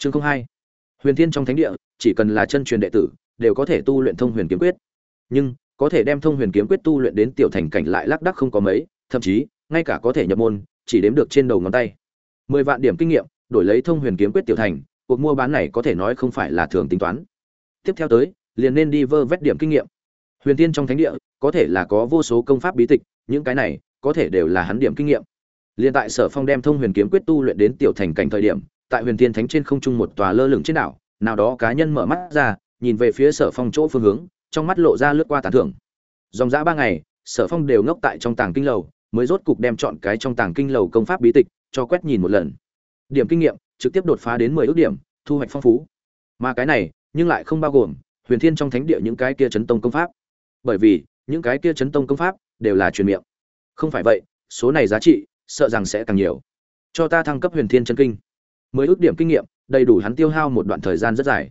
chương không hai. Huyền thiên trong thánh địa, chỉ cần là chân truyền đệ tử, đều có thể tu luyện thông huyền kiếm quyết. Nhưng, có thể đem thông huyền kiếm quyết tu luyện đến tiểu thành cảnh lại lác đắc không có mấy, thậm chí, ngay cả có thể nhập môn, chỉ đếm được trên đầu ngón tay. Mười vạn điểm kinh nghiệm, đổi lấy thông huyền kiếm quyết tiểu thành, cuộc mua bán này có thể nói không phải là thường tính toán. Tiếp theo tới, liền nên đi vơ vét điểm kinh nghiệm. Huyền tiên trong thánh địa, có thể là có vô số công pháp bí tịch, những cái này, có thể đều là hắn điểm kinh nghiệm. Liền tại sở phong đem thông huyền kiếm quyết tu luyện đến tiểu thành cảnh thời điểm tại huyền thiên thánh trên không trung một tòa lơ lửng trên đảo, nào đó cá nhân mở mắt ra, nhìn về phía sở phong chỗ phương hướng, trong mắt lộ ra lướt qua tàn thưởng. Dòng dã ba ngày, sở phong đều ngốc tại trong tàng kinh lầu, mới rốt cục đem chọn cái trong tàng kinh lầu công pháp bí tịch cho quét nhìn một lần. Điểm kinh nghiệm, trực tiếp đột phá đến mười ước điểm, thu hoạch phong phú. Mà cái này, nhưng lại không bao gồm huyền thiên trong thánh địa những cái kia chấn tông công pháp. Bởi vì, những cái kia chấn tông công pháp đều là truyền miệng. Không phải vậy, số này giá trị, sợ rằng sẽ càng nhiều. Cho ta thăng cấp huyền thiên chân kinh mới ước điểm kinh nghiệm, đầy đủ hắn tiêu hao một đoạn thời gian rất dài.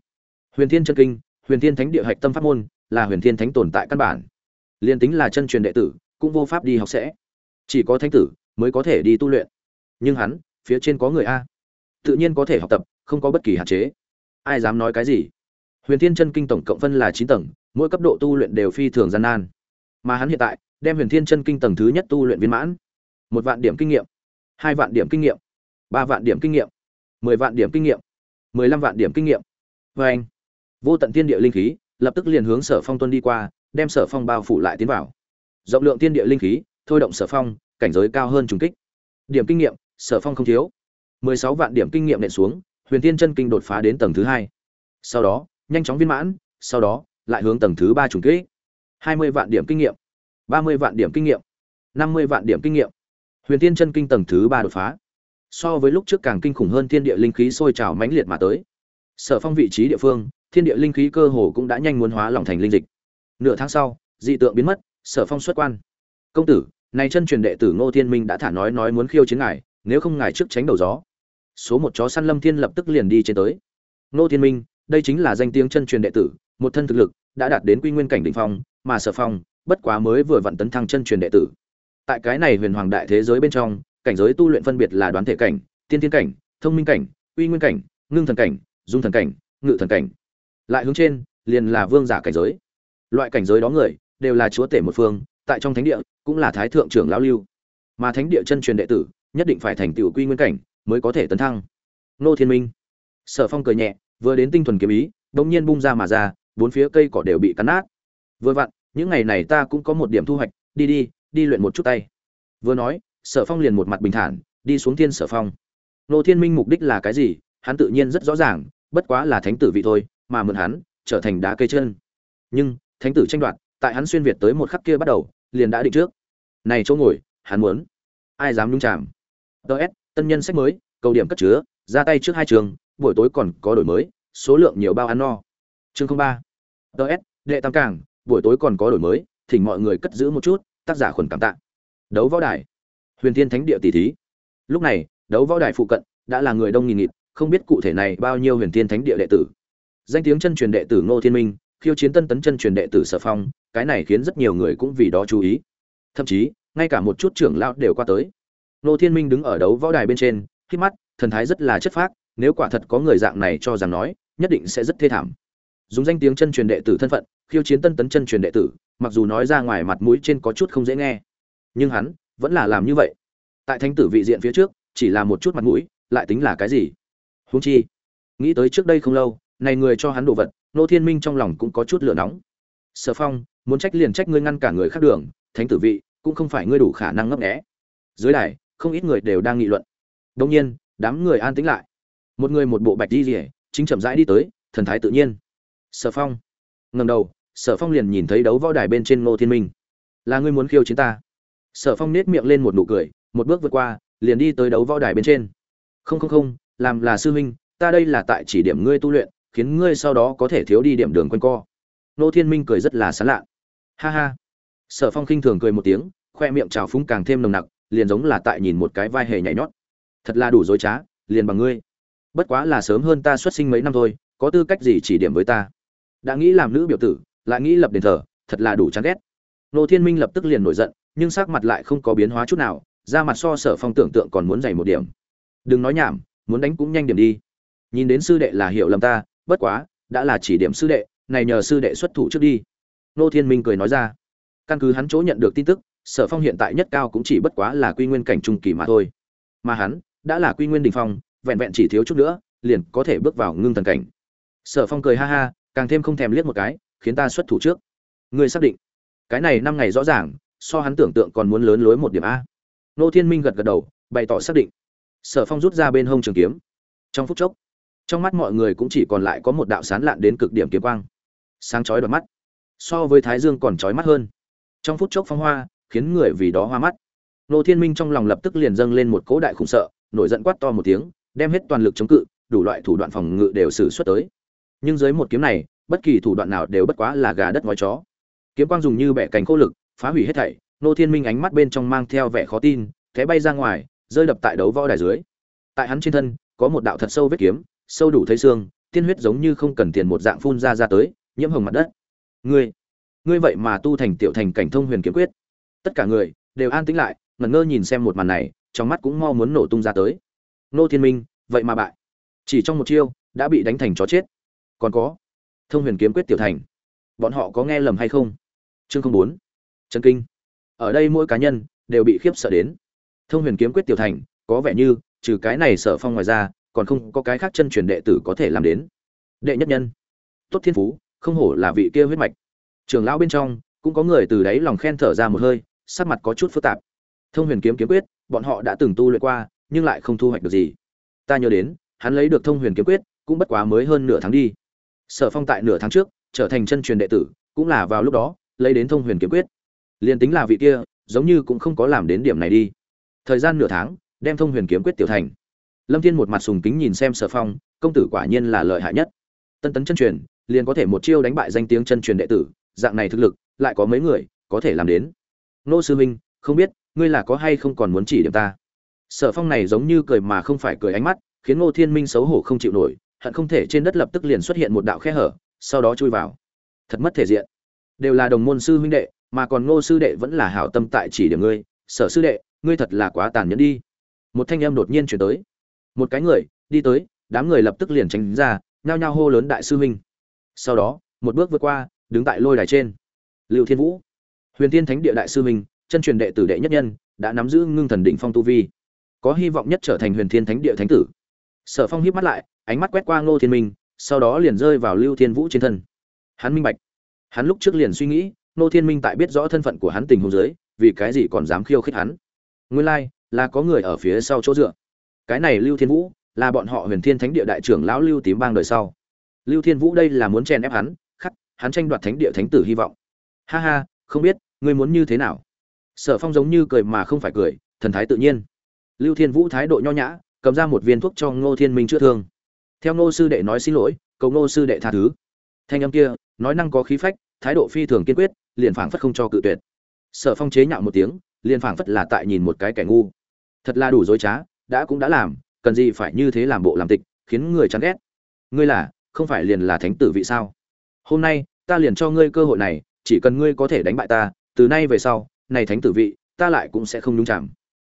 Huyền thiên chân kinh, huyền thiên thánh địa hạch tâm pháp môn, là huyền thiên thánh tồn tại căn bản. Liên tính là chân truyền đệ tử, cũng vô pháp đi học sẽ. Chỉ có thánh tử mới có thể đi tu luyện. Nhưng hắn, phía trên có người a. Tự nhiên có thể học tập, không có bất kỳ hạn chế. Ai dám nói cái gì? Huyền thiên chân kinh tổng cộng phân là chín tầng, mỗi cấp độ tu luyện đều phi thường gian nan. Mà hắn hiện tại, đem huyền thiên chân kinh tầng thứ nhất tu luyện viên mãn. Một vạn điểm kinh nghiệm, hai vạn điểm kinh nghiệm, ba vạn điểm kinh nghiệm mười vạn điểm kinh nghiệm, mười lăm vạn điểm kinh nghiệm. Vê anh, vô tận thiên địa linh khí lập tức liền hướng sở phong tuân đi qua, đem sở phong bao phủ lại tiến vào. Rộng lượng thiên địa linh khí, thôi động sở phong, cảnh giới cao hơn trùng kích. Điểm kinh nghiệm, sở phong không thiếu. mười sáu vạn điểm kinh nghiệm nện xuống, huyền thiên chân kinh đột phá đến tầng thứ hai. Sau đó, nhanh chóng viên mãn, sau đó, lại hướng tầng thứ ba trùng kích. hai mươi vạn điểm kinh nghiệm, ba mươi vạn điểm kinh nghiệm, năm mươi vạn điểm kinh nghiệm. Huyền thiên chân kinh tầng thứ ba đột phá so với lúc trước càng kinh khủng hơn thiên địa linh khí sôi trào mãnh liệt mà tới. Sở phong vị trí địa phương, thiên địa linh khí cơ hồ cũng đã nhanh muốn hóa lỏng thành linh dịch. Nửa tháng sau, dị tượng biến mất, sở phong xuất quan. Công tử, này chân truyền đệ tử ngô thiên minh đã thả nói nói muốn khiêu chiến ngài, nếu không ngài trước tránh đầu gió. Số một chó săn lâm thiên lập tức liền đi trên tới. Ngô thiên minh, đây chính là danh tiếng chân truyền đệ tử, một thân thực lực, đã đạt đến quy nguyên cảnh đỉnh phong, mà sở phong, bất quá mới vừa vặn tấn thăng chân truyền đệ tử. Tại cái này huyền hoàng đại thế giới bên trong cảnh giới tu luyện phân biệt là đoán thể cảnh, tiên tiên cảnh, thông minh cảnh, uy nguyên cảnh, ngưng thần cảnh, dung thần cảnh, ngự thần cảnh. Lại hướng trên, liền là vương giả cảnh giới. Loại cảnh giới đó người, đều là chúa tể một phương, tại trong thánh địa, cũng là thái thượng trưởng lão lưu. Mà thánh địa chân truyền đệ tử, nhất định phải thành tựu quy nguyên cảnh, mới có thể tấn thăng. Nô thiên minh. Sở phong cười nhẹ, vừa đến tinh thuần kiếm ý đột nhiên bung ra mà ra, bốn phía cây cỏ đều bị cắn nát. Vừa vặn, những ngày này ta cũng có một điểm thu hoạch, đi đi đi luyện một chút tay. Vừa nói sở phong liền một mặt bình thản, đi xuống thiên sở phong. Nô thiên minh mục đích là cái gì, hắn tự nhiên rất rõ ràng, bất quá là thánh tử vị thôi, mà mượn hắn, trở thành đá cây chân. Nhưng, thánh tử tranh đoạt, tại hắn xuyên việt tới một khắc kia bắt đầu, liền đã định trước. Này chỗ ngồi, hắn muốn. Ai dám nhung chạm ts tân nhân sách mới, cầu điểm cất chứa, ra tay trước hai trường, buổi tối còn có đổi mới, số lượng nhiều bao ăn no. Chương ba. Ts đệ tam cảng buổi tối còn có đổi mới, thỉnh mọi người cất giữ một chút, tác giả khuẩn cảm tạ. Đấu võ đài huyền thiên thánh địa tỷ thí. Lúc này, đấu võ đài phụ cận đã là người đông nghìn nghịt, không biết cụ thể này bao nhiêu huyền thiên thánh địa đệ tử. Danh tiếng chân truyền đệ tử ngô thiên minh, khiêu chiến tân tấn chân truyền đệ tử sở phong, cái này khiến rất nhiều người cũng vì đó chú ý. Thậm chí, ngay cả một chút trưởng lão đều qua tới. Ngô thiên minh đứng ở đấu võ đài bên trên khi mắt, thần thái rất là chất phác, nếu quả thật có người dạng này cho rằng nói, nhất định sẽ rất thê thảm. Dùng danh tiếng chân truyền đệ tử thân phận, khiêu chiến tân tấn chân truyền đệ tử, mặc dù nói ra ngoài mặt mũi trên có chút không dễ nghe. Nhưng hắn vẫn là làm như vậy. Tại thánh tử vị diện phía trước, chỉ là một chút mặt mũi, lại tính là cái gì? Húng chi, nghĩ tới trước đây không lâu, này người cho hắn đồ vật, nô thiên minh trong lòng cũng có chút lửa nóng. Sở phong, muốn trách liền trách ngươi ngăn cả người khác đường, thánh tử vị, cũng không phải ngươi đủ khả năng ngấp nghẽ dưới đài, không ít người đều đang nghị luận. Đông nhiên, đám người an tĩnh lại. Một người một bộ bạch đi rỉa chính chậm rãi đi tới, thần thái tự nhiên. Sở phong ngầm đầu, sở phong liền nhìn thấy đấu võ đài bên trên ngô thiên minh. Là ngươi muốn khiêu chiến ta? Sở phong nết miệng lên một nụ cười, một bước vượt qua, liền đi tới đấu võ đài bên trên. Không không không, làm là sư huynh, ta đây là tại chỉ điểm ngươi tu luyện, khiến ngươi sau đó có thể thiếu đi điểm đường quanh co. Nô thiên minh cười rất là sán lạ. Ha ha. Sở phong khinh thường cười một tiếng, khoe miệng trào phúng càng thêm nồng nặc, liền giống là tại nhìn một cái vai hề nhảy nhót. Thật là đủ dối trá, liền bằng ngươi. Bất quá là sớm hơn ta xuất sinh mấy năm thôi, có tư cách gì chỉ điểm với ta? Đã nghĩ làm nữ biểu tử, lại nghĩ lập đền thờ, thật là đủ chán ghét. Nô thiên minh lập tức liền nổi giận nhưng sắc mặt lại không có biến hóa chút nào, da mặt so sở phong tưởng tượng còn muốn dày một điểm. Đừng nói nhảm, muốn đánh cũng nhanh điểm đi. Nhìn đến sư đệ là hiểu lầm ta, bất quá, đã là chỉ điểm sư đệ, này nhờ sư đệ xuất thủ trước đi. Nô thiên minh cười nói ra. Căn cứ hắn chỗ nhận được tin tức, sở phong hiện tại nhất cao cũng chỉ bất quá là quy nguyên cảnh trung kỳ mà thôi. Mà hắn, đã là quy nguyên đình phong, vẹn vẹn chỉ thiếu chút nữa, liền có thể bước vào ngưng thần cảnh. Sở phong cười ha ha, càng thêm không thèm liếc một cái, khiến ta xuất thủ trước. Ngươi xác định. Cái này năm ngày rõ ràng so hắn tưởng tượng còn muốn lớn lối một điểm a. Nô thiên minh gật gật đầu, bày tỏ xác định. Sở phong rút ra bên hông trường kiếm. Trong phút chốc, trong mắt mọi người cũng chỉ còn lại có một đạo sán lạn đến cực điểm kiếm quang. Sáng chói đỏ mắt. So với thái dương còn chói mắt hơn. Trong phút chốc phong hoa, khiến người vì đó hoa mắt. Nô thiên minh trong lòng lập tức liền dâng lên một cỗ đại khủng sợ, nổi giận quát to một tiếng, đem hết toàn lực chống cự, đủ loại thủ đoạn phòng ngự đều sử xuất tới. Nhưng dưới một kiếm này, bất kỳ thủ đoạn nào đều bất quá là gà đất ngói chó. Kiếm quang dùng như bẻ cánh khô lực phá hủy hết thảy, nô thiên minh ánh mắt bên trong mang theo vẻ khó tin thế bay ra ngoài, rơi đập tại đấu võ đài dưới. Tại hắn trên thân, có một đạo thật sâu vết kiếm, sâu đủ thấy xương, tiên huyết giống như không cần tiền một dạng phun ra ra tới, nhiễm hồng mặt đất. Ngươi ngươi vậy mà tu thành tiểu thành cảnh thông huyền kiếm quyết. Tất cả người đều an tĩnh lại, ngẩn ngơ nhìn xem một màn này, trong mắt cũng mau muốn nổ tung ra tới. Nô thiên minh, vậy mà bại. Chỉ trong một chiêu, đã bị đánh thành chó chết. Còn có thông huyền kiếm quyết tiểu thành. Bọn họ có nghe lầm hay không? Chương không bốn chân kinh. Ở đây mỗi cá nhân đều bị khiếp sợ đến. Thông huyền kiếm quyết tiểu thành, có vẻ như, trừ cái này sở phong ngoài ra, còn không có cái khác chân truyền đệ tử có thể làm đến. Đệ nhất nhân. Tốt thiên phú, không hổ là vị kia huyết mạch. Trường lão bên trong, cũng có người từ đấy lòng khen thở ra một hơi, sắc mặt có chút phức tạp. Thông huyền kiếm kiếm quyết, bọn họ đã từng tu luyện qua, nhưng lại không thu hoạch được gì. Ta nhớ đến, hắn lấy được thông huyền kiếm quyết, cũng bất quá mới hơn nửa tháng đi. Sở phong tại nửa tháng trước, trở thành chân truyền đệ tử, cũng là vào lúc đó, lấy đến thông huyền kiếm quyết liền tính là vị kia giống như cũng không có làm đến điểm này đi. Thời gian nửa tháng đem thông huyền kiếm quyết tiểu thành. Lâm thiên một mặt sùng kính nhìn xem sở phong công tử quả nhiên là lợi hại nhất. Tân tấn chân truyền liền có thể một chiêu đánh bại danh tiếng chân truyền đệ tử dạng này thực lực lại có mấy người có thể làm đến. Nô sư huynh, không biết ngươi là có hay không còn muốn chỉ điểm ta? Sở phong này giống như cười mà không phải cười ánh mắt khiến ngô thiên minh xấu hổ không chịu nổi hận không thể trên đất lập tức liền xuất hiện một đạo khe hở sau đó chui vào. Thật mất thể diện. Đều là đồng môn sư huynh đệ mà còn ngô sư đệ vẫn là hảo tâm tại chỉ điểm ngươi, sở sư đệ, ngươi thật là quá tàn nhẫn đi. Một thanh âm đột nhiên chuyển tới. Một cái người đi tới, đám người lập tức liền tránh ra, nhao nhao hô lớn đại sư huynh. Sau đó, một bước vượt qua, đứng tại lôi đài trên. Lưu thiên vũ, huyền tiên thánh địa đại sư huynh, chân truyền đệ tử đệ nhất nhân, đã nắm giữ ngưng thần đỉnh phong tu vi. Có hy vọng nhất trở thành huyền thiên thánh địa thánh tử. Sở phong hiếp mắt lại, ánh mắt quét qua ngô thiên minh, sau đó liền rơi vào lưu thiên vũ trên thân. Hắn minh bạch. Hắn lúc trước liền suy nghĩ Nô thiên minh tại biết rõ thân phận của hắn tình huống dưới, vì cái gì còn dám khiêu khích hắn? Nguyên lai, là có người ở phía sau chỗ dựa. Cái này lưu thiên vũ, là bọn họ huyền thiên thánh địa đại trưởng lão lưu tím bang đời sau. Lưu thiên vũ đây là muốn chen ép hắn, khắc, hắn tranh đoạt thánh địa thánh tử hy vọng. Ha ha, không biết, ngươi muốn như thế nào? Sở phong giống như cười mà không phải cười, thần thái tự nhiên. Lưu thiên vũ thái độ nho nhã, cầm ra một viên thuốc cho ngô thiên minh chữa thương. Theo ngô sư đệ nói xin lỗi, cầu ngô sư đệ tha thứ. Thanh âm kia, nói năng có khí phách thái độ phi thường kiên quyết, liền phảng phất không cho cự tuyệt. Sở phong chế nhạo một tiếng, liền phảng phất là tại nhìn một cái kẻ ngu. Thật là đủ dối trá, đã cũng đã làm, cần gì phải như thế làm bộ làm tịch, khiến người chán ghét. Ngươi là, không phải liền là thánh tử vị sao? Hôm nay, ta liền cho ngươi cơ hội này, chỉ cần ngươi có thể đánh bại ta, từ nay về sau, này thánh tử vị, ta lại cũng sẽ không nhúng chạm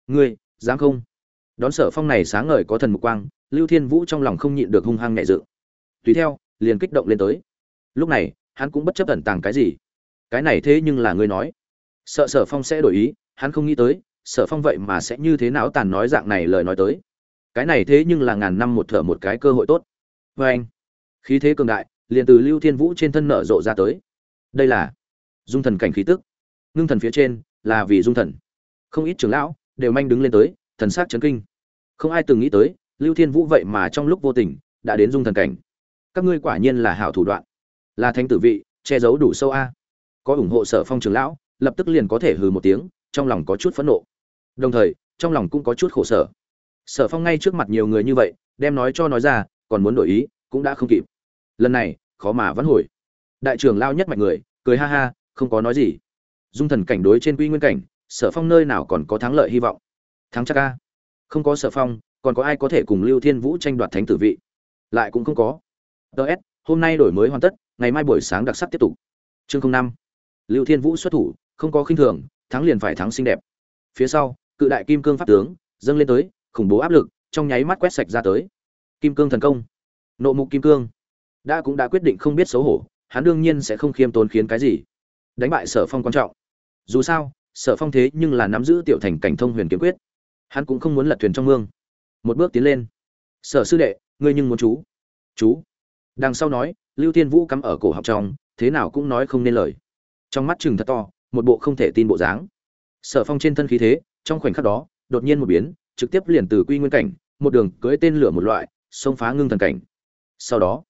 ngươi, dám không? Đón sở phong này sáng ngời có thần mục quang, lưu thiên vũ trong lòng không nhịn được hung hăng nhẹ dự. Tùy theo, liền kích động lên tới. Lúc này hắn cũng bất chấp ẩn tàng cái gì. Cái này thế nhưng là ngươi nói. Sợ sở phong sẽ đổi ý, hắn không nghĩ tới, sở phong vậy mà sẽ như thế nào tàn nói dạng này lời nói tới. Cái này thế nhưng là ngàn năm một thở một cái cơ hội tốt. Vê anh, khí thế cường đại, liền từ lưu thiên vũ trên thân nở rộ ra tới. Đây là dung thần cảnh khí tức. Ngưng thần phía trên là vì dung thần. Không ít trưởng lão đều manh đứng lên tới, thần sắc chấn kinh. Không ai từng nghĩ tới, lưu thiên vũ vậy mà trong lúc vô tình đã đến dung thần cảnh. Các ngươi quả nhiên là hảo thủ đoạn là thánh tử vị, che giấu đủ sâu a. Có ủng hộ sở phong trưởng lão, lập tức liền có thể hừ một tiếng, trong lòng có chút phẫn nộ. Đồng thời, trong lòng cũng có chút khổ sở. Sở phong ngay trước mặt nhiều người như vậy, đem nói cho nói ra, còn muốn đổi ý, cũng đã không kịp. Lần này, khó mà vẫn hồi. Đại trưởng lao nhất mạnh người, cười ha ha, không có nói gì. Dung thần cảnh đối trên quy nguyên cảnh, sở phong nơi nào còn có thắng lợi hy vọng? Thắng chắc ca không có sở phong, còn có ai có thể cùng lưu thiên vũ tranh đoạt thánh tử vị? Lại cũng không có. Ts hôm nay đổi mới hoàn tất ngày mai buổi sáng đặc sắc tiếp tục. Chương năm. Lưu thiên vũ xuất thủ, không có khinh thường, thắng liền phải thắng xinh đẹp. Phía sau, cự đại kim cương pháp tướng, dâng lên tới, khủng bố áp lực, trong nháy mắt quét sạch ra tới. Kim cương thần công. Nộ mục kim cương. Đã cũng đã quyết định không biết xấu hổ, hắn đương nhiên sẽ không khiêm tốn khiến cái gì. Đánh bại sở phong quan trọng. Dù sao, sở phong thế nhưng là nắm giữ tiểu thành cảnh thông huyền kiếm quyết. Hắn cũng không muốn lật thuyền trong mương. Một bước tiến lên. Sở sư đệ, ngươi nhưng muốn chú? Chú. Đằng sau nói lưu thiên vũ cắm ở cổ học trong, thế nào cũng nói không nên lời. Trong mắt chừng thật to, một bộ không thể tin bộ dáng. Sở phong trên thân khí thế, trong khoảnh khắc đó, đột nhiên một biến, trực tiếp liền từ quy nguyên cảnh, một đường cưỡi tên lửa một loại, xông phá ngưng thần cảnh. Sau đó,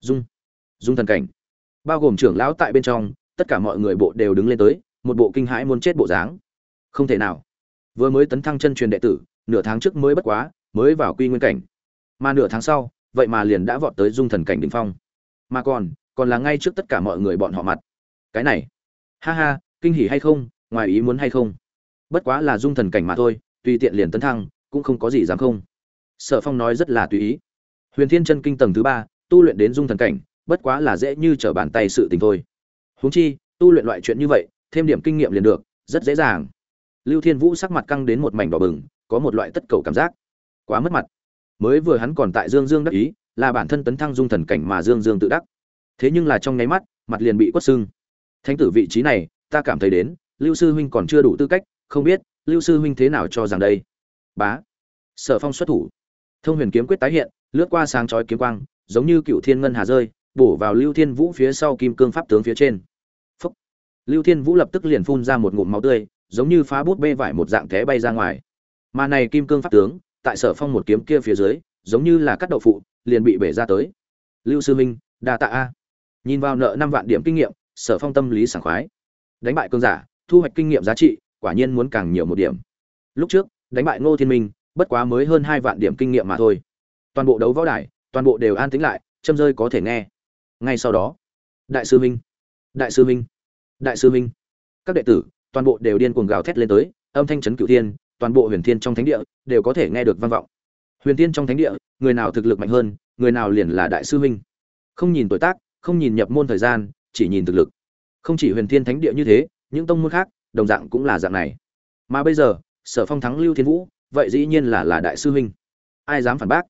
dung dung thần cảnh. Bao gồm trưởng lão tại bên trong, tất cả mọi người bộ đều đứng lên tới, một bộ kinh hãi muốn chết bộ dáng. Không thể nào. Vừa mới tấn thăng chân truyền đệ tử, nửa tháng trước mới bất quá, mới vào quy nguyên cảnh. Mà nửa tháng sau, vậy mà liền đã vọt tới dung thần cảnh đỉnh phong mà còn còn là ngay trước tất cả mọi người bọn họ mặt. Cái này, ha ha, kinh hỉ hay không, ngoài ý muốn hay không? Bất quá là dung thần cảnh mà thôi, tùy tiện liền tấn thăng, cũng không có gì dám không. Sở phong nói rất là tùy ý. Huyền thiên chân kinh tầng thứ ba, tu luyện đến dung thần cảnh, bất quá là dễ như trở bàn tay sự tình thôi. Huống chi, tu luyện loại chuyện như vậy, thêm điểm kinh nghiệm liền được, rất dễ dàng. Lưu thiên vũ sắc mặt căng đến một mảnh đỏ bừng, có một loại tất cầu cảm giác. Quá mất mặt. Mới vừa hắn còn tại dương dương đắc ý là bản thân tấn thăng dung thần cảnh mà dương dương tự đắc. Thế nhưng là trong nháy mắt, mặt liền bị quất sưng. Thánh tử vị trí này, ta cảm thấy đến, lưu sư huynh còn chưa đủ tư cách, không biết, lưu sư huynh thế nào cho rằng đây? Bá. Sở phong xuất thủ. Thông huyền kiếm quyết tái hiện, lướt qua sáng chói kiếm quang, giống như cựu thiên ngân hà rơi, bổ vào lưu thiên vũ phía sau kim cương pháp tướng phía trên. Phúc. lưu thiên vũ lập tức liền phun ra một ngụm máu tươi, giống như phá bút bê vải một dạng té bay ra ngoài. Mà này kim cương pháp tướng, tại sở phong một kiếm kia phía dưới giống như là cắt đậu phụ, liền bị bể ra tới. Lưu sư minh, đa tạ a. Nhìn vào nợ năm vạn điểm kinh nghiệm, sở phong tâm lý sảng khoái. Đánh bại cơn giả, thu hoạch kinh nghiệm giá trị, quả nhiên muốn càng nhiều một điểm. Lúc trước, đánh bại ngô thiên minh, bất quá mới hơn hai vạn điểm kinh nghiệm mà thôi. Toàn bộ đấu võ đài, toàn bộ đều an tĩnh lại, châm rơi có thể nghe. Ngay sau đó, đại sư minh, đại sư minh, đại sư minh. Các đệ tử, toàn bộ đều điên cuồng gào thét lên tới, âm thanh chấn cửu thiên, toàn bộ huyền thiên trong thánh địa, đều có thể nghe được vang vọng huyền thiên trong thánh địa, người nào thực lực mạnh hơn, người nào liền là đại sư huynh. Không nhìn tuổi tác, không nhìn nhập môn thời gian, chỉ nhìn thực lực. Không chỉ huyền thiên thánh địa như thế, những tông môn khác, đồng dạng cũng là dạng này. Mà bây giờ, sở phong thắng lưu thiên vũ, vậy dĩ nhiên là là đại sư huynh. Ai dám phản bác?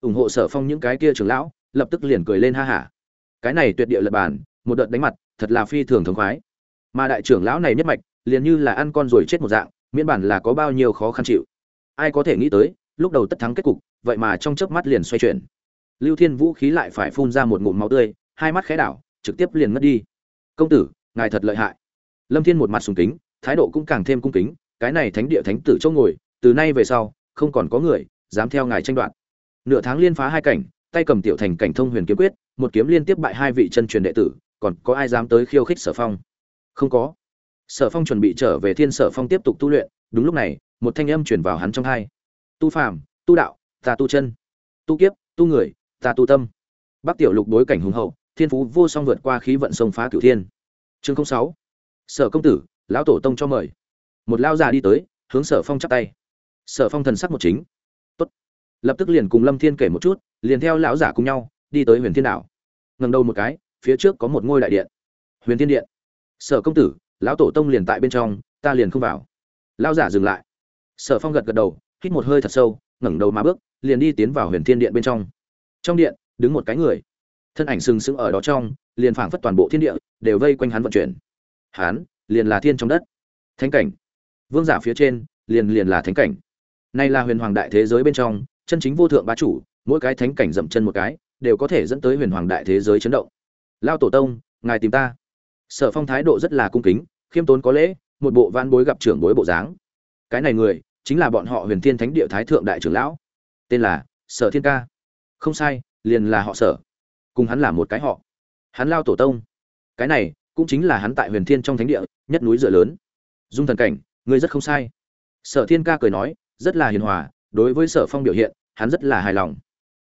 Ủng hộ sở phong những cái kia trưởng lão, lập tức liền cười lên ha hả. Cái này tuyệt địa lập bàn, một đợt đánh mặt, thật là phi thường thống khoái. Mà đại trưởng lão này nhất mạch, liền như là ăn con rồi chết một dạng, miễn bản là có bao nhiêu khó khăn chịu. Ai có thể nghĩ tới lúc đầu tất thắng kết cục, vậy mà trong chớp mắt liền xoay chuyển. Lưu thiên vũ khí lại phải phun ra một ngụm máu tươi, hai mắt khẽ đảo, trực tiếp liền mất đi. Công tử, ngài thật lợi hại. Lâm thiên một mặt sùng kính, thái độ cũng càng thêm cung kính, cái này thánh địa thánh tử chỗ ngồi, từ nay về sau, không còn có người dám theo ngài tranh đoạt. Nửa tháng liên phá hai cảnh, tay cầm tiểu thành cảnh thông huyền kiếm quyết, một kiếm liên tiếp bại hai vị chân truyền đệ tử, còn có ai dám tới khiêu khích sở phong? Không có. Sở phong chuẩn bị trở về thiên sở phong tiếp tục tu luyện, đúng lúc này, một thanh âm chuyển vào hắn trong hai tu phàm, tu đạo ta tu chân, tu kiếp, tu người ta tu tâm. Bắc tiểu lục đối cảnh hùng hậu, thiên phú vô song vượt qua khí vận sông phá cửu thiên. Chương sáu. Sở công tử, lão tổ tông cho mời. Một lao già đi tới, hướng sở phong chắp tay. Sở phong thần sắc một chính. Tốt. lập tức liền cùng lâm thiên kể một chút, liền theo lão giả cùng nhau, đi tới huyền thiên đảo. Ngầm đầu một cái, phía trước có một ngôi đại điện. Huyền thiên điện. Sở công tử, lão tổ tông liền tại bên trong, ta liền không vào. Lão giả dừng lại. Sở phong gật gật đầu hít một hơi thật sâu, ngẩng đầu mà bước, liền đi tiến vào huyền thiên điện bên trong. Trong điện, đứng một cái người. Thân ảnh sừng sững ở đó trong, liền phảng phất toàn bộ thiên địa đều vây quanh hắn vận chuyển. Hắn liền là thiên trong đất. Thánh cảnh. Vương giả phía trên, liền liền là thánh cảnh. Nay là huyền hoàng đại thế giới bên trong, chân chính vô thượng bá chủ, mỗi cái thánh cảnh dậm chân một cái, đều có thể dẫn tới huyền hoàng đại thế giới chấn động. Lao tổ tông, ngài tìm ta. Sở phong thái độ rất là cung kính, khiêm tốn có lễ, một bộ van bối gặp trưởng bối bộ dáng. Cái này người chính là bọn họ huyền thiên thánh địa thái thượng đại trưởng lão. Tên là sở thiên ca. Không sai, liền là họ sở. Cùng hắn là một cái họ. Hắn lao tổ tông. Cái này cũng chính là hắn tại huyền thiên trong thánh địa nhất núi dựa lớn. Dung thần cảnh, ngươi rất không sai. Sở thiên ca cười nói, rất là hiền hòa, đối với sở phong biểu hiện, hắn rất là hài lòng.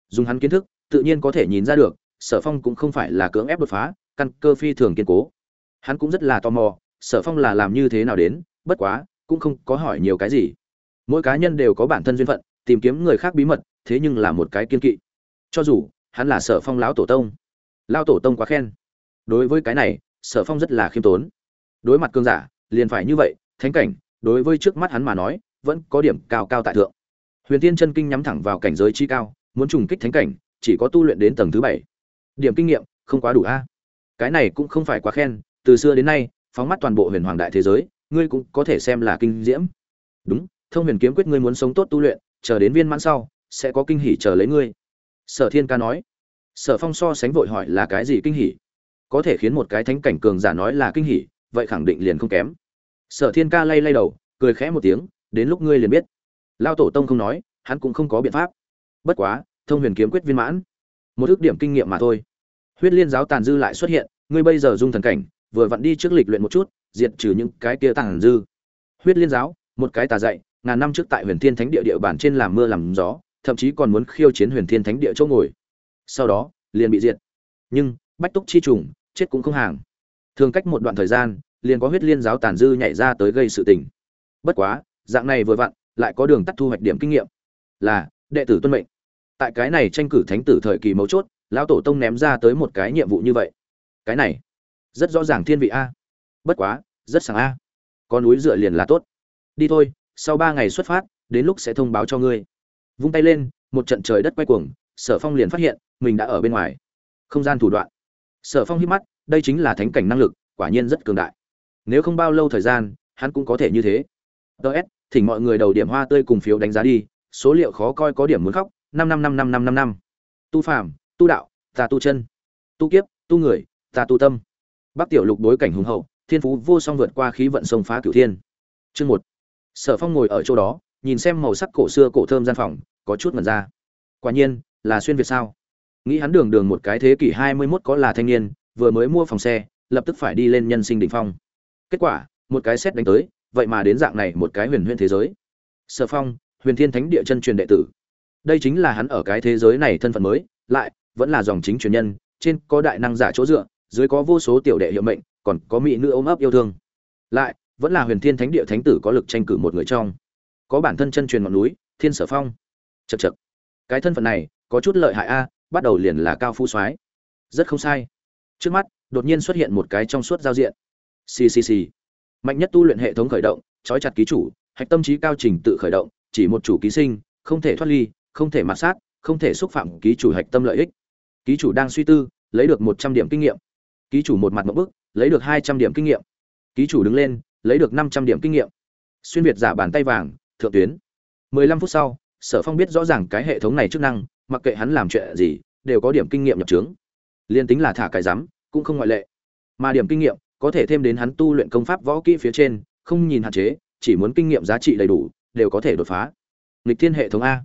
Dùng hắn kiến thức, tự nhiên có thể nhìn ra được, sở phong cũng không phải là cưỡng ép đột phá, căn cơ phi thường kiên cố. Hắn cũng rất là tò mò, sở phong là làm như thế nào đến, bất quá, cũng không có hỏi nhiều cái gì mỗi cá nhân đều có bản thân duyên phận, tìm kiếm người khác bí mật, thế nhưng là một cái kiên kỵ. Cho dù, hắn là sở phong lão tổ tông. Lao tổ tông quá khen. Đối với cái này, sở phong rất là khiêm tốn. Đối mặt cương giả, liền phải như vậy, thánh cảnh, đối với trước mắt hắn mà nói, vẫn có điểm cao cao tại thượng. Huyền tiên chân kinh nhắm thẳng vào cảnh giới chi cao, muốn trùng kích thánh cảnh, chỉ có tu luyện đến tầng thứ bảy. Điểm kinh nghiệm, không quá đủ a. Cái này cũng không phải quá khen, từ xưa đến nay, phóng mắt toàn bộ huyền hoàng đại thế giới, ngươi cũng có thể xem là kinh diễm. Đúng thông huyền kiếm quyết ngươi muốn sống tốt tu luyện, chờ đến viên mãn sau, sẽ có kinh hỉ chờ lấy ngươi. Sở thiên ca nói. Sở phong so sánh vội hỏi là cái gì kinh hỉ? Có thể khiến một cái thánh cảnh cường giả nói là kinh hỉ, vậy khẳng định liền không kém. Sở thiên ca lay lay đầu, cười khẽ một tiếng, đến lúc ngươi liền biết. Lao tổ tông không nói, hắn cũng không có biện pháp. Bất quá, thông huyền kiếm quyết viên mãn. Một ước điểm kinh nghiệm mà thôi. Huyết liên giáo tàn dư lại xuất hiện, ngươi bây giờ dung thần cảnh, vừa vặn đi trước lịch luyện một chút, diệt trừ những cái kia tàn dư. Huyết liên giáo, một cái tà dạy ngàn năm trước tại huyền thiên thánh địa địa bản trên làm mưa làm gió, thậm chí còn muốn khiêu chiến huyền thiên thánh địa chỗ ngồi. Sau đó, liền bị diệt. Nhưng, bách túc chi trùng, chết cũng không hàng. Thường cách một đoạn thời gian, liền có huyết liên giáo tàn dư nhảy ra tới gây sự tình. Bất quá, dạng này vừa vặn, lại có đường tắt thu hoạch điểm kinh nghiệm. Là, đệ tử tuân mệnh. Tại cái này tranh cử thánh tử thời kỳ mấu chốt, lão tổ tông ném ra tới một cái nhiệm vụ như vậy. Cái này, rất rõ ràng thiên vị a. Bất quá, rất sáng a. Có núi dựa liền là tốt. Đi thôi sau ba ngày xuất phát, đến lúc sẽ thông báo cho ngươi. Vung tay lên, một trận trời đất quay cuồng, sở phong liền phát hiện, mình đã ở bên ngoài. Không gian thủ đoạn. Sở phong hít mắt, đây chính là thánh cảnh năng lực, quả nhiên rất cường đại. Nếu không bao lâu thời gian, hắn cũng có thể như thế. Ts thỉnh mọi người đầu điểm hoa tươi cùng phiếu đánh giá đi, số liệu khó coi có điểm muốn khóc, năm năm năm năm năm năm năm. Tu phàm, tu đạo, ta tu chân. Tu kiếp, tu người, ta tu tâm. Bắc tiểu lục đối cảnh hùng hậu, thiên phú vô song vượt qua khí vận sông phá cửu thiên. Chương một sở phong ngồi ở chỗ đó, nhìn xem màu sắc cổ xưa cổ thơm gian phòng, có chút mật ra. Quả nhiên, là xuyên việt sao? Nghĩ hắn đường đường một cái thế kỷ hai mươi 21 có là thanh niên, vừa mới mua phòng xe, lập tức phải đi lên nhân sinh đỉnh phong. Kết quả, một cái xét đánh tới, vậy mà đến dạng này một cái huyền huyền thế giới. Sở phong, huyền thiên thánh địa chân truyền đệ tử. Đây chính là hắn ở cái thế giới này thân phận mới, lại, vẫn là dòng chính truyền nhân, trên có đại năng giả chỗ dựa, dưới có vô số tiểu đệ hiệu mệnh, còn có mỹ nữ ôm ấp yêu thương. Lại vẫn là huyền thiên thánh địa thánh tử có lực tranh cử một người trong. Có bản thân chân truyền ngọn núi, thiên sở phong. Chật chật cái thân phận này, có chút lợi hại a, bắt đầu liền là cao phu soái. Rất không sai. Trước mắt, đột nhiên xuất hiện một cái trong suốt giao diện. Ccc mạnh nhất tu luyện hệ thống khởi động, trói chặt ký chủ, hạch tâm trí cao trình tự khởi động, chỉ một chủ ký sinh, không thể thoát ly, không thể mạt sát, không thể xúc phạm ký chủ hạch tâm lợi ích. Ký chủ đang suy tư, lấy được một trăm điểm kinh nghiệm. Ký chủ một mặt một bức lấy được hai trăm điểm kinh nghiệm. Ký chủ đứng lên lấy được năm trăm điểm kinh nghiệm. Xuyên việt giả bàn tay vàng, thượng tuyến. Mười lăm phút sau, sở phong biết rõ ràng cái hệ thống này chức năng, mặc kệ hắn làm chuyện gì, đều có điểm kinh nghiệm nhập trướng liên tính là thả cái rắm, cũng không ngoại lệ. Mà điểm kinh nghiệm có thể thêm đến hắn tu luyện công pháp võ kỹ phía trên, không nhìn hạn chế, chỉ muốn kinh nghiệm giá trị đầy đủ, đều có thể đột phá. Nghịch thiên hệ thống a.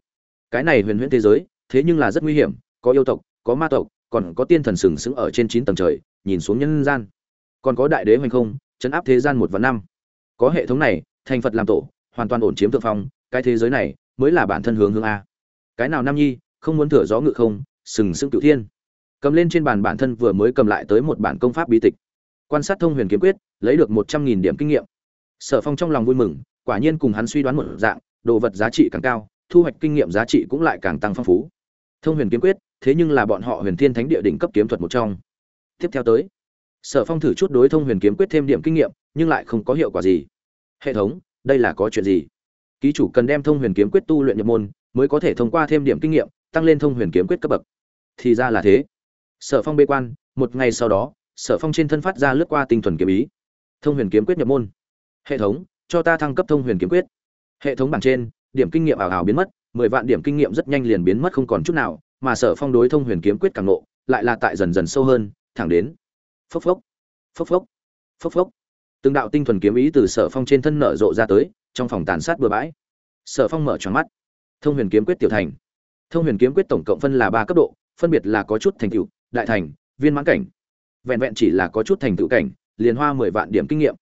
Cái này huyền huyễn thế giới, thế nhưng là rất nguy hiểm, có yêu tộc, có ma tộc, còn có tiên thần sừng sững ở trên chín tầng trời, nhìn xuống nhân gian. Còn có đại đế hoành không chấn áp thế gian một và năm. Có hệ thống này, thành phật làm tổ, hoàn toàn ổn chiếm thượng phong, cái thế giới này mới là bản thân hướng hướng a. Cái nào nam nhi, không muốn thửa gió ngự không, sừng sững cửu thiên. Cầm lên trên bàn bản thân vừa mới cầm lại tới một bản công pháp bí tịch. Quan sát thông huyền kiếm quyết, lấy được một trăm nghìn điểm kinh nghiệm. Sở phong trong lòng vui mừng, quả nhiên cùng hắn suy đoán một dạng, đồ vật giá trị càng cao, thu hoạch kinh nghiệm giá trị cũng lại càng tăng phong phú. Thông huyền kiếm quyết, thế nhưng là bọn họ huyền thiên thánh địa đỉnh cấp kiếm thuật một trong. Tiếp theo tới sở phong thử chút đối thông huyền kiếm quyết thêm điểm kinh nghiệm, nhưng lại không có hiệu quả gì. Hệ thống, đây là có chuyện gì? Ký chủ cần đem thông huyền kiếm quyết tu luyện nhập môn, mới có thể thông qua thêm điểm kinh nghiệm, tăng lên thông huyền kiếm quyết cấp bậc. Thì ra là thế. Sở phong bê quan, một ngày sau đó, sở phong trên thân phát ra lướt qua tinh thuần kiếm ý. Thông huyền kiếm quyết nhập môn. Hệ thống, cho ta thăng cấp thông huyền kiếm quyết. Hệ thống bảng trên, điểm kinh nghiệm ảo ảo biến mất, mười vạn điểm kinh nghiệm rất nhanh liền biến mất không còn chút nào, mà sở phong đối thông huyền kiếm quyết càng nộ, lại là tại dần dần sâu hơn, thẳng đến phốc phốc phốc phốc phốc phốc. Từng đạo tinh thuần kiếm ý từ sở phong trên thân nở rộ ra tới, trong phòng tàn sát bừa bãi. Sở phong mở tròn mắt. Thông huyền kiếm quyết tiểu thành. Thông huyền kiếm quyết tổng cộng phân là ba cấp độ, phân biệt là có chút thành tựu, đại thành, viên mãn cảnh. Vẹn vẹn chỉ là có chút thành tựu cảnh, liền hoa mười vạn điểm kinh nghiệm.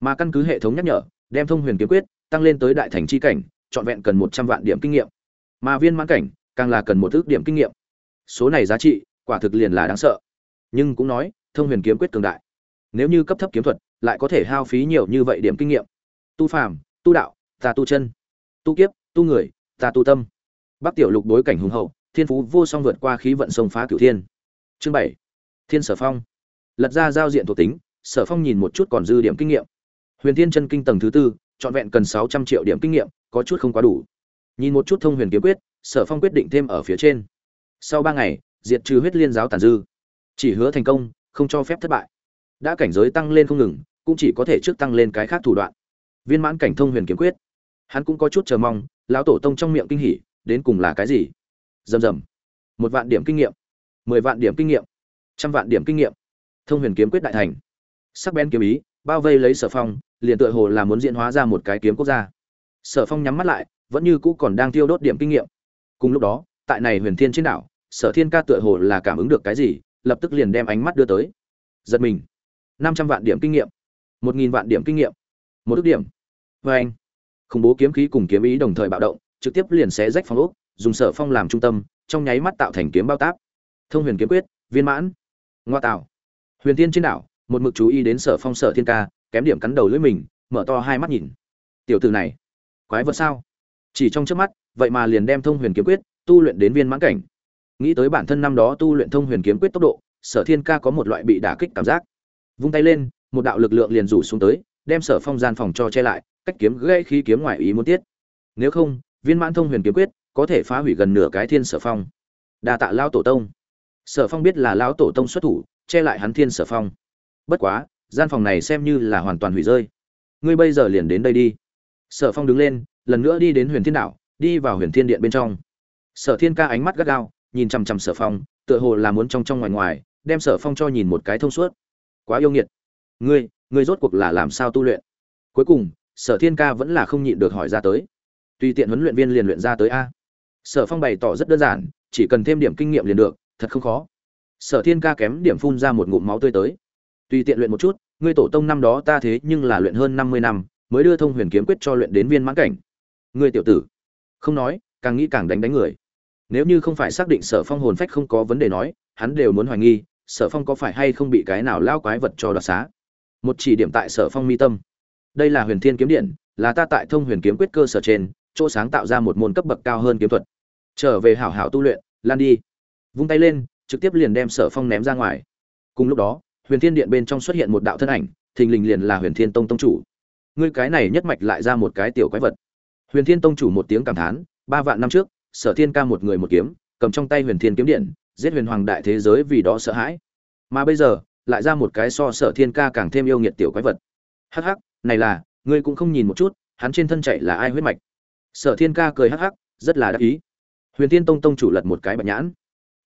Mà căn cứ hệ thống nhắc nhở, đem thông huyền kiếm quyết tăng lên tới đại thành chi cảnh, trọn vẹn cần một trăm vạn điểm kinh nghiệm. Mà viên mãn cảnh, càng là cần một ước điểm kinh nghiệm. Số này giá trị, quả thực liền là đáng sợ. Nhưng cũng nói thông huyền kiếm quyết cường đại. Nếu như cấp thấp kiếm thuật, lại có thể hao phí nhiều như vậy điểm kinh nghiệm. Tu phàm, tu đạo, ta tu chân. Tu kiếp, tu người, ta tu tâm. Bắc tiểu lục đối cảnh hùng hậu, thiên phú vô song vượt qua khí vận sông phá cửu thiên. Chương bảy, thiên sở phong. Lật ra giao diện thuộc tính, sở phong nhìn một chút còn dư điểm kinh nghiệm. Huyền thiên chân kinh tầng thứ tư, trọn vẹn cần sáu trăm triệu điểm kinh nghiệm, có chút không quá đủ. Nhìn một chút thông huyền kiếm quyết, sở phong quyết định thêm ở phía trên. Sau ba ngày, diệt trừ huyết liên giáo tàn dư. Chỉ hứa thành công không cho phép thất bại. Đã cảnh giới tăng lên không ngừng, cũng chỉ có thể trước tăng lên cái khác thủ đoạn. Viên mãn cảnh thông huyền kiếm quyết. Hắn cũng có chút chờ mong, lão tổ tông trong miệng kinh hỉ, đến cùng là cái gì? Rầm rầm. Một vạn điểm kinh nghiệm. Mười vạn điểm kinh nghiệm. Trăm vạn điểm kinh nghiệm. Thông huyền kiếm quyết đại thành. Sắc bén kiếm ý, bao vây lấy sở phong, liền tựa hồ là muốn diễn hóa ra một cái kiếm quốc gia. Sở phong nhắm mắt lại, vẫn như cũ còn đang tiêu đốt điểm kinh nghiệm. Cùng lúc đó, tại này huyền thiên trên đảo, sở thiên ca tựa hồ là cảm ứng được cái gì lập tức liền đem ánh mắt đưa tới. Giật mình. Năm trăm vạn điểm kinh nghiệm. Một nghìn vạn điểm kinh nghiệm. Một ước điểm. Vê anh, khủng bố kiếm khí cùng kiếm ý đồng thời bạo động, trực tiếp liền xé rách phong ốc, dùng sở phong làm trung tâm, trong nháy mắt tạo thành kiếm bao táp. Thông huyền kiếm quyết, viên mãn. Ngoa tạo. Huyền tiên trên đảo, một mực chú ý đến sở phong sở thiên ca, kém điểm cắn đầu lưỡi mình, mở to hai mắt nhìn. Tiểu tử này, quái vật sao? Chỉ trong trước mắt, vậy mà liền đem thông huyền kiếm quyết, tu luyện đến viên mãn cảnh nghĩ tới bản thân năm đó tu luyện thông huyền kiếm quyết tốc độ, sở thiên ca có một loại bị đả kích cảm giác. Vung tay lên, một đạo lực lượng liền rủ xuống tới, đem sở phong gian phòng cho che lại, cách kiếm gây khí kiếm ngoài ý muốn tiết. Nếu không, viên mãn thông huyền kiếm quyết có thể phá hủy gần nửa cái thiên sở phong. Đa tạ lao tổ tông. Sở phong biết là lao tổ tông xuất thủ, che lại hắn thiên sở phong. Bất quá, gian phòng này xem như là hoàn toàn hủy rơi. Ngươi bây giờ liền đến đây đi. Sở phong đứng lên, lần nữa đi đến huyền thiên đảo, đi vào huyền thiên điện bên trong. Sở thiên ca ánh mắt gắt gao nhìn chằm chằm sở phong, tựa hồ là muốn trong trong ngoài ngoài, đem sở phong cho nhìn một cái thông suốt. Quá yêu nghiệt. Ngươi ngươi rốt cuộc là làm sao tu luyện? Cuối cùng, sở thiên ca vẫn là không nhịn được hỏi ra tới. Tùy tiện huấn luyện viên liền luyện ra tới a. Sở phong bày tỏ rất đơn giản, chỉ cần thêm điểm kinh nghiệm liền được, thật không khó. Sở thiên ca kém điểm phun ra một ngụm máu tươi tới. Tùy tiện luyện một chút, ngươi tổ tông năm đó ta thế nhưng là luyện hơn năm mươi năm, mới đưa thông huyền kiếm quyết cho luyện đến viên mãn cảnh. Ngươi tiểu tử. Không nói, càng nghĩ càng đánh đánh người nếu như không phải xác định sở phong hồn phách không có vấn đề nói, hắn đều muốn hoài nghi, sở phong có phải hay không bị cái nào lao quái vật cho đoạt xá. Một chỉ điểm tại sở phong mi tâm. Đây là huyền thiên kiếm điện, là ta tại thông huyền kiếm quyết cơ sở trên, chỗ sáng tạo ra một môn cấp bậc cao hơn kiếm thuật. Trở về hảo hảo tu luyện, lan đi. Vung tay lên, trực tiếp liền đem sở phong ném ra ngoài. Cùng lúc đó, huyền thiên điện bên trong xuất hiện một đạo thân ảnh, thình lình liền là huyền thiên tông tông chủ. Ngươi cái này nhất mạch lại ra một cái tiểu quái vật. Huyền thiên tông chủ một tiếng cảm thán, ba vạn năm trước sở thiên ca một người một kiếm, cầm trong tay huyền thiên kiếm điện, giết huyền hoàng đại thế giới vì đó sợ hãi. Mà bây giờ, lại ra một cái so sở thiên ca càng thêm yêu nghiệt tiểu quái vật. Hắc hắc, này là, ngươi cũng không nhìn một chút, hắn trên thân chạy là ai huyết mạch? Sở thiên ca cười hắc hắc, rất là đắc ý. Huyền thiên tông tông chủ lật một cái bạch nhãn.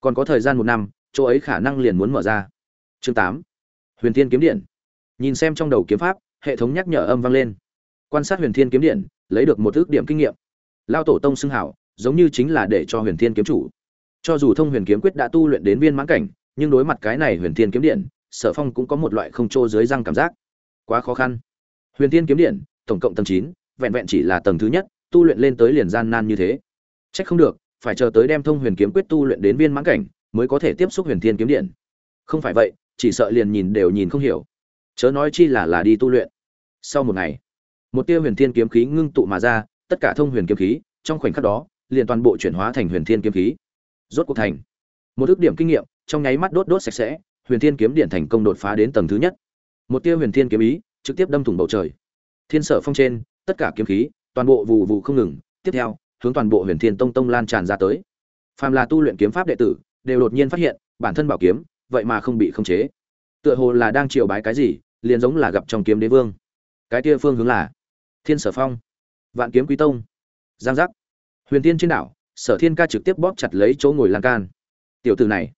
Còn có thời gian một năm, chỗ ấy khả năng liền muốn mở ra. Chương tám, huyền thiên kiếm điện. Nhìn xem trong đầu kiếm pháp, hệ thống nhắc nhở âm vang lên. Quan sát huyền thiên kiếm điện, lấy được một ước điểm kinh nghiệm. Lao tổ tông xưng hảo giống như chính là để cho huyền thiên kiếm chủ. Cho dù thông huyền kiếm quyết đã tu luyện đến viên mãn cảnh, nhưng đối mặt cái này huyền thiên kiếm điện, sở phong cũng có một loại không trô dưới răng cảm giác. Quá khó khăn. Huyền thiên kiếm điện, tổng cộng tầng chín, vẹn vẹn chỉ là tầng thứ nhất, tu luyện lên tới liền gian nan như thế. Trách không được, phải chờ tới đem thông huyền kiếm quyết tu luyện đến viên mãn cảnh, mới có thể tiếp xúc huyền thiên kiếm điện. Không phải vậy, chỉ sợ liền nhìn đều nhìn không hiểu. Chớ nói chi là là đi tu luyện. Sau một ngày, một tia huyền thiên kiếm khí ngưng tụ mà ra, tất cả thông huyền kiếm khí, trong khoảnh khắc đó liền toàn bộ chuyển hóa thành huyền thiên kiếm khí. Rốt cuộc thành. Một ước điểm kinh nghiệm, trong nháy mắt đốt đốt sạch sẽ, huyền thiên kiếm điện thành công đột phá đến tầng thứ nhất. Một tia huyền thiên kiếm ý, trực tiếp đâm thủng bầu trời. Thiên sở phong trên, tất cả kiếm khí, toàn bộ vụ vụ không ngừng. Tiếp theo, hướng toàn bộ huyền thiên tông tông lan tràn ra tới. Phàm là tu luyện kiếm pháp đệ tử, đều đột nhiên phát hiện, bản thân bảo kiếm, vậy mà không bị khống chế. Tựa hồ là đang triều bái cái gì, liền giống là gặp trong kiếm đế vương. Cái kia phương hướng là, thiên sở phong. Vạn kiếm quý tông. Giang giác huyền tiên trên đảo, sở thiên ca trực tiếp bóp chặt lấy chỗ ngồi lan can. Tiểu từ này,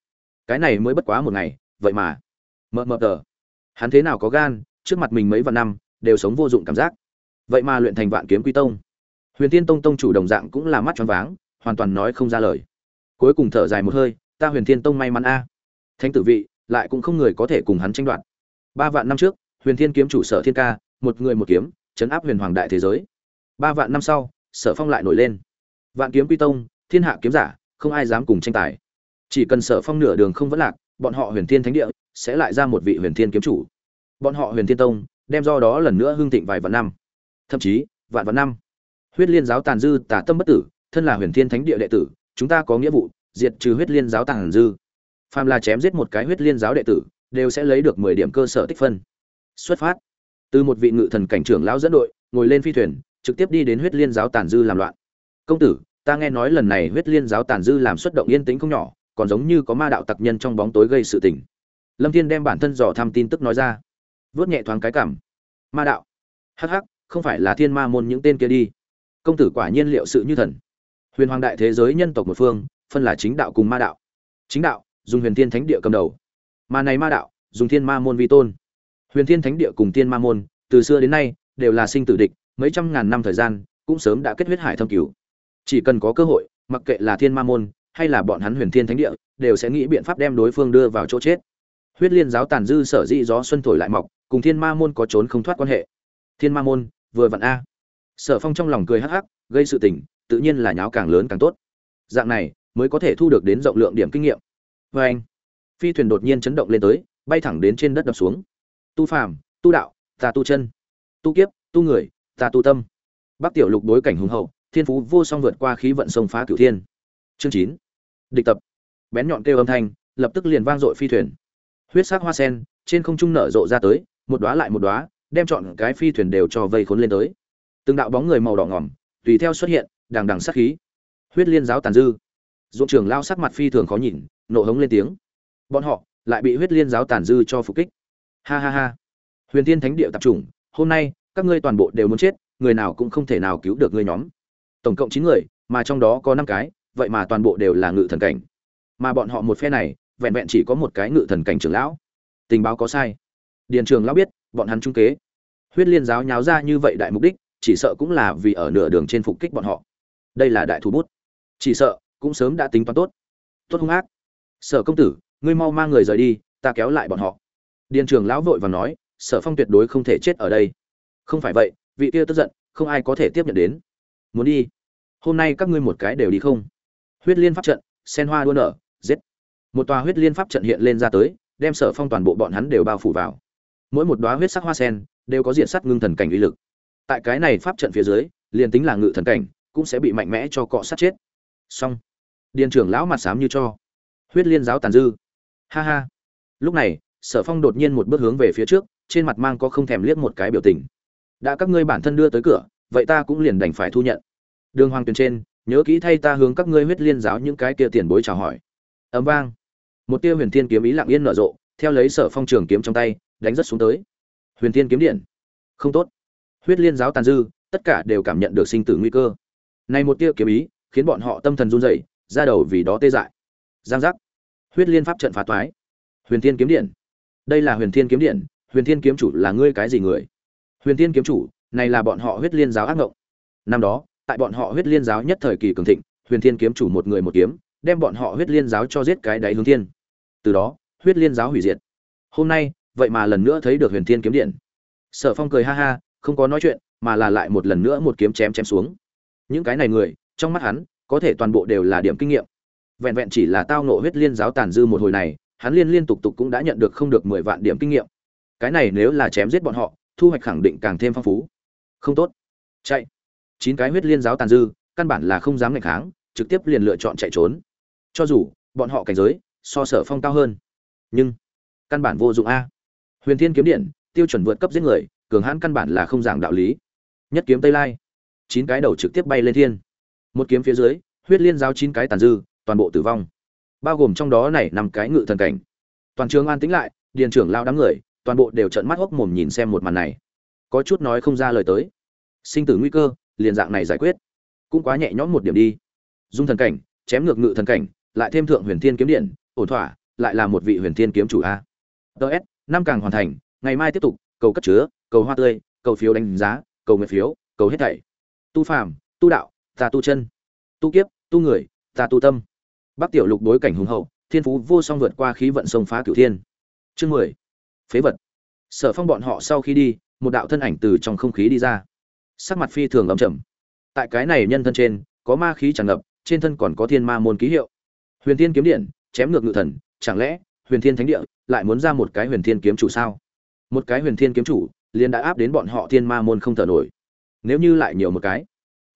cái này mới bất quá một ngày, vậy mà. Mờ mờ tờ. Hắn thế nào có gan, trước mặt mình mấy vạn năm, đều sống vô dụng cảm giác. Vậy mà luyện thành vạn kiếm quy tông. Huyền tiên tông tông chủ đồng dạng cũng là mắt choáng váng, hoàn toàn nói không ra lời. Cuối cùng thở dài một hơi, ta huyền thiên tông may mắn a. Thánh tử vị, lại cũng không người có thể cùng hắn tranh đoạt. Ba vạn năm trước, huyền thiên kiếm chủ sở thiên ca, một người một kiếm, chấn áp huyền hoàng đại thế giới. Ba vạn năm sau, sở phong lại nổi lên vạn kiếm quy tông, thiên hạ kiếm giả, không ai dám cùng tranh tài. Chỉ cần sở phong nửa đường không vẫn lạc, bọn họ huyền thiên thánh địa sẽ lại ra một vị huyền thiên kiếm chủ. Bọn họ huyền thiên tông đem do đó lần nữa hưng thịnh vài vạn năm. Thậm chí, vạn vạn năm. Huyết liên giáo tàn dư tả tâm bất tử, thân là huyền thiên thánh địa đệ tử, chúng ta có nghĩa vụ, diệt trừ huyết liên giáo tàn dư. Phàm là chém giết một cái huyết liên giáo đệ tử, đều sẽ lấy được mười điểm cơ sở tích phân. Xuất phát. Từ một vị ngự thần cảnh trưởng lão dẫn đội, ngồi lên phi thuyền, trực tiếp đi đến huyết liên giáo tàn dư làm loạn. Công tử ta nghe nói lần này huyết liên giáo tàn dư làm xuất động yên tĩnh không nhỏ, còn giống như có ma đạo tặc nhân trong bóng tối gây sự tình. Lâm thiên đem bản thân dò thăm tin tức nói ra. Vớt nhẹ thoáng cái cảm. Ma đạo. Hắc hắc, không phải là thiên ma môn những tên kia đi. Công tử quả nhiên liệu sự như thần. Huyền hoàng đại thế giới nhân tộc một phương, phân là chính đạo cùng ma đạo. Chính đạo, dùng huyền thiên thánh địa cầm đầu. Mà này ma đạo, dùng thiên ma môn vi tôn. Huyền thiên thánh địa cùng thiên ma môn, từ xưa đến nay, đều là sinh tử địch, mấy trăm ngàn năm thời gian, cũng sớm đã kết huyết hải thâm cửu chỉ cần có cơ hội, mặc kệ là thiên ma môn hay là bọn hắn huyền thiên thánh địa, đều sẽ nghĩ biện pháp đem đối phương đưa vào chỗ chết. Huyết liên giáo tàn dư sở dĩ gió xuân thổi lại mọc, cùng thiên ma môn có trốn không thoát quan hệ. Thiên ma môn, vừa vặn a. Sở phong trong lòng cười hắc hắc, gây sự tình, tự nhiên là nháo càng lớn càng tốt. Dạng này, mới có thể thu được đến rộng lượng điểm kinh nghiệm. Vê anh, phi thuyền đột nhiên chấn động lên tới, bay thẳng đến trên đất đập xuống. Tu phàm, tu đạo, ta tu chân. Tu kiếp, tu người, ta tu tâm. Bắc tiểu lục đối cảnh hùng hậu thiên phú vô song vượt qua khí vận sông phá cửu thiên. Chương chín. Địch tập. Bén nhọn kêu âm thanh, lập tức liền vang dội phi thuyền. Huyết sắc hoa sen, trên không trung nở rộ ra tới, một đóa lại một đóa, đem chọn cái phi thuyền đều cho vây khốn lên tới. Từng đạo bóng người màu đỏ ngỏm, tùy theo xuất hiện, đằng đằng sát khí. Huyết liên giáo tàn dư. Dụng trường lao sắc mặt phi thường khó nhìn, nộ hống lên tiếng. Bọn họ lại bị huyết liên giáo tàn dư cho phục kích. Ha ha ha. Huyền tiên thánh địa tập trung, hôm nay, các ngươi toàn bộ đều muốn chết, người nào cũng không thể nào cứu được ngươi nhóm tổng cộng chín người, mà trong đó có năm cái, vậy mà toàn bộ đều là ngự thần cảnh. Mà bọn họ một phe này, vẹn vẹn chỉ có một cái ngự thần cảnh trưởng lão. Tình báo có sai. Điền trường lão biết, bọn hắn trung kế. Huyết liên giáo nháo ra như vậy đại mục đích, chỉ sợ cũng là vì ở nửa đường trên phục kích bọn họ. Đây là đại thủ bút. Chỉ sợ, cũng sớm đã tính toán tốt. Tốt hung ác. Sở công tử, ngươi mau mang người rời đi, ta kéo lại bọn họ. Điền trường lão vội và nói, sở phong tuyệt đối không thể chết ở đây. Không phải vậy, vị kia tức giận, không ai có thể tiếp nhận đến muốn đi? Hôm nay các ngươi một cái đều đi không? Huyết liên pháp trận, sen hoa đua nở, giết. Một tòa huyết liên pháp trận hiện lên ra tới, đem sở phong toàn bộ bọn hắn đều bao phủ vào. Mỗi một đoá huyết sắc hoa sen đều có diện sắt ngưng thần cảnh uy lực. Tại cái này pháp trận phía dưới, liền tính là ngự thần cảnh, cũng sẽ bị mạnh mẽ cho cọ sát chết. Xong. Điền trưởng lão mặt xám như cho. Huyết liên giáo tàn dư. Ha ha. Lúc này, sở phong đột nhiên một bước hướng về phía trước, trên mặt mang có không thèm liếc một cái biểu tình. Đã các ngươi bản thân đưa tới cửa vậy ta cũng liền đành phải thu nhận. Đường hoàng tuyền trên, nhớ kỹ thay ta hướng các ngươi huyết liên giáo những cái kia tiền bối chào hỏi. Ấm vang. Một tia huyền thiên kiếm ý lặng yên nở rộ, theo lấy sở phong trường kiếm trong tay, đánh rất xuống tới. Huyền thiên kiếm điện. Không tốt. Huyết liên giáo tàn dư, tất cả đều cảm nhận được sinh tử nguy cơ. Này một tia kiếm ý, khiến bọn họ tâm thần run rẩy, ra đầu vì đó tê dại. Giang giác. Huyết liên pháp trận phá toái. Huyền thiên kiếm điện. Đây là huyền thiên kiếm điện, huyền thiên kiếm chủ là ngươi cái gì người? Huyền thiên kiếm chủ này là bọn họ huyết liên giáo ác ngộng. Năm đó, tại bọn họ huyết liên giáo nhất thời kỳ cường thịnh, huyền thiên kiếm chủ một người một kiếm, đem bọn họ huyết liên giáo cho giết cái đáy hướng thiên. Từ đó, huyết liên giáo hủy diệt. Hôm nay, vậy mà lần nữa thấy được huyền thiên kiếm điện. Sở phong cười ha ha, không có nói chuyện, mà là lại một lần nữa một kiếm chém chém xuống. Những cái này người, trong mắt hắn, có thể toàn bộ đều là điểm kinh nghiệm. Vẹn vẹn chỉ là tao nộ huyết liên giáo tàn dư một hồi này, hắn liên liên tục tục cũng đã nhận được không được mười vạn điểm kinh nghiệm. Cái này nếu là chém giết bọn họ, thu hoạch khẳng định càng thêm phong phú không tốt. Chạy. Chín cái huyết liên giáo tàn dư, căn bản là không dám ngày kháng, trực tiếp liền lựa chọn chạy trốn. Cho dù, bọn họ cảnh giới, so sở phong cao hơn. Nhưng, căn bản vô dụng a. Huyền thiên kiếm điện, tiêu chuẩn vượt cấp giết người, cường hãn căn bản là không giảng đạo lý. Nhất kiếm tây lai. Chín cái đầu trực tiếp bay lên thiên. Một kiếm phía dưới, huyết liên giáo chín cái tàn dư, toàn bộ tử vong. Bao gồm trong đó này năm cái ngự thần cảnh. Toàn trường an tĩnh lại, điền trưởng lao đám người, toàn bộ đều trợn mắt hốc mồm nhìn xem một màn này. Có chút nói không ra lời tới sinh tử nguy cơ, liền dạng này giải quyết. Cũng quá nhẹ nhõm một điểm đi. Dung thần cảnh, chém ngược ngự thần cảnh, lại thêm thượng huyền thiên kiếm điện, ổn thỏa, lại là một vị huyền thiên kiếm chủ a. Ts năm càng hoàn thành, ngày mai tiếp tục, cầu cất chứa, cầu hoa tươi, cầu phiếu đánh giá, cầu nguyện phiếu, cầu hết thảy. Tu phàm, tu đạo, ta tu chân. Tu kiếp, tu người, ta tu tâm. Bắc tiểu lục đối cảnh hùng hậu, thiên phú vô song vượt qua khí vận sông phá cửu thiên. Chương mười. Phế vật. Sở phong bọn họ sau khi đi, một đạo thân ảnh từ trong không khí đi ra sắc mặt phi thường ấm trầm. tại cái này nhân thân trên, có ma khí tràn ngập, trên thân còn có thiên ma môn ký hiệu. Huyền thiên kiếm điện, chém ngược ngự thần, chẳng lẽ huyền thiên thánh địa lại muốn ra một cái huyền thiên kiếm chủ sao? Một cái huyền thiên kiếm chủ, liền đã áp đến bọn họ thiên ma môn không thở nổi. Nếu như lại nhiều một cái,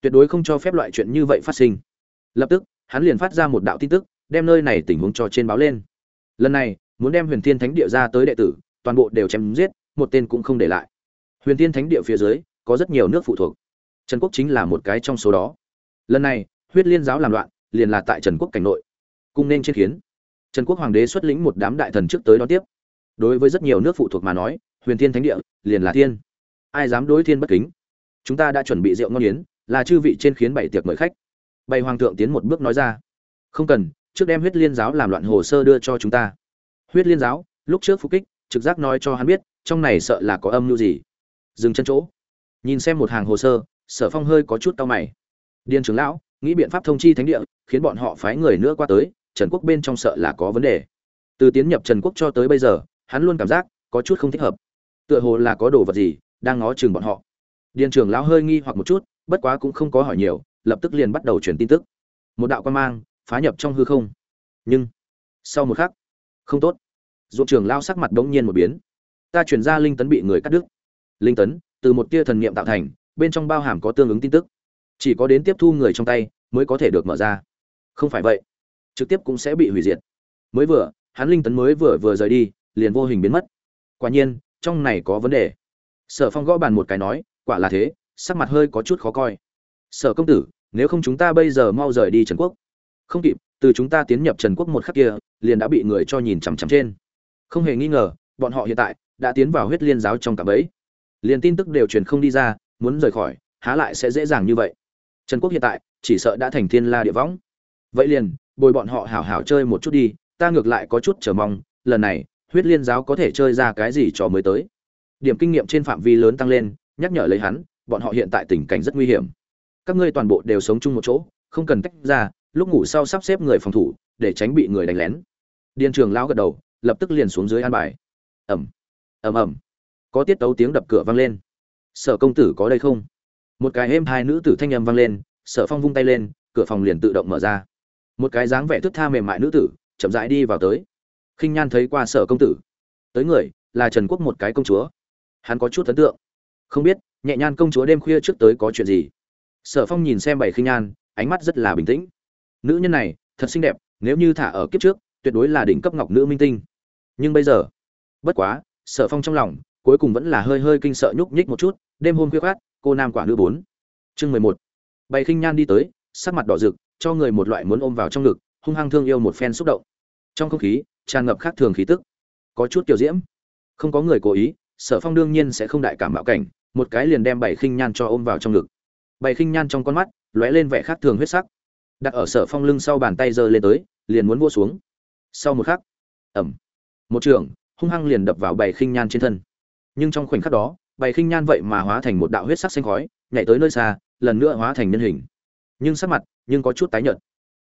tuyệt đối không cho phép loại chuyện như vậy phát sinh. Lập tức, hắn liền phát ra một đạo tin tức, đem nơi này tình huống cho trên báo lên. Lần này, muốn đem huyền thiên thánh địa ra tới đệ tử, toàn bộ đều chém giết, một tên cũng không để lại. Huyền thiên thánh địa phía dưới có rất nhiều nước phụ thuộc. Trần quốc chính là một cái trong số đó. Lần này, huyết liên giáo làm loạn, liền là tại trần quốc cảnh nội. Cung nên trên khiến. Trần quốc hoàng đế xuất lĩnh một đám đại thần trước tới đón tiếp. Đối với rất nhiều nước phụ thuộc mà nói, huyền thiên thánh địa, liền là thiên. Ai dám đối thiên bất kính? Chúng ta đã chuẩn bị rượu ngon yến, là chư vị trên khiến bảy tiệc mời khách. Bày hoàng thượng tiến một bước nói ra. Không cần, trước đem huyết liên giáo làm loạn hồ sơ đưa cho chúng ta. Huyết liên giáo, lúc trước phục kích, trực giác nói cho hắn biết, trong này sợ là có âm mưu gì. Dừng chân chỗ nhìn xem một hàng hồ sơ, sở phong hơi có chút tao mày. Điền trưởng lão, nghĩ biện pháp thông chi thánh địa, khiến bọn họ phái người nữa qua tới, trần quốc bên trong sợ là có vấn đề. Từ tiến nhập trần quốc cho tới bây giờ, hắn luôn cảm giác có chút không thích hợp. Tựa hồ là có đồ vật gì đang ngó chừng bọn họ. Điền trưởng lão hơi nghi hoặc một chút, bất quá cũng không có hỏi nhiều, lập tức liền bắt đầu truyền tin tức. Một đạo quan mang phá nhập trong hư không. Nhưng, sau một khắc, không tốt. Ruộng trưởng lao sắc mặt đống nhiên một biến. Ta chuyển ra linh tấn bị người cắt đứt. Linh tấn? Từ một tia thần niệm tạo thành, bên trong bao hàm có tương ứng tin tức. Chỉ có đến tiếp thu người trong tay mới có thể được mở ra. Không phải vậy, trực tiếp cũng sẽ bị hủy diệt. Mới vừa, hắn linh tấn mới vừa vừa rời đi, liền vô hình biến mất. Quả nhiên, trong này có vấn đề. Sở phong gõ bàn một cái nói, quả là thế, sắc mặt hơi có chút khó coi. Sở công tử, nếu không chúng ta bây giờ mau rời đi trần quốc. Không kịp, từ chúng ta tiến nhập trần quốc một khắc kia, liền đã bị người cho nhìn chằm chằm trên. Không hề nghi ngờ, bọn họ hiện tại đã tiến vào huyết liên giáo trong cả bẫy liền tin tức đều truyền không đi ra, muốn rời khỏi, há lại sẽ dễ dàng như vậy. Trần quốc hiện tại, chỉ sợ đã thành thiên la địa võng. Vậy liền, bồi bọn họ hảo hảo chơi một chút đi, ta ngược lại có chút chờ mong, lần này, huyết liên giáo có thể chơi ra cái gì trò mới tới. Điểm kinh nghiệm trên phạm vi lớn tăng lên, nhắc nhở lấy hắn, bọn họ hiện tại tình cảnh rất nguy hiểm. Các ngươi toàn bộ đều sống chung một chỗ, không cần tách ra, lúc ngủ sau sắp xếp người phòng thủ, để tránh bị người đánh lén. Điền trường lão gật đầu, lập tức liền xuống dưới an bài. Ẩm ẩm ẩm có tiết tấu tiếng đập cửa vang lên. Sở công tử có đây không? Một cái êm hai nữ tử thanh âm vang lên, sở phong vung tay lên, cửa phòng liền tự động mở ra. Một cái dáng vẻ thức tha mềm mại nữ tử, chậm rãi đi vào tới. Khinh nhan thấy qua sở công tử. Tới người, là trần quốc một cái công chúa. Hắn có chút ấn tượng. Không biết, nhẹ nhan công chúa đêm khuya trước tới có chuyện gì? Sở phong nhìn xem bảy khinh nhan, ánh mắt rất là bình tĩnh. Nữ nhân này, thật xinh đẹp, nếu như thả ở kiếp trước, tuyệt đối là đỉnh cấp ngọc nữ minh tinh. Nhưng bây giờ, bất quá, sở phong trong lòng cuối cùng vẫn là hơi hơi kinh sợ nhúc nhích một chút, đêm hôm khuya khát cô nam quả nữ bốn. Chương mười một. Bày khinh nhan đi tới, sắc mặt đỏ rực, cho người một loại muốn ôm vào trong ngực, hung hăng thương yêu một phen xúc động. Trong không khí, tràn ngập khác thường khí tức. Có chút kiểu diễm. Không có người cố ý, sở phong đương nhiên sẽ không đại cảm bạo cảnh, một cái liền đem bảy khinh nhan cho ôm vào trong ngực. Bảy khinh nhan trong con mắt, lóe lên vẻ khác thường huyết sắc. Đặt ở sở phong lưng sau bàn tay giơ lên tới, liền muốn vua xuống. Sau một khắc ẩm một trường, hung hăng liền đập vào bảy khinh nhan trên thân nhưng trong khoảnh khắc đó bảy khinh nhan vậy mà hóa thành một đạo huyết sắc xanh khói, nhảy tới nơi xa, lần nữa hóa thành nhân hình. Nhưng sắc mặt, nhưng có chút tái nhợt.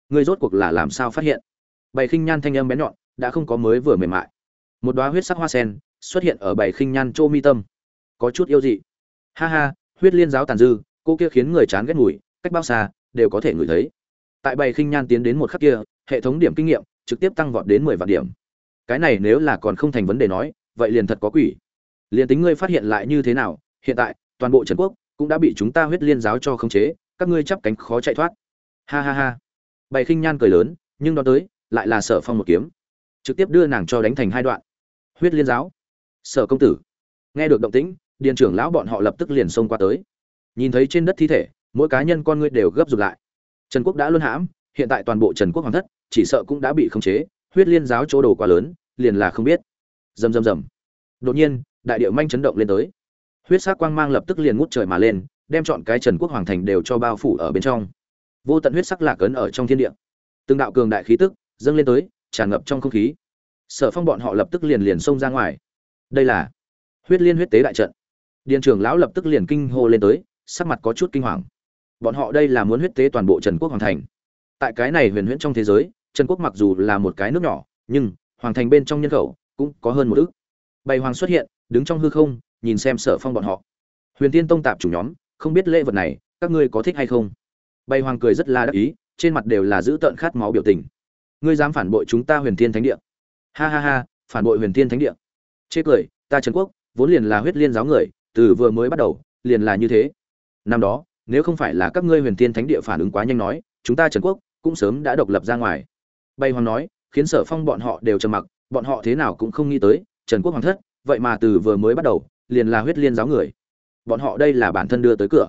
Người rốt cuộc là làm sao phát hiện? Bảy khinh nhan thanh âm bén nhọn, đã không có mới vừa mềm mại. Một đóa huyết sắc hoa sen xuất hiện ở bảy khinh nhan chỗ mi tâm. Có chút yêu dị. Ha ha, huyết liên giáo tàn dư, cô kia khiến người chán ghét mùi cách bao xa, đều có thể ngửi thấy. Tại bảy khinh nhan tiến đến một khắc kia, hệ thống điểm kinh nghiệm trực tiếp tăng vọt đến mười vạn điểm. Cái này nếu là còn không thành vấn đề nói, vậy liền thật có quỷ liền tính ngươi phát hiện lại như thế nào, hiện tại, toàn bộ trần quốc cũng đã bị chúng ta huyết liên giáo cho khống chế, các ngươi chắp cánh khó chạy thoát. Ha ha ha. Bày khinh nhan cười lớn, nhưng đó tới, lại là sở phong một kiếm. Trực tiếp đưa nàng cho đánh thành hai đoạn. Huyết liên giáo. Sở công tử. Nghe được động tĩnh, điền trưởng lão bọn họ lập tức liền xông qua tới. Nhìn thấy trên đất thi thể, mỗi cá nhân con ngươi đều gấp rụt lại. Trần quốc đã luân hãm, hiện tại toàn bộ trần quốc hoàng thất, chỉ sợ cũng đã bị khống chế, huyết liên giáo chỗ đồ quá lớn, liền là không biết. Rầm rầm rầm. Đột nhiên đại địa manh chấn động lên tới. Huyết sắc quang mang lập tức liền ngút trời mà lên, đem chọn cái trần quốc hoàng thành đều cho bao phủ ở bên trong. Vô tận huyết sắc lạc ấn ở trong thiên địa. Từng đạo cường đại khí tức dâng lên tới, tràn ngập trong không khí. Sở phong bọn họ lập tức liền liền xông ra ngoài. Đây là huyết liên huyết tế đại trận. Điện trưởng lão lập tức liền kinh hô lên tới, sắc mặt có chút kinh hoàng. Bọn họ đây là muốn huyết tế toàn bộ trần quốc hoàng thành. Tại cái này huyền huyễn trong thế giới, trần quốc mặc dù là một cái nước nhỏ, nhưng hoàng thành bên trong nhân khẩu cũng có hơn một ước bày hoàng xuất hiện đứng trong hư không, nhìn xem sở phong bọn họ. Huyền tiên tông tạp chủ nhóm, không biết lễ vật này, các ngươi có thích hay không? Bay hoàng cười rất là đắc ý, trên mặt đều là giữ tợn khát máu biểu tình. Ngươi dám phản bội chúng ta huyền thiên thánh địa. Ha ha ha, phản bội huyền thiên thánh địa. Chê cười, ta trần quốc, vốn liền là huyết liên giáo người, từ vừa mới bắt đầu, liền là như thế. Năm đó, nếu không phải là các ngươi huyền thiên thánh địa phản ứng quá nhanh nói, chúng ta trần quốc cũng sớm đã độc lập ra ngoài. Bay hoàng nói, khiến sở phong bọn họ đều trầm mặc, bọn họ thế nào cũng không nghĩ tới, trần quốc hoàng thất vậy mà từ vừa mới bắt đầu, liền là huyết liên giáo người. Bọn họ đây là bản thân đưa tới cửa.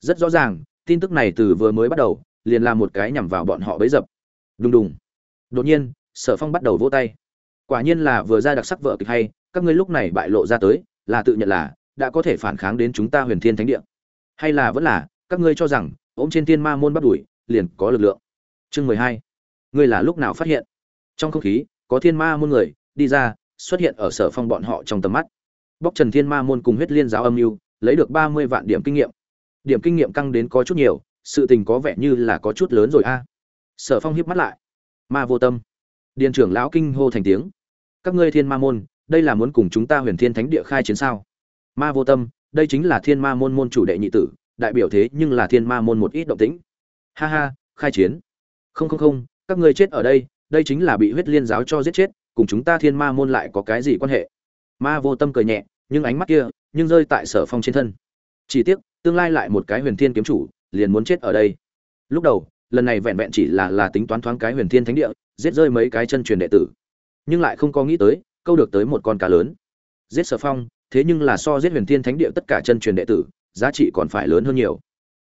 Rất rõ ràng, tin tức này từ vừa mới bắt đầu, liền là một cái nhằm vào bọn họ bấy dập. Đùng đùng. Đột nhiên, sở phong bắt đầu vỗ tay. Quả nhiên là vừa ra đặc sắc vợ kịch hay, các ngươi lúc này bại lộ ra tới, là tự nhận là, đã có thể phản kháng đến chúng ta huyền thiên thánh địa. Hay là vẫn là, các ngươi cho rằng, ôm trên thiên ma môn bắt đuổi, liền có lực lượng. Chương mười hai. Ngươi là lúc nào phát hiện? Trong không khí, có thiên ma môn người, đi ra xuất hiện ở sở phong bọn họ trong tầm mắt. Bóc trần thiên ma môn cùng huyết liên giáo âm mưu, lấy được ba mươi vạn điểm kinh nghiệm. Điểm kinh nghiệm căng đến có chút nhiều, sự tình có vẻ như là có chút lớn rồi a. Sở phong hiếp mắt lại. Ma vô tâm. Điền trưởng lão kinh hô thành tiếng. Các ngươi thiên ma môn, đây là muốn cùng chúng ta huyền thiên thánh địa khai chiến sao? Ma vô tâm, đây chính là thiên ma môn môn chủ đệ nhị tử, đại biểu thế nhưng là thiên ma môn một ít động tĩnh. Ha ha, khai chiến. Không không không, các ngươi chết ở đây đây chính là bị huyết liên giáo cho giết chết cùng chúng ta thiên ma môn lại có cái gì quan hệ? Ma vô tâm cười nhẹ, nhưng ánh mắt kia, nhưng rơi tại sở phong trên thân. Chỉ tiếc, tương lai lại một cái huyền thiên kiếm chủ, liền muốn chết ở đây. Lúc đầu, lần này vẹn vẹn chỉ là là tính toán thoáng cái huyền thiên thánh địa, giết rơi mấy cái chân truyền đệ tử. Nhưng lại không có nghĩ tới, câu được tới một con cá lớn. Giết sở phong, thế nhưng là so giết huyền thiên thánh địa tất cả chân truyền đệ tử, giá trị còn phải lớn hơn nhiều.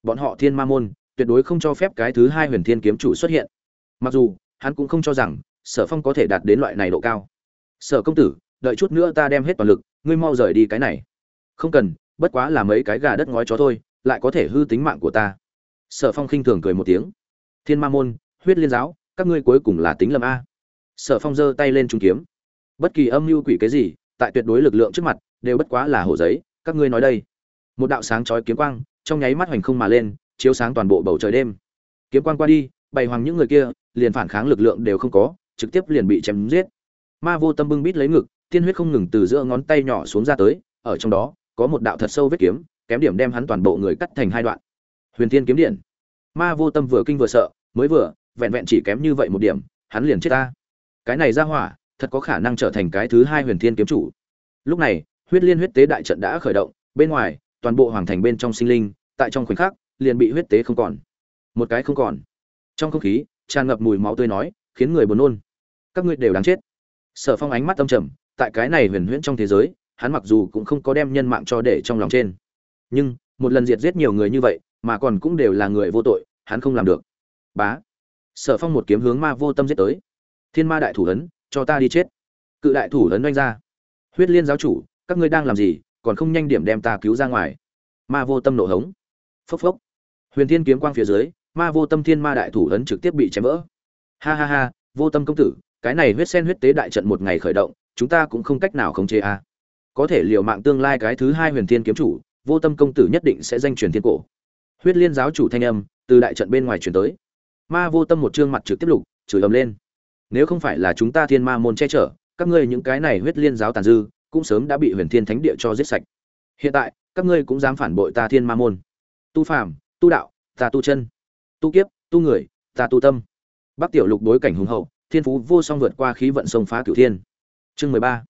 Bọn họ thiên ma môn, tuyệt đối không cho phép cái thứ hai huyền thiên kiếm chủ xuất hiện. Mặc dù, hắn cũng không cho rằng sở phong có thể đạt đến loại này độ cao. Sở công tử, đợi chút nữa ta đem hết toàn lực, ngươi mau rời đi cái này. Không cần, bất quá là mấy cái gà đất ngói chó thôi, lại có thể hư tính mạng của ta. Sở phong khinh thường cười một tiếng. Thiên ma môn, huyết liên giáo, các ngươi cuối cùng là tính lầm a. Sở phong giơ tay lên trung kiếm. Bất kỳ âm mưu quỷ cái gì, tại tuyệt đối lực lượng trước mặt, đều bất quá là hổ giấy, các ngươi nói đây. Một đạo sáng chói kiếm quang, trong nháy mắt hoành không mà lên, chiếu sáng toàn bộ bầu trời đêm. Kiếm quang qua đi, bày hoàng những người kia, liền phản kháng lực lượng đều không có trực tiếp liền bị chém giết. Ma vô tâm bưng bít lấy ngực, tiên huyết không ngừng từ giữa ngón tay nhỏ xuống ra tới, ở trong đó, có một đạo thật sâu vết kiếm, kém điểm đem hắn toàn bộ người cắt thành hai đoạn. Huyền Thiên kiếm điện. Ma vô tâm vừa kinh vừa sợ, mới vừa, vẹn vẹn chỉ kém như vậy một điểm, hắn liền chết ta. Cái này ra hỏa, thật có khả năng trở thành cái thứ hai huyền thiên kiếm chủ. Lúc này, huyết liên huyết tế đại trận đã khởi động, bên ngoài, toàn bộ hoàng thành bên trong sinh linh, tại trong khoảnh khắc, liền bị huyết tế không còn. Một cái không còn. Trong không khí, tràn ngập mùi máu tươi nói, khiến người buồn nôn các ngươi đều đáng chết. Sở phong ánh mắt âm trầm, tại cái này huyền huyễn trong thế giới, hắn mặc dù cũng không có đem nhân mạng cho để trong lòng trên. Nhưng, một lần diệt giết nhiều người như vậy, mà còn cũng đều là người vô tội, hắn không làm được. Bá. Sở phong một kiếm hướng ma vô tâm giết tới. Thiên ma đại thủ ấn, cho ta đi chết. Cự đại thủ ấn oanh ra. Huyết liên giáo chủ, các ngươi đang làm gì, còn không nhanh điểm đem ta cứu ra ngoài. Ma vô tâm nổ hống. Phốc phốc. Huyền thiên kiếm quang phía dưới, ma vô tâm thiên ma đại thủ ấn trực tiếp bị chém vỡ. Ha ha ha, vô tâm công tử cái này huyết sen huyết tế đại trận một ngày khởi động, chúng ta cũng không cách nào khống chế a. Có thể liều mạng tương lai cái thứ hai huyền thiên kiếm chủ, vô tâm công tử nhất định sẽ danh truyền thiên cổ. Huyết liên giáo chủ thanh âm, từ đại trận bên ngoài truyền tới. Ma vô tâm một trương mặt trực tiếp lục, chửi ầm lên. Nếu không phải là chúng ta thiên ma môn che chở, các ngươi những cái này huyết liên giáo tàn dư, cũng sớm đã bị huyền thiên thánh địa cho giết sạch. Hiện tại, các ngươi cũng dám phản bội ta thiên ma môn. Tu phàm, tu đạo, ta tu chân. Tu kiếp, tu người, ta tu tâm. Bắc tiểu lục đối cảnh hùng hậu thiên phú vô song vượt qua khí vận sông phá cửu thiên. Chương mười ba.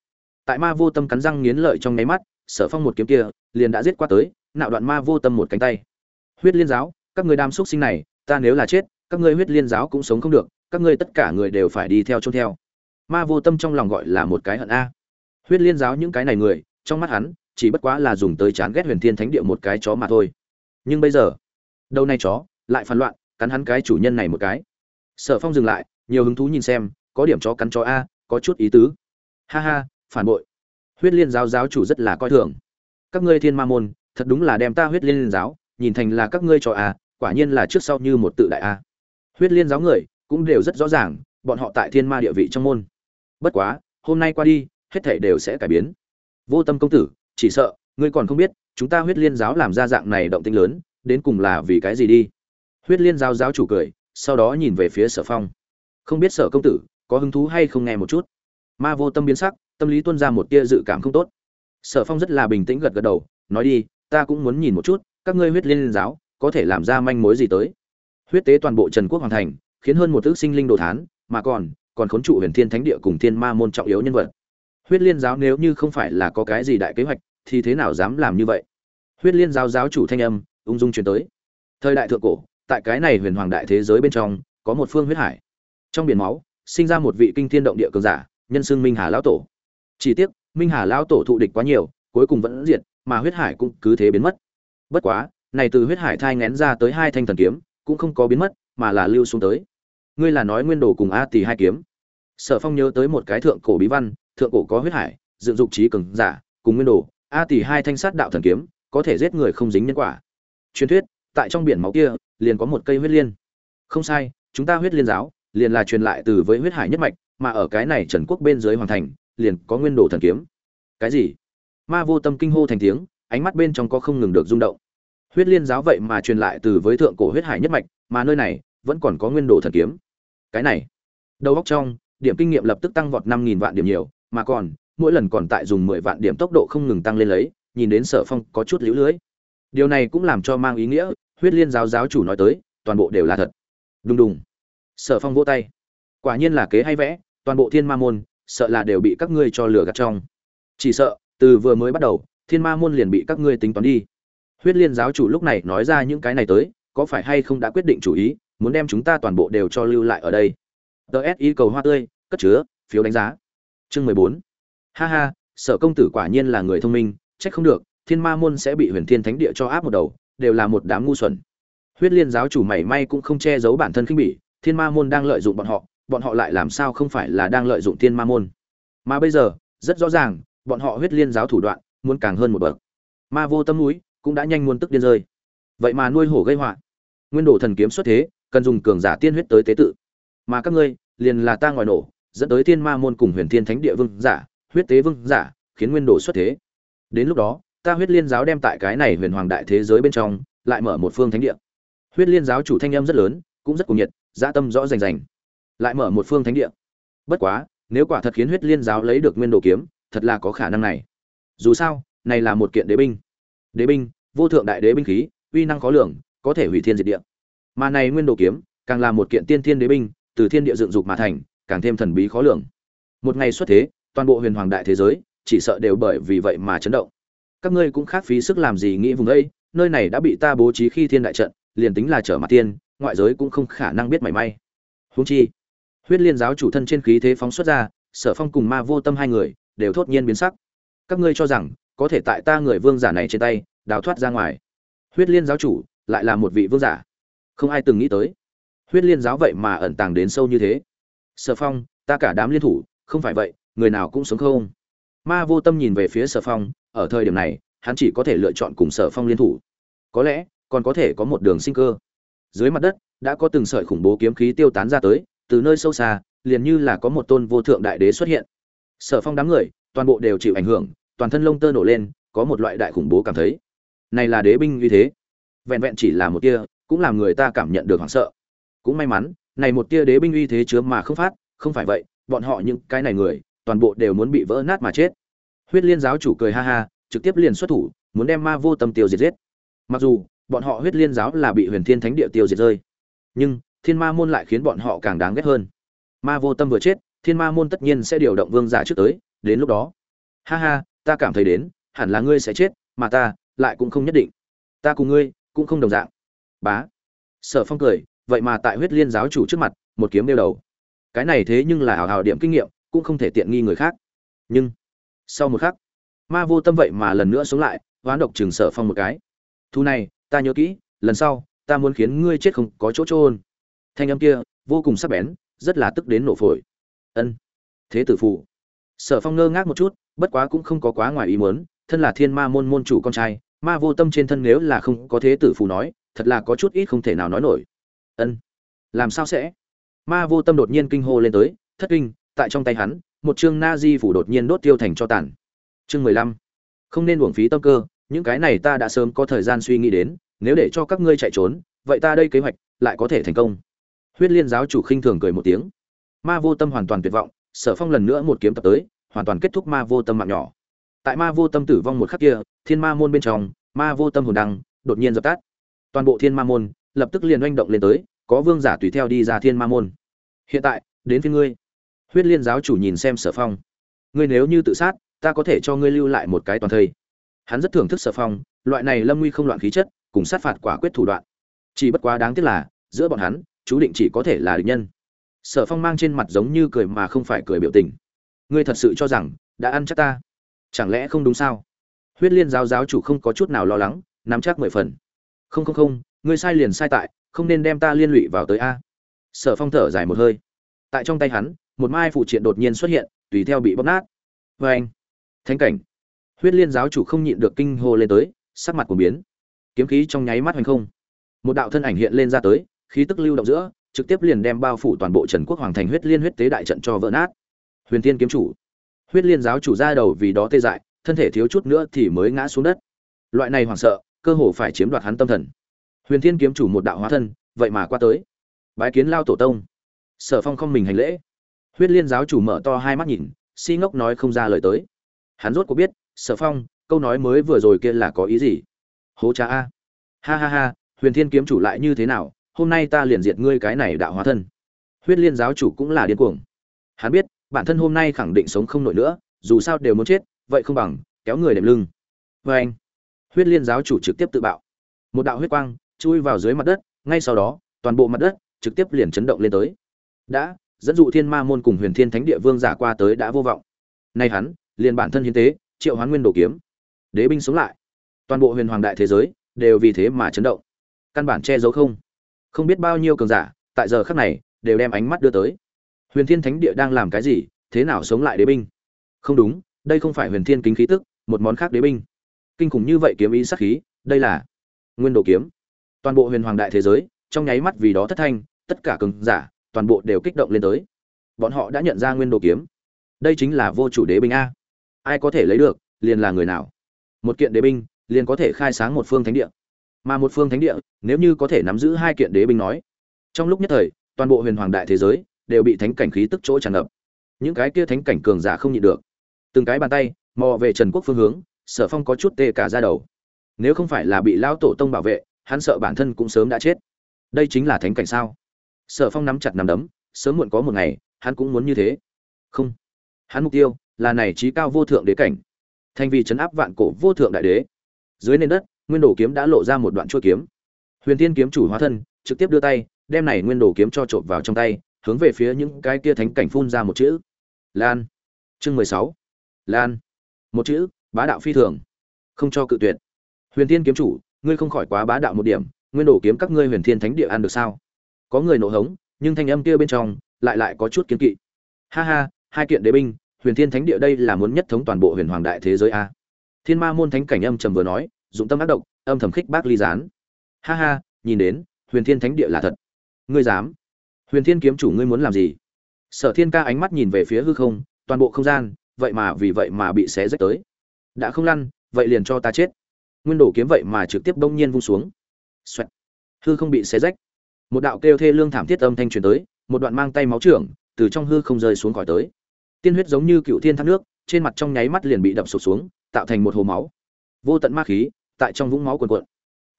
Tại ma vô tâm cắn răng nghiến lợi trong nháy mắt, sở phong một kiếm kia liền đã giết qua tới, nạo đoạn ma vô tâm một cánh tay. Huyết liên giáo, các ngươi đam xúc sinh này, ta nếu là chết, các ngươi huyết liên giáo cũng sống không được, các ngươi tất cả người đều phải đi theo trông theo. Ma vô tâm trong lòng gọi là một cái hận a. Huyết liên giáo những cái này người, trong mắt hắn, chỉ bất quá là dùng tới chán ghét huyền thiên thánh địa một cái chó mà thôi. Nhưng bây giờ đâu nay chó lại phản loạn, cắn hắn cái chủ nhân này một cái. Sở phong dừng lại nhiều hứng thú nhìn xem, có điểm chó cắn chó a, có chút ý tứ. Ha ha, phản bội. Huyết liên giáo giáo chủ rất là coi thường. Các ngươi thiên ma môn, thật đúng là đem ta huyết liên giáo, nhìn thành là các ngươi cho a, quả nhiên là trước sau như một tự đại a. Huyết liên giáo người cũng đều rất rõ ràng, bọn họ tại thiên ma địa vị trong môn. Bất quá, hôm nay qua đi, hết thảy đều sẽ cải biến. Vô tâm công tử, chỉ sợ, ngươi còn không biết, chúng ta huyết liên giáo làm ra dạng này động tĩnh lớn, đến cùng là vì cái gì đi? Huyết liên giáo giáo chủ cười, sau đó nhìn về phía sở phong không biết sở công tử có hứng thú hay không nghe một chút. Ma vô tâm biến sắc, tâm lý tuân ra một tia dự cảm không tốt. Sở phong rất là bình tĩnh gật gật đầu, nói đi, ta cũng muốn nhìn một chút, các ngươi huyết liên giáo, có thể làm ra manh mối gì tới. Huyết tế toàn bộ trần quốc hoàn thành, khiến hơn một ước sinh linh đồ thán, mà còn còn khốn trụ huyền thiên thánh địa cùng thiên ma môn trọng yếu nhân vật. Huyết liên giáo nếu như không phải là có cái gì đại kế hoạch, thì thế nào dám làm như vậy? Huyết liên giáo giáo chủ thanh âm, ung dung truyền tới. Thời đại thượng cổ, tại cái này huyền hoàng đại thế giới bên trong, có một phương huyết hải trong biển máu, sinh ra một vị kinh thiên động địa cường giả, nhân xưng minh hà lão tổ. Chỉ tiếc, minh hà lão tổ thụ địch quá nhiều, cuối cùng vẫn diệt, mà huyết hải cũng cứ thế biến mất. Bất quá, này từ huyết hải thai ngén ra tới hai thanh thần kiếm, cũng không có biến mất, mà là lưu xuống tới. Ngươi là nói nguyên đồ cùng a tỷ hai kiếm. Sở phong nhớ tới một cái thượng cổ bí văn, thượng cổ có huyết hải, dựng dục trí cường giả, cùng nguyên đồ, a tỷ hai thanh sát đạo thần kiếm, có thể giết người không dính nhân quả. Truyền thuyết, tại trong biển máu kia, liền có một cây huyết liên. Không sai, chúng ta huyết liên giáo liền là truyền lại từ với huyết hải nhất mạch, mà ở cái này trần quốc bên dưới hoàng thành, liền có nguyên đồ thần kiếm. Cái gì? Ma vô tâm kinh hô thành tiếng, ánh mắt bên trong có không ngừng được rung động. Huyết liên giáo vậy mà truyền lại từ với thượng cổ huyết hải nhất mạch, mà nơi này vẫn còn có nguyên đồ thần kiếm. Cái này, đầu óc trong, điểm kinh nghiệm lập tức tăng vọt năm nghìn vạn điểm nhiều, mà còn, mỗi lần còn tại dùng mười vạn điểm tốc độ không ngừng tăng lên lấy, nhìn đến sở phong có chút liễu lưới. Điều này cũng làm cho mang ý nghĩa, huyết liên giáo giáo chủ nói tới, toàn bộ đều là thật. Đùng đùng sở phong vỗ tay. Quả nhiên là kế hay vẽ, toàn bộ thiên ma môn, sợ là đều bị các ngươi cho lửa gạt trong. Chỉ sợ, từ vừa mới bắt đầu, thiên ma môn liền bị các ngươi tính toán đi. Huyết liên giáo chủ lúc này nói ra những cái này tới, có phải hay không đã quyết định chủ ý, muốn đem chúng ta toàn bộ đều cho lưu lại ở đây? Dsi ý cầu hoa tươi, cất chứa, phiếu đánh giá. Chương mười bốn. Ha ha, sở công tử quả nhiên là người thông minh trách không được, thiên ma môn sẽ bị huyền thiên thánh địa cho áp một đầu, đều là một đám ngu xuẩn. Huyết liên giáo chủ mảy may cũng không che giấu bản thân khinh bỉ thiên ma môn đang lợi dụng bọn họ bọn họ lại làm sao không phải là đang lợi dụng thiên ma môn? Mà bây giờ, rất rõ ràng, bọn họ huyết liên giáo thủ đoạn, muốn càng hơn một bậc. Ma vô tâm núi cũng đã nhanh muốn tức điên rơi. Vậy mà nuôi hổ gây họa. Nguyên đồ thần kiếm xuất thế, cần dùng cường giả tiên huyết tới tế tự. Mà các ngươi, liền là ta ngoài nổ, dẫn tới thiên ma môn cùng huyền thiên thánh địa vương giả, huyết tế vương giả, khiến nguyên đồ xuất thế. Đến lúc đó, ta huyết liên giáo đem tại cái này huyền hoàng đại thế giới bên trong, lại mở một phương thánh địa. Huyết liên giáo chủ thanh âm rất lớn, cũng rất cuồng nhiệt dã tâm rõ rành rành, lại mở một phương thánh địa. Bất quá, nếu quả thật khiến huyết liên giáo lấy được nguyên đồ kiếm, thật là có khả năng này. Dù sao, này là một kiện đế binh. Đế binh, vô thượng đại đế binh khí, uy năng khó lường, có thể hủy thiên diệt địa. Mà này nguyên đồ kiếm, càng là một kiện tiên thiên đế binh, từ thiên địa dựng dục mà thành, càng thêm thần bí khó lường. Một ngày xuất thế, toàn bộ huyền hoàng đại thế giới, chỉ sợ đều bởi vì vậy mà chấn động. Các ngươi cũng khác phí sức làm gì nghĩ vùng đây, nơi này đã bị ta bố trí khi thiên đại trận, liền tính là trở mặt tiên ngoại giới cũng không khả năng biết mảy may. Huống chi, huyết liên giáo chủ thân trên khí thế phóng xuất ra, sở phong cùng ma vô tâm hai người đều thốt nhiên biến sắc. Các ngươi cho rằng, có thể tại ta người vương giả này trên tay, đào thoát ra ngoài. Huyết liên giáo chủ lại là một vị vương giả. Không ai từng nghĩ tới, huyết liên giáo vậy mà ẩn tàng đến sâu như thế. Sở phong, ta cả đám liên thủ, không phải vậy, người nào cũng sống không? Ma vô tâm nhìn về phía sở phong, ở thời điểm này, hắn chỉ có thể lựa chọn cùng sở phong liên thủ. Có lẽ, còn có thể có một đường sinh cơ dưới mặt đất, đã có từng sợi khủng bố kiếm khí tiêu tán ra tới, từ nơi sâu xa, liền như là có một tôn vô thượng đại đế xuất hiện. Sở phong đám người, toàn bộ đều chịu ảnh hưởng, toàn thân lông tơ nổ lên, có một loại đại khủng bố cảm thấy. Này là đế binh như thế. Vẹn vẹn chỉ là một tia, cũng làm người ta cảm nhận được hoảng sợ. Cũng may mắn, này một tia đế binh uy thế chứa mà không phát, không phải vậy, bọn họ những cái này người, toàn bộ đều muốn bị vỡ nát mà chết. Huyết liên giáo chủ cười ha ha, trực tiếp liền xuất thủ, muốn đem ma vô tâm tiêu diệt giết. Mặc dù bọn họ huyết liên giáo là bị huyền thiên thánh địa tiêu diệt rơi. Nhưng, thiên ma môn lại khiến bọn họ càng đáng ghét hơn. Ma vô tâm vừa chết, thiên ma môn tất nhiên sẽ điều động vương giả trước tới, đến lúc đó. Ha ha, ta cảm thấy đến, hẳn là ngươi sẽ chết, mà ta lại cũng không nhất định. Ta cùng ngươi cũng không đồng dạng. Bá. Sở phong cười, vậy mà tại huyết liên giáo chủ trước mặt, một kiếm đeo đầu. Cái này thế nhưng là hào hào điểm kinh nghiệm, cũng không thể tiện nghi người khác. Nhưng, sau một khắc, ma vô tâm vậy mà lần nữa sống lại, hoán độc chừng sở phong một cái. Thu này ta nhớ kỹ, lần sau, ta muốn khiến ngươi chết không có chỗ trôn thanh âm kia, vô cùng sắc bén, rất là tức đến nổ phổi. Ân. Thế tử phụ sở phong ngơ ngác một chút, bất quá cũng không có quá ngoài ý muốn, thân là thiên ma môn môn chủ con trai, ma vô tâm trên thân nếu là không có thế tử phù nói, thật là có chút ít không thể nào nói nổi. Ân. Làm sao sẽ? Ma vô tâm đột nhiên kinh hô lên tới, thất kinh, tại trong tay hắn, một chương na di phủ đột nhiên đốt tiêu thành cho tàn. Chương mười lăm. Không nên uổng phí tâm cơ, những cái này ta đã sớm có thời gian suy nghĩ đến nếu để cho các ngươi chạy trốn, vậy ta đây kế hoạch lại có thể thành công. Huyết liên giáo chủ khinh thường cười một tiếng. Ma vô tâm hoàn toàn tuyệt vọng, sở phong lần nữa một kiếm tập tới, hoàn toàn kết thúc ma vô tâm mạng nhỏ. Tại ma vô tâm tử vong một khắc kia, thiên ma môn bên trong, ma vô tâm hồn đăng đột nhiên dập tắt. Toàn bộ thiên ma môn lập tức liền oanh động lên tới, có vương giả tùy theo đi ra thiên ma môn. Hiện tại, đến phía ngươi. Huyết liên giáo chủ nhìn xem sở phong. Ngươi nếu như tự sát, ta có thể cho ngươi lưu lại một cái toàn thây. Hắn rất thưởng thức sở phong, loại này lâm nguy không loạn khí chất cùng sát phạt quả quyết thủ đoạn. Chỉ bất quá đáng tiếc là, giữa bọn hắn, chú định chỉ có thể là địch nhân. Sở phong mang trên mặt giống như cười mà không phải cười biểu tình. Ngươi thật sự cho rằng, đã ăn chắc ta? Chẳng lẽ không đúng sao? Huyết liên giáo giáo chủ không có chút nào lo lắng, nắm chắc mười phần. Không không không, ngươi sai liền sai tại, không nên đem ta liên lụy vào tới a. Sở phong thở dài một hơi. Tại trong tay hắn, một mai phụ triện đột nhiên xuất hiện, tùy theo bị bóp nát. Vê anh thánh cảnh. Huyết liên giáo chủ không nhịn được kinh hô lên tới, sắc mặt của biến kiếm khí trong nháy mắt hoành không. Một đạo thân ảnh hiện lên ra tới, khí tức lưu động giữa, trực tiếp liền đem bao phủ toàn bộ trần quốc hoàng thành huyết liên huyết tế đại trận cho vỡ nát. Huyền thiên kiếm chủ. Huyết liên giáo chủ ra đầu vì đó tê dại, thân thể thiếu chút nữa thì mới ngã xuống đất. Loại này hoảng sợ, cơ hồ phải chiếm đoạt hắn tâm thần. Huyền thiên kiếm chủ một đạo hóa thân, vậy mà qua tới. Bái kiến lao tổ tông. Sở phong không mình hành lễ. Huyết liên giáo chủ mở to hai mắt nhìn, si ngốc nói không ra lời tới. Hắn rốt có biết, sở phong, câu nói mới vừa rồi kia là có ý gì? Hố cha a. Ha ha ha, huyền thiên kiếm chủ lại như thế nào? Hôm nay ta liền diệt ngươi cái này đạo hóa thân. Huyết liên giáo chủ cũng là điên cuồng. Hắn biết, bản thân hôm nay khẳng định sống không nổi nữa, dù sao đều muốn chết, vậy không bằng, kéo người đệm lưng. Vê anh, huyết liên giáo chủ trực tiếp tự bạo. Một đạo huyết quang chui vào dưới mặt đất, ngay sau đó, toàn bộ mặt đất trực tiếp liền chấn động lên tới. Đã, dẫn dụ thiên ma môn cùng huyền thiên thánh địa vương giả qua tới đã vô vọng. Nay hắn, liền bản thân hiến tế, triệu hoán nguyên đồ kiếm. Đế binh sống lại toàn bộ huyền hoàng đại thế giới đều vì thế mà chấn động. Căn bản che giấu không. Không biết bao nhiêu cường giả, tại giờ khắc này, đều đem ánh mắt đưa tới. Huyền thiên thánh địa đang làm cái gì, thế nào sống lại đế binh? Không đúng, đây không phải huyền thiên kính khí tức, một món khác đế binh. Kinh khủng như vậy kiếm ý sắc khí, đây là nguyên đồ kiếm. Toàn bộ huyền hoàng đại thế giới, trong nháy mắt vì đó thất thanh, tất cả cường giả, toàn bộ đều kích động lên tới. Bọn họ đã nhận ra nguyên đồ kiếm. Đây chính là vô chủ đế binh a. Ai có thể lấy được, liền là người nào? Một kiện đế binh liền có thể khai sáng một phương thánh địa. Mà một phương thánh địa, nếu như có thể nắm giữ hai kiện đế binh nói, trong lúc nhất thời, toàn bộ huyền hoàng đại thế giới đều bị thánh cảnh khí tức chỗ tràn ngập. Những cái kia thánh cảnh cường giả không nhịn được. Từng cái bàn tay, mò về trần quốc phương hướng, sở phong có chút tê cả ra đầu. Nếu không phải là bị lão tổ tông bảo vệ, hắn sợ bản thân cũng sớm đã chết. Đây chính là thánh cảnh sao? Sở phong nắm chặt nắm đấm, sớm muộn có một ngày, hắn cũng muốn như thế. Không. Hắn mục tiêu là này trí cao vô thượng đế cảnh. Thành vì chấn áp vạn cổ vô thượng đại đế dưới nền đất, nguyên đồ kiếm đã lộ ra một đoạn chuôi kiếm. Huyền thiên kiếm chủ hóa thân, trực tiếp đưa tay, đem này nguyên đồ kiếm cho trộm vào trong tay, hướng về phía những cái kia thánh cảnh phun ra một chữ. Lan. Chương mười sáu. Lan. Một chữ, bá đạo phi thường. Không cho cự tuyệt. Huyền thiên kiếm chủ, ngươi không khỏi quá bá đạo một điểm, nguyên đồ kiếm các ngươi huyền thiên thánh địa ăn được sao? Có người nổ hống, nhưng thanh âm kia bên trong lại lại có chút kiến kỵ. Ha ha, hai kiện đế binh, huyền thiên thánh địa đây là muốn nhất thống toàn bộ huyền hoàng đại thế giới a. Thiên ma môn thánh cảnh âm trầm vừa nói dụng tâm ác độc, âm thầm khích bác ly gián. Ha ha, nhìn đến, huyền thiên thánh địa là thật. Ngươi dám? Huyền thiên kiếm chủ ngươi muốn làm gì? Sở thiên ca ánh mắt nhìn về phía hư không, toàn bộ không gian, vậy mà vì vậy mà bị xé rách tới. Đã không lăn, vậy liền cho ta chết. Nguyên đổ kiếm vậy mà trực tiếp đông nhiên vung xuống. Xoẹt. hư không bị xé rách. Một đạo kêu thê lương thảm thiết âm thanh truyền tới, một đoạn mang tay máu trưởng, từ trong hư không rơi xuống khỏi tới. Tiên huyết giống như cựu thiên thác nước, trên mặt trong nháy mắt liền bị đập sụp xuống, tạo thành một hồ máu. Vô tận ma khí tại trong vũng máu cuồn cuộn.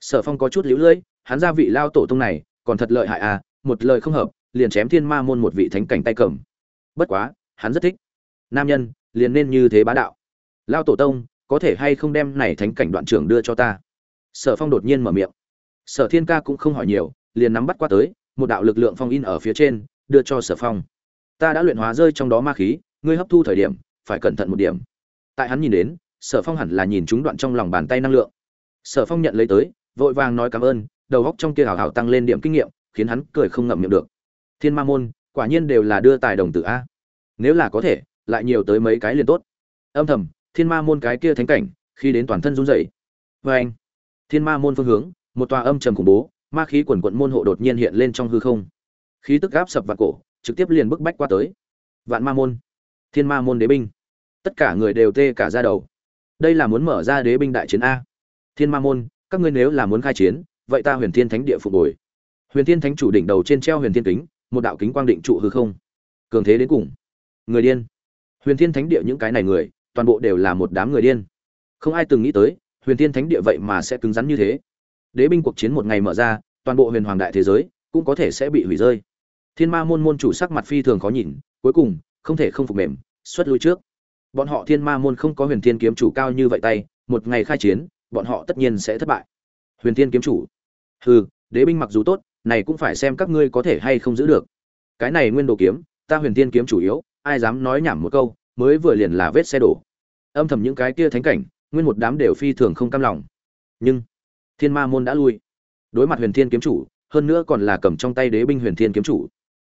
Sở phong có chút liễu lưỡi hắn ra vị lao tổ tông này, còn thật lợi hại à một lời không hợp, liền chém thiên ma môn một vị thánh cảnh tay cầm. Bất quá, hắn rất thích. Nam nhân, liền nên như thế bá đạo. Lao tổ tông, có thể hay không đem này thánh cảnh đoạn trưởng đưa cho ta? Sở phong đột nhiên mở miệng. Sở thiên ca cũng không hỏi nhiều, liền nắm bắt qua tới, một đạo lực lượng phong in ở phía trên, đưa cho sở phong. Ta đã luyện hóa rơi trong đó ma khí, ngươi hấp thu thời điểm, phải cẩn thận một điểm. Tại hắn nhìn đến, sở phong hẳn là nhìn chúng đoạn trong lòng bàn tay năng lượng sở phong nhận lấy tới, vội vàng nói cảm ơn, đầu góc trong kia hào hào tăng lên điểm kinh nghiệm, khiến hắn cười không ngậm miệng được. Thiên ma môn, quả nhiên đều là đưa tài đồng tử a. Nếu là có thể, lại nhiều tới mấy cái liền tốt. Âm thầm, thiên ma môn cái kia thánh cảnh, khi đến toàn thân run rẩy. Vê anh, thiên ma môn phương hướng, một tòa âm trầm khủng bố, ma khí quần quận môn hộ đột nhiên hiện lên trong hư không. Khí tức gáp sập vạn cổ, trực tiếp liền bức bách qua tới. Vạn ma môn, thiên ma môn đế binh. Tất cả người đều tê cả ra đầu. Đây là muốn mở ra đế binh đại chiến a thiên ma môn, các ngươi nếu là muốn khai chiến, vậy ta huyền thiên thánh địa phục hồi. Huyền thiên thánh chủ đỉnh đầu trên treo huyền thiên kính, một đạo kính quang định trụ hư không. Cường thế đến cùng. Người điên. Huyền thiên thánh địa những cái này người, toàn bộ đều là một đám người điên. Không ai từng nghĩ tới, huyền thiên thánh địa vậy mà sẽ cứng rắn như thế. Đế binh cuộc chiến một ngày mở ra, toàn bộ huyền hoàng đại thế giới cũng có thể sẽ bị hủy rơi. Thiên ma môn môn chủ sắc mặt phi thường khó nhìn, cuối cùng, không thể không phục mềm, xuất lui trước. Bọn họ thiên ma môn không có huyền thiên kiếm chủ cao như vậy tay, một ngày khai chiến bọn họ tất nhiên sẽ thất bại. Huyền thiên kiếm chủ. Hừ, đế binh mặc dù tốt, này cũng phải xem các ngươi có thể hay không giữ được. Cái này nguyên đồ kiếm, ta huyền thiên kiếm chủ yếu, ai dám nói nhảm một câu, mới vừa liền là vết xe đổ. Âm thầm những cái kia thánh cảnh, nguyên một đám đều phi thường không cam lòng. Nhưng, thiên ma môn đã lui. Đối mặt huyền thiên kiếm chủ, hơn nữa còn là cầm trong tay đế binh huyền thiên kiếm chủ.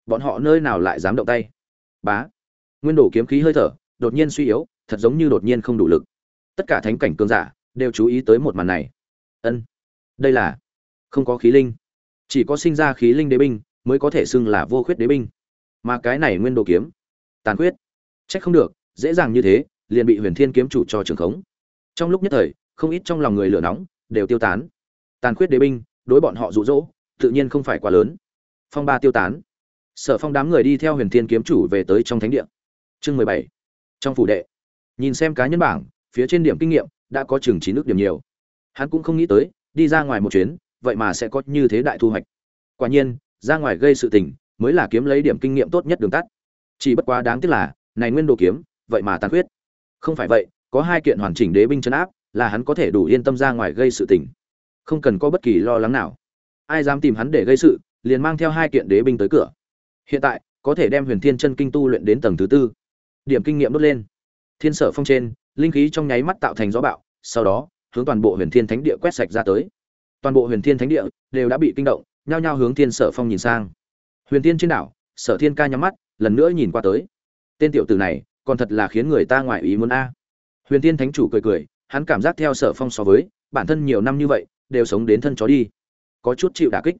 Bọn họ nơi nào lại dám động tay? Bá. Nguyên đồ kiếm khí hơi thở, đột nhiên suy yếu, thật giống như đột nhiên không đủ lực. Tất cả thánh cảnh cường giả đều chú ý tới một màn này. Ân, đây là không có khí linh. Chỉ có sinh ra khí linh đế binh mới có thể xưng là vô khuyết đế binh. Mà cái này nguyên đồ kiếm, tàn khuyết. Trách không được, dễ dàng như thế, liền bị huyền thiên kiếm chủ cho trường khống. Trong lúc nhất thời, không ít trong lòng người lửa nóng đều tiêu tán. Tàn khuyết đế binh, đối bọn họ rụ rỗ tự nhiên không phải quá lớn. Phong ba tiêu tán. Sở phong đám người đi theo huyền thiên kiếm chủ về tới trong thánh địa. Chương mười bảy. Trong phủ đệ. Nhìn xem cá nhân bảng, phía trên điểm kinh nghiệm đã có chừng chín nước điểm nhiều. Hắn cũng không nghĩ tới, đi ra ngoài một chuyến, vậy mà sẽ có như thế đại thu hoạch. Quả nhiên, ra ngoài gây sự tình mới là kiếm lấy điểm kinh nghiệm tốt nhất đường tắt. Chỉ bất quá đáng tiếc là, này nguyên đồ kiếm, vậy mà tàn khuyết. Không phải vậy, có hai kiện hoàn chỉnh đế binh chấn áp, là hắn có thể đủ yên tâm ra ngoài gây sự tình. Không cần có bất kỳ lo lắng nào. Ai dám tìm hắn để gây sự, liền mang theo hai kiện đế binh tới cửa. Hiện tại, có thể đem huyền thiên chân kinh tu luyện đến tầng thứ tư. Điểm kinh nghiệm đốt lên. Thiên sở phong trên linh khí trong nháy mắt tạo thành gió bạo, sau đó, hướng toàn bộ huyền thiên thánh địa quét sạch ra tới. Toàn bộ huyền thiên thánh địa đều đã bị kinh động, nhao nhao hướng thiên sở phong nhìn sang. Huyền thiên trên đảo, sở thiên ca nhắm mắt, lần nữa nhìn qua tới. Tên tiểu tử này, còn thật là khiến người ta ngoại ý muốn a. Huyền thiên thánh chủ cười cười, hắn cảm giác theo sở phong so với, bản thân nhiều năm như vậy, đều sống đến thân chó đi. Có chút chịu đả kích.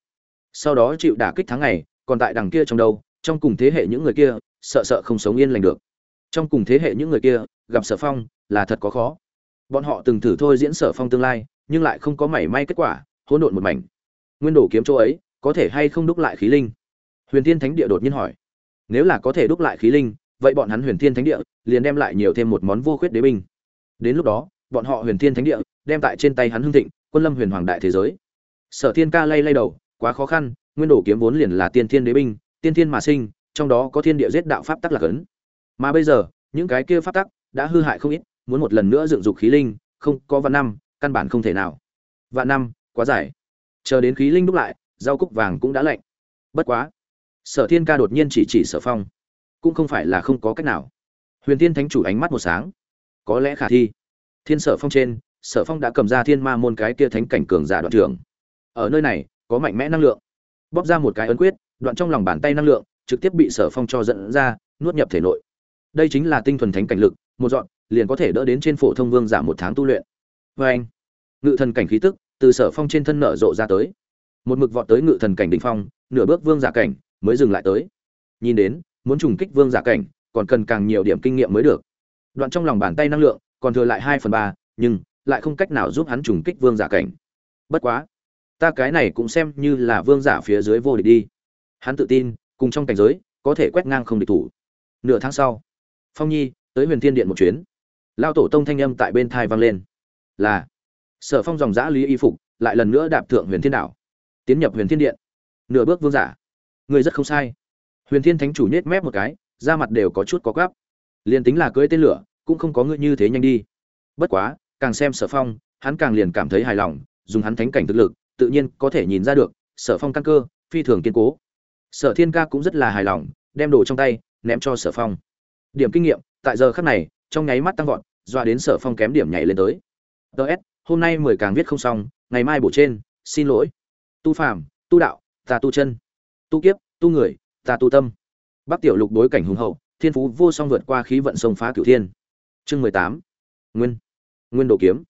Sau đó chịu đả kích tháng ngày, còn tại đằng kia trong đâu trong cùng thế hệ những người kia, sợ sợ không sống yên lành được. Trong cùng thế hệ những người kia, gặp sở phong là thật có khó. Bọn họ từng thử thôi diễn sở phong tương lai, nhưng lại không có mảy may kết quả, hỗn độn một mảnh. Nguyên đồ kiếm chỗ ấy, có thể hay không đúc lại khí linh? Huyền thiên thánh địa đột nhiên hỏi. Nếu là có thể đúc lại khí linh, vậy bọn hắn huyền thiên thánh địa liền đem lại nhiều thêm một món vô khuyết đế binh. Đến lúc đó, bọn họ huyền thiên thánh địa đem tại trên tay hắn hưng thịnh, quân lâm huyền hoàng đại thế giới. Sở thiên ca lay lay đầu, quá khó khăn, nguyên đồ kiếm vốn liền là tiên thiên đế binh, tiên thiên mà sinh, trong đó có thiên địa giết đạo pháp tắc là cấn. Mà bây giờ, những cái kia pháp tắc đã hư hại không ít muốn một lần nữa dựng dục khí linh, không có vạn năm, căn bản không thể nào. Vạn năm, quá dài. Chờ đến khí linh đúc lại, rau cúc vàng cũng đã lạnh. Bất quá, sở thiên ca đột nhiên chỉ chỉ sở phong. Cũng không phải là không có cách nào. Huyền tiên thánh chủ ánh mắt một sáng. Có lẽ khả thi. Thiên sở phong trên, sở phong đã cầm ra thiên ma môn cái kia thánh cảnh cường giả đoạn trưởng. Ở nơi này, có mạnh mẽ năng lượng. Bóp ra một cái ấn quyết, đoạn trong lòng bàn tay năng lượng, trực tiếp bị sở phong cho dẫn ra, nuốt nhập thể nội đây chính là tinh thuần thánh cảnh lực, một dọn, liền có thể đỡ đến trên phổ thông vương giả một tháng tu luyện. Vê anh, ngự thần cảnh khí tức từ sở phong trên thân nở rộ ra tới. Một mực vọt tới ngự thần cảnh đỉnh phong, nửa bước vương giả cảnh mới dừng lại tới. Nhìn đến, muốn trùng kích vương giả cảnh, còn cần càng nhiều điểm kinh nghiệm mới được. Đoạn trong lòng bàn tay năng lượng, còn thừa lại hai phần ba, nhưng lại không cách nào giúp hắn trùng kích vương giả cảnh. Bất quá, ta cái này cũng xem như là vương giả phía dưới vô địch đi. Hắn tự tin, cùng trong cảnh giới, có thể quét ngang không địch thủ. Nửa tháng sau phong nhi, tới huyền thiên điện một chuyến. Lao tổ tông thanh âm tại bên thai vang lên. Là, sở phong dòng giã lý y phục lại lần nữa đạp thượng huyền thiên đảo, tiến nhập huyền thiên điện. Nửa bước vương giả. Người rất không sai. Huyền thiên thánh chủ nhét mép một cái, da mặt đều có chút có gắp liền tính là cưới tên lửa, cũng không có ngươi như thế nhanh đi. Bất quá, càng xem sở phong, hắn càng liền cảm thấy hài lòng, dùng hắn thánh cảnh thực lực, tự nhiên có thể nhìn ra được, sở phong căn cơ, phi thường kiên cố. Sở thiên ca cũng rất là hài lòng, đem đồ trong tay, ném cho sở phong điểm kinh nghiệm, tại giờ khắc này, trong nháy mắt tăng vọt, doa đến sở phong kém điểm nhảy lên tới. Ts hôm nay mười càng viết không xong, ngày mai bổ trên, xin lỗi. Tu phàm tu đạo, ta tu chân. Tu kiếp, tu người, ta tu tâm. Bắc tiểu lục đối cảnh hùng hậu, thiên phú vô song vượt qua khí vận sông phá cửu thiên. Chương mười tám. Nguyên. Nguyên đồ kiếm.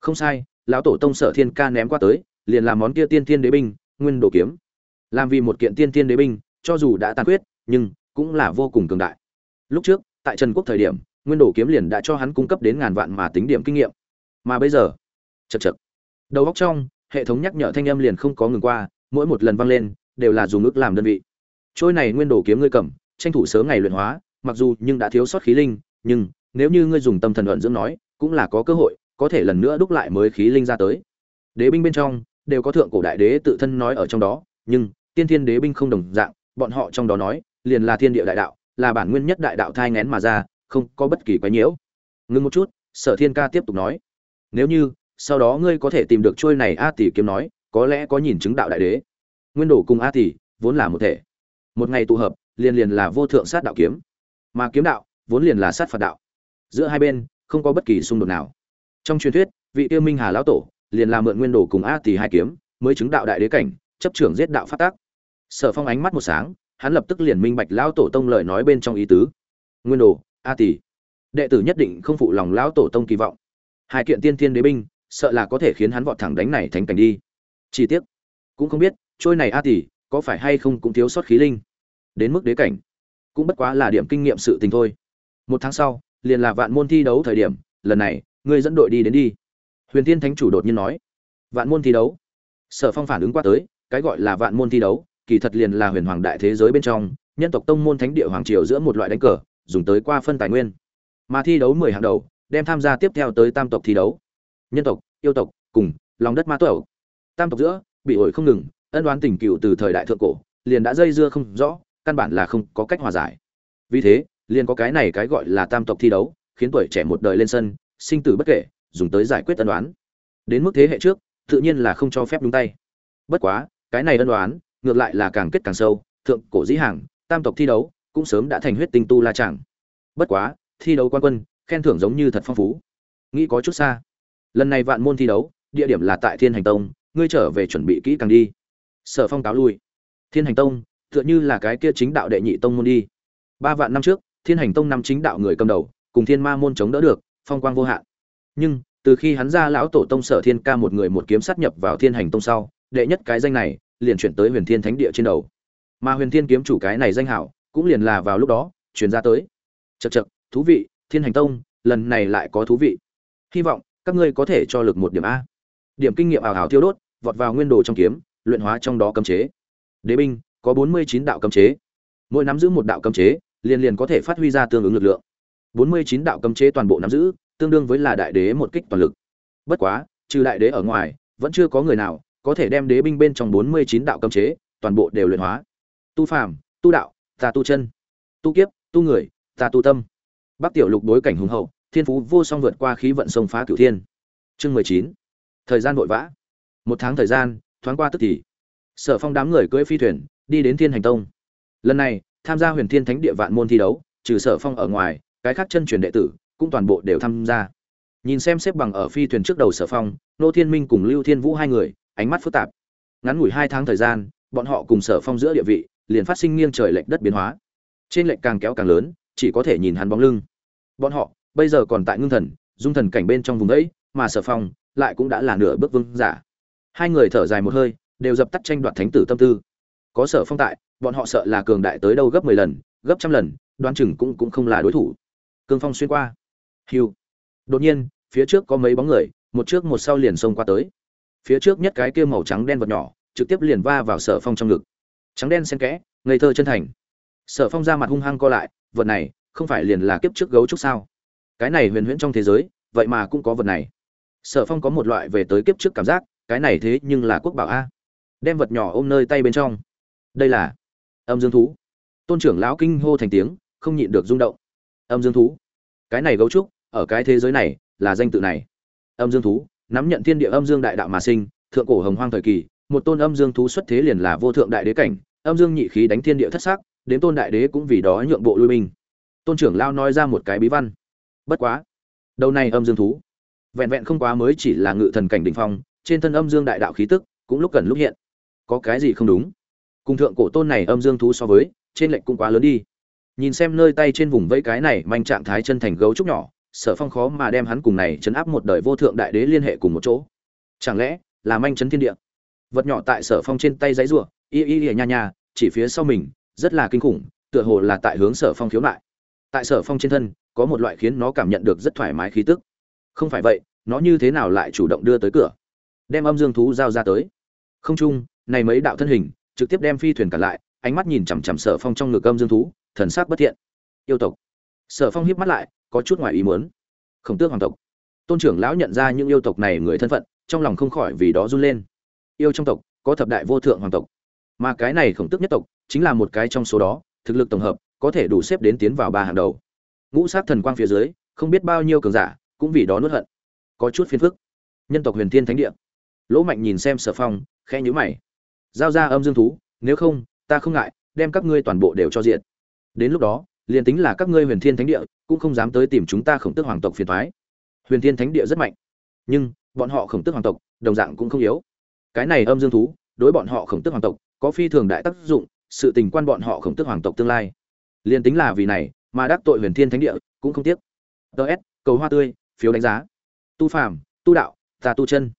Không sai, lão tổ tông sở thiên ca ném qua tới, liền làm món kia tiên tiên đế binh, nguyên đồ kiếm. Làm vì một kiện tiên tiên đế binh, cho dù đã tàn quyết nhưng cũng là vô cùng cường đại lúc trước, tại trần quốc thời điểm, nguyên đồ kiếm liền đã cho hắn cung cấp đến ngàn vạn mà tính điểm kinh nghiệm. Mà bây giờ, chật chật. Đầu góc trong, hệ thống nhắc nhở thanh âm liền không có ngừng qua, mỗi một lần vang lên, đều là dùng ước làm đơn vị. Trôi này nguyên đồ kiếm ngươi cầm, tranh thủ sớm ngày luyện hóa, mặc dù nhưng đã thiếu sót khí linh, nhưng nếu như ngươi dùng tâm thần luận dưỡng nói, cũng là có cơ hội, có thể lần nữa đúc lại mới khí linh ra tới. Đế binh bên trong, đều có thượng cổ đại đế tự thân nói ở trong đó, nhưng tiên thiên đế binh không đồng dạng, bọn họ trong đó nói, liền là thiên địa đại đạo là bản nguyên nhất đại đạo thai ngén mà ra, không có bất kỳ quái nhiễu. Ngưng một chút, sở thiên ca tiếp tục nói, nếu như, sau đó ngươi có thể tìm được trôi này a tỷ kiếm nói, có lẽ có nhìn chứng đạo đại đế. Nguyên đồ cùng a tỷ vốn là một thể. Một ngày tụ hợp, liền liền là vô thượng sát đạo kiếm. Mà kiếm đạo, vốn liền là sát phạt đạo. Giữa hai bên, không có bất kỳ xung đột nào. Trong truyền thuyết, vị tiêu minh hà lão tổ, liền là mượn nguyên đồ cùng a tỷ hai kiếm, mới chứng đạo đại đế cảnh, chấp trưởng giết đạo phát tác. Sở phong ánh mắt một sáng hắn lập tức liền minh bạch lão tổ tông lời nói bên trong ý tứ. Nguyên đồ, a tỷ đệ tử nhất định không phụ lòng lão tổ tông kỳ vọng. Hai kiện tiên thiên đế binh, sợ là có thể khiến hắn vọt thẳng đánh này thánh cảnh đi. Chi tiết cũng không biết, trôi này a tỷ có phải hay không cũng thiếu sót khí linh. Đến mức đế cảnh, cũng bất quá là điểm kinh nghiệm sự tình thôi. Một tháng sau, liền là vạn môn thi đấu thời điểm, lần này, ngươi dẫn đội đi đến đi. Huyền tiên thánh chủ đột nhiên nói, vạn môn thi đấu? Sở phong phản ứng qua tới, cái gọi là vạn môn thi đấu kỳ thật liền là huyền hoàng đại thế giới bên trong nhân tộc tông môn thánh địa hoàng triều giữa một loại đánh cờ dùng tới qua phân tài nguyên. Mà thi đấu mười hàng đầu đem tham gia tiếp theo tới tam tộc thi đấu. Nhân tộc yêu tộc cùng lòng đất ma tuẩu, tam tộc giữa bị ổi không ngừng ân đoán tình cựu từ thời đại thượng cổ liền đã dây dưa không rõ căn bản là không có cách hòa giải. Vì thế liền có cái này cái gọi là tam tộc thi đấu khiến tuổi trẻ một đời lên sân sinh tử bất kể dùng tới giải quyết ân đoán đến mức thế hệ trước tự nhiên là không cho phép đúng tay. Bất quá cái này ân đoán ngược lại là càng kết càng sâu, thượng cổ dĩ hàng, tam tộc thi đấu, cũng sớm đã thành huyết tinh tu la chẳng bất quá, thi đấu quan quân, khen thưởng giống như thật phong phú. Nghĩ có chút xa. Lần này vạn môn thi đấu, địa điểm là tại thiên hành tông, ngươi trở về chuẩn bị kỹ càng đi. Sở phong cáo lui. Thiên hành tông, tựa như là cái kia chính đạo đệ nhị tông môn đi. Ba vạn năm trước, thiên hành tông năm chính đạo người cầm đầu, cùng thiên ma môn chống đỡ được, phong quang vô hạn. Nhưng, từ khi hắn ra lão tổ tông sở thiên ca một người một kiếm sát nhập vào thiên hành tông sau, đệ nhất cái danh này liền chuyển tới huyền thiên thánh địa trên đầu. Mà huyền thiên kiếm chủ cái này danh hảo, cũng liền là vào lúc đó, chuyển ra tới. Chật chật thú vị, thiên hành tông, lần này lại có thú vị. Hy vọng, các ngươi có thể cho lực một điểm a. Điểm kinh nghiệm ảo ảo tiêu đốt, vọt vào nguyên đồ trong kiếm, luyện hóa trong đó cấm chế. Đế binh, có bốn mươi chín đạo cấm chế. Mỗi nắm giữ một đạo cấm chế, liền liền có thể phát huy ra tương ứng lực lượng. bốn mươi chín đạo cấm chế toàn bộ nắm giữ, tương đương với là đại đế một kích toàn lực. Bất quá, trừ đại đế ở ngoài, vẫn chưa có người nào có thể đem đế binh bên trong bốn mươi chín đạo cấm chế, toàn bộ đều luyện hóa. Tu phàm, tu đạo ta tu chân, tu kiếp, tu người ta tu tâm. Bắc tiểu lục đối cảnh hùng hậu, thiên phú vô song vượt qua khí vận sông phá cửu thiên. Chương mười chín. Thời gian vội vã. Một tháng thời gian, thoáng qua tức thì. Sở phong đám người cưỡi phi thuyền, đi đến thiên hành tông. Lần này, tham gia huyền thiên thánh địa vạn môn thi đấu, trừ sở phong ở ngoài, cái khác chân truyền đệ tử cũng toàn bộ đều tham gia. Nhìn xem xếp bằng ở phi thuyền trước đầu sở phong, nô thiên minh cùng lưu thiên vũ hai người ánh mắt phức tạp. Ngắn ngủi hai tháng thời gian bọn họ cùng sở phong giữa địa vị liền phát sinh nghiêng trời lệch đất biến hóa. Trên lệch càng kéo càng lớn chỉ có thể nhìn hắn bóng lưng. Bọn họ bây giờ còn tại ngưng thần dung thần cảnh bên trong vùng ấy, mà sở phong lại cũng đã là nửa bước vương giả. Hai người thở dài một hơi đều dập tắt tranh đoạt thánh tử tâm tư. Có sở phong tại bọn họ sợ là cường đại tới đâu gấp mười lần gấp trăm lần đoán chừng cũng cũng không là đối thủ. Cương phong xuyên qua. Hiu đột nhiên phía trước có mấy bóng người một trước một sau liền xông qua tới phía trước nhất cái kia màu trắng đen vật nhỏ, trực tiếp liền va vào sở phong trong ngực. Trắng đen xen kẽ, ngây thơ chân thành. Sở phong ra mặt hung hăng co lại, vật này không phải liền là kiếp trước gấu trúc sao? Cái này huyền huyễn trong thế giới, vậy mà cũng có vật này. Sở phong có một loại về tới kiếp trước cảm giác, cái này thế nhưng là quốc bảo a. Đem vật nhỏ ôm nơi tay bên trong. Đây là âm dương thú. Tôn trưởng lão kinh hô thành tiếng, không nhịn được rung động. Âm dương thú. Cái này gấu trúc, ở cái thế giới này là danh tự này. Âm dương thú nắm nhận thiên địa âm dương đại đạo mà sinh, thượng cổ hồng hoang thời kỳ, một tôn âm dương thú xuất thế liền là vô thượng đại đế cảnh, âm dương nhị khí đánh thiên địa thất sắc, đến tôn đại đế cũng vì đó nhượng bộ lui binh. Tôn trưởng lao nói ra một cái bí văn. Bất quá, đầu này âm dương thú, vẹn vẹn không quá mới chỉ là ngự thần cảnh đỉnh phong, trên thân âm dương đại đạo khí tức cũng lúc cần lúc hiện. Có cái gì không đúng? Cùng thượng cổ tôn này âm dương thú so với, trên lệnh cũng quá lớn đi. Nhìn xem nơi tay trên vùng vẫy cái này manh trạng thái chân thành gấu trúc nhỏ sở phong khó mà đem hắn cùng này chấn áp một đời vô thượng đại đế liên hệ cùng một chỗ. Chẳng lẽ là manh chấn thiên địa? Vật nhỏ tại sở phong trên tay giấy rùa y y y nha nha, chỉ phía sau mình, rất là kinh khủng, tựa hồ là tại hướng sở phong khiếu nại. Tại sở phong trên thân, có một loại khiến nó cảm nhận được rất thoải mái khí tức. Không phải vậy, nó như thế nào lại chủ động đưa tới cửa? Đem âm dương thú giao ra tới. Không chung, này mấy đạo thân hình, trực tiếp đem phi thuyền cả lại, ánh mắt nhìn chằm chằm sở phong trong ngực âm dương thú, thần sắc bất thiện. Yêu tộc. Sở phong hiếp mắt lại có chút ngoài ý muốn. Khổng tước hoàng tộc. Tôn trưởng lão nhận ra những yêu tộc này người thân phận, trong lòng không khỏi vì đó run lên. Yêu trong tộc, có thập đại vô thượng hoàng tộc. Mà cái này khổng tước nhất tộc, chính là một cái trong số đó, thực lực tổng hợp, có thể đủ xếp đến tiến vào ba hàng đầu. Ngũ sát thần quang phía dưới, không biết bao nhiêu cường giả, cũng vì đó nuốt hận. Có chút phiền phức. Nhân tộc huyền thiên thánh địa. Lỗ mạnh nhìn xem sở phong, khẽ nhíu mày. Giao ra âm dương thú, nếu không, ta không ngại, đem các ngươi toàn bộ đều cho diện. Đến lúc đó liền tính là các ngươi huyền thiên thánh địa, cũng không dám tới tìm chúng ta khổng tức hoàng tộc phiền thoái huyền thiên thánh địa rất mạnh, nhưng bọn họ khổng tức hoàng tộc, đồng dạng cũng không yếu. Cái này âm dương thú, đối bọn họ khổng tức hoàng tộc, có phi thường đại tác dụng, sự tình quan bọn họ khổng tức hoàng tộc tương lai. Liền tính là vì này, mà đắc tội huyền thiên thánh địa, cũng không tiếc. Ts cầu hoa tươi, phiếu đánh giá. Tu phàm, tu đạo, ta tu chân.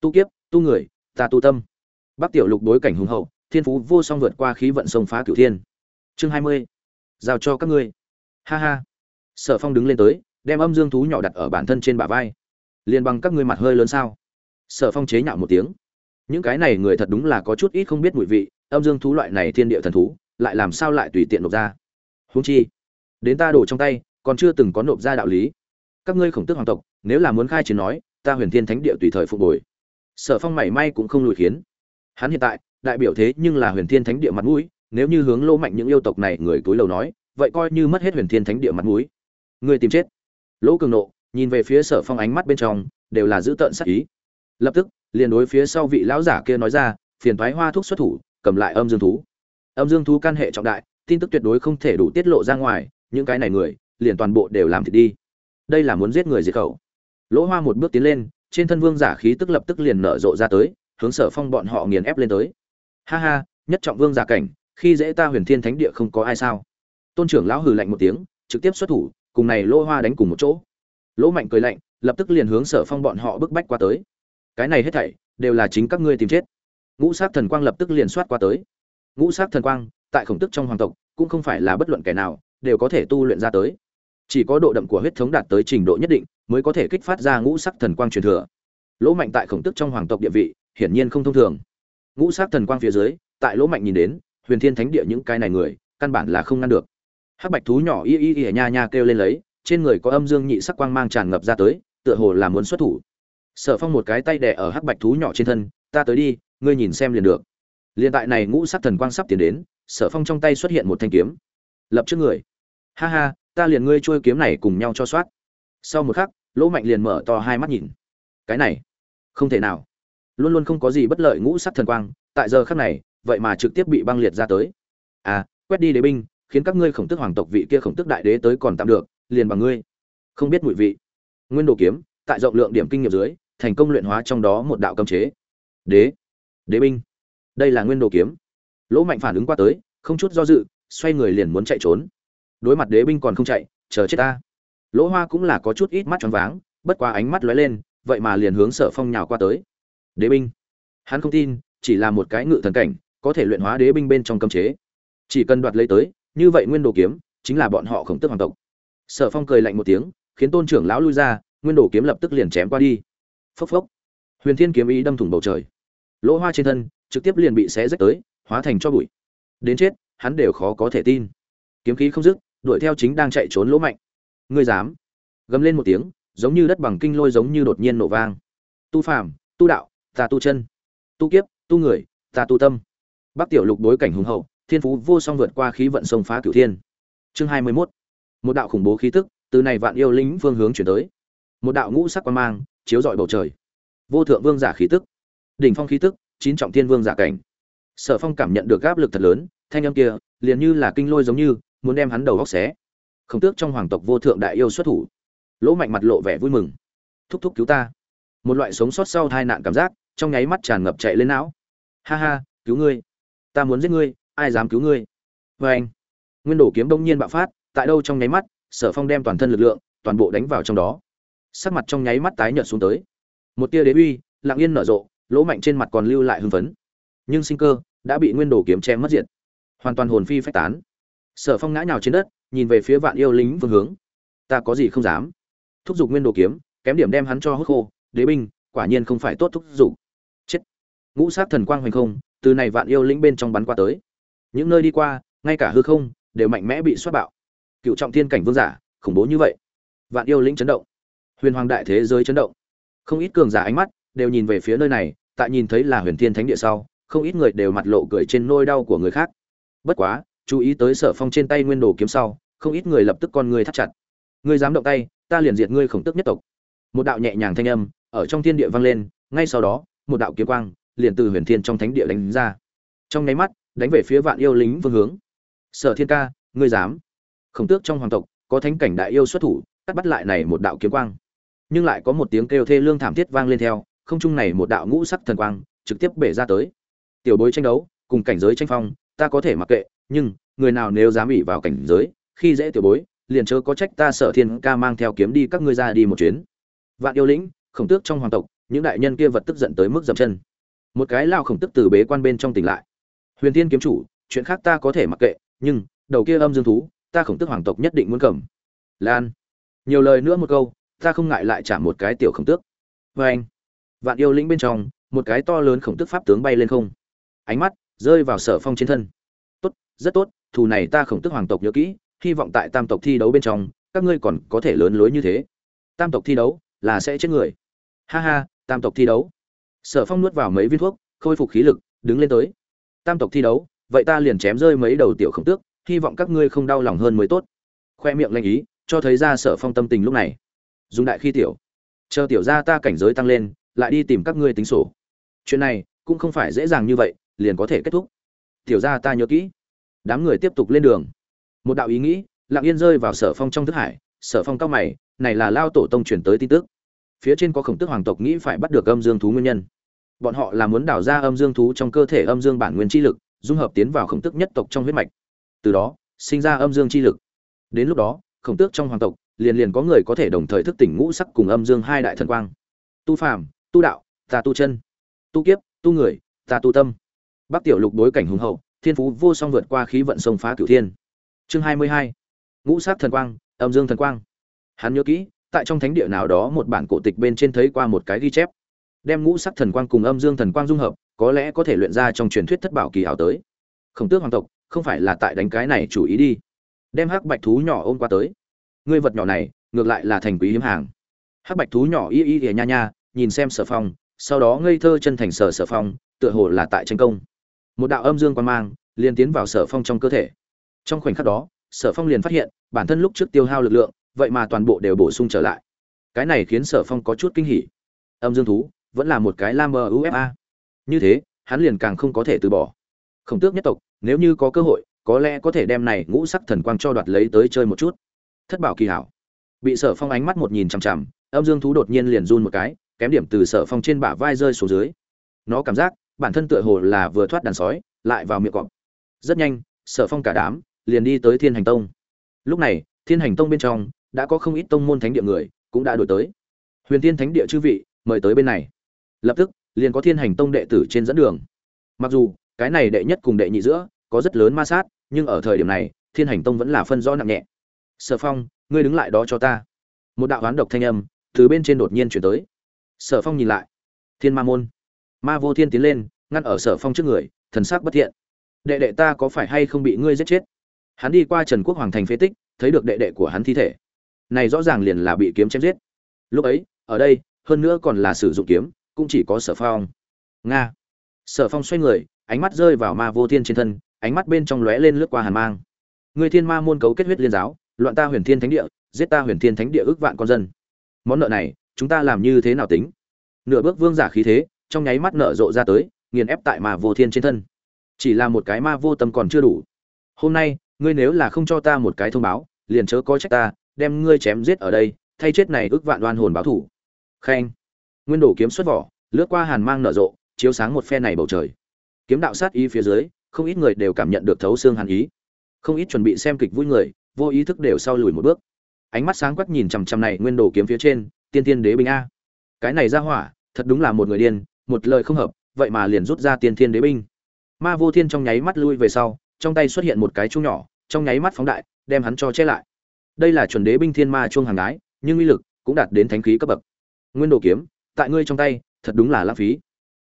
Tu kiếp, tu người, ta tu tâm. Bắc tiểu lục đối cảnh hùng hậu, thiên phú vô song vượt qua khí vận sông phá cửu thiên. Chương hai mươi giao cho các ngươi. Ha ha. Sở phong đứng lên tới, đem âm dương thú nhỏ đặt ở bản thân trên bả vai. Liền bằng các ngươi mặt hơi lớn sao? Sở phong chế nhạo một tiếng. Những cái này người thật đúng là có chút ít không biết mùi vị, âm dương thú loại này thiên địa thần thú, lại làm sao lại tùy tiện nộp ra? Húng chi, đến ta đổ trong tay, còn chưa từng có nộp ra đạo lý. Các ngươi khổng tức hoàng tộc, nếu là muốn khai chiến nói, ta huyền thiên thánh địa tùy thời phục bồi sở phong mảy may cũng không lùi khiến. Hắn hiện tại, đại biểu thế nhưng là huyền thiên thánh địa mặt mũi nếu như hướng lỗ mạnh những yêu tộc này người túi lầu nói, vậy coi như mất hết huyền thiên thánh địa mặt mũi. Người tìm chết. Lỗ cường nộ, nhìn về phía sở phong ánh mắt bên trong, đều là giữ tợn sắc ý. Lập tức, liền đối phía sau vị lão giả kia nói ra, phiền thoái hoa thuốc xuất thủ, cầm lại âm dương thú. Âm dương thú căn hệ trọng đại, tin tức tuyệt đối không thể đủ tiết lộ ra ngoài, những cái này người, liền toàn bộ đều làm thịt đi. Đây là muốn giết người diệt khẩu. Lỗ hoa một bước tiến lên, trên thân vương giả khí tức lập tức liền nở rộ ra tới, hướng sở phong bọn họ nghiền ép lên tới. Ha ha, nhất trọng vương giả cảnh khi dễ ta huyền thiên thánh địa không có ai sao? Tôn trưởng lão hừ lạnh một tiếng, trực tiếp xuất thủ, cùng này lỗ hoa đánh cùng một chỗ. Lỗ mạnh cười lạnh, lập tức liền hướng sở phong bọn họ bức bách qua tới. Cái này hết thảy, đều là chính các ngươi tìm chết. Ngũ sát thần quang lập tức liền soát qua tới. Ngũ sát thần quang, tại khổng tức trong hoàng tộc, cũng không phải là bất luận kẻ nào, đều có thể tu luyện ra tới. Chỉ có độ đậm của huyết thống đạt tới trình độ nhất định, mới có thể kích phát ra ngũ sắc thần quang truyền thừa. Lỗ mạnh tại khổng tức trong hoàng tộc địa vị, hiển nhiên không thông thường. Ngũ sắc thần quang phía dưới, tại lỗ mạnh nhìn đến huyền thiên thánh địa những cái này người, căn bản là không ngăn được. Hắc bạch thú nhỏ y y y nha nha kêu lên lấy, trên người có âm dương nhị sắc quang mang tràn ngập ra tới, tựa hồ là muốn xuất thủ. Sở phong một cái tay đè ở hắc bạch thú nhỏ trên thân, ta tới đi, ngươi nhìn xem liền được. Liền tại này ngũ sắc thần quang sắp tiến đến, sở phong trong tay xuất hiện một thanh kiếm. Lập trước người. Ha ha, ta liền ngươi trôi kiếm này cùng nhau cho soát. Sau một khắc, lỗ mạnh liền mở to hai mắt nhìn. Cái này, không thể nào. Luôn luôn không có gì bất lợi ngũ sắc thần quang, tại giờ khắc này vậy mà trực tiếp bị băng liệt ra tới. À quét đi đế binh, khiến các ngươi khổng tức hoàng tộc vị kia khổng tức đại đế tới còn tạm được, liền bằng ngươi. Không biết mùi vị. Nguyên đồ kiếm, tại rộng lượng điểm kinh nghiệm dưới, thành công luyện hóa trong đó một đạo cấm chế. Đế. Đế binh. Đây là nguyên đồ kiếm. Lỗ mạnh phản ứng qua tới, không chút do dự, xoay người liền muốn chạy trốn. Đối mặt đế binh còn không chạy, chờ chết ta. Lỗ hoa cũng là có chút ít mắt choáng váng, bất qua ánh mắt lóe lên, vậy mà liền hướng sở phong nhào qua tới. Đế binh. Hắn không tin, chỉ là một cái ngự thần cảnh có thể luyện hóa đế binh bên trong cấm chế. Chỉ cần đoạt lấy tới, như vậy nguyên đồ kiếm chính là bọn họ khổng tức hoàng tộc. Sở phong cười lạnh một tiếng, khiến tôn trưởng lão lui ra, nguyên đồ kiếm lập tức liền chém qua đi. Phốc phốc. Huyền thiên kiếm ý đâm thủng bầu trời. Lỗ hoa trên thân trực tiếp liền bị xé rách tới, hóa thành cho bụi. Đến chết, hắn đều khó có thể tin. Kiếm khí không dứt, đuổi theo chính đang chạy trốn lỗ mạnh. Ngươi dám? Gầm lên một tiếng, giống như đất bằng kinh lôi giống như đột nhiên nổ vang. Tu phàm, tu đạo, ta tu chân. Tu kiếp, tu người, ta tu tâm bắc tiểu lục đối cảnh hùng hậu, thiên phú vô song vượt qua khí vận sông phá cửu thiên. Chương hai mươi 21. một đạo khủng bố khí tức, từ này vạn yêu lính phương hướng chuyển tới. Một đạo ngũ sắc quang mang, chiếu rọi bầu trời. Vô thượng vương giả khí tức. Đỉnh phong khí tức, chín trọng thiên vương giả cảnh. Sở phong cảm nhận được áp lực thật lớn, thanh âm kia, liền như là kinh lôi giống như, muốn đem hắn đầu góc xé. Không tước trong hoàng tộc vô thượng đại yêu xuất thủ. Lỗ mạnh mặt lộ vẻ vui mừng. Thúc thúc cứu ta. Một loại sống sót sau tai nạn cảm giác, trong nháy mắt tràn ngập chạy lên não. Ha ha, cứu ngươi ta muốn giết ngươi, ai dám cứu ngươi? Vê anh, nguyên đổ kiếm đông nhiên bạo phát, tại đâu trong nháy mắt, sở phong đem toàn thân lực lượng, toàn bộ đánh vào trong đó. Sắc mặt trong nháy mắt tái nhợt xuống tới. Một tia đế uy, lặng yên nở rộ, lỗ mạnh trên mặt còn lưu lại hưng phấn. Nhưng sinh cơ đã bị nguyên đồ kiếm chém mất diệt. Hoàn toàn hồn phi phách tán. Sở phong ngã nhào trên đất, nhìn về phía vạn yêu lính phương hướng. Ta có gì không dám? Thúc giục nguyên đồ kiếm, kém điểm đem hắn cho hốt khô. Đế binh, quả nhiên không phải tốt thúc giục. Chết. Ngũ sát thần quang hoành không từ này vạn yêu lĩnh bên trong bắn qua tới. Những nơi đi qua, ngay cả hư không, đều mạnh mẽ bị xoát bạo. Cựu trọng thiên cảnh vương giả, khủng bố như vậy. Vạn yêu lĩnh chấn động. Huyền hoàng đại thế giới chấn động. Không ít cường giả ánh mắt đều nhìn về phía nơi này, tại nhìn thấy là huyền thiên thánh địa sau, không ít người đều mặt lộ cười trên nôi đau của người khác. Bất quá, chú ý tới sở phong trên tay nguyên đồ kiếm sau, không ít người lập tức con người thắt chặt. Ngươi dám động tay, ta liền diệt ngươi khổng tức nhất tộc. Một đạo nhẹ nhàng thanh âm ở trong thiên địa vang lên, ngay sau đó, một đạo kiếm quang liền từ huyền thiên trong thánh địa đánh ra. Trong nháy mắt, đánh về phía vạn yêu lính vương hướng. Sở thiên ca, ngươi dám? Khổng tước trong hoàng tộc, có thánh cảnh đại yêu xuất thủ, cắt bắt lại này một đạo kiếm quang. Nhưng lại có một tiếng kêu thê lương thảm thiết vang lên theo, không trung này một đạo ngũ sắc thần quang, trực tiếp bể ra tới. Tiểu bối tranh đấu, cùng cảnh giới tranh phong, ta có thể mặc kệ, nhưng, người nào nếu dám ỉ vào cảnh giới, khi dễ tiểu bối, liền chớ có trách ta sở thiên ca mang theo kiếm đi các ngươi ra đi một chuyến. Vạn yêu lĩnh khổng tước trong hoàng tộc, những đại nhân kia vật tức giận tới mức dậm chân một cái lao khổng tức từ bế quan bên trong tỉnh lại. Huyền thiên kiếm chủ, chuyện khác ta có thể mặc kệ, nhưng, đầu kia âm dương thú, ta khổng tức hoàng tộc nhất định muốn cầm. Lan. Nhiều lời nữa một câu, ta không ngại lại trả một cái tiểu khổng tước. Vê anh vạn yêu lĩnh bên trong, một cái to lớn khổng tức pháp tướng bay lên không. Ánh mắt rơi vào sở phong trên thân. Tốt, rất tốt, thù này ta khổng tức hoàng tộc nhớ kỹ, hy vọng tại tam tộc thi đấu bên trong, các ngươi còn có thể lớn lối như thế. Tam tộc thi đấu, là sẽ chết người. Ha ha, tam tộc thi đấu sở phong nuốt vào mấy viên thuốc, khôi phục khí lực, đứng lên tới. Tam tộc thi đấu, vậy ta liền chém rơi mấy đầu tiểu khổng tước, hy vọng các ngươi không đau lòng hơn mới tốt. Khoe miệng lanh ý, cho thấy ra sở phong tâm tình lúc này. Dùng đại khi tiểu, chờ tiểu ra ta cảnh giới tăng lên, lại đi tìm các ngươi tính sổ. Chuyện này cũng không phải dễ dàng như vậy, liền có thể kết thúc. Tiểu ra ta nhớ kỹ. Đám người tiếp tục lên đường. Một đạo ý nghĩ lặng yên rơi vào sở phong trong thức hải. Sở phong cao mày, này là lao tổ tông chuyển tới tin tức. Phía trên có khổng tức hoàng tộc nghĩ phải bắt được âm dương thú nguyên nhân bọn họ là muốn đào ra âm dương thú trong cơ thể âm dương bản nguyên chi lực, dung hợp tiến vào khổng tức nhất tộc trong huyết mạch. Từ đó, sinh ra âm dương chi lực. Đến lúc đó, khổng tước trong hoàng tộc, liền liền có người có thể đồng thời thức tỉnh ngũ sắc cùng âm dương hai đại thần quang. Tu phàm, tu đạo, ta tu chân. Tu kiếp, tu người, ta tu tâm. Bắc tiểu lục đối cảnh hùng hậu, thiên phú vô song vượt qua khí vận sông phá cửu thiên. Chương hai mươi hai. Ngũ sắc thần quang, âm dương thần quang. Hắn nhớ kỹ, tại trong thánh địa nào đó một bản cổ tịch bên trên thấy qua một cái ghi chép đem ngũ sắc thần quang cùng âm dương thần quang dung hợp, có lẽ có thể luyện ra trong truyền thuyết thất bảo kỳ hảo tới. Khổng tước hoàng tộc, không phải là tại đánh cái này chủ ý đi. Đem hắc bạch thú nhỏ ôm qua tới. Ngươi vật nhỏ này, ngược lại là thành quý hiếm hàng. Hắc bạch thú nhỏ y y ỉa nha nha, nhìn xem sở phong, sau đó ngây thơ chân thành sở sở phong, tựa hồ là tại tranh công. Một đạo âm dương quan mang, liền tiến vào sở phong trong cơ thể. Trong khoảnh khắc đó, sở phong liền phát hiện, bản thân lúc trước tiêu hao lực lượng, vậy mà toàn bộ đều bổ sung trở lại. Cái này khiến sở phong có chút kinh hỉ. Âm dương thú vẫn là một cái lam ufa như thế, hắn liền càng không có thể từ bỏ. Khổng tước nhất tộc, nếu như có cơ hội, có lẽ có thể đem này ngũ sắc thần quang cho đoạt lấy tới chơi một chút. Thất bảo kỳ hảo. Bị sở phong ánh mắt một nhìn chằm chằm, âm dương thú đột nhiên liền run một cái, kém điểm từ sở phong trên bả vai rơi xuống dưới. Nó cảm giác, bản thân tựa hồ là vừa thoát đàn sói, lại vào miệng cọp. Rất nhanh, sở phong cả đám liền đi tới thiên hành tông. Lúc này, thiên hành tông bên trong đã có không ít tông môn thánh địa người cũng đã đổi tới. Huyền tiên thánh địa chư vị, mời tới bên này lập tức, liền có thiên hành tông đệ tử trên dẫn đường. Mặc dù, cái này đệ nhất cùng đệ nhị giữa, có rất lớn ma sát, nhưng ở thời điểm này, thiên hành tông vẫn là phân rõ nặng nhẹ. Sở phong, ngươi đứng lại đó cho ta. Một đạo hoán độc thanh âm từ bên trên đột nhiên chuyển tới. Sở phong nhìn lại. Thiên ma môn. Ma vô thiên tiến lên, ngăn ở sở phong trước người, thần sắc bất thiện. Đệ đệ ta có phải hay không bị ngươi giết chết? Hắn đi qua trần quốc hoàng thành phế tích, thấy được đệ đệ của hắn thi thể. Này rõ ràng liền là bị kiếm chém giết. Lúc ấy, ở đây, hơn nữa còn là sử dụng kiếm cũng chỉ có sở phong. Nga. Sở phong xoay người, ánh mắt rơi vào ma vô thiên trên thân, ánh mắt bên trong lóe lên lướt qua hàn mang. Người thiên ma môn cấu kết huyết liên giáo, loạn ta huyền thiên thánh địa, giết ta huyền thiên thánh địa ước vạn con dân. Món nợ này, chúng ta làm như thế nào tính? Nửa bước vương giả khí thế, trong nháy mắt nợ rộ ra tới, nghiền ép tại ma vô thiên trên thân. Chỉ là một cái ma vô tâm còn chưa đủ. Hôm nay, ngươi nếu là không cho ta một cái thông báo, liền chớ có trách ta, đem ngươi chém giết ở đây, thay chết này ước vạn đoan hồn báo thủ. Khanh nguyên Đồ kiếm xuất vỏ, lướt qua hàn mang nở rộ, chiếu sáng một phe này bầu trời. Kiếm đạo sát ý phía dưới, không ít người đều cảm nhận được thấu xương hàn ý. Không ít chuẩn bị xem kịch vui người, vô ý thức đều sau lùi một bước. Ánh mắt sáng quắc nhìn chằm chằm này nguyên đồ kiếm phía trên, tiên tiên đế binh a. Cái này ra hỏa, thật đúng là một người điên, một lời không hợp, vậy mà liền rút ra tiên thiên đế binh. Ma vô thiên trong nháy mắt lui về sau, trong tay xuất hiện một cái chuông nhỏ, trong nháy mắt phóng đại, đem hắn cho che lại. Đây là chuẩn đế binh thiên ma chuông hàng đái, nhưng uy lực cũng đạt đến thánh khí cấp bậc. Nguyên đồ kiếm tại ngươi trong tay, thật đúng là lãng phí.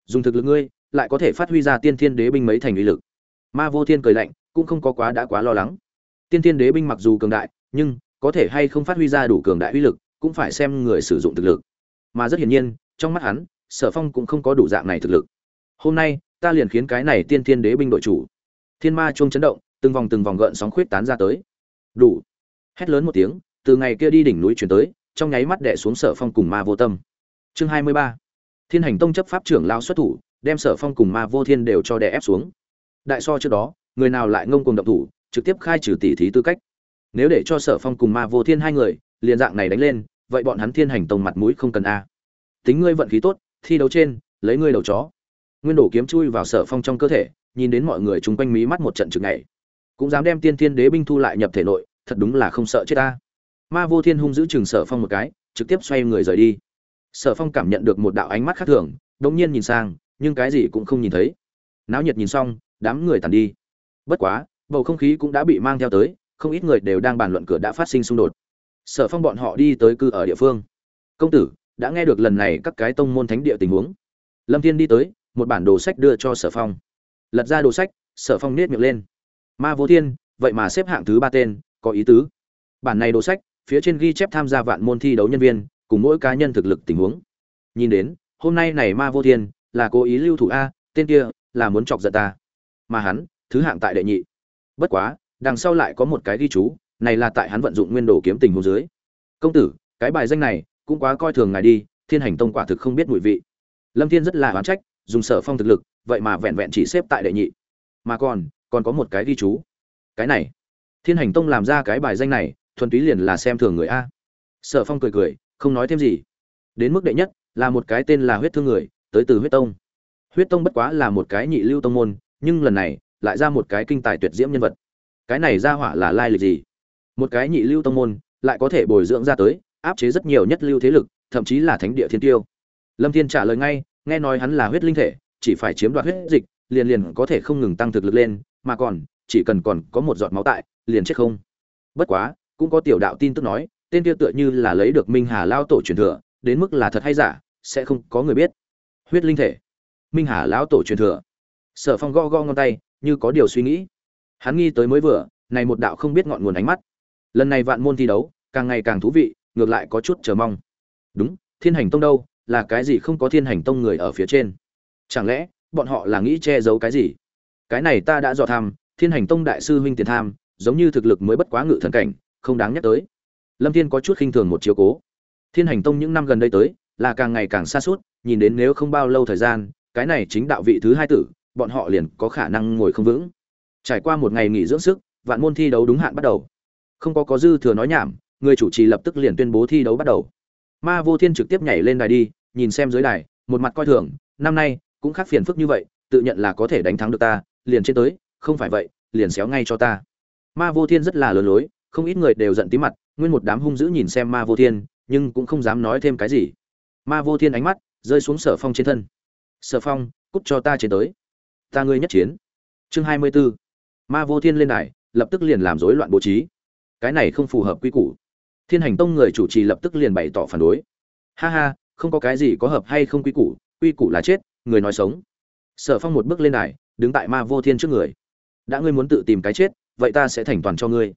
Dùng thực lực ngươi, lại có thể phát huy ra tiên thiên đế binh mấy thành uy lực. Ma vô thiên cười lạnh, cũng không có quá đã quá lo lắng. Tiên thiên đế binh mặc dù cường đại, nhưng có thể hay không phát huy ra đủ cường đại uy lực, cũng phải xem người sử dụng thực lực. Mà rất hiển nhiên, trong mắt hắn, sở phong cũng không có đủ dạng này thực lực. Hôm nay, ta liền khiến cái này tiên thiên đế binh đội chủ. Thiên ma chuông chấn động, từng vòng từng vòng gợn sóng khuyết tán ra tới. Đủ. Hét lớn một tiếng, từ ngày kia đi đỉnh núi chuyển tới, trong nháy mắt đẻ xuống sở phong cùng ma vô tâm chương hai mươi ba. Thiên hành tông chấp pháp trưởng lao xuất thủ, đem sở phong cùng ma vô thiên đều cho đè ép xuống. Đại so trước đó, người nào lại ngông cùng động thủ, trực tiếp khai trừ tỷ thí tư cách. Nếu để cho sở phong cùng ma vô thiên hai người, liền dạng này đánh lên, vậy bọn hắn thiên hành tông mặt mũi không cần a. Tính ngươi vận khí tốt, thi đấu trên, lấy ngươi đầu chó. Nguyên đổ kiếm chui vào sở phong trong cơ thể, nhìn đến mọi người chung quanh mí mắt một trận chừng ngày. Cũng dám đem tiên thiên đế binh thu lại nhập thể nội, thật đúng là không sợ chết ta. Ma vô thiên hung giữ chừng sở phong một cái, trực tiếp xoay người rời đi sở phong cảm nhận được một đạo ánh mắt khác thường, đống nhiên nhìn sang, nhưng cái gì cũng không nhìn thấy. Náo nhiệt nhìn xong, đám người tàn đi. Bất quá, bầu không khí cũng đã bị mang theo tới, không ít người đều đang bàn luận cửa đã phát sinh xung đột. Sở phong bọn họ đi tới cư ở địa phương. Công tử, đã nghe được lần này các cái tông môn thánh địa tình huống. Lâm thiên đi tới, một bản đồ sách đưa cho sở phong. Lật ra đồ sách, sở phong nết miệng lên. Ma vô thiên, vậy mà xếp hạng thứ ba tên, có ý tứ. Bản này đồ sách, phía trên ghi chép tham gia vạn môn thi đấu nhân viên cùng mỗi cá nhân thực lực tình huống. Nhìn đến, hôm nay này ma vô thiên, là cố ý lưu thủ a, tên kia, là muốn chọc giận ta. Mà hắn, thứ hạng tại đệ nhị. Bất quá, đằng sau lại có một cái ghi chú, này là tại hắn vận dụng nguyên đồ kiếm tình huống dưới. Công tử, cái bài danh này, cũng quá coi thường ngài đi, thiên hành tông quả thực không biết mùi vị. Lâm thiên rất là oán trách, dùng sở phong thực lực, vậy mà vẹn vẹn chỉ xếp tại đệ nhị. Mà còn còn có một cái ghi chú. Cái này, thiên hành tông làm ra cái bài danh này, thuần túy liền là xem thường người a. Sở phong cười cười không nói thêm gì. Đến mức đệ nhất là một cái tên là huyết thương người, tới từ huyết tông. Huyết tông bất quá là một cái nhị lưu tông môn, nhưng lần này lại ra một cái kinh tài tuyệt diễm nhân vật. Cái này ra hỏa là lai lịch gì? Một cái nhị lưu tông môn lại có thể bồi dưỡng ra tới, áp chế rất nhiều nhất lưu thế lực, thậm chí là thánh địa thiên tiêu. Lâm thiên trả lời ngay, nghe nói hắn là huyết linh thể, chỉ phải chiếm đoạt huyết dịch, liền liền có thể không ngừng tăng thực lực lên, mà còn, chỉ cần còn có một giọt máu tại, liền chết không. Bất quá, cũng có tiểu đạo tin tức nói tên kia tựa như là lấy được minh hà lao tổ truyền thừa, đến mức là thật hay giả, sẽ không có người biết. Huyết linh thể. Minh hà lão tổ truyền thừa. Sở phong go go ngón tay, như có điều suy nghĩ. Hắn nghi tới mới vừa, này một đạo không biết ngọn nguồn ánh mắt. Lần này vạn môn thi đấu, càng ngày càng thú vị, ngược lại có chút chờ mong. Đúng, thiên hành tông đâu, là cái gì không có thiên hành tông người ở phía trên? Chẳng lẽ, bọn họ là nghĩ che giấu cái gì? Cái này ta đã dò tham, thiên hành tông đại sư huynh tiền tham, giống như thực lực mới bất quá ngự thần cảnh, không đáng nhắc tới lâm thiên có chút khinh thường một chiếu cố. Thiên hành tông những năm gần đây tới, là càng ngày càng xa suốt nhìn đến nếu không bao lâu thời gian, cái này chính đạo vị thứ hai tử, bọn họ liền có khả năng ngồi không vững. Trải qua một ngày nghỉ dưỡng sức, vạn môn thi đấu đúng hạn bắt đầu. Không có có dư thừa nói nhảm, người chủ trì lập tức liền tuyên bố thi đấu bắt đầu. Ma vô thiên trực tiếp nhảy lên đài đi, nhìn xem dưới đài, một mặt coi thường, năm nay cũng khác phiền phức như vậy, tự nhận là có thể đánh thắng được ta, liền trên tới, không phải vậy, liền xéo ngay cho ta. Ma vô thiên rất là lớn lối, không ít người đều giận tí mặt nguyên một đám hung dữ nhìn xem ma vô thiên, nhưng cũng không dám nói thêm cái gì. Ma vô thiên ánh mắt rơi xuống sở phong trên thân. Sở phong, cút cho ta trên tới. Ta ngươi nhất chiến. Chương hai mươi 24. ma vô thiên lên đài, lập tức liền làm rối loạn bố trí. Cái này không phù hợp quy củ. Thiên hành tông người chủ trì lập tức liền bày tỏ phản đối. Ha ha, không có cái gì có hợp hay không quy củ quy củ là chết, người nói sống. Sở phong một bước lên đài, đứng tại ma vô thiên trước người. Đã ngươi muốn tự tìm cái chết, vậy ta sẽ thành toàn cho ngươi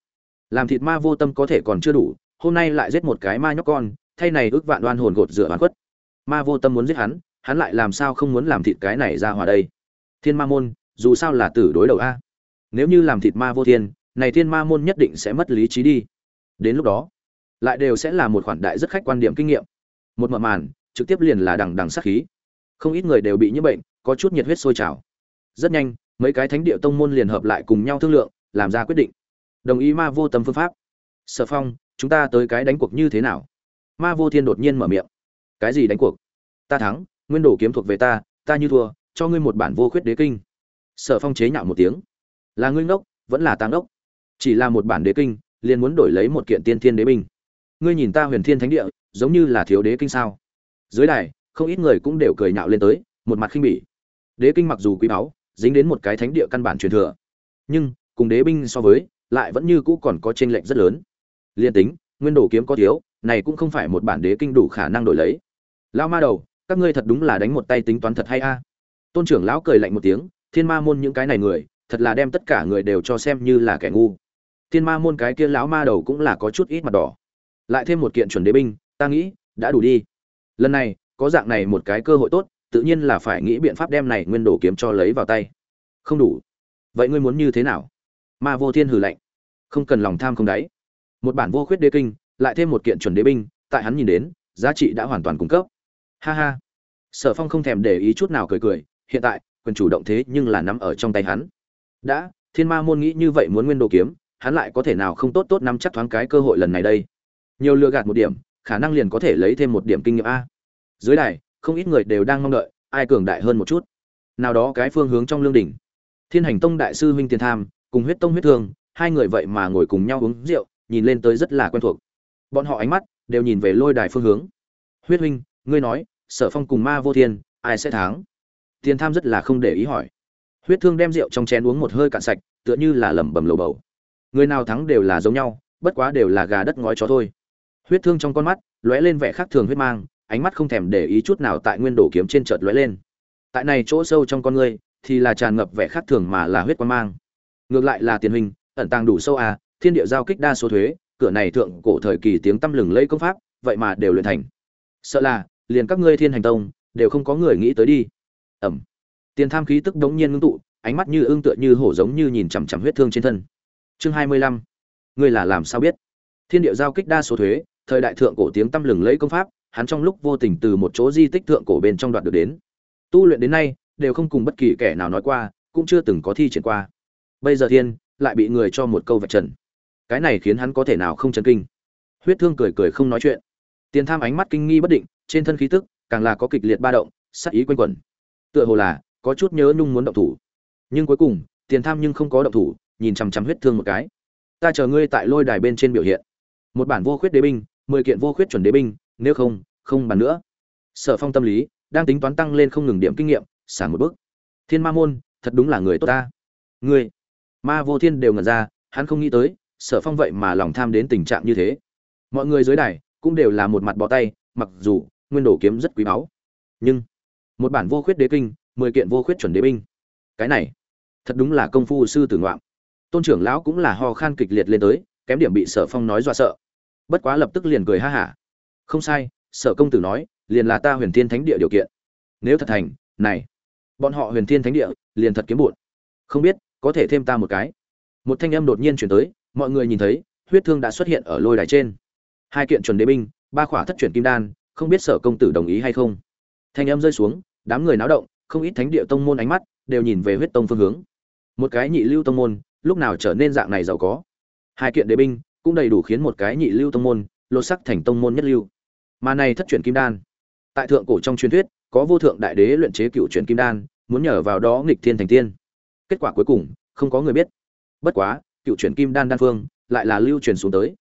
làm thịt ma vô tâm có thể còn chưa đủ, hôm nay lại giết một cái ma nhóc con, thay này ước vạn đoan hồn gột rửa bán khuất. Ma vô tâm muốn giết hắn hắn lại làm sao không muốn làm thịt cái này ra hòa đây? Thiên ma môn, dù sao là tử đối đầu a. Nếu như làm thịt ma vô thiên, này thiên ma môn nhất định sẽ mất lý trí đi. Đến lúc đó, lại đều sẽ là một khoản đại rất khách quan điểm kinh nghiệm. Một mở màn, trực tiếp liền là đằng đằng sát khí. Không ít người đều bị nhiễm bệnh, có chút nhiệt huyết sôi trào. Rất nhanh, mấy cái thánh địa tông môn liền hợp lại cùng nhau thương lượng, làm ra quyết định đồng ý ma vô tâm phương pháp. Sở phong, chúng ta tới cái đánh cuộc như thế nào? Ma vô thiên đột nhiên mở miệng. Cái gì đánh cuộc? Ta thắng, nguyên đồ kiếm thuộc về ta ta như thua, cho ngươi một bản vô khuyết đế kinh. Sở phong chế nhạo một tiếng. Là ngươi ngốc, vẫn là tàng đốc chỉ là một bản đế kinh, liền muốn đổi lấy một kiện tiên thiên đế binh. Ngươi nhìn ta huyền thiên thánh địa, giống như là thiếu đế kinh sao? Dưới đài, không ít người cũng đều cười nhạo lên tới, một mặt khinh bỉ. Đế kinh mặc dù quý báu, dính đến một cái thánh địa căn bản truyền thừa. Nhưng, cùng đế binh so với lại vẫn như cũ còn có chênh lệch rất lớn. Liên tính, nguyên đồ kiếm có thiếu, này cũng không phải một bản đế kinh đủ khả năng đổi lấy. Lao ma đầu, các ngươi thật đúng là đánh một tay tính toán thật hay a? Tôn trưởng lão cười lạnh một tiếng, thiên ma môn những cái này người, thật là đem tất cả người đều cho xem như là kẻ ngu. Thiên ma môn cái kia lão ma đầu cũng là có chút ít mặt đỏ. Lại thêm một kiện chuẩn đế binh, ta nghĩ, đã đủ đi. Lần này, có dạng này một cái cơ hội tốt, tự nhiên là phải nghĩ biện pháp đem này nguyên đồ kiếm cho lấy vào tay. Không đủ. Vậy ngươi muốn như thế nào? Ma vô thiên hừ lạnh không cần lòng tham không đáy. Một bản vô khuyết đế kinh, lại thêm một kiện chuẩn đế binh, tại hắn nhìn đến, giá trị đã hoàn toàn cung cấp. Ha ha. Sở phong không thèm để ý chút nào cười cười, hiện tại, quyền chủ động thế nhưng là nắm ở trong tay hắn. Đã, thiên ma môn nghĩ như vậy muốn nguyên đồ kiếm, hắn lại có thể nào không tốt tốt nắm chắc thoáng cái cơ hội lần này đây? Nhiều lừa gạt một điểm, khả năng liền có thể lấy thêm một điểm kinh nghiệm a. Dưới đài, không ít người đều đang mong đợi, ai cường đại hơn một chút? Nào đó cái phương hướng trong lương đỉnh. Thiên hành tông đại sư huynh tiền tham, cùng huyết tông huyết thương hai người vậy mà ngồi cùng nhau uống rượu, nhìn lên tới rất là quen thuộc. Bọn họ ánh mắt đều nhìn về lôi đài phương hướng. Huyết huynh, ngươi nói, sở phong cùng ma vô thiên, ai sẽ thắng? Tiền tham rất là không để ý hỏi. Huyết thương đem rượu trong chén uống một hơi cạn sạch, tựa như là lẩm bẩm lầu bầu. Người nào thắng đều là giống nhau, bất quá đều là gà đất ngói chó thôi. Huyết thương trong con mắt lóe lên vẻ khác thường huyết mang, ánh mắt không thèm để ý chút nào tại nguyên đổ kiếm trên chợt lóe lên. Tại này chỗ sâu trong con ngươi thì là tràn ngập vẻ khác thường mà là huyết quan mang. Ngược lại là tiền huynh ẩn tàng đủ sâu à thiên địa giao kích đa số thuế, cửa này thượng cổ thời kỳ tiếng tăm lừng lẫy công pháp, vậy mà đều luyện thành. Sợ là, liền các ngươi thiên hành tông, đều không có người nghĩ tới đi. Ẩm. Tiền tham khí tức đống nhiên ngưng tụ, ánh mắt như ương tựa như hổ giống như nhìn chằm chằm huyết thương trên thân. Chương hai mươi lăm. Ngươi là làm sao biết? Thiên địa giao kích đa số thuế, thời đại thượng cổ tiếng tăm lừng lẫy công pháp, hắn trong lúc vô tình từ một chỗ di tích thượng cổ bên trong đoạt được đến. Tu luyện đến nay, đều không cùng bất kỳ kẻ nào nói qua, cũng chưa từng có thi triển qua. Bây giờ thiên lại bị người cho một câu vạch trần. Cái này khiến hắn có thể nào không chấn kinh? Huyết thương cười cười không nói chuyện. Tiền tham ánh mắt kinh nghi bất định, trên thân khí tức càng là có kịch liệt ba động sắc ý quanh quẩn. Tựa hồ là có chút nhớ nhung muốn động thủ. Nhưng cuối cùng, tiền tham nhưng không có động thủ, nhìn chằm chằm huyết thương một cái. Ta chờ ngươi tại lôi đài bên trên biểu hiện. Một bản vô khuyết đế binh, mười kiện vô khuyết chuẩn đế binh, nếu không không bàn nữa. Sở phong tâm lý, đang tính toán tăng lên không ngừng điểm kinh nghiệm sản một bước. Thiên ma môn, thật đúng là người tốt ta. Ngươi ma vô thiên đều ngẩn ra, hắn không nghĩ tới, sở phong vậy mà lòng tham đến tình trạng như thế. Mọi người dưới đài cũng đều là một mặt bó tay, mặc dù nguyên đồ kiếm rất quý báu. Nhưng, một bản vô khuyết đế kinh, mười kiện vô khuyết chuẩn đế binh. Cái này, thật đúng là công phu sư tử ngoạm. Tôn trưởng lão cũng là ho khan kịch liệt lên tới, kém điểm bị sở phong nói dọa sợ. Bất quá lập tức liền cười ha hả. Không sai, sở công tử nói, liền là ta huyền thiên thánh địa điều kiện. Nếu thật thành, này, bọn họ huyền thiên thánh địa liền thật kiếm bụn không biết có thể thêm ta một cái. Một thanh âm đột nhiên chuyển tới, mọi người nhìn thấy, huyết thương đã xuất hiện ở lôi đài trên. Hai kiện chuẩn đế binh, ba khỏa thất chuyển kim đan, không biết sở công tử đồng ý hay không. Thanh âm rơi xuống, đám người náo động, không ít thánh địa tông môn ánh mắt đều nhìn về huyết tông phương hướng. Một cái nhị lưu tông môn, lúc nào trở nên dạng này giàu có? Hai kiện đế binh cũng đầy đủ khiến một cái nhị lưu tông môn lột sắc thành tông môn nhất lưu. Mà này thất chuyển kim đan, tại thượng cổ trong truyền thuyết, có vô thượng đại đế luyện chế cựu chuyển kim đan, muốn nhờ vào đó nghịch thiên thành tiên kết quả cuối cùng, không có người biết. Bất quá, cựu chuyển kim đan đan phương lại là lưu truyền xuống tới.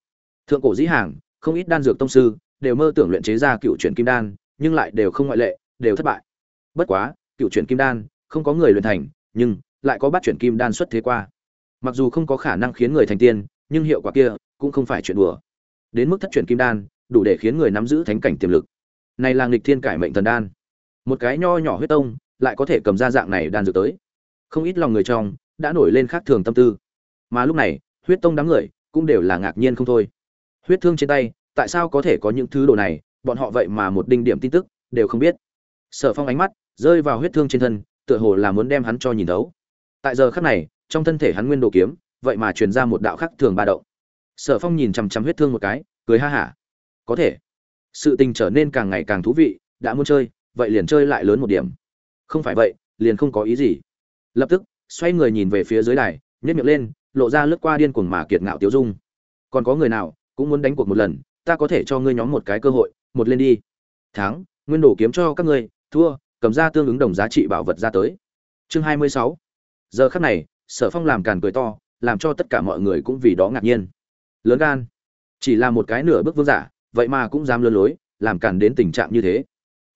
Thượng cổ dĩ hàng, không ít đan dược tông sư đều mơ tưởng luyện chế ra cựu chuyển kim đan, nhưng lại đều không ngoại lệ, đều thất bại. Bất quá, cựu chuyển kim đan không có người luyện thành, nhưng lại có bắt chuyển kim đan xuất thế qua. Mặc dù không có khả năng khiến người thành tiên, nhưng hiệu quả kia cũng không phải chuyện đùa. Đến mức thất chuyển kim đan, đủ để khiến người nắm giữ thánh cảnh tiềm lực. Này là nghịch thiên cải mệnh thần đan. Một cái nho nhỏ huyết tông lại có thể cầm ra dạng này đan dược tới không ít lòng người trong, đã nổi lên khác thường tâm tư. Mà lúc này, huyết tông đám người cũng đều là ngạc nhiên không thôi. Huyết thương trên tay, tại sao có thể có những thứ đồ này, bọn họ vậy mà một đinh điểm tin tức, đều không biết. Sở phong ánh mắt rơi vào huyết thương trên thân, tựa hồ là muốn đem hắn cho nhìn thấu. Tại giờ khắc này, trong thân thể hắn nguyên đồ kiếm, vậy mà truyền ra một đạo khắc thường ba động. Sở phong nhìn chằm chằm huyết thương một cái, cười ha hả. Có thể. Sự tình trở nên càng ngày càng thú vị, đã muốn chơi, vậy liền chơi lại lớn một điểm. Không phải vậy, liền không có ý gì lập tức, xoay người nhìn về phía dưới đài nhét miệng lên, lộ ra lướt qua điên cuồng mà kiệt ngạo tiêu dung. Còn có người nào cũng muốn đánh cuộc một lần, ta có thể cho ngươi nhóm một cái cơ hội, một lên đi. Thắng, nguyên đổ kiếm cho các ngươi, thua, cầm ra tương ứng đồng giá trị bảo vật ra tới. Chương hai mươi sáu. Giờ khắc này, sở phong làm càn cười to, làm cho tất cả mọi người cũng vì đó ngạc nhiên. Lớn gan. Chỉ là một cái nửa bước vương giả, vậy mà cũng dám lơ lối, làm càn đến tình trạng như thế.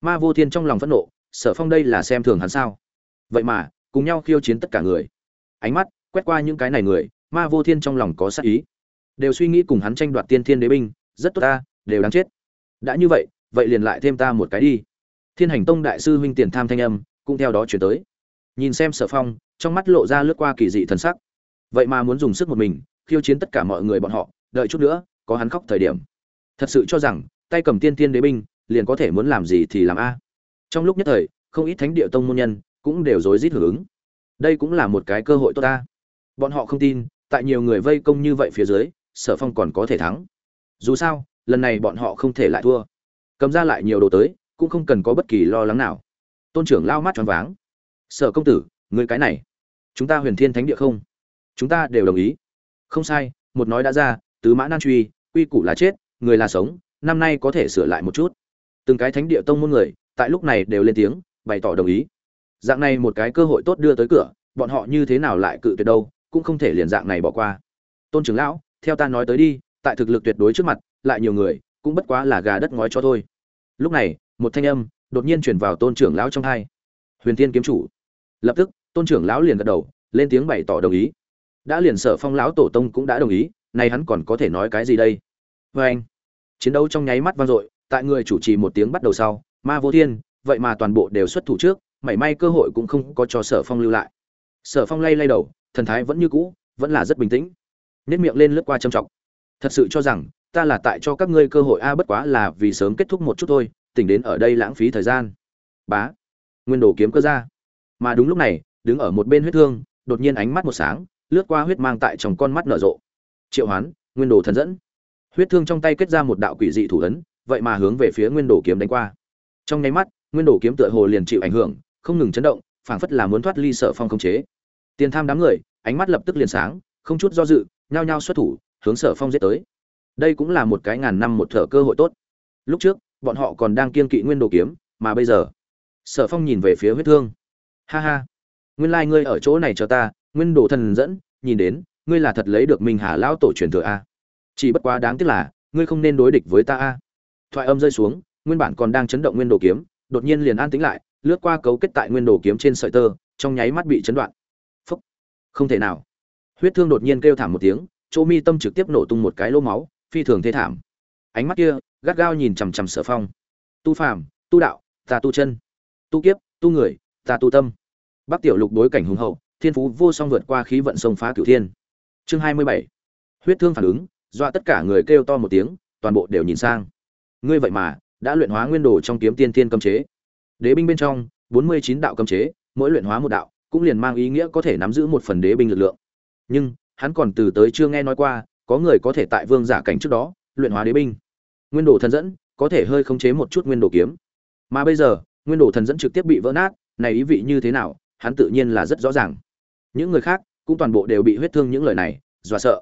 Ma vô thiên trong lòng phẫn nộ, sở phong đây là xem thường hắn sao? Vậy mà cùng nhau khiêu chiến tất cả người. Ánh mắt quét qua những cái này người, ma vô thiên trong lòng có sát ý. Đều suy nghĩ cùng hắn tranh đoạt tiên thiên đế binh, rất tốt ta, đều đáng chết. Đã như vậy vậy liền lại thêm ta một cái đi. Thiên hành tông đại sư huynh tiền tham thanh âm cũng theo đó chuyển tới. Nhìn xem sở phong, trong mắt lộ ra lướt qua kỳ dị thần sắc. Vậy mà muốn dùng sức một mình, khiêu chiến tất cả mọi người bọn họ, đợi chút nữa, có hắn khóc thời điểm. Thật sự cho rằng, tay cầm tiên tiên đế binh, liền có thể muốn làm gì thì làm a. Trong lúc nhất thời, không ít thánh địa tông môn nhân cũng đều rối rít hưởng ứng. Đây cũng là một cái cơ hội tốt ta. Bọn họ không tin, tại nhiều người vây công như vậy phía dưới, sở phong còn có thể thắng. Dù sao, lần này bọn họ không thể lại thua. Cầm ra lại nhiều đồ tới, cũng không cần có bất kỳ lo lắng nào. Tôn trưởng lao mắt choáng váng. Sở công tử, người cái này. Chúng ta huyền thiên thánh địa không? Chúng ta đều đồng ý. Không sai, một nói đã ra, tứ mã nan truy, quy củ là chết, người là sống, năm nay có thể sửa lại một chút. Từng cái thánh địa tông môn người, tại lúc này đều lên tiếng, bày tỏ đồng ý dạng này một cái cơ hội tốt đưa tới cửa, bọn họ như thế nào lại cự tuyệt đâu, cũng không thể liền dạng này bỏ qua. Tôn trưởng lão, theo ta nói tới đi, tại thực lực tuyệt đối trước mặt, lại nhiều người, cũng bất quá là gà đất ngói cho thôi. Lúc này, một thanh âm đột nhiên chuyển vào tôn trưởng lão trong hai. Huyền thiên kiếm chủ. Lập tức, tôn trưởng lão liền gật đầu, lên tiếng bày tỏ đồng ý. Đã liền sở phong lão tổ tông cũng đã đồng ý, nay hắn còn có thể nói cái gì đây? Vê anh, chiến đấu trong nháy mắt vang dội, tại người chủ trì một tiếng bắt đầu sau, ma vô thiên, vậy mà toàn bộ đều xuất thủ trước mảy may cơ hội cũng không có cho sở phong lưu lại. Sở phong lay lay đầu, thần thái vẫn như cũ, vẫn là rất bình tĩnh. Nếp miệng lên lướt qua trầm trọng. Thật sự cho rằng, ta là tại cho các ngươi cơ hội a, bất quá là vì sớm kết thúc một chút thôi, tỉnh đến ở đây lãng phí thời gian. Bá. Nguyên đồ kiếm cơ ra. Mà đúng lúc này, đứng ở một bên huyết thương, đột nhiên ánh mắt một sáng, lướt qua huyết mang tại trong con mắt nở rộ. Triệu hoán, nguyên đồ thần dẫn. Huyết thương trong tay kết ra một đạo quỷ dị thủ ấn, vậy mà hướng về phía nguyên đồ kiếm đánh qua. Trong nháy mắt, nguyên đồ kiếm tựa hồ liền chịu ảnh hưởng không ngừng chấn động, phảng phất là muốn thoát ly sở phong không chế. Tiền tham đám người, ánh mắt lập tức liền sáng, không chút do dự, nhao nhao xuất thủ, hướng sở phong giết tới. Đây cũng là một cái ngàn năm một thở cơ hội tốt. Lúc trước, bọn họ còn đang kiên kỵ nguyên đồ kiếm, mà bây giờ sở phong nhìn về phía huyết thương. Ha ha, nguyên lai、like、ngươi ở chỗ này cho ta, nguyên đồ thần dẫn, nhìn đến, ngươi là thật lấy được minh hà lão tổ truyền thừa a. Chỉ bất quá đáng tiếc là, ngươi không nên đối địch với ta a. Thoại âm rơi xuống, nguyên bản còn đang chấn động nguyên đồ kiếm, đột nhiên liền an tĩnh lại lướt qua cấu kết tại nguyên đồ kiếm trên sợi tơ, trong nháy mắt bị chấn đoạn. Phúc. Không thể nào. Huyết thương đột nhiên kêu thảm một tiếng, chỗ mi tâm trực tiếp nổ tung một cái lỗ máu, phi thường thê thảm. Ánh mắt kia, gắt gao nhìn chằm chằm sở phong. Tu phàm, tu đạo, ta tu chân. Tu kiếp, tu người, ta tu tâm. Bắc tiểu lục đối cảnh hùng hậu, thiên phú vô song vượt qua khí vận sông phá cửu thiên. Chương hai mươi bảy. Huyết thương phản ứng, dọa tất cả người kêu to một tiếng, toàn bộ đều nhìn sang. Ngươi vậy mà, đã luyện hóa nguyên đồ trong kiếm tiên tiên cấm chế đế binh bên trong, bốn mươi chín đạo cấm chế, mỗi luyện hóa một đạo, cũng liền mang ý nghĩa có thể nắm giữ một phần đế binh lực lượng. Nhưng, hắn còn từ tới chưa nghe nói qua, có người có thể tại vương giả cảnh trước đó, luyện hóa đế binh. Nguyên đồ thần dẫn, có thể hơi khống chế một chút nguyên đồ kiếm. Mà bây giờ, nguyên đồ thần dẫn trực tiếp bị vỡ nát, này ý vị như thế nào, hắn tự nhiên là rất rõ ràng. Những người khác, cũng toàn bộ đều bị huyết thương những lời này, dọa sợ.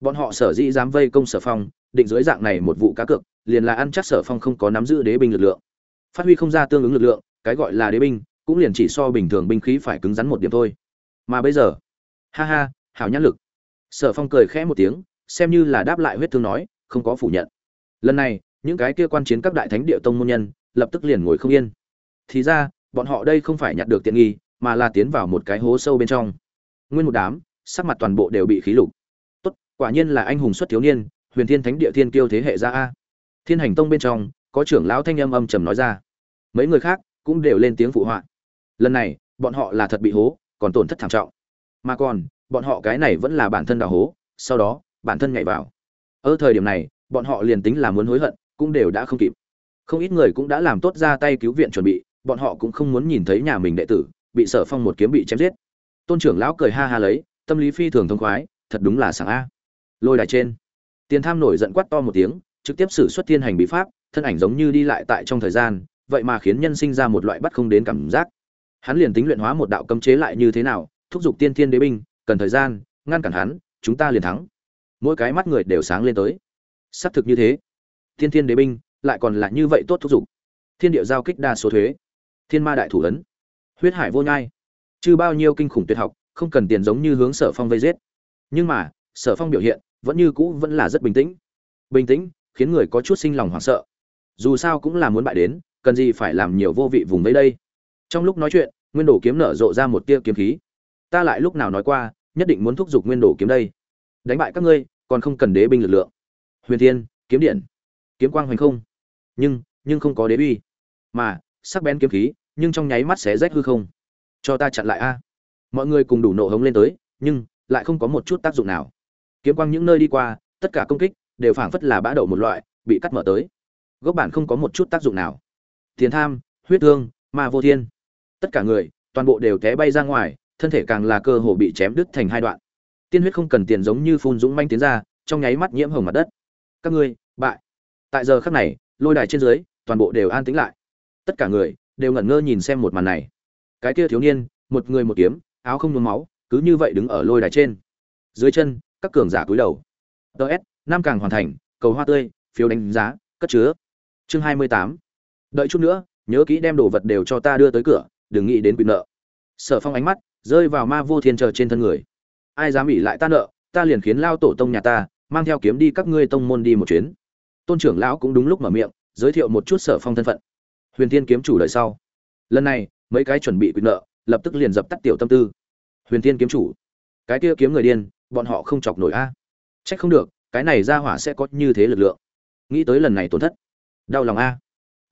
Bọn họ sở dĩ dám vây công sở phong, định dưới dạng này một vụ cá cược, liền là ăn chắc sở phong không có nắm giữ đế binh lực lượng phát huy không ra tương ứng lực lượng, cái gọi là đế binh, cũng liền chỉ so bình thường binh khí phải cứng rắn một điểm thôi. Mà bây giờ, ha ha, hảo nhãn lực. Sở phong cười khẽ một tiếng, xem như là đáp lại huyết thương nói, không có phủ nhận. Lần này, những cái kia quan chiến các đại thánh địa tông môn nhân, lập tức liền ngồi không yên. Thì ra, bọn họ đây không phải nhặt được tiện nghi, mà là tiến vào một cái hố sâu bên trong. Nguyên một đám, sắc mặt toàn bộ đều bị khí lục. Tốt, quả nhiên là anh hùng xuất thiếu niên, huyền thiên thánh địa thiên kiêu thế hệ ra a. Thiên hành tông bên trong, có trưởng lão thanh âm âm trầm nói ra mấy người khác cũng đều lên tiếng phụ họa. Lần này, bọn họ là thật bị hố, còn tổn thất thảm trọng. Mà còn, bọn họ cái này vẫn là bản thân đào hố, sau đó, bản thân nhảy vào. Ở thời điểm này, bọn họ liền tính là muốn hối hận, cũng đều đã không kịp. Không ít người cũng đã làm tốt ra tay cứu viện chuẩn bị, bọn họ cũng không muốn nhìn thấy nhà mình đệ tử, bị sở phong một kiếm bị chém giết. Tôn trưởng lão cười ha ha lấy, tâm lý phi thường thông khoái, thật đúng là sảng a. Lôi đài trên. Tiền tham nổi giận quát to một tiếng, trực tiếp xử xuất thiên hành bí pháp, thân ảnh giống như đi lại tại trong thời gian vậy mà khiến nhân sinh ra một loại bắt không đến cảm giác. Hắn liền tính luyện hóa một đạo cấm chế lại như thế nào, thúc giục tiên thiên đế binh, cần thời gian, ngăn cản hắn, chúng ta liền thắng. Mỗi cái mắt người đều sáng lên tới. Xác thực như thế. Thiên thiên đế binh lại còn là như vậy tốt thúc giục. Thiên địa giao kích đa số thuế. Thiên ma đại thủ ấn. Huyết hải vô nhai. Chứ bao nhiêu kinh khủng tuyệt học, không cần tiền giống như hướng sở phong vây giết. Nhưng mà, sở phong biểu hiện vẫn như cũ vẫn là rất bình tĩnh. Bình tĩnh, khiến người có chút sinh lòng hoảng sợ. Dù sao cũng là muốn bại đến cần gì phải làm nhiều vô vị vùng đấy đây? Trong lúc nói chuyện, nguyên đồ kiếm nở rộ ra một tia kiếm khí. Ta lại lúc nào nói qua, nhất định muốn thúc giục nguyên đồ kiếm đây. Đánh bại các ngươi, còn không cần đế binh lực lượng. Huyền thiên, kiếm điện, kiếm quang hoành không. Nhưng nhưng không có đế uy. Mà, sắc bén kiếm khí, nhưng trong nháy mắt sẽ rách hư không. Cho ta chặn lại a. Mọi người cùng đủ nộ hống lên tới, nhưng lại không có một chút tác dụng nào. Kiếm quang những nơi đi qua, tất cả công kích đều phảng phất là bã đậu một loại, bị cắt mở tới. Gốc bản không có một chút tác dụng nào tiền tham, huyết thương ma vô thiên. Tất cả người, toàn bộ đều té bay ra ngoài, thân thể càng là cơ hồ bị chém đứt thành hai đoạn. Tiên huyết không cần tiền giống như phun dũng manh tiến ra, trong nháy mắt nhiễm hồng mặt đất. Các ngươi, bại. Tại giờ khắc này, lôi đài trên dưới, toàn bộ đều an tĩnh lại. Tất cả người, đều ngẩn ngơ nhìn xem một màn này. Cái kia thiếu niên, một người một kiếm, áo không nhuốm máu, cứ như vậy đứng ở lôi đài trên. Dưới chân, các cường giả cúi đầu. Ts nam càng hoàn thành, cầu hoa tươi, phiếu đánh giá, cất chứa. Chương hai mươi tám đợi chút nữa, nhớ kỹ đem đồ vật đều cho ta đưa tới cửa, đừng nghĩ đến quyền nợ. Sở phong ánh mắt rơi vào ma vô thiên chờ trên thân người. Ai dám ỉ lại ta nợ, ta liền khiến lao tổ tông nhà ta mang theo kiếm đi các ngươi tông môn đi một chuyến. Tôn trưởng lão cũng đúng lúc mở miệng, giới thiệu một chút sở phong thân phận. Huyền thiên kiếm chủ đợi sau. Lần này, mấy cái chuẩn bị quyền nợ, lập tức liền dập tắt tiểu tâm tư. Huyền thiên kiếm chủ, cái kia kiếm người điên, bọn họ không chọc nổi a. Trách không được, cái này ra hỏa sẽ có như thế lực lượng. Nghĩ tới lần này tổn thất, đau lòng a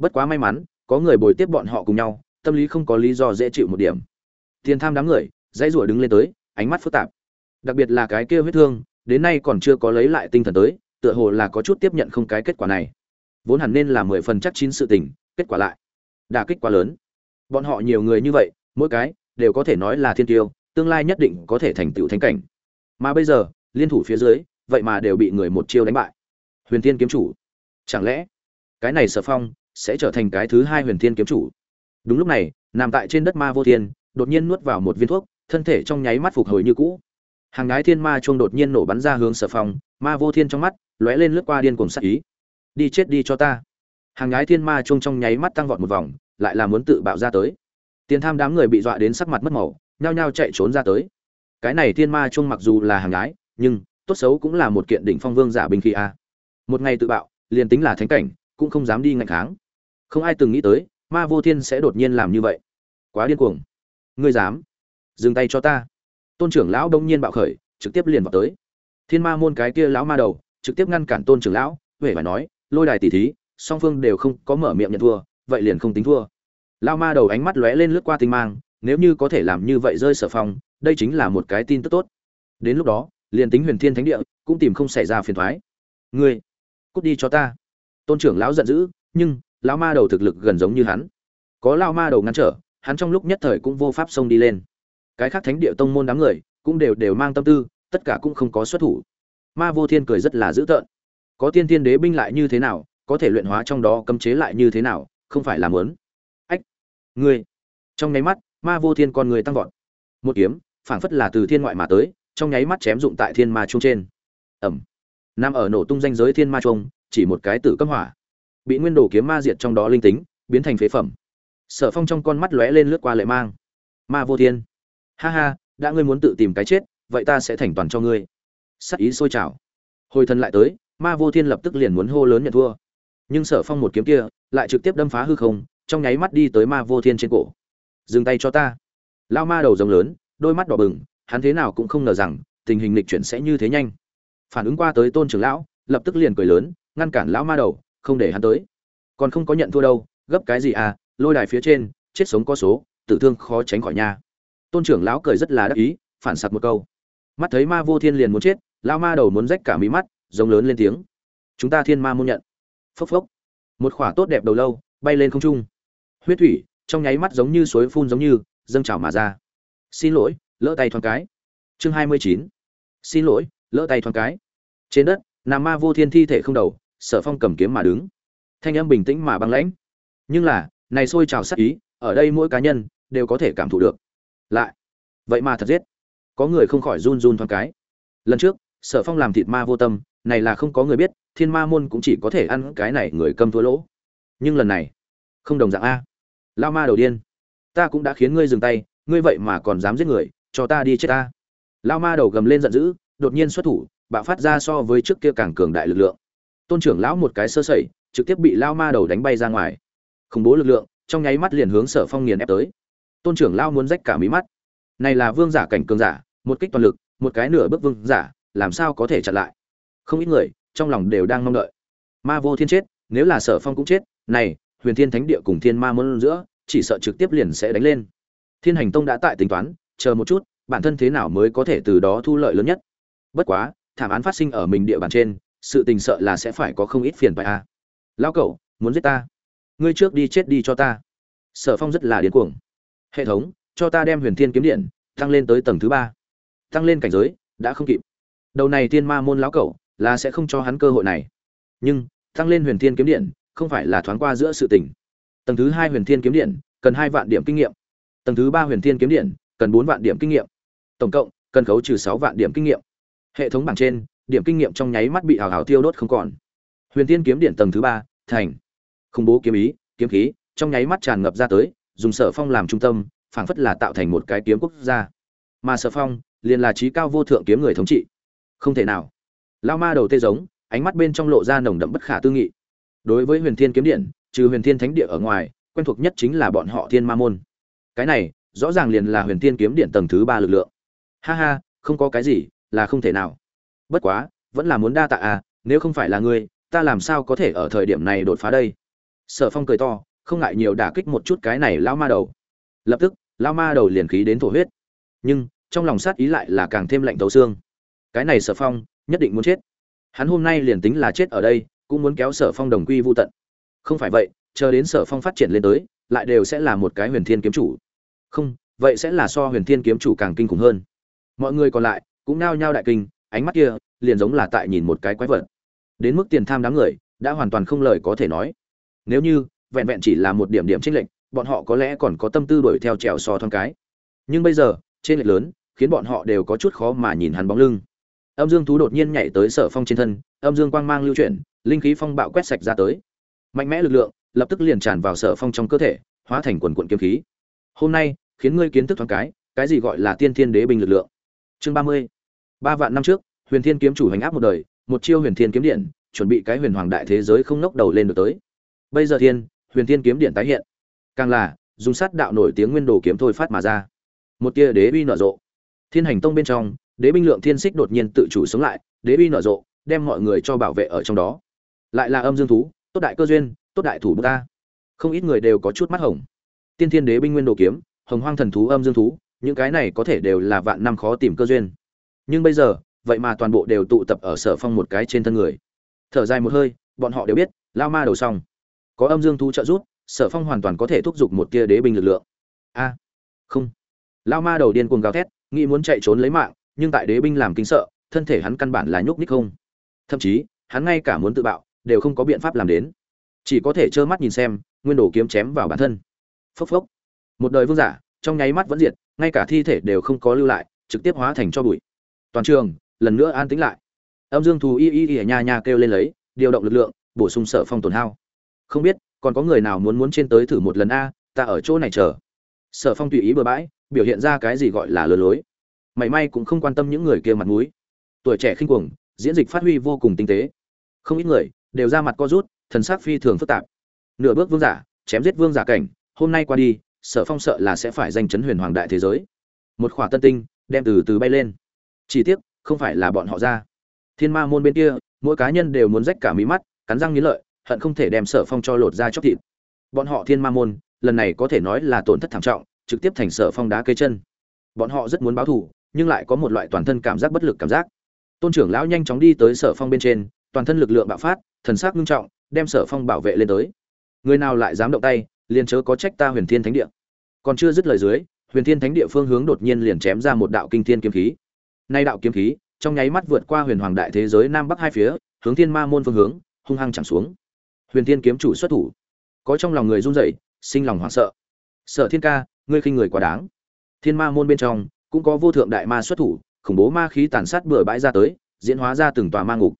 bất quá may mắn, có người bồi tiếp bọn họ cùng nhau, tâm lý không có lý do dễ chịu một điểm. Tiền tham đám người, dãy rủa đứng lên tới, ánh mắt phức tạp. Đặc biệt là cái kia huyết thương, đến nay còn chưa có lấy lại tinh thần tới, tựa hồ là có chút tiếp nhận không cái kết quả này. Vốn hẳn nên là mười phần chắc chín sự tình, kết quả lại đả kích quá lớn. Bọn họ nhiều người như vậy, mỗi cái đều có thể nói là thiên tiêu, tương lai nhất định có thể thành tựu thánh cảnh. Mà bây giờ, liên thủ phía dưới, vậy mà đều bị người một chiêu đánh bại. Huyền thiên kiếm chủ, chẳng lẽ cái này sở phong sẽ trở thành cái thứ hai huyền thiên kiếm chủ. Đúng lúc này nằm tại trên đất ma vô thiên đột nhiên nuốt vào một viên thuốc thân thể trong nháy mắt phục hồi như cũ. Hàng ngái thiên ma chuông đột nhiên nổ bắn ra hướng sở phòng, ma vô thiên trong mắt lóe lên lướt qua điên cuồng sắc ý. Đi chết đi cho ta. Hàng ngái thiên ma chuông trong nháy mắt tăng vọt một vòng lại là muốn tự bạo ra tới. Tiền tham đám người bị dọa đến sắc mặt mất màu nhao nhao chạy trốn ra tới. Cái này thiên ma chuông mặc dù là hàng ngái nhưng tốt xấu cũng là một kiện đỉnh phong vương giả bình khí a. Một ngày tự bạo liền tính là thánh cảnh cũng không dám đi ngạch kháng không ai từng nghĩ tới, ma vô thiên sẽ đột nhiên làm như vậy. Quá điên cuồng. Ngươi dám. Dừng tay cho ta. Tôn trưởng lão đông nhiên bạo khởi, trực tiếp liền vào tới. Thiên ma môn cái kia lão ma đầu, trực tiếp ngăn cản tôn trưởng lão huệ phải nói, lôi đài tỷ thí, song phương đều không có mở miệng nhận thua, vậy liền không tính thua. Lão ma đầu ánh mắt lóe lên lướt qua tinh mang, nếu như có thể làm như vậy rơi sở phong, đây chính là một cái tin tức tốt. Đến lúc đó, liền tính huyền thiên thánh địa, cũng tìm không xảy ra phiền thoái. Ngươi, cút đi cho ta. Tôn trưởng lão giận dữ, nhưng lão ma đầu thực lực gần giống như hắn. Có lão ma đầu ngăn trở, hắn trong lúc nhất thời cũng vô pháp xông đi lên. Cái khác thánh địa tông môn đám người cũng đều đều mang tâm tư, tất cả cũng không có xuất thủ. Ma vô thiên cười rất là dữ tợn. Có tiên thiên đế binh lại như thế nào, có thể luyện hóa trong đó cấm chế lại như thế nào, không phải là mớn ách, ngươi. Trong nháy mắt, ma vô thiên con người tăng vọt. Một kiếm, phảng phất là từ thiên ngoại mà tới, trong nháy mắt chém dụng tại thiên ma trung trên. Ẩm. Nằm ở nổ tung danh giới thiên ma trung, chỉ một cái tử cấp hỏa bị nguyên đồ kiếm ma diệt trong đó linh tính, biến thành phế phẩm. Sở phong trong con mắt lóe lên lướt qua lệ mang. Ma vô thiên. Ha ha, đã ngươi muốn tự tìm cái chết, vậy ta sẽ thành toàn cho ngươi. Sắc ý sôi trào. Hồi thân lại tới, ma vô thiên lập tức liền muốn hô lớn nhận thua. Nhưng sở phong một kiếm kia, lại trực tiếp đâm phá hư không, trong nháy mắt đi tới ma vô thiên trên cổ. Dừng tay cho ta. Lao ma đầu rồng lớn, đôi mắt đỏ bừng, hắn thế nào cũng không ngờ rằng, tình hình lịch chuyển sẽ như thế nhanh. Phản ứng qua tới tôn trưởng lão, lập tức liền cười lớn, ngăn cản lão ma đầu không để hắn tới. Còn không có nhận thua đâu, gấp cái gì à lôi đài phía trên, chết sống có số, tử thương khó tránh khỏi nha. Tôn trưởng lão cười rất là đắc ý, phản sặc một câu. Mắt thấy ma vô thiên liền muốn chết, lão ma đầu muốn rách cả mí mắt, giống lớn lên tiếng. Chúng ta thiên ma môn nhận. Phốc phốc. Một khỏa tốt đẹp đầu lâu, bay lên không trung. Huyết thủy, trong nháy mắt giống như suối phun giống như, dâng trào mà ra. Xin lỗi, lỡ tay thoáng cái. Chương hai mươi chín. Xin lỗi, lỡ tay thoáng cái. Trên đất, nằm ma vô thiên thi thể không đầu sở phong cầm kiếm mà đứng. Thanh âm bình tĩnh mà băng lãnh. Nhưng là này sôi trào sắc ý ở đây mỗi cá nhân đều có thể cảm thụ được. Lại vậy mà thật giết. Có người không khỏi run run thoáng cái. Lần trước sở phong làm thịt ma vô tâm này là không có người biết thiên ma môn cũng chỉ có thể ăn cái này người cầm thua lỗ. Nhưng lần này không đồng dạng a. Lao ma đầu điên, ta cũng đã khiến ngươi dừng tay ngươi vậy mà còn dám giết người cho ta đi chết ta. Lao ma đầu gầm lên giận dữ đột nhiên xuất thủ bạo phát ra so với trước kia càng cường đại lực lượng tôn trưởng lão một cái sơ sẩy, trực tiếp bị lao ma đầu đánh bay ra ngoài. Khủng bố lực lượng, trong nháy mắt liền hướng sở phong nghiền ép tới. Tôn trưởng lao muốn rách cả mí mắt. Này là vương giả cảnh cường giả, một kích toàn lực, một cái nửa bước vương giả, làm sao có thể chặn lại? Không ít người, trong lòng đều đang mong đợi. Ma vô thiên chết, nếu là sở phong cũng chết, này, huyền thiên thánh địa cùng thiên ma môn giữa, chỉ sợ trực tiếp liền sẽ đánh lên. Thiên hành tông đã tại tính toán, chờ một chút, bản thân thế nào mới có thể từ đó thu lợi lớn nhất? Bất quá, thảm án phát sinh ở mình địa bàn trên sự tình sợ là sẽ phải có không ít phiền phải a à. lão cậu, muốn giết ta? Ngươi trước đi chết đi cho ta. Sở phong rất là điên cuồng. Hệ thống, cho ta đem huyền thiên kiếm điện tăng lên tới tầng thứ ba. Tăng lên cảnh giới, đã không kịp. Đầu này tiên ma môn lão cậu, là sẽ không cho hắn cơ hội này. Nhưng tăng lên huyền thiên kiếm điện, không phải là thoáng qua giữa sự tình. Tầng thứ hai huyền thiên kiếm điện, cần hai vạn điểm kinh nghiệm. Tầng thứ ba huyền thiên kiếm điện, cần bốn vạn điểm kinh nghiệm. Tổng cộng, cần khấu trừ sáu vạn điểm kinh nghiệm. Hệ thống bảng trên điểm kinh nghiệm trong nháy mắt bị hào hào tiêu đốt không còn. Huyền thiên kiếm điện tầng thứ ba, thành. Khủng bố kiếm ý, kiếm khí, trong nháy mắt tràn ngập ra tới, dùng sở phong làm trung tâm, phảng phất là tạo thành một cái kiếm quốc gia. Mà sở phong, liền là trí cao vô thượng kiếm người thống trị. Không thể nào. Lao ma đầu tê giống, ánh mắt bên trong lộ ra nồng đậm bất khả tư nghị. Đối với huyền thiên kiếm điện, trừ huyền thiên thánh địa ở ngoài, quen thuộc nhất chính là bọn họ thiên ma môn. Cái này, rõ ràng liền là huyền thiên kiếm điện tầng thứ ba lực lượng. Ha ha, không có cái gì, là không thể nào bất quá, vẫn là muốn đa tạ à nếu không phải là ngươi, ta làm sao có thể ở thời điểm này đột phá đây? Sở phong cười to, không ngại nhiều đả kích một chút cái này lao ma đầu. Lập tức lao ma đầu liền khí đến thổ huyết. Nhưng, trong lòng sát ý lại là càng thêm lạnh tấu xương. Cái này sở phong, nhất định muốn chết. Hắn hôm nay liền tính là chết ở đây, cũng muốn kéo sở phong đồng quy vô tận. Không phải vậy, chờ đến sở phong phát triển lên tới, lại đều sẽ là một cái huyền thiên kiếm chủ. Không, vậy sẽ là so huyền thiên kiếm chủ càng kinh khủng hơn. Mọi người còn lại, cũng nao nhao đại kinh ánh mắt kia liền giống là tại nhìn một cái quái vật. Đến mức tiền tham đám người đã hoàn toàn không lời có thể nói. Nếu như vẹn vẹn chỉ là một điểm điểm chênh lệch, bọn họ có lẽ còn có tâm tư đuổi theo trèo so thoáng cái. Nhưng bây giờ trên lệch lớn, khiến bọn họ đều có chút khó mà nhìn hắn bóng lưng. Âm dương thú đột nhiên nhảy tới sở phong trên thân, âm dương quang mang lưu chuyển, linh khí phong bạo quét sạch ra tới. Mạnh mẽ lực lượng lập tức liền tràn vào sở phong trong cơ thể, hóa thành quần quận kiếm khí. Hôm nay, khiến ngươi kiến thức thoáng cái cái gì gọi là tiên thiên đế binh lực lượng? Chương ba mươi ba vạn năm trước, huyền thiên kiếm chủ hành áp một đời, một chiêu huyền thiên kiếm điện, chuẩn bị cái huyền hoàng đại thế giới không nốc đầu lên được tới. Bây giờ thiên, huyền thiên kiếm điện tái hiện. Càng là, dùng sát đạo nổi tiếng nguyên đồ kiếm thôi phát mà ra. Một tia đế uy nở rộ. Thiên hành tông bên trong, đế binh lượng thiên xích đột nhiên tự chủ sống lại, đế uy nở rộ, đem mọi người cho bảo vệ ở trong đó. Lại là âm dương thú, tốt đại cơ duyên, tốt đại thủ bút ta. Không ít người đều có chút mắt hồng. Tiên thiên đế binh nguyên đồ kiếm, hồng hoang thần thú âm dương thú, những cái này có thể đều là vạn năm khó tìm cơ duyên nhưng bây giờ, vậy mà toàn bộ đều tụ tập ở sở phong một cái trên thân người. Thở dài một hơi, bọn họ đều biết, lao ma đầu xong. Có âm dương thú trợ giúp, sở phong hoàn toàn có thể thúc giục một tia đế binh lực lượng. A, không. Lao ma đầu điên cuồng gào thét, nghĩ muốn chạy trốn lấy mạng, nhưng tại đế binh làm kinh sợ, thân thể hắn căn bản là nhúc nhích không. Thậm chí, hắn ngay cả muốn tự bạo, đều không có biện pháp làm đến. Chỉ có thể trơ mắt nhìn xem, nguyên đồ kiếm chém vào bản thân. Phốc phốc. Một đời vương giả, trong nháy mắt vẫn diệt, ngay cả thi thể đều không có lưu lại, trực tiếp hóa thành cho bụi toàn trường, lần nữa an tĩnh lại. Âm dương thù y y y nha nha kêu lên lấy, điều động lực lượng, bổ sung sở phong tổn hao. Không biết, còn có người nào muốn muốn trên tới thử một lần a, ta ở chỗ này chờ. Sở phong tùy ý bừa bãi, biểu hiện ra cái gì gọi là lừa lối. Mảy may cũng không quan tâm những người kia mặt mũi. Tuổi trẻ khinh cuồng, diễn dịch phát huy vô cùng tinh tế. Không ít người, đều ra mặt co rút, thần sắc phi thường phức tạp. Nửa bước vương giả, chém giết vương giả cảnh, hôm nay qua đi, sở phong sợ là sẽ phải danh chấn huyền hoàng đại thế giới. Một khỏa tân tinh, đem từ từ bay lên chỉ tiếc, không phải là bọn họ ra. Thiên ma môn bên kia, mỗi cá nhân đều muốn rách cả mí mắt, cắn răng nghiến lợi, hận không thể đem sở phong cho lột ra chóc thịt. Bọn họ thiên ma môn, lần này có thể nói là tổn thất thảm trọng, trực tiếp thành sở phong đá cây chân. Bọn họ rất muốn báo thù, nhưng lại có một loại toàn thân cảm giác bất lực cảm giác. Tôn trưởng lão nhanh chóng đi tới sở phong bên trên, toàn thân lực lượng bạo phát, thần sắc nghiêm trọng, đem sở phong bảo vệ lên tới. Người nào lại dám động tay, liền chớ có trách ta huyền thiên thánh địa. Còn chưa dứt lời dưới, huyền thiên thánh địa phương hướng đột nhiên liền chém ra một đạo kinh thiên kiếm khí nay đạo kiếm khí, trong nháy mắt vượt qua huyền hoàng đại thế giới nam bắc hai phía, hướng thiên ma môn phương hướng, hung hăng chẳng xuống. Huyền thiên kiếm chủ xuất thủ. Có trong lòng người run rẩy, sinh lòng hoảng sợ. Sợ thiên ca, ngươi khinh người quá đáng. Thiên ma môn bên trong, cũng có vô thượng đại ma xuất thủ, khủng bố ma khí tàn sát bừa bãi ra tới, diễn hóa ra từng tòa ma ngục.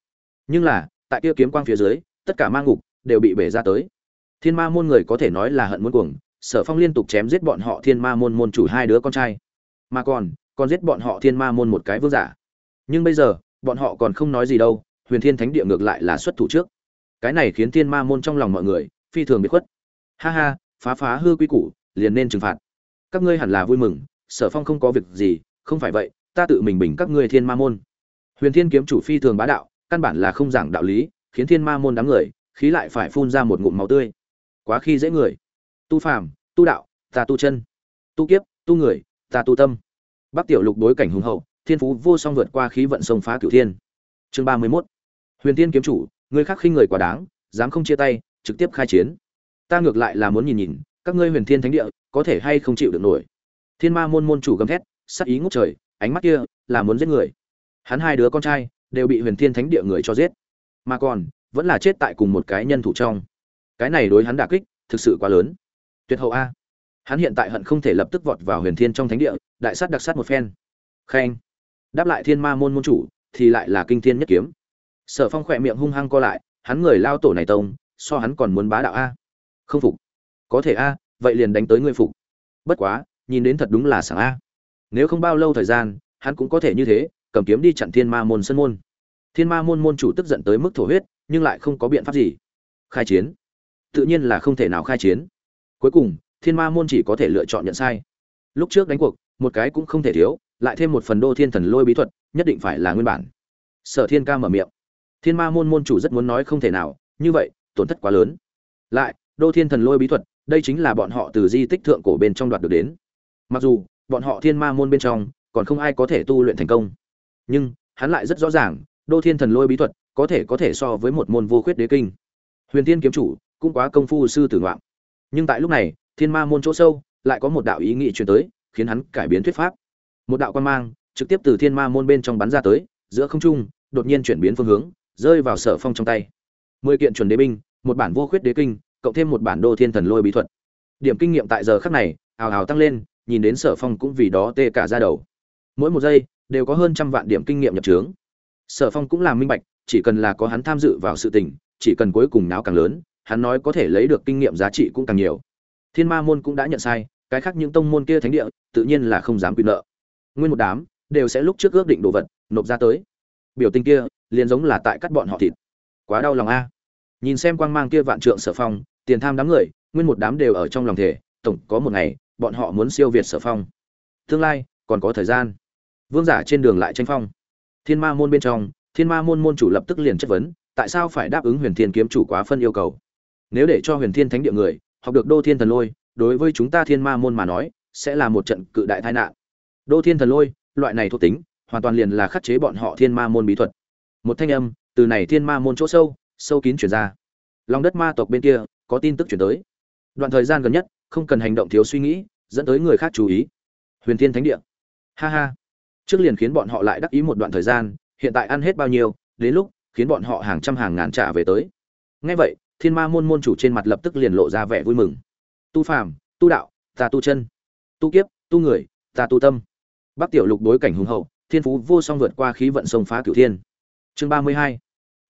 Nhưng là, tại kia kiếm quang phía dưới, tất cả ma ngục đều bị bể ra tới. Thiên ma môn người có thể nói là hận muốn cuồng, sở phong liên tục chém giết bọn họ thiên ma môn môn chủ hai đứa con trai. Mà còn còn giết bọn họ thiên ma môn một cái vương giả. Nhưng bây giờ, bọn họ còn không nói gì đâu, huyền thiên thánh địa ngược lại là xuất thủ trước. Cái này khiến thiên ma môn trong lòng mọi người, phi thường bị khuất. Ha ha, phá phá hư quy củ, liền nên trừng phạt. Các ngươi hẳn là vui mừng, sở phong không có việc gì, không phải vậy, ta tự mình bình các ngươi thiên ma môn. Huyền thiên kiếm chủ phi thường bá đạo, căn bản là không giảng đạo lý, khiến thiên ma môn đám người, khí lại phải phun ra một ngụm máu tươi. Quá khi dễ người. Tu phàm, tu đạo, ta tu chân. Tu kiếp, tu người, ta tu tâm bắc tiểu lục đối cảnh hùng hậu, thiên phú vô song vượt qua khí vận sông phá cửu thiên. Chương ba mươi 31. huyền thiên kiếm chủ, người khác khinh người quá đáng, dám không chia tay, trực tiếp khai chiến. Ta ngược lại là muốn nhìn nhìn, các ngươi huyền thiên thánh địa, có thể hay không chịu được nổi. Thiên ma môn môn chủ gầm thét, sắc ý ngút trời, ánh mắt kia là muốn giết người. Hắn hai đứa con trai đều bị huyền thiên thánh địa người cho giết. Mà còn, vẫn là chết tại cùng một cái nhân thủ trong. Cái này đối hắn đả kích, thực sự quá lớn. Tuyệt hậu a hắn hiện tại hận không thể lập tức vọt vào huyền thiên trong thánh địa, đại sát đặc sát một phen. Khen đáp lại thiên ma môn môn chủ, thì lại là kinh thiên nhất kiếm. Sở phong khỏe miệng hung hăng co lại, hắn người lao tổ này tông, so hắn còn muốn bá đạo a. Không phục. Có thể a, vậy liền đánh tới ngươi phục. Bất quá, nhìn đến thật đúng là sảng a. Nếu không bao lâu thời gian, hắn cũng có thể như thế, cầm kiếm đi chặn thiên ma môn sân môn. Thiên ma môn môn chủ tức giận tới mức thổ huyết, nhưng lại không có biện pháp gì. Khai chiến. Tự nhiên là không thể nào khai chiến. Cuối cùng thiên ma môn chỉ có thể lựa chọn nhận sai. Lúc trước đánh cuộc, một cái cũng không thể thiếu, lại thêm một phần đô thiên thần lôi bí thuật, nhất định phải là nguyên bản. Sở thiên ca mở miệng. Thiên ma môn môn chủ rất muốn nói không thể nào, như vậy, tổn thất quá lớn. Lại, đô thiên thần lôi bí thuật, đây chính là bọn họ từ di tích thượng cổ bên trong đoạt được đến. Mặc dù, bọn họ thiên ma môn bên trong, còn không ai có thể tu luyện thành công. Nhưng, hắn lại rất rõ ràng, đô thiên thần lôi bí thuật, có thể có thể so với một môn vô khuyết đế kinh. Huyền thiên kiếm chủ, cũng quá công phu sư tử ngoạm nhưng tại lúc này thiên ma môn chỗ sâu, lại có một đạo ý nghĩ truyền tới, khiến hắn cải biến thuyết pháp. Một đạo quan mang, trực tiếp từ thiên ma môn bên trong bắn ra tới, giữa không trung, đột nhiên chuyển biến phương hướng, rơi vào sở phong trong tay. Mười kiện chuẩn đế binh, một bản vô khuyết đế kinh, cộng thêm một bản đô thiên thần lôi bí thuật. Điểm kinh nghiệm tại giờ khắc này, ào ào tăng lên, nhìn đến sở phong cũng vì đó tê cả ra đầu. Mỗi một giây, đều có hơn trăm vạn điểm kinh nghiệm nhập trướng sở phong cũng làm minh bạch, chỉ cần là có hắn tham dự vào sự tình, chỉ cần cuối cùng náo càng lớn, hắn nói có thể lấy được kinh nghiệm giá trị cũng càng nhiều thiên ma môn cũng đã nhận sai, cái khác những tông môn kia thánh địa, tự nhiên là không dám quy nợ. Nguyên một đám đều sẽ lúc trước ước định đồ vật, nộp ra tới. Biểu tình kia, liền giống là tại cắt bọn họ thịt. Quá đau lòng a. Nhìn xem quang mang kia vạn trượng sở phong, tiền tham đám người, nguyên một đám đều ở trong lòng thể tổng có một ngày, bọn họ muốn siêu việt sở phong. Tương lai, còn có thời gian. Vương giả trên đường lại tranh phong. Thiên ma môn bên trong, thiên ma môn môn chủ lập tức liền chất vấn, tại sao phải đáp ứng huyền thiên kiếm chủ quá phân yêu cầu? Nếu để cho huyền thiên thánh địa người học được đô thiên thần lôi, đối với chúng ta thiên ma môn mà nói, sẽ là một trận cự đại tai nạn. Đô thiên thần lôi, loại này thuộc tính, hoàn toàn liền là khắc chế bọn họ thiên ma môn bí thuật. Một thanh âm, từ này thiên ma môn chỗ sâu sâu kín chuyển ra. Lòng đất ma tộc bên kia, có tin tức chuyển tới. Đoạn thời gian gần nhất, không cần hành động thiếu suy nghĩ, dẫn tới người khác chú ý. Huyền thiên thánh địa. Ha ha. Trước liền khiến bọn họ lại đắc ý một đoạn thời gian, hiện tại ăn hết bao nhiêu, đến lúc khiến bọn họ hàng trăm hàng ngàn trả về tới. Ngay vậy thiên ma môn môn chủ trên mặt lập tức liền lộ ra vẻ vui mừng. Tu phàm, tu đạo, ta tu chân, tu kiếp, tu người, ta tu tâm. Bắc tiểu lục đối cảnh hùng hậu, thiên phú vô song vượt qua khí vận sông phá cửu thiên. Chương ba mươi hai.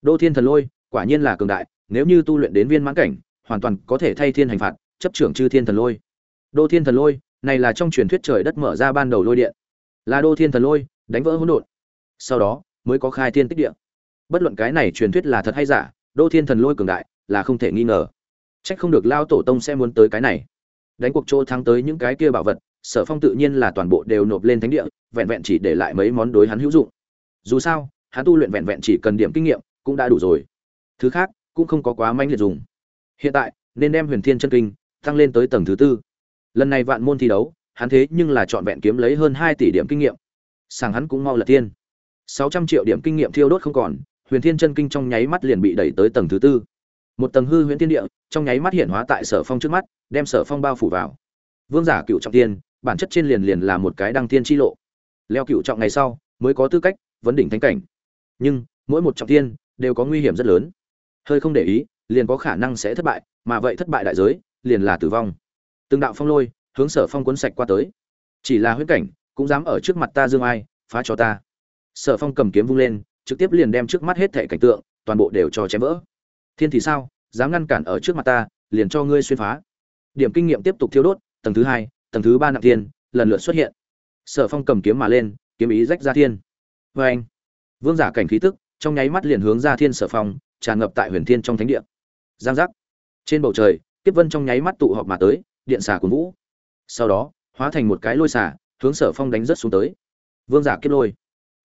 Đô thiên thần lôi, quả nhiên là cường đại, nếu như tu luyện đến viên mãn cảnh, hoàn toàn có thể thay thiên hành phạt, chấp trưởng chư thiên thần lôi. Đô thiên thần lôi, này là trong truyền thuyết trời đất mở ra ban đầu lôi điện. Là đô thiên thần lôi, đánh vỡ hỗn độn. Sau đó, mới có khai thiên tích địa. Bất luận cái này truyền thuyết là thật hay giả, đô thiên thần lôi cường đại là không thể nghi ngờ. Trách không được lao tổ tông sẽ muốn tới cái này. Đánh cuộc chỗ thắng tới những cái kia bảo vật, sở phong tự nhiên là toàn bộ đều nộp lên thánh địa, vẹn vẹn chỉ để lại mấy món đối hắn hữu dụng. Dù sao, hắn tu luyện vẹn vẹn chỉ cần điểm kinh nghiệm, cũng đã đủ rồi. Thứ khác, cũng không có quá manh liệt dùng. Hiện tại, nên đem huyền thiên chân kinh tăng lên tới tầng thứ tư. Lần này vạn môn thi đấu, hắn thế nhưng là chọn vẹn kiếm lấy hơn hai tỷ điểm kinh nghiệm. Sàng hắn cũng mau là tiên. Sáu trăm triệu điểm kinh nghiệm thiêu đốt không còn, huyền thiên chân kinh trong nháy mắt liền bị đẩy tới tầng thứ tư một tầng hư huyễn thiên địa, trong nháy mắt hiện hóa tại sở phong trước mắt, đem sở phong bao phủ vào. Vương giả cựu trọng tiên, bản chất trên liền liền là một cái đăng tiên chi lộ. Leo cựu trọng ngày sau, mới có tư cách, vấn đỉnh thánh cảnh. Nhưng, mỗi một trọng tiên, đều có nguy hiểm rất lớn. Hơi không để ý, liền có khả năng sẽ thất bại, mà vậy thất bại đại giới, liền là tử vong. Từng đạo phong lôi, hướng sở phong cuốn sạch qua tới. Chỉ là huyễn cảnh, cũng dám ở trước mặt ta dương ai, phá cho ta. Sở phong cầm kiếm vung lên, trực tiếp liền đem trước mắt hết thẻ cảnh tượng, toàn bộ đều cho chém vỡ thiên thì sao? Dám ngăn cản ở trước mặt ta, liền cho ngươi xuyên phá. Điểm kinh nghiệm tiếp tục thiêu đốt, tầng thứ hai, tầng thứ ba nặng thiên, lần lượt xuất hiện. Sở phong cầm kiếm mà lên, kiếm ý rách ra thiên. Vê anh vương giả cảnh khí tức, trong nháy mắt liền hướng ra thiên sở phong, tràn ngập tại huyền thiên trong thánh địa. Giang giác. Trên bầu trời, kiếp vân trong nháy mắt tụ họp mà tới, điện xà của vũ. Sau đó, hóa thành một cái lôi xà, hướng sở phong đánh rất xuống tới. Vương giả kết lôi.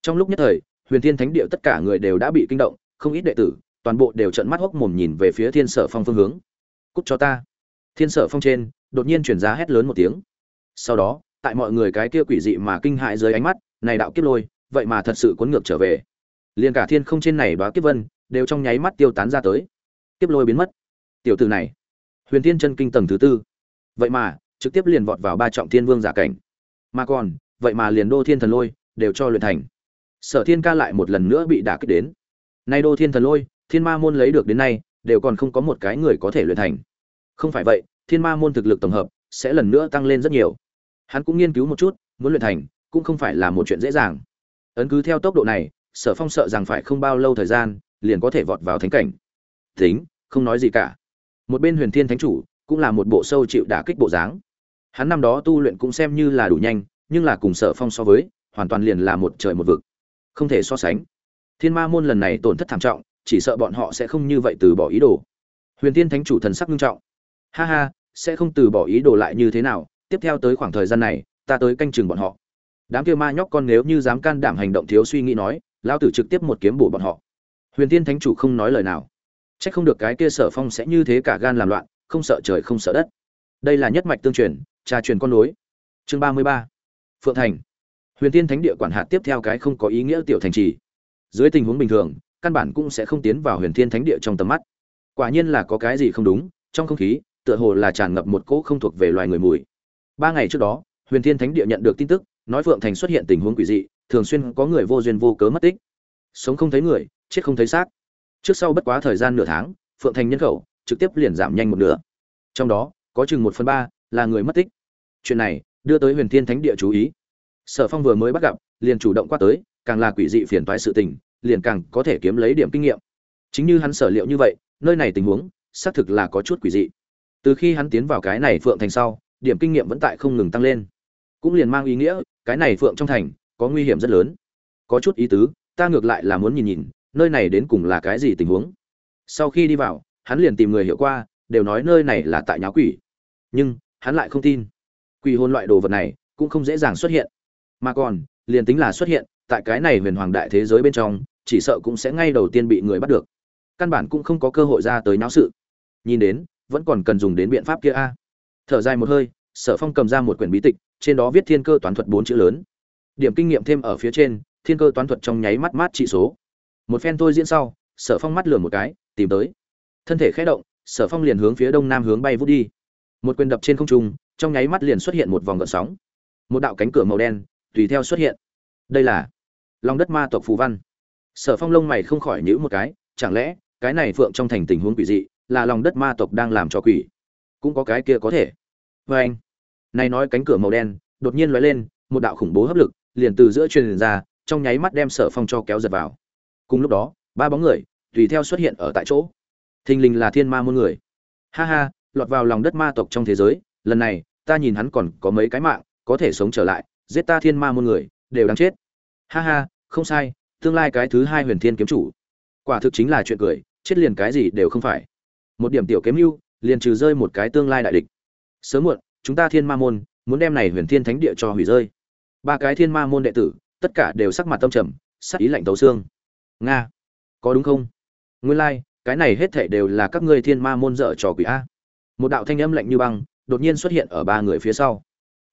Trong lúc nhất thời, huyền thiên thánh địa tất cả người đều đã bị kinh động, không ít đệ tử toàn bộ đều trợn mắt hốc mồm nhìn về phía thiên sở phong phương hướng. Cút cho ta. Thiên sở phong trên, đột nhiên chuyển ra hét lớn một tiếng. Sau đó, tại mọi người cái kia quỷ dị mà kinh hại dưới ánh mắt, này đạo kiếp lôi, vậy mà thật sự cuốn ngược trở về. Liền cả thiên không trên này đoá kiếp vân, đều trong nháy mắt tiêu tán ra tới. Kiếp lôi biến mất. Tiểu tử này, huyền thiên chân kinh tầng thứ tư. Vậy mà, trực tiếp liền vọt vào ba trọng thiên vương giả cảnh. Mà còn, vậy mà liền đô thiên thần lôi, đều cho luyện thành. Sở thiên ca lại một lần nữa bị đả kích đến. Nay đô thiên thần lôi thiên ma môn lấy được đến nay, đều còn không có một cái người có thể luyện thành. Không phải vậy, thiên ma môn thực lực tổng hợp sẽ lần nữa tăng lên rất nhiều. Hắn cũng nghiên cứu một chút, muốn luyện thành, cũng không phải là một chuyện dễ dàng. Ấn cứ theo tốc độ này, sở phong sợ rằng phải không bao lâu thời gian, liền có thể vọt vào thánh cảnh. Tính, không nói gì cả. Một bên huyền thiên thánh chủ cũng là một bộ sâu chịu đả kích bộ dáng. Hắn năm đó tu luyện cũng xem như là đủ nhanh, nhưng là cùng sở phong so với, hoàn toàn liền là một trời một vực. Không thể so sánh. Thiên ma môn lần này tổn thất thảm trọng chỉ sợ bọn họ sẽ không như vậy từ bỏ ý đồ. Huyền tiên thánh chủ thần sắc nghiêm trọng. Ha ha, sẽ không từ bỏ ý đồ lại như thế nào, tiếp theo tới khoảng thời gian này, ta tới canh chừng bọn họ. Đám kia ma nhóc con nếu như dám can đảm hành động thiếu suy nghĩ nói lao tử trực tiếp một kiếm bổ bọn họ. Huyền tiên thánh chủ không nói lời nào. C h ắ c không được cái kia sở phong sẽ như thế cả gan làm loạn, không sợ trời không sợ đất. Đây là nhất mạch tương truyền trà truyền con nối. Chương ba mươi ba. Phượng thành. Huyền tiên thánh địa quản hạt tiếp theo cái không có ý nghĩa tiểu thành trì. Dưới tình huống bình thường căn bản cũng sẽ không tiến vào huyền thiên thánh địa trong tầm mắt. Quả nhiên là có cái gì không đúng, trong không khí, tựa hồ là tràn ngập một cỗ không thuộc về loài người mùi. Ba ngày trước đó, huyền thiên thánh địa nhận được tin tức, nói phượng thành xuất hiện tình huống quỷ dị, thường xuyên có người vô duyên vô cớ mất tích. Sống không thấy người, chết không thấy xác. Trước sau bất quá thời gian nửa tháng, phượng thành nhân khẩu, trực tiếp liền giảm nhanh một nửa. Trong đó, có chừng một phần ba là người mất tích. Chuyện này, đưa tới huyền thiên thánh địa chú ý. Sở phong vừa mới bắt gặp, liền chủ động qua tới, càng là quỷ dị phiền toái sự tình liền càng có thể kiếm lấy điểm kinh nghiệm. Chính như hắn sở liệu như vậy, nơi này tình huống, xác thực là có chút quỷ dị. Từ khi hắn tiến vào cái này phượng thành sau, điểm kinh nghiệm vẫn tại không ngừng tăng lên. Cũng liền mang ý nghĩa, cái này phượng trong thành, có nguy hiểm rất lớn. Có chút ý tứ, ta ngược lại là muốn nhìn nhìn, nơi này đến cùng là cái gì tình huống. Sau khi đi vào, hắn liền tìm người hiểu qua, đều nói nơi này là tại nháo quỷ. Nhưng, hắn lại không tin. Quỷ hôn loại đồ vật này, cũng không dễ dàng xuất hiện. Mà còn, liền tính là xuất hiện tại cái này huyền hoàng đại thế giới bên trong, chỉ sợ cũng sẽ ngay đầu tiên bị người bắt được. Căn bản cũng không có cơ hội ra tới náo sự. Nhìn đến, vẫn còn cần dùng đến biện pháp kia a. Thở dài một hơi, sở phong cầm ra một quyển bí tịch, trên đó viết thiên cơ toán thuật bốn chữ lớn. Điểm kinh nghiệm thêm ở phía trên, thiên cơ toán thuật trong nháy mắt mát trị số. Một phen thôi diễn sau, sở phong mắt lửa một cái, tìm tới. Thân thể khẽ động, sở phong liền hướng phía đông nam hướng bay vút đi. Một quyền đập trên không trung, trong nháy mắt liền xuất hiện một vòng gợn sóng. Một đạo cánh cửa màu đen, tùy theo xuất hiện. Đây là lòng đất ma tộc phù văn. Sở phong lông mày không khỏi nhữ một cái, chẳng lẽ cái này phượng trong thành tình huống quỷ dị là lòng đất ma tộc đang làm cho quỷ? Cũng có cái kia có thể. Vê anh, này nói cánh cửa màu đen, đột nhiên lóe lên, một đạo khủng bố hấp lực, liền từ giữa truyền ra, trong nháy mắt đem sở phong cho kéo giật vào. Cùng lúc đó, ba bóng người, tùy theo xuất hiện ở tại chỗ. Thình lình là thiên ma môn người. Ha ha, lọt vào lòng đất ma tộc trong thế giới, lần này, ta nhìn hắn còn có mấy cái mạng, có thể sống trở lại, giết ta thiên ma môn người, đều đáng chết ha ha không sai tương lai cái thứ hai huyền thiên kiếm chủ. Quả thực chính là chuyện cười chết liền cái gì đều không phải. Một điểm tiểu kiếm mưu liền trừ rơi một cái tương lai đại địch. Sớm muộn chúng ta thiên ma môn muốn đem này huyền thiên thánh địa cho hủy rơi. Ba cái thiên ma môn đệ tử tất cả đều sắc mặt tâm trầm sắc ý lạnh tấu xương. Nga có đúng không? Nguyên lai like, cái này hết thảy đều là các ngươi thiên ma môn dở trò quỷ a. Một đạo thanh âm lạnh như băng đột nhiên xuất hiện ở ba người phía sau.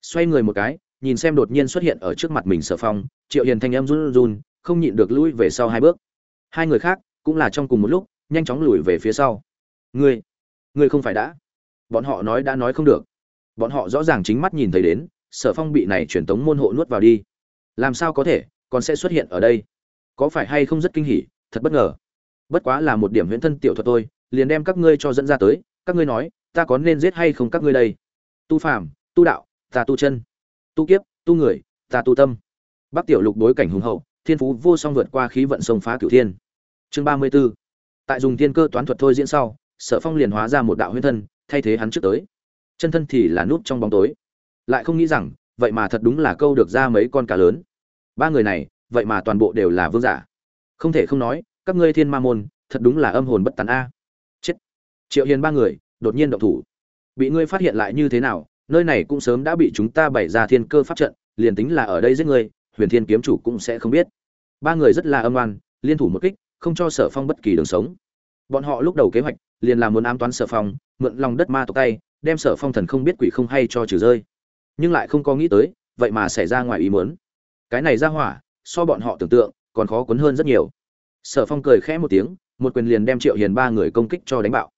Xoay người một cái nhìn xem đột nhiên xuất hiện ở trước mặt mình sở phong, triệu hiền thanh em run run, không nhịn được lui về sau hai bước. Hai người khác cũng là trong cùng một lúc, nhanh chóng lùi về phía sau. Ngươi ngươi không phải đã. Bọn họ nói đã nói không được. Bọn họ rõ ràng chính mắt nhìn thấy đến, sở phong bị này truyền tống môn hộ nuốt vào đi. Làm sao có thể, còn sẽ xuất hiện ở đây? Có phải hay không rất kinh hỉ, thật bất ngờ. Bất quá là một điểm huyễn thân tiểu thuật tôi liền đem các ngươi cho dẫn ra tới, các ngươi nói, ta có nên giết hay không các ngươi đây? Tu phàm, tu đạo, ta tu chân tu kiếp, tu người, ta tu tâm. Bắc tiểu lục đối cảnh hùng hậu, thiên phú vô song vượt qua khí vận sông phá cửu thiên. Chương ba mươi 34. tại dùng thiên cơ toán thuật thôi diễn sau, sở phong liền hóa ra một đạo huyễn thân, thay thế hắn trước tới. Chân thân thì là núp trong bóng tối. Lại không nghĩ rằng, vậy mà thật đúng là câu được ra mấy con cá lớn. Ba người này, vậy mà toàn bộ đều là vương giả. Không thể không nói, các ngươi thiên ma môn, thật đúng là âm hồn bất tán a. Chết. Triệu hiền ba người, đột nhiên động thủ. Bị ngươi phát hiện lại như thế nào nơi này cũng sớm đã bị chúng ta bày ra thiên cơ pháp trận, liền tính là ở đây giết ngươi huyền thiên kiếm chủ cũng sẽ không biết. Ba người rất là âm oan, liên thủ một kích, không cho sở phong bất kỳ đường sống. Bọn họ lúc đầu kế hoạch, liền là muốn ám toán sở phong, mượn lòng đất ma tộc tay, đem sở phong thần không biết quỷ không hay cho trừ rơi. Nhưng lại không có nghĩ tới, vậy mà xảy ra ngoài ý muốn. Cái này ra hỏa, so bọn họ tưởng tượng, còn khó cuốn hơn rất nhiều. Sở phong cười khẽ một tiếng, một quyền liền đem triệu hiền ba người công kích cho đánh bạo.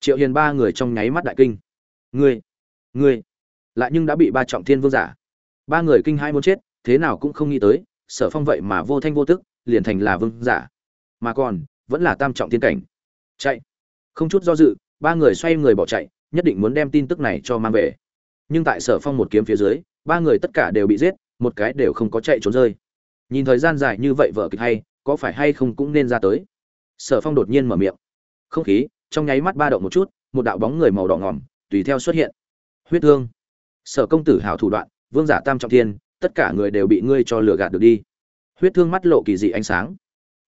Triệu hiền ba người trong nháy mắt đại kinh. Ngươi ngươi lại nhưng đã bị ba trọng thiên vương giả. Ba người kinh hai muốn chết, thế nào cũng không nghĩ tới, sở phong vậy mà vô thanh vô tức, liền thành là vương giả. Mà còn, vẫn là tam trọng thiên cảnh. Chạy. Không chút do dự, ba người xoay người bỏ chạy, nhất định muốn đem tin tức này cho mang về. Nhưng tại sở phong một kiếm phía dưới, ba người tất cả đều bị giết, một cái đều không có chạy trốn rơi. Nhìn thời gian dài như vậy vợ kịch hay, có phải hay không cũng nên ra tới. Sở phong đột nhiên mở miệng. Không khí, trong nháy mắt ba động một chút, một đạo bóng người màu đỏ ngỏm, tùy theo xuất hiện. Huyết thương sở công tử hảo thủ đoạn, vương giả tam trọng thiên, tất cả người đều bị ngươi cho lừa gạt được đi. Huyết thương mắt lộ kỳ dị ánh sáng.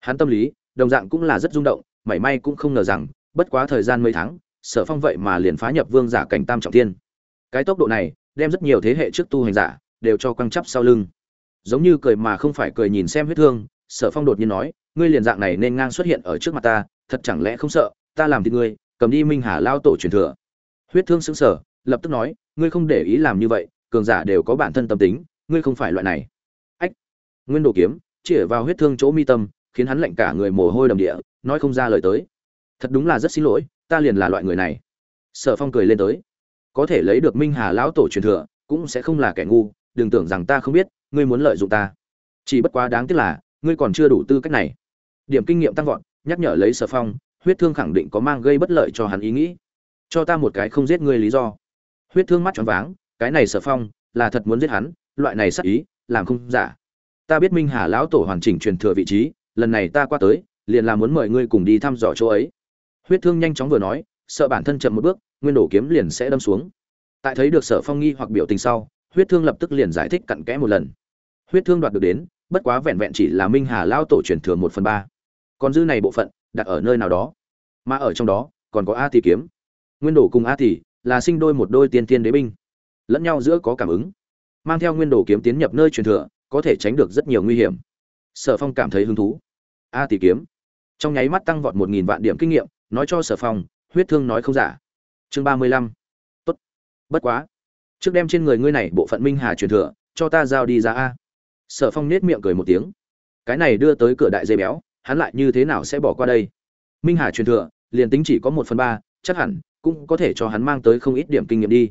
Hắn tâm lý, đồng dạng cũng là rất rung động, mảy may cũng không ngờ rằng, bất quá thời gian mấy tháng, sở phong vậy mà liền phá nhập vương giả cảnh tam trọng thiên. Cái tốc độ này, đem rất nhiều thế hệ trước tu hành giả, đều cho quăng chắp sau lưng. Giống như cười mà không phải cười nhìn xem huyết thương, sở phong đột nhiên nói, ngươi liền dạng này nên ngang xuất hiện ở trước mặt ta, thật chẳng lẽ không sợ, ta làm thì ngươi, cầm đi minh hà lao tổ truyền thừa. Huyết thương xứng sở lập tức nói, ngươi không để ý làm như vậy, cường giả đều có bản thân tâm tính, ngươi không phải loại này. Ách, nguyên đồ kiếm, chĩa vào huyết thương chỗ mi tâm, khiến hắn lạnh cả người mồ hôi đầm địa, nói không ra lời tới. Thật đúng là rất xin lỗi, ta liền là loại người này. Sở phong cười lên tới. Có thể lấy được minh hà lão tổ truyền thừa, cũng sẽ không là kẻ ngu, đừng tưởng rằng ta không biết, ngươi muốn lợi dụng ta. Chỉ bất quá đáng tiếc là, ngươi còn chưa đủ tư cách này. Điểm kinh nghiệm tăng vọt, nhắc nhở lấy sở phong, huyết thương khẳng định có mang gây bất lợi cho hắn ý nghĩ. Cho ta một cái không giết ngươi lý do huyết thương mắt tròn váng, cái này sở phong, là thật muốn giết hắn, loại này sắc ý, làm không giả. Ta biết minh hà lão tổ hoàn chỉnh truyền thừa vị trí, lần này ta qua tới, liền là muốn mời ngươi cùng đi thăm dò chỗ ấy. Huyết thương nhanh chóng vừa nói, sợ bản thân chậm một bước, nguyên đổ kiếm liền sẽ đâm xuống. Tại thấy được sở phong nghi hoặc biểu tình sau, huyết thương lập tức liền giải thích cặn kẽ một lần. Huyết thương đoạt được đến, bất quá vẹn vẹn chỉ là minh hà lao tổ truyền thừa một phần ba. Còn dư này bộ phận, đặt ở nơi nào đó. Mà ở trong đó, còn có a thì kiếm. Nguyên đồ cùng a thì là sinh đôi một đôi tiên tiên đế binh. Lẫn nhau giữa có cảm ứng, mang theo nguyên đồ kiếm tiến nhập nơi truyền thừa, có thể tránh được rất nhiều nguy hiểm. Sở phong cảm thấy hứng thú. A tỷ kiếm. Trong nháy mắt tăng vọt một nghìn vạn điểm kinh nghiệm, nói cho sở phong, huyết thương nói không giả. Chương ba mươi lăm. Tốt. Bất quá. Trước đem trên người ngươi này bộ phận minh hà truyền thừa, cho ta giao đi ra a. Sở phong nết miệng cười một tiếng. Cái này đưa tới cửa đại dây béo, hắn lại như thế nào sẽ bỏ qua đây? Minh hà truyền thừa, liền tính chỉ có một phần ba, chắc hẳn cũng có thể cho hắn mang tới không ít điểm kinh nghiệm đi.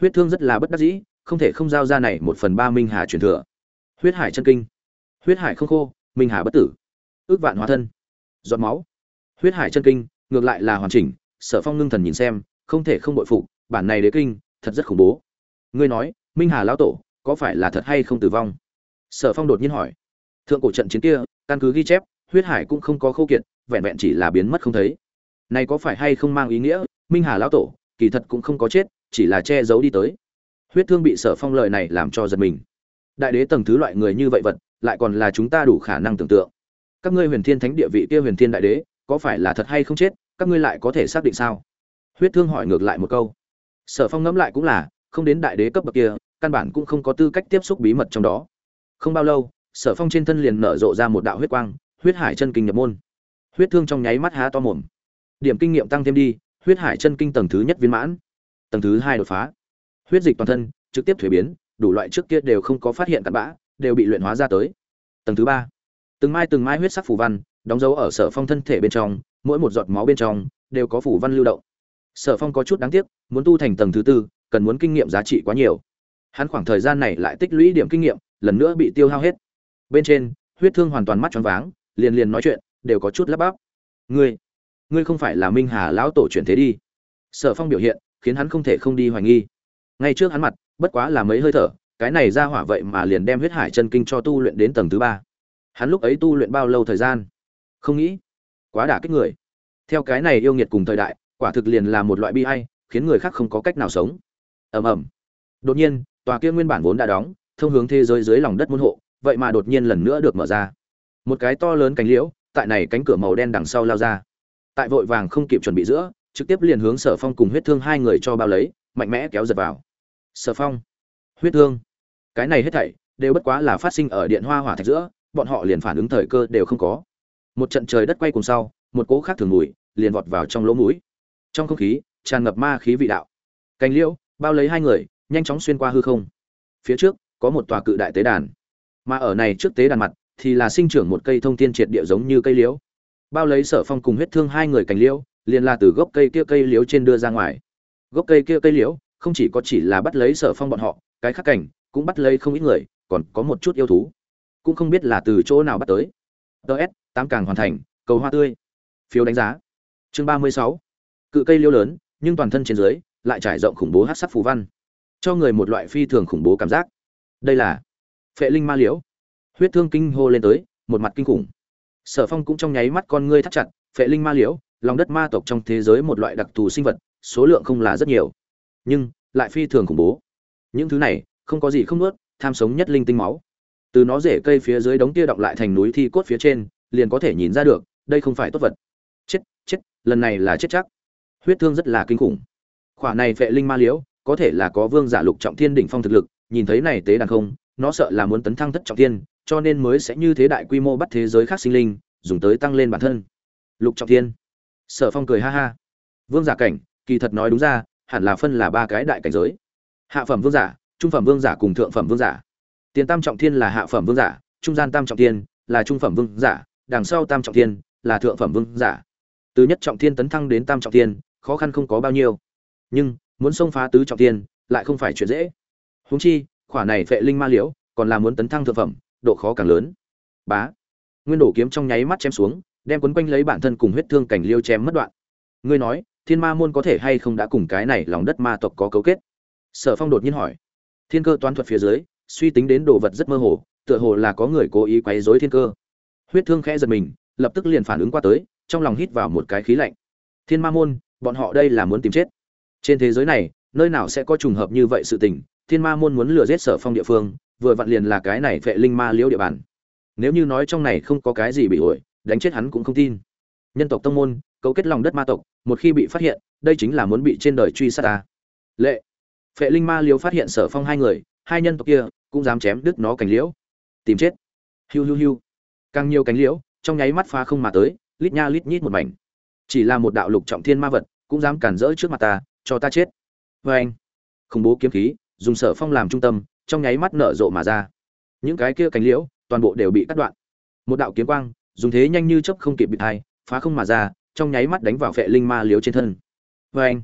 Huyết thương rất là bất đắc dĩ, không thể không giao ra này một phần ba minh hà truyền thừa. Huyết hải chân kinh. Huyết hải không khô, minh hà bất tử. Ước vạn hóa thân. Giọt máu. Huyết hải chân kinh, ngược lại là hoàn chỉnh, sở phong ngưng thần nhìn xem, không thể không bội phục. bản này đế kinh, thật rất khủng bố. Ngươi nói, minh hà lão tổ, có phải là thật hay không tử vong? Sở phong đột nhiên hỏi. Thượng cổ trận chiến kia, căn cứ ghi chép, huyết hải cũng không có khâu kiệt, vẹn vẹn chỉ là biến mất không thấy. Này có phải hay không mang ý nghĩa minh hà lão tổ, kỳ thật cũng không có chết, chỉ là che giấu đi tới. Huyết thương bị sở phong lời này làm cho giật mình. Đại đế tầng thứ loại người như vậy vật, lại còn là chúng ta đủ khả năng tưởng tượng. Các ngươi huyền thiên thánh địa vị kia huyền thiên đại đế, có phải là thật hay không chết, các ngươi lại có thể xác định sao? Huyết thương hỏi ngược lại một câu. Sở phong ngẫm lại cũng là, không đến đại đế cấp bậc kia, căn bản cũng không có tư cách tiếp xúc bí mật trong đó. Không bao lâu, sở phong trên thân liền nở rộ ra một đạo huyết quang, huyết hải chân kinh nhập môn. Huyết thương trong nháy mắt há to mồm. Điểm kinh nghiệm tăng thêm đi huyết hải chân kinh tầng thứ nhất viên mãn, tầng thứ hai đột phá. Huyết dịch toàn thân, trực tiếp thuế biến, đủ loại trước kia đều không có phát hiện cặn bã, đều bị luyện hóa ra tới. Tầng thứ ba, từng mai từng mai huyết sắc phủ văn, đóng dấu ở sở phong thân thể bên trong, mỗi một giọt máu bên trong, đều có phủ văn lưu động. Sở phong có chút đáng tiếc, muốn tu thành tầng thứ tư, cần muốn kinh nghiệm giá trị quá nhiều. Hắn khoảng thời gian này lại tích lũy điểm kinh nghiệm, lần nữa bị tiêu hao hết. Bên trên, huyết thương hoàn toàn mắt tròn váng, liền liền nói chuyện, đều có chút lắp bắp. Ngươi ngươi không phải là minh hà lão tổ chuyển thế đi. Sở phong biểu hiện, khiến hắn không thể không đi hoài nghi. Ngay trước hắn mặt, bất quá là mấy hơi thở, cái này ra hỏa vậy mà liền đem huyết hải chân kinh cho tu luyện đến tầng thứ ba. Hắn lúc ấy tu luyện bao lâu thời gian? Không nghĩ. Quá đả kích người. Theo cái này yêu nghiệt cùng thời đại, quả thực liền là một loại bi hay khiến người khác không có cách nào sống. Ầm ầm. Đột nhiên, tòa kia nguyên bản vốn đã đóng, thông hướng thế giới dưới lòng đất môn hộ, vậy mà đột nhiên lần nữa được mở ra. Một cái to lớn cánh liễu, tại này cánh cửa màu đen đằng sau lao ra tại vội vàng không kịp chuẩn bị giữa, trực tiếp liền hướng sở phong cùng huyết thương hai người cho bao lấy, mạnh mẽ kéo giật vào. Sở phong, huyết thương, cái này hết thảy đều bất quá là phát sinh ở điện hoa hỏa thạch giữa, bọn họ liền phản ứng thời cơ đều không có. Một trận trời đất quay cùng sau, một cỗ khác thường mùi liền vọt vào trong lỗ mũi. Trong không khí, tràn ngập ma khí vị đạo. Cành liễu, bao lấy hai người, nhanh chóng xuyên qua hư không. Phía trước, có một tòa cự đại tế đàn. Mà ở này trước tế đàn mặt, thì là sinh trưởng một cây thông tiên triệt địa giống như cây liễu bao lấy sở phong cùng huyết thương hai người cành liễu, liền là từ gốc cây kia cây liễu trên đưa ra ngoài. Gốc cây kia cây liễu, không chỉ có chỉ là bắt lấy sở phong bọn họ, cái khác cảnh cũng bắt lấy không ít người, còn có một chút yêu thú. Cũng không biết là từ chỗ nào bắt tới. Ts tám càng hoàn thành, cầu hoa tươi. Phiếu đánh giá. Chương ba mươi sáu. Cự cây liễu lớn, nhưng toàn thân trên dưới lại trải rộng khủng bố hát sắc phù văn, cho người một loại phi thường khủng bố cảm giác. Đây là phệ linh ma liễu. Huyết thương kinh hô lên tới, một mặt kinh khủng sở phong cũng trong nháy mắt con ngươi thắt chặt, phệ linh ma liễu, lòng đất ma tộc trong thế giới một loại đặc thù sinh vật, số lượng không là rất nhiều. Nhưng, lại phi thường khủng bố. Những thứ này, không có gì không nuốt, tham sống nhất linh tinh máu. Từ nó rễ cây phía dưới đống kia động lại thành núi thi cốt phía trên, liền có thể nhìn ra được, đây không phải tốt vật. Chết chết, lần này là chết chắc. Huyết thương rất là kinh khủng. Khỏa này vệ linh ma liễu, có thể là có vương giả lục trọng thiên đỉnh phong thực lực, nhìn thấy này tế đàn không, nó sợ là muốn tấn thăng thất trọng thiên cho nên mới sẽ như thế đại quy mô bắt thế giới khác sinh linh, dùng tới tăng lên bản thân. Lục trọng thiên. Sở phong cười ha ha. Vương giả cảnh, kỳ thật nói đúng ra, hẳn là phân là ba cái đại cảnh giới. Hạ phẩm vương giả, trung phẩm vương giả cùng thượng phẩm vương giả. Tiền tam trọng thiên là hạ phẩm vương giả, trung gian tam trọng thiên là trung phẩm vương giả, đằng sau tam trọng thiên là thượng phẩm vương giả. Từ nhất trọng thiên tấn thăng đến tam trọng thiên, khó khăn không có bao nhiêu. Nhưng, muốn xông phá tứ trọng thiên lại không phải chuyện dễ. Húng chi, khỏa này phệ linh ma liễu còn là muốn tấn thăng thượng phẩm độ khó càng lớn. Bá. Nguyên đổ kiếm trong nháy mắt chém xuống, đem quấn quanh lấy bản thân cùng huyết thương cảnh liêu chém mất đoạn. Ngươi nói, thiên ma môn có thể hay không đã cùng cái này lòng đất ma tộc có cấu kết? Sở phong đột nhiên hỏi. Thiên cơ toán thuật phía dưới, suy tính đến đồ vật rất mơ hồ, tựa hồ là có người cố ý quấy rối thiên cơ. Huyết thương khẽ giật mình, lập tức liền phản ứng qua tới, trong lòng hít vào một cái khí lạnh. Thiên ma môn, bọn họ đây là muốn tìm chết. Trên thế giới này, nơi nào sẽ có trùng hợp như vậy sự tình? Thiên ma môn muốn lừa giết sở phong địa phương vừa vặn liền là cái này phệ linh ma liễu địa bàn. Nếu như nói trong này không có cái gì bị ổi đánh chết hắn cũng không tin. Nhân tộc tông môn, cấu kết lòng đất ma tộc, một khi bị phát hiện, đây chính là muốn bị trên đời truy sát ta. Lệ. Phệ linh ma liễu phát hiện sở phong hai người, hai nhân tộc kia cũng dám chém đứt nó cánh liễu. Tìm chết. Hiu hiu hiu. Càng nhiều cánh liễu, trong nháy mắt phá không mà tới, lít nha lít nhít một mảnh. Chỉ là một đạo lục trọng thiên ma vật, cũng dám cản rỡ trước mặt ta, cho ta chết. Vê anh. Khủng bố kiếm khí dùng sở phong làm trung tâm, trong nháy mắt nở rộ mà ra. Những cái kia cánh liễu, toàn bộ đều bị cắt đoạn. Một đạo kiếm quang, dùng thế nhanh như chớp không kịp bị thai phá không mà ra, trong nháy mắt đánh vào phệ linh ma liếu trên thân. Vê anh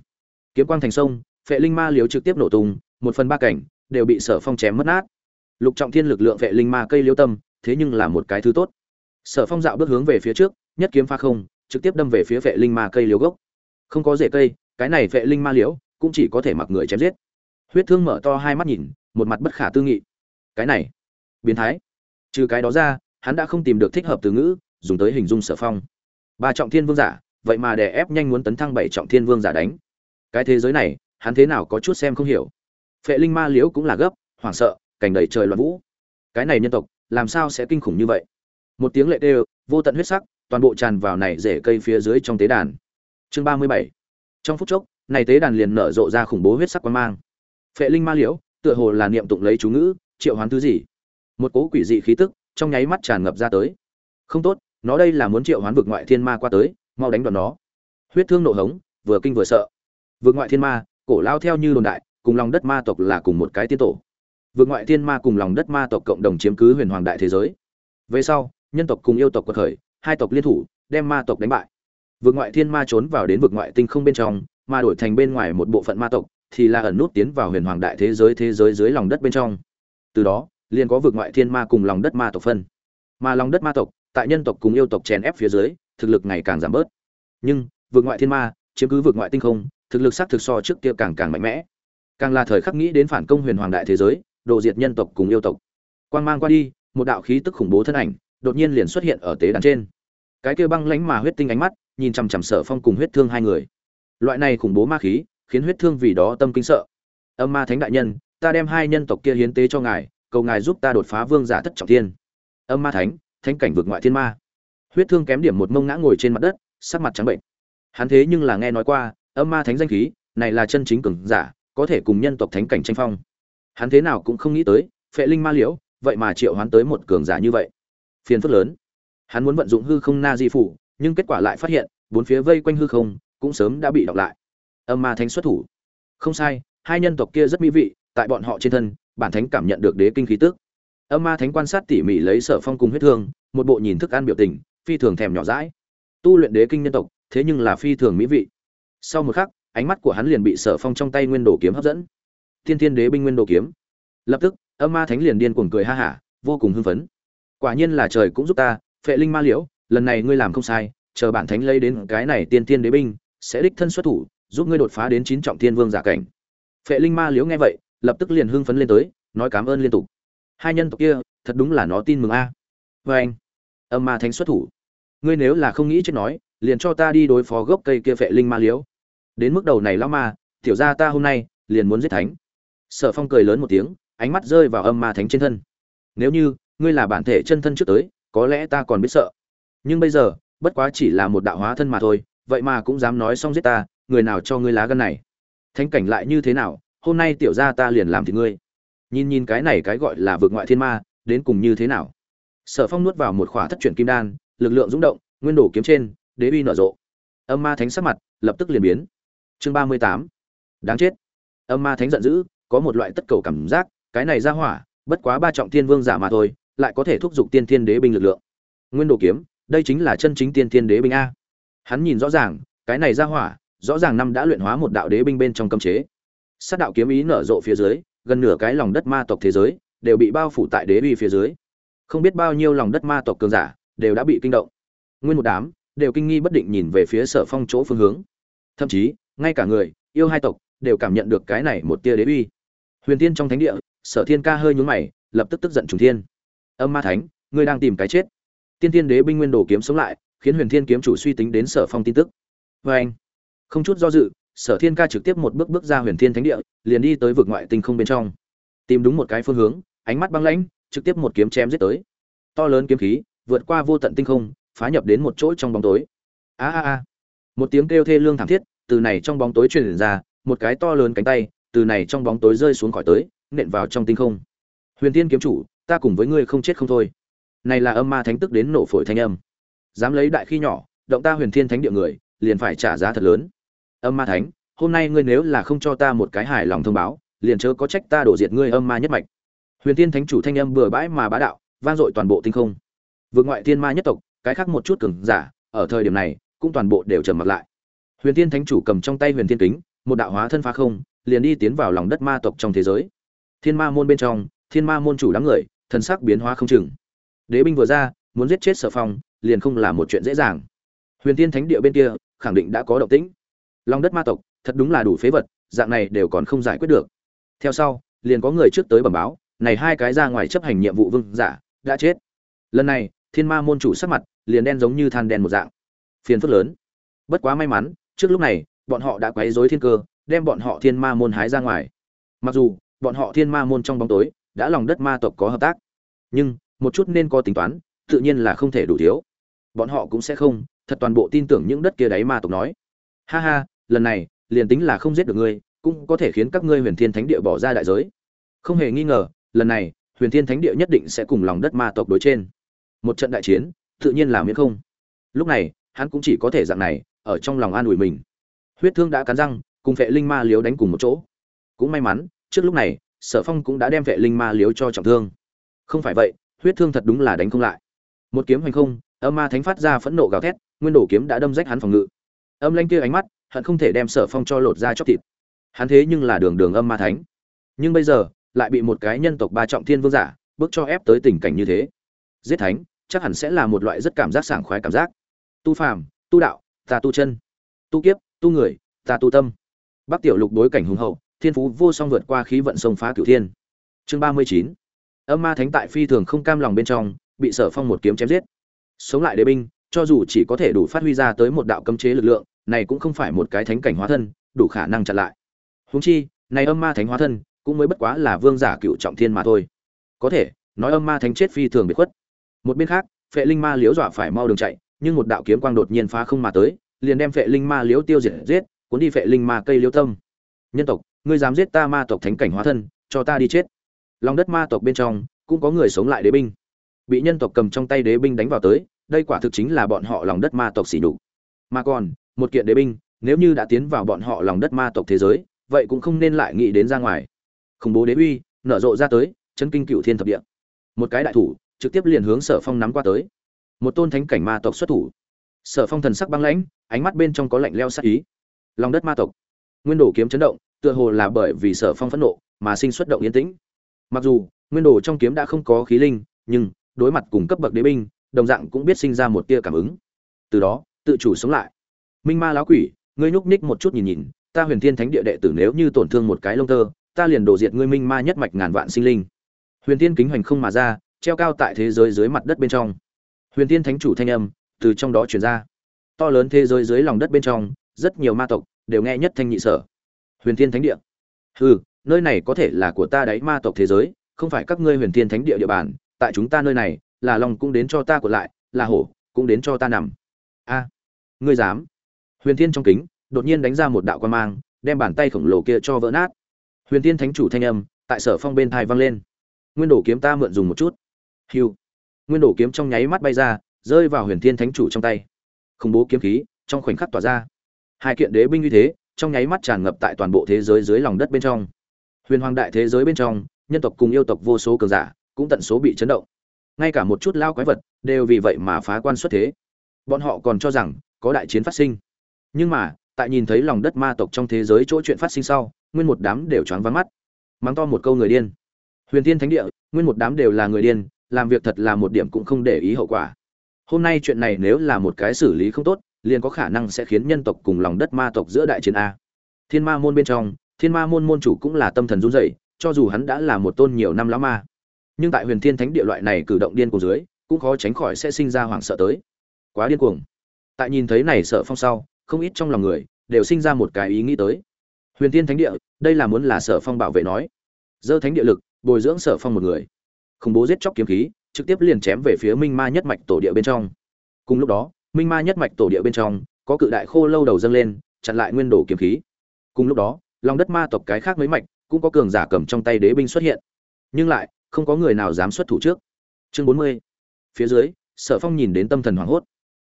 kiếm quang thành sông, phệ linh ma liếu trực tiếp nổ tung, một phần ba cảnh đều bị sở phong chém mất nát. Lục trọng thiên lực lượng phệ linh ma cây liêu tâm, thế nhưng là một cái thứ tốt. Sở phong dạo bước hướng về phía trước, nhất kiếm pha không, trực tiếp đâm về phía vệ linh ma cây liếu gốc. Không có rễ cây, cái này vệ linh ma liễu cũng chỉ có thể mặc người chém giết huyết thương mở to hai mắt nhìn, một mặt bất khả tư nghị. Cái này, biến thái. Trừ cái đó ra, hắn đã không tìm được thích hợp từ ngữ, dùng tới hình dung sở phong. Ba trọng thiên vương giả, vậy mà đè ép nhanh muốn tấn thăng bảy trọng thiên vương giả đánh. Cái thế giới này, hắn thế nào có chút xem không hiểu. Phệ linh ma liễu cũng là gấp, hoảng sợ, cảnh đầy trời loạn vũ. Cái này nhân tộc, làm sao sẽ kinh khủng như vậy? Một tiếng lệ đều, vô tận huyết sắc, toàn bộ tràn vào này rễ cây phía dưới trong tế đàn. Chương ba mươi bảy. Trong phút chốc, này tế đàn liền nở rộ ra khủng bố huyết sắc quang mang phệ linh ma liễu, tựa hồ là niệm tụng lấy chú ngữ, triệu hoán thứ gì? Một cỗ quỷ dị khí tức trong nháy mắt tràn ngập ra tới. Không tốt, nó đây là muốn triệu hoán vực ngoại thiên ma qua tới, mau đánh đoạn nó. Huyết thương nộ hống, vừa kinh vừa sợ. Vực ngoại thiên ma, cổ lao theo như đồn đại, cùng lòng đất ma tộc là cùng một cái tiên tổ. Vực ngoại thiên ma cùng lòng đất ma tộc cộng đồng chiếm cứ huyền hoàng đại thế giới. Về sau, nhân tộc cùng yêu tộc quật khởi, hai tộc liên thủ, đem ma tộc đánh bại. Vực ngoại thiên ma trốn vào đến vực ngoại tinh không bên trong ma đổi thành bên ngoài một bộ phận ma tộc thì là ẩn nút tiến vào huyền hoàng đại thế giới thế giới dưới lòng đất bên trong. Từ đó, liền có vực ngoại thiên ma cùng lòng đất ma tộc phân. Mà lòng đất ma tộc, tại nhân tộc cùng yêu tộc chèn ép phía dưới, thực lực ngày càng giảm bớt. Nhưng, vực ngoại thiên ma, chiếm cứ vực ngoại tinh không, thực lực sắc thực so trước kia càng càng mạnh mẽ. Càng là thời khắc nghĩ đến phản công huyền hoàng đại thế giới, độ diệt nhân tộc cùng yêu tộc. Quang mang qua đi, một đạo khí tức khủng bố thân ảnh, đột nhiên liền xuất hiện ở tế đàn trên. Cái kia băng lánh mà huyết tinh ánh mắt, nhìn chằm chằm sở phong cùng huyết thương hai người. Loại này khủng bố ma khí khiến huyết thương vì đó tâm kinh sợ. Âm ma thánh đại nhân, ta đem hai nhân tộc kia hiến tế cho ngài, cầu ngài giúp ta đột phá vương giả thất trọng thiên. Âm ma thánh thánh cảnh vượt ngoại thiên ma. Huyết thương kém điểm một mông ngã ngồi trên mặt đất, sắc mặt trắng bệnh. Hắn thế nhưng là nghe nói qua, âm ma thánh danh khí, này là chân chính cường giả, có thể cùng nhân tộc thánh cảnh tranh phong. Hắn thế nào cũng không nghĩ tới, phệ linh ma liễu, vậy mà triệu hoán tới một cường giả như vậy. Phiền phức lớn. Hắn muốn vận dụng hư không na di phủ, nhưng kết quả lại phát hiện, bốn phía vây quanh hư không, cũng sớm đã bị đọc lại âm ma thánh xuất thủ. Không sai, hai nhân tộc kia rất mỹ vị, tại bọn họ trên thân, bản thánh cảm nhận được đế kinh khí tức. Âm ma thánh quan sát tỉ mỉ lấy sở phong cùng huyết thương, một bộ nhìn thức ăn biểu tình, phi thường thèm nhỏ rãi tu luyện đế kinh nhân tộc, thế nhưng là phi thường mỹ vị. Sau một khắc, ánh mắt của hắn liền bị sở phong trong tay nguyên đồ kiếm hấp dẫn. Thiên thiên đế binh nguyên đồ kiếm. Lập tức, âm ma thánh liền điên cuồng cười ha hả, vô cùng hưng phấn. Quả nhiên là trời cũng giúp ta, phệ linh ma liễu, lần này ngươi làm không sai, chờ bản thánh lấy đến cái này tiên tiên đế binh, sẽ đích thân xuất thủ giúp ngươi đột phá đến chín trọng thiên vương giả cảnh. Phệ linh ma liếu nghe vậy, lập tức liền hưng phấn lên tới, nói cảm ơn liên tục. Hai nhân tộc kia, thật đúng là nó tin mừng a. À. vê anh, âm ma thánh xuất thủ. Ngươi nếu là không nghĩ chết nói, liền cho ta đi đối phó gốc cây kia phệ linh ma liếu. đến mức đầu này lão ma, tiểu ra ta hôm nay, liền muốn giết thánh. Sở phong cười lớn một tiếng, ánh mắt rơi vào âm ma thánh trên thân. Nếu như, ngươi là bản thể chân thân trước tới, có lẽ ta còn biết sợ. Nhưng bây giờ, bất quá chỉ là một đạo hóa thân mà thôi, vậy mà cũng dám nói xong giết ta người nào cho ngươi lá gan này? Thánh cảnh lại như thế nào? Hôm nay tiểu gia ta liền làm thì ngươi. Nhìn nhìn cái này cái gọi là vượt ngoại thiên ma, đến cùng như thế nào? Sở phong nuốt vào một khỏa thất chuyển kim đan, lực lượng rung động, nguyên đổ kiếm trên, đế uy nở rộ. Âm ma thánh sắc mặt lập tức liền biến. Chương ba mươi tám. Đáng chết. Âm ma thánh giận dữ, có một loại tất cầu cảm giác, cái này ra hỏa, bất quá ba trọng thiên vương giả mà thôi, lại có thể thúc giục tiên thiên đế binh lực lượng. Nguyên đồ kiếm, đây chính là chân chính tiên thiên đế binh a. Hắn nhìn rõ ràng, cái này ra hỏa rõ ràng năm đã luyện hóa một đạo đế binh bên trong cấm chế. Sát đạo kiếm ý nở rộ phía dưới, gần nửa cái lòng đất ma tộc thế giới đều bị bao phủ tại đế uy phía dưới. Không biết bao nhiêu lòng đất ma tộc cường giả đều đã bị kinh động. Nguyên một đám đều kinh nghi bất định nhìn về phía sở phong chỗ phương hướng. Thậm chí, ngay cả người, yêu hai tộc đều cảm nhận được cái này một tia đế uy. Huyền tiên trong thánh địa, sở thiên ca hơi nhún mày, lập tức tức giận trùng thiên. Âm ma thánh, ngươi đang tìm cái chết. Tiên tiên đế binh nguyên đồ kiếm sống lại, khiến huyền thiên kiếm chủ suy tính đến sở phong tin tức. Và anh không chút do dự, sở thiên ca trực tiếp một bước bước ra huyền thiên thánh địa, liền đi tới vực ngoại tinh không bên trong. Tìm đúng một cái phương hướng, ánh mắt băng lãnh, trực tiếp một kiếm chém giết tới. To lớn kiếm khí, vượt qua vô tận tinh không, phá nhập đến một chỗ trong bóng tối. A a a. Một tiếng kêu thê lương thảm thiết, từ này trong bóng tối truyền ra, một cái to lớn cánh tay, từ này trong bóng tối rơi xuống khỏi tới, nện vào trong tinh không. Huyền Thiên kiếm chủ, ta cùng với ngươi không chết không thôi. Này là âm ma thánh tức đến nổ phổi thanh âm. Dám lấy đại khi nhỏ, động ta huyền thiên thánh địa người, liền phải trả giá thật lớn âm ma thánh, hôm nay ngươi nếu là không cho ta một cái hài lòng thông báo, liền chớ có trách ta đổ diệt ngươi âm ma nhất mạch. Huyền tiên thánh chủ thanh âm bừa bãi mà bá đạo, vang dội toàn bộ tinh không. Vượt ngoại thiên ma nhất tộc, cái khác một chút cường giả, ở thời điểm này, cũng toàn bộ đều trầm mặc lại. Huyền tiên thánh chủ cầm trong tay huyền thiên kính, một đạo hóa thân phá không, liền đi tiến vào lòng đất ma tộc trong thế giới. Thiên ma môn bên trong, thiên ma môn chủ đám người, thần sắc biến hóa không chừng. Đế binh vừa ra, muốn giết chết sở phong, liền không là một chuyện dễ dàng. Huyền tiên thánh địa bên kia, khẳng định đã có động tĩnh lòng đất ma tộc, thật đúng là đủ phế vật, dạng này đều còn không giải quyết được. Theo sau, liền có người trước tới bẩm báo, này hai cái ra ngoài chấp hành nhiệm vụ vương giả, đã chết. Lần này, thiên ma môn chủ sắc mặt, liền đen giống như than đen một dạng. Phiền phức lớn. Bất quá may mắn, trước lúc này, bọn họ đã quấy rối thiên cơ, đem bọn họ thiên ma môn hái ra ngoài. Mặc dù, bọn họ thiên ma môn trong bóng tối, đã lòng đất ma tộc có hợp tác. Nhưng, một chút nên có tính toán, tự nhiên là không thể đủ thiếu. Bọn họ cũng sẽ không, thật toàn bộ tin tưởng những đất kia đáy ma tộc nói. Ha ha lần này, liền tính là không giết được ngươi, cũng có thể khiến các ngươi huyền thiên thánh địa bỏ ra đại giới. Không hề nghi ngờ, lần này, huyền thiên thánh địa nhất định sẽ cùng lòng đất ma tộc đối trên. Một trận đại chiến, tự nhiên là miễn không. Lúc này, hắn cũng chỉ có thể dạng này, ở trong lòng an ủi mình. Huyết thương đã cắn răng, cùng vệ linh ma liếu đánh cùng một chỗ. Cũng may mắn, trước lúc này, sở phong cũng đã đem vệ linh ma liếu cho trọng thương. Không phải vậy, huyết thương thật đúng là đánh không lại. Một kiếm hành không, âm ma thánh phát ra phẫn nộ gào thét, nguyên đổ kiếm đã đâm rách hắn phòng ngự. Âm lanh kia ánh mắt hận không thể đem sở phong cho lột ra chóc thịt. Hắn thế nhưng là đường đường âm ma thánh. Nhưng bây giờ, lại bị một cái nhân tộc ba trọng thiên vương giả bước cho ép tới tình cảnh như thế. Giết thánh, chắc hẳn sẽ là một loại rất cảm giác sảng khoái cảm giác. Tu phàm, tu đạo, ta tu chân. Tu kiếp, tu người, ta tu tâm. Bắc tiểu lục đối cảnh hùng hậu, thiên phú vô song vượt qua khí vận sông phá cửu thiên. Chương ba mươi chín. Âm ma thánh tại phi thường không cam lòng bên trong, bị sở phong một kiếm chém giết. Sống lại đế binh, cho dù chỉ có thể đủ phát huy ra tới một đạo cấm chế lực lượng này cũng không phải một cái thánh cảnh hóa thân, đủ khả năng chặn lại. Húng chi, này âm ma thánh hóa thân cũng mới bất quá là vương giả cựu trọng thiên mà thôi. Có thể, nói âm ma thánh chết phi thường bị khuất. Một bên khác, phệ linh ma liếu dọa phải mau đường chạy, nhưng một đạo kiếm quang đột nhiên phá không mà tới, liền đem phệ linh ma liếu tiêu diệt giết, cuốn đi phệ linh ma cây liêu tâm. Nhân tộc, ngươi dám giết ta ma tộc thánh cảnh hóa thân, cho ta đi chết. Lòng đất ma tộc bên trong, cũng có người sống lại đế binh. Bị nhân tộc cầm trong tay đế binh đánh vào tới, đây quả thực chính là bọn họ lòng đất ma tộc xỉ nhục. Mà còn một kiện đế binh, nếu như đã tiến vào bọn họ lòng đất ma tộc thế giới, vậy cũng không nên lại nghĩ đến ra ngoài. Khủng bố đế uy, nở rộ ra tới chân kinh cựu thiên thập địa. Một cái đại thủ, trực tiếp liền hướng sở phong nắm qua tới. Một tôn thánh cảnh ma tộc xuất thủ. Sở phong thần sắc băng lãnh, ánh mắt bên trong có lạnh leo sắc ý. Lòng đất ma tộc. Nguyên đồ kiếm chấn động, tựa hồ là bởi vì sở phong phẫn nộ mà sinh xuất động yên tĩnh. Mặc dù, nguyên đồ trong kiếm đã không có khí linh, nhưng, đối mặt cùng cấp bậc đế binh, đồng dạng cũng biết sinh ra một tia cảm ứng. Từ đó, tự chủ sống lại minh ma lão quỷ, ngươi nhúc ních một chút nhìn nhìn, ta huyền thiên thánh địa đệ tử nếu như tổn thương một cái lông tơ, ta liền đổ diệt ngươi minh ma nhất mạch ngàn vạn sinh linh. Huyền thiên kính hoành không mà ra, treo cao tại thế giới dưới mặt đất bên trong. Huyền thiên thánh chủ thanh âm từ trong đó truyền ra. To lớn thế giới dưới lòng đất bên trong, rất nhiều ma tộc đều nghe nhất thanh nhị sở. Huyền thiên thánh địa. Hừ, nơi này có thể là của ta đấy, ma tộc thế giới, không phải các ngươi huyền thiên thánh địa địa bàn, tại chúng ta nơi này, là lòng cũng đến cho ta của lại, là hổ cũng đến cho ta nằm. A, ngươi dám? Huyền thiên trong kính, đột nhiên đánh ra một đạo quan mang, đem bàn tay khổng lồ kia cho vỡ nát. Huyền thiên thánh chủ thanh âm, tại sở phong bên thai vang lên. Nguyên đồ kiếm ta mượn dùng một chút. Hiu nguyên đồ kiếm trong nháy mắt bay ra, rơi vào huyền thiên thánh chủ trong tay. Khủng bố kiếm khí trong khoảnh khắc tỏa ra. Hai kiện đế binh như thế trong nháy mắt tràn ngập tại toàn bộ thế giới dưới lòng đất bên trong. Huyền hoàng đại thế giới bên trong, nhân tộc cùng yêu tộc vô số cường giả cũng tận số bị chấn động. Ngay cả một chút lao quái vật đều vì vậy mà phá quan xuất thế. Bọn họ còn cho rằng có đại chiến phát sinh nhưng mà, tại nhìn thấy lòng đất ma tộc trong thế giới chỗ chuyện phát sinh sau, nguyên một đám đều choáng váng mắt. Mắng to một câu người điên. Huyền tiên thánh địa, nguyên một đám đều là người điên, làm việc thật là một điểm cũng không để ý hậu quả. Hôm nay chuyện này nếu là một cái xử lý không tốt, liền có khả năng sẽ khiến nhân tộc cùng lòng đất ma tộc giữa đại chiến a. Thiên ma môn bên trong, thiên ma môn môn chủ cũng là tâm thần run rẩy, cho dù hắn đã là một tôn nhiều năm lão ma. Nhưng tại huyền thiên thánh địa loại này cử động điên cuồng dưới, cũng khó tránh khỏi sẽ sinh ra hoảng sợ tới. Quá điên cuồng. Tại nhìn thấy này sợ phong sau không ít trong lòng người đều sinh ra một cái ý nghĩ tới. Huyền thiên thánh địa, đây là muốn là sở phong bảo vệ nói. Dơ thánh địa lực, bồi dưỡng sở phong một người. Khủng bố giết chóc kiếm khí, trực tiếp liền chém về phía minh ma nhất mạch tổ địa bên trong. Cùng lúc đó, minh ma nhất mạch tổ địa bên trong, có cự đại khô lâu đầu dâng lên, chặn lại nguyên đồ kiếm khí. Cùng lúc đó lòng đất ma tộc cái khác mấy mạch cũng có cường giả cầm trong tay đế binh xuất hiện. Nhưng lại, không có người nào dám xuất thủ trước. Chương bốn mươi. Phía dưới, sở phong nhìn đến tâm thần hoảng hốt.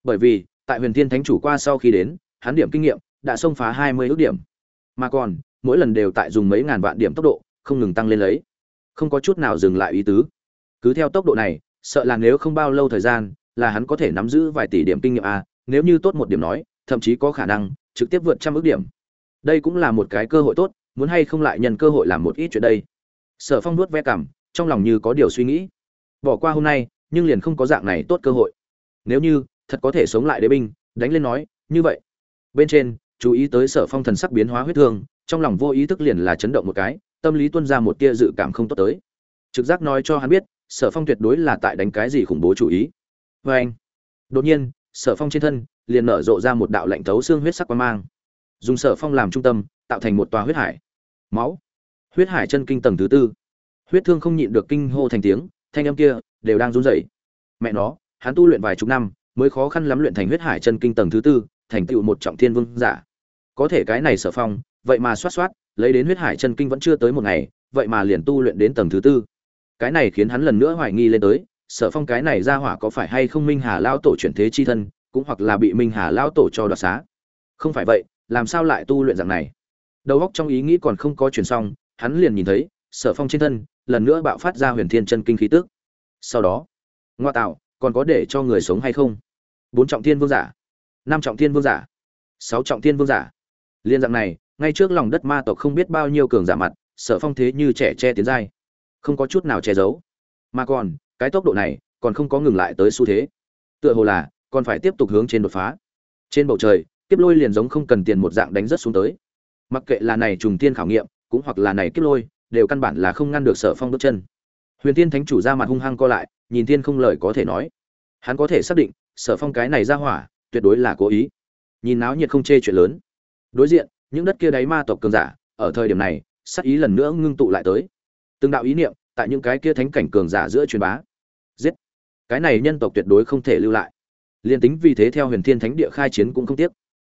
Bởi vì tại huyền thiên thánh chủ qua sau khi đến, hắn điểm kinh nghiệm, đã xông phá hai mươi ước điểm. Mà còn, mỗi lần đều tại dùng mấy ngàn vạn điểm tốc độ, không ngừng tăng lên lấy. Không có chút nào dừng lại ý tứ. Cứ theo tốc độ này, sợ là nếu không bao lâu thời gian, là hắn có thể nắm giữ vài tỷ điểm kinh nghiệm a nếu như tốt một điểm nói, thậm chí có khả năng, trực tiếp vượt trăm ước điểm. Đây cũng là một cái cơ hội tốt, muốn hay không lại nhân cơ hội làm một ít chuyện đây. Sở phong nuốt ve cảm, trong lòng như có điều suy nghĩ. Bỏ qua hôm nay, nhưng liền không có dạng này tốt cơ hội. Nếu như thật có thể sống lại đế binh, đánh lên nói, như vậy. Bên trên, chú ý tới sở phong thần sắc biến hóa huyết thương, trong lòng vô ý thức liền là chấn động một cái, tâm lý tuân ra một tia dự cảm không tốt tới. Trực giác nói cho hắn biết, sở phong tuyệt đối là tại đánh cái gì khủng bố chủ ý. Vê anh, đột nhiên, sở phong trên thân liền nở rộ ra một đạo lạnh thấu xương huyết sắc quang mang. Dùng sở phong làm trung tâm, tạo thành một tòa huyết hải. Máu. Huyết hải chân kinh tầng thứ tư. Huyết thương không nhịn được kinh hô thành tiếng, thanh âm kia đều đang run rẩy. Mẹ nó, hắn tu luyện vài chục năm mới khó khăn lắm luyện thành huyết hải chân kinh tầng thứ tư, thành tựu một trọng thiên vương giả. Có thể cái này sở phong, vậy mà xoát xoát, lấy đến huyết hải chân kinh vẫn chưa tới một ngày, vậy mà liền tu luyện đến tầng thứ tư. Cái này khiến hắn lần nữa hoài nghi lên tới, sở phong cái này ra hỏa có phải hay không minh hà lao tổ chuyển thế chi thân, cũng hoặc là bị minh hà lao tổ cho đoạt xá? Không phải vậy, làm sao lại tu luyện dạng này? Đầu óc trong ý nghĩ còn không có chuyển xong, hắn liền nhìn thấy, sở phong trên thân, lần nữa bạo phát ra huyền thiên chân kinh khí tức. Sau đó, ngoa tạo còn có để cho người sống hay không? Bốn trọng thiên vương giả, năm trọng thiên vương giả, sáu trọng thiên vương giả. Liên dạng này, ngay trước lòng đất ma tộc không biết bao nhiêu cường giả mặt, sở phong thế như trẻ che tiến dai không có chút nào che giấu. Mà còn, cái tốc độ này, còn không có ngừng lại tới xu thế. Tựa hồ là, còn phải tiếp tục hướng trên đột phá. Trên bầu trời, kiếp lôi liền giống không cần tiền một dạng đánh rất xuống tới. Mặc kệ là này trùng tiên khảo nghiệm, cũng hoặc là này kiếp lôi, đều căn bản là không ngăn được sở phong bước chân. Huyền tiên thánh chủ ra mặt hung hăng co lại nhìn thiên không lời có thể nói. Hắn có thể xác định, sở phong cái này ra hỏa, tuyệt đối là cố ý. Nhìn náo nhiệt không chê chuyện lớn. Đối diện, những đất kia đáy ma tộc cường giả, ở thời điểm này, sắc ý lần nữa ngưng tụ lại tới. Từng đạo ý niệm tại những cái kia thánh cảnh cường giả giữa truyền bá. Giết! Cái này nhân tộc tuyệt đối không thể lưu lại. Liên tính vì thế theo huyền thiên thánh địa khai chiến cũng không tiếc.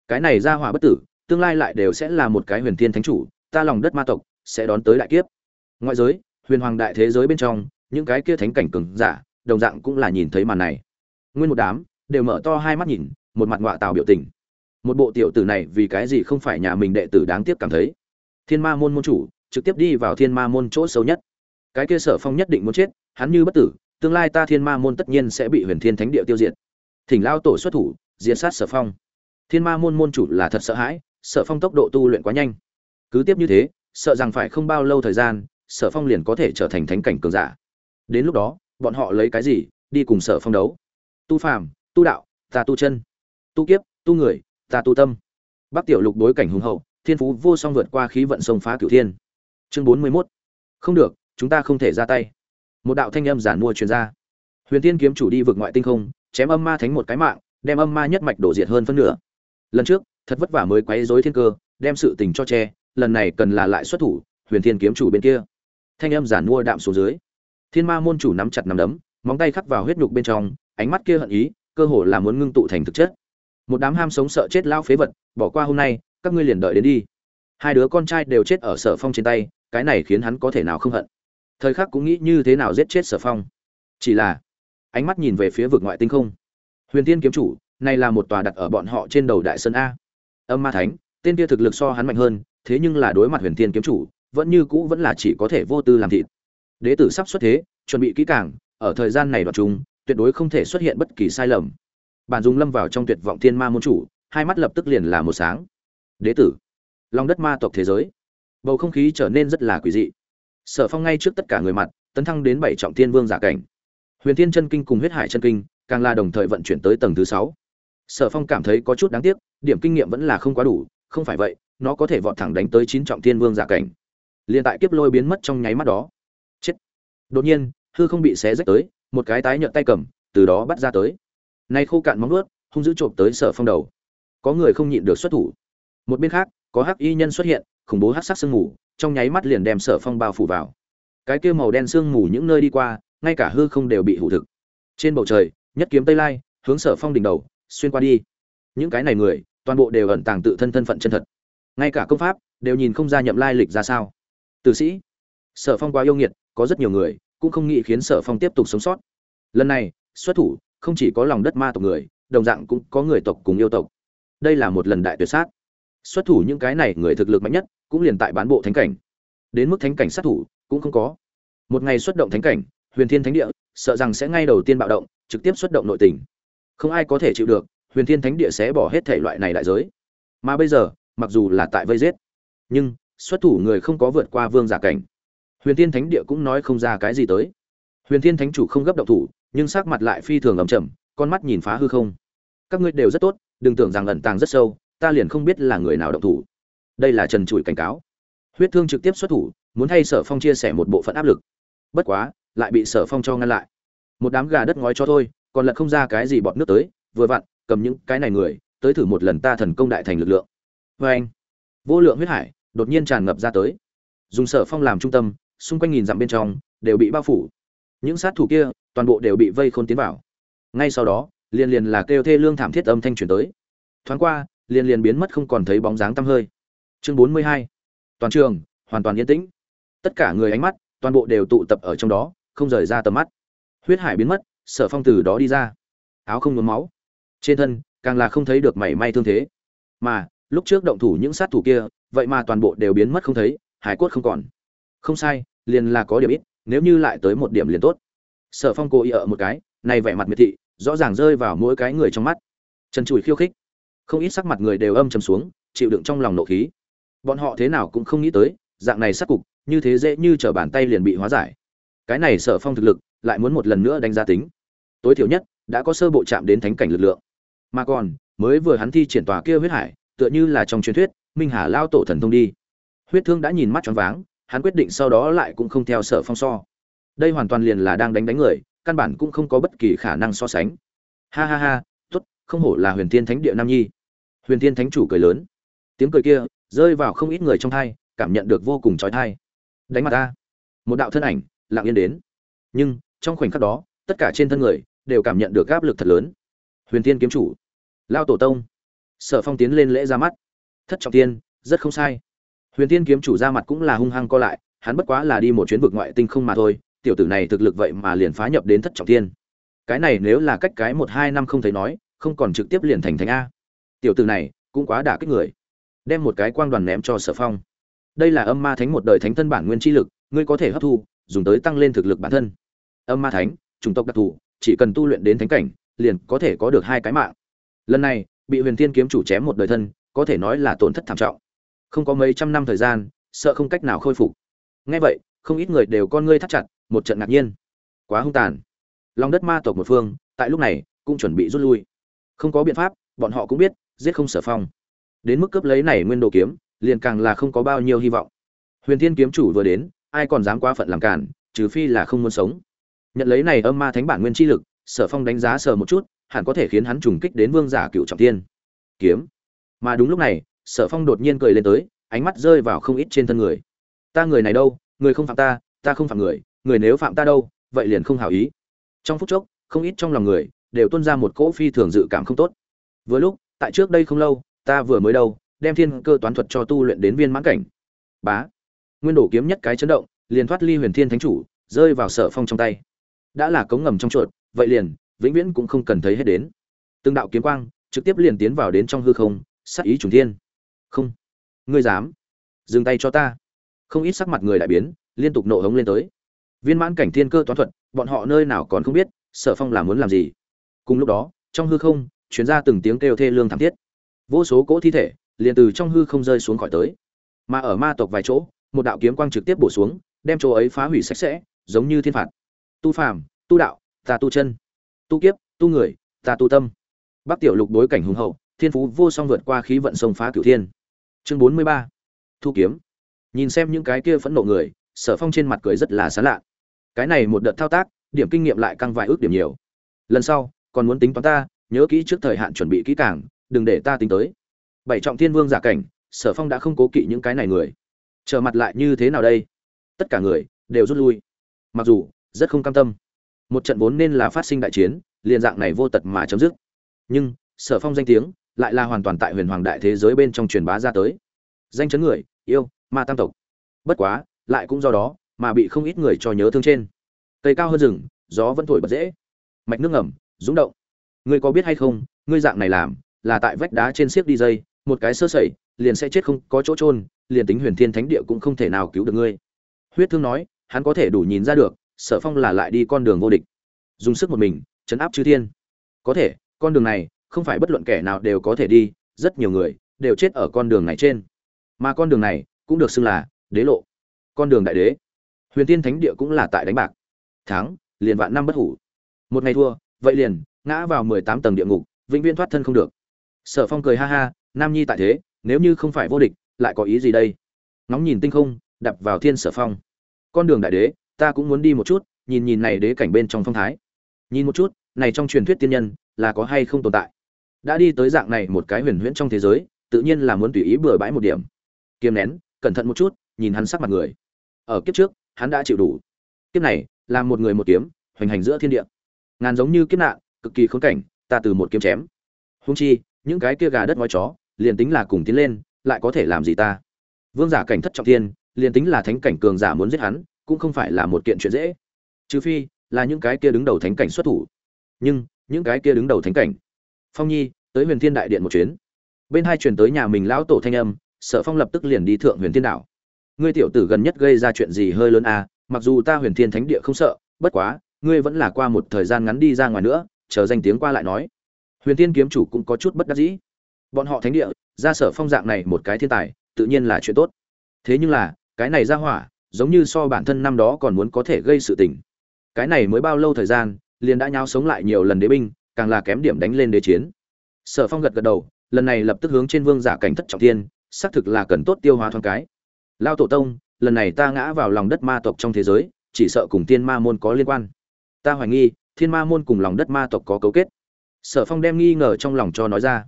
Cái này ra hỏa bất tử, tương lai lại đều sẽ là một cái huyền thiên thánh chủ, ta lòng đất ma tộc, sẽ đón tới đại kiếp. Ngoại giới, huyền hoàng đại thế giới bên trong những cái kia thánh cảnh cường giả, đồng dạng cũng là nhìn thấy màn này. Nguyên một đám đều mở to hai mắt nhìn, một mặt ngọa tào biểu tình. Một bộ tiểu tử này vì cái gì không phải nhà mình đệ tử đáng tiếc cảm thấy. Thiên ma môn môn chủ trực tiếp đi vào thiên ma môn chỗ xấu nhất. Cái kia sở phong nhất định muốn chết, hắn như bất tử, tương lai ta thiên ma môn tất nhiên sẽ bị huyền thiên thánh địa tiêu diệt. Thỉnh lao tổ xuất thủ, diệt sát sở phong. Thiên ma môn môn chủ là thật sợ hãi, sở phong tốc độ tu luyện quá nhanh. Cứ tiếp như thế, sợ rằng phải không bao lâu thời gian, sở phong liền có thể trở thành thánh cảnh cường giả đến lúc đó, bọn họ lấy cái gì, đi cùng sở phong đấu. Tu phàm, tu đạo, ta tu chân. Tu kiếp, tu người, ta tu tâm. Bắc tiểu lục đối cảnh hùng hậu, thiên phú vô song vượt qua khí vận sông phá cửu thiên. Chương bốn mươi 41. không được, chúng ta không thể ra tay. Một đạo thanh âm giản mua truyền ra. Huyền tiên kiếm chủ đi vượt ngoại tinh không, chém âm ma thánh một cái mạng, đem âm ma nhất mạch đổ diệt hơn phân nửa. Lần trước, thật vất vả mới quấy rối thiên cơ, đem sự tình cho che, lần này cần là lại xuất thủ, huyền thiên kiếm chủ bên kia. Thanh âm giản mua đạm xuống dưới thiên ma môn chủ nắm chặt nắm đấm, móng tay khắc vào huyết nhục bên trong, ánh mắt kia hận ý, cơ hồ là muốn ngưng tụ thành thực chất. Một đám ham sống sợ chết lao phế vật, bỏ qua hôm nay, các ngươi liền đợi đến đi. Hai đứa con trai đều chết ở sở phong trên tay, cái này khiến hắn có thể nào không hận. Thời khắc cũng nghĩ như thế nào giết chết sở phong. Chỉ là, ánh mắt nhìn về phía vực ngoại tinh không. Huyền tiên kiếm chủ, này là một tòa đặt ở bọn họ trên đầu đại sơn a. Âm ma thánh, tên kia thực lực so hắn mạnh hơn, thế nhưng là đối mặt huyền tiên kiếm chủ, vẫn như cũ vẫn là chỉ có thể vô tư làm thịt đế tử sắp xuất thế, chuẩn bị kỹ càng, ở thời gian này đoạt chúng, tuyệt đối không thể xuất hiện bất kỳ sai lầm. Bản Dung lâm vào trong tuyệt vọng thiên ma môn chủ, hai mắt lập tức liền là một sáng. Đế tử lòng đất ma tộc thế giới, bầu không khí trở nên rất là quỷ dị. Sở phong ngay trước tất cả người mặt, tấn thăng đến bảy trọng thiên vương giả cảnh. Huyền thiên chân kinh cùng huyết hải chân kinh, càng là đồng thời vận chuyển tới tầng thứ sáu. Sở phong cảm thấy có chút đáng tiếc, điểm kinh nghiệm vẫn là không quá đủ, không phải vậy, nó có thể vọt thẳng đánh tới chín trọng thiên vương giả cảnh. Liền tại kiếp lôi biến mất trong nháy mắt đó đột nhiên, hư không bị xé rách tới, một cái tái nhợt tay cầm, từ đó bắt ra tới. Nay khô cạn móng nuốt hung dữ trộm tới sở phong đầu. Có người không nhịn được xuất thủ. Một bên khác, có hắc y nhân xuất hiện, khủng bố hắc sắc sương mù, trong nháy mắt liền đem sở phong bao phủ vào. Cái kia màu đen sương mù những nơi đi qua, ngay cả hư không đều bị hủ thực. Trên bầu trời, nhất kiếm tây lai, hướng sở phong đỉnh đầu, xuyên qua đi. Những cái này người, toàn bộ đều ẩn tàng tự thân thân phận chân thật. Ngay cả công pháp, đều nhìn không ra nhậm lai lịch ra sao. Tử sĩ. Sở phong quá yêu nghiệt có rất nhiều người cũng không nghĩ khiến sở phong tiếp tục sống sót. Lần này, xuất thủ không chỉ có lòng đất ma tộc người, đồng dạng cũng có người tộc cùng yêu tộc. Đây là một lần đại tuyệt sát. Xuất thủ những cái này người thực lực mạnh nhất cũng liền tại bán bộ thánh cảnh. Đến mức thánh cảnh sát thủ cũng không có. Một ngày xuất động thánh cảnh, huyền thiên thánh địa, sợ rằng sẽ ngay đầu tiên bạo động, trực tiếp xuất động nội tình. Không ai có thể chịu được, huyền thiên thánh địa sẽ bỏ hết thể loại này đại giới. Mà bây giờ, mặc dù là tại vây giết, nhưng xuất thủ người không có vượt qua vương giả cảnh huyền thiên thánh địa cũng nói không ra cái gì tới. Huyền thiên thánh chủ không gấp động thủ, nhưng sắc mặt lại phi thường ầm chậm con mắt nhìn phá hư không. Các ngươi đều rất tốt, đừng tưởng rằng ẩn tàng rất sâu, ta liền không biết là người nào động thủ. Đây là trần trụi cảnh cáo. Huyết thương trực tiếp xuất thủ, muốn thay sở phong chia sẻ một bộ phận áp lực. Bất quá, lại bị sở phong cho ngăn lại. Một đám gà đất ngói cho thôi, còn lật không ra cái gì bọt nước tới, vừa vặn, cầm những cái này người, tới thử một lần ta thần công đại thành lực lượng. Vê anh vô lượng huyết hải, đột nhiên tràn ngập ra tới. Dùng sở phong làm trung tâm xung quanh nghìn dặm bên trong, đều bị bao phủ. Những sát thủ kia, toàn bộ đều bị vây khôn tiến vào. Ngay sau đó, liền liền là kêu thê lương thảm thiết âm thanh truyền tới. Thoáng qua, liền liền biến mất không còn thấy bóng dáng tăm hơi. Chương bốn mươi hai. Toàn trường, hoàn toàn yên tĩnh. Tất cả người ánh mắt, toàn bộ đều tụ tập ở trong đó, không rời ra tầm mắt. Huyết hải biến mất, sở phong từ đó đi ra. Áo không nhuốm máu. Trên thân, càng là không thấy được mảy may thương thế. Mà, lúc trước động thủ những sát thủ kia, vậy mà toàn bộ đều biến mất không thấy, hải cốt không còn. Không sai liền là có điểm ít, nếu như lại tới một điểm liền tốt. Sở phong cố ý ở một cái, này vẻ mặt miệt thị, rõ ràng rơi vào mỗi cái người trong mắt. Trần trụi khiêu khích. Không ít sắc mặt người đều âm trầm xuống, chịu đựng trong lòng nộ khí. Bọn họ thế nào cũng không nghĩ tới, dạng này sắc cục, như thế dễ như trở bàn tay liền bị hóa giải. Cái này sở phong thực lực, lại muốn một lần nữa đánh giá tính. Tối thiểu nhất, đã có sơ bộ chạm đến thánh cảnh lực lượng. Mà còn, mới vừa hắn thi triển tòa kia huyết hải, tựa như là trong truyền thuyết, minh hà lao tổ thần thông đi. Huyết thương đã nhìn mắt choáng váng hắn quyết định sau đó lại cũng không theo sở phong so. Đây hoàn toàn liền là đang đánh đánh người, căn bản cũng không có bất kỳ khả năng so sánh. Ha ha ha, tốt, không hổ là huyền thiên thánh địa nam nhi. Huyền thiên thánh chủ cười lớn. Tiếng cười kia rơi vào không ít người trong thai, cảm nhận được vô cùng trói thai đánh mặt ta. Một đạo thân ảnh lặng yên đến. Nhưng, trong khoảnh khắc đó, tất cả trên thân người đều cảm nhận được áp lực thật lớn. Huyền tiên kiếm chủ. Lao tổ tông. Sở phong tiến lên lễ ra mắt. Thất trọng tiên, rất không sai huyền tiên kiếm chủ ra mặt cũng là hung hăng co lại hắn bất quá là đi một chuyến vực ngoại tinh không mà thôi tiểu tử này thực lực vậy mà liền phá nhập đến thất trọng thiên, cái này nếu là cách cái một hai năm không thấy nói không còn trực tiếp liền thành thành a. Tiểu tử này cũng quá đả kích người. Đem một cái quang đoàn ném cho sở phong. Đây là âm ma thánh một đời thánh thân bản nguyên chi lực ngươi có thể hấp thu dùng tới tăng lên thực lực bản thân. Âm ma thánh chủng tộc đặc thù chỉ cần tu luyện đến thánh cảnh liền có thể có được hai cái mạng. Lần này bị huyền thiên kiếm chủ chém một đời thân có thể nói là tổn thất thảm trọng không có mấy trăm năm thời gian, sợ không cách nào khôi phục. Ngay vậy, không ít người đều con ngươi thắt chặt, một trận ngạc nhiên. Quá hung tàn. Lòng đất ma tộc một phương, tại lúc này, cũng chuẩn bị rút lui. Không có biện pháp, bọn họ cũng biết, giết không sở phong. Đến mức cướp lấy này nguyên đồ kiếm, liền càng là không có bao nhiêu hy vọng. Huyền thiên kiếm chủ vừa đến, ai còn dám quá phận làm cản trừ phi là không muốn sống. Nhận lấy này âm ma thánh bản nguyên chi lực, sở phong đánh giá sở một chút, hẳn có thể khiến hắn trùng kích đến vương giả cựu trọng tiên kiếm. Mà đúng lúc này sở phong đột nhiên cười lên tới, ánh mắt rơi vào không ít trên thân người. Ta người này đâu, người không phạm ta ta không phạm người người nếu phạm ta đâu, vậy liền không hảo ý. Trong phút chốc, không ít trong lòng người đều tuôn ra một cỗ phi thường dự cảm không tốt. Vừa lúc, tại trước đây không lâu, ta vừa mới đâu, đem thiên cơ toán thuật cho tu luyện đến viên mãn cảnh. Bá! Nguyên đổ kiếm nhất cái chấn động, liền thoát ly huyền thiên thánh chủ, rơi vào sở phong trong tay. Đã là cống ngầm trong chuột, vậy liền, vĩnh viễn cũng không cần thấy hết đến. Từng đạo kiếm quang, trực tiếp liền tiến vào đến trong hư không, sát ý trùng thiên không. Ngươi dám. Dừng tay cho ta. Không ít sắc mặt người đại biến, liên tục nộ hống lên tới. Viên mãn cảnh thiên cơ toán thuật, bọn họ nơi nào còn không biết, sở phong là muốn làm gì? Cùng lúc đó, trong hư không chuyển ra từng tiếng kêu thê lương thảm thiết. Vô số cỗ thi thể, liền từ trong hư không rơi xuống khỏi tới. Mà ở ma tộc vài chỗ, một đạo kiếm quang trực tiếp bổ xuống, đem chỗ ấy phá hủy sạch sẽ, giống như thiên phạt. Tu phàm, tu đạo, ta tu chân. Tu kiếp, tu người, ta tu tâm. Bắc tiểu lục đối cảnh hùng hậu, thiên phú vô song vượt qua khí vận sông phá cửu thiên chương bốn mươi ba. Thu kiếm. Nhìn xem những cái kia phẫn nộ người, sở phong trên mặt cười rất là xá lạ. Cái này một đợt thao tác, điểm kinh nghiệm lại căng vài ước điểm nhiều. Lần sau, còn muốn tính toán ta, nhớ kỹ trước thời hạn chuẩn bị kỹ càng, đừng để ta tính tới. Bảy trọng thiên vương giả cảnh, sở phong đã không cố kỵ những cái này người. Trở mặt lại như thế nào đây? Tất cả người đều rút lui. Mặc dù, rất không cam tâm. Một trận vốn nên là phát sinh đại chiến, liền dạng này vô tật mà chấm dứt. Nhưng, sở phong danh tiếng lại là hoàn toàn tại huyền hoàng đại thế giới bên trong truyền bá ra tới. Danh chấn người, yêu, ma tam tộc. Bất quá, lại cũng do đó mà bị không ít người cho nhớ thương trên. Cây cao hơn rừng, gió vẫn thổi bật dễ. Mạch nước ngầm rúng động. Ngươi có biết hay không, ngươi dạng này làm là tại vách đá trên xiếc đi dây, một cái sơ sẩy, liền sẽ chết không có chỗ trôn liền tính huyền thiên thánh địa cũng không thể nào cứu được ngươi. Huyết thương nói, hắn có thể đủ nhìn ra được, sở phong là lại đi con đường vô địch. Dùng sức một mình, chấn áp chư thiên. Có thể, con đường này không phải bất luận kẻ nào đều có thể đi, rất nhiều người đều chết ở con đường này trên. Mà con đường này cũng được xưng là đế lộ. Con đường đại đế. Huyền tiên thánh địa cũng là tại đánh bạc. Thắng, liền vạn năm bất hủ. Một ngày thua, vậy liền ngã vào mười tám tầng địa ngục, vĩnh viễn thoát thân không được. Sở phong cười ha ha, nam nhi tại thế, nếu như không phải vô địch, lại có ý gì đây? Ngóng nhìn tinh không đập vào thiên sở phong. Con đường đại đế, ta cũng muốn đi một chút, nhìn nhìn này đế cảnh bên trong phong thái. Nhìn một chút, này trong truyền thuyết tiên nhân là có hay không tồn tại? Đã đi tới dạng này một cái huyền huyễn trong thế giới, tự nhiên là muốn tùy ý bừa bãi một điểm. Kiềm nén, cẩn thận một chút, nhìn hắn sắc mặt người. Ở kiếp trước, hắn đã chịu đủ. Kiếp này, là một người một kiếm, hoành hành giữa thiên địa. Ngàn giống như kiếp nạn, cực kỳ khốn cảnh, ta từ một kiếm chém. Hung chi, những cái kia gà đất ngói chó, liền tính là cùng tiến lên, lại có thể làm gì ta? Vương giả cảnh thất trọng thiên, liền tính là thánh cảnh cường giả muốn giết hắn, cũng không phải là một kiện chuyện dễ. Trừ phi, là những cái kia đứng đầu thánh cảnh xuất thủ. Nhưng, những cái kia đứng đầu thánh cảnh phong nhi, tới huyền thiên đại điện một chuyến. Bên hai truyền tới nhà mình lão tổ thanh âm, sở phong lập tức liền đi thượng huyền thiên đảo. Ngươi tiểu tử gần nhất gây ra chuyện gì hơi lớn à mặc dù ta huyền thiên thánh địa không sợ, bất quá, ngươi vẫn là qua một thời gian ngắn đi ra ngoài nữa, chờ danh tiếng qua lại nói. Huyền thiên kiếm chủ cũng có chút bất đắc dĩ. Bọn họ thánh địa, ra sở phong dạng này một cái thiên tài, tự nhiên là chuyện tốt. Thế nhưng là, cái này ra hỏa, giống như so bản thân năm đó còn muốn có thể gây sự tình. Cái này mới bao lâu thời gian, liền đã nháo sống lại nhiều lần đế binh càng là kém điểm đánh lên đế chiến. Sở phong gật gật đầu, lần này lập tức hướng trên vương giả cảnh thất trọng thiên, xác thực là cần tốt tiêu hóa thoáng cái. Lao tổ tông, lần này ta ngã vào lòng đất ma tộc trong thế giới, chỉ sợ cùng thiên ma môn có liên quan. Ta hoài nghi, thiên ma môn cùng lòng đất ma tộc có cấu kết. Sở phong đem nghi ngờ trong lòng cho nói ra.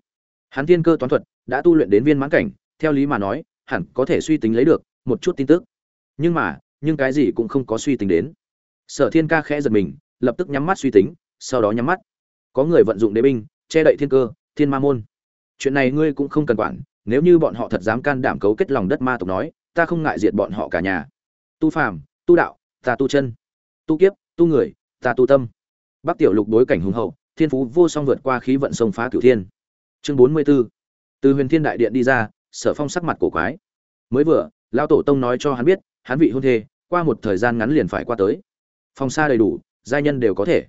Hắn thiên cơ toán thuật, đã tu luyện đến viên mãn cảnh, theo lý mà nói, hẳn có thể suy tính lấy được, một chút tin tức. Nhưng mà, nhưng cái gì cũng không có suy tính đến. Sở thiên ca khẽ giật mình, lập tức nhắm mắt suy tính, sau đó nhắm mắt có người vận dụng đế binh, che đậy thiên cơ, thiên ma môn. Chuyện này ngươi cũng không cần quản, nếu như bọn họ thật dám can đảm cấu kết lòng đất ma tộc nói, ta không ngại diệt bọn họ cả nhà. Tu phàm, tu đạo, ta tu chân. Tu kiếp, tu người, ta tu tâm. Bắc tiểu lục đối cảnh hùng hậu, thiên phú vô song vượt qua khí vận sông phá cửu thiên. Chương bốn mươi 44. từ huyền thiên đại điện đi ra, sở phong sắc mặt cổ quái. Mới vừa, lão tổ tông nói cho hắn biết, hắn vị hôn thê, qua một thời gian ngắn liền phải qua tới. Phòng xa đầy đủ, giai nhân đều có thể.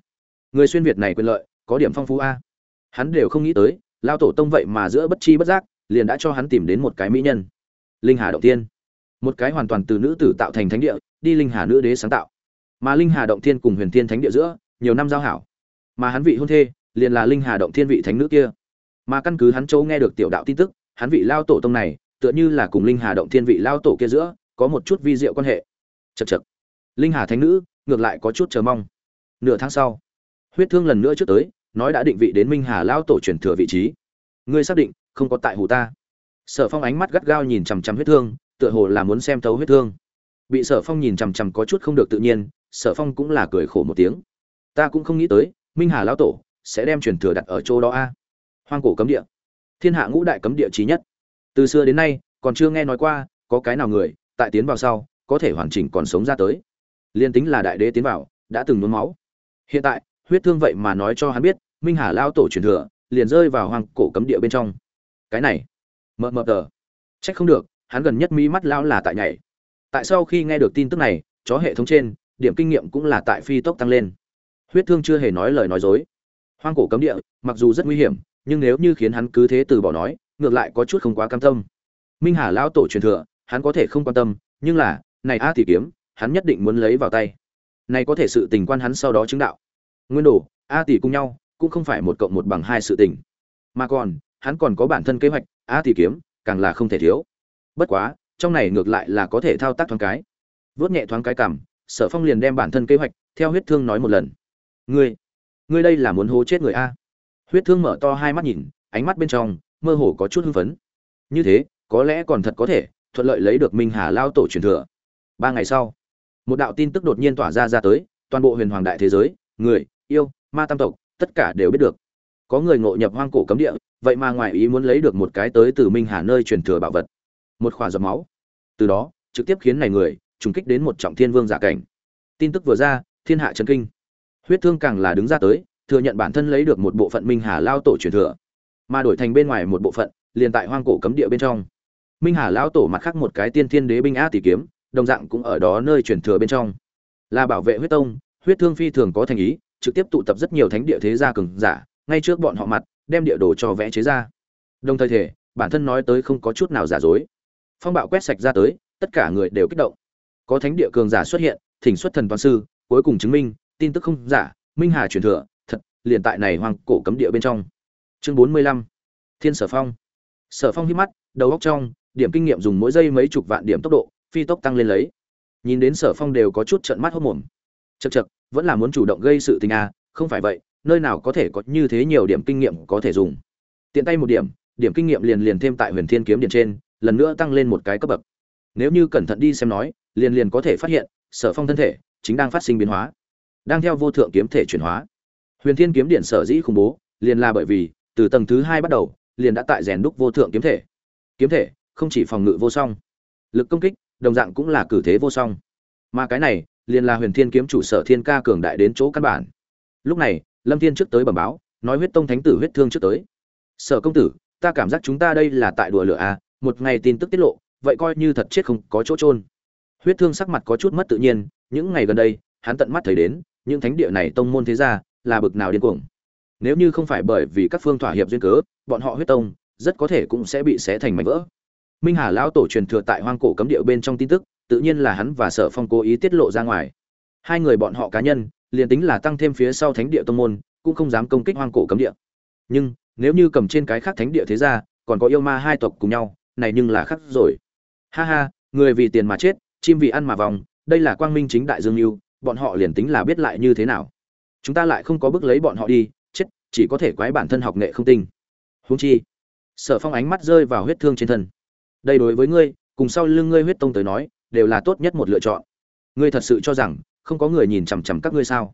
Người xuyên việt này quyền lợi có điểm phong phú a. Hắn đều không nghĩ tới lao tổ tông vậy mà giữa bất chi bất giác, liền đã cho hắn tìm đến một cái mỹ nhân. Linh hà động tiên một cái hoàn toàn từ nữ tử tạo thành thánh địa, đi linh hà nữ đế sáng tạo. Mà linh hà động thiên cùng huyền thiên thánh địa giữa, nhiều năm giao hảo. Mà hắn vị hôn thê, liền là linh hà động thiên vị thánh nữ kia. Mà căn cứ hắn châu nghe được tiểu đạo tin tức, hắn vị lao tổ tông này, tựa như là cùng linh hà động thiên vị lao tổ kia giữa, có một chút vi diệu quan hệ. Chật chật linh hà thánh nữ, ngược lại có chút chờ mong. Nửa tháng sau huyết thương lần nữa trước tới, nói đã định vị đến minh hà lao tổ truyền thừa vị trí. Ngươi xác định, không có tại hù ta. Sở phong ánh mắt gắt gao nhìn chằm chằm huyết thương, tựa hồ là muốn xem thấu huyết thương. Bị sở phong nhìn chằm chằm có chút không được tự nhiên, sở phong cũng là cười khổ một tiếng. Ta cũng không nghĩ tới, minh hà lão tổ sẽ đem truyền thừa đặt ở chỗ đó a. Hoang cổ cấm địa. Thiên hạ ngũ đại cấm địa trí nhất. Từ xưa đến nay, còn chưa nghe nói qua, có cái nào người, tại tiến vào sau, có thể hoàn chỉnh còn sống ra tới. Liên tính là đại đế tiến vào, đã từng nôn máu. Hiện tại huyết thương vậy mà nói cho hắn biết, minh hà lao tổ truyền thừa, liền rơi vào hoang cổ cấm địa bên trong. Cái này, mờ mờ tờ. Trách không được, hắn gần nhất mỹ mắt lao là tại nhảy. Tại sau khi nghe được tin tức này, chó hệ thống trên, điểm kinh nghiệm cũng là tại phi tốc tăng lên. Huyết thương chưa hề nói lời nói dối. Hoang cổ cấm địa, mặc dù rất nguy hiểm, nhưng nếu như khiến hắn cứ thế từ bỏ nói, ngược lại có chút không quá cam tâm. Minh hà lão tổ truyền thừa, hắn có thể không quan tâm, nhưng là, này a thì kiếm, hắn nhất định muốn lấy vào tay. Này có thể sự tình quan hắn sau đó chứng đạo nguyên đồ, a tỷ cùng nhau, cũng không phải một cộng một bằng hai sự tình. Mà còn, hắn còn có bản thân kế hoạch, a tỷ kiếm, càng là không thể thiếu. Bất quá, trong này ngược lại là có thể thao tác thoáng cái. Vớt nhẹ thoáng cái cảm, sở phong liền đem bản thân kế hoạch, theo huyết thương nói một lần. Ngươi ngươi đây là muốn hố chết người a. Huyết thương mở to hai mắt nhìn, ánh mắt bên trong, mơ hồ có chút hưng phấn. Như thế, có lẽ còn thật có thể, thuận lợi lấy được minh hà lao tổ truyền thừa. Ba ngày sau, một đạo tin tức đột nhiên tỏa ra ra tới, toàn bộ huyền hoàng đại thế giới, người yêu, ma tam tộc, tất cả đều biết được. Có người ngộ nhập hoang cổ cấm địa, vậy mà ngoài ý muốn lấy được một cái tới từ minh hà nơi truyền thừa bảo vật. Một khỏa giọt máu. Từ đó, trực tiếp khiến này người, trùng kích đến một trọng thiên vương giả cảnh. Tin tức vừa ra, thiên hạ chấn kinh. Huyết thương càng là đứng ra tới, thừa nhận bản thân lấy được một bộ phận minh hà lao tổ truyền thừa. Mà đổi thành bên ngoài một bộ phận, liền tại hoang cổ cấm địa bên trong. Minh hà lao tổ mặt khác một cái tiên thiên đế binh a tỷ kiếm, đồng dạng cũng ở đó nơi truyền thừa bên trong. Là bảo vệ huyết tông, huyết thương phi thường có thành ý trực tiếp tụ tập rất nhiều thánh địa thế gia cường giả, ngay trước bọn họ mặt, đem địa đồ cho vẽ chế ra. Đồng thời thể, bản thân nói tới không có chút nào giả dối. Phong bạo quét sạch ra tới, tất cả người đều kích động. Có thánh địa cường giả xuất hiện, thỉnh xuất thần toàn sư, cuối cùng chứng minh, tin tức không giả, minh hà truyền thừa, thật, liền tại này hoang cổ cấm địa bên trong. Chương bốn mươi lăm, thiên sở phong. Sở phong hít mắt, đầu góc trong, điểm kinh nghiệm dùng mỗi giây mấy chục vạn điểm tốc độ, phi tốc tăng lên lấy. Nhìn đến sở phong đều có chút trợn mắt hốc mồm. Chật chật vẫn là muốn chủ động gây sự tình à không phải vậy, nơi nào có thể có như thế nhiều điểm kinh nghiệm có thể dùng. Tiện tay một điểm điểm kinh nghiệm liền liền thêm tại huyền thiên kiếm điện trên, lần nữa tăng lên một cái cấp bậc. Nếu như cẩn thận đi xem nói, liền liền có thể phát hiện, sở phong thân thể chính đang phát sinh biến hóa, đang theo vô thượng kiếm thể chuyển hóa. Huyền thiên kiếm điện sở dĩ khủng bố, liền là bởi vì, từ tầng thứ hai bắt đầu, liền đã tại rèn đúc vô thượng kiếm thể. Kiếm thể không chỉ phòng ngự vô song, lực công kích, đồng dạng cũng là cử thế vô song. Mà cái này liền là huyền thiên kiếm chủ sở thiên ca cường đại đến chỗ căn bản. Lúc này, lâm thiên trước tới bẩm báo, nói huyết tông thánh tử huyết thương trước tới. Sở công tử, ta cảm giác chúng ta đây là tại đùa lửa à một ngày tin tức tiết lộ, vậy coi như thật chết không có chỗ trôn huyết thương sắc mặt có chút mất tự nhiên, những ngày gần đây, hắn tận mắt thấy đến, những thánh địa này tông môn thế gia, là bực nào điên cuồng. Nếu như không phải bởi vì các phương thỏa hiệp duyên cớ, bọn họ huyết tông, rất có thể cũng sẽ bị xé thành mảnh vỡ. Minh hà lão tổ truyền thừa tại hoang cổ cấm địa bên trong tin tức tự nhiên là hắn và sở phong cố ý tiết lộ ra ngoài. Hai người bọn họ cá nhân, liền tính là tăng thêm phía sau thánh địa tông môn, cũng không dám công kích hoang cổ cấm địa. Nhưng, nếu như cầm trên cái khác thánh địa thế ra, còn có yêu ma hai tộc cùng nhau, này nhưng là khắc rồi. Ha ha, người vì tiền mà chết, chim vì ăn mà vòng, đây là quang minh chính đại dương mưu bọn họ liền tính là biết lại như thế nào. Chúng ta lại không có bước lấy bọn họ đi, chết, chỉ có thể quái bản thân học nghệ không tinh. Huống chi, sở phong ánh mắt rơi vào huyết thương trên thân. Đây đối với ngươi, cùng sau lưng ngươi huyết tông tới nói đều là tốt nhất một lựa chọn. Ngươi thật sự cho rằng không có người nhìn chằm chằm các ngươi sao?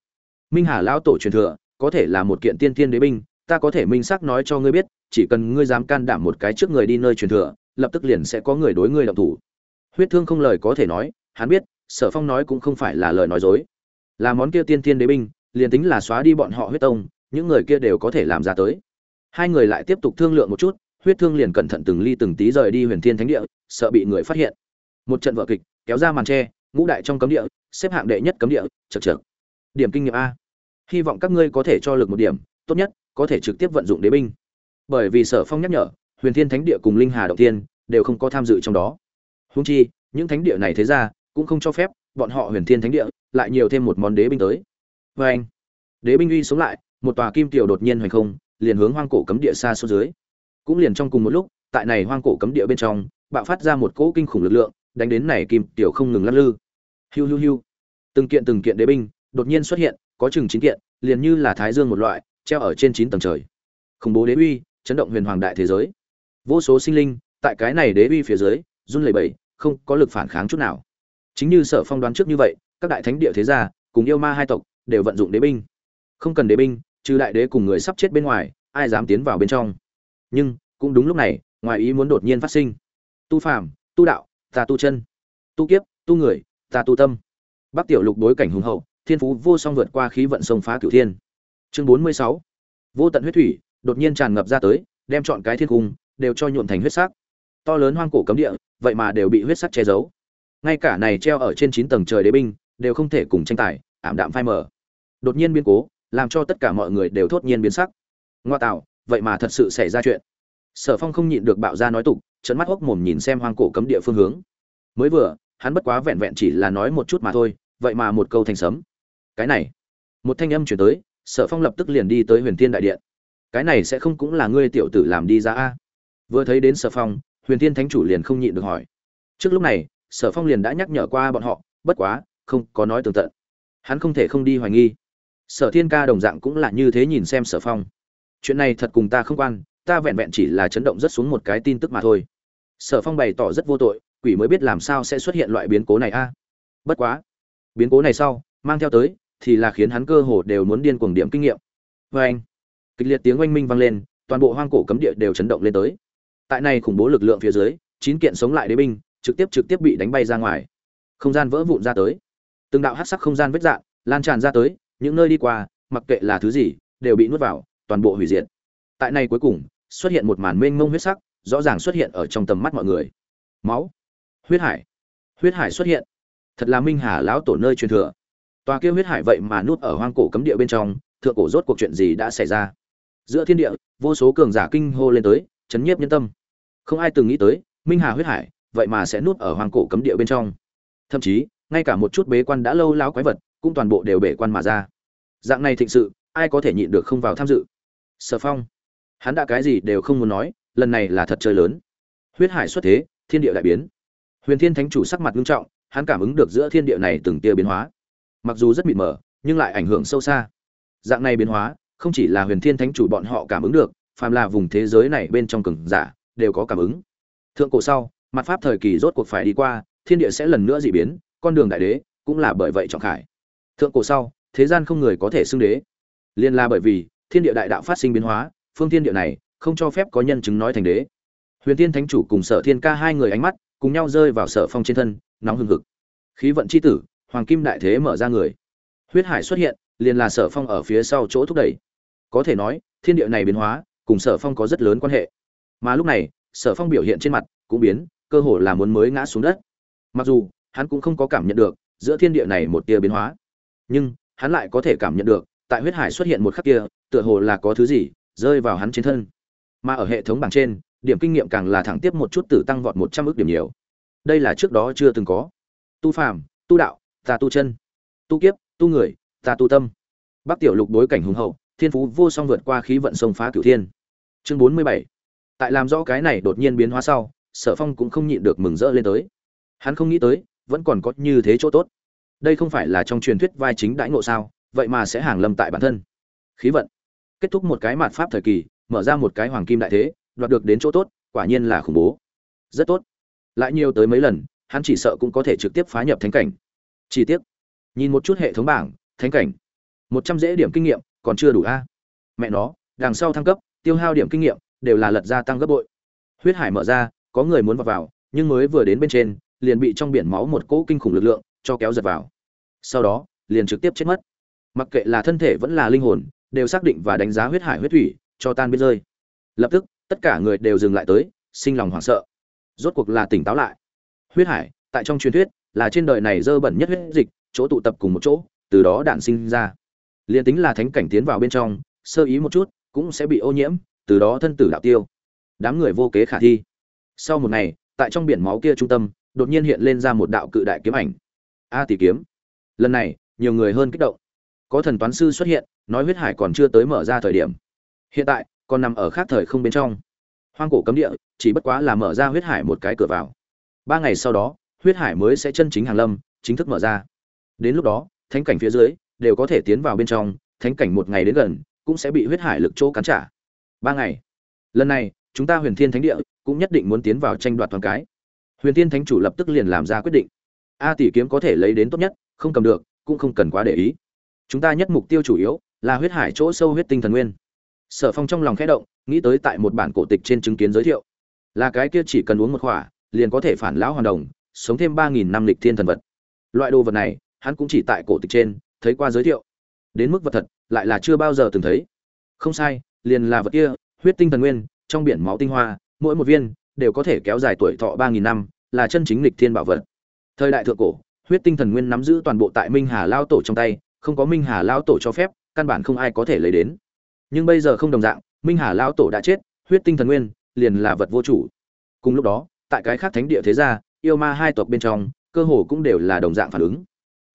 Minh hà lão tổ truyền thừa, có thể là một kiện tiên tiên đế binh, ta có thể minh xác nói cho ngươi biết, chỉ cần ngươi dám can đảm một cái trước người đi nơi truyền thừa, lập tức liền sẽ có người đối ngươi động thủ. Huyết thương không lời có thể nói, hắn biết, sở phong nói cũng không phải là lời nói dối. Là món kia tiên tiên đế binh, liền tính là xóa đi bọn họ huyết tông, những người kia đều có thể làm ra tới. Hai người lại tiếp tục thương lượng một chút, huyết thương liền cẩn thận từng ly từng tí rời đi huyền thiên thánh địa, sợ bị người phát hiện. Một trận vợ kịch kéo ra màn tre, ngũ đại trong cấm địa, xếp hạng đệ nhất cấm địa, chật chật. Điểm kinh nghiệm a. Hy vọng các ngươi có thể cho lực một điểm, tốt nhất, có thể trực tiếp vận dụng đế binh. Bởi vì sở phong nhắc nhở, huyền thiên thánh địa cùng linh hà động tiên đều không có tham dự trong đó. Húng chi, những thánh địa này thế ra, cũng không cho phép bọn họ huyền thiên thánh địa lại nhiều thêm một món đế binh tới. Vê anh, đế binh uy sống lại, một tòa kim tiểu đột nhiên hoành không, liền hướng hoang cổ cấm địa xa xuống dưới. Cũng liền trong cùng một lúc, tại này hoang cổ cấm địa bên trong, bạo phát ra một cỗ kinh khủng lực lượng đánh đến này kim tiểu không ngừng lắc lư. Hiu hiu hiu. Từng kiện từng kiện đế binh đột nhiên xuất hiện, có chừng chín kiện, liền như là thái dương một loại, treo ở trên chín tầng trời. Khủng bố đế uy, chấn động huyền hoàng đại thế giới. Vô số sinh linh, tại cái này đế uy phía dưới, run lẩy bẩy, không có lực phản kháng chút nào. Chính như sở phong đoán trước như vậy, các đại thánh địa thế gia, cùng yêu ma hai tộc, đều vận dụng đế binh. Không cần đế binh, trừ đại đế cùng người sắp chết bên ngoài, ai dám tiến vào bên trong. Nhưng, cũng đúng lúc này, ngoài ý muốn đột nhiên phát sinh. Tu phàm, tu đạo ta tu chân, tu kiếp, tu người, ta tu tâm. Bắc tiểu lục đối cảnh hùng hậu, thiên phú vô song vượt qua khí vận sông phá cửu thiên. Chương bốn mươi sáu. Vô tận huyết thủy đột nhiên tràn ngập ra tới, đem chọn cái thiên cung đều cho nhuộm thành huyết sắc. To lớn hoang cổ cấm địa, vậy mà đều bị huyết sắc che giấu. Ngay cả này treo ở trên chín tầng trời đế binh đều không thể cùng tranh tài, ảm đạm phai mờ. Đột nhiên biến cố, làm cho tất cả mọi người đều thốt nhiên biến sắc. Ngoa tạo, vậy mà thật sự xảy ra chuyện sở phong không nhịn được bạo ra nói tục trận mắt hốc mồm nhìn xem hoang cổ cấm địa phương hướng. Mới vừa, hắn bất quá vẹn vẹn chỉ là nói một chút mà thôi, vậy mà một câu thành sấm. Cái này, một thanh âm chuyển tới, sở phong lập tức liền đi tới huyền thiên đại điện. Cái này sẽ không cũng là ngươi tiểu tử làm đi ra a? Vừa thấy đến sở phong, huyền thiên thánh chủ liền không nhịn được hỏi. Trước lúc này, sở phong liền đã nhắc nhở qua bọn họ, bất quá, không có nói tường tận. Hắn không thể không đi hoài nghi. Sở thiên ca đồng dạng cũng là như thế nhìn xem sở phong. Chuyện này thật cùng ta không quan ta vẹn vẹn chỉ là chấn động rất xuống một cái tin tức mà thôi. Sở phong bày tỏ rất vô tội, quỷ mới biết làm sao sẽ xuất hiện loại biến cố này a. Bất quá, biến cố này sau, mang theo tới, thì là khiến hắn cơ hồ đều muốn điên cuồng điểm kinh nghiệm. Vê anh, kịch liệt tiếng oanh minh vang lên, toàn bộ hoang cổ cấm địa đều chấn động lên tới. Tại này khủng bố lực lượng phía dưới, chín kiện sống lại đế binh, trực tiếp trực tiếp bị đánh bay ra ngoài. Không gian vỡ vụn ra tới. Từng đạo hát sắc không gian vết dạn lan tràn ra tới, những nơi đi qua, mặc kệ là thứ gì, đều bị nuốt vào, toàn bộ hủy diệt. Tại này cuối cùng xuất hiện một màn mênh mông huyết sắc, rõ ràng xuất hiện ở trong tầm mắt mọi người. Máu. Huyết hải. Huyết hải xuất hiện. Thật là minh hà lão tổ nơi truyền thừa. Tòa kia huyết hải vậy mà nuốt ở hoang cổ cấm địa bên trong, thượng cổ rốt cuộc chuyện gì đã xảy ra? Giữa thiên địa, vô số cường giả kinh hô lên tới, chấn nhiếp nhân tâm. Không ai từng nghĩ tới, minh hà huyết hải vậy mà sẽ nuốt ở hoang cổ cấm địa bên trong. Thậm chí, ngay cả một chút bế quan đã lâu láo quái vật cũng toàn bộ đều bể quan mà ra. Dạng này thịnh sự, ai có thể nhịn được không vào tham dự? Sở phong hắn đã cái gì đều không muốn nói, lần này là thật chơi lớn. Huyết hải xuất thế, thiên địa đại biến. Huyền thiên thánh chủ sắc mặt nghiêm trọng, hắn cảm ứng được giữa thiên địa này từng tia biến hóa. Mặc dù rất mịt mờ, nhưng lại ảnh hưởng sâu xa. Dạng này biến hóa, không chỉ là huyền thiên thánh chủ bọn họ cảm ứng được, phàm là vùng thế giới này bên trong cường giả, đều có cảm ứng. Thượng cổ sau, mặt pháp thời kỳ rốt cuộc phải đi qua, thiên địa sẽ lần nữa dị biến, con đường đại đế cũng là bởi vậy trọng khải. Thượng cổ sau, thế gian không người có thể xưng đế. Liên la bởi vì thiên địa đại đạo phát sinh biến hóa phương thiên địa này, không cho phép có nhân chứng nói thành đế. Huyền thiên thánh chủ cùng sở thiên ca hai người ánh mắt, cùng nhau rơi vào sở phong trên thân, nóng hừng hực. Khí vận c h i tử, hoàng kim đại thế mở ra người. Huyết hải xuất hiện, liền là sở phong ở phía sau chỗ thúc đẩy. Có thể nói, thiên địa này biến hóa, cùng sở phong có rất lớn quan hệ. Mà lúc này, sở phong biểu hiện trên mặt cũng biến, cơ hồ là muốn mới ngã xuống đất. Mặc dù, hắn cũng không có cảm nhận được, giữa thiên địa này một tia biến hóa. Nhưng, hắn lại có thể cảm nhận được, tại huyết hải xuất hiện một khắc kia, tựa hồ là có thứ gì rơi vào hắn trên thân. Mà ở hệ thống bảng trên, điểm kinh nghiệm càng là thẳng tiếp một chút tử tăng vọt một trăm ước điểm nhiều. Đây là trước đó chưa từng có. Tu phàm, tu đạo, ta tu chân. Tu kiếp, tu người, ta tu tâm. Bắc tiểu lục đối cảnh hùng hậu, thiên phú vô song vượt qua khí vận sông phá cửu thiên. Chương bốn mươi bảy. Tại làm rõ cái này đột nhiên biến hóa sau, sở phong cũng không nhịn được mừng rỡ lên tới. Hắn không nghĩ tới, vẫn còn có như thế chỗ tốt. Đây không phải là trong truyền thuyết vai chính đãi ngộ sao, vậy mà sẽ hàng lâm tại bản thân. Khí vận kết thúc một cái mạt pháp thời kỳ, mở ra một cái hoàng kim đại thế, đoạt được đến chỗ tốt, quả nhiên là khủng bố. Rất tốt. Lại nhiều tới mấy lần, hắn chỉ sợ cũng có thể trực tiếp phá nhập thánh cảnh. Chi tiết nhìn một chút hệ thống bảng, thánh cảnh. Một trăm dễ điểm kinh nghiệm, còn chưa đủ a. Mẹ nó, đằng sau thăng cấp, tiêu hao điểm kinh nghiệm, đều là lật ra tăng gấp bội. Huyết hải mở ra, có người muốn vào vào, nhưng mới vừa đến bên trên, liền bị trong biển máu một cỗ kinh khủng lực lượng cho kéo giật vào. Sau đó, liền trực tiếp chết mất. Mặc kệ là thân thể vẫn là linh hồn đều xác định và đánh giá huyết hải huyết thủy cho tan biết rơi. Lập tức, tất cả người đều dừng lại tới, sinh lòng hoảng sợ. Rốt cuộc là tỉnh táo lại. Huyết hải, tại trong truyền thuyết, là trên đời này dơ bẩn nhất huyết dịch, chỗ tụ tập cùng một chỗ, từ đó đạn sinh ra. Liền tính là thánh cảnh tiến vào bên trong, sơ ý một chút, cũng sẽ bị ô nhiễm, từ đó thân tử đạo tiêu. Đám người vô kế khả thi. Sau một ngày, tại trong biển máu kia trung tâm, đột nhiên hiện lên ra một đạo cự đại kiếm ảnh. A tỷ kiếm. Lần này, nhiều người hơn kích động. Có thần toán sư xuất hiện nói huyết hải còn chưa tới mở ra thời điểm. Hiện tại, còn nằm ở khác thời không bên trong. Hoang cổ cấm địa, chỉ bất quá là mở ra huyết hải một cái cửa vào. Ba ngày sau đó, huyết hải mới sẽ chân chính hàng lâm, chính thức mở ra. Đến lúc đó, thánh cảnh phía dưới, đều có thể tiến vào bên trong, thánh cảnh một ngày đến gần, cũng sẽ bị huyết hải lực chỗ cắn trả. Ba ngày. Lần này, chúng ta huyền thiên thánh địa, cũng nhất định muốn tiến vào tranh đoạt toàn cái. Huyền thiên thánh chủ lập tức liền làm ra quyết định. A tỷ kiếm có thể lấy đến tốt nhất, không cầm được, cũng không cần quá để ý. Chúng ta nhất mục tiêu chủ yếu là huyết hải chỗ sâu huyết tinh thần nguyên. Sở phong trong lòng khẽ động, nghĩ tới tại một bản cổ tịch trên chứng kiến giới thiệu. Là cái kia chỉ cần uống một khỏa, liền có thể phản lão hoàn đồng, sống thêm ba nghìn năm lịch thiên thần vật. Loại đồ vật này, hắn cũng chỉ tại cổ tịch trên, thấy qua giới thiệu. Đến mức vật thật, lại là chưa bao giờ từng thấy. Không sai, liền là vật kia, huyết tinh thần nguyên, trong biển máu tinh hoa, mỗi một viên, đều có thể kéo dài tuổi thọ ba nghìn năm, là chân chính lịch thiên bảo vật. Thời đại thượng cổ, huyết tinh thần nguyên nắm giữ toàn bộ tại minh hà lao tổ trong tay, không có minh hà lao tổ cho phép căn bản không ai có thể lấy đến. Nhưng bây giờ không đồng dạng, minh hà lao tổ đã chết, huyết tinh thần nguyên, liền là vật vô chủ. Cùng lúc đó, tại cái khác thánh địa thế gia, yêu ma hai tộc bên trong, cơ hồ cũng đều là đồng dạng phản ứng.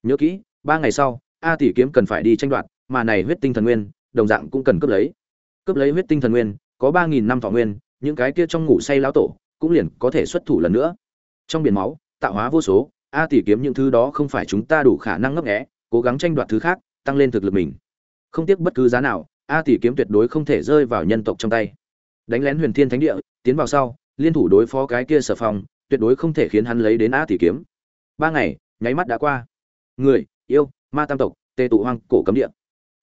Nhớ kỹ, ba ngày sau, a tỷ kiếm cần phải đi tranh đoạt, mà này huyết tinh thần nguyên, đồng dạng cũng cần cướp lấy. Cướp lấy huyết tinh thần nguyên, có ba nghìn năm thọ nguyên, những cái kia trong ngủ say lão tổ, cũng liền có thể xuất thủ lần nữa. Trong biển máu, tạo hóa vô số, a tỷ kiếm những thứ đó không phải chúng ta đủ khả năng ngấp nghé, cố gắng tranh đoạt thứ khác, tăng lên thực lực mình không tiếc bất cứ giá nào, a tỷ kiếm tuyệt đối không thể rơi vào nhân tộc trong tay. Đánh lén huyền thiên thánh địa, tiến vào sau, liên thủ đối phó cái kia sở phòng tuyệt đối không thể khiến hắn lấy đến a tỷ kiếm. Ba ngày, nháy mắt đã qua. Người, yêu, ma tam tộc, tê tụ hoang cổ cấm địa.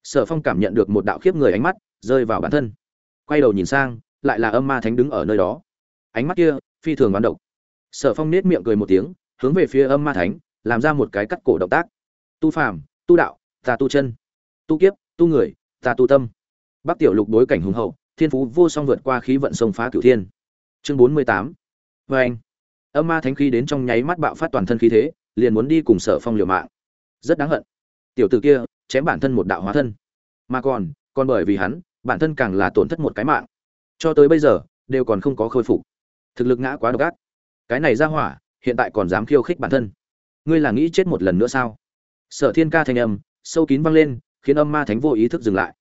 Sở phong cảm nhận được một đạo khiếp người ánh mắt, rơi vào bản thân. Quay đầu nhìn sang, lại là âm ma thánh đứng ở nơi đó. Ánh mắt kia, phi thường đoán độc. Sở phong nết miệng cười một tiếng, hướng về phía âm ma thánh, làm ra một cái cắt cổ động tác. Tu phàm, tu đạo, ta tu chân. Tu kiếp tu người, ta tu tâm. Bắc tiểu lục đối cảnh hùng hậu, thiên phú vô song vượt qua khí vận sông phá cửu thiên. Chương bốn mươi tám. Vê anh, âm ma thánh khí đến trong nháy mắt bạo phát toàn thân khí thế, liền muốn đi cùng sở phong liều mạng. Rất đáng hận. Tiểu tử kia, chém bản thân một đạo hóa thân. Mà còn còn bởi vì hắn, bản thân càng là tổn thất một cái mạng. Cho tới bây giờ, đều còn không có khôi phục. Thực lực ngã quá độc ác. Cái này ra hỏa, hiện tại còn dám khiêu khích bản thân. Ngươi là nghĩ chết một lần nữa sao? Sở thiên ca thanh âm, sâu kín vang lên khiến âm ma thánh vô ý thức dừng lại.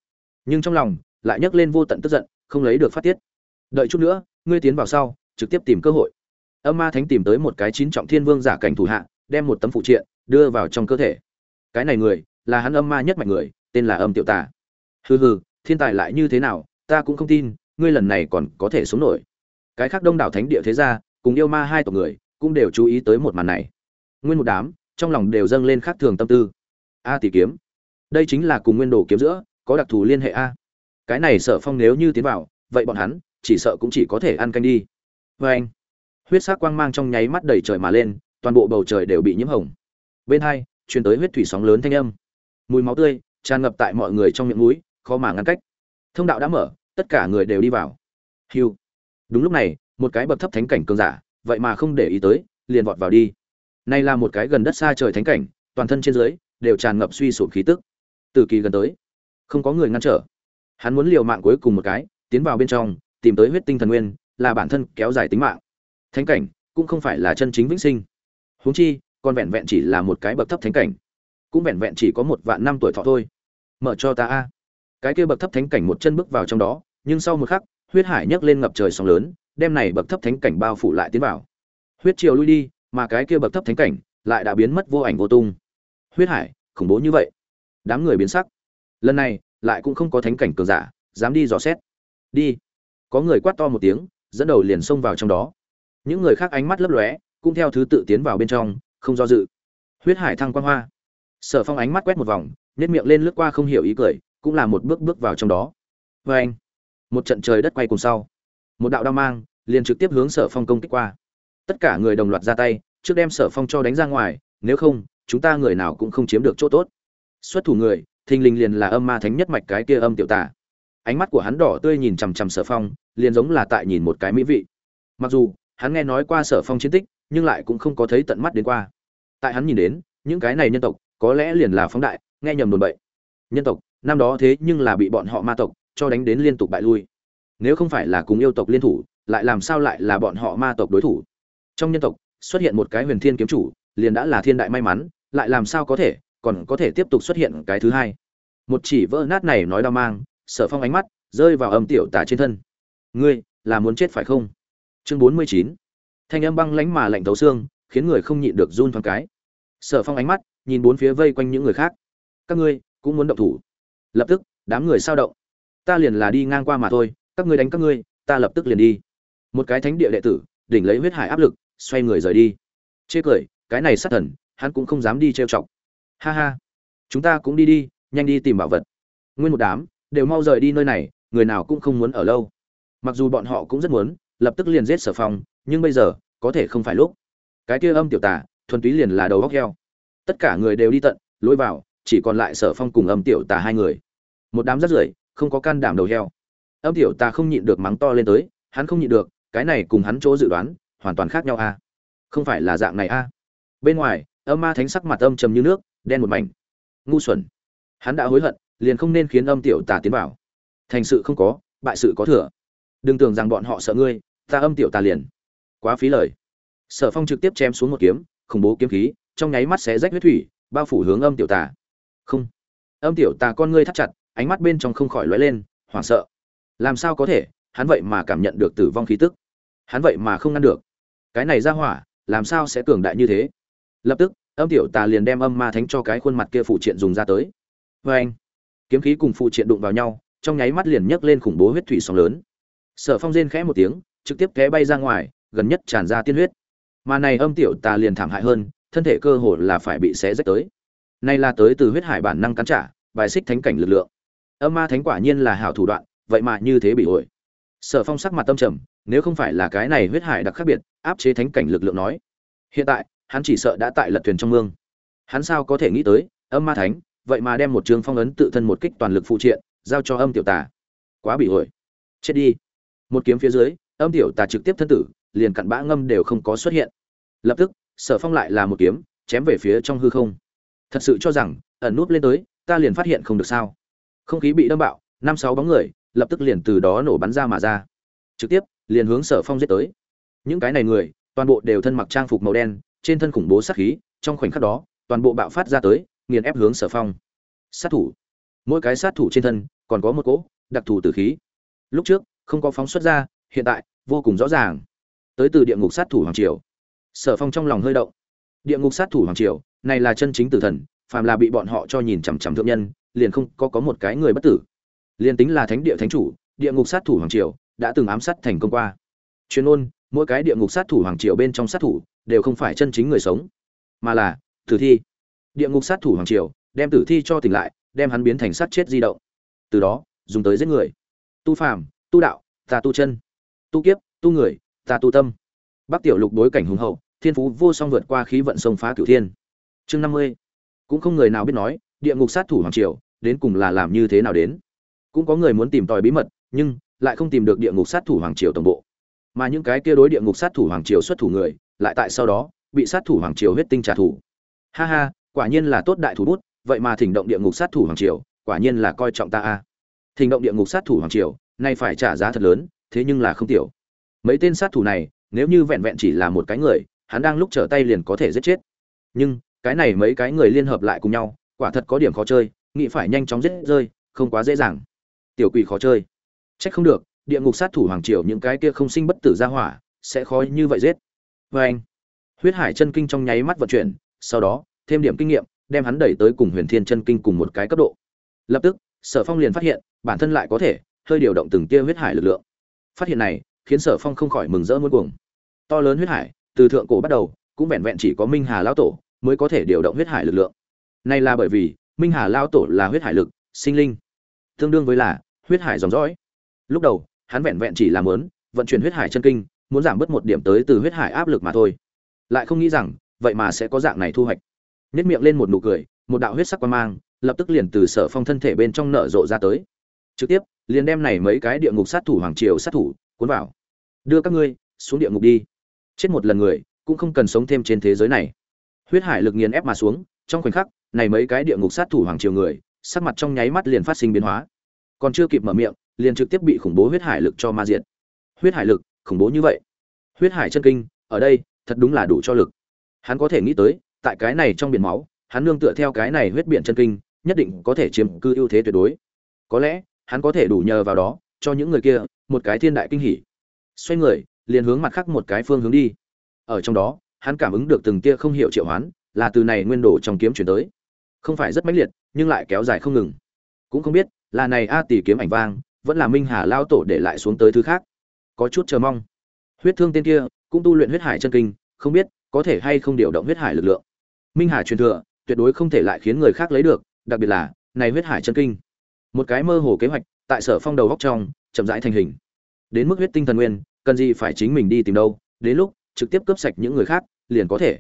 Nhưng trong lòng, lại nhấc lên vô tận tức giận, không lấy được phát tiết. Đợi chút nữa, ngươi tiến vào sau, trực tiếp tìm cơ hội. Âm ma thánh tìm tới một cái chín trọng thiên vương giả cảnh thủ hạ, đem một tấm phụ triện, đưa vào trong cơ thể. Cái này người, là hắn âm ma nhất mạnh người, tên là âm tiểu tả hừ hừ, thiên tài lại như thế nào, ta cũng không tin, ngươi lần này còn có thể sống nổi. Cái khác đông đảo thánh địa thế gia, cùng yêu ma hai tộc người, cũng đều chú ý tới một màn này. Nguyên một đám, trong lòng đều dâng lên khác thường tâm tư. A tỷ kiếm đây chính là cùng nguyên đồ kiếm giữa, có đặc thù liên hệ a. Cái này sợ phong nếu như tiến vào, vậy bọn hắn chỉ sợ cũng chỉ có thể ăn canh đi. Vê anh, huyết sắc quang mang trong nháy mắt đầy trời mà lên, toàn bộ bầu trời đều bị nhiễm hồng. Bên hai, truyền tới huyết thủy sóng lớn thanh âm. Mùi máu tươi tràn ngập tại mọi người trong miệng mũi, khó mà ngăn cách. Thông đạo đã mở, tất cả người đều đi vào. Hiu đúng lúc này, một cái bậc thấp thánh cảnh cường giả, vậy mà không để ý tới, liền vọt vào đi. Này là một cái gần đất xa trời thánh cảnh, toàn thân trên dưới đều tràn ngập suy sụp khí tức từ kỳ gần tới. Không có người ngăn trở. Hắn muốn liều mạng cuối cùng một cái, tiến vào bên trong, tìm tới huyết tinh thần nguyên, là bản thân kéo dài tính mạng. Thánh cảnh, cũng không phải là chân chính vĩnh sinh. Huống chi, còn vẹn vẹn chỉ là một cái bậc thấp thánh cảnh. Cũng vẹn vẹn chỉ có một vạn năm tuổi thọ thôi. Mở cho ta a. Cái kia bậc thấp thánh cảnh một chân bước vào trong đó, nhưng sau một khắc, huyết hải nhấc lên ngập trời sóng lớn, đem này bậc thấp thánh cảnh bao phủ lại tiến vào. Huyết triều lui đi, mà cái kia bậc thấp thánh cảnh lại đã biến mất vô ảnh vô tung. Huyết hải, khủng bố như vậy đám người biến sắc. Lần này, lại cũng không có thánh cảnh cường giả, dám đi dò xét. Đi. Có người quát to một tiếng, dẫn đầu liền xông vào trong đó. Những người khác ánh mắt lấp lóe, cũng theo thứ tự tiến vào bên trong, không do dự. Huyết hải thăng quang hoa. Sở phong ánh mắt quét một vòng nhét miệng lên lướt qua không hiểu ý cười, cũng là một bước bước vào trong đó. Vê anh, một trận trời đất quay cùng sau. Một đạo đao mang, liền trực tiếp hướng sở phong công kích qua. Tất cả người đồng loạt ra tay, trước đem sở phong cho đánh ra ngoài, nếu không, chúng ta người nào cũng không chiếm được chỗ tốt xuất thủ người, thình lình liền là âm ma thánh nhất mạch cái kia âm tiểu tả ánh mắt của hắn đỏ tươi nhìn chằm chằm sở phong, liền giống là tại nhìn một cái mỹ vị. Mặc dù, hắn nghe nói qua sở phong chiến tích, nhưng lại cũng không có thấy tận mắt đến qua. Tại hắn nhìn đến, những cái này nhân tộc, có lẽ liền là phóng đại, nghe nhầm đồn bậy. Nhân tộc, năm đó thế nhưng là bị bọn họ ma tộc, cho đánh đến liên tục bại lui. Nếu không phải là cùng yêu tộc liên thủ, lại làm sao lại là bọn họ ma tộc đối thủ? Trong nhân tộc, xuất hiện một cái huyền thiên kiếm chủ, liền đã là thiên đại may mắn, lại làm sao có thể còn có thể tiếp tục xuất hiện cái thứ hai. Một chỉ vỡ nát này nói đau mang, sở phong ánh mắt rơi vào âm tiểu tả trên thân. Ngươi là muốn chết phải không? Chương bốn mươi chín. Thanh âm băng lánh mà lạnh thấu xương, khiến người không nhịn được run thoáng cái. Sở phong ánh mắt nhìn bốn phía vây quanh những người khác. Các ngươi cũng muốn động thủ. Lập tức, đám người sao động. Ta liền là đi ngang qua mà thôi, các ngươi đánh các ngươi, ta lập tức liền đi. Một cái thánh địa đệ tử, đỉnh lấy huyết hải áp lực, xoay người rời đi. Chê cười, cái này sát thần, hắn cũng không dám đi trêu chọc ha ha. Chúng ta cũng đi đi, nhanh đi tìm bảo vật. Nguyên một đám đều mau rời đi nơi này, người nào cũng không muốn ở lâu. Mặc dù bọn họ cũng rất muốn, lập tức liền giết sở phong, nhưng bây giờ, có thể không phải lúc. Cái kia âm tiểu tả thuần túy liền là đầu góc heo. Tất cả người đều đi tận lối vào, chỉ còn lại sở phong cùng âm tiểu Tả hai người. Một đám rất rưởi, không có can đảm đầu heo. Âm tiểu Tả không nhịn được mắng to lên tới, hắn không nhịn được, cái này cùng hắn chỗ dự đoán, hoàn toàn khác nhau a. À? không phải là dạng này a. À? bên ngoài, âm ma thánh sắc mặt âm trầm như nước đen một mảnh. Ngu xuẩn. Hắn đã hối hận, liền không nên khiến âm tiểu tà tiến vào. Thành sự không có, bại sự có thừa. Đừng tưởng rằng bọn họ sợ ngươi, ta âm tiểu tà liền. Quá phí lời. Sở phong trực tiếp chém xuống một kiếm, khủng bố kiếm khí, trong nháy mắt xé rách huyết thủy, bao phủ hướng âm tiểu tà. Không. Âm tiểu tà con ngươi thắt chặt, ánh mắt bên trong không khỏi lóe lên, hoảng sợ. Làm sao có thể, hắn vậy mà cảm nhận được tử vong khí tức. Hắn vậy mà không ngăn được. Cái này ra hỏa, làm sao sẽ cường đại như thế? Lập tức âm tiểu tà liền đem âm ma thánh cho cái khuôn mặt kia phụ triện dùng ra tới. Vê anh, kiếm khí cùng phụ triện đụng vào nhau, trong nháy mắt liền nhấc lên khủng bố huyết thủy sóng lớn. Sở phong rên khẽ một tiếng, trực tiếp té bay ra ngoài, gần nhất tràn ra tiên huyết. Mà này âm tiểu tà liền thảm hại hơn, thân thể cơ hồ là phải bị xé rách tới. Nay là tới từ huyết hải bản năng cắn trả, bài xích thánh cảnh lực lượng. Âm ma thánh quả nhiên là hảo thủ đoạn, vậy mà như thế bị ổi sở phong sắc mặt tâm trầm, nếu không phải là cái này huyết hải đặc khác biệt, áp chế thánh cảnh lực lượng nói. Hiện tại hắn chỉ sợ đã tại lật thuyền trong mương. Hắn sao có thể nghĩ tới, âm ma thánh, vậy mà đem một trường phong ấn tự thân một kích toàn lực phụ triện, giao cho âm tiểu tà. Quá bị ổi chết đi. Một kiếm phía dưới, âm tiểu tà trực tiếp thân tử, liền cặn bã ngâm đều không có xuất hiện. Lập tức, sở phong lại là một kiếm, chém về phía trong hư không. Thật sự cho rằng, ẩn núp lên tới, ta liền phát hiện không được sao. Không khí bị đâm bạo, năm sáu bóng người, lập tức liền từ đó nổ bắn ra mà ra. Trực tiếp, liền hướng sở phong giết tới. Những cái này người, toàn bộ đều thân mặc trang phục màu đen trên thân khủng bố sát khí, trong khoảnh khắc đó, toàn bộ bạo phát ra tới, nghiền ép hướng sở phong. Sát thủ. Mỗi cái sát thủ trên thân, còn có một cỗ đặc thù tử khí. Lúc trước, không có phóng xuất ra, hiện tại, vô cùng rõ ràng. Tới từ địa ngục sát thủ hoàng triều. Sở phong trong lòng hơi động. Địa ngục sát thủ hoàng triều, này là chân chính tử thần, phàm là bị bọn họ cho nhìn chằm chằm thượng nhân, liền không có có một cái người bất tử. Liền tính là thánh địa thánh chủ, địa ngục sát thủ hoàng triều đã từng ám sát thành công qua. Chuyên ôn mỗi cái địa ngục sát thủ hoàng triều bên trong sát thủ đều không phải chân chính người sống, mà là tử thi. Địa ngục sát thủ hoàng triều đem tử thi cho tỉnh lại, đem hắn biến thành sát chết di động. Từ đó, dùng tới giết người. Tu phàm, tu đạo ta tu chân. Tu kiếp, tu người ta tu tâm. Bắc tiểu lục đối cảnh hùng hậu, thiên phú vô song vượt qua khí vận sông phá cửu thiên. Chương năm mươi. Cũng không người nào biết nói, địa ngục sát thủ hoàng triều đến cùng là làm như thế nào đến. Cũng có người muốn tìm tòi bí mật, nhưng lại không tìm được địa ngục sát thủ hoàng triều tổng bộ. Mà những cái kia đối địa ngục sát thủ hoàng triều xuất thủ người lại tại sau đó, bị sát thủ hoàng triều huyết tinh trả thù. Ha ha, quả nhiên là tốt đại thủ bút, vậy mà thỉnh động địa ngục sát thủ hoàng triều, quả nhiên là coi trọng ta a. Thỉnh động địa ngục sát thủ hoàng triều, nay phải trả giá thật lớn, thế nhưng là không tiểu. Mấy tên sát thủ này, nếu như vẹn vẹn chỉ là một cái người, hắn đang lúc trở tay liền có thể giết chết. Nhưng, cái này mấy cái người liên hợp lại cùng nhau, quả thật có điểm khó chơi, nghĩ phải nhanh chóng giết rơi, không quá dễ dàng. Tiểu quỷ khó chơi. Trách không được, địa ngục sát thủ hoàng triều những cái kia không sinh bất tử ra hỏa, sẽ khó như vậy giết. Và anh. Huyết hải chân kinh trong nháy mắt vận chuyển, sau đó, thêm điểm kinh nghiệm, đem hắn đẩy tới cùng huyền thiên chân kinh cùng một cái cấp độ. Lập tức, sở phong liền phát hiện, bản thân lại có thể, hơi điều động từng tia huyết hải lực lượng. Phát hiện này, khiến sở phong không khỏi mừng rỡ muôn cuồng. To lớn huyết hải, từ thượng cổ bắt đầu, cũng vẹn vẹn chỉ có minh hà lão tổ mới có thể điều động huyết hải lực lượng. Này là bởi vì, minh hà lão tổ là huyết hải lực, sinh linh. Tương đương với là, huyết hải dòng dõi. Lúc đầu, hắn vẹn vẹn chỉ làm muốn vận chuyển huyết hải chân kinh muốn giảm bớt một điểm tới từ huyết hải áp lực mà thôi. Lại không nghĩ rằng, vậy mà sẽ có dạng này thu hoạch. Nếp miệng lên một nụ cười, một đạo huyết sắc quan mang, lập tức liền từ sở phong thân thể bên trong nở rộ ra tới. Trực tiếp, liền đem này mấy cái địa ngục sát thủ hoàng triều sát thủ, cuốn vào. Đưa các ngươi, xuống địa ngục đi. Chết một lần người, cũng không cần sống thêm trên thế giới này. Huyết hải lực nghiền ép mà xuống, trong khoảnh khắc, này mấy cái địa ngục sát thủ hoàng triều người, sắc mặt trong nháy mắt liền phát sinh biến hóa. Còn chưa kịp mở miệng, liền trực tiếp bị khủng bố huyết hải lực cho ma diệt. Huyết hải lực khủng bố như vậy. Huyết hải chân kinh, ở đây, thật đúng là đủ cho lực. Hắn có thể nghĩ tới, tại cái này trong biển máu, hắn nương tựa theo cái này huyết biển chân kinh, nhất định có thể chiếm cư ưu thế tuyệt đối. Có lẽ, hắn có thể đủ nhờ vào đó, cho những người kia, một cái thiên đại kinh hỉ. Xoay người, liền hướng mặt khác một cái phương hướng đi. Ở trong đó, hắn cảm ứng được từng tia không hiểu triệu hoán, là từ này nguyên đồ trong kiếm chuyển tới. Không phải rất mãnh liệt, nhưng lại kéo dài không ngừng. Cũng không biết, là này a tỷ kiếm ảnh vang, vẫn là minh hà lao tổ để lại xuống tới thứ khác có chút chờ mong. Huyết thương tên kia cũng tu luyện huyết hải chân kinh, không biết có thể hay không điều động huyết hải lực lượng. Minh hà truyền thừa, tuyệt đối không thể lại khiến người khác lấy được, đặc biệt là, này huyết hải chân kinh. Một cái mơ hồ kế hoạch tại sở phong đầu góc trong, chậm rãi thành hình. Đến mức huyết tinh thần nguyên, cần gì phải chính mình đi tìm đâu, đến lúc trực tiếp cướp sạch những người khác, liền có thể.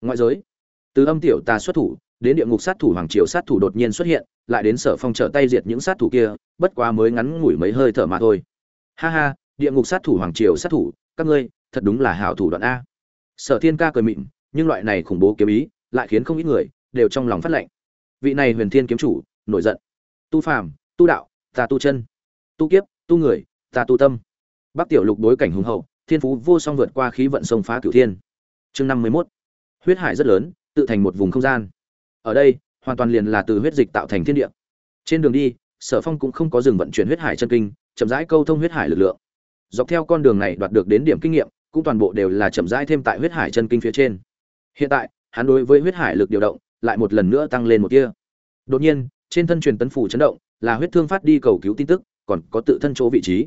Ngoại giới, từ âm tiểu tà xuất thủ, đến địa ngục sát thủ hoàng triều sát thủ đột nhiên xuất hiện, lại đến sở phong trở tay diệt những sát thủ kia, bất quá mới ngắn ngủi mấy hơi thở mà thôi. Ha ha địa ngục sát thủ hoàng triều sát thủ, các ngươi, thật đúng là hảo thủ đoạn a. Sở thiên ca cười mịn, nhưng loại này khủng bố kiếm ý, lại khiến không ít người, đều trong lòng phát lệnh. Vị này huyền thiên kiếm chủ, nổi giận. Tu phàm, tu đạo, ta tu chân. Tu kiếp, tu người, ta tu tâm. Bắc tiểu lục đối cảnh hùng hậu, thiên phú vô song vượt qua khí vận sông phá cửu thiên. Chương năm mươi mốt. Huyết hải rất lớn, tự thành một vùng không gian. Ở đây, hoàn toàn liền là từ huyết dịch tạo thành thiên địa. Trên đường đi, sở phong cũng không có dừng vận chuyển huyết hải chân kinh, chậm rãi câu thông huyết hải lực lượng dọc theo con đường này đoạt được đến điểm kinh nghiệm, cũng toàn bộ đều là chậm rãi thêm tại huyết hải chân kinh phía trên. Hiện tại, hắn đối với huyết hải lực điều động lại một lần nữa tăng lên một kia đột nhiên, trên thân truyền tấn phủ chấn động, là huyết thương phát đi cầu cứu tin tức, còn có tự thân chỗ vị trí.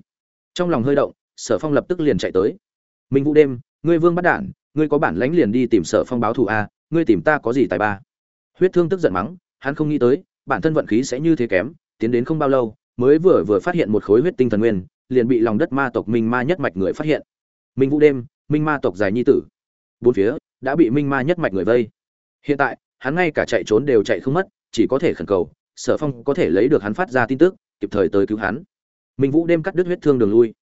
Trong lòng hơi động, sở phong lập tức liền chạy tới. Minh vũ đêm, ngươi vương bắt đản, ngươi có bản lãnh liền đi tìm sở phong báo thù a, ngươi tìm ta có gì tài ba? Huyết thương tức giận mắng, hắn không nghĩ tới, bản thân vận khí sẽ như thế kém, tiến đến không bao lâu, mới vừa vừa phát hiện một khối huyết tinh thần nguyên liền bị lòng đất ma tộc minh ma nhất mạch người phát hiện. Minh vũ đêm, minh ma tộc dài nhi tử. Bốn phía, đã bị minh ma nhất mạch người vây. Hiện tại, hắn ngay cả chạy trốn đều chạy không mất, chỉ có thể khẩn cầu, sở phong có thể lấy được hắn phát ra tin tức, kịp thời tới cứu hắn. Minh vũ đêm cắt đứt huyết thương đường lui.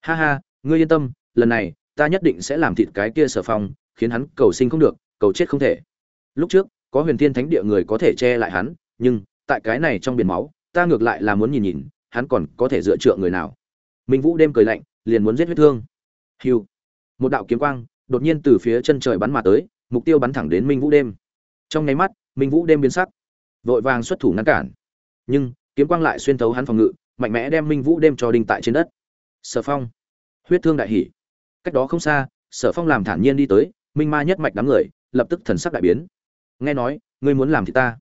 Ha ha, ngươi yên tâm, lần này, ta nhất định sẽ làm thịt cái kia sở phong, khiến hắn cầu sinh không được, cầu chết không thể. Lúc trước, có huyền thiên thánh địa người có thể che lại hắn, nhưng, tại cái này trong biển máu, ta ngược lại là muốn nhìn nhìn, hắn còn có thể dựa trượng người nào minh vũ đêm cười lạnh, liền muốn giết huyết thương. Hiu một đạo kiếm quang đột nhiên từ phía chân trời bắn mà tới, mục tiêu bắn thẳng đến minh vũ đêm. Trong nháy mắt, minh vũ đêm biến sắc, vội vàng xuất thủ ngăn cản. Nhưng, kiếm quang lại xuyên thấu hắn phòng ngự, mạnh mẽ đem minh vũ đêm cho đinh tại trên đất. Sở phong. Huyết thương đại hỉ. Cách đó không xa, sở phong làm thản nhiên đi tới, minh ma nhất mạch đám người, lập tức thần sắc đại biến. Nghe nói, ngươi muốn làm thì ta.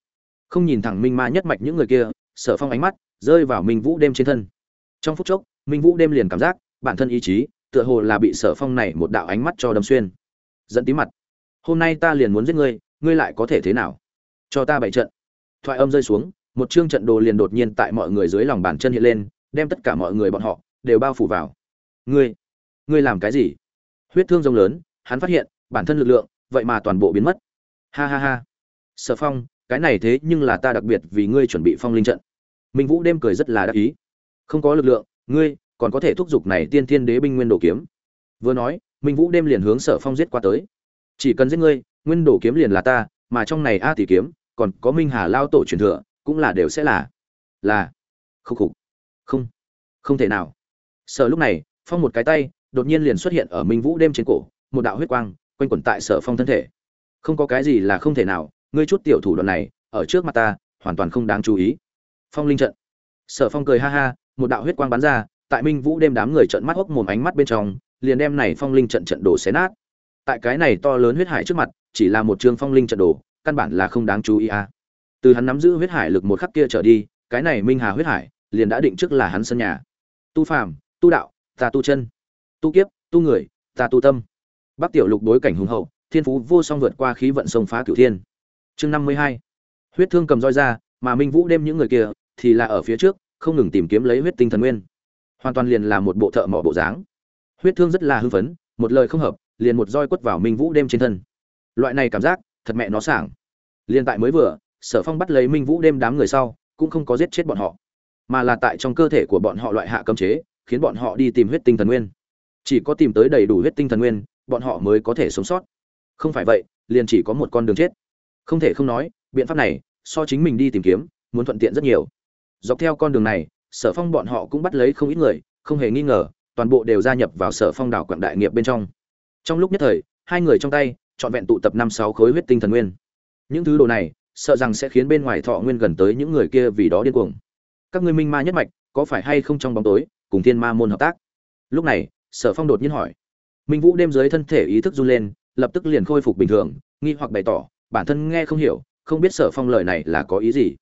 Không nhìn thẳng minh ma nhất mạch những người kia, sở phong ánh mắt rơi vào minh vũ đêm trên thân. Trong phút chốc minh vũ đêm liền cảm giác, bản thân ý chí, tựa hồ là bị sở phong này một đạo ánh mắt cho đâm xuyên. Dẫn tí mặt. Hôm nay ta liền muốn giết ngươi ngươi lại có thể thế nào? Cho ta bảy trận. Thoại âm rơi xuống, một chương trận đồ liền đột nhiên tại mọi người dưới lòng bàn chân hiện lên, đem tất cả mọi người bọn họ đều bao phủ vào. Ngươi ngươi làm cái gì? Huyết thương rông lớn, hắn phát hiện, bản thân lực lượng, vậy mà toàn bộ biến mất. Ha ha ha. Sở phong, cái này thế nhưng là ta đặc biệt vì ngươi chuẩn bị phong linh trận. Minh vũ đêm cười rất là đắc ý. Không có lực lượng ngươi, còn có thể thúc giục này tiên thiên đế binh nguyên đồ kiếm. Vừa nói, minh vũ đêm liền hướng sở phong giết qua tới. Chỉ cần giết ngươi, nguyên đồ kiếm liền là ta, mà trong này a tỷ kiếm, còn có minh hà lao tổ truyền thừa, cũng là đều sẽ là. Là. Khúc khục. Không. Không thể nào. Sở lúc này, phong một cái tay, đột nhiên liền xuất hiện ở minh vũ đêm trên cổ, một đạo huyết quang, quanh quẩn tại sở phong thân thể. Không có cái gì là không thể nào, ngươi chút tiểu thủ đoạn này, ở trước mặt ta, hoàn toàn không đáng chú ý. Phong linh trận. Sở phong cười ha ha một đạo huyết quang bắn ra, tại minh vũ đêm đám người trận mắt hốc mồm ánh mắt bên trong, liền đem này phong linh trận trận đồ xé nát. Tại cái này to lớn huyết hải trước mặt, chỉ là một trường phong linh trận đồ, căn bản là không đáng chú ý a à. từ hắn nắm giữ huyết hải lực một khắc kia trở đi, cái này minh hà huyết hải, liền đã định trước là hắn sân nhà. Tu phàm, tu đạo, ta tu chân. Tu kiếp, tu người, ta tu tâm. Bắc tiểu lục đối cảnh hùng hậu, thiên phú vô song vượt qua khí vận sông phá cửu thiên. Chương năm mươi hai. Huyết thương cầm roi ra, mà minh vũ đem những người kia, thì là ở phía trước không ngừng tìm kiếm lấy huyết tinh thần nguyên. Hoàn toàn liền là một bộ thợ mỏ bộ dáng. Huyết thương rất là hưng phấn, một lời không hợp, liền một roi quất vào minh vũ đêm trên thân. Loại này cảm giác, thật mẹ nó sảng. Liền tại mới vừa, sở phong bắt lấy minh vũ đêm đám người sau, cũng không có giết chết bọn họ, mà là tại trong cơ thể của bọn họ loại hạ cấm chế, khiến bọn họ đi tìm huyết tinh thần nguyên. Chỉ có tìm tới đầy đủ huyết tinh thần nguyên, bọn họ mới có thể sống sót. Không phải vậy, liền chỉ có một con đường chết. Không thể không nói, biện pháp này, so chính mình đi tìm kiếm, muốn thuận tiện rất nhiều dọc theo con đường này, sở phong bọn họ cũng bắt lấy không ít người, không hề nghi ngờ, toàn bộ đều gia nhập vào sở phong đảo quảng đại nghiệp bên trong. Trong lúc nhất thời, hai người trong tay, trọn vẹn tụ tập năm sáu khối huyết tinh thần nguyên. Những thứ đồ này, sợ rằng sẽ khiến bên ngoài thọ nguyên gần tới những người kia vì đó điên cuồng. Các ngươi minh ma nhất mạch, có phải hay không trong bóng tối, cùng thiên ma môn hợp tác? Lúc này, sở phong đột nhiên hỏi. Minh vũ đêm dưới thân thể ý thức run lên, lập tức liền khôi phục bình thường, nghi hoặc bày tỏ, bản thân nghe không hiểu, không biết sở phong lời này là có ý gì.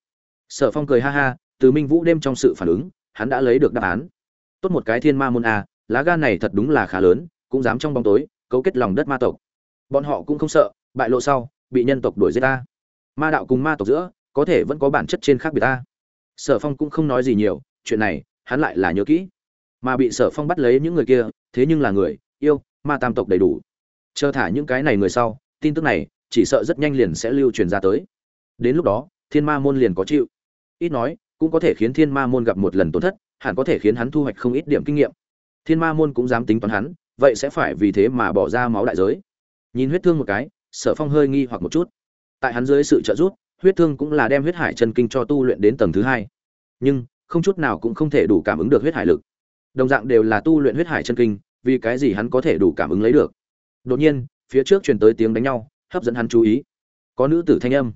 Sở phong cười ha ha từ minh vũ đêm trong sự phản ứng, hắn đã lấy được đáp án. Tốt một cái thiên ma môn a, lá gan này thật đúng là khá lớn, cũng dám trong bóng tối, cấu kết lòng đất ma tộc. Bọn họ cũng không sợ, bại lộ sau, bị nhân tộc đuổi giết ta. Ma đạo cùng ma tộc giữa, có thể vẫn có bản chất trên khác biệt ta. Sở phong cũng không nói gì nhiều, chuyện này, hắn lại là nhớ kỹ. Mà bị sở phong bắt lấy những người kia, thế nhưng là người, yêu, ma tam tộc đầy đủ. Chờ thả những cái này người sau, tin tức này, chỉ sợ rất nhanh liền sẽ lưu truyền ra tới. Đến lúc đó, thiên ma môn liền có chịu. Ít nói cũng có thể khiến thiên ma môn gặp một lần tổn thất, hẳn có thể khiến hắn thu hoạch không ít điểm kinh nghiệm. Thiên ma môn cũng dám tính toán hắn, vậy sẽ phải vì thế mà bỏ ra máu đại giới. Nhìn huyết thương một cái, sở phong hơi nghi hoặc một chút. Tại hắn dưới sự trợ giúp, huyết thương cũng là đem huyết hải chân kinh cho tu luyện đến tầng thứ hai. Nhưng, không chút nào cũng không thể đủ cảm ứng được huyết hải lực. Đồng dạng đều là tu luyện huyết hải chân kinh, vì cái gì hắn có thể đủ cảm ứng lấy được? Đột nhiên, phía trước truyền tới tiếng đánh nhau, hấp dẫn hắn chú ý. Có nữ tử thanh âm.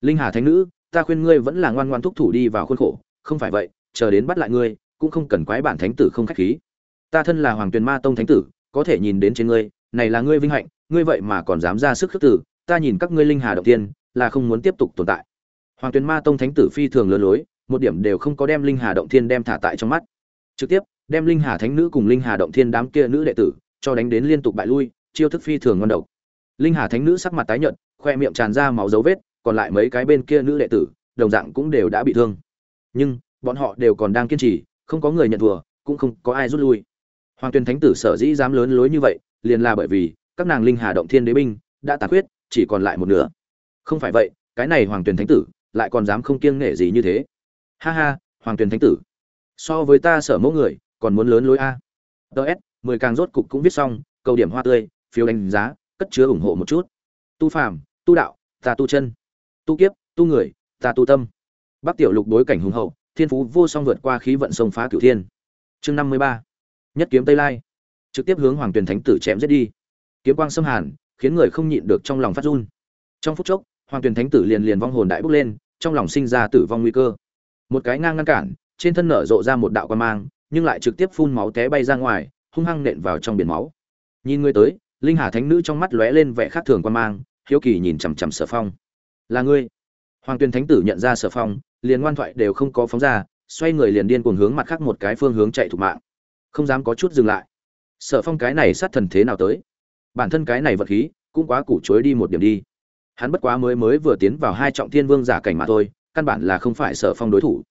Linh hà thánh nữ ta khuyên ngươi vẫn là ngoan ngoan thúc thủ đi vào khuôn khổ, không phải vậy, chờ đến bắt lại ngươi, cũng không cần quái bản thánh tử không khách khí. Ta thân là hoàng tuyền ma tông thánh tử, có thể nhìn đến trên ngươi, này là ngươi vinh hạnh, ngươi vậy mà còn dám ra sức khước tử ta nhìn các ngươi linh hà động tiên, là không muốn tiếp tục tồn tại. Hoàng tuyền ma tông thánh tử phi thường lớn lối, một điểm đều không có đem linh hà động thiên đem thả tại trong mắt. Trực tiếp, đem linh hà thánh nữ cùng linh hà động thiên đám kia nữ đệ tử, cho đánh đến liên tục bại lui, chiêu thức phi thường ngon độc. Linh hà thánh nữ sắc mặt tái nhợt, khoe miệng tràn ra máu dấu vết còn lại mấy cái bên kia nữ đệ tử, đồng dạng cũng đều đã bị thương. Nhưng, bọn họ đều còn đang kiên trì, không có người nhận thua, cũng không có ai rút lui. Hoàng tuyên thánh tử sở dĩ dám lớn lối như vậy, liền là bởi vì, các nàng linh hà động thiên đế binh, đã tàn khuyết, chỉ còn lại một nửa. Không phải vậy, cái này hoàng tuyên thánh tử, lại còn dám không kiêng nể gì như thế. Ha ha, hoàng tuyên thánh tử. So với ta sở mẫu người, còn muốn lớn lối a. Ts mười càng rốt cục cũng viết xong câu điểm hoa tươi, phiếu đánh giá, cất chứa ủng hộ một chút. Tu phàm, tu đạo, ta tu chân tu kiếp, tu người, ta tu tâm. Bắc tiểu lục đối cảnh hùng hậu, thiên phú vô song vượt qua khí vận sông phá cửu thiên. Chương năm mươi ba. Nhất kiếm tây lai. Trực tiếp hướng hoàng tuyền thánh tử chém giết đi. Kiếm quang xâm hàn, khiến người không nhịn được trong lòng phát run. Trong phút chốc, hoàng tuyền thánh tử liền liền vong hồn đại bốc lên, trong lòng sinh ra tử vong nguy cơ. Một cái ngang ngăn cản, trên thân nở rộ ra một đạo quan mang, nhưng lại trực tiếp phun máu té bay ra ngoài, hung hăng nện vào trong biển máu. Nhìn ngươi tới, linh hà thánh nữ trong mắt lóe lên vẻ khác thường quan mang, hiếu kỳ nhìn chằm chằm sở phong là ngươi. Hoàng tuyền thánh tử nhận ra sở phong, liền ngoan thoại đều không có phóng ra, xoay người liền điên cuồng hướng mặt khác một cái phương hướng chạy thục mạng. Không dám có chút dừng lại. Sở phong cái này sát thần thế nào tới? Bản thân cái này vật khí, cũng quá củ chối đi một điểm đi. Hắn bất quá mới mới vừa tiến vào hai trọng thiên vương giả cảnh mà thôi, căn bản là không phải sở phong đối thủ.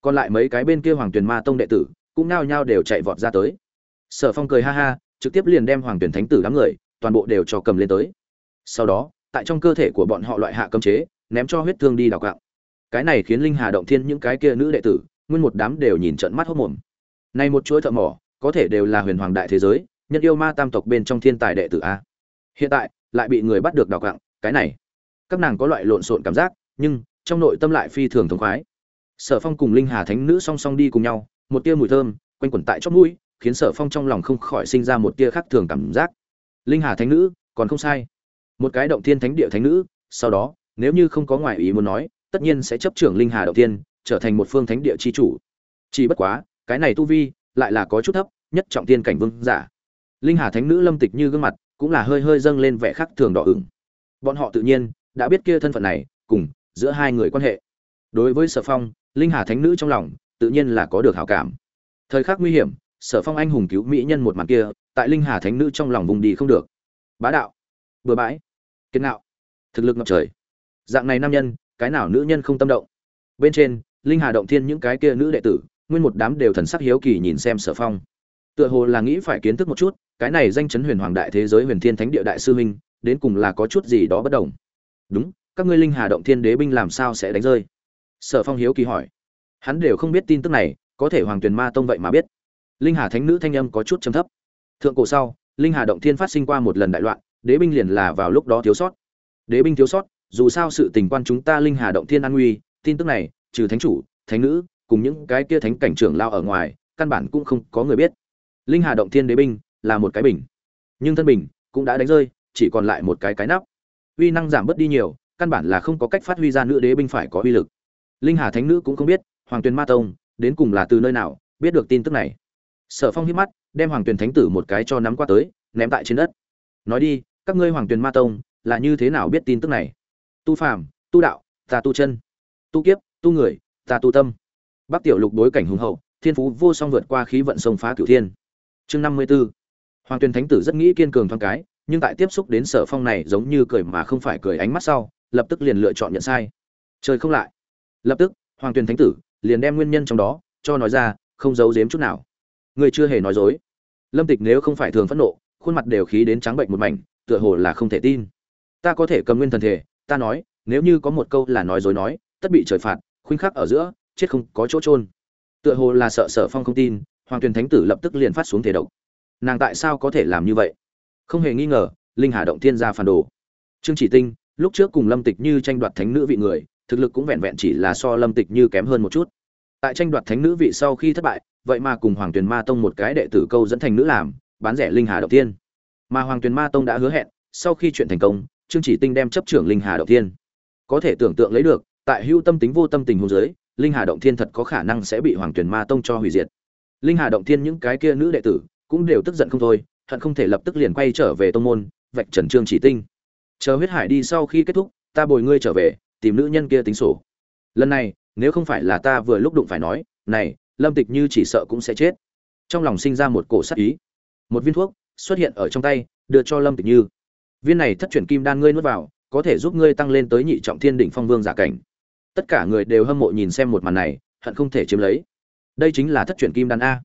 Còn lại mấy cái bên kia hoàng tuyền ma tông đệ tử, cũng nao nhao đều chạy vọt ra tới. Sở phong cười ha ha, trực tiếp liền đem hoàng tuyển thánh tử đám người, toàn bộ đều cho cầm lên tới. Sau đó tại trong cơ thể của bọn họ loại hạ cấm chế, ném cho huyết thương đi đào cạo. Cái này khiến linh hà động thiên những cái kia nữ đệ tử, nguyên một đám đều nhìn trận mắt hốc mồm. Này một chuỗi thợ mỏ, có thể đều là huyền hoàng đại thế giới, nhân yêu ma tam tộc bên trong thiên tài đệ tử a. Hiện tại, lại bị người bắt được đào cạo, cái này. Các nàng có loại lộn xộn cảm giác, nhưng trong nội tâm lại phi thường thống khoái. Sở phong cùng linh hà thánh nữ song song đi cùng nhau, một tia mùi thơm, quanh quẩn tại chót mũi, khiến sở phong trong lòng không khỏi sinh ra một tia khác thường cảm giác. Linh hà thánh nữ, còn không sai một cái động thiên thánh địa thánh nữ, sau đó, nếu như không có ngoại ý muốn nói, tất nhiên sẽ chấp trưởng linh hà động thiên, trở thành một phương thánh địa chi chủ. Chỉ bất quá, cái này tu vi lại là có chút thấp, nhất trọng tiên cảnh vương giả. Linh hà thánh nữ lâm tịch như gương mặt, cũng là hơi hơi dâng lên vẻ khác thường đỏ ửng. Bọn họ tự nhiên đã biết kia thân phận này, cùng giữa hai người quan hệ. Đối với sở phong, linh hà thánh nữ trong lòng tự nhiên là có được hảo cảm. Thời khắc nguy hiểm, sở phong anh hùng cứu mỹ nhân một màn kia, tại linh hà thánh nữ trong lòng vùng đi không được. Bá đạo. Bừa bãi kiên nạo thực lực ngập trời. Dạng này nam nhân, cái nào nữ nhân không tâm động? Bên trên, linh hà động thiên những cái kia nữ đệ tử, nguyên một đám đều thần sắc hiếu kỳ nhìn xem sở phong. Tựa hồ là nghĩ phải kiến thức một chút, cái này danh chấn huyền hoàng đại thế giới huyền thiên thánh địa đại sư huynh, đến cùng là có chút gì đó bất đồng. Đúng, các ngươi linh hà động thiên đế binh làm sao sẽ đánh rơi? Sở phong hiếu kỳ hỏi. Hắn đều không biết tin tức này, có thể hoàng tuyền ma tông vậy mà biết. Linh hà thánh nữ thanh âm có chút trầm thấp. Thượng cổ sau, linh hà động thiên phát sinh qua một lần đại loạn đế binh liền là vào lúc đó thiếu sót. Đế binh thiếu sót, dù sao sự tình quan chúng ta linh hà động thiên an nguy, tin tức này, trừ thánh chủ, thánh nữ, cùng những cái kia thánh cảnh trưởng lao ở ngoài, căn bản cũng không có người biết. Linh hà động thiên đế binh là một cái bình, nhưng thân bình cũng đã đánh rơi, chỉ còn lại một cái cái nắp. Uy năng giảm bớt đi nhiều, căn bản là không có cách phát huy ra nữ đế binh phải có uy lực. Linh hà thánh nữ cũng không biết, hoàng tuyền ma tông đến cùng là từ nơi nào biết được tin tức này. Sở phong hí mắt, đem hoàng tuyền thánh tử một cái cho nắm qua tới, ném tại trên đất. Nói đi các ngươi hoàng tuyền ma tông là như thế nào biết tin tức này? Tu phàm, tu đạo ta tu chân. Tu kiếp, tu người ta tu tâm. Bắc tiểu lục đối cảnh hùng hậu, thiên phú vô song vượt qua khí vận sông phá cửu thiên. Chương năm mươi b ố hoàng tuyền thánh tử rất nghĩ kiên cường thoáng cái, nhưng tại tiếp xúc đến sở phong này giống như cười mà không phải cười ánh mắt sau, lập tức liền lựa chọn nhận sai. Trời không lại. Lập tức, hoàng tuyền thánh tử liền đem nguyên nhân trong đó cho nói ra, không giấu giếm chút nào. Người chưa hề nói dối. Lâm tịch nếu không phải thường phẫn nộ, khuôn mặt đều khí đến trắng bệnh một mảnh tựa hồ là không thể tin. Ta có thể cầm nguyên thần thể, ta nói, nếu như có một câu là nói dối nói, tất bị trời phạt, khuynh khắc ở giữa, chết không có chỗ trôn tựa hồ là sợ sở phong không tin, hoàng tuyền thánh tử lập tức liền phát xuống thể độc. Nàng tại sao có thể làm như vậy? Không hề nghi ngờ, linh hà động thiên gia phản đồ. Trương chỉ tinh, lúc trước cùng lâm tịch như tranh đoạt thánh nữ vị người, thực lực cũng vẹn vẹn chỉ là so lâm tịch như kém hơn một chút. Tại tranh đoạt thánh nữ vị sau khi thất bại, vậy mà cùng hoàng tuyền ma tông một cái đệ tử câu dẫn thành nữ làm, bán rẻ linh hà động thiên mà hoàng tuyền ma tông đã hứa hẹn, sau khi chuyện thành công, trương chỉ tinh đem chấp trưởng linh hà động thiên. Có thể tưởng tượng lấy được, tại hưu tâm tính vô tâm tình hôn giới, linh hà động thiên thật có khả năng sẽ bị hoàng tuyền ma tông cho hủy diệt. Linh hà động thiên những cái kia nữ đệ tử cũng đều tức giận không thôi thật không thể lập tức liền quay trở về tông môn, vạch trần trương chỉ tinh. Chờ huyết hải đi sau khi kết thúc, ta bồi ngươi trở về, tìm nữ nhân kia tính sổ. Lần này, nếu không phải là ta vừa lúc đụng phải nói, này, lâm tịch như chỉ sợ cũng sẽ chết. Trong lòng sinh ra một cổ sắc ý. Một viên thuốc xuất hiện ở trong tay, đưa cho lâm tịch như. Viên này thất chuyển kim đan ngươi nuốt vào, có thể giúp ngươi tăng lên tới nhị trọng thiên đỉnh phong vương giả cảnh. Tất cả người đều hâm mộ nhìn xem một màn này, hận không thể chiếm lấy. Đây chính là thất chuyển kim đan a.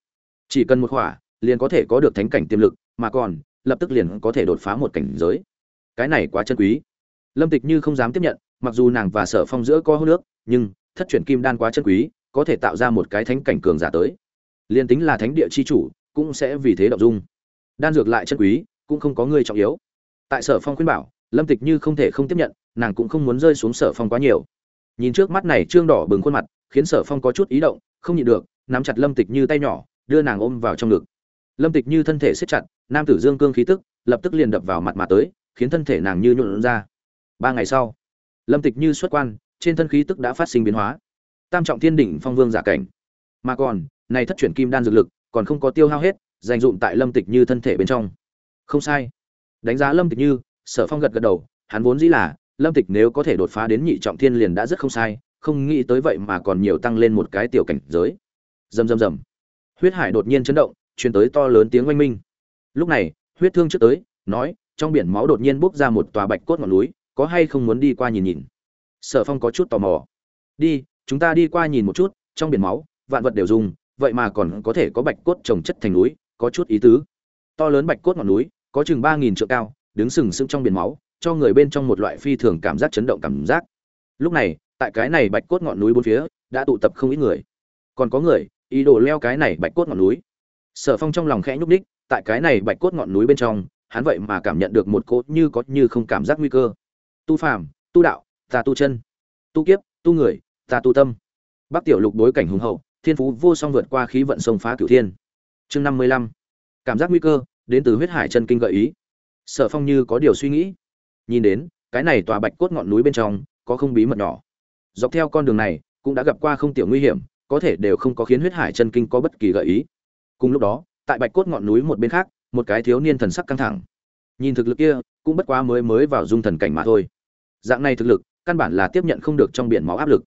Chỉ cần một khỏa, liền có thể có được thánh cảnh tiềm lực, mà còn, lập tức liền có thể đột phá một cảnh giới. Cái này quá chân quý. Lâm tịch như không dám tiếp nhận, mặc dù nàng và sở phong giữa có hô nước nhưng thất chuyển kim đan quá chân quý, có thể tạo ra một cái thánh cảnh cường giả tới. Liền tính là thánh địa chi chủ, cũng sẽ vì thế động dung đan dược lại chân quý, cũng không có người trọng yếu. Tại sở phong khuyên bảo, lâm tịch như không thể không tiếp nhận, nàng cũng không muốn rơi xuống sở phong quá nhiều. Nhìn trước mắt này trương đỏ bừng khuôn mặt, khiến sở phong có chút ý động, không nhịn được, nắm chặt lâm tịch như tay nhỏ, đưa nàng ôm vào trong ngực. Lâm tịch như thân thể siết chặt, nam tử dương cương khí tức, lập tức liền đập vào mặt mà tới, khiến thân thể nàng như nhuộn ra. Ba ngày sau, lâm tịch như xuất quan, trên thân khí tức đã phát sinh biến hóa. Tam trọng thiên đỉnh phong vương giả cảnh. Mà còn, này thất chuyển kim đan dược lực, còn không có tiêu hao hết dành dụm tại lâm tịch như thân thể bên trong. Không sai. Đánh giá lâm tịch như, sở phong gật gật đầu, hắn vốn dĩ là, lâm tịch nếu có thể đột phá đến nhị trọng thiên liền đã rất không sai, không nghĩ tới vậy mà còn nhiều tăng lên một cái tiểu cảnh giới. Rầm rầm rầm. Huyết hải đột nhiên chấn động, truyền tới to lớn tiếng oanh minh. Lúc này, huyết thương trước tới, nói, trong biển máu đột nhiên bốc ra một tòa bạch cốt ngọn núi, có hay không muốn đi qua nhìn nhìn? Sở phong có chút tò mò. Đi, chúng ta đi qua nhìn một chút, trong biển máu, vạn vật đều dùng, vậy mà còn có thể có bạch cốt trồng chất thành núi có chút ý tứ. To lớn bạch cốt ngọn núi, có chừng ba nghìn trượng cao, đứng sừng sững trong biển máu, cho người bên trong một loại phi thường cảm giác chấn động cảm giác. Lúc này, tại cái này bạch cốt ngọn núi bốn phía, đã tụ tập không ít người. Còn có người, ý đồ leo cái này bạch cốt ngọn núi. Sở phong trong lòng khẽ nhúc ních tại cái này bạch cốt ngọn núi bên trong, hắn vậy mà cảm nhận được một cốt như có như không cảm giác nguy cơ. Tu phàm, tu đạo, ta tu chân. Tu kiếp, tu người, ta tu tâm. Bắc tiểu lục đối cảnh hùng hậu, thiên phú vô song vượt qua khí vận sông phá cửu thiên chương năm mươi lăm. Cảm giác nguy cơ, đến từ huyết hải chân kinh gợi ý. Sở phong như có điều suy nghĩ. Nhìn đến, cái này tòa bạch cốt ngọn núi bên trong, có không bí mật nhỏ. Dọc theo con đường này, cũng đã gặp qua không tiểu nguy hiểm, có thể đều không có khiến huyết hải chân kinh có bất kỳ gợi ý. Cùng lúc đó, tại bạch cốt ngọn núi một bên khác, một cái thiếu niên thần sắc căng thẳng. Nhìn thực lực kia, cũng bất quá mới mới vào dung thần cảnh mà thôi. Dạng này thực lực, căn bản là tiếp nhận không được trong biển máu áp lực.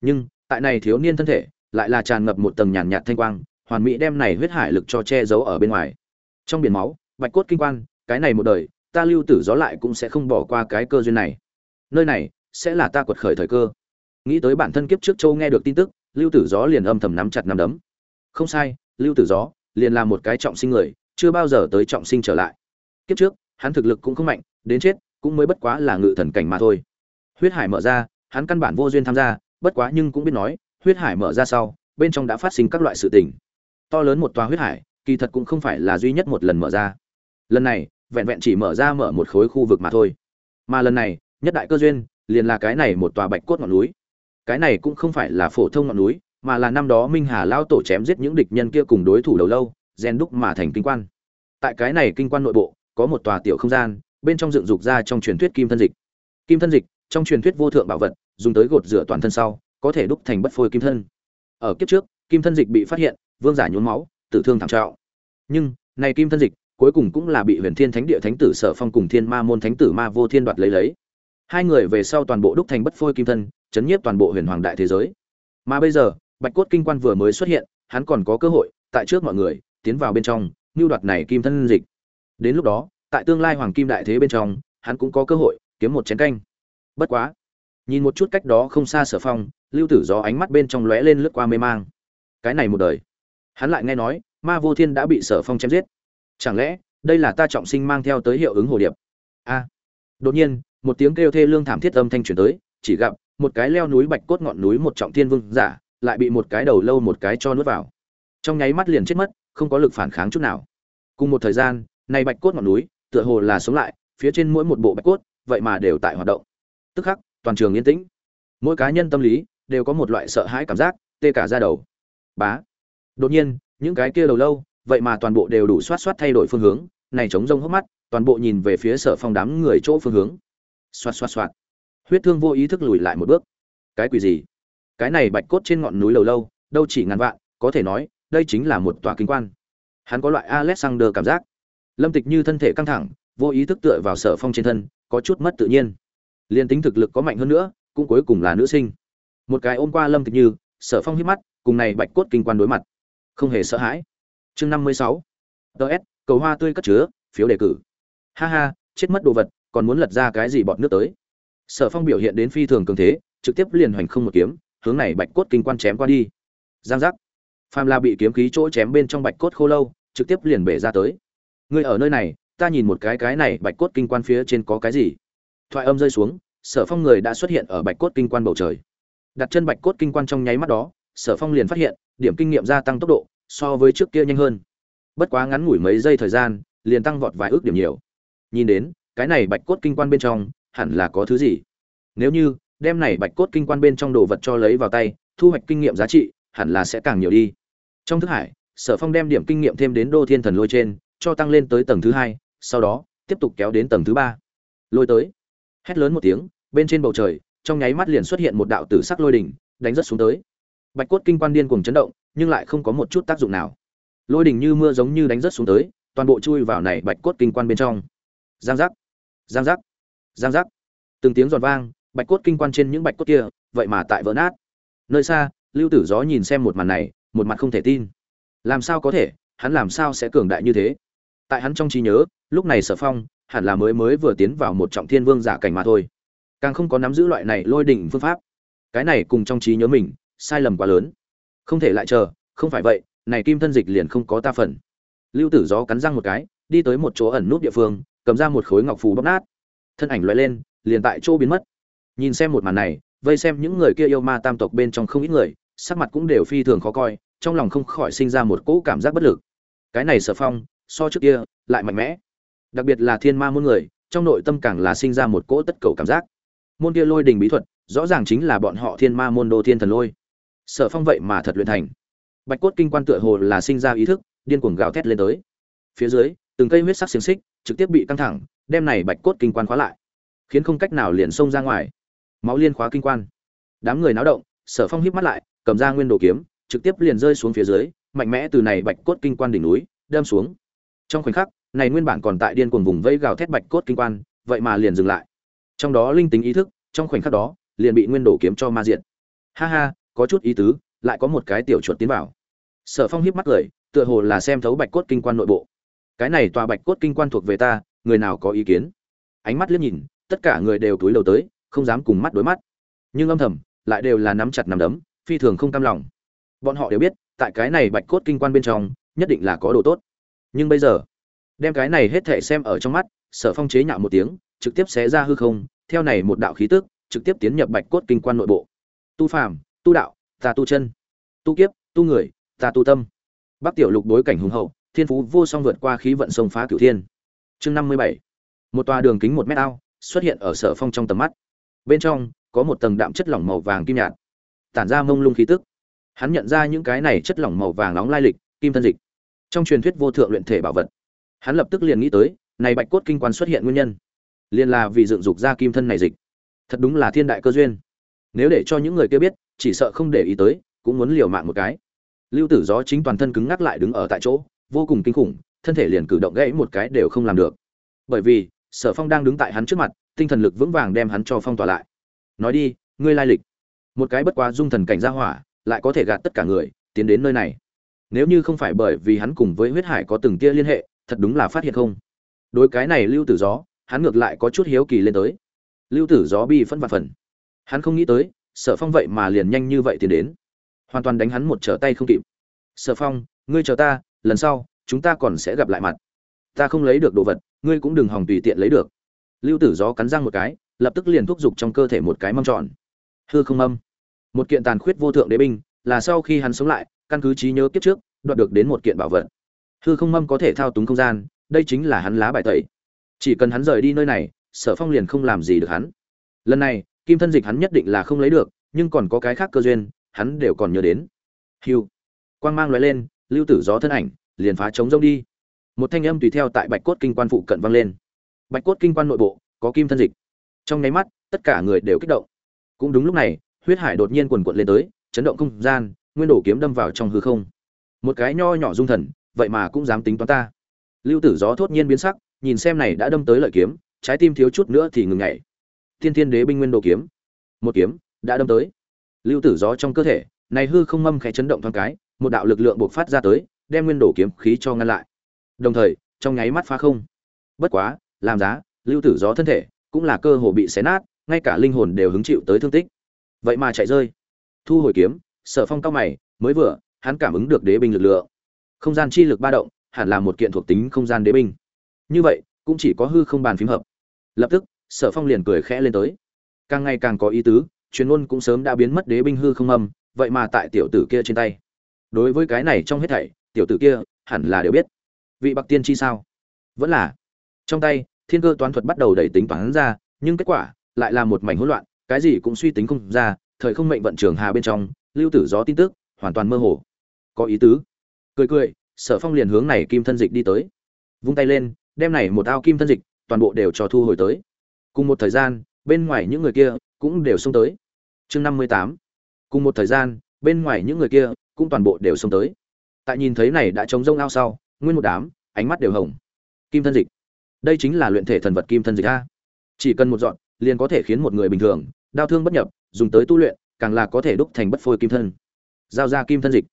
Nhưng, tại này thiếu niên thân thể, lại là tràn ngập một tầng nhàn nhạt thanh quang hoàn mỹ đem này huyết hải lực cho che giấu ở bên ngoài. Trong biển máu, bạch cốt kinh quan, cái này một đời, ta lưu tử gió lại cũng sẽ không bỏ qua cái cơ duyên này. Nơi này, sẽ là ta quật khởi thời cơ. Nghĩ tới bản thân kiếp trước châu nghe được tin tức, lưu tử gió liền âm thầm nắm chặt nắm đấm. Không sai, lưu tử gió liền là một cái trọng sinh người, chưa bao giờ tới trọng sinh trở lại. Kiếp trước, hắn thực lực cũng không mạnh, đến chết cũng mới bất quá là ngự thần cảnh mà thôi. Huyết hải mở ra, hắn căn bản vô duyên tham gia, bất quá nhưng cũng biết nói, huyết hải mở ra sau, bên trong đã phát sinh các loại sự tình to lớn một tòa huyết hải, kỳ thật cũng không phải là duy nhất một lần mở ra. Lần này, vẹn vẹn chỉ mở ra mở một khối khu vực mà thôi. Mà lần này, nhất đại cơ duyên, liền là cái này một tòa bạch cốt ngọn núi. Cái này cũng không phải là phổ thông ngọn núi, mà là năm đó minh hà lao tổ chém giết những địch nhân kia cùng đối thủ đầu lâu gen đúc mà thành kinh quan. Tại cái này kinh quan nội bộ, có một tòa tiểu không gian, bên trong dựng dục ra trong truyền thuyết kim thân dịch. Kim thân dịch, trong truyền thuyết vô thượng bảo vật, dùng tới gột rửa toàn thân sau, có thể đúc thành bất phôi kim thân. Ở kiếp trước, kim thân dịch bị phát hiện vương giả nhuốm máu, tử thương thảm trọng. Nhưng, này kim thân dịch, cuối cùng cũng là bị huyền thiên thánh địa thánh tử sở phong cùng thiên ma môn thánh tử ma vô thiên đoạt lấy lấy. Hai người về sau toàn bộ đúc thành bất phôi kim thân, chấn nhiếp toàn bộ huyền hoàng đại thế giới. Mà bây giờ, bạch cốt kinh quan vừa mới xuất hiện, hắn còn có cơ hội, tại trước mọi người, tiến vào bên trong mưu đoạt này kim thân dịch. Đến lúc đó, tại tương lai hoàng kim đại thế bên trong, hắn cũng có cơ hội, kiếm một chén canh. Bất quá, nhìn một chút cách đó không xa sở phong, lưu tử gió ánh mắt bên trong lóe lên lướt qua mê mang. Cái này một đời hắn lại nghe nói, ma vô thiên đã bị sở phong chém giết. Chẳng lẽ, đây là ta trọng sinh mang theo tới hiệu ứng hồ điệp? A. Đột nhiên, một tiếng kêu thê lương thảm thiết âm thanh truyền tới, chỉ gặp, một cái leo núi bạch cốt ngọn núi một trọng thiên vương giả, lại bị một cái đầu lâu một cái cho nuốt vào. Trong nháy mắt liền chết mất, không có lực phản kháng chút nào. Cùng một thời gian, này bạch cốt ngọn núi, tựa hồ là sống lại, phía trên mỗi một bộ bạch cốt, vậy mà đều tại hoạt động. Tức khắc, toàn trường yên tĩnh. Mỗi cá nhân tâm lý, đều có một loại sợ hãi cảm giác, tê cả ra đầu. Bá đột nhiên, những cái kia đầu lâu, vậy mà toàn bộ đều đủ xoát xoát thay đổi phương hướng, này chống rông hốc mắt, toàn bộ nhìn về phía sở phong đám người chỗ phương hướng. Xoát xoát xoát huyết thương vô ý thức lùi lại một bước. Cái quỷ gì? Cái này bạch cốt trên ngọn núi lầu lâu, đâu chỉ ngàn vạn, có thể nói, đây chính là một tòa kinh quan. Hắn có loại alexander cảm giác. Lâm tịch như thân thể căng thẳng, vô ý thức tựa vào sở phong trên thân, có chút mất tự nhiên. Liên tính thực lực có mạnh hơn nữa, cũng cuối cùng là nữ sinh. Một cái ôm qua lâm tịch như, sở phong hít mắt, cùng này bạch cốt kinh quan đối mặt không hề sợ hãi. Chương năm mươi sáu. Ts cầu hoa tươi cất chứa, phiếu đề cử. Ha ha, chết mất đồ vật, còn muốn lật ra cái gì bọt nước tới? Sở phong biểu hiện đến phi thường cường thế, trực tiếp liền hoành không một kiếm, hướng này bạch cốt kinh quan chém qua đi. Giang giác. Phàm la bị kiếm khí chỗ chém bên trong bạch cốt khô lâu, trực tiếp liền bể ra tới. Người ở nơi này, ta nhìn một cái cái này bạch cốt kinh quan phía trên có cái gì? Thoại âm rơi xuống, sở phong người đã xuất hiện ở bạch cốt kinh quan bầu trời. Đặt chân bạch cốt kinh quan trong nháy mắt đó, sở phong liền phát hiện điểm kinh nghiệm gia tăng tốc độ, so với trước kia nhanh hơn. Bất quá ngắn ngủi mấy giây thời gian, liền tăng vọt vài ước điểm nhiều. Nhìn đến, cái này bạch cốt kinh quan bên trong, hẳn là có thứ gì? Nếu như, đem này bạch cốt kinh quan bên trong đồ vật cho lấy vào tay, thu hoạch kinh nghiệm giá trị, hẳn là sẽ càng nhiều đi. Trong thức hải, sở phong đem điểm kinh nghiệm thêm đến đô thiên thần lôi trên, cho tăng lên tới tầng thứ hai, sau đó, tiếp tục kéo đến tầng thứ ba. Lôi tới. Hét lớn một tiếng, bên trên bầu trời, trong nháy mắt liền xuất hiện một đạo tử sắc lôi đỉnh, đánh rất xuống tới bạch cốt kinh quan điên cuồng chấn động, nhưng lại không có một chút tác dụng nào. Lôi đỉnh như mưa giống như đánh rất xuống tới, toàn bộ chui vào này bạch cốt kinh quan bên trong. Giang giác giang giác giang giác. Từng tiếng giòn vang, bạch cốt kinh quan trên những bạch cốt kia, vậy mà tại vỡ nát. Nơi xa, lưu tử gió nhìn xem một màn này, một mặt không thể tin. Làm sao có thể, hắn làm sao sẽ cường đại như thế? Tại hắn trong trí nhớ, lúc này sở phong, hẳn là mới mới vừa tiến vào một trọng thiên vương giả cảnh mà thôi. Càng không có nắm giữ loại này lôi đỉnh phương pháp. Cái này cùng trong trí nhớ mình sai lầm quá lớn. Không thể lại chờ, không phải vậy, này kim thân dịch liền không có ta phần. Lưu tử gió cắn răng một cái, đi tới một chỗ ẩn nút địa phương, cầm ra một khối ngọc phù bóc nát. Thân ảnh loại lên, liền tại chỗ biến mất. Nhìn xem một màn này, vây xem những người kia yêu ma tam tộc bên trong không ít người, sắc mặt cũng đều phi thường khó coi, trong lòng không khỏi sinh ra một cỗ cảm giác bất lực. Cái này sở phong, so trước kia, lại mạnh mẽ. Đặc biệt là thiên ma môn người, trong nội tâm càng là sinh ra một cỗ tất cầu cảm giác. Môn kia lôi đình bí thuật, rõ ràng chính là bọn họ thiên ma môn đô thiên thần lôi sở phong vậy mà thật luyện thành. Bạch cốt kinh quan tựa hồ là sinh ra ý thức, điên cuồng gào thét lên tới. Phía dưới, từng cây huyết sắc xiềng xích trực tiếp bị căng thẳng, đem này bạch cốt kinh quan khóa lại, khiến không cách nào liền xông ra ngoài. Máu liên khóa kinh quan. Đám người náo động, sở phong híp mắt lại, cầm ra nguyên đồ kiếm, trực tiếp liền rơi xuống phía dưới, mạnh mẽ từ này bạch cốt kinh quan đỉnh núi, đâm xuống. Trong khoảnh khắc, này nguyên bản còn tại điên cuồng vùng vây gào thét bạch cốt kinh quan, vậy mà liền dừng lại. Trong đó linh tính ý thức, trong khoảnh khắc đó, liền bị nguyên đồ kiếm cho ma diện ha ha có chút ý tứ, lại có một cái tiểu chuột tiến vào. Sở phong hiếp mắt cười, tựa hồ là xem thấu bạch cốt kinh quan nội bộ. Cái này tòa bạch cốt kinh quan thuộc về ta, người nào có ý kiến? Ánh mắt liếc nhìn, tất cả người đều túi đầu tới, không dám cùng mắt đối mắt. Nhưng âm thầm, lại đều là nắm chặt nắm đấm, phi thường không cam lòng. Bọn họ đều biết, tại cái này bạch cốt kinh quan bên trong, nhất định là có đồ tốt. Nhưng bây giờ, đem cái này hết thể xem ở trong mắt, sở phong chế nhạo một tiếng, trực tiếp xé ra hư không, theo này một đạo khí tức, trực tiếp tiến nhập bạch cốt kinh quan nội bộ. Tu phàm tu đạo ta tu chân. Tu kiếp, tu người ta tu tâm. Bắc tiểu lục đối cảnh hùng hậu, thiên phú vô song vượt qua khí vận sông phá cửu thiên. Chương năm mươi bảy. Một tòa đường kính một mét ao, xuất hiện ở sở phong trong tầm mắt. Bên trong, có một tầng đạm chất lỏng màu vàng kim nhạt. Tản ra mông lung khí tức. Hắn nhận ra những cái này chất lỏng màu vàng nóng lai lịch, kim thân dịch. Trong truyền thuyết vô thượng luyện thể bảo vật, hắn lập tức liền nghĩ tới, này bạch cốt kinh quan xuất hiện nguyên nhân. Liền là vì dựng dục ra kim thân này dịch. Thật đúng là thiên đại cơ duyên. Nếu để cho những người kia biết chỉ sợ không để ý tới, cũng muốn liều mạng một cái. Lưu tử gió chính toàn thân cứng ngắc lại đứng ở tại chỗ, vô cùng kinh khủng, thân thể liền cử động gãy một cái đều không làm được. Bởi vì, sở phong đang đứng tại hắn trước mặt, tinh thần lực vững vàng đem hắn cho phong tỏa lại. Nói đi, ngươi lai lịch. Một cái bất quá dung thần cảnh gia hỏa, lại có thể gạt tất cả người, tiến đến nơi này. Nếu như không phải bởi vì hắn cùng với huyết hải có từng tia liên hệ, thật đúng là phát hiện không. Đối cái này lưu tử gió, hắn ngược lại có chút hiếu kỳ lên tới. Lưu tử gió bi phân vạn phần. Hắn không nghĩ tới sở phong vậy mà liền nhanh như vậy thì đến. Hoàn toàn đánh hắn một trở tay không kịp. Sở phong, ngươi chờ ta, lần sau, chúng ta còn sẽ gặp lại mặt. Ta không lấy được đồ vật, ngươi cũng đừng hòng tùy tiện lấy được. Lưu tử gió cắn răng một cái, lập tức liền thúc giục trong cơ thể một cái mâm tròn. Hư không âm một kiện tàn khuyết vô thượng đế binh, là sau khi hắn sống lại, căn cứ trí nhớ kiếp trước, đoạt được đến một kiện bảo vật. Hư không mâm có thể thao túng không gian, đây chính là hắn lá bài tẩy. Chỉ cần hắn rời đi nơi này, sở phong liền không làm gì được hắn. Lần này kim thân dịch hắn nhất định là không lấy được, nhưng còn có cái khác cơ duyên, hắn đều còn nhớ đến. Hiu quang mang loại lên, lưu tử gió thân ảnh, liền phá trống rông đi. Một thanh âm tùy theo tại bạch cốt kinh quan phụ cận vang lên. Bạch cốt kinh quan nội bộ, có kim thân dịch. Trong nháy mắt, tất cả người đều kích động. Cũng đúng lúc này, huyết hải đột nhiên quần quận lên tới, chấn động không gian, nguyên đổ kiếm đâm vào trong hư không. Một cái nho nhỏ dung thần, vậy mà cũng dám tính toán ta. Lưu tử gió thốt nhiên biến sắc, nhìn xem này đã đâm tới lợi kiếm, trái tim thiếu chút nữa thì ngừng nhảy tiên thiên đế binh nguyên đồ kiếm. Một kiếm đã đâm tới. Lưu tử gió trong cơ thể, này hư không mâm khẽ chấn động thoáng cái, một đạo lực lượng buộc phát ra tới, đem nguyên đồ kiếm khí cho ngăn lại. Đồng thời, trong nháy mắt phá không. Bất quá, làm giá, lưu tử gió thân thể cũng là cơ hồ bị xé nát, ngay cả linh hồn đều hứng chịu tới thương tích. Vậy mà chạy rơi. Thu hồi kiếm, sở phong cao mày, mới vừa, hắn cảm ứng được đế binh lực lượng. Không gian chi lực ba động, hẳn là một kiện thuộc tính không gian đế binh. Như vậy, cũng chỉ có hư không bàn phím hợp. Lập tức sở phong liền cười khẽ lên tới. Càng ngày càng có ý tứ truyền ngôn cũng sớm đã biến mất đế binh hư không âm, vậy mà tại tiểu tử kia trên tay. Đối với cái này trong hết thảy, tiểu tử kia hẳn là đều biết. Vị bạc tiên chi sao? Vẫn là. Trong tay, thiên cơ toán thuật bắt đầu đẩy tính toán ra, nhưng kết quả lại là một mảnh hỗn loạn, cái gì cũng suy tính không ra, thời không mệnh vận trường hà bên trong, lưu tử gió tin tức, hoàn toàn mơ hồ. Có ý tứ. Cười cười, sở phong liền hướng này kim thân dịch đi tới. Vung tay lên, đem này một ao kim thân dịch toàn bộ đều cho thu hồi tới cùng một thời gian, bên ngoài những người kia cũng đều xông tới. Chương năm mươi tám. Cùng một thời gian, bên ngoài những người kia cũng toàn bộ đều xông tới. Tại nhìn thấy này đã trống rông ao sau, nguyên một đám, ánh mắt đều hồng. Kim thân dịch. Đây chính là luyện thể thần vật kim thân dịch a. Chỉ cần một dọn, liền có thể khiến một người bình thường, đau thương bất nhập, dùng tới tu luyện, càng là có thể đúc thành bất phôi kim thân. Giao ra kim thân dịch.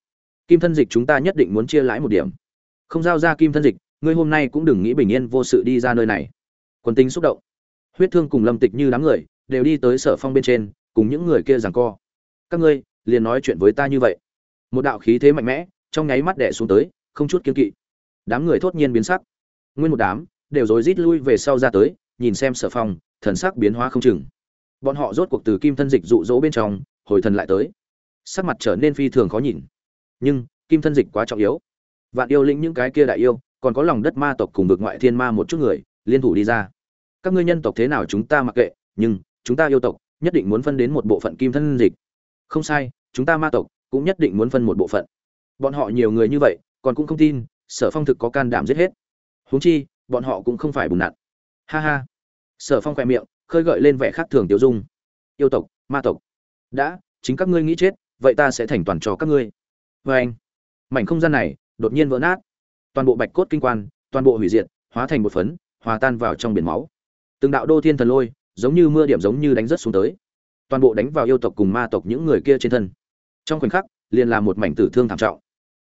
Kim thân dịch chúng ta nhất định muốn chia lãi một điểm. Không giao ra kim thân dịch, ngươi hôm nay cũng đừng nghĩ bình yên vô sự đi ra nơi này. Quân tính xúc động huyết thương cùng lâm tịch như đám người đều đi tới sở phong bên trên, cùng những người kia rằng co. Các ngươi, liền nói chuyện với ta như vậy. Một đạo khí thế mạnh mẽ trong nháy mắt đẻ xuống tới, không chút kiên kỵ. Đám người thốt nhiên biến sắc. Nguyên một đám đều rối rít lui về sau ra tới, nhìn xem sở phong, thần sắc biến hóa không chừng. Bọn họ rốt cuộc từ kim thân dịch dụ dỗ bên trong, hồi thần lại tới. Sắc mặt trở nên phi thường khó nhìn. Nhưng, kim thân dịch quá trọng yếu. Vạn yêu lĩnh những cái kia đại yêu, còn có lòng đất ma tộc cùng vực ngoại thiên ma một chút người, liên thủ đi ra các ngươi nhân tộc thế nào chúng ta mặc kệ, nhưng, chúng ta yêu tộc, nhất định muốn phân đến một bộ phận kim thân dịch. Không sai, chúng ta ma tộc cũng nhất định muốn phân một bộ phận. Bọn họ nhiều người như vậy, còn cũng không tin, sở phong thực có can đảm giết hết. Huống chi, bọn họ cũng không phải bùn nặn. Ha ha. Sở phong khoe miệng, khơi gợi lên vẻ khác thường tiêu dung. Yêu tộc, ma tộc. Đã, chính các ngươi nghĩ chết, vậy ta sẽ thành toàn cho các ngươi. Vê anh, mảnh không gian này đột nhiên vỡ nát. Toàn bộ bạch cốt kinh quan, toàn bộ hủy diệt, hóa thành một phấn, hòa tan vào trong biển máu từng đạo đô thiên thần lôi, giống như mưa điểm giống như đánh rất xuống tới. Toàn bộ đánh vào yêu tộc cùng ma tộc những người kia trên thân. Trong khoảnh khắc, liền là một mảnh tử thương thảm trọng.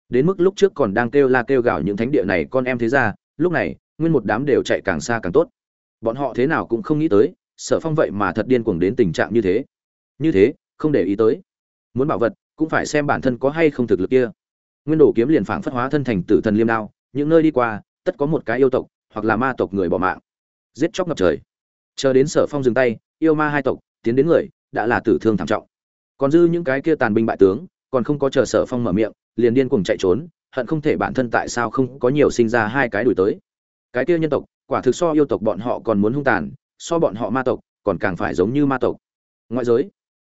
Đến mức lúc trước còn đang kêu la kêu gào những thánh địa này con em thế ra lúc này, nguyên một đám đều chạy càng xa càng tốt. Bọn họ thế nào cũng không nghĩ tới, sở phong vậy mà thật điên cuồng đến tình trạng như thế. Như thế, không để ý tới. Muốn bảo vật, cũng phải xem bản thân có hay không thực lực kia. Nguyên đồ kiếm liền phảng phất hóa thân thành tử thần liêm đao, những nơi đi qua, tất có một cái yêu tộc, hoặc là ma tộc người bỏ mạng. Giết chóc ngập trời chờ đến sở phong dừng tay, yêu ma hai tộc, tiến đến người, đã là tử thương thảm trọng. Còn dư những cái kia tàn binh bại tướng, còn không có chờ sở phong mở miệng, liền điên cuồng chạy trốn, hận không thể bản thân tại sao không có nhiều sinh ra hai cái đuổi tới. Cái kia nhân tộc, quả thực so yêu tộc bọn họ còn muốn hung tàn, so bọn họ ma tộc còn càng phải giống như ma tộc. Ngoại giới,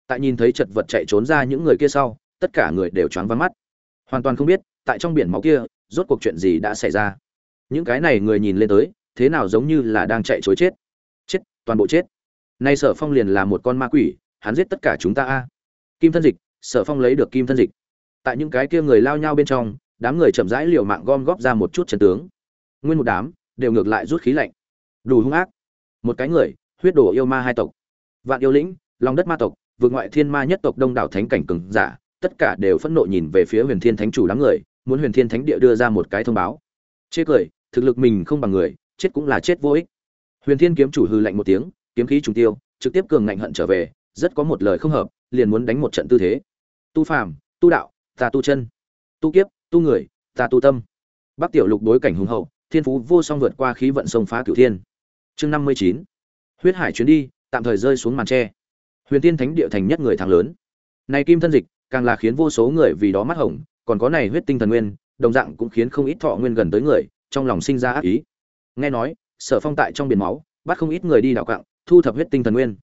tại nhìn thấy chật vật chạy trốn ra những người kia sau, tất cả người đều choáng vắng mắt. Hoàn toàn không biết, tại trong biển máu kia, rốt cuộc chuyện gì đã xảy ra. Những cái này người nhìn lên tới, thế nào giống như là đang chạy chối chết chết toàn bộ chết. Nay sở phong liền là một con ma quỷ, hắn giết tất cả chúng ta a. Kim thân dịch, sở phong lấy được kim thân dịch. Tại những cái kia người lao nhau bên trong, đám người chậm rãi liều mạng gom góp ra một chút trận tướng. Nguyên một đám đều ngược lại rút khí lạnh. Đủ hung ác. Một cái người, huyết đổ yêu ma hai tộc. Vạn yêu lĩnh lòng đất ma tộc vượt ngoại thiên ma nhất tộc đông đảo thánh cảnh cường giả, tất cả đều phẫn nộ nhìn về phía huyền thiên thánh chủ đám người, muốn huyền thiên thánh địa đưa ra một cái thông báo. Chê cười, thực lực mình không bằng người, chết cũng là chết vô ích huyền thiên kiếm chủ hư lạnh một tiếng, kiếm khí trùng tiêu, trực tiếp cường ngạnh hận trở về, rất có một lời không hợp, liền muốn đánh một trận tư thế. Tu phàm, tu đạo, ta tu chân. Tu kiếp, tu người, ta tu tâm. Bắc tiểu lục đối cảnh hùng hậu, thiên phú vô song vượt qua khí vận sông phá cửu thiên. Chương năm mươi chín. Huyết hải chuyến đi, tạm thời rơi xuống màn tre. Huyền tiên thánh địa thành nhất người thắng lớn. Này kim thân dịch, càng là khiến vô số người vì đó mắt hồng, còn có này huyết tinh thần nguyên, đồng dạng cũng khiến không ít thọ nguyên gần tới người, trong lòng sinh ra ác ý. Nghe nói sở phong tại trong biển máu, bắt không ít người đi đào cặng thu thập huyết tinh thần nguyên.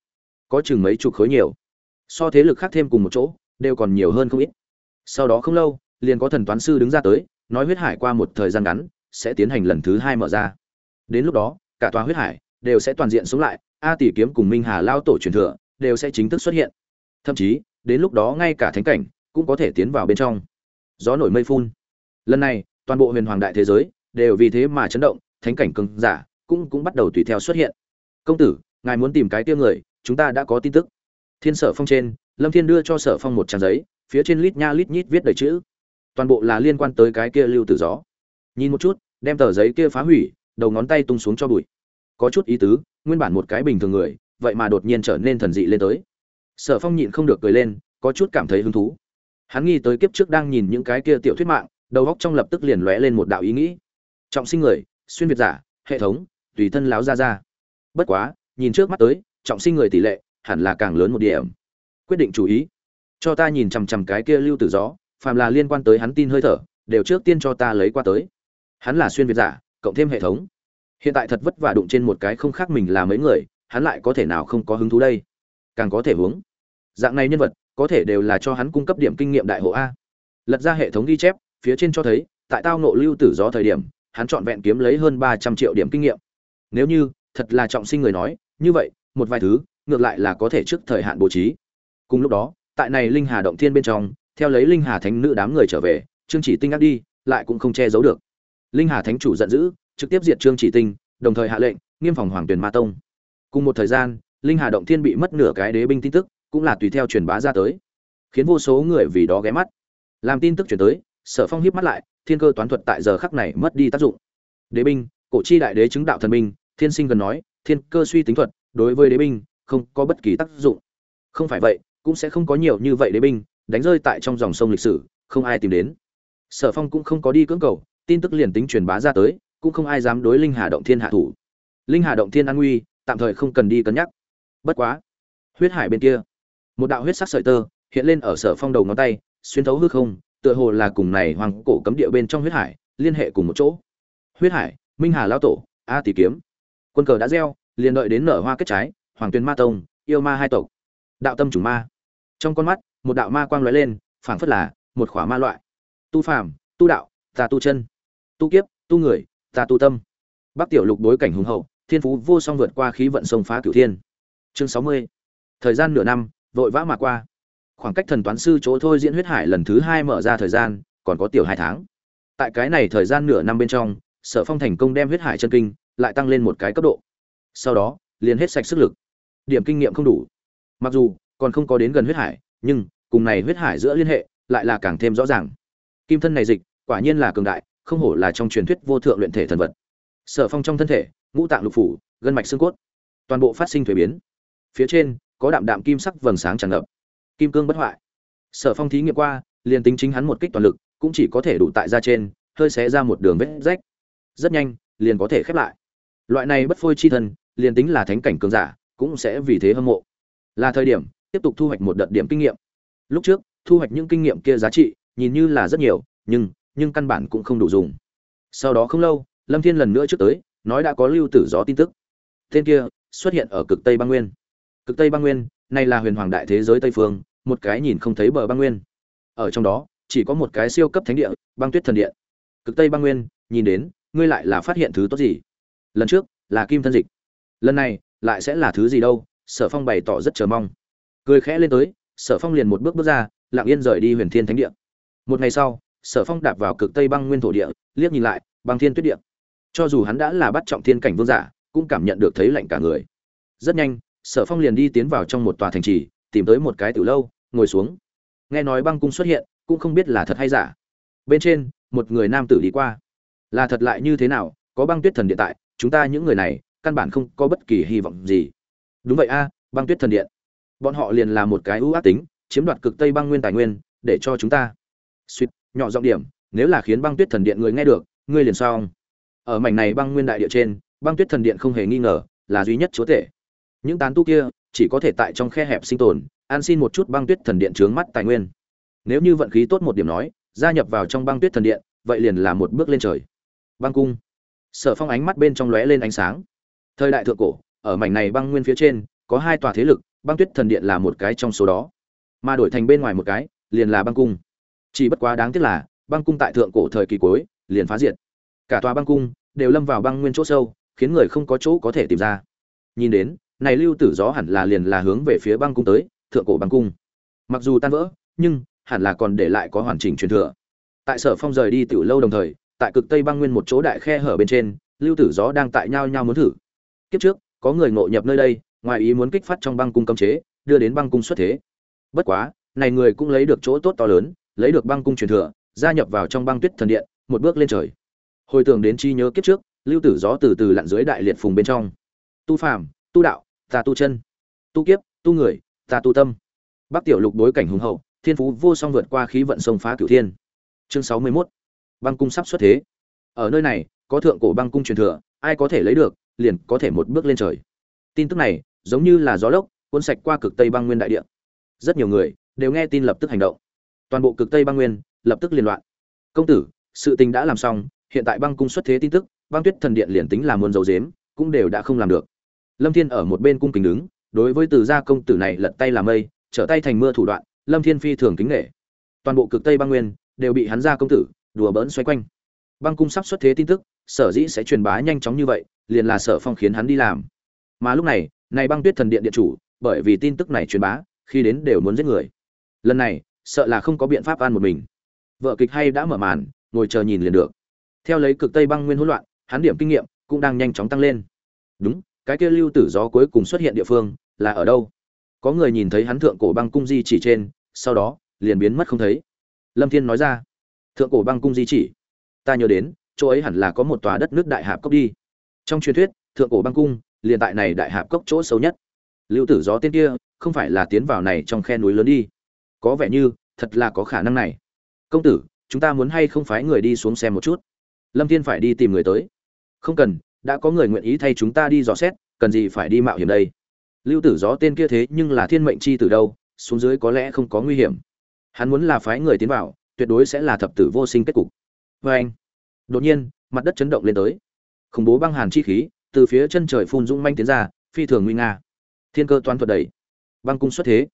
Có chừng mấy chục khối nhiều. So thế lực khác thêm cùng một chỗ, đều còn nhiều hơn không ít. Sau đó không lâu, liền có thần toán sư đứng ra tới, nói huyết hải qua một thời gian ngắn, sẽ tiến hành lần thứ hai mở ra. Đến lúc đó, cả tòa huyết hải đều sẽ toàn diện sống lại, a tỷ kiếm cùng minh hà lao tổ truyền thừa đều sẽ chính thức xuất hiện. Thậm chí, đến lúc đó ngay cả thánh cảnh cũng có thể tiến vào bên trong. Gió nổi mây phun. Lần này, toàn bộ huyền hoàng đại thế giới đều vì thế mà chấn động, thánh cảnh cường giả cũng cũng bắt đầu tùy theo xuất hiện. Công tử, ngài muốn tìm cái tiêu người, chúng ta đã có tin tức. Thiên sở phong trên, lâm thiên đưa cho sở phong một trang giấy, phía trên lít nha lít nhít viết đầy chữ. Toàn bộ là liên quan tới cái kia lưu tử gió. Nhìn một chút, đem tờ giấy kia phá hủy, đầu ngón tay tung xuống cho bụi. Có chút ý tứ, nguyên bản một cái bình thường người, vậy mà đột nhiên trở nên thần dị lên tới. Sở phong nhịn không được cười lên, có chút cảm thấy hứng thú. Hắn nghi tới kiếp trước đang nhìn những cái kia tiểu thuyết mạng, đầu góc trong lập tức liền lóe lên một đạo ý nghĩ. Trọng sinh người, xuyên việt giả, hệ thống tùy thân láo ra ra. Bất quá, nhìn trước mắt tới, trọng sinh người tỷ lệ hẳn là càng lớn một điểm. Quyết định chú ý. Cho ta nhìn chằm chằm cái kia lưu tử gió, phàm là liên quan tới hắn tin hơi thở, đều trước tiên cho ta lấy qua tới. Hắn là xuyên việt giả, cộng thêm hệ thống. Hiện tại thật vất vả đụng trên một cái không khác mình là mấy người, hắn lại có thể nào không có hứng thú đây? Càng có thể hướng. Dạng này nhân vật, có thể đều là cho hắn cung cấp điểm kinh nghiệm đại hộ a. Lật ra hệ thống ghi chép, phía trên cho thấy, tại tao nộ lưu tử gió thời điểm, hắn trọn vẹn kiếm lấy hơn ba trăm triệu điểm kinh nghiệm nếu như thật là trọng sinh người nói, như vậy, một vài thứ, ngược lại là có thể trước thời hạn bố trí. Cùng lúc đó, tại này linh hà động thiên bên trong, theo lấy linh hà thánh nữ đám người trở về, trương chỉ tinh ác đi, lại cũng không che giấu được. Linh hà thánh chủ giận dữ, trực tiếp diệt trương chỉ tinh, đồng thời hạ lệnh, nghiêm phòng hoàng tuyền ma tông. Cùng một thời gian, linh hà động thiên bị mất nửa cái đế binh tin tức, cũng là tùy theo truyền bá ra tới, khiến vô số người vì đó ghé mắt. Làm tin tức chuyển tới, sở phong hiếp mắt lại, thiên cơ toán thuật tại giờ khắc này mất đi tác dụng. Đế binh, cổ chi đại đế chứng đạo thần binh thiên sinh gần nói, thiên cơ suy tính thuật, đối với đế binh, không có bất kỳ tác dụng. Không phải vậy, cũng sẽ không có nhiều như vậy đế binh, đánh rơi tại trong dòng sông lịch sử, không ai tìm đến. Sở phong cũng không có đi cưỡng cầu, tin tức liền tính truyền bá ra tới, cũng không ai dám đối linh hà động thiên hạ thủ. Linh hà động thiên an nguy, tạm thời không cần đi cân nhắc. Bất quá, huyết hải bên kia, một đạo huyết sắc sợi tơ hiện lên ở sở phong đầu ngón tay, xuyên thấu hư không, tựa hồ là cùng này hoàng cổ cấm địa bên trong huyết hải, liên hệ cùng một chỗ. Huyết hải, minh hà lao tổ, a tỷ kiếm quân cờ đã gieo, liền đợi đến nở hoa kết trái, hoàng tuyên ma tông, yêu ma hai tộc. Đạo tâm chủ ma. Trong con mắt, một đạo ma quang lóe lên, phảng phất là một khỏa ma loại. Tu phàm, tu đạo, ta tu chân. Tu kiếp, tu người, ta tu tâm. Bắc tiểu lục đối cảnh hùng hậu, thiên phú vô song vượt qua khí vận sông phá cửu thiên. Chương sáu mươi. Thời gian nửa năm, vội vã mà qua. Khoảng cách thần toán sư chỗ thôi diễn huyết hải lần thứ hai mở ra thời gian, còn có tiểu hai tháng. Tại cái này thời gian nửa năm bên trong, sở phong thành công đem huyết hải chân kinh lại tăng lên một cái cấp độ. Sau đó, liền hết sạch sức lực. Điểm kinh nghiệm không đủ. Mặc dù, còn không có đến gần huyết hải, nhưng, cùng này huyết hải giữa liên hệ, lại là càng thêm rõ ràng. Kim thân này dịch, quả nhiên là cường đại, không hổ là trong truyền thuyết vô thượng luyện thể thần vật. Sở phong trong thân thể, ngũ tạng lục phủ, gân mạch xương cốt. Toàn bộ phát sinh thuế biến. Phía trên, có đạm đạm kim sắc vầng sáng tràn ngập. Kim cương bất hoại. Sở phong thí nghiệm qua, liền tính chính hắn một kích toàn lực, cũng chỉ có thể đủ tại ra trên, hơi xé ra một đường vết rách. Rất nhanh, liền có thể khép lại loại này bất phôi chi thân, liền tính là thánh cảnh cường giả, cũng sẽ vì thế hâm mộ. Là thời điểm, tiếp tục thu hoạch một đợt điểm kinh nghiệm. Lúc trước, thu hoạch những kinh nghiệm kia giá trị, nhìn như là rất nhiều, nhưng nhưng căn bản cũng không đủ dùng. Sau đó không lâu, lâm thiên lần nữa trước tới, nói đã có lưu tử gió tin tức. Tên kia, xuất hiện ở cực tây băng nguyên. Cực tây băng nguyên này là huyền hoàng đại thế giới tây phương, một cái nhìn không thấy bờ băng nguyên. Ở trong đó, chỉ có một cái siêu cấp thánh địa, băng tuyết thần điện. Cực tây băng nguyên, nhìn đến, ngươi lại là phát hiện thứ tốt gì? Lần trước, là kim thân dịch. Lần này, lại sẽ là thứ gì đâu, sở phong bày tỏ rất chờ mong. Cười khẽ lên tới, sở phong liền một bước bước ra, lặng yên rời đi huyền thiên thánh địa. Một ngày sau, sở phong đạp vào cực tây băng nguyên thổ địa, liếc nhìn lại, băng thiên tuyết địa. Cho dù hắn đã là bắt trọng thiên cảnh vương giả, cũng cảm nhận được thấy lạnh cả người. Rất nhanh, sở phong liền đi tiến vào trong một tòa thành trì, tìm tới một cái từ lâu, ngồi xuống. Nghe nói băng cung xuất hiện, cũng không biết là thật hay giả. Bên trên, một người nam tử đi qua. Là thật lại như thế nào, có băng tuyết thần địa tại chúng ta những người này căn bản không có bất kỳ hy vọng gì. Đúng vậy a, băng tuyết thần điện. Bọn họ liền là một cái ưu ác tính, chiếm đoạt cực tây băng nguyên tài nguyên, để cho chúng ta. Suýt, nhỏ giọng điểm, nếu là khiến băng tuyết thần điện người nghe được, ngươi liền sao ở mảnh này băng nguyên đại địa trên, băng tuyết thần điện không hề nghi ngờ, là duy nhất chúa tể. Những tán tu kia, chỉ có thể tại trong khe hẹp sinh tồn, an xin một chút băng tuyết thần điện trướng mắt tài nguyên. Nếu như vận khí tốt một điểm nói, gia nhập vào trong băng tuyết thần điện, vậy liền là một bước lên trời. Băng cung sở phong ánh mắt bên trong lóe lên ánh sáng. Thời đại thượng cổ, ở mảnh này băng nguyên phía trên, có hai tòa thế lực, băng tuyết thần điện là một cái trong số đó. Mà đổi thành bên ngoài một cái, liền là băng cung. Chỉ bất quá đáng tiếc là, băng cung tại thượng cổ thời kỳ cuối, liền phá diệt. Cả tòa băng cung đều lâm vào băng nguyên chỗ sâu, khiến người không có chỗ có thể tìm ra. Nhìn đến, này lưu tử gió hẳn là liền là hướng về phía băng cung tới, thượng cổ băng cung. Mặc dù tan vỡ, nhưng hẳn là còn để lại có hoàn chỉnh truyền thừa. Tại sở phong rời đi tiểu lâu đồng thời tại cực tây băng nguyên một chỗ đại khe hở bên trên, lưu tử gió đang tại nhau nhau muốn thử. Kiếp trước, có người ngộ nhập nơi đây, ngoài ý muốn kích phát trong băng cung cấm chế, đưa đến băng cung xuất thế. Bất quá, này người cũng lấy được chỗ tốt to lớn, lấy được băng cung truyền thừa, gia nhập vào trong băng tuyết thần điện, một bước lên trời. Hồi tưởng đến chi nhớ kiếp trước, lưu tử gió từ từ lặn dưới đại liệt phùng bên trong. Tu phàm, tu đạo, ta tu chân. Tu kiếp, tu người, ta tu tâm. Bắc tiểu lục đối cảnh hùng hậu, thiên phú vô song vượt qua khí vận sông phá cửu thiên. Chương sáu mươi 61 băng cung sắp xuất thế. Ở nơi này, có thượng cổ băng cung truyền thừa, ai có thể lấy được, liền có thể một bước lên trời. Tin tức này, giống như là gió lốc, cuốn sạch qua cực tây băng nguyên đại địa. Rất nhiều người, đều nghe tin lập tức hành động. Toàn bộ cực tây băng nguyên, lập tức liên loạn. Công tử, sự tình đã làm xong, hiện tại băng cung xuất thế tin tức, băng tuyết thần điện liền tính là muốn dầu dếm cũng đều đã không làm được. Lâm thiên ở một bên cung kính đứng, đối với từ gia công tử này lật tay làm mây, trở tay thành mưa thủ đoạn, lâm thiên phi thường kính nghệ toàn bộ cực tây băng nguyên, đều bị hắn gia công tử đùa bỡn xoay quanh. Băng cung sắp xuất thế tin tức, sở dĩ sẽ truyền bá nhanh chóng như vậy, liền là sở phong khiến hắn đi làm. Mà lúc này này băng tuyết thần điện điện chủ, bởi vì tin tức này truyền bá, khi đến đều muốn giết người. Lần này, sợ là không có biện pháp an một mình. Vợ kịch hay đã mở màn, ngồi chờ nhìn liền được. Theo lấy cực tây băng nguyên hỗn loạn, hắn điểm kinh nghiệm cũng đang nhanh chóng tăng lên. Đúng, cái kia lưu tử gió cuối cùng xuất hiện địa phương, là ở đâu? Có người nhìn thấy hắn thượng cổ băng cung di chỉ trên, sau đó, liền biến mất không thấy. Lâm thiên nói ra thượng cổ băng cung di chỉ. Ta nhớ đến, chỗ ấy hẳn là có một tòa đất nước đại hạp cốc đi. Trong truyền thuyết, thượng cổ băng cung, liền tại này đại hạp cốc chỗ xấu nhất. Lưu tử gió tên kia, không phải là tiến vào này trong khe núi lớn đi. Có vẻ như, thật là có khả năng này. Công tử, chúng ta muốn hay không phái người đi xuống xem một chút? Lâm thiên phải đi tìm người tới. Không cần, đã có người nguyện ý thay chúng ta đi dò xét, cần gì phải đi mạo hiểm đây? Lưu tử gió tên kia thế nhưng là thiên mệnh chi từ đâu, xuống dưới có lẽ không có nguy hiểm. Hắn muốn là phái người tiến vào tuyệt đối sẽ là thập tử vô sinh kết cục. Vê anh, đột nhiên, mặt đất chấn động lên tới. Khủng bố băng hàn chi khí từ phía chân trời phun dũng manh tiến ra, phi thường nguy nga. Thiên cơ toán thuật đầy. Băng cung xuất thế.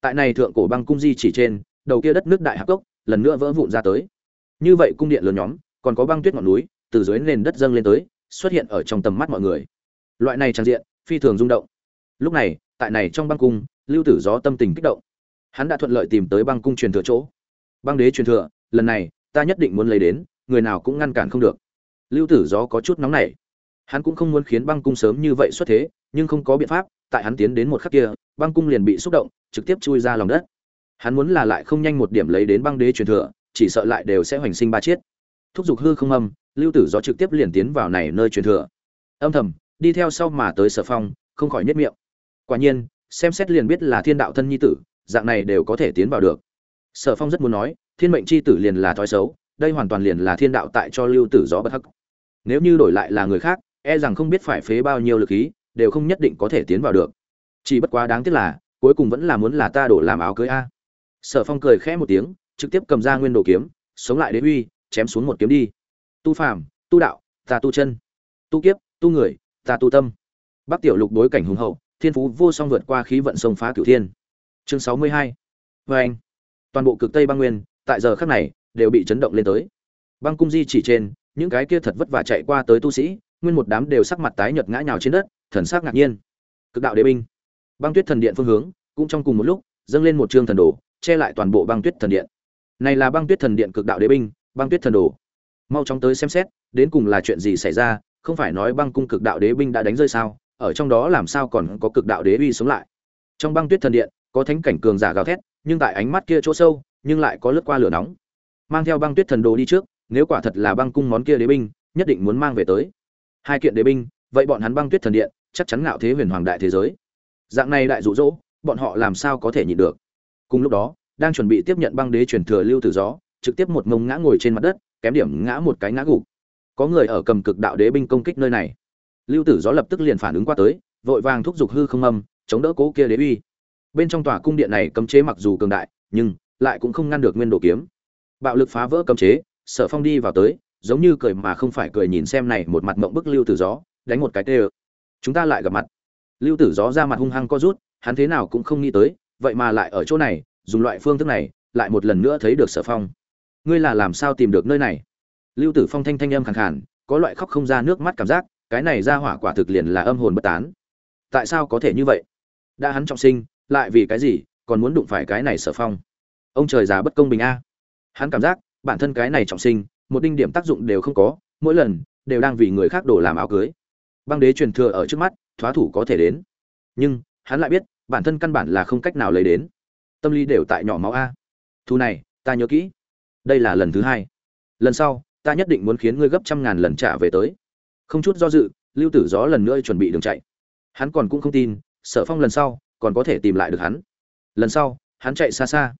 Tại này thượng cổ băng cung di chỉ trên, đầu kia đất nước đại hạc cốc lần nữa vỡ vụn ra tới. Như vậy cung điện lớn nhóm, còn có băng tuyết ngọn núi, từ dưới nền đất dâng lên tới, xuất hiện ở trong tầm mắt mọi người. Loại này trang diện, phi thường rung động. Lúc này, tại này trong băng cung, lưu tử gió tâm tình kích động. Hắn đã thuận lợi tìm tới băng cung truyền thừa chỗ băng đế truyền thừa, lần này, ta nhất định muốn lấy đến, người nào cũng ngăn cản không được. Lưu tử gió có chút nóng nảy. Hắn cũng không muốn khiến băng cung sớm như vậy xuất thế, nhưng không có biện pháp, tại hắn tiến đến một khắc kia, băng cung liền bị xúc động, trực tiếp chui ra lòng đất. Hắn muốn là lại không nhanh một điểm lấy đến băng đế truyền thừa, chỉ sợ lại đều sẽ hoành sinh ba chiết. Thúc giục hư không âm, lưu tử gió trực tiếp liền tiến vào này nơi truyền thừa. Âm thầm, đi theo sau mà tới sở phong, không khỏi nhất miệng. Quả nhiên, xem xét liền biết là thiên đạo thân nhi tử, dạng này đều có thể tiến vào được sở phong rất muốn nói, thiên mệnh c h i tử liền là thói xấu, đây hoàn toàn liền là thiên đạo tại cho lưu tử gió bất hắc. Nếu như đổi lại là người khác e rằng không biết phải phế bao nhiêu lực khí, đều không nhất định có thể tiến vào được. Chỉ bất quá đáng tiếc là, cuối cùng vẫn là muốn là ta đổ làm áo cưới a. Sở phong cười khẽ một tiếng, trực tiếp cầm ra nguyên đồ kiếm, sống lại đế uy, chém xuống một kiếm đi. Tu phàm, tu đạo, ta tu chân. Tu kiếp, tu người, ta tu tâm. Bắc tiểu lục đối cảnh hùng hậu, thiên phú vô song vượt qua khí vận sông phá cửu thiên. Chương sáu mươi hai. Vê anh toàn bộ cực tây băng nguyên, tại giờ khắc này, đều bị chấn động lên tới. Băng cung di chỉ trên, những cái kia thật vất vả chạy qua tới tu sĩ, nguyên một đám đều sắc mặt tái nhợt ngã nhào trên đất, thần sắc ngạc nhiên. Cực đạo đế binh. Băng tuyết thần điện phương hướng, cũng trong cùng một lúc, dâng lên một trương thần đồ, che lại toàn bộ băng tuyết thần điện. Này là băng tuyết thần điện cực đạo đế binh, băng tuyết thần đồ. Mau chóng tới xem xét, đến cùng là chuyện gì xảy ra, không phải nói băng cung cực đạo đế binh đã đánh rơi sao, ở trong đó làm sao còn có cực đạo đế uy sống lại. Trong băng tuyết thần điện, có thánh cảnh cường giả gào thét nhưng tại ánh mắt kia chỗ sâu, nhưng lại có lướt qua lửa nóng. Mang theo băng tuyết thần đồ đi trước, nếu quả thật là băng cung món kia đế binh, nhất định muốn mang về tới. Hai kiện đế binh, vậy bọn hắn băng tuyết thần điện, chắc chắn ngạo thế huyền hoàng đại thế giới. Dạng này đại dụ dỗ, bọn họ làm sao có thể nhịn được? Cùng lúc đó, đang chuẩn bị tiếp nhận băng đế truyền thừa lưu tử gió, trực tiếp một mông ngã ngồi trên mặt đất, kém điểm ngã một cái ngã gục. Có người ở cầm cực đạo đế binh công kích nơi này. Lưu tử gió lập tức liền phản ứng qua tới, vội vàng thúc giục hư không âm, chống đỡ cố kia đế uy bên trong tòa cung điện này cấm chế mặc dù cường đại, nhưng lại cũng không ngăn được nguyên đồ kiếm. Bạo lực phá vỡ cấm chế, sở phong đi vào tới, giống như cười mà không phải cười nhìn xem này một mặt mộng bức lưu tử gió, đánh một cái tê ơ. Chúng ta lại gặp mặt. Lưu tử gió ra mặt hung hăng co rút, hắn thế nào cũng không nghĩ tới, vậy mà lại ở chỗ này, dùng loại phương thức này, lại một lần nữa thấy được sở phong. Ngươi là làm sao tìm được nơi này? Lưu tử phong thanh thanh âm khàn khàn, có loại khóc không ra nước mắt cảm giác, cái này ra hỏa quả thực liền là âm hồn bất tán. Tại sao có thể như vậy? Đã hắn trọng sinh lại vì cái gì, còn muốn đụng phải cái này sở phong? Ông trời già bất công bình a. Hắn cảm giác, bản thân cái này trọng sinh, một đinh điểm tác dụng đều không có, mỗi lần, đều đang vì người khác đổ làm áo cưới. Băng đế truyền thừa ở trước mắt, thoá thủ có thể đến. Nhưng, hắn lại biết, bản thân căn bản là không cách nào lấy đến. Tâm lý đều tại nhỏ máu a. Thu này, ta nhớ kỹ. Đây là lần thứ hai. Lần sau, ta nhất định muốn khiến ngươi gấp trăm ngàn lần trả về tới. Không chút do dự, lưu tử gió lần nữa chuẩn bị đường chạy. Hắn còn cũng không tin, sở phong lần sau còn có thể tìm lại được hắn. Lần sau, hắn chạy xa xa.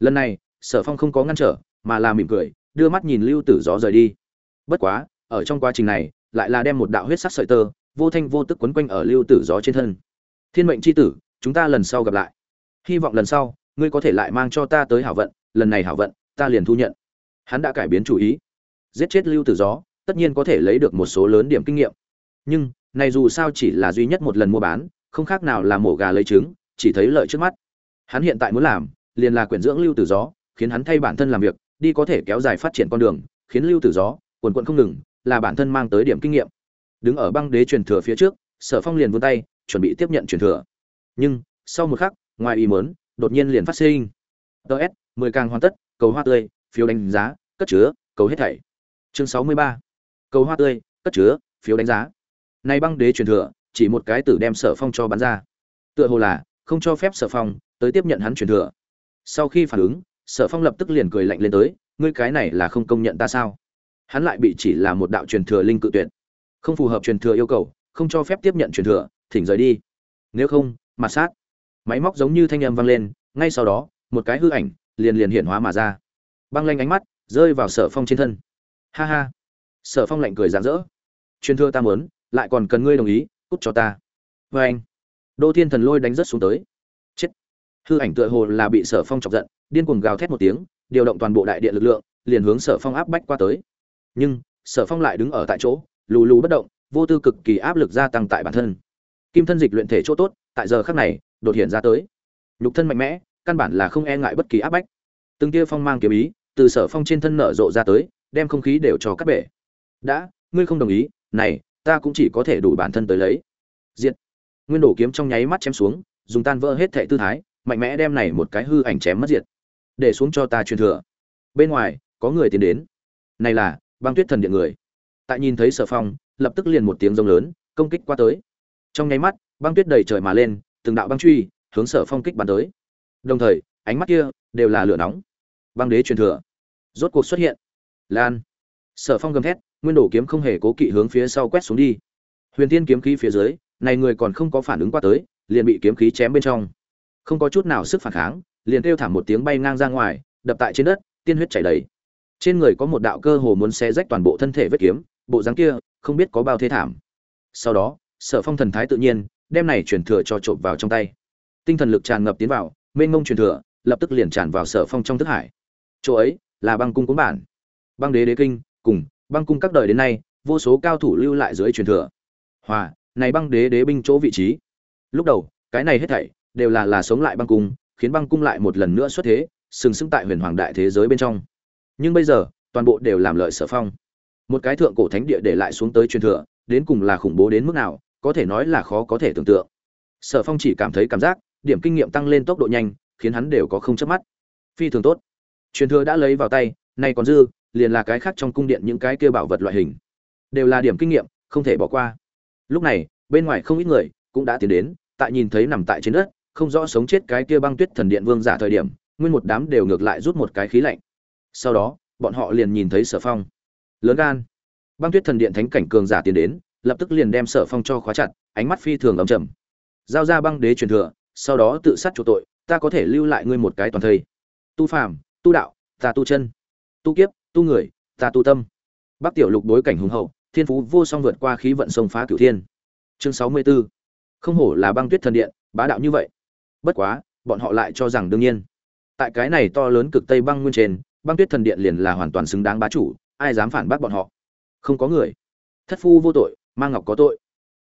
Lần này, sở phong không có ngăn trở, mà là mỉm cười, đưa mắt nhìn lưu tử gió rời đi. Bất quá, ở trong quá trình này, lại là đem một đạo huyết sắc sợi tơ, vô thanh vô tức quấn quanh ở lưu tử gió trên thân. Thiên mệnh c h i tử, chúng ta lần sau gặp lại. Hy vọng lần sau, ngươi có thể lại mang cho ta tới hảo vận, lần này hảo vận, ta liền thu nhận. Hắn đã cải biến chủ ý. Giết chết lưu tử gió, tất nhiên có thể lấy được một số lớn điểm kinh nghiệm. Nhưng, này dù sao chỉ là duy nhất một lần mua bán không khác nào là mổ gà lấy trứng, chỉ thấy lợi trước mắt. Hắn hiện tại muốn làm, liền là quyển dưỡng lưu tử gió, khiến hắn thay bản thân làm việc, đi có thể kéo dài phát triển con đường, khiến lưu tử gió, quần quận không ngừng, là bản thân mang tới điểm kinh nghiệm. Đứng ở băng đế truyền thừa phía trước, sở phong liền vươn tay, chuẩn bị tiếp nhận truyền thừa. Nhưng, sau một khắc, ngoài ý mớn đột nhiên liền phát sinh. Ts mười càng hoàn tất, cầu hoa tươi, phiếu đánh giá, cất chứa, cầu hết thảy. Chương sáu mươi ba. Cầu hoa tươi, cất chứa, phiếu đánh giá. Nay băng đế truyền thừa chỉ một cái tử đem sở phong cho bắn ra. Tựa hồ là, không cho phép sở phong tới tiếp nhận hắn truyền thừa. Sau khi phản ứng, sở phong lập tức liền cười lạnh lên tới, ngươi cái này là không công nhận ta sao? Hắn lại bị chỉ là một đạo truyền thừa linh cự tuyệt. Không phù hợp truyền thừa yêu cầu, không cho phép tiếp nhận truyền thừa, thỉnh rời đi. Nếu không mặt sát. Máy móc giống như thanh âm vang lên, ngay sau đó, một cái hư ảnh liền liền hiện hóa mà ra. Băng lanh ánh mắt rơi vào sở phong trên thân. Ha ha. Sở phong lạnh cười rạng rỡ. Truyền thừa ta muốn, lại còn cần ngươi đồng ý cút cho ta. Vê anh đô thiên thần lôi đánh rất xuống tới. Chết. Hư ảnh tựa hồ là bị sở phong chọc giận, điên cuồng gào thét một tiếng, điều động toàn bộ đại điện lực lượng, liền hướng sở phong áp bách qua tới. Nhưng, sở phong lại đứng ở tại chỗ, lù lù bất động, vô tư cực kỳ áp lực gia tăng tại bản thân. Kim thân dịch luyện thể chỗ tốt, tại giờ khắc này, đột hiện ra tới. Nhục thân mạnh mẽ, căn bản là không e ngại bất kỳ áp bách. Từng tia phong mang kiếm ý, từ sở phong trên thân nở rộ ra tới, đem không khí đều cho cắt bể. Đã, ngươi không đồng ý, này ta cũng chỉ có thể đủ bản thân tới lấy. Diện nguyên đổ kiếm trong nháy mắt chém xuống, dùng tan vỡ hết thệ tư thái, mạnh mẽ đem này một cái hư ảnh chém mất diệt. Để xuống cho ta truyền thừa. Bên ngoài, có người tiến đến. Này là, băng tuyết thần điện người. Tại nhìn thấy sở phong, lập tức liền một tiếng rông lớn, công kích qua tới. Trong nháy mắt, băng tuyết đầy trời mà lên, từng đạo băng truy, hướng sở phong kích bắn tới. Đồng thời, ánh mắt kia, đều là lửa nóng. Băng đế truyền thừa. Rốt cuộc xuất hiện. Lan. Sở phong gầm thét nguyên đổ kiếm không hề cố kỵ hướng phía sau quét xuống đi. Huyền Thiên kiếm khí phía dưới, này người còn không có phản ứng qua tới, liền bị kiếm khí chém bên trong. Không có chút nào sức phản kháng, liền kêu thảm một tiếng bay ngang ra ngoài, đập tại trên đất, tiên huyết chảy đầy. Trên người có một đạo cơ hồ muốn xé rách toàn bộ thân thể vết kiếm, bộ dáng kia, không biết có bao thế thảm. Sau đó, sở phong thần thái tự nhiên, đem này truyền thừa cho trộm vào trong tay. Tinh thần lực tràn ngập tiến vào, mênh ngông truyền thừa, lập tức liền tràn vào sở phong trong thức hải. Chỗ ấy, là băng cung cúng bản. Băng đế đế kinh, cùng băng cung các đời đến nay, vô số cao thủ lưu lại dưới truyền thừa. Hòa, này băng đế đế binh chỗ vị trí. Lúc đầu, cái này hết thảy đều là là sống lại băng cung, khiến băng cung lại một lần nữa xuất thế, sừng sững tại huyền hoàng đại thế giới bên trong. Nhưng bây giờ, toàn bộ đều làm lợi sở phong. Một cái thượng cổ thánh địa để lại xuống tới truyền thừa, đến cùng là khủng bố đến mức nào, có thể nói là khó có thể tưởng tượng. Sở phong chỉ cảm thấy cảm giác, điểm kinh nghiệm tăng lên tốc độ nhanh, khiến hắn đều có không chớp mắt. Phi thường tốt. Truyền thừa đã lấy vào tay, nay còn dư liền là cái khác trong cung điện những cái kia bảo vật loại hình. Đều là điểm kinh nghiệm, không thể bỏ qua. Lúc này, bên ngoài không ít người cũng đã tiến đến, tại nhìn thấy nằm tại trên đất, không rõ sống chết cái kia băng tuyết thần điện vương giả thời điểm, nguyên một đám đều ngược lại rút một cái khí lạnh. Sau đó, bọn họ liền nhìn thấy sở phong. Lớn gan. Băng tuyết thần điện thánh cảnh cường giả tiến đến, lập tức liền đem sở phong cho khóa chặt, ánh mắt phi thường ấm trầm. Giao ra băng đế truyền thừa, sau đó tự sát chỗ tội, ta có thể lưu lại ngươi một cái toàn thây. Tu phàm, tu đạo, ta tu chân. Tu kiếp tu người, ta tu tâm. Bắc tiểu lục đối cảnh hùng hậu, thiên phú vô song vượt qua khí vận sông phá cửu thiên. Chương sáu mươi 64. không hổ là băng tuyết thần điện, bá đạo như vậy. Bất quá, bọn họ lại cho rằng đương nhiên. Tại cái này to lớn cực tây băng nguyên trên, băng tuyết thần điện liền là hoàn toàn xứng đáng bá chủ, ai dám phản bác bọn họ? Không có người. Thất phu vô tội mang ngọc có tội.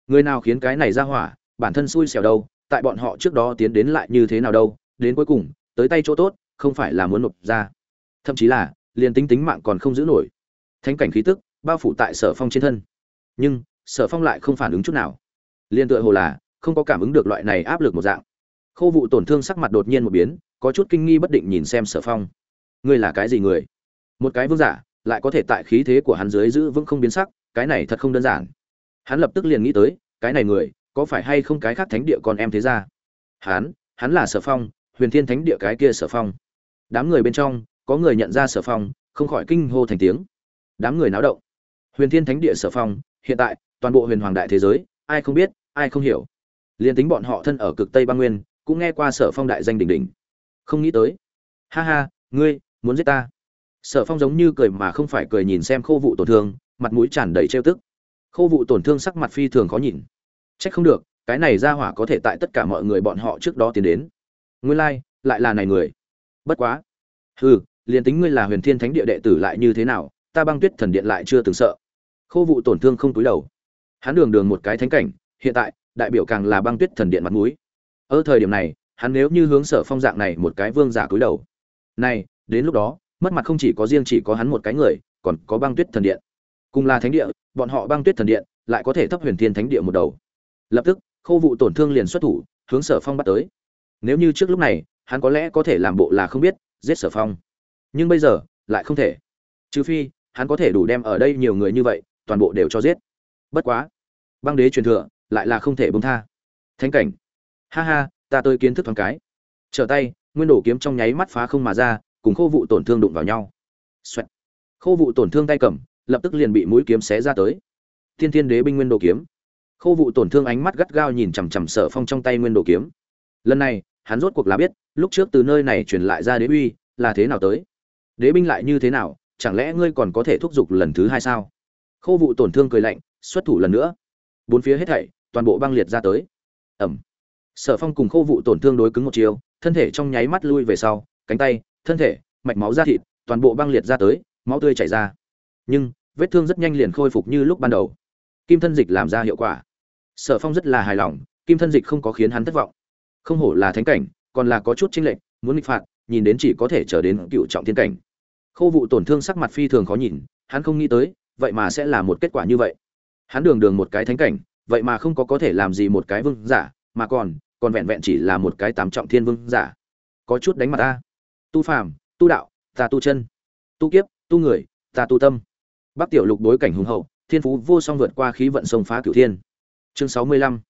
Người nào khiến cái này ra hỏa, bản thân xui xẻo đâu, tại bọn họ trước đó tiến đến lại như thế nào đâu, đến cuối cùng, tới tay chỗ tốt, không phải là muốn nộp ra. Thậm chí là liền tính tính mạng còn không giữ nổi. Thánh cảnh khí tức bao phủ tại sở phong trên thân. Nhưng, sở phong lại không phản ứng chút nào. Liền tựa hồ là không có cảm ứng được loại này áp lực một dạng. Khâu vụ tổn thương sắc mặt đột nhiên một biến, có chút kinh nghi bất định nhìn xem sở phong. Ngươi là cái gì người? Một cái vương giả, lại có thể tại khí thế của hắn dưới giữ vững không biến sắc, cái này thật không đơn giản. Hắn lập tức liền nghĩ tới, cái này người, có phải hay không cái khác thánh địa còn em thế ra hắn hắn là sở phong, huyền thiên thánh địa cái kia sở phong. Đám người bên trong có người nhận ra sở phong không khỏi kinh hô thành tiếng. Đám người náo động. Huyền thiên thánh địa sở phong hiện tại toàn bộ huyền hoàng đại thế giới ai không biết ai không hiểu. Liền tính bọn họ thân ở cực tây băng nguyên cũng nghe qua sở phong đại danh đỉnh đỉnh. Không nghĩ tới. Ha ha ngươi muốn giết ta. Sở phong giống như cười mà không phải cười nhìn xem khô vụ tổn thương mặt mũi tràn đầy trêu tức. Khô vụ tổn thương sắc mặt phi thường khó nhìn. Trách không được cái này ra hỏa có thể tại tất cả mọi người bọn họ trước đó tiến đến. Nguyên lai、like, lại là này người. Bất quá. Hừ liền tính ngươi là huyền thiên thánh địa đệ tử lại như thế nào, ta băng tuyết thần điện lại chưa từng sợ. Khô vụ tổn thương không túi đầu. Hắn đường đường một cái thánh cảnh, hiện tại, đại biểu càng là băng tuyết thần điện mặt mũi. Ở thời điểm này, hắn nếu như hướng sở phong dạng này một cái vương giả cúi đầu. Này, đến lúc đó, mất mặt không chỉ có riêng chỉ có hắn một cái người, còn có băng tuyết thần điện. Cùng là thánh địa, bọn họ băng tuyết thần điện lại có thể thấp huyền thiên thánh địa một đầu. Lập tức khâu vụ tổn thương liền xuất thủ, hướng sở phong bắt tới. Nếu như trước lúc này, hắn có lẽ có thể làm bộ là không biết, giết sở phong nhưng bây giờ, lại không thể. Trừ phi, hắn có thể đủ đem ở đây nhiều người như vậy, toàn bộ đều cho giết. Bất quá, băng đế truyền thừa lại là không thể bông tha. Thánh cảnh. Ha ha, ta tới kiến thức thoáng cái. Trở tay, nguyên đổ kiếm trong nháy mắt phá không mà ra, cùng khô vụ tổn thương đụng vào nhau. Xoẹt. khô vụ tổn thương tay cầm, lập tức liền bị mũi kiếm xé ra tới. Thiên thiên đế binh nguyên đồ kiếm. Khô vụ tổn thương ánh mắt gắt gao nhìn chằm chằm sở phong trong tay nguyên đồ kiếm. Lần này, hắn rốt cuộc là biết, lúc trước từ nơi này truyền lại ra đế uy, là thế nào tới đế binh lại như thế nào, chẳng lẽ ngươi còn có thể thúc giục lần thứ hai sao? Khô vụ tổn thương cười lạnh, xuất thủ lần nữa. Bốn phía hết thảy, toàn bộ băng liệt ra tới. Ẩm. Sở phong cùng khô vụ tổn thương đối cứng một chiều, thân thể trong nháy mắt lui về sau, cánh tay, thân thể, mạch máu ra thịt, toàn bộ băng liệt ra tới, máu tươi chảy ra. Nhưng, vết thương rất nhanh liền khôi phục như lúc ban đầu. Kim thân dịch làm ra hiệu quả. Sở phong rất là hài lòng, kim thân dịch không có khiến hắn thất vọng. Không hổ là thánh cảnh, còn là có chút chênh lệch, muốn nghịch phạt, nhìn đến chỉ có thể trở đến cựu trọng thiên cảnh khâu vụ tổn thương sắc mặt phi thường khó nhìn, hắn không nghĩ tới, vậy mà sẽ là một kết quả như vậy. Hắn đường đường một cái thánh cảnh, vậy mà không có có thể làm gì một cái vương giả, mà còn còn vẹn vẹn chỉ là một cái tám trọng thiên vương giả. Có chút đánh mặt ta. Tu phàm, tu đạo, ta tu chân. Tu kiếp, tu người, ta tu tâm. Bắc tiểu lục đối cảnh hùng hậu, thiên phú vô song vượt qua khí vận sông phá cửu thiên. Chương sáu mươi lăm.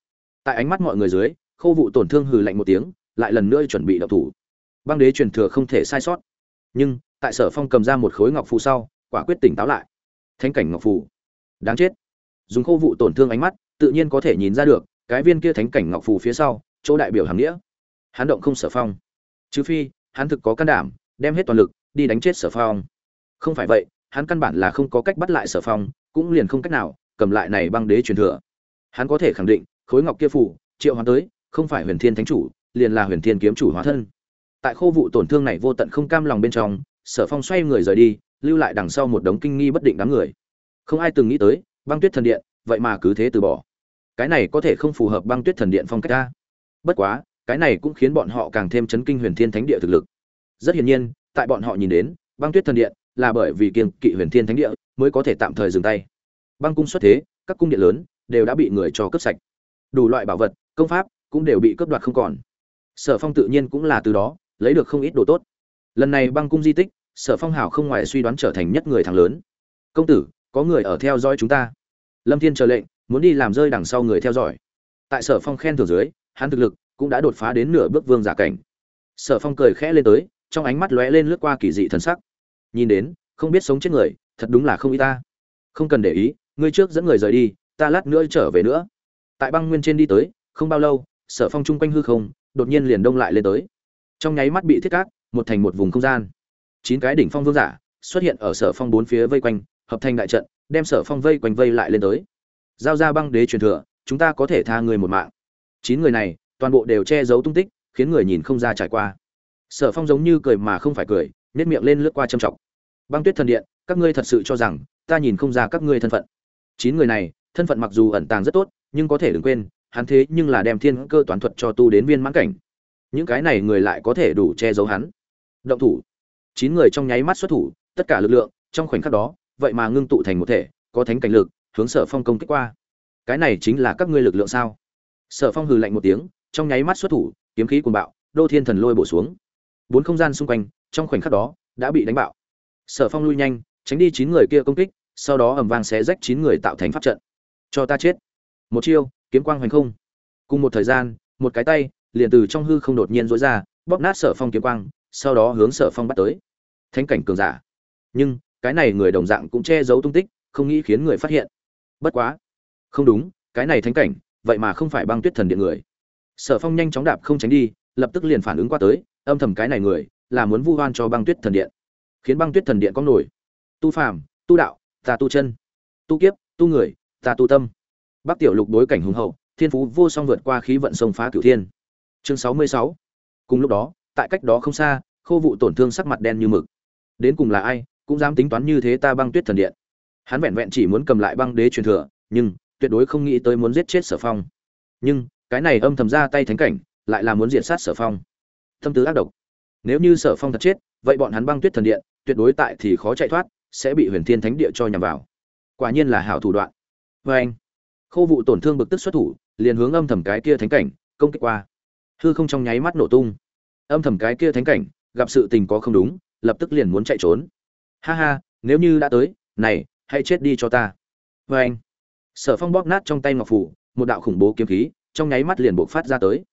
Tại ánh mắt mọi người dưới khâu vụ tổn thương hừ lạnh một tiếng, lại lần nữa chuẩn bị đậu thủ. Băng đế truyền thừa không thể sai sót. Nhưng tại sở phong cầm ra một khối ngọc phù sau, quả quyết tỉnh táo lại. Thánh cảnh ngọc phù. Đáng chết. Dùng khô vụ tổn thương ánh mắt, tự nhiên có thể nhìn ra được, cái viên kia thánh cảnh ngọc phù phía sau, chỗ đại biểu hàng nghĩa. Hắn động không sở phong. Trừ phi, hắn thực có can đảm, đem hết toàn lực, đi đánh chết sở phong. Không phải vậy, hắn căn bản là không có cách bắt lại sở phong, cũng liền không cách nào cầm lại này băng đế truyền thừa. Hắn có thể khẳng định, khối ngọc kia phủ triệu hóa tới, không phải huyền thiên thánh chủ, liền là huyền thiên kiếm chủ hóa thân. Tại khô vụ tổn thương này vô tận không cam lòng bên trong sở phong xoay người rời đi, lưu lại đằng sau một đống kinh nghi bất định đám người. Không ai từng nghĩ tới, băng tuyết thần điện, vậy mà cứ thế từ bỏ. Cái này có thể không phù hợp băng tuyết thần điện phong cách ta. Bất quá, cái này cũng khiến bọn họ càng thêm chấn kinh huyền thiên thánh địa thực lực. Rất hiển nhiên, tại bọn họ nhìn đến, băng tuyết thần điện là bởi vì kiên kỵ huyền thiên thánh địa mới có thể tạm thời dừng tay. Băng cung xuất thế, các cung điện lớn đều đã bị người cho cướp sạch. Đủ loại bảo vật, công pháp cũng đều bị cướp đoạt không còn. Sở phong tự nhiên cũng là từ đó lấy được không ít đồ tốt lần này băng cung di tích, sở phong hảo không ngoài suy đoán trở thành nhất người thắng lớn. Công tử, có người ở theo dõi chúng ta. Lâm thiên chờ lệnh, muốn đi làm rơi đằng sau người theo dõi. Tại sở phong khen thưởng dưới, hắn thực lực cũng đã đột phá đến nửa bước vương giả cảnh. Sở phong cười khẽ lên tới, trong ánh mắt lóe lên lướt qua kỳ dị thần sắc. Nhìn đến, không biết sống chết người, thật đúng là không ý ta. Không cần để ý, ngươi trước dẫn người rời đi, ta lát nữa trở về nữa. Tại băng nguyên trên đi tới, không bao lâu, sở phong chung quanh hư không, đột nhiên liền đông lại lên tới. Trong nháy mắt bị thiết cát một thành một vùng không gian. Chín cái đỉnh phong vương giả xuất hiện ở sở phong bốn phía vây quanh, hợp thành đại trận, đem sở phong vây quanh vây lại lên tới. Giao ra băng đế truyền thừa, chúng ta có thể tha người một mạng. Chín người này, toàn bộ đều che giấu tung tích, khiến người nhìn không ra trải qua. Sở phong giống như cười mà không phải cười nếp miệng lên lướt qua trầm trọng. Băng tuyết thần điện, các ngươi thật sự cho rằng, ta nhìn không ra các ngươi thân phận. Chín người này, thân phận mặc dù ẩn tàng rất tốt, nhưng có thể đừng quên, hắn thế nhưng là đem thiên cơ toán thuật cho tu đến viên mãn cảnh. Những cái này người lại có thể đủ che giấu hắn động thủ. Chín người trong nháy mắt xuất thủ, tất cả lực lượng, trong khoảnh khắc đó, vậy mà ngưng tụ thành một thể, có thánh cảnh lực, hướng sở phong công kích qua. Cái này chính là các ngươi lực lượng sao? Sở phong hừ lạnh một tiếng, trong nháy mắt xuất thủ, kiếm khí cuồng bạo, đô thiên thần lôi bổ xuống. Bốn không gian xung quanh, trong khoảnh khắc đó, đã bị đánh bạo. Sở phong lui nhanh, tránh đi chín người kia công kích, sau đó ầm vang xé rách chín người tạo thành pháp trận. Cho ta chết. Một chiêu, kiếm quang hoành không. Cùng một thời gian, một cái tay, liền từ trong hư không đột nhiên rối ra, bóp nát sở phong kiếm quang sau đó hướng sở phong bắt tới. Thánh cảnh cường giả. Nhưng, cái này người đồng dạng cũng che giấu tung tích, không nghĩ khiến người phát hiện. Bất quá. Không đúng, cái này thánh cảnh, vậy mà không phải băng tuyết thần điện người. Sở phong nhanh chóng đạp không tránh đi, lập tức liền phản ứng qua tới, âm thầm cái này người, là muốn vu oan cho băng tuyết thần điện. Khiến băng tuyết thần điện có nổi. Tu phàm, tu đạo, ta tu chân. Tu kiếp, tu người, ta tu tâm. Bắc tiểu lục đối cảnh hùng hậu, thiên phú vô song vượt qua khí vận sông phá cửu thiên. Chương sáu mươi sáu. Cùng lúc đó tại cách đó không xa, khô vụ tổn thương sắc mặt đen như mực. Đến cùng là ai, cũng dám tính toán như thế ta băng tuyết thần điện. Hắn vẹn vẹn chỉ muốn cầm lại băng đế truyền thừa, nhưng tuyệt đối không nghĩ tới muốn giết chết sở phong. Nhưng, cái này âm thầm ra tay thánh cảnh, lại là muốn diệt sát sở phong. Tâm tứ ác độc. Nếu như sở phong thật chết, vậy bọn hắn băng tuyết thần điện, tuyệt đối tại thì khó chạy thoát, sẽ bị huyền thiên thánh địa cho nhằm vào. Quả nhiên là hảo thủ đoạn. Vê anh, khô vụ tổn thương bực tức xuất thủ, liền hướng âm thầm cái kia thánh cảnh, công kích qua. Hư không trong nháy mắt nổ tung âm thầm cái kia thánh cảnh, gặp sự tình có không đúng, lập tức liền muốn chạy trốn. Ha ha, nếu như đã tới, này, hãy chết đi cho ta. Vê anh, sở phong bóp nát trong tay ngọc phủ, một đạo khủng bố kiếm khí, trong nháy mắt liền buộc phát ra tới.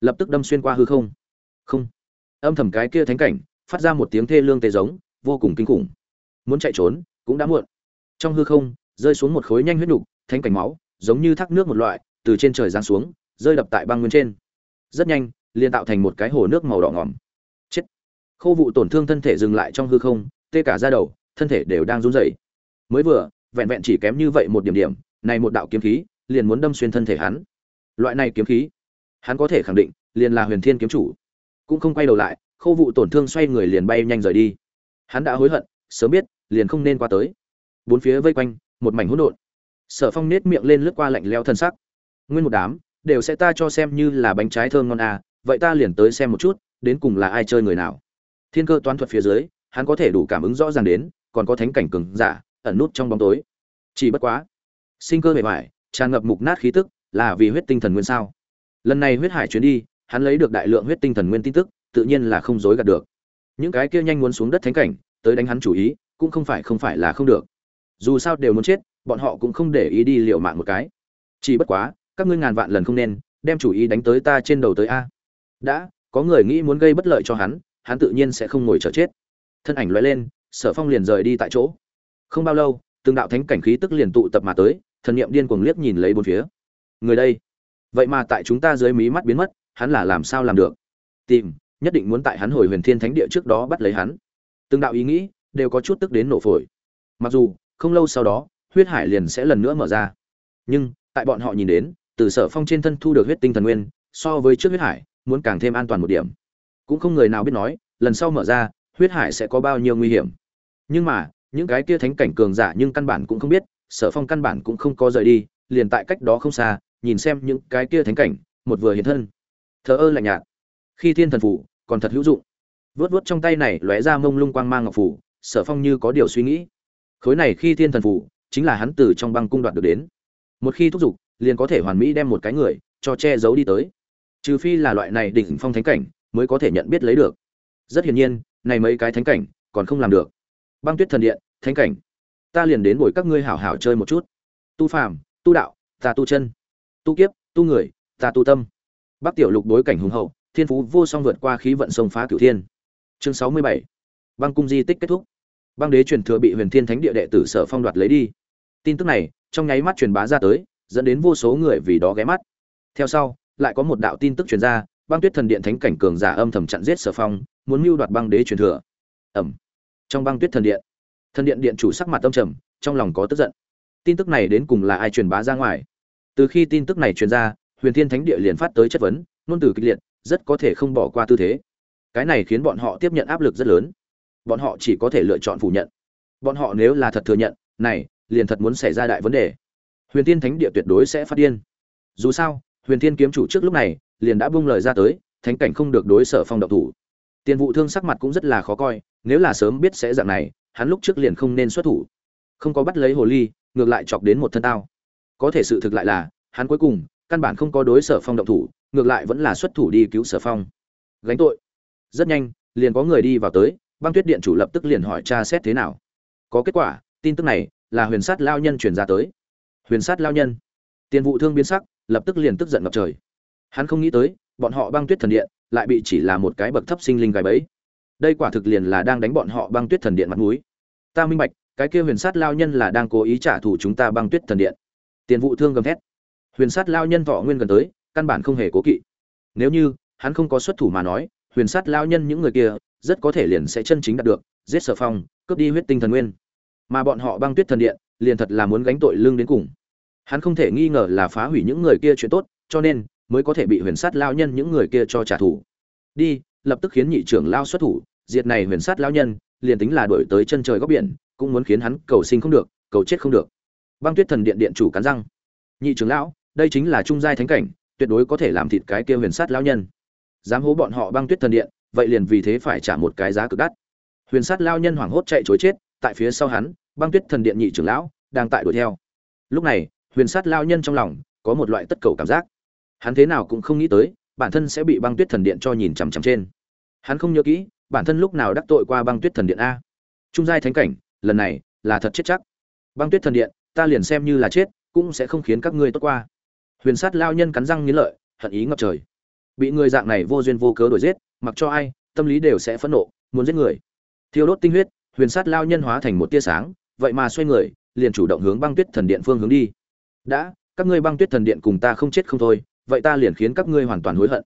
Lập tức đâm xuyên qua hư không. Không. Âm thầm cái kia thánh cảnh, phát ra một tiếng thê lương tê giống, vô cùng kinh khủng. Muốn chạy trốn, cũng đã muộn. Trong hư không, rơi xuống một khối nhanh huyết nhục thánh cảnh máu, giống như thác nước một loại, từ trên trời giáng xuống, rơi đập tại băng nguyên trên. Rất nhanh liền tạo thành một cái hồ nước màu đỏ ngòm. Chết. Khô vụ tổn thương thân thể dừng lại trong hư không, tê cả ra đầu, thân thể đều đang run rẩy. Mới vừa, vẹn vẹn chỉ kém như vậy một điểm điểm, này một đạo kiếm khí, liền muốn đâm xuyên thân thể hắn. Loại này kiếm khí, hắn có thể khẳng định, liền là huyền thiên kiếm chủ. Cũng không quay đầu lại, khô vụ tổn thương xoay người liền bay nhanh rời đi. Hắn đã hối hận, sớm biết, liền không nên qua tới. Bốn phía vây quanh, một mảnh hỗn độn. Sở phong nết miệng lên lướt qua lạnh leo thân sắc. Nguyên một đám, đều sẽ ta cho xem như là bánh trái thơm ngon à vậy ta liền tới xem một chút, đến cùng là ai chơi người nào. Thiên cơ toán thuật phía dưới, hắn có thể đủ cảm ứng rõ ràng đến, còn có thánh cảnh cường giả, ẩn nút trong bóng tối. Chỉ bất quá, sinh cơ bề ngoài, tràn ngập mục nát khí tức, là vì huyết tinh thần nguyên sao. Lần này huyết hải chuyến đi, hắn lấy được đại lượng huyết tinh thần nguyên tin tức, tự nhiên là không dối gạt được. Những cái kia nhanh muốn xuống đất thánh cảnh, tới đánh hắn chủ ý, cũng không phải không phải là không được. Dù sao đều muốn chết, bọn họ cũng không để ý đi liệu mạng một cái. Chỉ bất quá, các ngươi ngàn vạn lần không nên, đem chủ ý đánh tới ta trên đầu tới a đã, có người nghĩ muốn gây bất lợi cho hắn hắn tự nhiên sẽ không ngồi chờ chết. Thân ảnh loại lên, sở phong liền rời đi tại chỗ. Không bao lâu, từng đạo thánh cảnh khí tức liền tụ tập mà tới, thần niệm điên cuồng liếc nhìn lấy bốn phía. Người đây? Vậy mà tại chúng ta dưới mí mắt biến mất, hắn là làm sao làm được? Tìm, nhất định muốn tại hắn hồi huyền thiên thánh địa trước đó bắt lấy hắn. Từng đạo ý nghĩ, đều có chút tức đến nổ phổi. Mặc dù, không lâu sau đó, huyết hải liền sẽ lần nữa mở ra. Nhưng, tại bọn họ nhìn đến, từ sở phong trên thân thu được huyết tinh thần nguyên, so với trước huyết hải muốn càng thêm an toàn một điểm. Cũng không người nào biết nói, lần sau mở ra, huyết hải sẽ có bao nhiêu nguy hiểm. Nhưng mà, những cái kia thánh cảnh cường giả nhưng căn bản cũng không biết, sở phong căn bản cũng không có rời đi, liền tại cách đó không xa, nhìn xem những cái kia thánh cảnh, một vừa hiện thân. Thờ ơ lạnh nhạt. Khi thiên thần phủ, còn thật hữu dụng. Vớt vớt trong tay này lóe ra mông lung quang mang ngọc phủ, sở phong như có điều suy nghĩ. Khối này khi thiên thần phủ, chính là hắn từ trong băng cung đoạt được đến. Một khi thúc giục, liền có thể hoàn mỹ đem một cái người cho che giấu đi tới trừ phi là loại này đỉnh phong thánh cảnh mới có thể nhận biết lấy được. Rất hiển nhiên, này mấy cái thánh cảnh còn không làm được. Băng tuyết thần điện, thánh cảnh. Ta liền đến buổi các ngươi hảo hảo chơi một chút. Tu phàm, tu đạo, ta tu chân. Tu kiếp, tu người, ta tu tâm. Bắc tiểu lục đối cảnh hùng hậu, thiên phú vô song vượt qua khí vận sông phá cửu thiên. Chương sáu mươi bảy. Băng cung di tích kết thúc. Băng đế truyền thừa bị huyền thiên thánh địa đệ tử sở phong đoạt lấy đi. Tin tức này trong nháy mắt truyền bá ra tới, dẫn đến vô số người vì đó ghé mắt. Theo sau lại có một đạo tin tức truyền ra, băng tuyết thần điện thánh cảnh cường giả âm thầm chặn giết sở phong, muốn mưu đoạt băng đế truyền thừa. Ẩm. Trong băng tuyết thần điện thần điện điện chủ sắc mặt tâm trầm, trong lòng có tức giận. Tin tức này đến cùng là ai truyền bá ra ngoài? Từ khi tin tức này truyền ra, huyền thiên thánh địa liền phát tới chất vấn nôn từ kịch liệt, rất có thể không bỏ qua tư thế. Cái này khiến bọn họ tiếp nhận áp lực rất lớn. Bọn họ chỉ có thể lựa chọn phủ nhận. Bọn họ nếu là thật thừa nhận, này, liền thật muốn xảy ra đại vấn đề. Huyền thiên thánh địa tuyệt đối sẽ phát điên. Dù sao huyền thiên kiếm chủ trước lúc này liền đã buông lời ra tới, thánh cảnh không được đối sở phong động thủ. Tiền vụ thương sắc mặt cũng rất là khó coi, nếu là sớm biết sẽ dạng này, hắn lúc trước liền không nên xuất thủ. Không có bắt lấy hồ ly, ngược lại chọc đến một thân tao. Có thể sự thực lại là, hắn cuối cùng căn bản không có đối sở phong động thủ, ngược lại vẫn là xuất thủ đi cứu sở phong. Gánh tội. Rất nhanh, liền có người đi vào tới, băng tuyết điện chủ lập tức liền hỏi tra xét thế nào. Có kết quả, tin tức này là huyền sát lao nhân truyền ra tới. Huyền sát lao nhân. Tiền vụ thương biến sắc lập tức liền tức giận ngập trời. Hắn không nghĩ tới, bọn họ băng tuyết thần điện lại bị chỉ là một cái bậc thấp sinh linh gài bẫy. Đây quả thực liền là đang đánh bọn họ băng tuyết thần điện mặt mũi. Ta minh bạch, cái kia huyền sát lao nhân là đang cố ý trả thù chúng ta băng tuyết thần điện. Tiền vụ thương gầm thét. Huyền sát lao nhân thọ nguyên gần tới, căn bản không hề cố kỵ. Nếu như hắn không có xuất thủ mà nói, huyền sát lao nhân những người kia rất có thể liền sẽ chân chính đạt được, giết sở phong, cướp đi huyết tinh thần nguyên. Mà bọn họ băng tuyết thần điện liền thật là muốn gánh tội lương đến cùng hắn không thể nghi ngờ là phá hủy những người kia chuyện tốt, cho nên mới có thể bị huyền sát lao nhân những người kia cho trả thù. Đi, lập tức khiến nhị trưởng lao xuất thủ, diệt này huyền sát lao nhân, liền tính là đổi tới chân trời góc biển, cũng muốn khiến hắn cầu sinh không được, cầu chết không được. Băng tuyết thần điện điện chủ cắn răng. Nhị trưởng lão, đây chính là trung giai thánh cảnh, tuyệt đối có thể làm thịt cái kia huyền sát lao nhân. Dám hố bọn họ băng tuyết thần điện, vậy liền vì thế phải trả một cái giá cực đắt. Huyền sát lao nhân hoảng hốt chạy chối chết, tại phía sau hắn, băng tuyết thần điện nhị trưởng lão đang tại đuổi theo. Lúc này huyền sát lao nhân trong lòng, có một loại tất cầu cảm giác. Hắn thế nào cũng không nghĩ tới, bản thân sẽ bị băng tuyết thần điện cho nhìn chằm chằm trên. Hắn không nhớ kỹ, bản thân lúc nào đắc tội qua băng tuyết thần điện a. Trung giai thánh cảnh, lần này là thật chết chắc. Băng tuyết thần điện, ta liền xem như là chết, cũng sẽ không khiến các ngươi tốt qua. Huyền sát lao nhân cắn răng nghiến lợi, hận ý ngập trời. Bị người dạng này vô duyên vô cớ đuổi giết, mặc cho ai, tâm lý đều sẽ phẫn nộ, muốn giết người. Thiêu đốt tinh huyết, huyền sát lao nhân hóa thành một tia sáng, vậy mà xoay người, liền chủ động hướng băng tuyết thần điện phương hướng đi đã, các ngươi băng tuyết thần điện cùng ta không chết không thôi, vậy ta liền khiến các ngươi hoàn toàn hối hận.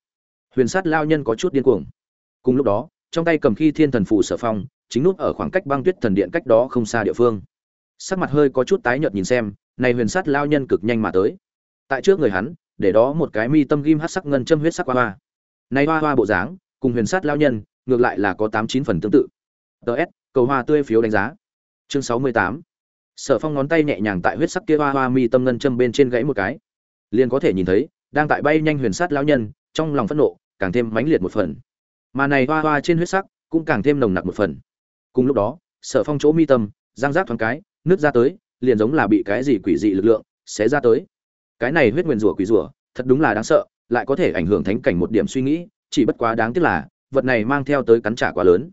Huyền sát lao nhân có chút điên cuồng. Cùng lúc đó, trong tay cầm khi thiên thần phù sở phong, chính nút ở khoảng cách băng tuyết thần điện cách đó không xa địa phương. Sắc mặt hơi có chút tái nhợt nhìn xem, này huyền sát lao nhân cực nhanh mà tới. Tại trước người hắn, để đó một cái mi tâm ghim hát sắc ngân châm huyết sắc hoa hoa. Này hoa hoa bộ dáng, cùng huyền sát lao nhân, ngược lại là có tám chín phần tương tự. Ts cầu hoa tươi phiếu đánh giá. Chương sáu mươi tám sở phong ngón tay nhẹ nhàng tại huyết sắc kia hoa hoa mi tâm ngân châm bên trên gãy một cái. Liền có thể nhìn thấy, đang tại bay nhanh huyền sát lão nhân, trong lòng phẫn nộ, càng thêm mãnh liệt một phần. Mà này hoa hoa trên huyết sắc cũng càng thêm nồng nặc một phần. Cùng lúc đó, sở phong chỗ mi tâm giang giác thoáng cái, nước ra tới, liền giống là bị cái gì quỷ dị lực lượng sẽ ra tới. Cái này huyết nguyền rủa quỷ rủa, thật đúng là đáng sợ, lại có thể ảnh hưởng thánh cảnh một điểm suy nghĩ, chỉ bất quá đáng tiếc là, vật này mang theo tới cắn trả quá lớn.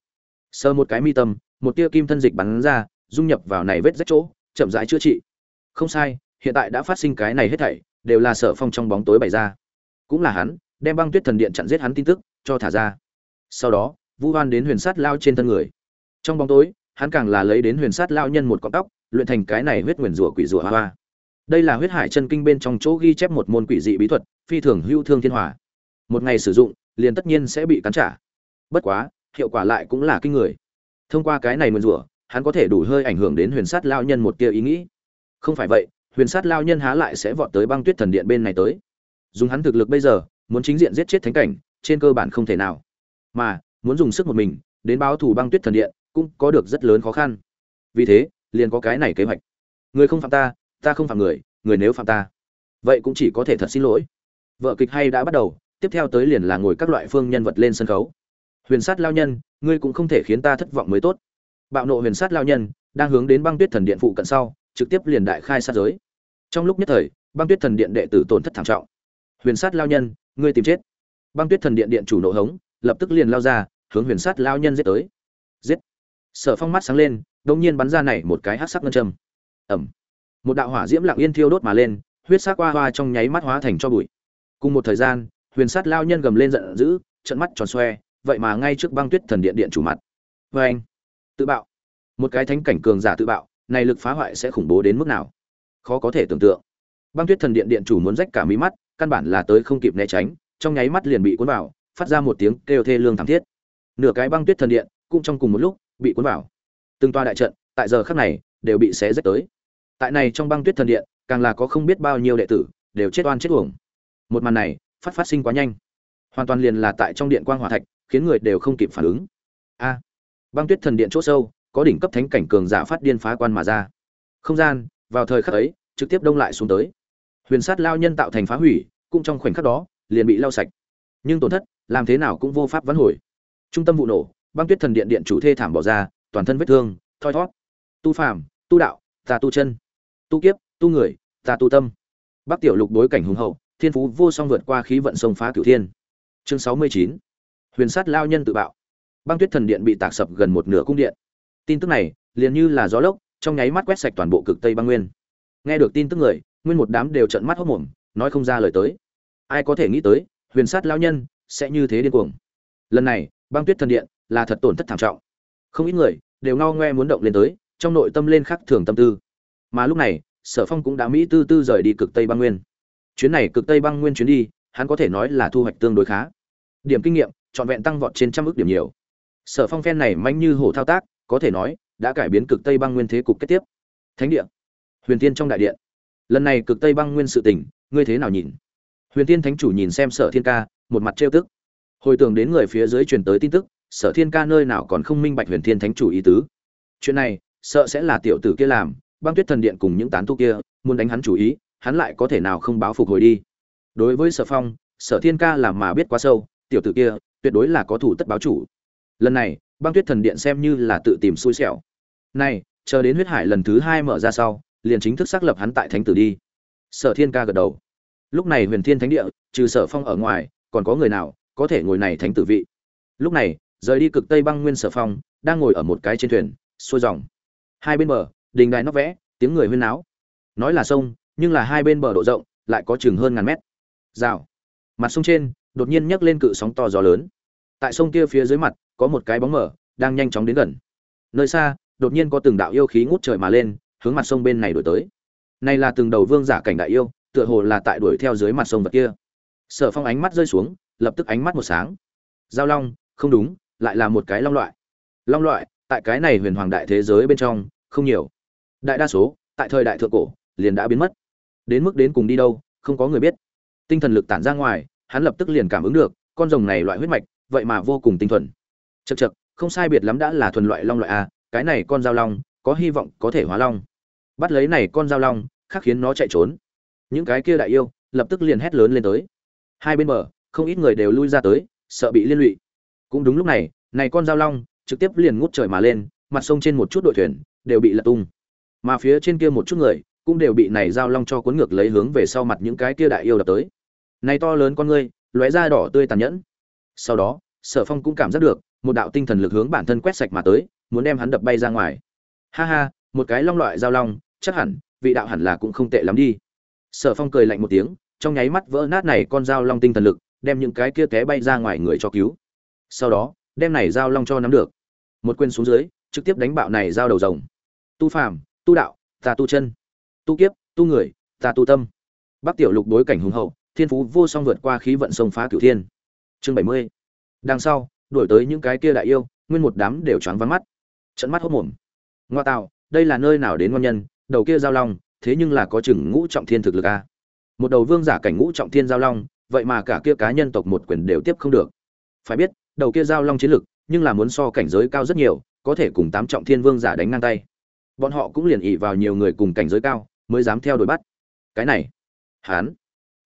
Sơ một cái mi tâm, một tia kim thân dịch bắn ra dung nhập vào này vết rách chỗ, chậm rãi chữa trị. Không sai, hiện tại đã phát sinh cái này hết thảy, đều là sở phong trong bóng tối bày ra. Cũng là hắn, đem băng tuyết thần điện chặn giết hắn tin tức, cho thả ra. Sau đó, vu hoan đến huyền sát lao trên thân người. Trong bóng tối, hắn càng là lấy đến huyền sát lao nhân một cọng tóc, luyện thành cái này huyết nguyền rủa quỷ rủa hoa hoa. Đây là huyết hải chân kinh bên trong chỗ ghi chép một môn quỷ dị bí thuật, phi thường hưu thương thiên hòa. Một ngày sử dụng, liền tất nhiên sẽ bị cắn trả. Bất quá, hiệu quả lại cũng là kinh người. Thông qua cái này nguyền rủa hắn có thể đủ hơi ảnh hưởng đến huyền sát lao nhân một tia ý nghĩ. Không phải vậy, huyền sát lao nhân há lại sẽ vọt tới băng tuyết thần điện bên này tới. Dùng hắn thực lực bây giờ, muốn chính diện giết chết thánh cảnh, trên cơ bản không thể nào. Mà, muốn dùng sức một mình, đến báo thủ băng tuyết thần điện, cũng có được rất lớn khó khăn. Vì thế, liền có cái này kế hoạch. Người không phạm ta ta không phạm người người nếu phạm ta, vậy cũng chỉ có thể thật xin lỗi. Vợ kịch hay đã bắt đầu, tiếp theo tới liền là ngồi các loại phương nhân vật lên sân khấu. Huyền sát lao nhân, ngươi cũng không thể khiến ta thất vọng mới tốt bạo nộ huyền sát lao nhân, đang hướng đến băng tuyết thần điện phụ cận sau, trực tiếp liền đại khai sát giới. Trong lúc nhất thời, băng tuyết thần điện đệ tử tổn thất thảm trọng. Huyền sát lao nhân, ngươi tìm chết. Băng tuyết thần điện điện chủ nộ hống, lập tức liền lao ra, hướng huyền sát lao nhân giết tới. Giết. Sở phong mắt sáng lên đông nhiên bắn ra này một cái hát sắc ngân châm. Ẩm một đạo hỏa diễm lặng yên thiêu đốt mà lên, huyết sắc qua hoa trong nháy mắt hóa thành cho bụi. Cùng một thời gian, huyền sát lao nhân gầm lên giận dữ trận mắt tròn xoe, vậy mà ngay trước băng tuyết thần điện điện chủ mặt. Vê anh tự bạo. Một cái thánh cảnh cường giả tự bạo, này lực phá hoại sẽ khủng bố đến mức nào? Khó có thể tưởng tượng. Băng tuyết thần điện điện chủ muốn rách cả mí mắt, căn bản là tới không kịp né tránh, trong nháy mắt liền bị cuốn vào, phát ra một tiếng kêu thê lương thảm thiết. Nửa cái băng tuyết thần điện, cũng trong cùng một lúc, bị cuốn vào. Từng toa đại trận, tại giờ khắc này, đều bị xé rách tới. Tại này trong băng tuyết thần điện, càng là có không biết bao nhiêu đệ tử, đều chết oan chết uổng. Một màn này, phát phát sinh quá nhanh. Hoàn toàn liền là tại trong điện quang hỏa thạch, khiến người đều không kịp phản ứng. A! Băng tuyết thần điện chỗ sâu, có đỉnh cấp thánh cảnh cường giả phát điên phá quan mà ra. Không gian, vào thời khắc ấy, trực tiếp đông lại xuống tới. Huyền sát lao nhân tạo thành phá hủy, cũng trong khoảnh khắc đó, liền bị lau sạch. Nhưng tổn thất, làm thế nào cũng vô pháp vãn hồi. Trung tâm vụ nổ, băng tuyết thần điện điện chủ thê thảm bỏ ra, toàn thân vết thương, thoi thót tu phàm, tu đạo ta tu chân. Tu kiếp, tu người ta tu tâm. Bắc tiểu lục đối cảnh hùng hậu, thiên phú vô song vượt qua khí vận sông phá cửu thiên. Chương sáu mươi chín. Huyền sát lao nhân tự bạo băng tuyết thần điện bị tạc sập gần một nửa cung điện. Tin tức này liền như là gió lốc, trong nháy mắt quét sạch toàn bộ cực tây băng nguyên. Nghe được tin tức người, nguyên một đám đều trợn mắt hốc mồm nói không ra lời tới. Ai có thể nghĩ tới, huyền sát lao nhân sẽ như thế điên cuồng. Lần này, băng tuyết thần điện là thật tổn thất thảm trọng. Không ít người đều ngao ngoe muốn động lên tới, trong nội tâm lên khắc thường tâm tư. Mà lúc này, sở phong cũng đã mỹ tư tư rời đi cực tây băng nguyên. Chuyến này cực tây băng nguyên chuyến đi, hắn có thể nói là thu hoạch tương đối khá. Điểm kinh nghiệm, trọn vẹn tăng vọt trên trăm ước điểm nhiều sở phong phen này manh như hổ thao tác, có thể nói, đã cải biến cực tây băng nguyên thế cục kết tiếp. Thánh địa. Huyền tiên trong đại điện. Lần này cực tây băng nguyên sự tình, ngươi thế nào nhìn? Huyền tiên thánh chủ nhìn xem sở thiên ca, một mặt trêu tức. Hồi tưởng đến người phía dưới truyền tới tin tức, sở thiên ca nơi nào còn không minh bạch huyền thiên thánh chủ ý tứ. Chuyện này, sợ sẽ là tiểu tử kia làm, băng tuyết thần điện cùng những tán tu kia, muốn đánh hắn chủ ý, hắn lại có thể nào không báo phục hồi đi. Đối với sở phong, sở thiên ca làm mà biết quá sâu, tiểu tử kia, tuyệt đối là có thủ tất báo chủ lần này, băng tuyết thần điện xem như là tự tìm xui xẻo. Này, chờ đến huyết hải lần thứ hai mở ra sau, liền chính thức xác lập hắn tại thánh tử đi. Sở thiên ca gật đầu. Lúc này huyền thiên thánh địa, trừ sở phong ở ngoài, còn có người nào có thể ngồi này thánh tử vị? Lúc này, rời đi cực tây băng nguyên sở phong, đang ngồi ở một cái trên thuyền, xuôi dòng. Hai bên bờ, đình đài nóc vẽ, tiếng người huyên náo. Nói là sông, nhưng là hai bên bờ độ rộng, lại có chừng hơn ngàn mét. Rào. Mặt sông trên, đột nhiên nhấc lên cự sóng to gió lớn. Tại sông kia phía dưới mặt có một cái bóng mở, đang nhanh chóng đến gần. Nơi xa, đột nhiên có từng đạo yêu khí ngút trời mà lên, hướng mặt sông bên này đổi tới. Này là từng đầu vương giả cảnh đại yêu, tựa hồ là tại đuổi theo dưới mặt sông vật kia. Sở phong ánh mắt rơi xuống, lập tức ánh mắt một sáng. Giao long, không đúng, lại là một cái long loại. Long loại, tại cái này huyền hoàng đại thế giới bên trong, không nhiều. Đại đa số, tại thời đại thượng cổ, liền đã biến mất. Đến mức đến cùng đi đâu, không có người biết. Tinh thần lực tản ra ngoài, hắn lập tức liền cảm ứng được, con rồng này loại huyết mạch, vậy mà vô cùng tinh thuần chật chật, không sai biệt lắm đã là thuần loại long loại a, cái này con dao long, có hy vọng có thể hóa long. Bắt lấy này con dao long, khác khiến nó chạy trốn. Những cái kia đại yêu, lập tức liền hét lớn lên tới. Hai bên bờ, không ít người đều lui ra tới, sợ bị liên lụy. Cũng đúng lúc này này con dao long, trực tiếp liền ngút trời mà lên, mặt sông trên một chút đội thuyền, đều bị lật tung. Mà phía trên kia một chút người, cũng đều bị này dao long cho cuốn ngược lấy hướng về sau mặt những cái kia đại yêu đập tới. Này to lớn con ngươi, lóe da đỏ tươi tàn nhẫn. Sau đó, sở phong cũng cảm giác được một đạo tinh thần lực hướng bản thân quét sạch mà tới, muốn đem hắn đập bay ra ngoài. Ha ha, một cái long loại giao long, chắc hẳn, vị đạo hẳn là cũng không tệ lắm đi. Sở phong cười lạnh một tiếng, trong nháy mắt vỡ nát này con dao long tinh thần lực, đem những cái kia té bay ra ngoài người cho cứu. Sau đó, đem này dao long cho nắm được. Một quyền xuống dưới, trực tiếp đánh bạo này dao đầu rồng. Tu phàm, tu đạo, ta tu chân. Tu kiếp, tu người, ta tu tâm. Bắc tiểu lục đối cảnh hùng hậu, thiên phú vô song vượt qua khí vận sông phá cửu thiên. Chương bảy mươi. Đằng sau đổi tới những cái kia đại yêu, nguyên một đám đều choáng vắng mắt. Trận mắt hốt mồm. Ngoa tạo, đây là nơi nào đến ngon nhân, đầu kia giao long, thế nhưng là có chừng ngũ trọng thiên thực lực a. Một đầu vương giả cảnh ngũ trọng thiên giao long, vậy mà cả kia cá nhân tộc một quyền đều tiếp không được. Phải biết, đầu kia giao long chiến lực, nhưng là muốn so cảnh giới cao rất nhiều, có thể cùng tám trọng thiên vương giả đánh ngang tay. Bọn họ cũng liền ỉ vào nhiều người cùng cảnh giới cao, mới dám theo đuổi bắt. Cái này hán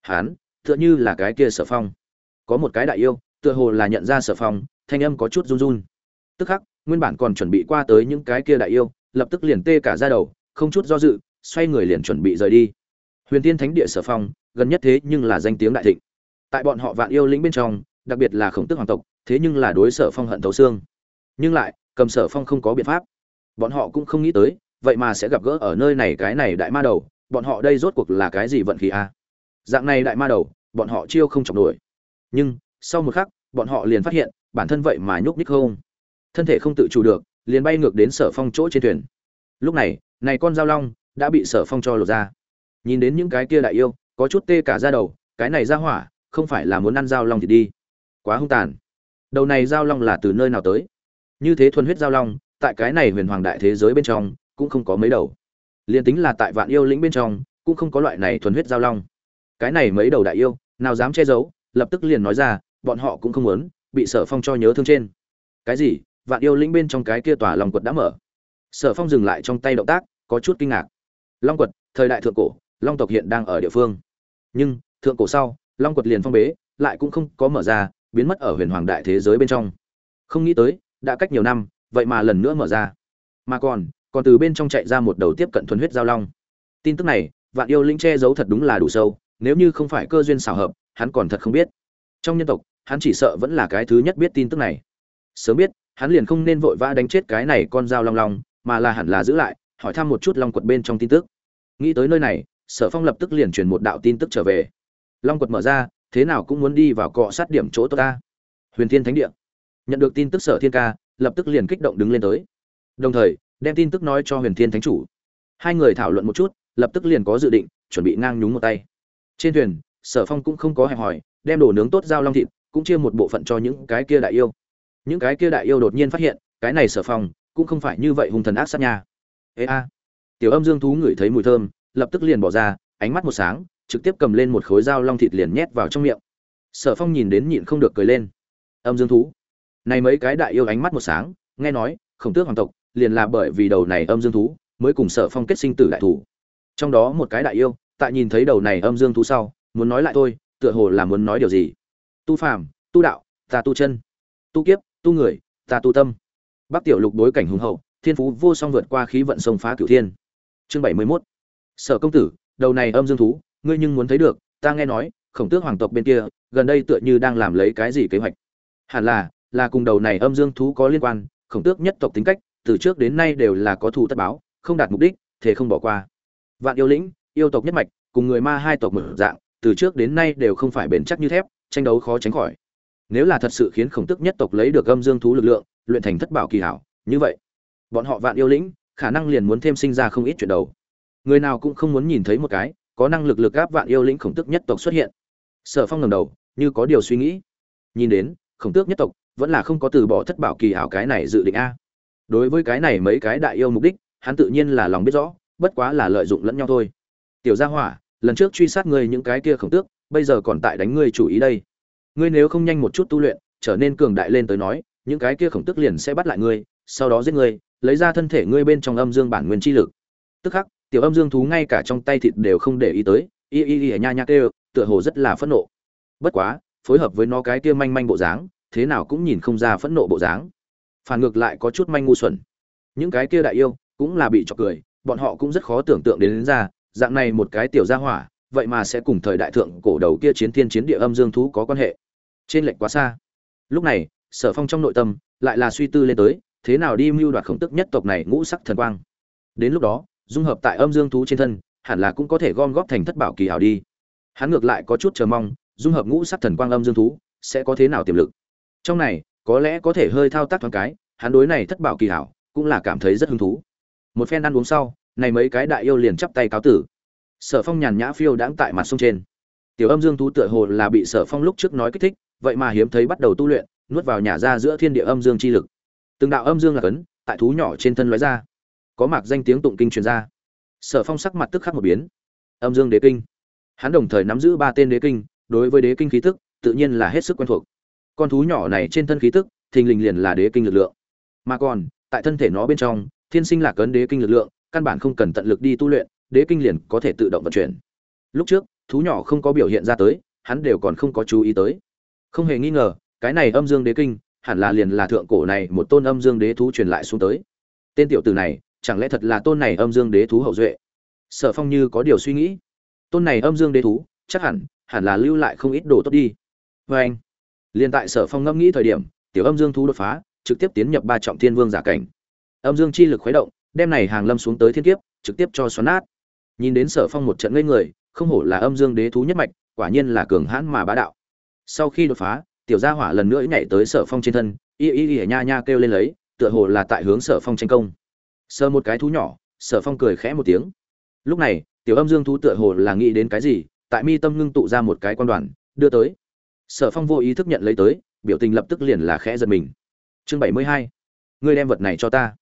hán tựa như là cái kia sở phong. Có một cái đại yêu tựa hồ là nhận ra sở phong, thanh âm có chút run run. Tức khắc, nguyên bản còn chuẩn bị qua tới những cái kia đại yêu, lập tức liền tê cả ra đầu, không chút do dự, xoay người liền chuẩn bị rời đi. Huyền tiên thánh địa sở phong, gần nhất thế nhưng là danh tiếng đại thịnh. Tại bọn họ vạn yêu lĩnh bên trong, đặc biệt là khổng tức hoàng tộc, thế nhưng là đối sở phong hận thấu xương. Nhưng lại, cầm sở phong không có biện pháp. Bọn họ cũng không nghĩ tới, vậy mà sẽ gặp gỡ ở nơi này cái này đại ma đầu, bọn họ đây rốt cuộc là cái gì vận khí a? Dạng này đại ma đầu, bọn họ chiêu không chọc nổi. Nhưng sau một khắc, bọn họ liền phát hiện, bản thân vậy mà nhúc nhích không. Thân thể không tự chủ được, liền bay ngược đến sở phong chỗ trên thuyền. Lúc này này con dao long đã bị sở phong cho lột ra. Nhìn đến những cái kia đại yêu, có chút tê cả ra đầu, cái này ra hỏa, không phải là muốn ăn dao long thì đi. Quá hung tàn. Đầu này dao long là từ nơi nào tới? Như thế thuần huyết dao long, tại cái này huyền hoàng đại thế giới bên trong, cũng không có mấy đầu. Liền tính là tại vạn yêu lĩnh bên trong, cũng không có loại này thuần huyết dao long. Cái này mấy đầu đại yêu, nào dám che giấu, lập tức liền nói ra bọn họ cũng không muốn, bị sở phong cho nhớ thương trên. Cái gì? Vạn yêu lĩnh bên trong cái kia tòa long quật đã mở. Sở phong dừng lại trong tay động tác, có chút kinh ngạc. Long quật, thời đại thượng cổ, long tộc hiện đang ở địa phương. Nhưng, thượng cổ sau, long quật liền phong bế, lại cũng không có mở ra, biến mất ở huyền hoàng đại thế giới bên trong. Không nghĩ tới, đã cách nhiều năm, vậy mà lần nữa mở ra. Mà còn còn từ bên trong chạy ra một đầu tiếp cận thuần huyết giao long. Tin tức này, vạn yêu linh che giấu thật đúng là đủ sâu, nếu như không phải cơ duyên xảo hợp, hắn còn thật không biết. Trong nhân tộc hắn chỉ sợ vẫn là cái thứ nhất biết tin tức này. Sớm biết, hắn liền không nên vội vã đánh chết cái này con dao long long, mà là hẳn là giữ lại, hỏi thăm một chút long quật bên trong tin tức. Nghĩ tới nơi này, sở phong lập tức liền truyền một đạo tin tức trở về. Long quật mở ra, thế nào cũng muốn đi vào cọ sát điểm chỗ tốt ta. Huyền thiên thánh địa. Nhận được tin tức sở thiên ca, lập tức liền kích động đứng lên tới. Đồng thời, đem tin tức nói cho huyền thiên thánh chủ. Hai người thảo luận một chút, lập tức liền có dự định, chuẩn bị ngang nhúng một tay. Trên thuyền, sở phong cũng không có hẹp hòi, đem đồ nướng tốt dao long thịt cũng chia một bộ phận cho những cái kia đại yêu. Những cái kia đại yêu đột nhiên phát hiện, cái này sở phong, cũng không phải như vậy hung thần ác sát nha. Ê a. Tiểu âm dương thú ngửi thấy mùi thơm, lập tức liền bỏ ra, ánh mắt một sáng, trực tiếp cầm lên một khối dao long thịt liền nhét vào trong miệng. Sở phong nhìn đến nhịn không được cười lên. Âm dương thú. Này mấy cái đại yêu ánh mắt một sáng, nghe nói, khổng tước hoàng tộc, liền là bởi vì đầu này âm dương thú, mới cùng sở phong kết sinh tử đại thủ. Trong đó một cái đại yêu, tại nhìn thấy đầu này âm dương thú sau, muốn nói lại thôi, tựa hồ là muốn nói điều gì tu phàm, tu đạo ta tu chân, tu kiếp, tu người ta tu tâm. Bắc tiểu lục đối cảnh hùng hậu, thiên phú vô song vượt qua khí vận sông phá cửu thiên. Chương bảy mươi 71 sở công tử, đầu này âm dương thú, ngươi nhưng muốn thấy được, ta nghe nói, khổng tước hoàng tộc bên kia, gần đây tựa như đang làm lấy cái gì kế hoạch. Hẳn là là cùng đầu này âm dương thú có liên quan, khổng tước nhất tộc tính cách, từ trước đến nay đều là có thù tất báo, không đạt mục đích thế không bỏ qua. Vạn yêu lĩnh, yêu tộc nhất mạch, cùng người ma hai tộc mở dạng, từ trước đến nay đều không phải bền chắc như thép tranh đấu khó tránh khỏi. Nếu là thật sự khiến khổng tước nhất tộc lấy được âm dương thú lực lượng, luyện thành thất bảo kỳ hảo, như vậy, bọn họ vạn yêu lĩnh, khả năng liền muốn thêm sinh ra không ít chuyện đầu. Người nào cũng không muốn nhìn thấy một cái, có năng lực lực áp vạn yêu lĩnh khổng tước nhất tộc xuất hiện. Sở phong ngầm đầu, như có điều suy nghĩ. Nhìn đến, khổng tước nhất tộc vẫn là không có từ bỏ thất bảo kỳ hảo cái này dự định a. Đối với cái này mấy cái đại yêu mục đích, hắn tự nhiên là lòng biết rõ, bất quá là lợi dụng lẫn nhau thôi. Tiểu gia hỏa, lần trước truy sát ngươi những cái kia khổng tước bây giờ còn tại đánh ngươi chủ ý đây. Ngươi nếu không nhanh một chút tu luyện trở nên cường đại lên tới nói những cái kia khổng tức liền sẽ bắt lại ngươi sau đó giết ngươi lấy ra thân thể ngươi bên trong âm dương bản nguyên chi lực. Tức khắc tiểu âm dương thú ngay cả trong tay thịt đều không để ý tới y y y nha nha kêu tựa hồ rất là phẫn nộ. Bất quá phối hợp với nó cái kia manh manh bộ dáng thế nào cũng nhìn không ra phẫn nộ bộ dáng. Phản ngược lại có chút manh ngu xuẩn. Những cái kia đại yêu cũng là bị chọc cười bọn họ cũng rất khó tưởng tượng đến, đến ra dạng này một cái tiểu gia hỏa vậy mà sẽ cùng thời đại thượng cổ đầu kia chiến thiên chiến địa âm dương thú có quan hệ. Trên lệnh quá xa. Lúc này, sở phong trong nội tâm lại là suy tư lên tới, thế nào đi mưu đoạt khổng tức nhất tộc này ngũ sắc thần quang. Đến lúc đó, dung hợp tại âm dương thú trên thân, hẳn là cũng có thể gom góp thành thất bảo kỳ hảo đi. Hắn ngược lại có chút chờ mong, dung hợp ngũ sắc thần quang âm dương thú sẽ có thế nào tiềm lực. Trong này, có lẽ có thể hơi thao tác thoáng cái, hắn đối này thất bảo kỳ hảo cũng là cảm thấy rất hứng thú. Một phen ăn uống sau, này mấy cái đại yêu liền chắp tay cáo tử sở phong nhàn nhã phiêu đãng tại mặt sông trên. Tiểu âm dương thú tựa hồ là bị sở phong lúc trước nói kích thích, vậy mà hiếm thấy bắt đầu tu luyện, nuốt vào nhà ra giữa thiên địa âm dương chi lực. Từng đạo âm dương là cấn, tại thú nhỏ trên thân lóe ra. Có mạc danh tiếng tụng kinh truyền ra. Sở phong sắc mặt tức khắc một biến. Âm dương đế kinh. Hắn đồng thời nắm giữ ba tên đế kinh, đối với đế kinh khí tức, tự nhiên là hết sức quen thuộc. Con thú nhỏ này trên thân khí tức, thình lình liền là đế kinh lực lượng. Mà còn, tại thân thể nó bên trong, thiên sinh lạc ấn đế kinh lực lượng, căn bản không cần tận lực đi tu luyện đế kinh liền có thể tự động vận chuyển. Lúc trước thú nhỏ không có biểu hiện ra tới hắn đều còn không có chú ý tới. Không hề nghi ngờ cái này âm dương đế kinh hẳn là liền là thượng cổ này một tôn âm dương đế thú truyền lại xuống tới. Tên tiểu tử này chẳng lẽ thật là tôn này âm dương đế thú hậu duệ? Sở phong như có điều suy nghĩ. Tôn này âm dương đế thú chắc hẳn hẳn là lưu lại không ít đồ tốt đi. Vê anh liền tại Sở Phong ngẫm nghĩ thời điểm, tiểu âm dương thú đột phá, trực tiếp tiến nhập ba trọng thiên vương giả cảnh. Âm dương chi lực khuấy động, đem này hàng lâm xuống tới thiên kiếp, trực tiếp cho xoắn nát. Nhìn đến Sở Phong một trận ngây người, không hổ là âm dương đế thú nhất mạch, quả nhiên là cường hãn mà bá đạo. Sau khi đột phá, tiểu gia hỏa lần nữa nhảy tới Sở Phong trên thân, y y y nha nha kêu lên lấy, tựa hồ là tại hướng Sở Phong tranh công. Sờ một cái thú nhỏ, Sở Phong cười khẽ một tiếng. Lúc này, tiểu âm dương thú tựa hồ là nghĩ đến cái gì tại mi tâm ngưng tụ ra một cái quan đoàn đưa tới sở phong vô ý thức nhận lấy tới biểu tình lập tức liền là khẽ giật mình chương bảy mươi hai ngươi đem vật này cho ta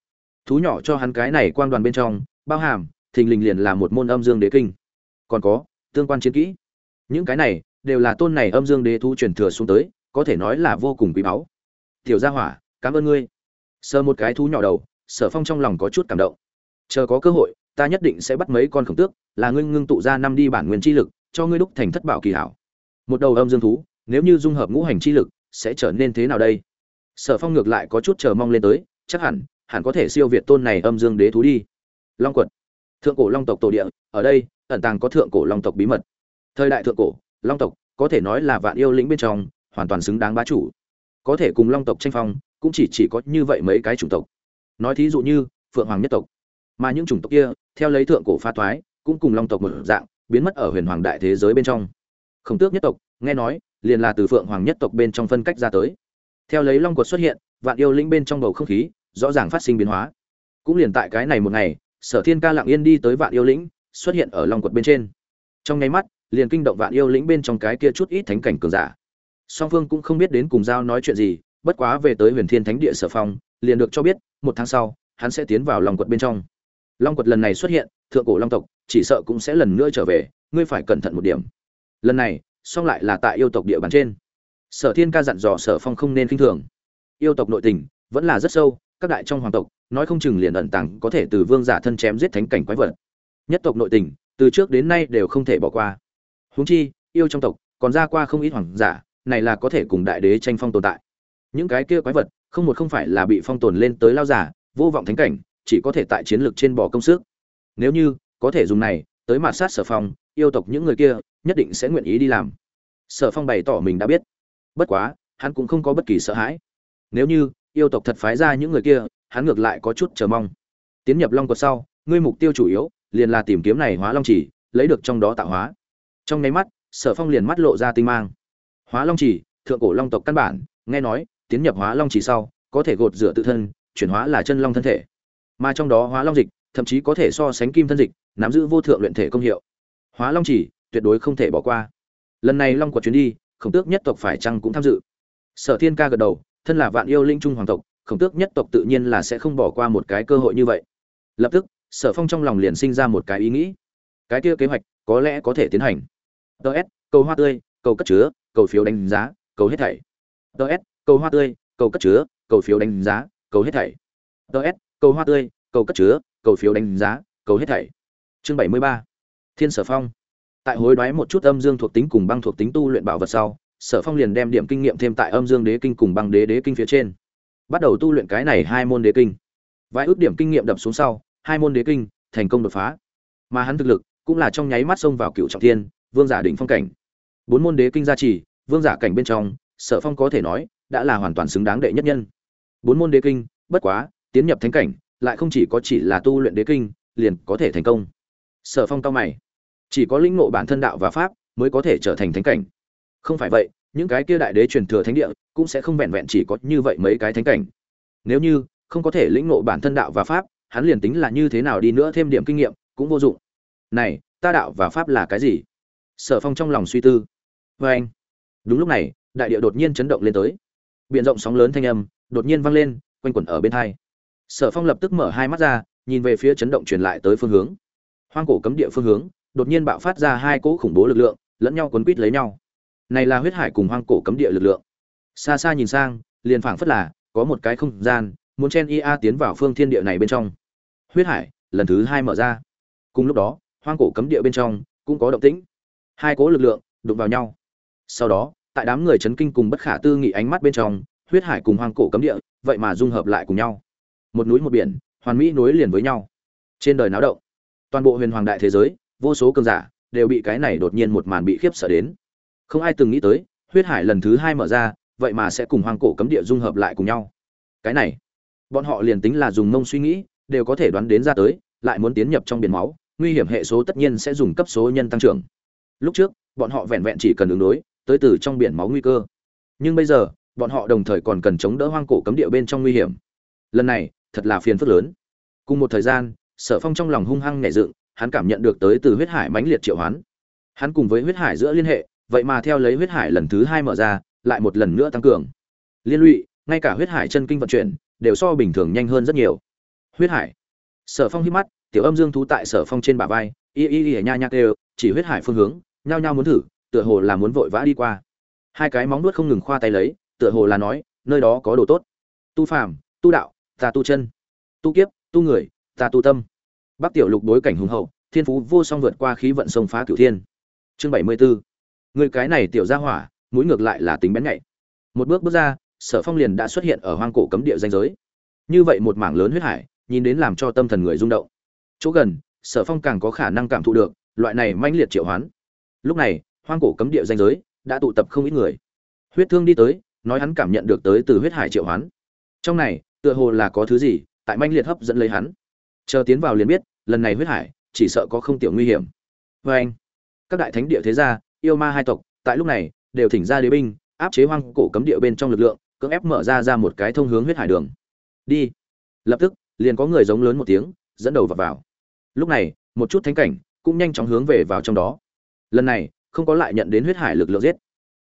thú nhỏ cho hắn cái này quan đoàn bên trong bao hàm thình lình liền là một môn âm dương đế kinh. Còn có, tương quan chiến kỹ. Những cái này, đều là tôn này âm dương đế thu truyền thừa xuống tới, có thể nói là vô cùng quý báu. Tiểu gia hỏa, cảm ơn ngươi. Sờ một cái thú nhỏ đầu, sở phong trong lòng có chút cảm động. Chờ có cơ hội, ta nhất định sẽ bắt mấy con khổng tước, là ngươi ngưng tụ ra năm đi bản nguyên chi lực, cho ngươi đúc thành thất bảo kỳ hảo. Một đầu âm dương thú, nếu như dung hợp ngũ hành chi lực, sẽ trở nên thế nào đây? Sở phong ngược lại có chút chờ mong lên tới, chắc hẳn hẳn có thể siêu việt tôn này âm dương đế thú đi. Long quật thượng cổ long tộc tổ địa, ở đây, ẩn tàng có thượng cổ long tộc bí mật. Thời đại thượng cổ, long tộc, có thể nói là vạn yêu lĩnh bên trong, hoàn toàn xứng đáng bá chủ. Có thể cùng long tộc tranh phong, cũng chỉ chỉ có như vậy mấy cái chủng tộc. Nói thí dụ như, phượng hoàng nhất tộc. Mà những chủng tộc kia, theo lấy thượng cổ pha thoái, cũng cùng long tộc một dạng, biến mất ở huyền hoàng đại thế giới bên trong. Khổng tước nhất tộc, nghe nói, liền là từ phượng hoàng nhất tộc bên trong phân cách ra tới. Theo lấy long quật xuất hiện, vạn yêu lĩnh bên trong bầu không khí, rõ ràng phát sinh biến hóa. Cũng liền tại cái này một ngày sở thiên ca lặng yên đi tới vạn yêu lĩnh, xuất hiện ở long quật bên trên. Trong nháy mắt, liền kinh động vạn yêu lĩnh bên trong cái kia chút ít thánh cảnh cường giả. Song phương cũng không biết đến cùng giao nói chuyện gì, bất quá về tới huyền thiên thánh địa sở phong, liền được cho biết, một tháng sau, hắn sẽ tiến vào long quật bên trong. Long quật lần này xuất hiện, thượng cổ long tộc, chỉ sợ cũng sẽ lần nữa trở về, ngươi phải cẩn thận một điểm. Lần này, song lại là tại yêu tộc địa bàn trên. Sở thiên ca dặn dò sở phong không nên k i n h thường. Yêu tộc nội tình, vẫn là rất sâu, các đại trong hoàng tộc nói không chừng liền ẩn tàng có thể từ vương giả thân chém giết thánh cảnh quái vật. Nhất tộc nội tình, từ trước đến nay đều không thể bỏ qua. Huống chi, yêu trong tộc, còn ra qua không ít hoàng giả, này là có thể cùng đại đế tranh phong tồn tại. Những cái kia quái vật, không một không phải là bị phong tồn lên tới lao giả, vô vọng thánh cảnh, chỉ có thể tại chiến lược trên bỏ công sức. Nếu như, có thể dùng này, tới mạt sát sở phong, yêu tộc những người kia, nhất định sẽ nguyện ý đi làm. Sở phong bày tỏ mình đã biết. Bất quá, hắn cũng không có bất kỳ sợ hãi. Nếu như, yêu tộc thật phái ra những người kia hắn ngược lại có chút chờ mong. Tiến nhập long quật sau, ngươi mục tiêu chủ yếu liền là tìm kiếm này hóa long chỉ lấy được trong đó tạo hóa. Trong nháy mắt, sở phong liền mắt lộ ra tinh mang. Hóa long chỉ thượng cổ long tộc căn bản, nghe nói, tiến nhập hóa long chỉ sau, có thể gột rửa tự thân, chuyển hóa là chân long thân thể. Mà trong đó hóa long dịch, thậm chí có thể so sánh kim thân dịch, nắm giữ vô thượng luyện thể công hiệu. Hóa long chỉ tuyệt đối không thể bỏ qua. Lần này long quật chuyến đi, khổng tước nhất tộc phải chăng cũng tham dự. Sở thiên ca gật đầu, thân là vạn yêu linh trung hoàng tộc khổng tước nhất tộc tự nhiên là sẽ không bỏ qua một cái cơ hội như vậy. Lập tức, sở phong trong lòng liền sinh ra một cái ý nghĩ. Cái kia kế hoạch có lẽ có thể tiến hành. Ts cầu hoa tươi, cầu cất chứa, cầu phiếu đánh giá, cầu hết thảy. Ts cầu hoa tươi, cầu cất chứa, cầu phiếu đánh giá, cầu hết thảy. Ts cầu hoa tươi, cầu cất chứa, cầu phiếu đánh giá, cầu hết thảy. Chương bảy mươi ba, thiên sở phong. Tại hối đoái một chút âm dương thuộc tính cùng băng thuộc tính tu luyện bảo vật sau, sở phong liền đem điểm kinh nghiệm thêm tại âm dương đế kinh cùng băng đế đế kinh phía trên bắt đầu tu luyện cái này hai môn đế kinh. Vài ước điểm kinh nghiệm đập xuống sau, hai môn đế kinh thành công đột phá. Mà hắn thực lực cũng là trong nháy mắt xông vào cựu trọng thiên, vương giả đỉnh phong cảnh. Bốn môn đế kinh gia trì, vương giả cảnh bên trong, sở phong có thể nói đã là hoàn toàn xứng đáng đệ nhất nhân. Bốn môn đế kinh, bất quá, tiến nhập thánh cảnh, lại không chỉ có chỉ là tu luyện đế kinh, liền có thể thành công. Sở phong cao mày. Chỉ có lĩnh ngộ bản thân đạo và pháp mới có thể trở thành thánh cảnh. Không phải vậy những cái kia đại đế truyền thừa thánh địa cũng sẽ không vẹn vẹn chỉ có như vậy mấy cái thánh cảnh. Nếu như không có thể lĩnh ngộ bản thân đạo và pháp, hắn liền tính là như thế nào đi nữa thêm điểm kinh nghiệm cũng vô dụng. Này, ta đạo và pháp là cái gì? Sở phong trong lòng suy tư. Vê anh, đúng lúc này, đại địa đột nhiên chấn động lên tới. Biển rộng sóng lớn thanh âm đột nhiên vang lên, quanh quẩn ở bên hai. Sở phong lập tức mở hai mắt ra, nhìn về phía chấn động truyền lại tới phương hướng. Hoang cổ cấm địa phương hướng, đột nhiên bạo phát ra hai cỗ khủng bố lực lượng, lẫn nhau quấn quít lấy nhau này là huyết hải cùng hoang cổ cấm địa lực lượng. Xa xa nhìn sang, liền phảng phất là có một cái không gian, muốn chen ia tiến vào phương thiên địa này bên trong. Huyết hải, lần thứ hai mở ra. Cùng lúc đó, hoang cổ cấm địa bên trong cũng có động tĩnh. Hai cố lực lượng đụng vào nhau. Sau đó, tại đám người chấn kinh cùng bất khả tư nghị ánh mắt bên trong, huyết hải cùng hoang cổ cấm địa vậy mà dung hợp lại cùng nhau. Một núi một biển, hoàn mỹ nối liền với nhau. Trên đời náo động, toàn bộ huyền hoàng đại thế giới, vô số cường giả đều bị cái này đột nhiên một màn bị khiếp sợ đến không ai từng nghĩ tới, huyết hải lần thứ hai mở ra, vậy mà sẽ cùng hoang cổ cấm địa dung hợp lại cùng nhau. Cái này, bọn họ liền tính là dùng mông suy nghĩ, đều có thể đoán đến ra tới, lại muốn tiến nhập trong biển máu, nguy hiểm hệ số tất nhiên sẽ dùng cấp số nhân tăng trưởng. Lúc trước, bọn họ vẹn vẹn chỉ cần ứng đối, tới từ trong biển máu nguy cơ. Nhưng bây giờ, bọn họ đồng thời còn cần chống đỡ hoang cổ cấm địa bên trong nguy hiểm. Lần này, thật là phiền phức lớn. Cùng một thời gian, sở phong trong lòng hung hăng nảy dựng, hắn cảm nhận được tới từ huyết hải mãnh liệt triệu hoán. Hắn cùng với huyết hải giữa liên hệ vậy mà theo lấy huyết hải lần thứ hai mở ra, lại một lần nữa tăng cường. Liên lụy, ngay cả huyết hải chân kinh vận chuyển, đều so bình thường nhanh hơn rất nhiều. Huyết hải. Sở phong hít mắt, tiểu âm dương thú tại sở phong trên bả vai, y y y nha nha đều chỉ huyết hải phương hướng, nhao nhao muốn thử, tựa hồ là muốn vội vã đi qua. Hai cái móng nuốt không ngừng khoa tay lấy, tựa hồ là nói, nơi đó có đồ tốt. Tu phàm, tu đạo, ta tu chân. Tu kiếp, tu người, ta tu tâm. Bắc tiểu lục đối cảnh hùng hậu, thiên phú vô song vượt qua khí vận sông phá cửu thiên. Chương bảy mươi 74 người cái này tiểu gia hỏa, mũi ngược lại là tính bén nhạy. Một bước bước ra, sở phong liền đã xuất hiện ở hoang cổ cấm địa danh giới. Như vậy một mảng lớn huyết hải, nhìn đến làm cho tâm thần người rung động. Chỗ gần, sở phong càng có khả năng cảm thụ được, loại này manh liệt triệu hoán. Lúc này, hoang cổ cấm địa danh giới đã tụ tập không ít người. Huyết thương đi tới, nói hắn cảm nhận được tới từ huyết hải triệu hoán. Trong này, tựa hồ là có thứ gì, tại manh liệt hấp dẫn lấy hắn. Chờ tiến vào liền biết, lần này huyết hải, chỉ sợ có không tiểu nguy hiểm. Vê anh các đại thánh địa thế gia yêu ma hai tộc tại lúc này đều thỉnh ra đế binh áp chế hoang cổ cấm địa bên trong lực lượng cưỡng ép mở ra ra một cái thông hướng huyết hải đường. Đi. Lập tức liền có người giống lớn một tiếng dẫn đầu vào, vào. lúc này một chút thánh cảnh cũng nhanh chóng hướng về vào trong đó. Lần này không có lại nhận đến huyết hải lực lượng giết.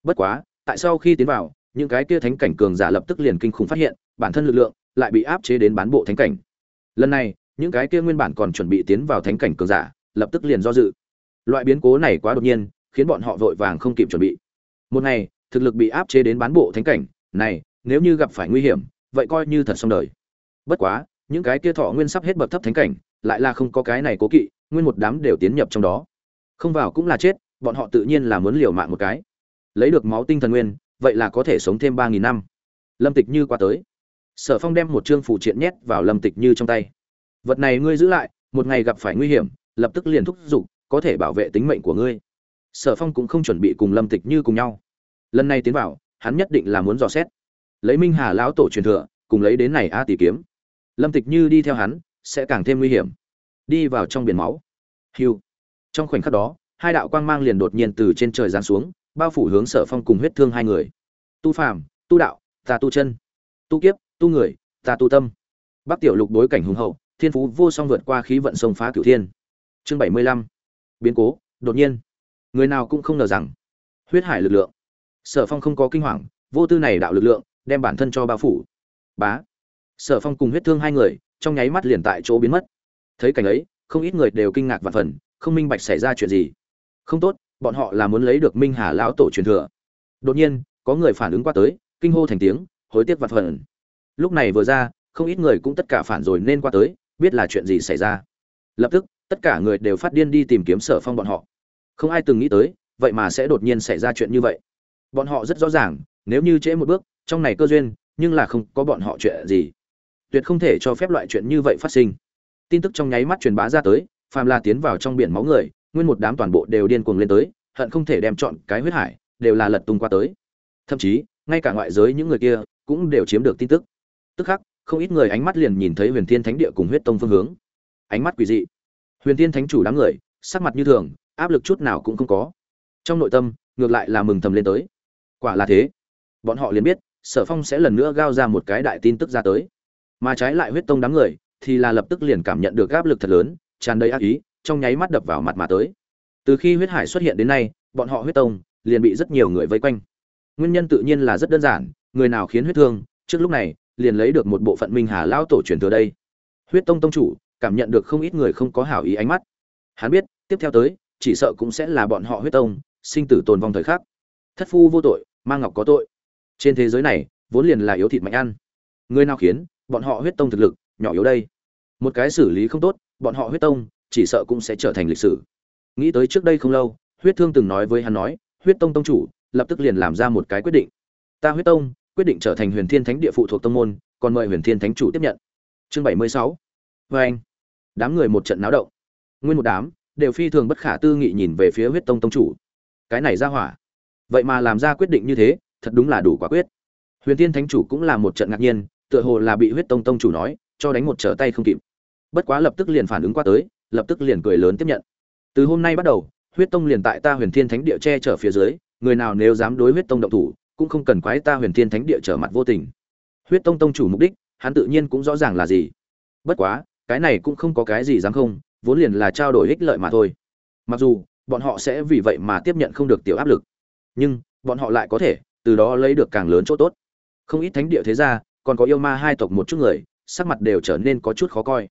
Bất quá tại sau khi tiến vào những cái kia thánh cảnh cường giả lập tức liền kinh khủng phát hiện bản thân lực lượng lại bị áp chế đến bán bộ thánh cảnh. Lần này những cái kia nguyên bản còn chuẩn bị tiến vào thánh cảnh cường giả lập tức liền do dự. Loại biến cố này quá đột nhiên khiến bọn họ vội vàng không kịp chuẩn bị. Một ngày, thực lực bị áp chế đến bán bộ thánh cảnh, này, nếu như gặp phải nguy hiểm, vậy coi như thật xong đời. Bất quá, những cái kia thọ nguyên sắp hết bậc thấp thánh cảnh, lại là không có cái này cố kỵ, nguyên một đám đều tiến nhập trong đó. Không vào cũng là chết, bọn họ tự nhiên là muốn liều mạng một cái. Lấy được máu tinh thần nguyên, vậy là có thể sống thêm ba nghìn năm. Lâm tịch như qua tới. Sở phong đem một chương phù triện nhét vào lâm tịch như trong tay. Vật này ngươi giữ lại, một ngày gặp phải nguy hiểm, lập tức liền thúc giục, có thể bảo vệ tính mệnh của ngươi sở phong cũng không chuẩn bị cùng lâm tịch như cùng nhau. Lần này tiến vào, hắn nhất định là muốn dò xét. Lấy minh hà lão tổ truyền thừa, cùng lấy đến này a tỷ kiếm. Lâm tịch như đi theo hắn, sẽ càng thêm nguy hiểm. Đi vào trong biển máu. Hiu. Trong khoảnh khắc đó, hai đạo quang mang liền đột nhiên từ trên trời giáng xuống, bao phủ hướng sở phong cùng huyết thương hai người. Tu phàm, tu đạo, ta tu chân. Tu kiếp, tu người, ta tu tâm. Bắc tiểu lục đối cảnh hùng hậu, thiên phú vô song vượt qua khí vận sông phá cửu thiên. Chương bảy mươi lăm. Biến cố, đột nhiên người nào cũng không ngờ rằng, huyết hải lực lượng, sở phong không có kinh hoàng, vô tư này đạo lực lượng, đem bản thân cho bao phủ. Bá, sở phong cùng huyết thương hai người, trong nháy mắt liền tại chỗ biến mất. Thấy cảnh ấy, không ít người đều kinh ngạc và phần, không minh bạch xảy ra chuyện gì. Không tốt, bọn họ là muốn lấy được minh hà lão tổ truyền thừa. Đột nhiên, có người phản ứng qua tới, kinh hô thành tiếng, hối tiếc và phần. Lúc này vừa ra, không ít người cũng tất cả phản rồi nên qua tới, biết là chuyện gì xảy ra. Lập tức, tất cả người đều phát điên đi tìm kiếm sở phong bọn họ không ai từng nghĩ tới, vậy mà sẽ đột nhiên xảy ra chuyện như vậy. Bọn họ rất rõ ràng, nếu như trễ một bước, trong này cơ duyên, nhưng là không có bọn họ chuyện gì. Tuyệt không thể cho phép loại chuyện như vậy phát sinh. Tin tức trong nháy mắt truyền bá ra tới, phàm là tiến vào trong biển máu người, nguyên một đám toàn bộ đều điên cuồng lên tới, hận không thể đem chọn cái huyết hải, đều là lật tung qua tới. Thậm chí, ngay cả ngoại giới những người kia cũng đều chiếm được tin tức. Tức khắc, không ít người ánh mắt liền nhìn thấy huyền thiên thánh địa cùng huyết tông phương hướng. Ánh mắt quỷ dị. Huyền thiên thánh chủ đám người, sắc mặt như thường áp lực chút nào cũng không có. Trong nội tâm, ngược lại là mừng thầm lên tới. Quả là thế. Bọn họ liền biết, sở phong sẽ lần nữa gao ra một cái đại tin tức ra tới. Mà trái lại huyết tông đám người, thì là lập tức liền cảm nhận được áp lực thật lớn, tràn đầy ác ý, trong nháy mắt đập vào mặt mà tới. Từ khi huyết hải xuất hiện đến nay, bọn họ huyết tông, liền bị rất nhiều người vây quanh. Nguyên nhân tự nhiên là rất đơn giản, người nào khiến huyết thương, trước lúc này, liền lấy được một bộ phận minh hà lao tổ truyền thừa đây. Huyết tông tông chủ, cảm nhận được không ít người không có hảo ý ánh mắt. Hắn biết, tiếp theo tới chỉ sợ cũng sẽ là bọn họ huyết tông, sinh tử tồn vong thời khắc. Thất phu vô tội mang ngọc có tội. Trên thế giới này, vốn liền là yếu thịt mạnh ăn. Người nào khiến, bọn họ huyết tông thực lực, nhỏ yếu đây. Một cái xử lý không tốt, bọn họ huyết tông, chỉ sợ cũng sẽ trở thành lịch sử. Nghĩ tới trước đây không lâu, huyết thương từng nói với hắn nói, huyết tông tông chủ, lập tức liền làm ra một cái quyết định. Ta huyết tông, quyết định trở thành huyền thiên thánh địa phụ thuộc tông môn, còn mời huyền thiên thánh chủ tiếp nhận. Chương bảy mươi sáu. Vê anh. Đám người một trận náo động. Nguyên một đám đều phi thường bất khả tư nghị nhìn về phía huyết tông tông chủ. Cái này ra hỏa. Vậy mà làm ra quyết định như thế, thật đúng là đủ quả quyết. Huyền thiên thánh chủ cũng là một trận ngạc nhiên, tựa hồ là bị huyết tông tông chủ nói, cho đánh một trở tay không kịp. Bất quá lập tức liền phản ứng qua tới, lập tức liền cười lớn tiếp nhận. Từ hôm nay bắt đầu, huyết tông liền tại ta huyền thiên thánh địa che chở phía dưới, người nào nếu dám đối huyết tông động thủ, cũng không cần quái ta huyền thiên thánh địa trở mặt vô tình. Huyết tông tông chủ mục đích, hắn tự nhiên cũng rõ ràng là gì. Bất quá, cái này cũng không có cái gì dám không vốn liền là trao đổi ích lợi mà thôi. Mặc dù, bọn họ sẽ vì vậy mà tiếp nhận không được tiểu áp lực. Nhưng, bọn họ lại có thể, từ đó lấy được càng lớn chỗ tốt. Không ít thánh địa thế gia, còn có yêu ma hai tộc một chút người, sắc mặt đều trở nên có chút khó coi.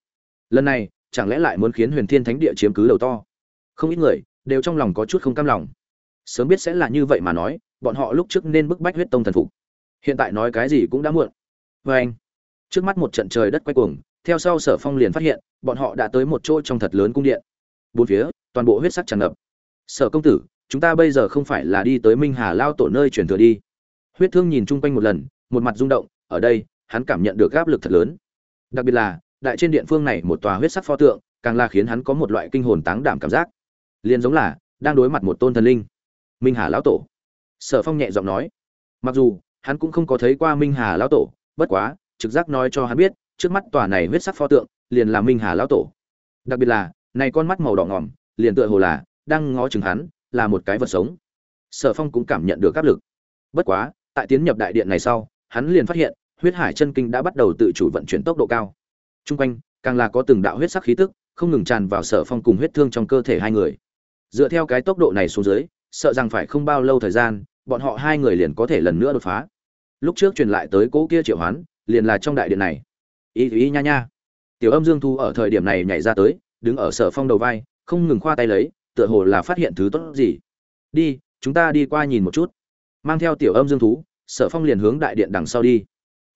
Lần này, chẳng lẽ lại muốn khiến huyền thiên thánh địa chiếm cứ đầu to? Không ít người, đều trong lòng có chút không cam lòng. Sớm biết sẽ là như vậy mà nói, bọn họ lúc trước nên bức bách huyết tông thần phục. Hiện tại nói cái gì cũng đã muộn. Vê anh, trước mắt một trận trời đất quay cuồng, theo sau sở phong liền phát hiện bọn họ đã tới một chỗ trong thật lớn cung điện. Bốn phía, toàn bộ huyết sắc tràn ngập. Sở công tử, chúng ta bây giờ không phải là đi tới minh hà lao tổ nơi truyền thừa đi. Huyết thương nhìn chung quanh một lần, một mặt rung động, ở đây, hắn cảm nhận được áp lực thật lớn. Đặc biệt là, đại trên điện phương này một tòa huyết sắc pho tượng, càng là khiến hắn có một loại kinh hồn táng đảm cảm giác. Liền giống là, đang đối mặt một tôn thần linh. Minh hà lão tổ. Sở phong nhẹ giọng nói. Mặc dù, hắn cũng không có thấy qua minh hà lão tổ, bất quá, trực giác nói cho hắn biết, trước mắt tòa này huyết sắc pho tượng liền là minh hà lão tổ. Đặc biệt là, này con mắt màu đỏ ngòm, liền tựa hồ là đang ngó chừng hắn, là một cái vật sống. Sở phong cũng cảm nhận được áp lực. Bất quá, tại tiến nhập đại điện này sau, hắn liền phát hiện, huyết hải chân kinh đã bắt đầu tự chủ vận chuyển tốc độ cao. Trung quanh, càng là có từng đạo huyết sắc khí tức, không ngừng tràn vào sở phong cùng huyết thương trong cơ thể hai người. Dựa theo cái tốc độ này xuống dưới, sợ rằng phải không bao lâu thời gian, bọn họ hai người liền có thể lần nữa đột phá. Lúc trước truyền lại tới cỗ kia triệu hoán, liền là trong đại điện này. Ý ý nha nha tiểu âm dương thu ở thời điểm này nhảy ra tới, đứng ở sở phong đầu vai, không ngừng khoa tay lấy, tựa hồ là phát hiện thứ tốt gì. Đi, chúng ta đi qua nhìn một chút. Mang theo tiểu âm dương thú sở phong liền hướng đại điện đằng sau đi.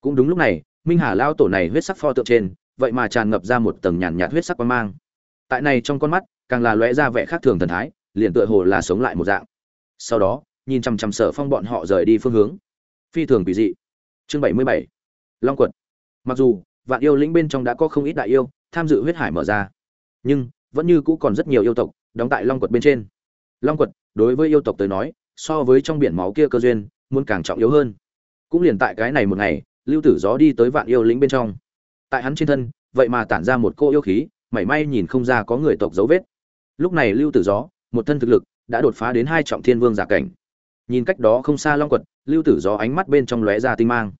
Cũng đúng lúc này, minh hà lao tổ này huyết sắc pho tượng trên, vậy mà tràn ngập ra một tầng nhàn nhạt huyết sắc quang mang. Tại này trong con mắt, càng là lóe ra vẻ khác thường thần thái, liền tựa hồ là sống lại một dạng. Sau đó, nhìn chằm chằm sở phong bọn họ rời đi phương hướng. Phi thường quỷ dị. Chương bảy mươi bảy. Long quật. Mặc dù vạn yêu lĩnh bên trong đã có không ít đại yêu, tham dự huyết hải mở ra. Nhưng, vẫn như cũ còn rất nhiều yêu tộc đóng tại long quật bên trên. Long quật, đối với yêu tộc tới nói, so với trong biển máu kia cơ duyên, muốn càng trọng yếu hơn. Cũng liền tại cái này một ngày, lưu tử gió đi tới vạn yêu lĩnh bên trong. Tại hắn trên thân, vậy mà tản ra một cô yêu khí, mảy may nhìn không ra có người tộc dấu vết. Lúc này lưu tử gió, một thân thực lực, đã đột phá đến hai trọng thiên vương giả cảnh. Nhìn cách đó không xa long quật, lưu tử gió ánh mắt bên trong lóe ra tinh mang.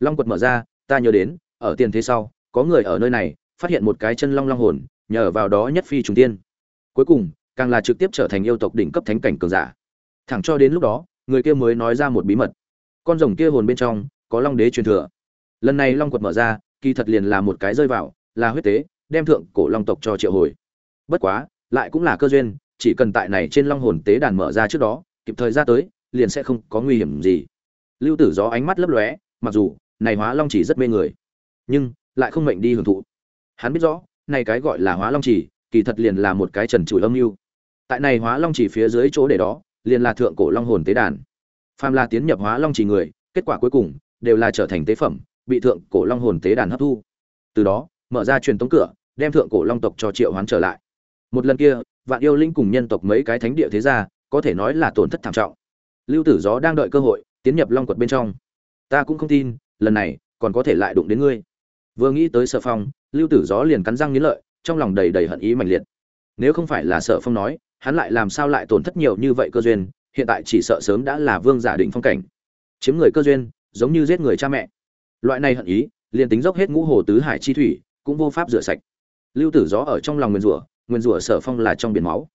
Long quật mở ra, ta nhớ đến ở tiền thế sau, có người ở nơi này, phát hiện một cái chân long long hồn, nhờ vào đó nhất phi trùng tiên. Cuối cùng, càng là trực tiếp trở thành yêu tộc đỉnh cấp thánh cảnh cường giả. Thẳng cho đến lúc đó, người kia mới nói ra một bí mật. Con rồng kia hồn bên trong, có long đế truyền thừa. Lần này long quật mở ra, kỳ thật liền là một cái rơi vào, là huyết tế, đem thượng cổ long tộc cho triệu hồi. Bất quá, lại cũng là cơ duyên, chỉ cần tại này trên long hồn tế đàn mở ra trước đó, kịp thời ra tới, liền sẽ không có nguy hiểm gì. Lưu tử gió ánh mắt lấp lóe, mặc dù, này hóa long chỉ rất mê người nhưng lại không mệnh đi hưởng thụ. Hắn biết rõ, này cái gọi là hóa long chỉ kỳ thật liền là một cái trần trụi âm mưu. Tại này hóa long chỉ phía dưới chỗ để đó, liền là thượng cổ long hồn tế đàn. Phàm là tiến nhập hóa long chỉ người, kết quả cuối cùng đều là trở thành tế phẩm, bị thượng cổ long hồn tế đàn hấp thu. Từ đó, mở ra truyền tống cửa, đem thượng cổ long tộc cho triệu hoán trở lại. Một lần kia, vạn yêu linh cùng nhân tộc mấy cái thánh địa thế gia, có thể nói là tổn thất thảm trọng. Lưu tử gió đang đợi cơ hội, tiến nhập long quật bên trong. Ta cũng không tin, lần này, còn có thể lại đụng đến ngươi vừa nghĩ tới sở phong, lưu tử gió liền cắn răng nghĩ lợi, trong lòng đầy đầy hận ý mạnh liệt. Nếu không phải là sở phong nói, hắn lại làm sao lại tổn thất nhiều như vậy cơ duyên, hiện tại chỉ sợ sớm đã là vương giả định phong cảnh. Chiếm người cơ duyên, giống như giết người cha mẹ. Loại này hận ý, liền tính dốc hết ngũ hồ tứ hải chi thủy, cũng vô pháp rửa sạch. Lưu tử gió ở trong lòng nguyên rủa nguyên rủa sở phong là trong biển máu.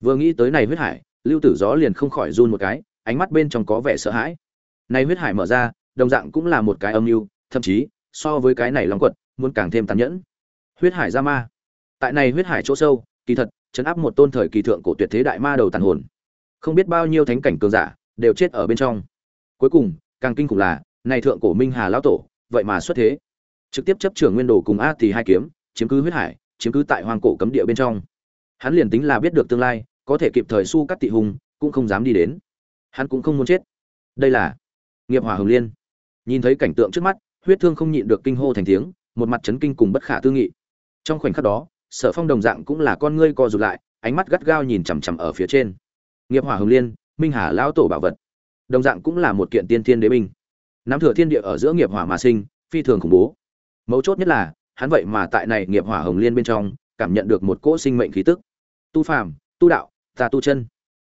Vừa nghĩ tới này huyết hải, lưu tử gió liền không khỏi run một cái, ánh mắt bên trong có vẻ sợ hãi. Này huyết hải mở ra, đồng dạng cũng là một cái âm mưu, thậm chí so với cái này long quật, muốn càng thêm tàn nhẫn. Huyết hải ra ma. Tại này huyết hải chỗ sâu, kỳ thật, chấn áp một tôn thời kỳ thượng cổ tuyệt thế đại ma đầu tàn hồn. Không biết bao nhiêu thánh cảnh cường giả đều chết ở bên trong. Cuối cùng, càng kinh khủng là, này thượng cổ minh hà lão tổ, vậy mà xuất thế. Trực tiếp chấp trưởng nguyên đồ cùng a thì hai kiếm, chiếm cứ huyết hải, chiếm cứ tại hoang cổ cấm địa bên trong. Hắn liền tính là biết được tương lai, có thể kịp thời su cắt tị hùng, cũng không dám đi đến. Hắn cũng không muốn chết. Đây là nghiệp hỏa hồng liên. Nhìn thấy cảnh tượng trước mắt huyết thương không nhịn được kinh hô thành tiếng, một mặt chấn kinh cùng bất khả tư nghị. Trong khoảnh khắc đó, sở phong đồng dạng cũng là con ngươi co rụt lại, ánh mắt gắt gao nhìn chằm chằm ở phía trên. Nghiệp hỏa hồng liên, minh hà lão tổ bảo vật. Đồng dạng cũng là một kiện tiên thiên đế binh. Nắm thừa thiên địa ở giữa nghiệp hỏa mà sinh, phi thường khủng bố. Mấu chốt nhất là, hắn vậy mà tại này nghiệp hỏa hồng liên bên trong, cảm nhận được một cỗ sinh mệnh khí tức. Tu phàm, tu đạo, ta tu chân.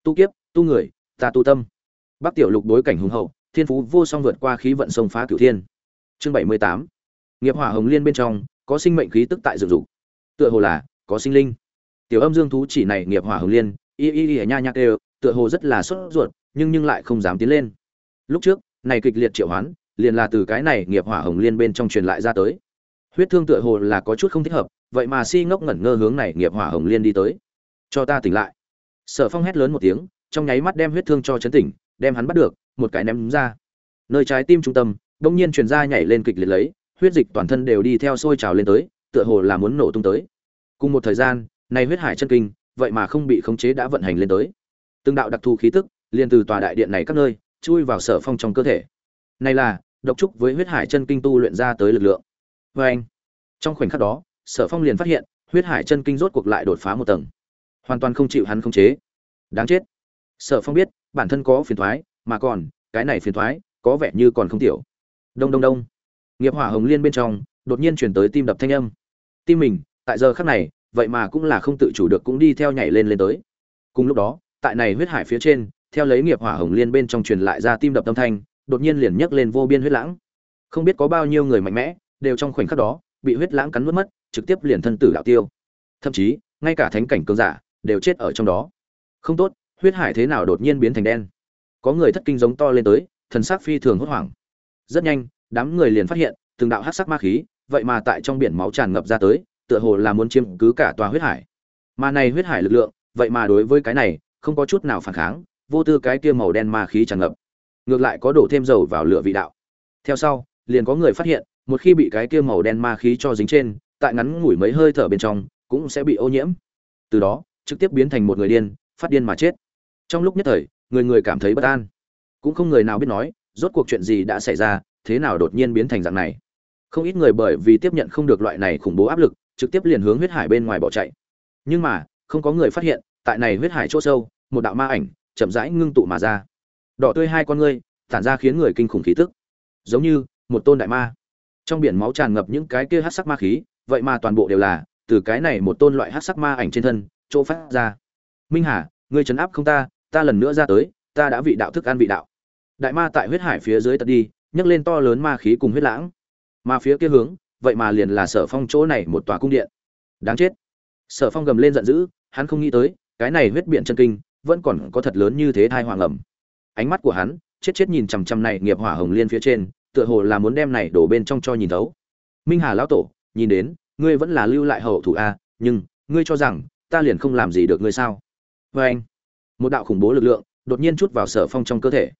Tu kiếp, tu người, ta tu tâm. Bắc tiểu lục đối cảnh hùng hậu, thiên phú vô song vượt qua khí vận sông phá cửu thiên chương bảy mươi tám. Nghiệp hỏa hồng liên bên trong, có sinh mệnh khí tức tại dựng dục. Tựa hồ là, có sinh linh. Tiểu âm dương thú chỉ này nghiệp hỏa hồng liên, y y y nha nha kêu, tựa hồ rất là sốt ruột, nhưng nhưng lại không dám tiến lên. Lúc trước, này kịch liệt triệu hoán, liền là từ cái này nghiệp hỏa hồng liên bên trong truyền lại ra tới. Huyết thương tựa hồ là có chút không thích hợp, vậy mà si ngốc ngẩn ngơ hướng này nghiệp hỏa hồng liên đi tới. Cho ta tỉnh lại. Sở phong hét lớn một tiếng, trong nháy mắt đem huyết thương cho chấn tỉnh, đem hắn bắt được, một cái ném ra. Nơi trái tim trung tâm đông nhiên truyền ra nhảy lên kịch liệt lấy, huyết dịch toàn thân đều đi theo sôi trào lên tới, tựa hồ là muốn nổ tung tới. Cùng một thời gian, này huyết hải chân kinh, vậy mà không bị khống chế đã vận hành lên tới. Từng đạo đặc thù khí tức, liền từ tòa đại điện này các nơi, chui vào sở phong trong cơ thể. Này là, độc trúc với huyết hải chân kinh tu luyện ra tới lực lượng. Vê anh, trong khoảnh khắc đó, sở phong liền phát hiện, huyết hải chân kinh rốt cuộc lại đột phá một tầng. Hoàn toàn không chịu hắn khống chế. Đáng chết. Sở phong biết, bản thân có phiền thoái, mà còn, cái này phiền thoái, có vẻ như còn không tiểu đông đông đông. Nghiệp hỏa hồng liên bên trong, đột nhiên chuyển tới tim đập thanh âm. Tim mình, tại giờ khắc này, vậy mà cũng là không tự chủ được cũng đi theo nhảy lên lên tới. Cùng lúc đó, tại này huyết hải phía trên, theo lấy nghiệp hỏa hồng liên bên trong truyền lại ra tim đập tâm thanh, đột nhiên liền nhấc lên vô biên huyết lãng. Không biết có bao nhiêu người mạnh mẽ, đều trong khoảnh khắc đó, bị huyết lãng cắn nuốt mất, trực tiếp liền thân tử đạo tiêu. Thậm chí, ngay cả thánh cảnh cường giả, đều chết ở trong đó. Không tốt, huyết hải thế nào đột nhiên biến thành đen. Có người thất kinh giống to lên tới, thần sắc phi thường hốt hoảng rất nhanh, đám người liền phát hiện, từng đạo hắc sắc ma khí, vậy mà tại trong biển máu tràn ngập ra tới, tựa hồ là muốn chiếm cứ cả tòa huyết hải. Mà này huyết hải lực lượng, vậy mà đối với cái này, không có chút nào phản kháng, vô tư cái kia màu đen ma khí tràn ngập. Ngược lại có đổ thêm dầu vào lửa vị đạo. Theo sau, liền có người phát hiện, một khi bị cái kia màu đen ma khí cho dính trên, tại ngắn ngủi mấy hơi thở bên trong, cũng sẽ bị ô nhiễm. Từ đó, trực tiếp biến thành một người điên, phát điên mà chết. Trong lúc nhất thời, người người cảm thấy bất an. Cũng không người nào biết nói rốt cuộc chuyện gì đã xảy ra, thế nào đột nhiên biến thành dạng này? Không ít người bởi vì tiếp nhận không được loại này khủng bố áp lực, trực tiếp liền hướng huyết hải bên ngoài bỏ chạy. Nhưng mà, không có người phát hiện, tại này huyết hải chỗ sâu, một đạo ma ảnh chậm rãi ngưng tụ mà ra. Đỏ tươi hai con ngươi, tản ra khiến người kinh khủng khí tức. Giống như, một tôn đại ma. Trong biển máu tràn ngập những cái kia hắc sắc ma khí, vậy mà toàn bộ đều là từ cái này một tôn loại hắc sắc ma ảnh trên thân, chỗ phát ra. Minh hà, ngươi trấn áp không ta ta lần nữa ra tới, ta đã vị đạo thức ăn vị đạo đại ma tại huyết hải phía dưới tật đi, nhấc lên to lớn ma khí cùng huyết lãng. Mà phía kia hướng, vậy mà liền là sở phong chỗ này một tòa cung điện. Đáng chết. Sở phong gầm lên giận dữ, hắn không nghĩ tới, cái này huyết biện chân kinh, vẫn còn có thật lớn như thế thai hoàng ẩm. Ánh mắt của hắn, chết chết nhìn chằm chằm này nghiệp hỏa hồng liên phía trên, tựa hồ là muốn đem này đổ bên trong cho nhìn thấu. Minh hà lão tổ, nhìn đến, ngươi vẫn là lưu lại hậu thủ a, nhưng, ngươi cho rằng, ta liền không làm gì được ngươi sao? Vê anh một đạo khủng bố lực lượng, đột nhiên chút vào sở phong trong cơ thể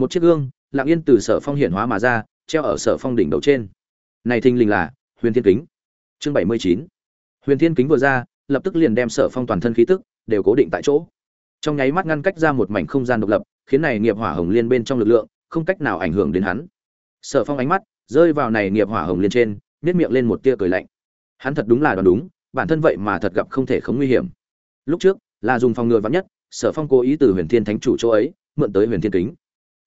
một chiếc gương, lặng yên từ sở phong hiển hóa mà ra, treo ở sở phong đỉnh đầu trên. Này thình lình là huyền thiên kính. Chương bảy mươi chín. Huyền thiên kính vừa ra, lập tức liền đem sở phong toàn thân khí tức đều cố định tại chỗ. Trong nháy mắt ngăn cách ra một mảnh không gian độc lập, khiến này nghiệp hỏa hồng liên bên trong lực lượng không cách nào ảnh hưởng đến hắn. Sở phong ánh mắt rơi vào này nghiệp hỏa hồng liên trên nếp miệng lên một tia cười lạnh. Hắn thật đúng là đoán đúng, bản thân vậy mà thật gặp không thể không nguy hiểm. Lúc trước là dùng phòng ngừa vắn nhất, sở phong cố ý từ huyền thiên thánh chủ chỗ ấy, mượn tới huyền thiên kính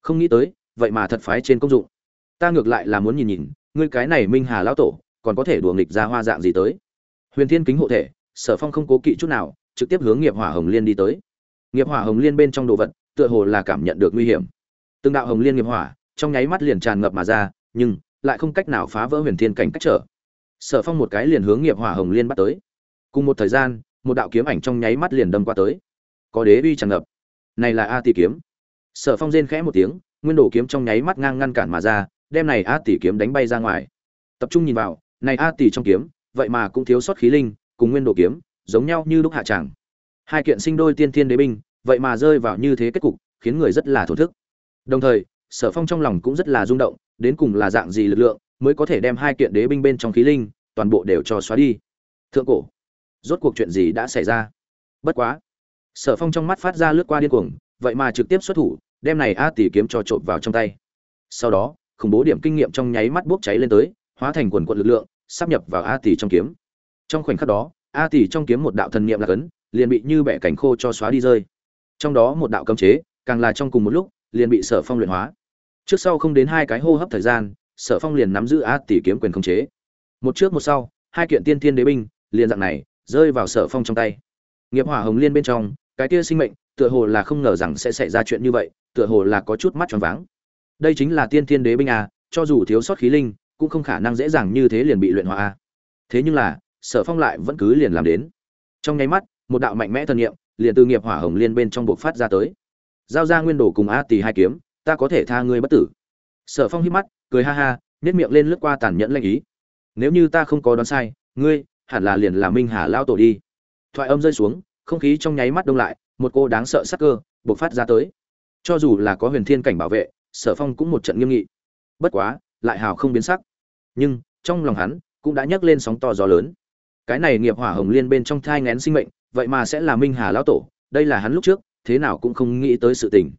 không nghĩ tới, vậy mà thật phái trên công dụng. Ta ngược lại là muốn nhìn nhìn, ngươi cái này minh hà lão tổ, còn có thể đùa nghịch ra hoa dạng gì tới? Huyền thiên kính hộ thể, sở phong không cố kỵ chút nào, trực tiếp hướng nghiệp hỏa hồng liên đi tới. Nghiệp hỏa hồng liên bên trong đồ vật, tựa hồ là cảm nhận được nguy hiểm. Từng đạo hồng liên nghiệp hỏa, trong nháy mắt liền tràn ngập mà ra, nhưng lại không cách nào phá vỡ huyền thiên cảnh cách trở. Sở phong một cái liền hướng nghiệp hỏa hồng liên bắt tới. Cùng một thời gian, một đạo kiếm ảnh trong nháy mắt liền đâm qua tới. Có đế uy tràn ngập. Này là a tỷ kiếm sở phong rên khẽ một tiếng, nguyên đồ kiếm trong nháy mắt ngang ngăn cản mà ra, đem này a tỷ kiếm đánh bay ra ngoài. Tập trung nhìn vào, này a tỷ trong kiếm, vậy mà cũng thiếu sót khí linh, cùng nguyên đồ kiếm, giống nhau như lúc hạ tràng. Hai kiện sinh đôi tiên thiên đế binh, vậy mà rơi vào như thế kết cục, khiến người rất là thổ thức. Đồng thời, sở phong trong lòng cũng rất là rung động, đến cùng là dạng gì lực lượng mới có thể đem hai kiện đế binh bên trong khí linh toàn bộ đều cho xóa đi? Thượng cổ, rốt cuộc chuyện gì đã xảy ra? Bất quá, sở phong trong mắt phát ra lướt qua điên cuồng vậy mà trực tiếp xuất thủ, đem này a tỷ kiếm cho trộm vào trong tay. Sau đó, khủng bố điểm kinh nghiệm trong nháy mắt bốc cháy lên tới, hóa thành quần quận lực lượng sắp nhập vào a tỷ trong kiếm. Trong khoảnh khắc đó, a tỷ trong kiếm một đạo thần niệm là cấn, liền bị như bẻ cảnh khô cho xóa đi rơi. Trong đó một đạo cấm chế, càng là trong cùng một lúc, liền bị sở phong luyện hóa. Trước sau không đến hai cái hô hấp thời gian, sở phong liền nắm giữ a tỷ kiếm quyền khống chế. Một trước một sau, hai kiện tiên thiên đế binh, liền dạng này, rơi vào sở phong trong tay. Nghiệp hỏa hồng liên bên trong, cái tia sinh mệnh tựa hồ là không ngờ rằng sẽ xảy ra chuyện như vậy, tựa hồ là có chút mắt tròn váng. Đây chính là tiên thiên đế binh à cho dù thiếu sót khí linh, cũng không khả năng dễ dàng như thế liền bị luyện hóa a. Thế nhưng là, sở phong lại vẫn cứ liền làm đến. Trong nháy mắt, một đạo mạnh mẽ thần niệm, liền từ nghiệp hỏa hồng liên bên trong buộc phát ra tới. Giao ra nguyên đồ cùng a tỷ hai kiếm, ta có thể tha ngươi bất tử. Sở phong híp mắt, cười ha ha nét miệng lên lướt qua tàn nhẫn lanh ý. Nếu như ta không có đoán sai, ngươi, hẳn là liền là minh hà lao tổ đi. Thoại âm rơi xuống, không khí trong nháy mắt đông lại một cô đáng sợ sắc cơ bộc phát ra tới. Cho dù là có huyền thiên cảnh bảo vệ, sở phong cũng một trận nghiêm nghị. Bất quá, lại hào không biến sắc. Nhưng, trong lòng hắn cũng đã nhấc lên sóng to gió lớn. Cái này nghiệp hỏa hồng liên bên trong thai ngén sinh mệnh, vậy mà sẽ là minh hà lão tổ, đây là hắn lúc trước, thế nào cũng không nghĩ tới sự tình.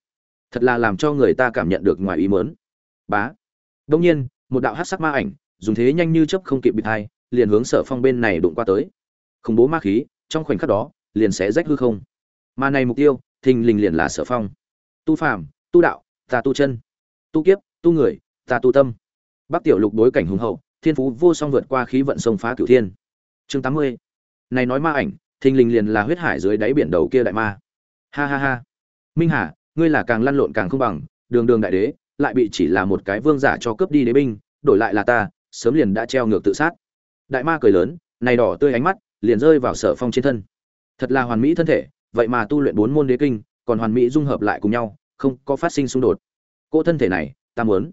Thật là làm cho người ta cảm nhận được ngoài ý mớn bá. Đông nhiên, một đạo hát sắc ma ảnh, dùng thế nhanh như chớp không kịp bịt hai liền hướng sở phong bên này đụng qua tới. Khủng bố ma khí, trong khoảnh khắc đó, liền sẽ rách hư không mà này mục tiêu, thình lình liền là sở phong. Tu phàm, tu đạo, ta tu chân. Tu kiếp, tu người, ta tu tâm. Bắc tiểu lục đối cảnh hùng hậu, thiên phú vô song vượt qua khí vận sông phá cửu thiên. Chương tám mươi. Này nói ma ảnh, thình lình liền là huyết hải dưới đáy biển đầu kia đại ma. Ha ha ha. Minh hà, ngươi là càng lăn lộn càng không bằng, đường đường đại đế, lại bị chỉ là một cái vương giả cho cướp đi đế binh, đổi lại là ta, sớm liền đã treo ngược tự sát. Đại ma cười lớn, này đỏ tươi ánh mắt, liền rơi vào sở phong trên thân. Thật là hoàn mỹ thân thể vậy mà tu luyện bốn môn đế kinh, còn hoàn mỹ dung hợp lại cùng nhau, không có phát sinh xung đột. Cỗ thân thể này, ta muốn.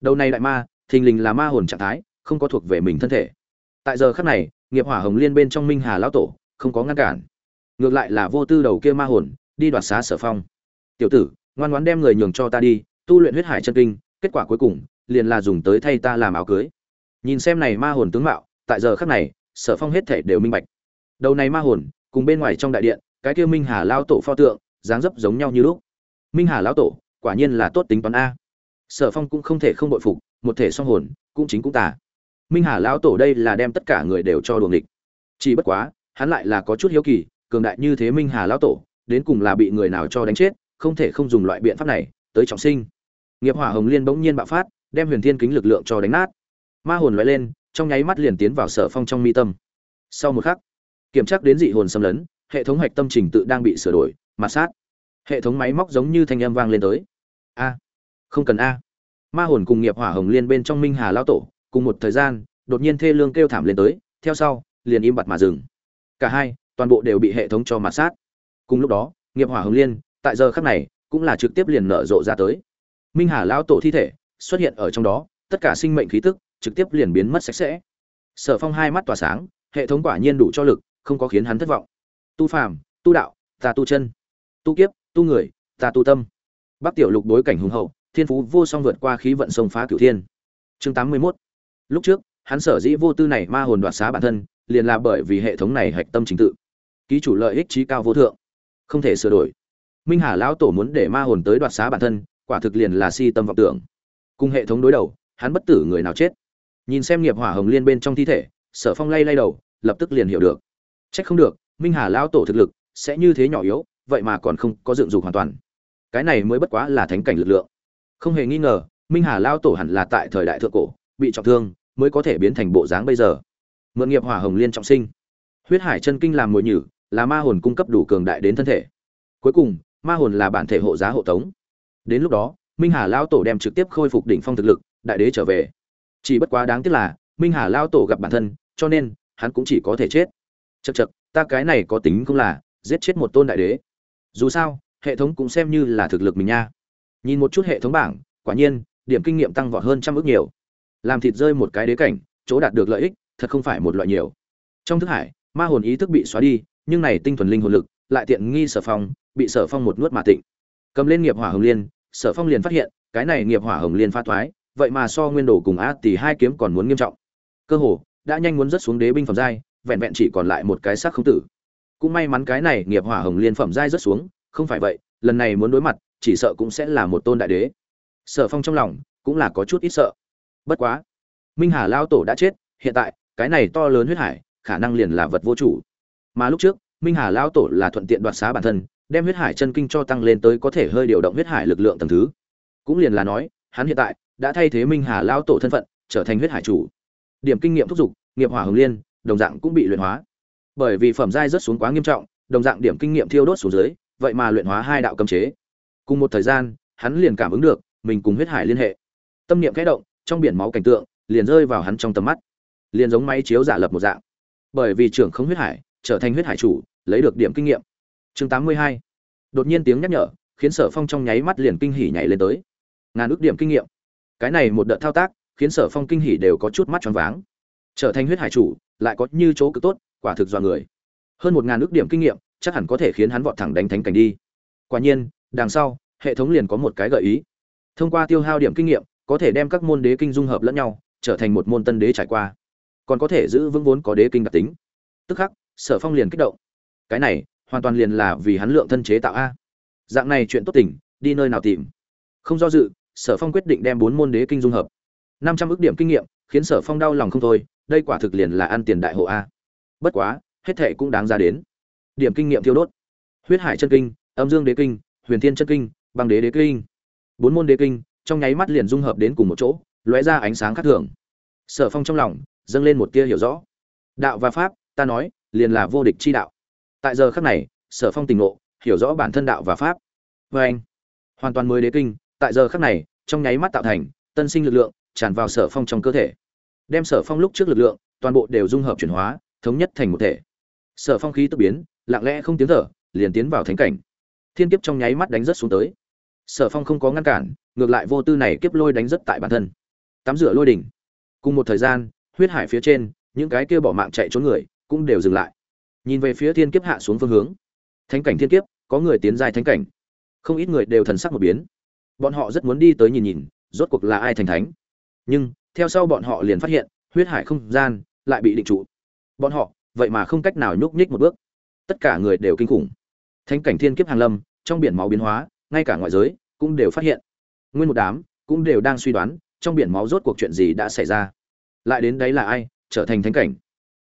Đầu này đại ma, thình lình là ma hồn trạng thái, không có thuộc về mình thân thể. Tại giờ khắc này, nghiệp hỏa hồng liên bên trong minh hà lão tổ, không có ngăn cản. Ngược lại là vô tư đầu kia ma hồn, đi đoạt xá sở phong. Tiểu tử, ngoan ngoãn đem người nhường cho ta đi, tu luyện huyết hải chân kinh, kết quả cuối cùng, liền là dùng tới thay ta làm áo cưới. Nhìn xem này ma hồn tướng mạo, tại giờ khắc này, sở phong hết thể đều minh bạch. Đầu này ma hồn, cùng bên ngoài trong đại điện cái kia minh hà lao tổ pho tượng, dáng dấp giống nhau như lúc. Minh hà lão tổ, quả nhiên là tốt tính toán a. Sở phong cũng không thể không bội phục, một thể song hồn, cũng chính cũng tả minh hà lão tổ đây là đem tất cả người đều cho đuồng địch. Chỉ bất quá, hắn lại là có chút hiếu kỳ, cường đại như thế minh hà lão tổ, đến cùng là bị người nào cho đánh chết, không thể không dùng loại biện pháp này, tới trọng sinh. Nghiệp hỏa hồng liên bỗng nhiên bạo phát, đem huyền thiên kính lực lượng cho đánh nát. Ma hồn loại lên, trong nháy mắt liền tiến vào sở phong trong mi tâm. Sau một khắc, kiểm tra đến dị hồn xâm lấn hệ thống hạch tâm trình tự đang bị sửa đổi, mà sát. Hệ thống máy móc giống như thanh âm vang lên tới. A. Không cần a. Ma hồn cùng nghiệp hỏa hồng liên bên trong minh hà lao tổ, cùng một thời gian, đột nhiên thê lương kêu thảm lên tới, theo sau, liền im bặt mà dừng. Cả hai, toàn bộ đều bị hệ thống cho mà sát. Cùng lúc đó, nghiệp hỏa hồng liên, tại giờ khắc này, cũng là trực tiếp liền nở rộ ra tới. Minh hà lão tổ thi thể, xuất hiện ở trong đó, tất cả sinh mệnh khí tức, trực tiếp liền biến mất sạch sẽ. Sở phong hai mắt tỏa sáng, hệ thống quả nhiên đủ cho lực, không có khiến hắn thất vọng tu phàm, tu đạo, ta tu chân, tu kiếp, tu người, ta tu tâm. Bắc tiểu lục đối cảnh hùng hậu, thiên phú vô song vượt qua khí vận sông phá cửu thiên. Chương tám mươi 81 lúc trước, hắn sở dĩ vô tư này ma hồn đoạt xá bản thân, liền là bởi vì hệ thống này hạch tâm chính tự. Ký chủ lợi ích trí cao vô thượng. Không thể sửa đổi. Minh hà lão tổ muốn để ma hồn tới đoạt xá bản thân, quả thực liền là si tâm vọng tưởng. Cùng hệ thống đối đầu, hắn bất tử người nào chết. Nhìn xem nghiệp hỏa hồng liên bên trong thi thể, sở phong lay lay đầu, lập tức liền hiểu được. Trách không được minh hà lão tổ thực lực sẽ như thế nhỏ yếu, vậy mà còn không có dựng dục hoàn toàn. Cái này mới bất quá là thánh cảnh lực lượng. Không hề nghi ngờ, minh hà lão tổ hẳn là tại thời đại thượng cổ, bị trọng thương mới có thể biến thành bộ dáng bây giờ. Mượn nghiệp hỏa hồng liên trọng sinh. Huyết hải chân kinh làm mồi nhử, là ma hồn cung cấp đủ cường đại đến thân thể. Cuối cùng, ma hồn là bản thể hộ giá hộ tống. Đến lúc đó, minh hà Lão tổ đem trực tiếp khôi phục đỉnh phong thực lực, đại đế trở về. Chỉ bất quá đáng tiếc là, minh hà Lão tổ gặp bản thân, cho nên hắn cũng chỉ có thể chết. Chật chật ta cái này có tính không là, giết chết một tôn đại đế. Dù sao, hệ thống cũng xem như là thực lực mình nha. Nhìn một chút hệ thống bảng, quả nhiên, điểm kinh nghiệm tăng vọt hơn trăm ước nhiều. Làm thịt rơi một cái đế cảnh, chỗ đạt được lợi ích, thật không phải một loại nhiều. Trong thức hải, ma hồn ý thức bị xóa đi, nhưng này tinh thuần linh hồn lực, lại tiện nghi sở phong, bị sở phong một nuốt mà tịnh. Cầm lên nghiệp hỏa hồng liên, sở phong liền phát hiện, cái này nghiệp hỏa hồng liên pha thoái, vậy mà so nguyên đồ cùng á tỷ hai kiếm còn muốn nghiêm trọng. Cơ hồ, đã nhanh muốn rớt xuống đế binh phẩm giai vẹn vẹn chỉ còn lại một cái xác không tử. Cũng may mắn cái này nghiệp hỏa hồng liên phẩm giai rớt xuống, không phải vậy, lần này muốn đối mặt, chỉ sợ cũng sẽ là một tôn đại đế. Sở phong trong lòng cũng là có chút ít sợ. Bất quá, minh hà lao tổ đã chết, hiện tại, cái này to lớn huyết hải, khả năng liền là vật vô chủ. Mà lúc trước, minh hà lao tổ là thuận tiện đoạt xá bản thân, đem huyết hải chân kinh cho tăng lên tới có thể hơi điều động huyết hải lực lượng tầng thứ. Cũng liền là nói, hắn hiện tại đã thay thế minh hà lao tổ thân phận, trở thành huyết hải chủ. Điểm kinh nghiệm thúc giục, nghiệp hỏa hồng liên đồng dạng cũng bị luyện hóa. Bởi vì phẩm giai rất xuống quá nghiêm trọng, đồng dạng điểm kinh nghiệm thiêu đốt xuống dưới, vậy mà luyện hóa hai đạo cấm chế. Cùng một thời gian, hắn liền cảm ứng được mình cùng huyết hải liên hệ. Tâm niệm kẽ động, trong biển máu cảnh tượng liền rơi vào hắn trong tầm mắt. Liền giống máy chiếu giả lập một dạng. Bởi vì trưởng không huyết hải, trở thành huyết hải chủ, lấy được điểm kinh nghiệm. Chương tám mươi hai. Đột nhiên tiếng nhắc nhở, khiến sở phong trong nháy mắt liền kinh hỉ nhảy lên tới. Ngàn ước điểm kinh nghiệm. Cái này một đợt thao tác, khiến sở phong kinh hỉ đều có chút mắt choáng váng. Trở thành huyết hải chủ lại có như chỗ cực tốt, quả thực do người. Hơn một ngàn ước điểm kinh nghiệm, chắc hẳn có thể khiến hắn vọt thẳng đánh thánh cảnh đi. Quả nhiên, đằng sau, hệ thống liền có một cái gợi ý. Thông qua tiêu hao điểm kinh nghiệm, có thể đem các môn đế kinh dung hợp lẫn nhau, trở thành một môn tân đế trải qua. Còn có thể giữ vững vốn có đế kinh đặc tính. Tức khắc, sở phong liền kích động. Cái này, hoàn toàn liền là vì hắn lượng thân chế tạo a. Dạng này chuyện tốt tình đi nơi nào tìm? Không do dự, sở phong quyết định đem bốn môn đế kinh dung hợp. Năm trăm ước điểm kinh nghiệm, khiến sở phong đau lòng không thôi đây quả thực liền là ăn tiền đại hộ a. Bất quá, hết thệ cũng đáng ra đến. Điểm kinh nghiệm thiêu đốt. Huyết hải chân kinh, âm dương đế kinh, huyền thiên chân kinh, băng đế đế kinh. Bốn môn đế kinh, trong nháy mắt liền dung hợp đến cùng một chỗ, lóe ra ánh sáng khác thường. Sở phong trong lòng, dâng lên một tia hiểu rõ. Đạo và pháp, ta nói, liền là vô địch chi đạo. Tại giờ khắc này, sở phong tình ngộ, hiểu rõ bản thân đạo và pháp. Vê anh, hoàn toàn mới đế kinh, tại giờ khắc này, trong nháy mắt tạo thành, tân sinh lực lượng, tràn vào sở phong trong cơ thể đem sở phong lúc trước lực lượng, toàn bộ đều dung hợp chuyển hóa, thống nhất thành một thể. Sở phong khí tức biến, lặng lẽ không tiếng thở, liền tiến vào thánh cảnh. Thiên kiếp trong nháy mắt đánh rất xuống tới. Sở phong không có ngăn cản, ngược lại vô tư này kiếp lôi đánh rất tại bản thân. Tắm rửa lôi đỉnh. Cùng một thời gian, huyết hải phía trên, những cái kia bỏ mạng chạy trốn người, cũng đều dừng lại. Nhìn về phía thiên kiếp hạ xuống phương hướng. Thánh cảnh thiên kiếp, có người tiến dài thánh cảnh. Không ít người đều thần sắc một biến. Bọn họ rất muốn đi tới nhìn nhìn, rốt cuộc là ai thành thánh. Nhưng theo sau bọn họ liền phát hiện, huyết hải không gian lại bị định trụ. Bọn họ, vậy mà không cách nào nhúc nhích một bước. Tất cả người đều kinh khủng. Thánh cảnh thiên kiếp hàng lâm, trong biển máu biến hóa, ngay cả ngoại giới cũng đều phát hiện. Nguyên một đám cũng đều đang suy đoán trong biển máu rốt cuộc chuyện gì đã xảy ra. Lại đến đấy là ai, trở thành thánh cảnh?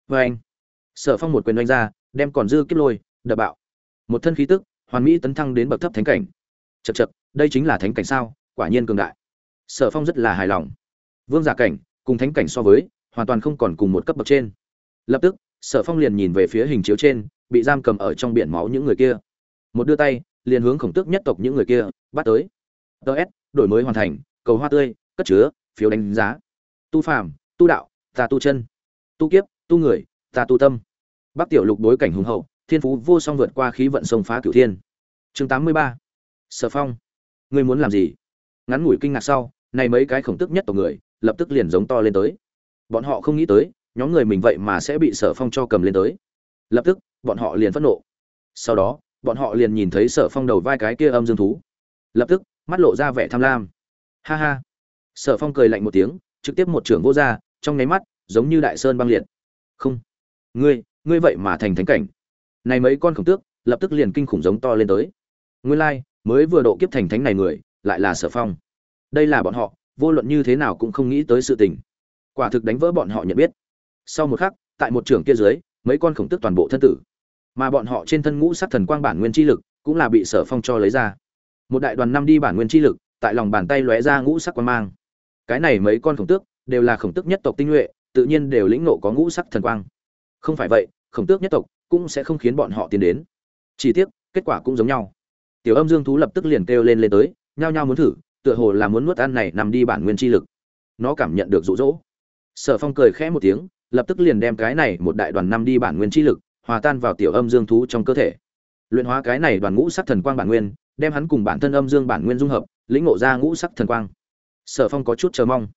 Vê anh, sở phong một quyền đánh ra, đem còn dư kiếp lôi, đập bạo. Một thân khí tức, hoàn mỹ tấn thăng đến bậc thấp thánh cảnh. Chật chật đây chính là thánh cảnh sao? Quả nhiên cường đại. Sở phong rất là hài lòng vương giả cảnh, cùng thánh cảnh so với, hoàn toàn không còn cùng một cấp bậc trên. Lập tức, sở phong liền nhìn về phía hình chiếu trên, bị giam cầm ở trong biển máu những người kia. Một đưa tay, liền hướng khổng tước nhất tộc những người kia, bắt tới. Ts đổi mới hoàn thành, cầu hoa tươi, cất chứa, phiếu đánh giá. Tu phàm, tu đạo ta tu chân. Tu kiếp, tu người ta tu tâm. Bắc tiểu lục đối cảnh hùng hậu, thiên phú vô song vượt qua khí vận sông phá cửu thiên. Chương tám mươi ba. Sở phong. Ngươi muốn làm gì? Ngắn ngủi kinh ngạc sau, này mấy cái khổng tức nhất tộc người lập tức liền giống to lên tới. Bọn họ không nghĩ tới, nhóm người mình vậy mà sẽ bị sở phong cho cầm lên tới. Lập tức, bọn họ liền phẫn nộ. Sau đó, bọn họ liền nhìn thấy sở phong đầu vai cái kia âm dương thú. Lập tức, mắt lộ ra vẻ tham lam. Ha ha. Sở phong cười lạnh một tiếng, trực tiếp một trưởng vô r trong nháy mắt, giống như đại sơn băng liệt. Không. Ngươi ngươi vậy mà thành thánh cảnh. Này mấy con khổng tước, lập tức liền kinh khủng giống to lên tới. Nguyên lai, mới vừa độ kiếp thành thánh này người, lại là sở phong. Đây là bọn họ vô luận như thế nào cũng không nghĩ tới sự tình. Quả thực đánh vỡ bọn họ nhận biết. Sau một khắc, tại một trường kia dưới, mấy con khổng tước toàn bộ thân tử. Mà bọn họ trên thân ngũ sắc thần quang bản nguyên chi lực cũng là bị sở phong cho lấy ra. Một đại đoàn năm đi bản nguyên chi lực, tại lòng bàn tay lóe ra ngũ sắc quang mang. Cái này mấy con khổng tước đều là khổng tước nhất tộc tinh nhuệ, tự nhiên đều lĩnh nộ có ngũ sắc thần quang. Không phải vậy, khổng tước nhất tộc cũng sẽ không khiến bọn họ tiến đến. Chỉ tiếc, kết quả cũng giống nhau. Tiểu âm dương thú lập tức liền kêu lên lên tới, nhao nhao muốn thử tựa hồ là muốn nuốt ăn này nằm đi bản nguyên chi lực. Nó cảm nhận được rụ rỗ sở phong cười khẽ một tiếng, lập tức liền đem cái này một đại đoàn năm đi bản nguyên chi lực, hòa tan vào tiểu âm dương thú trong cơ thể. Luyện hóa cái này đoàn ngũ sắc thần quang bản nguyên, đem hắn cùng bản thân âm dương bản nguyên dung hợp, lĩnh ngộ ra ngũ sắc thần quang. Sở phong có chút chờ mong.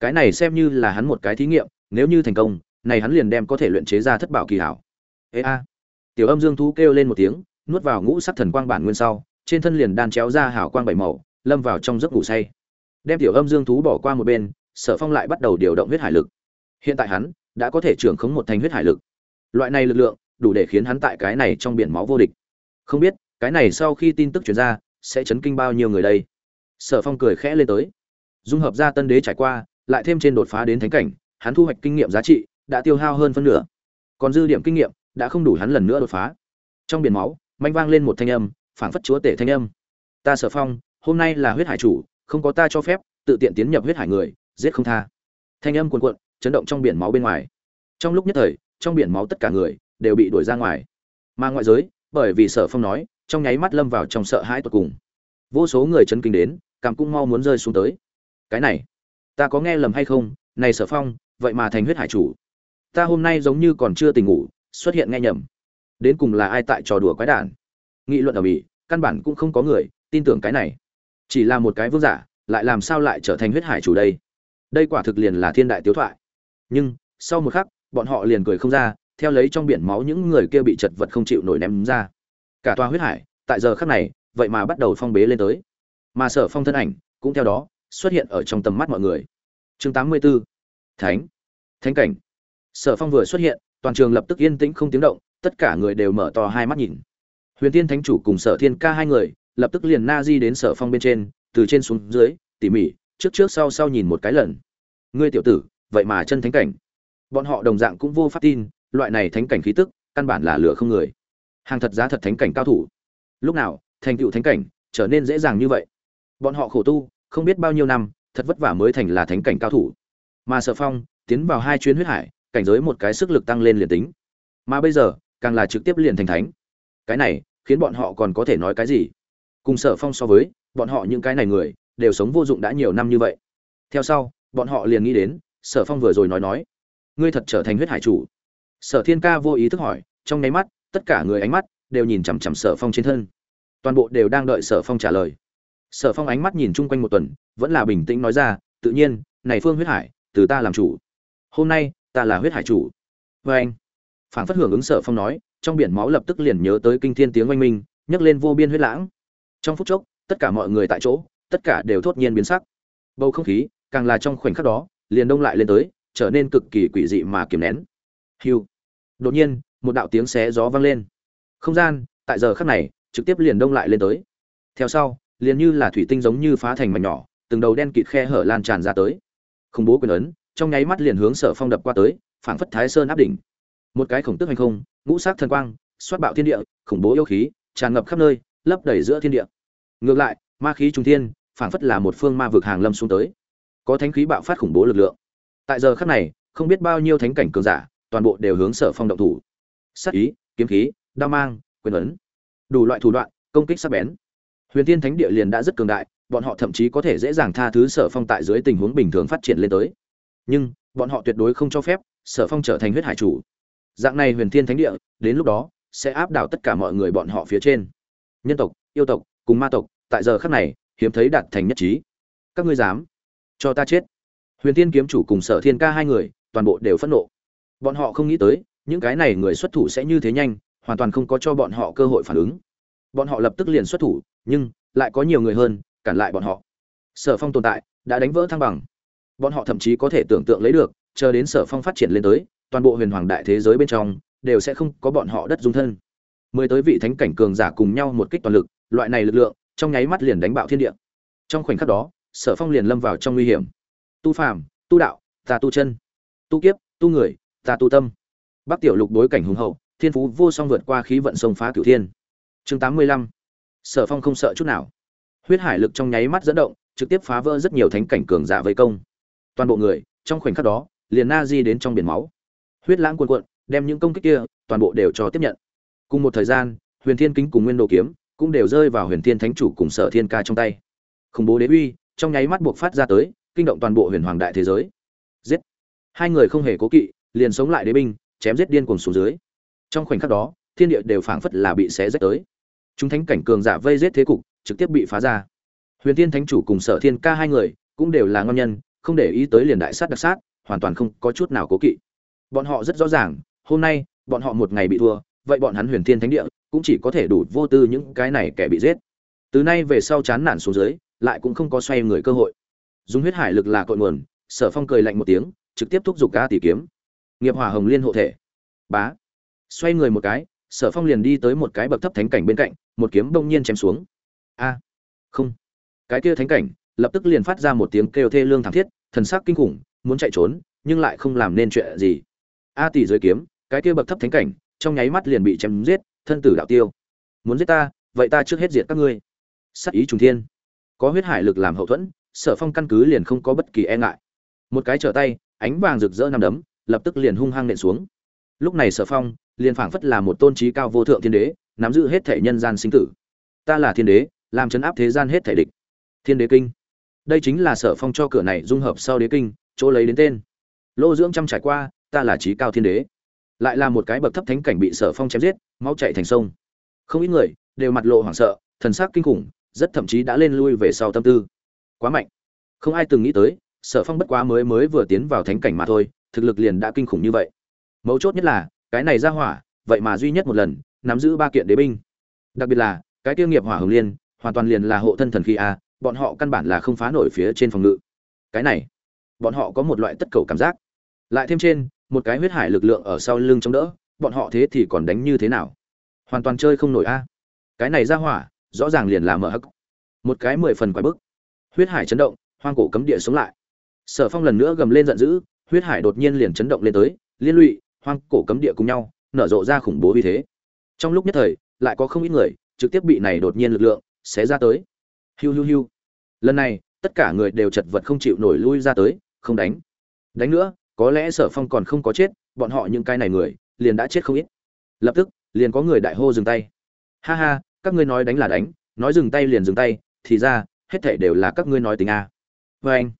Cái này xem như là hắn một cái thí nghiệm, nếu như thành công, này hắn liền đem có thể luyện chế ra thất bảo kỳ hảo. Ê a. Tiểu âm dương thú kêu lên một tiếng, nuốt vào ngũ sắc thần quang bản nguyên sau, trên thân liền đan chéo ra hảo quang bảy màu lâm vào trong giấc ngủ say. Đem tiểu âm dương thú bỏ qua một bên, sở phong lại bắt đầu điều động huyết hải lực. Hiện tại hắn đã có thể trưởng khống một thành huyết hải lực. Loại này lực lượng đủ để khiến hắn tại cái này trong biển máu vô địch. Không biết, cái này sau khi tin tức truyền ra, sẽ chấn kinh bao nhiêu người đây? Sở phong cười khẽ lên tới. Dung hợp ra tân đế trải qua, lại thêm trên đột phá đến thánh cảnh, hắn thu hoạch kinh nghiệm giá trị đã tiêu hao hơn phân nửa. Còn dư điểm kinh nghiệm đã không đủ hắn lần nữa đột phá. Trong biển máu, manh vang lên một thanh âm, phảng phất chúa tể thanh âm. Ta sở phong hôm nay là huyết hải chủ, không có ta cho phép, tự tiện tiến nhập huyết hải người, giết không tha. Thanh âm cuồn cuộn, chấn động trong biển máu bên ngoài. Trong lúc nhất thời, trong biển máu tất cả người đều bị đuổi ra ngoài. Mà ngoại giới, bởi vì sở phong nói, trong nháy mắt lâm vào trong sợ hãi tột cùng. Vô số người chấn kinh đến, cảm cũng mau muốn rơi xuống tới. Cái này, ta có nghe lầm hay không? Này sở phong, vậy mà thành huyết hải chủ. Ta hôm nay giống như còn chưa tỉnh ngủ, xuất hiện nghe nhầm. Đến cùng là ai tại trò đùa quái đản? Nghị luận ở mỹ, căn bản cũng không có người tin tưởng cái này chỉ là một cái vương giả, lại làm sao lại trở thành huyết hải chủ đây? Đây quả thực liền là thiên đại tiếu thoại. Nhưng, sau một khắc, bọn họ liền cười không ra, theo lấy trong biển máu những người kia bị chật vật không chịu nổi ném ra. Cả tòa huyết hải, tại giờ khắc này, vậy mà bắt đầu phong bế lên tới. Mà sở phong thân ảnh, cũng theo đó, xuất hiện ở trong tầm mắt mọi người. Chương 84. thánh. Thánh cảnh. Sở phong vừa xuất hiện, toàn trường lập tức yên tĩnh không tiếng động, tất cả người đều mở to hai mắt nhìn. Huyền tiên thánh chủ cùng sở thiên ca hai người lập tức liền na di đến sở phong bên trên, từ trên xuống dưới, tỉ mỉ, trước trước sau sau nhìn một cái lần. Ngươi tiểu tử, vậy mà chân thánh cảnh. Bọn họ đồng dạng cũng vô pháp tin, loại này thánh cảnh khí tức, căn bản là lửa không người. Hàng thật giá thật thánh cảnh cao thủ. Lúc nào, thành tựu thánh cảnh, trở nên dễ dàng như vậy. Bọn họ khổ tu, không biết bao nhiêu năm, thật vất vả mới thành là thánh cảnh cao thủ. Mà sở phong, tiến vào hai chuyến huyết hải, cảnh giới một cái sức lực tăng lên liền tính. Mà bây giờ, càng là trực tiếp liền thành thánh. Cái này, khiến bọn họ còn có thể nói cái gì? Cùng sở phong so với, bọn họ những cái này người, đều sống vô dụng đã nhiều năm như vậy. Theo sau, bọn họ liền nghĩ đến, sở phong vừa rồi nói nói, ngươi thật trở thành huyết hải chủ. Sở thiên ca vô ý thức hỏi, trong nháy mắt, tất cả người ánh mắt đều nhìn chằm chằm sở phong trên thân. Toàn bộ đều đang đợi sở phong trả lời. Sở phong ánh mắt nhìn chung quanh một tuần, vẫn là bình tĩnh nói ra, tự nhiên, này phương huyết hải, từ ta làm chủ. Hôm nay, ta là huyết hải chủ. Vê anh, phản phất hưởng ứng sở phong nói, trong biển máu lập tức liền nhớ tới kinh thiên tiếng oanh minh, nhấc lên vô biên huyết lãng trong phút chốc, tất cả mọi người tại chỗ, tất cả đều thốt nhiên biến sắc. Bầu không khí, càng là trong khoảnh khắc đó, liền đông lại lên tới, trở nên cực kỳ quỷ dị mà kiềm nén. Hiu. Đột nhiên, một đạo tiếng xé gió vang lên. Không gian, tại giờ khắc này, trực tiếp liền đông lại lên tới. Theo sau, liền như là thủy tinh giống như phá thành mảnh nhỏ, từng đầu đen kịt khe hở lan tràn ra tới. Khủng bố quyền ấn, trong nháy mắt liền hướng sở phong đập qua tới, phảng phất thái sơn áp đỉnh. Một cái khổng tức hành không, ngũ sắc thần quang, xoát bạo thiên địa, khủng bố yêu khí, tràn ngập khắp nơi lấp đầy giữa thiên địa. Ngược lại, ma khí trung thiên, phảng phất là một phương ma vực hàng lâm xuống tới. Có thánh khí bạo phát khủng bố lực lượng. Tại giờ khắc này, không biết bao nhiêu thánh cảnh cường giả, toàn bộ đều hướng sở phong động thủ. Sát ý, kiếm khí, đao mang, quyền ấn. Đủ loại thủ đoạn, công kích sắc bén. Huyền tiên thánh địa liền đã rất cường đại, bọn họ thậm chí có thể dễ dàng tha thứ sở phong tại dưới tình huống bình thường phát triển lên tới. Nhưng, bọn họ tuyệt đối không cho phép sở phong trở thành huyết hải chủ. Dạng này huyền thiên thánh địa, đến lúc đó, sẽ áp đảo tất cả mọi người bọn họ phía trên nhân tộc, yêu tộc cùng ma tộc, tại giờ khắc này, hiếm thấy đạt thành nhất trí. Các ngươi dám cho ta chết? Huyền thiên kiếm chủ cùng sở thiên ca hai người, toàn bộ đều phẫn nộ. Bọn họ không nghĩ tới, những cái này người xuất thủ sẽ như thế nhanh, hoàn toàn không có cho bọn họ cơ hội phản ứng. Bọn họ lập tức liền xuất thủ, nhưng lại có nhiều người hơn, cản lại bọn họ. Sở phong tồn tại, đã đánh vỡ thăng bằng. Bọn họ thậm chí có thể tưởng tượng lấy được, chờ đến sở phong phát triển lên tới, toàn bộ huyền hoàng đại thế giới bên trong, đều sẽ không có bọn họ đất dung thân mười tới vị thánh cảnh cường giả cùng nhau một kích toàn lực, loại này lực lượng, trong nháy mắt liền đánh bạo thiên địa. Trong khoảnh khắc đó, sở phong liền lâm vào trong nguy hiểm. Tu phàm, tu đạo, ta tu chân. Tu kiếp, tu người, ta tu tâm. Bắc tiểu lục đối cảnh hùng hậu, thiên phú vô song vượt qua khí vận sông phá cửu thiên. Chương tám mươi lăm. Sở phong không sợ chút nào. Huyết hải lực trong nháy mắt dẫn động, trực tiếp phá vỡ rất nhiều thánh cảnh cường giả vây công. Toàn bộ người, trong khoảnh khắc đó, liền na di đến trong biển máu. Huyết lãng cuồn cuộn, đem những công kích kia, toàn bộ đều cho tiếp nhận cùng một thời gian, huyền thiên kính cùng nguyên đồ kiếm cũng đều rơi vào huyền thiên thánh chủ cùng sở thiên ca trong tay. Khủng bố đế uy trong nháy mắt buộc phát ra tới, kinh động toàn bộ huyền hoàng đại thế giới. Giết! Hai người không hề cố kỵ, liền sống lại đế binh, chém giết điên cuồng xuống dưới. Trong khoảnh khắc đó, thiên địa đều phảng phất là bị xé rách tới. Chúng thánh cảnh cường giả vây giết thế cục, trực tiếp bị phá ra. Huyền thiên thánh chủ cùng sở thiên ca hai người cũng đều là ngon nhân, không để ý tới liền đại sát đặc sát, hoàn toàn không có chút nào cố kỵ. Bọn họ rất rõ ràng, hôm nay, bọn họ một ngày bị thua vậy bọn hắn huyền thiên thánh địa cũng chỉ có thể đủ vô tư những cái này kẻ bị giết. Từ nay về sau chán nản xuống dưới, lại cũng không có xoay người cơ hội. Dùng huyết hải lực là cội nguồn, sở phong cười lạnh một tiếng, trực tiếp thúc giục ca tỷ kiếm. Nghiệp hỏa hồng liên hộ thể. Bá. Xoay người một cái, sở phong liền đi tới một cái bậc thấp thánh cảnh bên cạnh, một kiếm bỗng nhiên chém xuống. A. Không. Cái kia thánh cảnh, lập tức liền phát ra một tiếng kêu thê lương thảm thiết, thần sắc kinh khủng, muốn chạy trốn, nhưng lại không làm nên chuyện gì. A tỷ dưới kiếm, cái kia bậc thấp thánh cảnh trong nháy mắt liền bị chém giết, thân tử đạo tiêu. Muốn giết ta, vậy ta trước hết diệt các ngươi. Sát ý trùng thiên. Có huyết hải lực làm hậu thuẫn, sở phong căn cứ liền không có bất kỳ e ngại. Một cái trở tay, ánh vàng rực rỡ năm đấm, lập tức liền hung hăng nện xuống. Lúc này sở phong, liền phảng phất là một tôn trí cao vô thượng thiên đế, nắm giữ hết thể nhân gian sinh tử. Ta là thiên đế, làm chấn áp thế gian hết thể địch. Thiên đế kinh. Đây chính là sở phong cho cửa này dung hợp sau đế kinh, chỗ lấy đến tên. Lô dưỡng trăm trải qua, ta là trí cao thiên đế lại là một cái bậc thấp thánh cảnh bị sở phong chém giết, máu chạy thành sông. Không ít người đều mặt lộ hoảng sợ, thần sắc kinh khủng, rất thậm chí đã lên lui về sau tâm tư. Quá mạnh. Không ai từng nghĩ tới, sở phong bất quá mới mới vừa tiến vào thánh cảnh mà thôi, thực lực liền đã kinh khủng như vậy. Mấu chốt nhất là, cái này ra hỏa, vậy mà duy nhất một lần, nắm giữ ba kiện đế binh. Đặc biệt là, cái tiêu nghiệp hỏa hồng liên, hoàn toàn liền là hộ thân thần khí a, bọn họ căn bản là không phá nổi phía trên phòng ngự. Cái này, bọn họ có một loại tất cầu cảm giác. Lại thêm trên một cái huyết hải lực lượng ở sau lưng chống đỡ, bọn họ thế thì còn đánh như thế nào? Hoàn toàn chơi không nổi a. Cái này ra hỏa, rõ ràng liền là mở hắc. Một cái mười phần quái bức. Huyết hải chấn động, hoang cổ cấm địa sống lại. Sở phong lần nữa gầm lên giận dữ, huyết hải đột nhiên liền chấn động lên tới, liên lụy, hoang cổ cấm địa cùng nhau, nở rộ ra khủng bố uy thế. Trong lúc nhất thời, lại có không ít người, trực tiếp bị này đột nhiên lực lượng, xé ra tới. Hiu hiu hiu. Lần này, tất cả người đều chật vật không chịu nổi lui ra tới, không đánh. Đánh nữa có lẽ sở phong còn không có chết, bọn họ những cái này người, liền đã chết không ít. Lập tức, liền có người đại hô dừng tay. Ha ha, các ngươi nói đánh là đánh, nói dừng tay liền dừng tay, thì ra, hết thể đều là các ngươi nói tình a. Vê anh,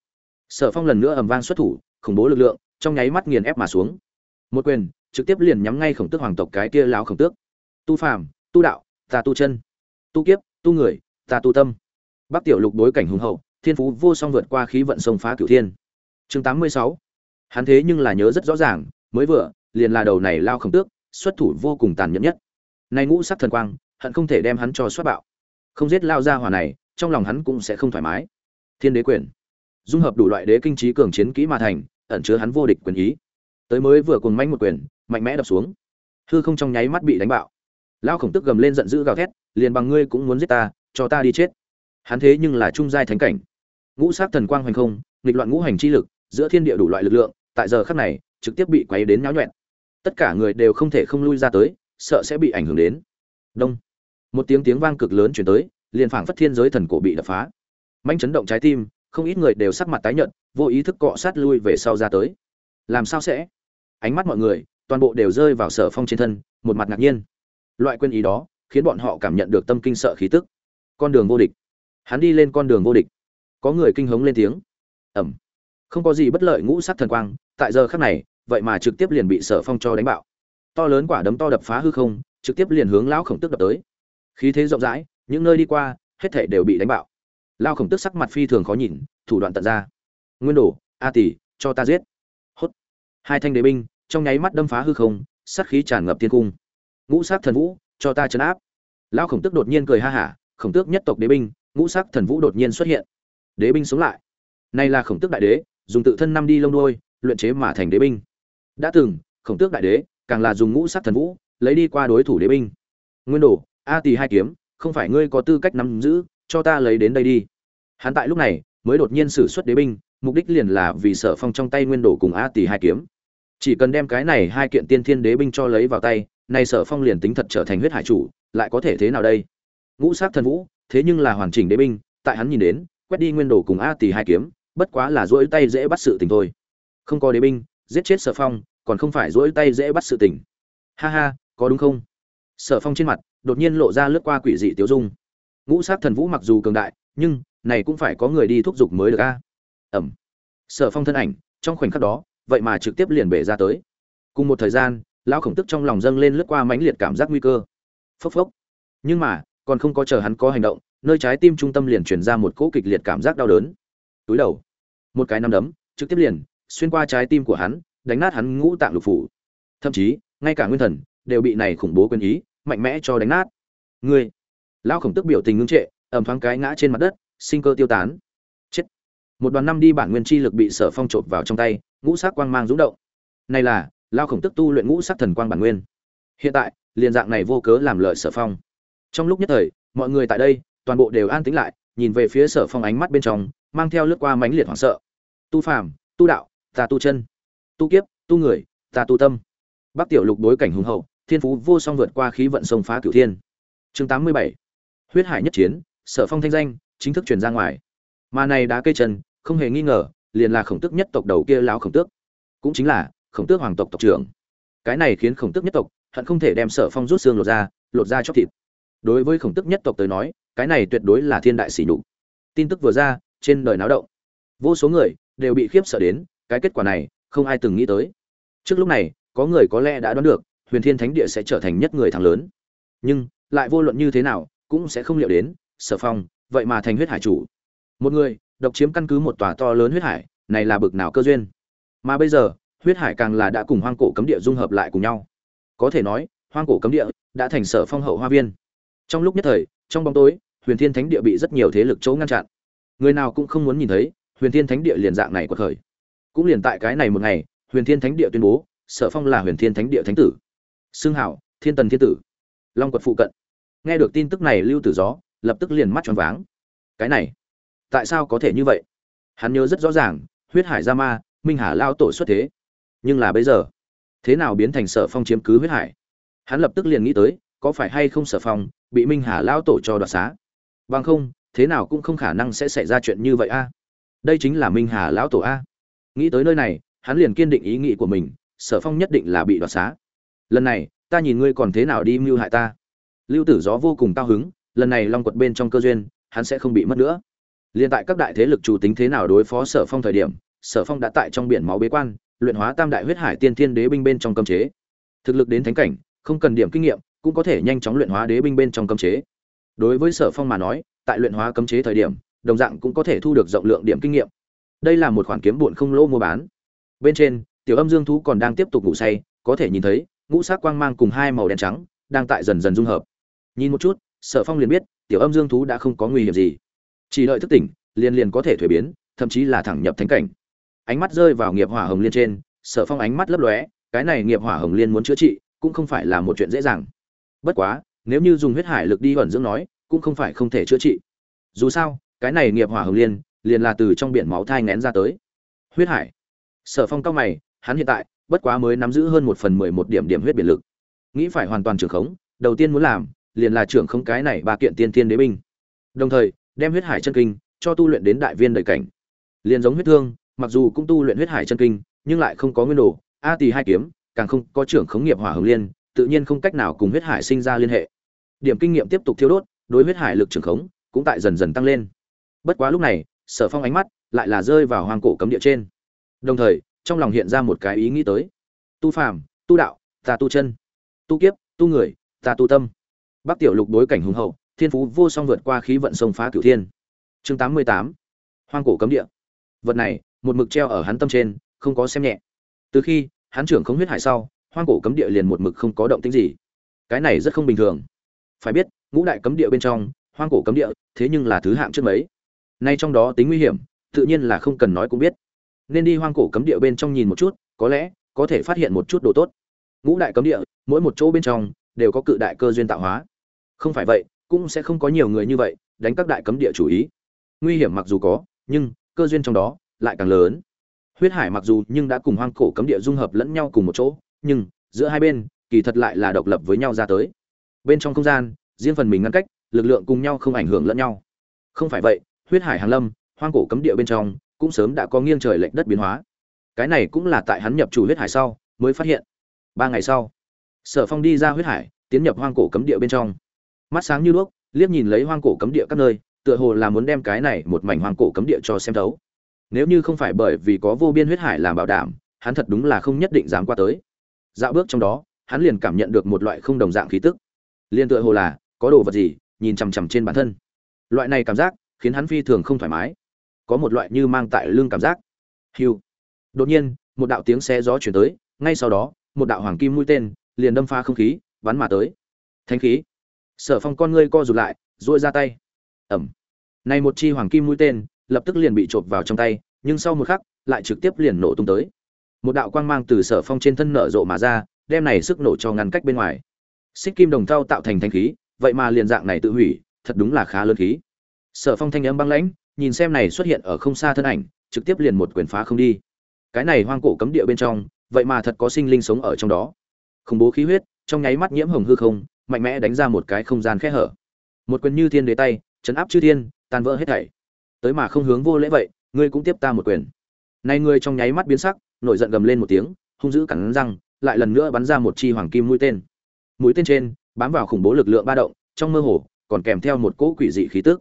sở phong lần nữa ầm vang xuất thủ, khủng bố lực lượng, trong nháy mắt nghiền ép mà xuống. Một quyền, trực tiếp liền nhắm ngay khổng tước hoàng tộc cái kia láo khổng tước. Tu phàm, tu đạo, ta tu chân. Tu kiếp, tu người, ta tu tâm. Bắc tiểu lục đối cảnh hùng hậu, thiên phú vô song vượt qua khí vận sông phá cửu thiên. Chương tám mươi sáu hắn thế nhưng là nhớ rất rõ ràng, mới vừa, liền là đầu này lao khổng tước, xuất thủ vô cùng tàn nhẫn nhất. Nay ngũ sắc thần quang, hận không thể đem hắn cho xuất bạo. Không giết lao ra hòa này, trong lòng hắn cũng sẽ không thoải mái. Thiên đế quyền. Dung hợp đủ loại đế kinh trí cường chiến kỹ mà thành, ẩn chứa hắn vô địch quyền ý. Tới mới vừa cùng manh một quyền, mạnh mẽ đập xuống. Hư không trong nháy mắt bị đánh bạo. Lao khổng tức gầm lên giận dữ gào thét, liền bằng ngươi cũng muốn giết ta, cho ta đi chết. Hắn thế nhưng là trung giai thánh cảnh. Ngũ sát thần quang hoành không, nghịch loạn ngũ hành chi lực, giữa thiên địa đủ loại lực lượng tại giờ khắc này, trực tiếp bị quấy đến nháo nhuẹn. Tất cả người đều không thể không lui ra tới, sợ sẽ bị ảnh hưởng đến. Đông. Một tiếng tiếng vang cực lớn chuyển tới, liền phảng phất thiên giới thần cổ bị đập phá. Manh chấn động trái tim, không ít người đều sắc mặt tái nhợt, vô ý thức cọ sát lui về sau ra tới. Làm sao sẽ? Ánh mắt mọi người, toàn bộ đều rơi vào sở phong trên thân, một mặt ngạc nhiên. Loại quên ý đó, khiến bọn họ cảm nhận được tâm kinh sợ khí tức. Con đường vô địch. Hắn đi lên con đường vô địch. Có người kinh hống lên tiếng. Ẩm không có gì bất lợi ngũ sắc thần quang, tại giờ khắc này, vậy mà trực tiếp liền bị sở phong cho đánh bạo. To lớn quả đấm to đập phá hư không, trực tiếp liền hướng lão khổng tức đập tới. Khí thế rộng rãi, những nơi đi qua, hết thể đều bị đánh bạo. Lao khổng tức sắc mặt phi thường khó nhìn, thủ đoạn tận ra. Nguyên đồ, a tỷ cho ta giết. Hốt. Hai thanh đế binh, trong nháy mắt đâm phá hư không, sát khí tràn ngập tiên cung. Ngũ sát thần vũ, cho ta chấn áp. Lao khổng tức đột nhiên cười ha hả, khổng tước nhất tộc đế binh, ngũ sắc thần vũ đột nhiên xuất hiện. Đế binh sống lại. Nay là khổng tước đại đế dùng tự thân năm đi lông đuôi luyện chế mà thành đế binh. Đã từng, khổng tước đại đế, càng là dùng ngũ sắc thần vũ, lấy đi qua đối thủ đế binh. Nguyên đồ, a tỳ hai kiếm, không phải ngươi có tư cách nắm giữ, cho ta lấy đến đây đi. Hắn tại lúc này, mới đột nhiên sử xuất đế binh, mục đích liền là vì sở phong trong tay nguyên đồ cùng a tỳ hai kiếm. Chỉ cần đem cái này hai kiện tiên thiên đế binh cho lấy vào tay, nay sở phong liền tính thật trở thành huyết hải chủ, lại có thể thế nào đây? Ngũ sát thần vũ, thế nhưng là hoàn chỉnh đế binh, tại hắn nhìn đến, quét đi nguyên đồ cùng a tỳ hai kiếm bất quá là dỗi tay dễ bắt sự tình thôi. Không có đế binh, giết chết sở phong, còn không phải dỗi tay dễ bắt sự tình. Ha ha, có đúng không? Sở phong trên mặt, đột nhiên lộ ra lướt qua quỷ dị tiêu dung. Ngũ sát thần vũ mặc dù cường đại, nhưng, này cũng phải có người đi thúc giục mới được a. Ẩm. Sở phong thân ảnh, trong khoảnh khắc đó, vậy mà trực tiếp liền bể ra tới. Cùng một thời gian, lão khổng tức trong lòng dâng lên lướt qua mãnh liệt cảm giác nguy cơ. Phốc phốc. Nhưng mà, còn không có chờ hắn có hành động, nơi trái tim trung tâm liền truyền ra một cỗ kịch liệt cảm giác đau đớn túi đầu. Một cái nắm đấm, trực tiếp liền, xuyên qua trái tim của hắn, đánh nát hắn ngũ tạng lục phủ. Thậm chí, ngay cả nguyên thần, đều bị này khủng bố quyền ý, mạnh mẽ cho đánh nát. Ngươi, lão khổng tức biểu tình ngưng trệ ẩm thoáng cái ngã trên mặt đất, sinh cơ tiêu tán. Chết. Một đoàn năm đi bản nguyên chi lực bị sở phong trộn vào trong tay, ngũ sắc quang mang rung động. Này là lao khổng tức tu luyện ngũ sắc thần quang bản nguyên. Hiện tại, liền dạng này vô cớ làm lợi sở phong. Trong lúc nhất thời, mọi người tại đây, toàn bộ đều an tĩnh lại, nhìn về phía sở phong ánh mắt bên trong mang theo lướt qua mãnh liệt hoảng sợ. Tu phàm, tu đạo, ta tu chân. Tu kiếp, tu người, ta tu tâm. Bắc tiểu lục đối cảnh hùng hậu, thiên phú vô song vượt qua khí vận sông phá cửu thiên. Chương tám mươi bảy. Huyết hải nhất chiến, sở phong thanh danh, chính thức truyền ra ngoài. Mà này đá cây chân không hề nghi ngờ, liền là khổng tước nhất tộc đầu kia lão khổng tước. Cũng chính là khổng tước hoàng tộc tộc trưởng. Cái này khiến khổng tước nhất tộc hận không thể đem sở phong rút xương lột ra lột ra chóc thịt. Đối với khổng tước nhất tộc tới nói, cái này tuyệt đối là thiên đại sỉ nhục. Tin tức vừa ra trên đời náo động. Vô số người đều bị khiếp sợ đến, cái kết quả này, không ai từng nghĩ tới. Trước lúc này, có người có lẽ đã đoán được, huyền thiên thánh địa sẽ trở thành nhất người thắng lớn. Nhưng, lại vô luận như thế nào, cũng sẽ không liệu đến, sở phong, vậy mà thành huyết hải chủ. Một người, độc chiếm căn cứ một tòa to lớn huyết hải, này là bực nào cơ duyên. Mà bây giờ, huyết hải càng là đã cùng hoang cổ cấm địa dung hợp lại cùng nhau. Có thể nói, hoang cổ cấm địa đã thành sở phong hậu hoa viên. Trong lúc nhất thời, trong bóng tối, huyền thiên thánh địa bị rất nhiều thế lực chỗ ngăn chặn người nào cũng không muốn nhìn thấy, huyền thiên thánh địa liền dạng này của khởi. Cũng liền tại cái này một ngày, huyền thiên thánh địa tuyên bố, sở phong là huyền thiên thánh địa thánh tử. Xương hảo, thiên tần thiên tử. Long quật phụ cận. Nghe được tin tức này lưu tử gió, lập tức liền mắt tròn váng. Cái này, tại sao có thể như vậy? Hắn nhớ rất rõ ràng, huyết hải gia ma, minh hà lao tổ xuất thế. Nhưng là bây giờ, thế nào biến thành sở phong chiếm cứ huyết hải? Hắn lập tức liền nghĩ tới, có phải hay không sở phong bị minh hà lao tổ cho đoạt xá? Bằng không thế nào cũng không khả năng sẽ xảy ra chuyện như vậy a. Đây chính là minh hà lão tổ a. Nghĩ tới nơi này, hắn liền kiên định ý nghĩ của mình, sở phong nhất định là bị đoạt xá. Lần này, ta nhìn ngươi còn thế nào đi mưu hại ta. Lưu tử gió vô cùng cao hứng, lần này long quật bên trong cơ duyên, hắn sẽ không bị mất nữa. Liên tại các đại thế lực chủ tính thế nào đối phó sở phong thời điểm, sở phong đã tại trong biển máu bế quan, luyện hóa tam đại huyết hải tiên thiên đế binh bên trong cấm chế. Thực lực đến thánh cảnh, không cần điểm kinh nghiệm, cũng có thể nhanh chóng luyện hóa đế binh bên trong cấm chế đối với sở phong mà nói, tại luyện hóa cấm chế thời điểm, đồng dạng cũng có thể thu được rộng lượng điểm kinh nghiệm. Đây là một khoản kiếm bụn không lỗ mua bán. Bên trên, tiểu âm dương thú còn đang tiếp tục ngủ say, có thể nhìn thấy, ngũ sắc quang mang cùng hai màu đen trắng đang tại dần dần dung hợp. Nhìn một chút, sở phong liền biết, tiểu âm dương thú đã không có nguy hiểm gì. Chỉ đợi thức tỉnh, liền liền có thể thuế biến, thậm chí là thẳng nhập thánh cảnh. Ánh mắt rơi vào nghiệp hỏa hồng liên trên, sở phong ánh mắt lấp lóe, cái này nghiệp hỏa hồng liên muốn chữa trị, cũng không phải là một chuyện dễ dàng. Bất quá nếu như dùng huyết hải lực đi ẩn dưỡng nói, cũng không phải không thể chữa trị. Dù sao, cái này nghiệp hỏa hồng liên, liền là từ trong biển máu thai ngén ra tới. Huyết hải. Sở phong cao mày, hắn hiện tại, bất quá mới nắm giữ hơn một phần mười một điểm điểm huyết biển lực. Nghĩ phải hoàn toàn trưởng khống, đầu tiên muốn làm, liền là trưởng khống cái này ba kiện tiên tiên đế binh. Đồng thời, đem huyết hải chân kinh, cho tu luyện đến đại viên đời cảnh. Liền giống huyết thương, mặc dù cũng tu luyện huyết hải chân kinh, nhưng lại không có nguyên đồ, a tỳ hai kiếm, càng không có trưởng khống nghiệp hỏa hồng liên tự nhiên không cách nào cùng huyết hải sinh ra liên hệ. Điểm kinh nghiệm tiếp tục thiêu đốt, đối huyết hải lực trưởng khống cũng tại dần dần tăng lên. Bất quá lúc này, sở phong ánh mắt lại là rơi vào hoang cổ cấm địa trên. Đồng thời, trong lòng hiện ra một cái ý nghĩ tới. Tu phàm, tu đạo, ta tu chân. Tu kiếp, tu người, ta tu tâm. Bắc tiểu lục đối cảnh hùng hậu, thiên phú vô song vượt qua khí vận sông phá cửu thiên. Chương tám mươi tám, hoang cổ cấm địa. Vật này, một mực treo ở hắn tâm trên, không có xem nhẹ. Từ khi hắn trưởng không huyết hải sau hoang cổ cấm địa liền một mực không có động tĩnh gì. Cái này rất không bình thường. Phải biết, ngũ đại cấm địa bên trong, hoang cổ cấm địa, thế nhưng là thứ hạng trước mấy. Nay trong đó tính nguy hiểm, tự nhiên là không cần nói cũng biết. Nên đi hoang cổ cấm địa bên trong nhìn một chút, có lẽ, có thể phát hiện một chút đồ tốt. Ngũ đại cấm địa, mỗi một chỗ bên trong, đều có cự đại cơ duyên tạo hóa. Không phải vậy, cũng sẽ không có nhiều người như vậy, đánh các đại cấm địa chủ ý. Nguy hiểm mặc dù có, nhưng, cơ duyên trong đó, lại càng lớn. Huyết hải mặc dù nhưng đã cùng hoang cổ cấm địa dung hợp lẫn nhau cùng một chỗ nhưng giữa hai bên kỳ thật lại là độc lập với nhau ra tới. Bên trong không gian, riêng phần mình ngăn cách, lực lượng cùng nhau không ảnh hưởng lẫn nhau. Không phải vậy, huyết hải hàng lâm, hoang cổ cấm địa bên trong cũng sớm đã có nghiêng trời lệch đất biến hóa. Cái này cũng là tại hắn nhập chủ huyết hải sau mới phát hiện. Ba ngày sau, sở phong đi ra huyết hải, tiến nhập hoang cổ cấm địa bên trong. Mắt sáng như đuốc, liếc nhìn lấy hoang cổ cấm địa các nơi, tựa hồ là muốn đem cái này một mảnh hoang cổ cấm địa cho xem thấu. Nếu như không phải bởi vì có vô biên huyết hải làm bảo đảm, hắn thật đúng là không nhất định dám qua tới dạo bước trong đó, hắn liền cảm nhận được một loại không đồng dạng khí tức. Liền tựa hồ là, có đồ vật gì, nhìn chằm chằm trên bản thân. Loại này cảm giác, khiến hắn phi thường không thoải mái. Có một loại như mang tại lưng cảm giác. Hiu. Đột nhiên, một đạo tiếng xe gió chuyển tới, ngay sau đó, một đạo hoàng kim mũi tên, liền đâm pha không khí, bắn mà tới. Thanh khí. Sở phong con ngươi co rụt lại dội ra tay. Ẩm. Này một chi hoàng kim mũi tên, lập tức liền bị chộp vào trong tay, nhưng sau một khắc, lại trực tiếp liền nổ tung tới một đạo quang mang từ sở phong trên thân nở rộ mà ra, đem này sức nổ cho ngăn cách bên ngoài. Xích kim đồng thau tạo thành thanh khí, vậy mà liền dạng này tự hủy, thật đúng là khá lớn khí. Sở phong thanh âm băng lãnh, nhìn xem này xuất hiện ở không xa thân ảnh, trực tiếp liền một quyền phá không đi. Cái này hoang cổ cấm địa bên trong, vậy mà thật có sinh linh sống ở trong đó. Khủng bố khí huyết, trong nháy mắt nhiễm hồng hư không, mạnh mẽ đánh ra một cái không gian khe hở. Một quyền như thiên đế tay, chấn áp chư thiên, tan vỡ hết thảy. Tới mà không hướng vô lễ vậy, ngươi cũng tiếp ta một quyền. Này ngươi trong nháy mắt biến sắc nổi giận gầm lên một tiếng, hung dữ cắn răng, lại lần nữa bắn ra một chi hoàng kim mũi tên. Mũi tên trên, bám vào khủng bố lực lượng ba động, trong mơ hồ, còn kèm theo một cỗ quỷ dị khí tức.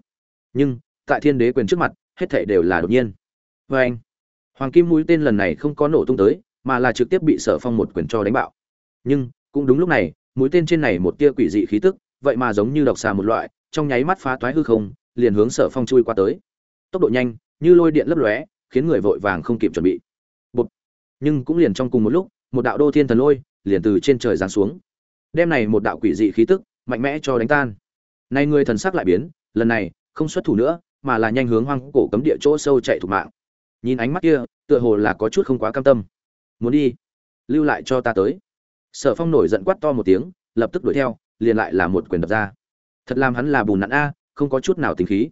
Nhưng, tại thiên đế quyền trước mặt, hết thảy đều là đột nhiên. Vê anh hoàng kim mũi tên lần này không có nổ tung tới, mà là trực tiếp bị sở phong một quyền cho đánh bạo. Nhưng, cũng đúng lúc này, mũi tên trên này một tia quỷ dị khí tức, vậy mà giống như độc xà một loại, trong nháy mắt phá toái hư không, liền hướng sở phong chui qua tới. Tốc độ nhanh, như lôi điện lấp lóe, khiến người vội vàng không kịp chuẩn bị nhưng cũng liền trong cùng một lúc, một đạo đô thiên thần lôi liền từ trên trời giáng xuống. Đem này một đạo quỷ dị khí tức mạnh mẽ cho đánh tan. Nay người thần sắc lại biến, lần này không xuất thủ nữa, mà là nhanh hướng hoang cổ cấm địa chỗ sâu chạy thủ mạng. Nhìn ánh mắt kia, tựa hồ là có chút không quá cam tâm. Muốn đi, lưu lại cho ta tới. Sở phong nổi giận quát to một tiếng, lập tức đuổi theo, liền lại là một quyền đập ra. Thật làm hắn là bùn nặn a, không có chút nào tính khí.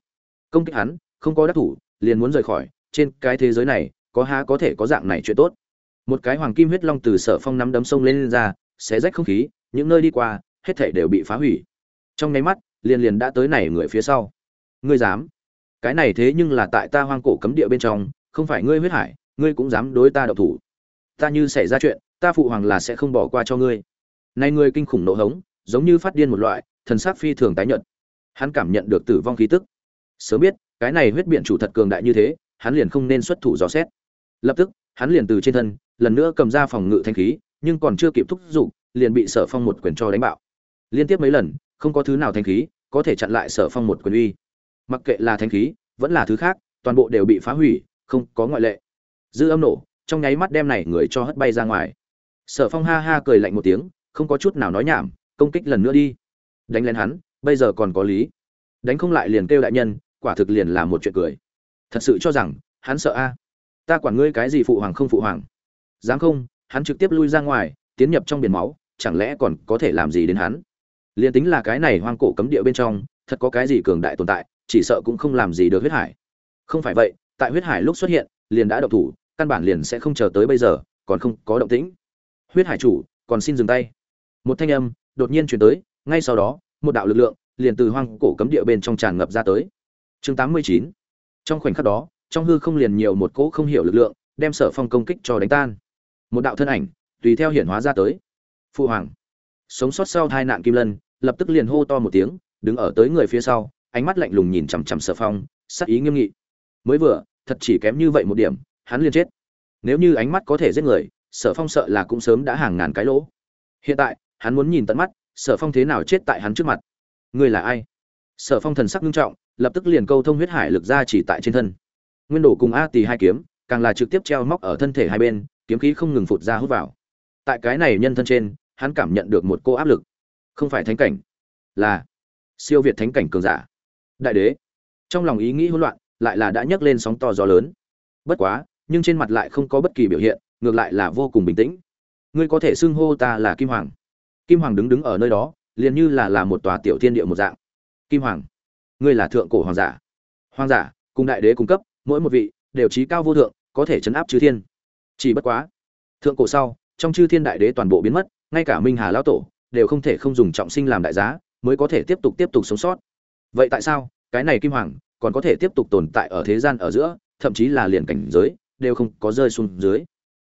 Công kích hắn, không có đắc thủ, liền muốn rời khỏi. Trên cái thế giới này, có há có thể có dạng này chuyện tốt? Một cái hoàng kim huyết long từ sở phong nắm đấm sông lên, lên ra xé rách không khí những nơi đi qua hết thảy đều bị phá hủy. Trong nháy mắt liền liền đã tới này người phía sau. Ngươi dám? Cái này thế nhưng là tại ta hoang cổ cấm địa bên trong không phải ngươi huyết hải ngươi cũng dám đối ta độc thủ. Ta như xảy ra chuyện ta phụ hoàng là sẽ không bỏ qua cho ngươi. Nay ngươi kinh khủng nộ hống giống như phát điên một loại thần sắc phi thường tái nhợt. Hắn cảm nhận được tử vong khí tức. Sớm biết cái này huyết biện chủ thật cường đại như thế hắn liền không nên xuất thủ dò xét. Lập tức hắn liền từ trên thân lần nữa cầm ra phòng ngự thanh khí, nhưng còn chưa kịp thúc giục, liền bị sở phong một quyền cho đánh bạo. Liên tiếp mấy lần, không có thứ nào thanh khí, có thể chặn lại sở phong một quyền uy. Mặc kệ là thanh khí, vẫn là thứ khác, toàn bộ đều bị phá hủy, không có ngoại lệ. Dư âm nổ, trong nháy mắt đem này người cho hất bay ra ngoài. Sở phong ha ha cười lạnh một tiếng, không có chút nào nói nhảm, công kích lần nữa đi. Đánh lên hắn, bây giờ còn có lý. Đánh không lại liền kêu đại nhân, quả thực liền là một chuyện cười. Thật sự cho rằng, hắn sợ a. Ta quản ngươi cái gì phụ hoàng không phụ hoàng dám không? Hắn trực tiếp lui ra ngoài, tiến nhập trong biển máu, chẳng lẽ còn có thể làm gì đến hắn? Liền tính là cái này hoang cổ cấm địa bên trong, thật có cái gì cường đại tồn tại, chỉ sợ cũng không làm gì được huyết hải. Không phải vậy, tại huyết hải lúc xuất hiện, liền đã độc thủ, căn bản liền sẽ không chờ tới bây giờ, còn không có động tĩnh. Huyết hải chủ, còn xin dừng tay. Một thanh âm đột nhiên chuyển tới, ngay sau đó, một đạo lực lượng liền từ hoang cổ cấm địa bên trong tràn ngập ra tới. Chương 89. trong khoảnh khắc đó, trong hư không liền nhiều một cỗ không hiểu lực lượng, đem sở phong công kích cho đánh tan một đạo thân ảnh, tùy theo hiển hóa ra tới. Phụ hoàng. Sống sót sau hai nạn kim lân, lập tức liền hô to một tiếng, đứng ở tới người phía sau, ánh mắt lạnh lùng nhìn chằm chằm sở phong, sắc ý nghiêm nghị. Mới vừa, thật chỉ kém như vậy một điểm, hắn liền chết. Nếu như ánh mắt có thể giết người, sở phong sợ là cũng sớm đã hàng ngàn cái lỗ. Hiện tại, hắn muốn nhìn tận mắt, sở phong thế nào chết tại hắn trước mặt. Ngươi là ai? Sở phong thần sắc nghiêm trọng, lập tức liền câu thông huyết hải lực ra chỉ tại trên thân. Nguyên đồ cùng a tì hai kiếm, càng là trực tiếp treo móc ở thân thể hai bên kiếm khí không ngừng phụt ra hút vào. Tại cái này nhân thân trên, hắn cảm nhận được một cô áp lực. Không phải thánh cảnh, là siêu việt thánh cảnh cường giả. Đại đế. Trong lòng ý nghĩ hỗn loạn, lại là đã nhấc lên sóng to gió lớn. Bất quá, nhưng trên mặt lại không có bất kỳ biểu hiện, ngược lại là vô cùng bình tĩnh. Ngươi có thể xưng hô ta là kim hoàng. Kim hoàng đứng đứng ở nơi đó, liền như là là một tòa tiểu thiên địa một dạng. Kim hoàng, ngươi là thượng cổ hoàng giả. Hoàng giả, cùng đại đế cung cấp, mỗi một vị đều trí cao vô thượng, có thể chấn áp chư thiên chỉ bất quá, thượng cổ sau, trong chư thiên đại đế toàn bộ biến mất, ngay cả minh hà lão tổ đều không thể không dùng trọng sinh làm đại giá, mới có thể tiếp tục tiếp tục sống sót. Vậy tại sao cái này kim hoàng còn có thể tiếp tục tồn tại ở thế gian ở giữa, thậm chí là liền cảnh giới đều không có rơi xuống dưới?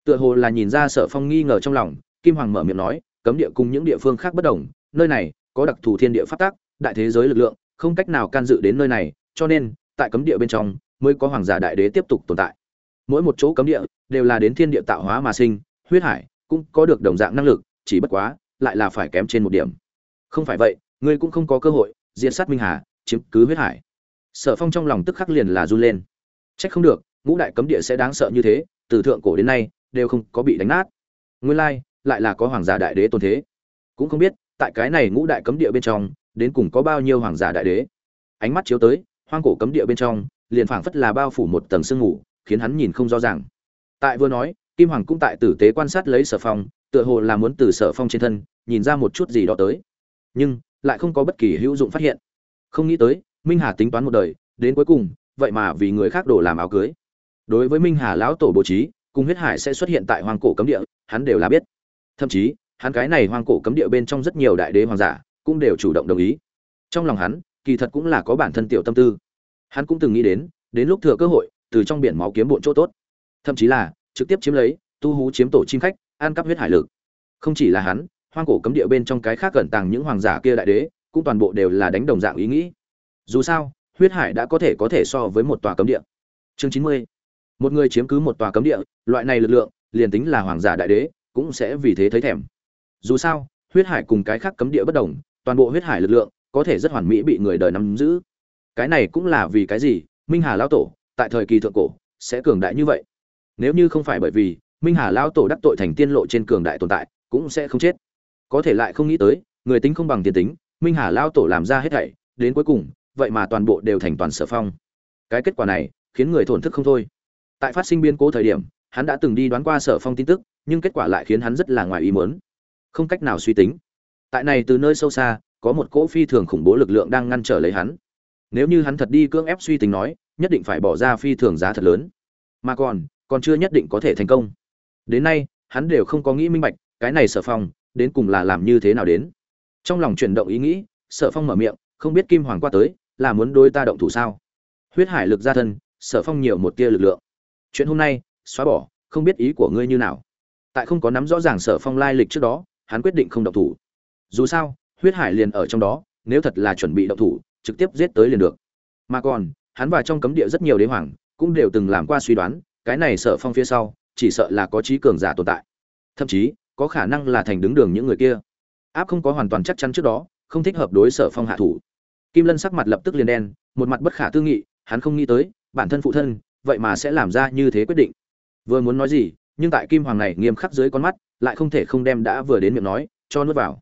Tựa hồ là nhìn ra sở phong nghi ngờ trong lòng, kim hoàng mở miệng nói, cấm địa cùng những địa phương khác bất đồng, nơi này có đặc thù thiên địa phát tác đại thế giới lực lượng không cách nào can dự đến nơi này, cho nên tại cấm địa bên trong mới có hoàng giả đại đế tiếp tục tồn tại mỗi một chỗ cấm địa đều là đến thiên địa tạo hóa mà sinh, huyết hải cũng có được đồng dạng năng lực, chỉ bất quá, lại là phải kém trên một điểm. Không phải vậy, ngươi cũng không có cơ hội diện sát minh hà, chiếm cứ huyết hải. Sở phong trong lòng tức khắc liền là run lên. Trách không được, ngũ đại cấm địa sẽ đáng sợ như thế, từ thượng cổ đến nay, đều không có bị đánh nát. Nguyên lai, lại là có hoàng gia đại đế tôn thế. Cũng không biết, tại cái này ngũ đại cấm địa bên trong, đến cùng có bao nhiêu hoàng giả đại đế. Ánh mắt chiếu tới, hoang cổ cấm địa bên trong, liền phảng phất là bao phủ một tầng sương ngủ khiến hắn nhìn không rõ ràng. Tại vừa nói, kim hoàng cũng tại tử tế quan sát lấy sở phong, tựa hồ là muốn từ sở phong trên thân, nhìn ra một chút gì đó tới. Nhưng, lại không có bất kỳ hữu dụng phát hiện. Không nghĩ tới, minh hà tính toán một đời, đến cuối cùng, vậy mà vì người khác đổ làm áo cưới. Đối với minh hà lão tổ bố trí, cùng huyết hải sẽ xuất hiện tại hoang cổ cấm địa, hắn đều là biết. Thậm chí, hắn cái này hoang cổ cấm địa bên trong rất nhiều đại đế hoàng giả, cũng đều chủ động đồng ý. Trong lòng hắn, kỳ thật cũng là có bản thân tiểu tâm tư. Hắn cũng từng nghĩ đến đến lúc thừa cơ hội từ trong biển máu kiếm bộn chỗ tốt. Thậm chí là, trực tiếp chiếm lấy, tu hú chiếm tổ chim khách, ăn cắp huyết hải lực. Không chỉ là hắn, hoang cổ cấm địa bên trong cái khác gần tàng những hoàng giả kia đại đế, cũng toàn bộ đều là đánh đồng dạng ý nghĩ. Dù sao, huyết hải đã có thể có thể so với một tòa cấm địa. Chương chín mươi. Một người chiếm cứ một tòa cấm địa, loại này lực lượng, liền tính là hoàng giả đại đế, cũng sẽ vì thế thấy thèm. Dù sao, huyết hải cùng cái khác cấm địa bất đồng, toàn bộ huyết hải lực lượng, có thể rất hoàn mỹ bị người đời nắm giữ. Cái này cũng là vì cái gì? Minh hà lão tổ tại thời kỳ thượng cổ, sẽ cường đại như vậy. Nếu như không phải bởi vì minh hà lão tổ đắc tội thành tiên lộ trên cường đại tồn tại, cũng sẽ không chết. Có thể lại không nghĩ tới, người tính không bằng tiền tính, minh hà lão tổ làm ra hết thảy, đến cuối cùng, vậy mà toàn bộ đều thành toàn sở phong. Cái kết quả này, khiến người thổn thức không thôi. Tại phát sinh biến cố thời điểm, hắn đã từng đi đoán qua sở phong tin tức, nhưng kết quả lại khiến hắn rất là ngoài ý muốn. Không cách nào suy tính. Tại này từ nơi sâu xa, có một cỗ phi thường khủng bố lực lượng đang ngăn trở lấy hắn. Nếu như hắn thật đi cưỡng ép suy tính nói nhất định phải bỏ ra phi thường giá thật lớn. Mà còn còn chưa nhất định có thể thành công. Đến nay, hắn đều không có nghĩ minh bạch, cái này sở phong, đến cùng là làm như thế nào đến. Trong lòng chuyển động ý nghĩ, sở phong mở miệng, không biết kim hoàng qua tới, là muốn đôi ta động thủ sao? Huyết hải lực ra thân, sở phong nhiều một tia lực lượng. Chuyện hôm nay, xóa bỏ, không biết ý của ngươi như nào. Tại không có nắm rõ ràng sở phong lai lịch trước đó, hắn quyết định không động thủ. Dù sao, huyết hải liền ở trong đó, nếu thật là chuẩn bị động thủ, trực tiếp giết tới liền được. Mà còn hắn và trong cấm địa rất nhiều đế hoàng cũng đều từng làm qua suy đoán, cái này sở phong phía sau, chỉ sợ là có trí cường giả tồn tại. Thậm chí, có khả năng là thành đứng đường những người kia. Áp không có hoàn toàn chắc chắn trước đó, không thích hợp đối sở phong hạ thủ. Kim lân sắc mặt lập tức liền đen, một mặt bất khả tư nghị, hắn không nghĩ tới, bản thân phụ thân, vậy mà sẽ làm ra như thế quyết định. Vừa muốn nói gì, nhưng tại kim hoàng này nghiêm khắc dưới con mắt, lại không thể không đem đã vừa đến miệng nói, cho nuốt vào.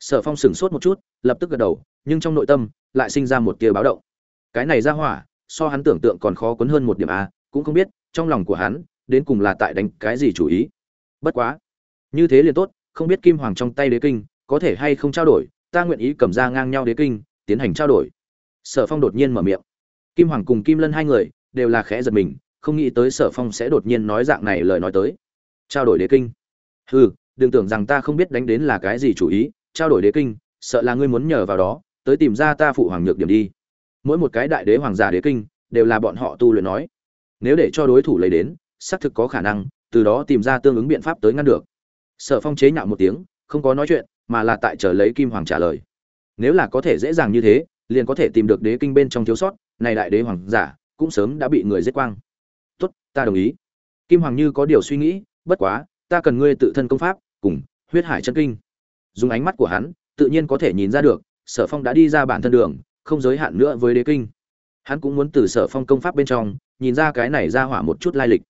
Sở phong sửng sốt một chút, lập tức gật đầu, nhưng trong nội tâm, lại sinh ra một tia báo động. Cái này ra hỏa so hắn tưởng tượng còn khó cuốn hơn một điểm a, cũng không biết, trong lòng của hắn, đến cùng là tại đánh cái gì chủ ý. Bất quá, như thế liền tốt, không biết kim hoàng trong tay đế kinh, có thể hay không trao đổi, ta nguyện ý cầm ra ngang nhau đế kinh, tiến hành trao đổi. Sở phong đột nhiên mở miệng. Kim hoàng cùng kim lân hai người, đều là khẽ giật mình, không nghĩ tới sở phong sẽ đột nhiên nói dạng này lời nói tới. Trao đổi đế kinh. Hừ, đừng tưởng rằng ta không biết đánh đến là cái gì chủ ý, trao đổi đế kinh, sợ là ngươi muốn nhờ vào đó, tới tìm ra ta phụ hoàng nhược điểm đi mỗi một cái đại đế hoàng giả đế kinh đều là bọn họ tu luyện nói. Nếu để cho đối thủ lấy đến, xác thực có khả năng, từ đó tìm ra tương ứng biện pháp tới ngăn được. Sở phong chế nhạo một tiếng, không có nói chuyện, mà là tại chờ lấy kim hoàng trả lời. Nếu là có thể dễ dàng như thế, liền có thể tìm được đế kinh bên trong thiếu sót, này đại đế hoàng giả, cũng sớm đã bị người giết quang. Tốt, ta đồng ý. Kim hoàng như có điều suy nghĩ, bất quá, ta cần ngươi tự thân công pháp, cùng huyết hải chân kinh. Dùng ánh mắt của hắn, tự nhiên có thể nhìn ra được, sở phong đã đi ra bản thân đường không giới hạn nữa với đế kinh. Hắn cũng muốn từ sở phong công pháp bên trong, nhìn ra cái này ra hỏa một chút lai lịch.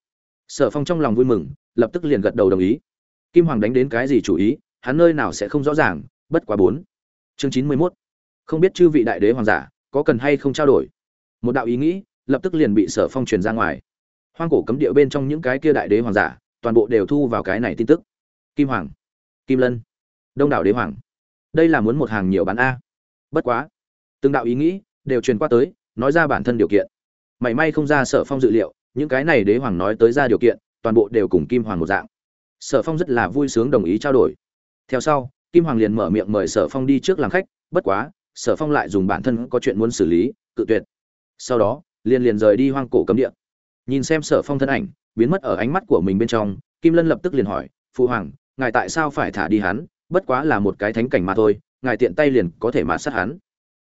Sở phong trong lòng vui mừng, lập tức liền gật đầu đồng ý. Kim hoàng đánh đến cái gì chủ ý, hắn nơi nào sẽ không rõ ràng, bất quá bốn. Chương chín mươi mốt. Không biết chư vị đại đế hoàng giả, có cần hay không trao đổi? Một đạo ý nghĩ, lập tức liền bị sở phong truyền ra ngoài. Hoang cổ cấm địa bên trong những cái kia đại đế hoàng giả, toàn bộ đều thu vào cái này tin tức. Kim hoàng, kim lân, đông đảo đế hoàng. Đây là muốn một hàng nhiều bán a. Bất quá từng đạo ý nghĩ đều truyền qua tới, nói ra bản thân điều kiện. Mảy may không ra sở phong dự liệu, những cái này đế hoàng nói tới ra điều kiện, toàn bộ đều cùng kim hoàng một dạng. Sở phong rất là vui sướng đồng ý trao đổi. Theo sau, kim hoàng liền mở miệng mời sở phong đi trước làm khách, bất quá, sở phong lại dùng bản thân có chuyện muốn xử lý, cự tuyệt. Sau đó, liền liền rời đi hoang cổ cấm địa. Nhìn xem sở phong thân ảnh, biến mất ở ánh mắt của mình bên trong, kim lân lập tức liền hỏi, phụ hoàng, ngài tại sao phải thả đi hắn? Bất quá là một cái thánh cảnh mà thôi, ngài tiện tay liền có thể mạt sát hắn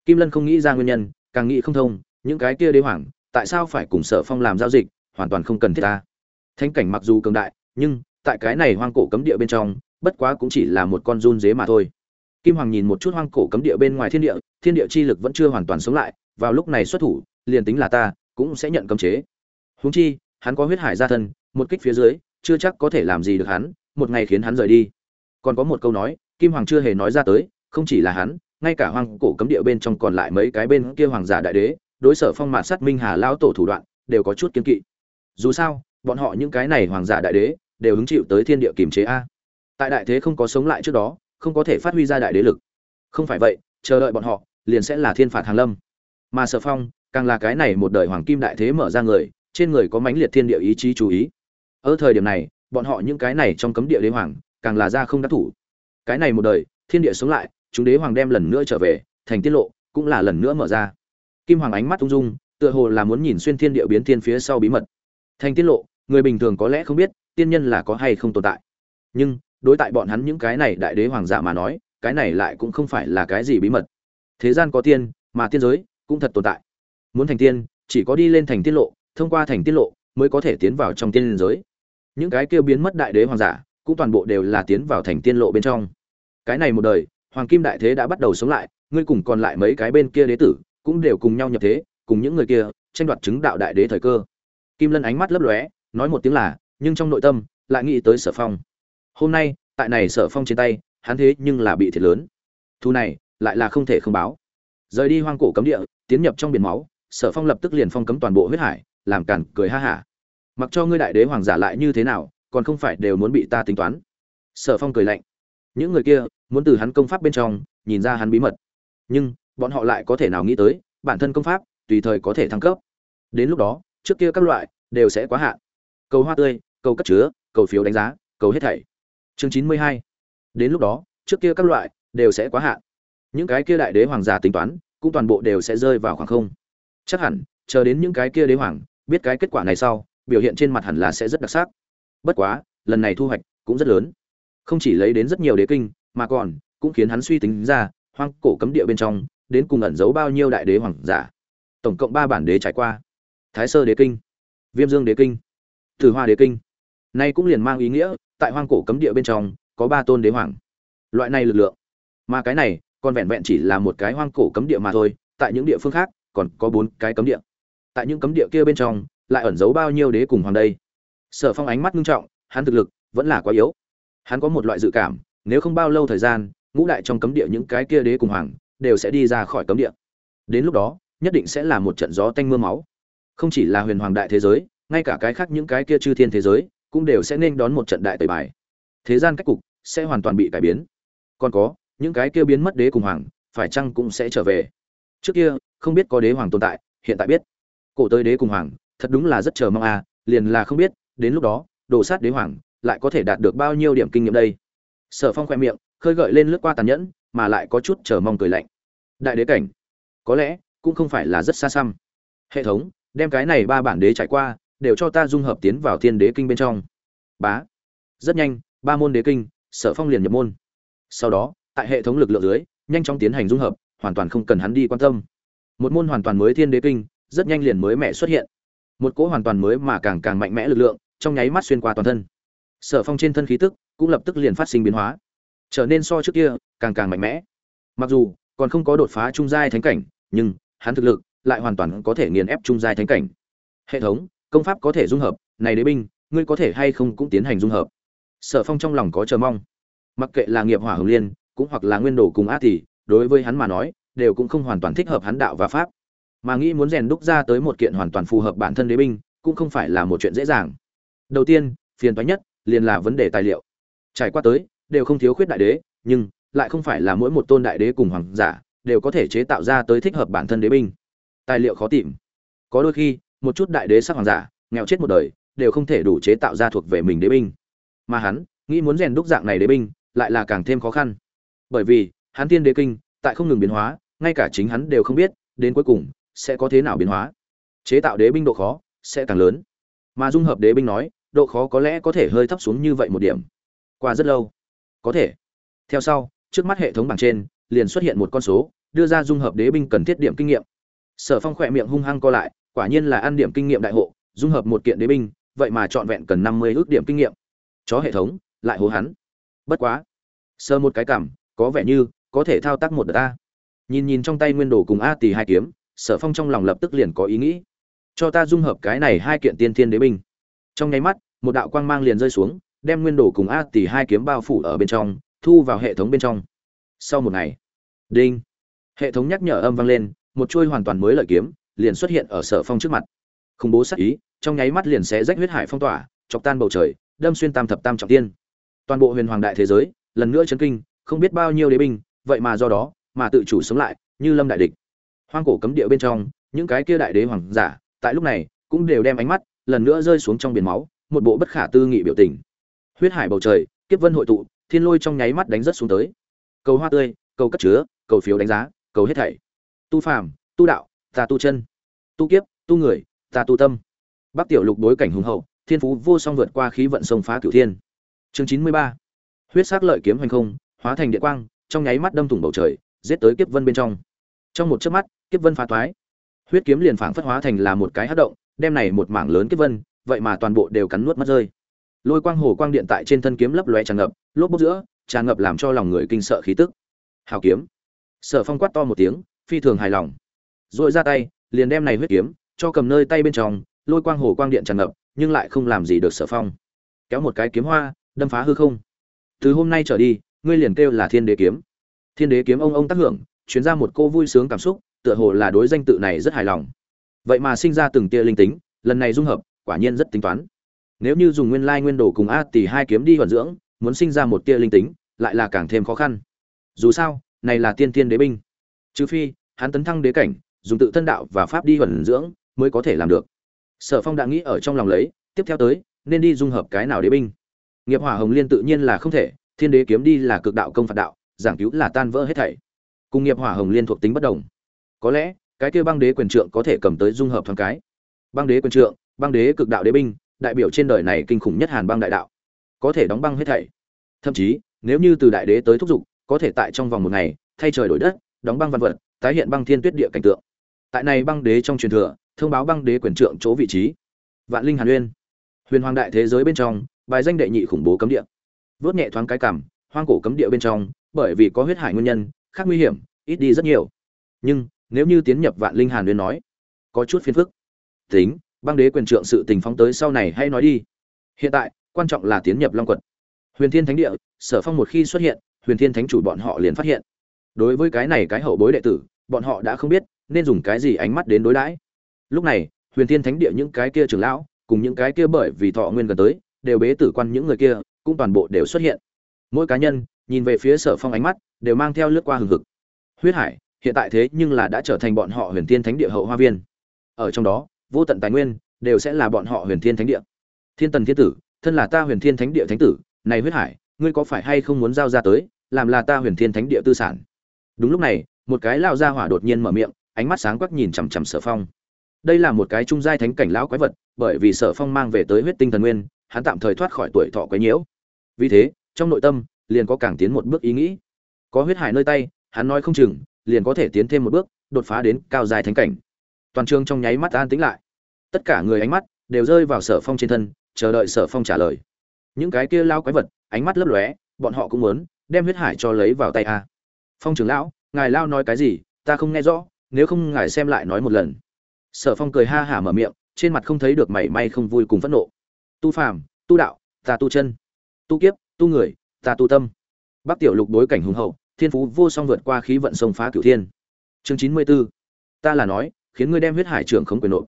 kim lân không nghĩ ra nguyên nhân, càng nghĩ không thông, những cái kia đế hoàng, tại sao phải cùng sở phong làm giao dịch, hoàn toàn không cần thiết ta. Thánh cảnh mặc dù cường đại, nhưng, tại cái này hoang cổ cấm địa bên trong, bất quá cũng chỉ là một con run dế mà thôi. Kim hoàng nhìn một chút hoang cổ cấm địa bên ngoài thiên địa thiên địa chi lực vẫn chưa hoàn toàn sống lại, vào lúc này xuất thủ, liền tính là ta, cũng sẽ nhận cấm chế. Huống chi, hắn có huyết hải gia thân, một kích phía dưới, chưa chắc có thể làm gì được hắn, một ngày khiến hắn rời đi. Còn có một câu nói, kim hoàng chưa hề nói ra tới, không chỉ là hắn ngay cả hoang cổ cấm địa bên trong còn lại mấy cái bên kia hoàng giả đại đế, đối sở phong mạt sát minh hà lão tổ thủ đoạn, đều có chút kiên kỵ. Dù sao, bọn họ những cái này hoàng giả đại đế, đều hứng chịu tới thiên địa kiềm chế a. Tại đại thế không có sống lại trước đó, không có thể phát huy ra đại đế lực. Không phải vậy, chờ đợi bọn họ, liền sẽ là thiên phạt hàng lâm. Mà sở phong, càng là cái này một đời hoàng kim đại thế mở ra người, trên người có mãnh liệt thiên địa ý chí chú ý. Ở thời điểm này, bọn họ những cái này trong cấm địa đế hoàng, càng là ra không đắc thủ. Cái này một đời, thiên địa sống lại chúng đế hoàng đem lần nữa trở về, thành tiết lộ, cũng là lần nữa mở ra. Kim hoàng ánh mắt ung dung, tựa hồ là muốn nhìn xuyên thiên địa biến thiên phía sau bí mật. Thành tiết lộ, người bình thường có lẽ không biết, tiên nhân là có hay không tồn tại. Nhưng, đối tại bọn hắn những cái này đại đế hoàng giả mà nói, cái này lại cũng không phải là cái gì bí mật. Thế gian có tiên, mà tiên giới cũng thật tồn tại. Muốn thành tiên, chỉ có đi lên thành tiết lộ, thông qua thành tiết lộ mới có thể tiến vào trong tiên giới. Những cái kêu biến mất đại đế hoàng giả, cũng toàn bộ đều là tiến vào thành tiên lộ bên trong. Cái này một đời hoàng kim đại thế đã bắt đầu sống lại, ngươi cùng còn lại mấy cái bên kia đế tử cũng đều cùng nhau nhập thế, cùng những người kia tranh đoạt chứng đạo đại đế thời cơ. Kim lân ánh mắt lấp lóe, nói một tiếng là, nhưng trong nội tâm lại nghĩ tới sở phong. Hôm nay, tại này sở phong trên tay, hắn thế nhưng là bị thiệt lớn. Thu này, lại là không thể không báo. Rời đi hoang cổ cấm địa, tiến nhập trong biển máu, sở phong lập tức liền phong cấm toàn bộ huyết hải, làm cản cười ha hả. Mặc cho ngươi đại đế hoàng giả lại như thế nào, còn không phải đều muốn bị ta tính toán. Sở phong cười lạnh. Những người kia muốn từ hắn công pháp bên trong nhìn ra hắn bí mật. Nhưng, bọn họ lại có thể nào nghĩ tới, bản thân công pháp tùy thời có thể thăng cấp. Đến lúc đó, trước kia các loại đều sẽ quá hạn. Cầu hoa tươi, cầu cất chứa, cầu phiếu đánh giá, cầu hết thảy. Chương chín mươi hai. Đến lúc đó, trước kia các loại đều sẽ quá hạn. Những cái kia đại đế hoàng giả tính toán, cũng toàn bộ đều sẽ rơi vào khoảng không. Chắc hẳn, chờ đến những cái kia đế hoàng biết cái kết quả này sau, biểu hiện trên mặt hẳn là sẽ rất đặc sắc. Bất quá, lần này thu hoạch cũng rất lớn. Không chỉ lấy đến rất nhiều đế kinh mà còn, cũng khiến hắn suy tính ra, hoang cổ cấm địa bên trong, đến cùng ẩn giấu bao nhiêu đại đế hoàng giả. Tổng cộng ba bản đế trải qua. Thái sơ đế kinh, viêm dương đế kinh thử hoa đế kinh. Nay cũng liền mang ý nghĩa, tại hoang cổ cấm địa bên trong, có ba tôn đế hoàng. Loại này lực lượng. Mà cái này, còn vẹn vẹn chỉ là một cái hoang cổ cấm địa mà thôi, tại những địa phương khác, còn có bốn cái cấm địa. Tại những cấm địa kia bên trong, lại ẩn giấu bao nhiêu đế cùng hoàng đây? Sở phong ánh mắt nghiêm trọng, hắn thực lực vẫn là quá yếu. Hắn có một loại dự cảm nếu không bao lâu thời gian, ngũ đại trong cấm địa những cái kia đế cùng hoàng đều sẽ đi ra khỏi cấm địa. Đến lúc đó, nhất định sẽ là một trận gió tanh mưa máu. Không chỉ là huyền hoàng đại thế giới, ngay cả cái khác những cái kia chư thiên thế giới cũng đều sẽ nên đón một trận đại tẩy bài. Thế gian cách cục sẽ hoàn toàn bị cải biến. Còn có, những cái kia biến mất đế cùng hoàng, phải chăng cũng sẽ trở về? Trước kia, không biết có đế hoàng tồn tại, hiện tại biết. Cổ tới đế cùng hoàng, thật đúng là rất chờ mong à liền là không biết, đến lúc đó, đồ sát đế hoàng lại có thể đạt được bao nhiêu điểm kinh nghiệm đây? Sở phong khoe miệng, khơi gợi lên lướt qua tàn nhẫn, mà lại có chút chờ mong cười lạnh. Đại đế cảnh, có lẽ cũng không phải là rất xa xăm. Hệ thống, đem cái này ba bản đế trải qua, đều cho ta dung hợp tiến vào thiên đế kinh bên trong. Bá. Rất nhanh, ba môn đế kinh, sở phong liền nhập môn. Sau đó, tại hệ thống lực lượng dưới, nhanh chóng tiến hành dung hợp, hoàn toàn không cần hắn đi quan tâm. Một môn hoàn toàn mới thiên đế kinh, rất nhanh liền mới mẹ xuất hiện. Một cỗ hoàn toàn mới mà càng càng mạnh mẽ lực lượng, trong nháy mắt xuyên qua toàn thân. Sở phong trên thân khí tức cũng lập tức liền phát sinh biến hóa. Trở nên so trước kia, càng càng mạnh mẽ. Mặc dù, còn không có đột phá trung giai thánh cảnh, nhưng, hắn thực lực lại hoàn toàn có thể nghiền ép trung giai thánh cảnh. Hệ thống, công pháp có thể dung hợp, này đế binh, ngươi có thể hay không cũng tiến hành dung hợp. Sở phong trong lòng có chờ mong. Mặc kệ là nghiệp hỏa hồng liên, cũng hoặc là nguyên đồ cùng a thì, đối với hắn mà nói, đều cũng không hoàn toàn thích hợp hắn đạo và pháp. Mà nghĩ muốn rèn đúc ra tới một kiện hoàn toàn phù hợp bản thân đế binh, cũng không phải là một chuyện dễ dàng. Đầu tiên, phiền toái nhất, liền là vấn đề tài liệu trải qua tới, đều không thiếu khuyết đại đế, nhưng lại không phải là mỗi một tôn đại đế cùng hoàng giả đều có thể chế tạo ra tới thích hợp bản thân đế binh. Tài liệu khó tìm. Có đôi khi, một chút đại đế sắc hoàng giả, nghèo chết một đời, đều không thể đủ chế tạo ra thuộc về mình đế binh. Mà hắn, nghĩ muốn rèn đúc dạng này đế binh, lại là càng thêm khó khăn. Bởi vì, hắn tiên đế kinh, tại không ngừng biến hóa, ngay cả chính hắn đều không biết, đến cuối cùng, sẽ có thế nào biến hóa. Chế tạo đế binh độ khó, sẽ càng lớn. Mà dung hợp đế binh nói, độ khó có lẽ có thể hơi thấp xuống như vậy một điểm qua rất lâu. Có thể. Theo sau, trước mắt hệ thống bảng trên, liền xuất hiện một con số, đưa ra dung hợp đế binh cần thiết điểm kinh nghiệm. Sở phong khỏe miệng hung hăng co lại, quả nhiên là ăn điểm kinh nghiệm đại hộ, dung hợp một kiện đế binh, vậy mà trọn vẹn cần năm mươi ước điểm kinh nghiệm. Chó hệ thống, lại hố hắn. Bất quá. Sơ một cái cảm, có vẻ như, có thể thao tác một đợt ta nhìn nhìn trong tay nguyên đồ cùng a tì hai kiếm, sở phong trong lòng lập tức liền có ý nghĩ. Cho ta dung hợp cái này hai kiện tiên thiên đế binh. Trong nháy mắt, một đạo quang mang liền rơi xuống đem nguyên đồ cùng a tỷ hai kiếm bao phủ ở bên trong, thu vào hệ thống bên trong. Sau một ngày, đinh, hệ thống nhắc nhở âm vang lên, một chuôi hoàn toàn mới lợi kiếm liền xuất hiện ở sở phong trước mặt. Khủng bố sắc ý, trong nháy mắt liền sẽ rách huyết hải phong tỏa, chọc tan bầu trời, đâm xuyên tam thập tam trọng tiên. Toàn bộ huyền hoàng đại thế giới, lần nữa chấn kinh, không biết bao nhiêu đế binh, vậy mà do đó, mà tự chủ sống lại, như lâm đại địch. Hoang cổ cấm địa bên trong, những cái kia đại đế hoàng giả, tại lúc này, cũng đều đem ánh mắt, lần nữa rơi xuống trong biển máu, một bộ bất khả tư nghị biểu tình huyết hải bầu trời, kiếp vân hội tụ, thiên lôi trong nháy mắt đánh rất xuống tới. Cầu hoa tươi, cầu cất chứa, cầu phiếu đánh giá, cầu hết thảy. Tu phàm, tu đạo ta tu chân. Tu kiếp, tu người ta tu tâm. Bắc tiểu lục đối cảnh hùng hậu, thiên phú vô song vượt qua khí vận sông phá cửu thiên. Chương chín mươi ba. Huyết sắc lợi kiếm hành không, hóa thành địa quang, trong nháy mắt đâm thủng bầu trời, giết tới kiếp vân bên trong. Trong một chớp mắt, kiếp vân phá toái huyết kiếm liền phảng phất hóa thành là một cái hất động, đem này một mảng lớn kiếp vân, vậy mà toàn bộ đều cắn nuốt mất rơi lôi quang hồ quang điện tại trên thân kiếm lấp lóe tràn ngập, lốp bốc giữa, tràn ngập làm cho lòng người kinh sợ khí tức. Hào kiếm. Sở phong quát to một tiếng, phi thường hài lòng. Dội ra tay, liền đem này huyết kiếm, cho cầm nơi tay bên trong, lôi quang hồ quang điện tràn ngập, nhưng lại không làm gì được sở phong. Kéo một cái kiếm hoa, đâm phá hư không. Từ hôm nay trở đi, ngươi liền kêu là thiên đế kiếm. Thiên đế kiếm ông ông tác hưởng chuyến ra một cô vui sướng cảm xúc, tựa hồ là đối danh tự này rất hài lòng. Vậy mà sinh ra từng tia linh tính, lần này dung hợp, quả nhiên rất tính toán nếu như dùng nguyên lai nguyên đồ cùng a tỷ hai kiếm đi vận dưỡng, muốn sinh ra một tia linh tính, lại là càng thêm khó khăn. Dù sao, này là tiên tiên đế binh. Trừ phi, hắn tấn thăng đế cảnh, dùng tự thân đạo và pháp đi vận dưỡng mới có thể làm được. Sở phong đã nghĩ ở trong lòng lấy, tiếp theo tới, nên đi dung hợp cái nào đế binh? Nghiệp hỏa hồng liên tự nhiên là không thể, thiên đế kiếm đi là cực đạo công phạt đạo, giảng cứu là tan vỡ hết thảy. Cùng nghiệp hỏa hồng liên thuộc tính bất đồng. Có lẽ, cái kia băng đế quyền trượng có thể cầm tới dung hợp thoáng cái. Băng đế quyền trượng, băng đế cực đạo đế binh đại biểu trên đời này kinh khủng nhất hàn băng đại đạo, có thể đóng băng hết thảy. Thậm chí, nếu như từ đại đế tới thúc giục, có thể tại trong vòng một ngày, thay trời đổi đất, đóng băng văn vật, tái hiện băng thiên tuyết địa cảnh tượng. Tại này băng đế trong truyền thừa, thông báo băng đế quyền trượng chỗ vị trí. Vạn linh hàn uyên, huyền hoàng đại thế giới bên trong, bài danh đệ nhị khủng bố cấm địa. Vớt nhẹ thoáng cái cảm, hoang cổ cấm địa bên trong, bởi vì có huyết hải nguyên nhân, khác nguy hiểm, ít đi rất nhiều. Nhưng, nếu như tiến nhập vạn linh hàn uyên nói, có chút phiền phức. Tính băng đế quyền trượng sự tình phóng tới sau này hay nói đi. Hiện tại, quan trọng là tiến nhập long quật. Huyền thiên thánh địa, sở phong một khi xuất hiện, huyền thiên thánh chủ bọn họ liền phát hiện. Đối với cái này cái hậu bối đệ tử, bọn họ đã không biết nên dùng cái gì ánh mắt đến đối đãi. Lúc này, huyền thiên thánh địa những cái kia trưởng lão, cùng những cái kia bởi vì thọ nguyên gần tới, đều bế tử quan những người kia, cũng toàn bộ đều xuất hiện. Mỗi cá nhân, nhìn về phía sở phong ánh mắt, đều mang theo lướt qua hừng hực. Huyết hải, hiện tại thế nhưng là đã trở thành bọn họ huyền thiên thánh địa hậu hoa viên. Ở trong đó vô tận tài nguyên, đều sẽ là bọn họ huyền thiên thánh địa. Thiên tần thiên tử, thân là ta huyền thiên thánh địa thánh tử, này huyết hải, ngươi có phải hay không muốn giao ra tới, làm là ta huyền thiên thánh địa tư sản? Đúng lúc này, một cái lao ra hỏa đột nhiên mở miệng, ánh mắt sáng quắc nhìn chằm chằm sở phong. Đây là một cái trung giai thánh cảnh lão quái vật, bởi vì sở phong mang về tới huyết tinh thần nguyên, hắn tạm thời thoát khỏi tuổi thọ quái nhiễu. Vì thế, trong nội tâm, liền có càng tiến một bước ý nghĩ. Có huyết hải nơi tay, hắn nói không chừng, liền có thể tiến thêm một bước, đột phá đến cao dài thánh cảnh. Toàn trường trong nháy mắt an tĩnh lại tất cả người ánh mắt đều rơi vào sở phong trên thân, chờ đợi sở phong trả lời. Những cái kia lao quái vật, ánh mắt lấp lóe, bọn họ cũng muốn đem huyết hải cho lấy vào tay a. Phong trưởng lão, ngài lao nói cái gì, ta không nghe rõ, nếu không ngài xem lại nói một lần. Sở phong cười ha hả mở miệng, trên mặt không thấy được mảy may không vui cùng phẫn nộ. Tu phàm, tu đạo, ta tu chân. Tu kiếp, tu người, ta tu tâm. Bắc tiểu lục đối cảnh hùng hậu, thiên phú vô song vượt qua khí vận sông phá cửu thiên. Chương chín mươi 94. ta là nói, khiến ngươi đem huyết hải trưởng không quyền nộp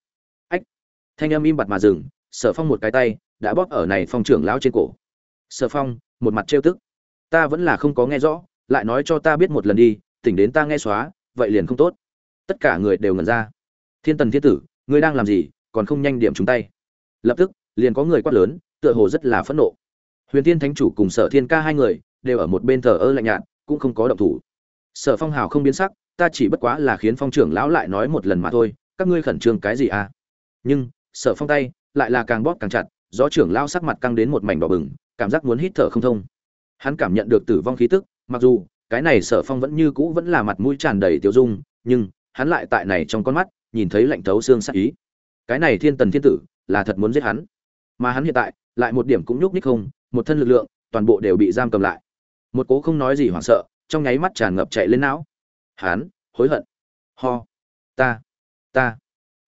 thanh âm im bặt mà dừng, sở phong một cái tay, đã bóp ở này phong trưởng lão trên cổ. Sở phong, một mặt trêu tức. Ta vẫn là không có nghe rõ, lại nói cho ta biết một lần đi, tỉnh đến ta nghe xóa, vậy liền không tốt. Tất cả người đều ngẩn ra. Thiên tần thiên tử, ngươi đang làm gì, còn không nhanh điểm chúng tay? Lập tức, liền có người quát lớn, tựa hồ rất là phẫn nộ. Huyền tiên thánh chủ cùng sở thiên ca hai người, đều ở một bên thờ ơ lạnh nhạt, cũng không có động thủ. Sở phong hào không biến sắc, ta chỉ bất quá là khiến phong trưởng lão lại nói một lần mà thôi, các ngươi khẩn trương cái gì à? Nhưng sở phong tay, lại là càng bóp càng chặt, gió trưởng lao sắc mặt căng đến một mảnh đỏ bừng, cảm giác muốn hít thở không thông. Hắn cảm nhận được tử vong khí tức, mặc dù, cái này sở phong vẫn như cũ vẫn là mặt mũi tràn đầy tiêu dung, nhưng, hắn lại tại này trong con mắt, nhìn thấy lạnh thấu xương sắc ý. Cái này thiên tần thiên tử, là thật muốn giết hắn. Mà hắn hiện tại, lại một điểm cũng nhúc nhích không, một thân lực lượng, toàn bộ đều bị giam cầm lại. Một cố không nói gì hoảng sợ, trong nháy mắt tràn ngập chạy lên não. Hắn, hối hận. Ho. Ta. Ta.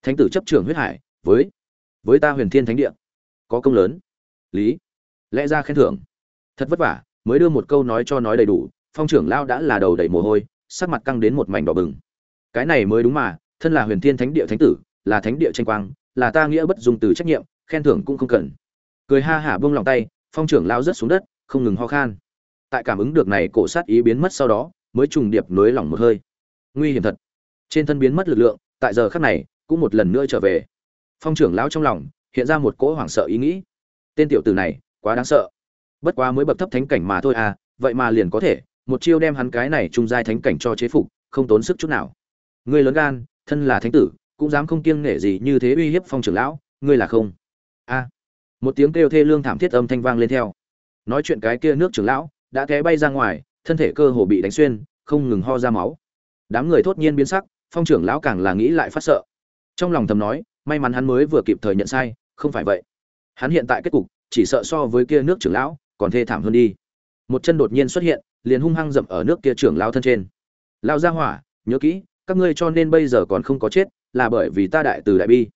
Thánh tử chấp trưởng huyết hải, với với ta huyền thiên thánh địa. Có công lớn. Lý. Lẽ ra khen thưởng. Thật vất vả, mới đưa một câu nói cho nói đầy đủ, phong trưởng lao đã là đầu đầy mồ hôi, sắc mặt căng đến một mảnh đỏ bừng. Cái này mới đúng mà, thân là huyền thiên thánh địa thánh tử, là thánh địa tranh quang, là ta nghĩa bất dùng từ trách nhiệm, khen thưởng cũng không cần. Cười ha hả buông lòng tay, phong trưởng lao rớt xuống đất, không ngừng ho khan. Tại cảm ứng được này cổ sát ý biến mất sau đó, mới trùng điệp nối lỏng một hơi. Nguy hiểm thật. Trên thân biến mất lực lượng, tại giờ khắc này, cũng một lần nữa trở về phong trưởng lão trong lòng, hiện ra một cỗ hoảng sợ ý nghĩ. Tên tiểu tử này, quá đáng sợ. Bất quá mới bậc thấp thánh cảnh mà thôi à vậy mà liền có thể, một chiêu đem hắn cái này trung giai thánh cảnh cho chế phục, không tốn sức chút nào. Ngươi lớn gan, thân là thánh tử, cũng dám không kiêng nể gì như thế uy hiếp phong trưởng lão, ngươi là không? A. Một tiếng kêu thê lương thảm thiết âm thanh vang lên theo. Nói chuyện cái kia nước trưởng lão, đã té bay ra ngoài, thân thể cơ hồ bị đánh xuyên, không ngừng ho ra máu. Đám người thốt nhiên biến sắc, phong trưởng lão càng là nghĩ lại phát sợ. Trong lòng thầm nói may mắn hắn mới vừa kịp thời nhận sai, không phải vậy. Hắn hiện tại kết cục, chỉ sợ so với kia nước trưởng lão, còn thê thảm hơn đi. Một chân đột nhiên xuất hiện, liền hung hăng dậm ở nước kia trưởng lão thân trên. Lao ra hỏa, nhớ kỹ, các ngươi cho nên bây giờ còn không có chết, là bởi vì ta đại từ đại bi.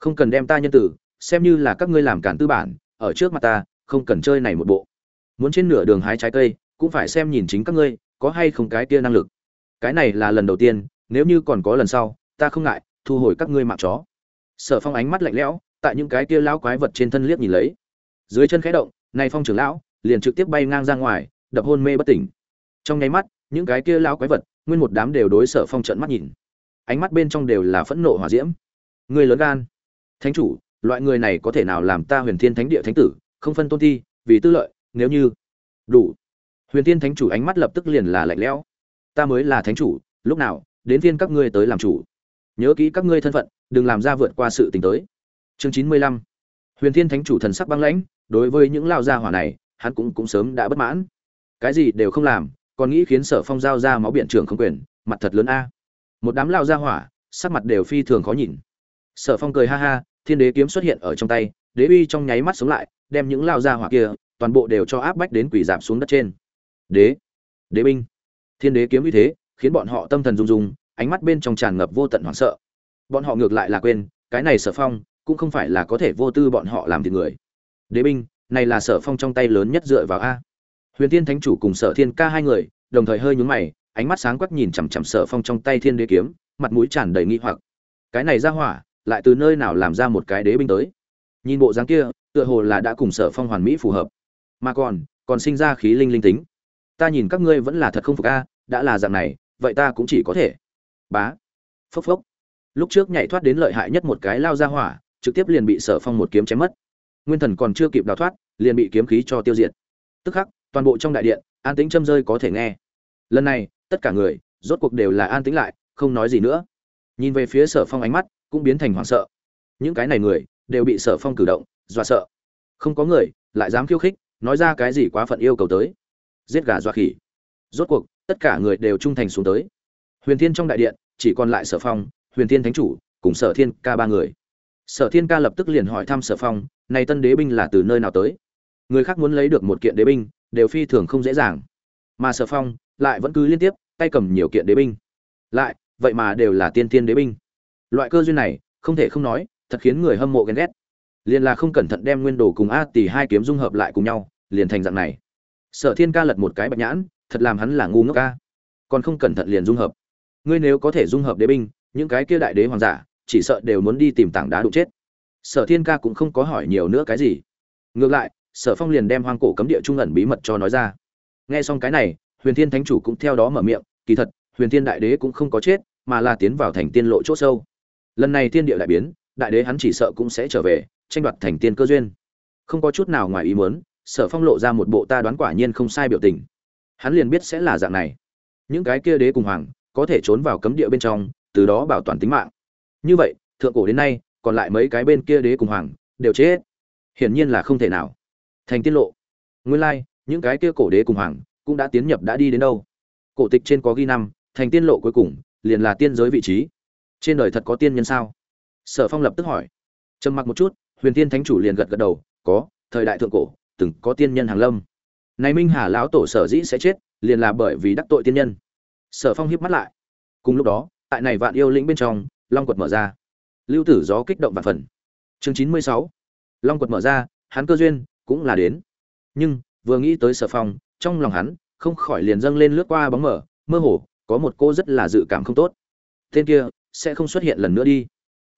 Không cần đem ta nhân tử, xem như là các ngươi làm cản tư bản, ở trước mặt ta, không cần chơi này một bộ. Muốn trên nửa đường hái trái cây, cũng phải xem nhìn chính các ngươi, có hay không cái kia năng lực. Cái này là lần đầu tiên, nếu như còn có lần sau, ta không ngại, thu hồi các ngươi mạng chó sở phong ánh mắt lạnh lẽo, tại những cái kia lão quái vật trên thân liếc nhìn lấy. Dưới chân khẽ động, này phong trưởng lão liền trực tiếp bay ngang ra ngoài, đập hôn mê bất tỉnh. Trong nháy mắt, những cái kia lão quái vật, nguyên một đám đều đối sở phong trận mắt nhìn. Ánh mắt bên trong đều là phẫn nộ hỏa diễm. Người lớn gan. Thánh chủ, loại người này có thể nào làm ta huyền thiên thánh địa thánh tử, không phân tôn thi vì tư lợi, nếu như đủ. Huyền thiên thánh chủ ánh mắt lập tức liền là lạnh lẽo. Ta mới là thánh chủ, lúc nào, đến phiên các ngươi tới làm chủ nhớ kỹ các ngươi thân phận, đừng làm ra vượt qua sự tình tới. Chương chín mươi lăm. Huyền thiên thánh chủ thần sắc băng lãnh, đối với những lao gia hỏa này, hắn cũng cũng sớm đã bất mãn. Cái gì đều không làm, còn nghĩ khiến sở phong giao ra máu biện trưởng không quyền, mặt thật lớn a. Một đám lao gia hỏa, sắc mặt đều phi thường khó nhìn. Sở phong cười ha ha, thiên đế kiếm xuất hiện ở trong tay, đế uy trong nháy mắt sống lại, đem những lao gia hỏa kia, toàn bộ đều cho áp bách đến quỷ giảm xuống đất trên. Đế đế binh. Thiên đế kiếm uy thế, khiến bọn họ tâm thần rung rung ánh mắt bên trong tràn ngập vô tận hoảng sợ. Bọn họ ngược lại là quên, cái này sở phong cũng không phải là có thể vô tư bọn họ làm thịt người. Đế binh, này là sở phong trong tay lớn nhất dựa vào a. Huyền tiên thánh chủ cùng sở thiên ca hai người, đồng thời hơi nhúng mày, ánh mắt sáng quắc nhìn chằm chằm sở phong trong tay thiên đế kiếm, mặt mũi tràn đầy nghi hoặc. Cái này ra hỏa, lại từ nơi nào làm ra một cái đế binh tới? Nhìn bộ dáng kia, tựa hồ là đã cùng sở phong hoàn mỹ phù hợp. Mà còn còn sinh ra khí linh linh tính. Ta nhìn các ngươi vẫn là thật không phục a, đã là dạng này, vậy ta cũng chỉ có thể bá, phốc phốc. Lúc trước nhảy thoát đến lợi hại nhất một cái lao ra hỏa, trực tiếp liền bị sở phong một kiếm chém mất. Nguyên thần còn chưa kịp đào thoát, liền bị kiếm khí cho tiêu diệt. Tức khắc, toàn bộ trong đại điện, an tĩnh châm rơi có thể nghe. Lần này, tất cả người, rốt cuộc đều là an tĩnh lại, không nói gì nữa. Nhìn về phía sở phong ánh mắt, cũng biến thành hoảng sợ. Những cái này người, đều bị sở phong cử động, dọa sợ. Không có người, lại dám khiêu khích, nói ra cái gì quá phận yêu cầu tới. Giết gà dọa khỉ. Rốt cuộc, tất cả người đều trung thành xuống tới huyền thiên trong đại điện, chỉ còn lại sở phong, huyền thiên thánh chủ, cùng sở thiên ca ba người. Sở thiên ca lập tức liền hỏi thăm sở phong, này tân đế binh là từ nơi nào tới? Người khác muốn lấy được một kiện đế binh, đều phi thường không dễ dàng. Mà sở phong lại vẫn cứ liên tiếp tay cầm nhiều kiện đế binh. Lại, vậy mà đều là tiên tiên đế binh. Loại cơ duyên này, không thể không nói, thật khiến người hâm mộ ghen ghét. Liền là không cẩn thận đem nguyên đồ cùng a tỷ hai kiếm dung hợp lại cùng nhau, liền thành dạng này. Sở thiên ca lật một cái bạch nhãn, thật làm hắn là ngu ngốc ca. Còn không cẩn thận liền dung hợp ngươi nếu có thể dung hợp đế binh, những cái kia đại đế hoàng giả, chỉ sợ đều muốn đi tìm tảng đá đụng chết. Sở thiên ca cũng không có hỏi nhiều nữa cái gì. Ngược lại, sở phong liền đem hoang cổ cấm địa trung ẩn bí mật cho nói ra. Nghe xong cái này, huyền thiên thánh chủ cũng theo đó mở miệng, kỳ thật, huyền thiên đại đế cũng không có chết, mà là tiến vào thành tiên lộ c h ỗ sâu. Lần này thiên địa đại biến, đại đế hắn chỉ sợ cũng sẽ trở về, tranh đoạt thành tiên cơ duyên. Không có chút nào ngoài ý muốn, sở phong lộ ra một bộ ta đoán quả nhiên không sai biểu tình. Hắn liền biết sẽ là dạng này. Những cái kia đế cùng hoàng có thể trốn vào cấm địa bên trong, từ đó bảo toàn tính mạng. Như vậy, thượng cổ đến nay, còn lại mấy cái bên kia đế cùng hoàng, đều chết hiển nhiên là không thể nào. Thành tiết lộ. Nguyên lai, những cái kia cổ đế cùng hoàng, cũng đã tiến nhập đã đi đến đâu. Cổ tịch trên có ghi năm, thành tiên lộ cuối cùng, liền là tiên giới vị trí. Trên đời thật có tiên nhân sao? Sở phong lập tức hỏi. Trầm mặc một chút, huyền tiên thánh chủ liền gật gật đầu, có, thời đại thượng cổ, từng có tiên nhân hàng lâm. Này minh hà lão tổ sở dĩ sẽ chết, liền là bởi vì đắc tội tiên nhân sở phong hiếp mắt lại. Cùng lúc đó, tại này vạn yêu lĩnh bên trong, long quật mở ra. Lưu tử gió kích động vạn phần. Chương chín mươi sáu. Long quật mở ra, hắn cơ duyên cũng là đến. Nhưng, vừa nghĩ tới sở phong, trong lòng hắn không khỏi liền dâng lên lướt qua bóng mở mơ hồ, có một cô rất là dự cảm không tốt. Tên kia sẽ không xuất hiện lần nữa đi.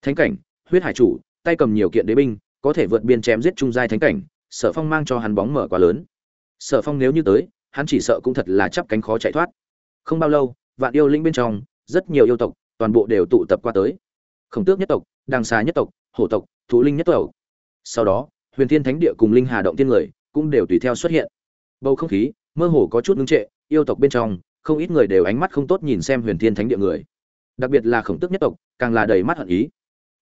Thánh cảnh, huyết hải chủ, tay cầm nhiều kiện đế binh, có thể vượt biên chém giết trung giai thánh cảnh, sở phong mang cho hắn bóng mở quá lớn. Sở phong nếu như tới, hắn chỉ sợ cũng thật là chắp cánh khó chạy thoát không bao lâu, vạn yêu linh bên trong, rất nhiều yêu tộc, toàn bộ đều tụ tập qua tới. Khổng tước nhất tộc đàng xà nhất tộc, hổ tộc, thú linh nhất tộc. Sau đó, huyền thiên thánh địa cùng linh hà động tiên người cũng đều tùy theo xuất hiện. Bầu không khí, mơ hồ có chút ngưng trệ, yêu tộc bên trong, không ít người đều ánh mắt không tốt nhìn xem huyền thiên thánh địa người. Đặc biệt là khổng tước nhất tộc, càng là đầy mắt hận ý.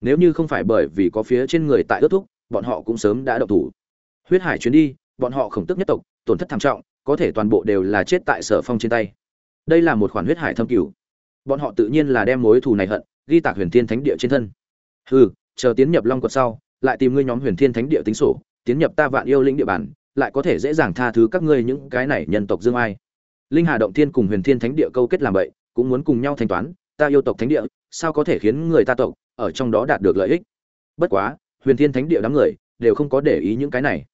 Nếu như không phải bởi vì có phía trên người tại ước thúc, bọn họ cũng sớm đã độc thủ. Huyết hải chuyến đi, bọn họ khổng tước nhất tộc, tổn thất thảm trọng, có thể toàn bộ đều là chết tại sở phong trên tay đây là một khoản huyết hải thâm cửu. Bọn họ tự nhiên là đem mối thù này hận, ghi tạc huyền thiên thánh địa trên thân. Hừ, chờ tiến nhập long quật sau, lại tìm ngươi nhóm huyền thiên thánh địa tính sổ, tiến nhập ta vạn yêu lĩnh địa bàn, lại có thể dễ dàng tha thứ các ngươi những cái này nhân tộc dương ai. Linh hà động thiên cùng huyền thiên thánh địa câu kết làm vậy, cũng muốn cùng nhau thanh toán, ta yêu tộc thánh địa, sao có thể khiến người ta tộc ở trong đó đạt được lợi ích? Bất quá, huyền thiên thánh địa đám người đều không có để ý những cái này.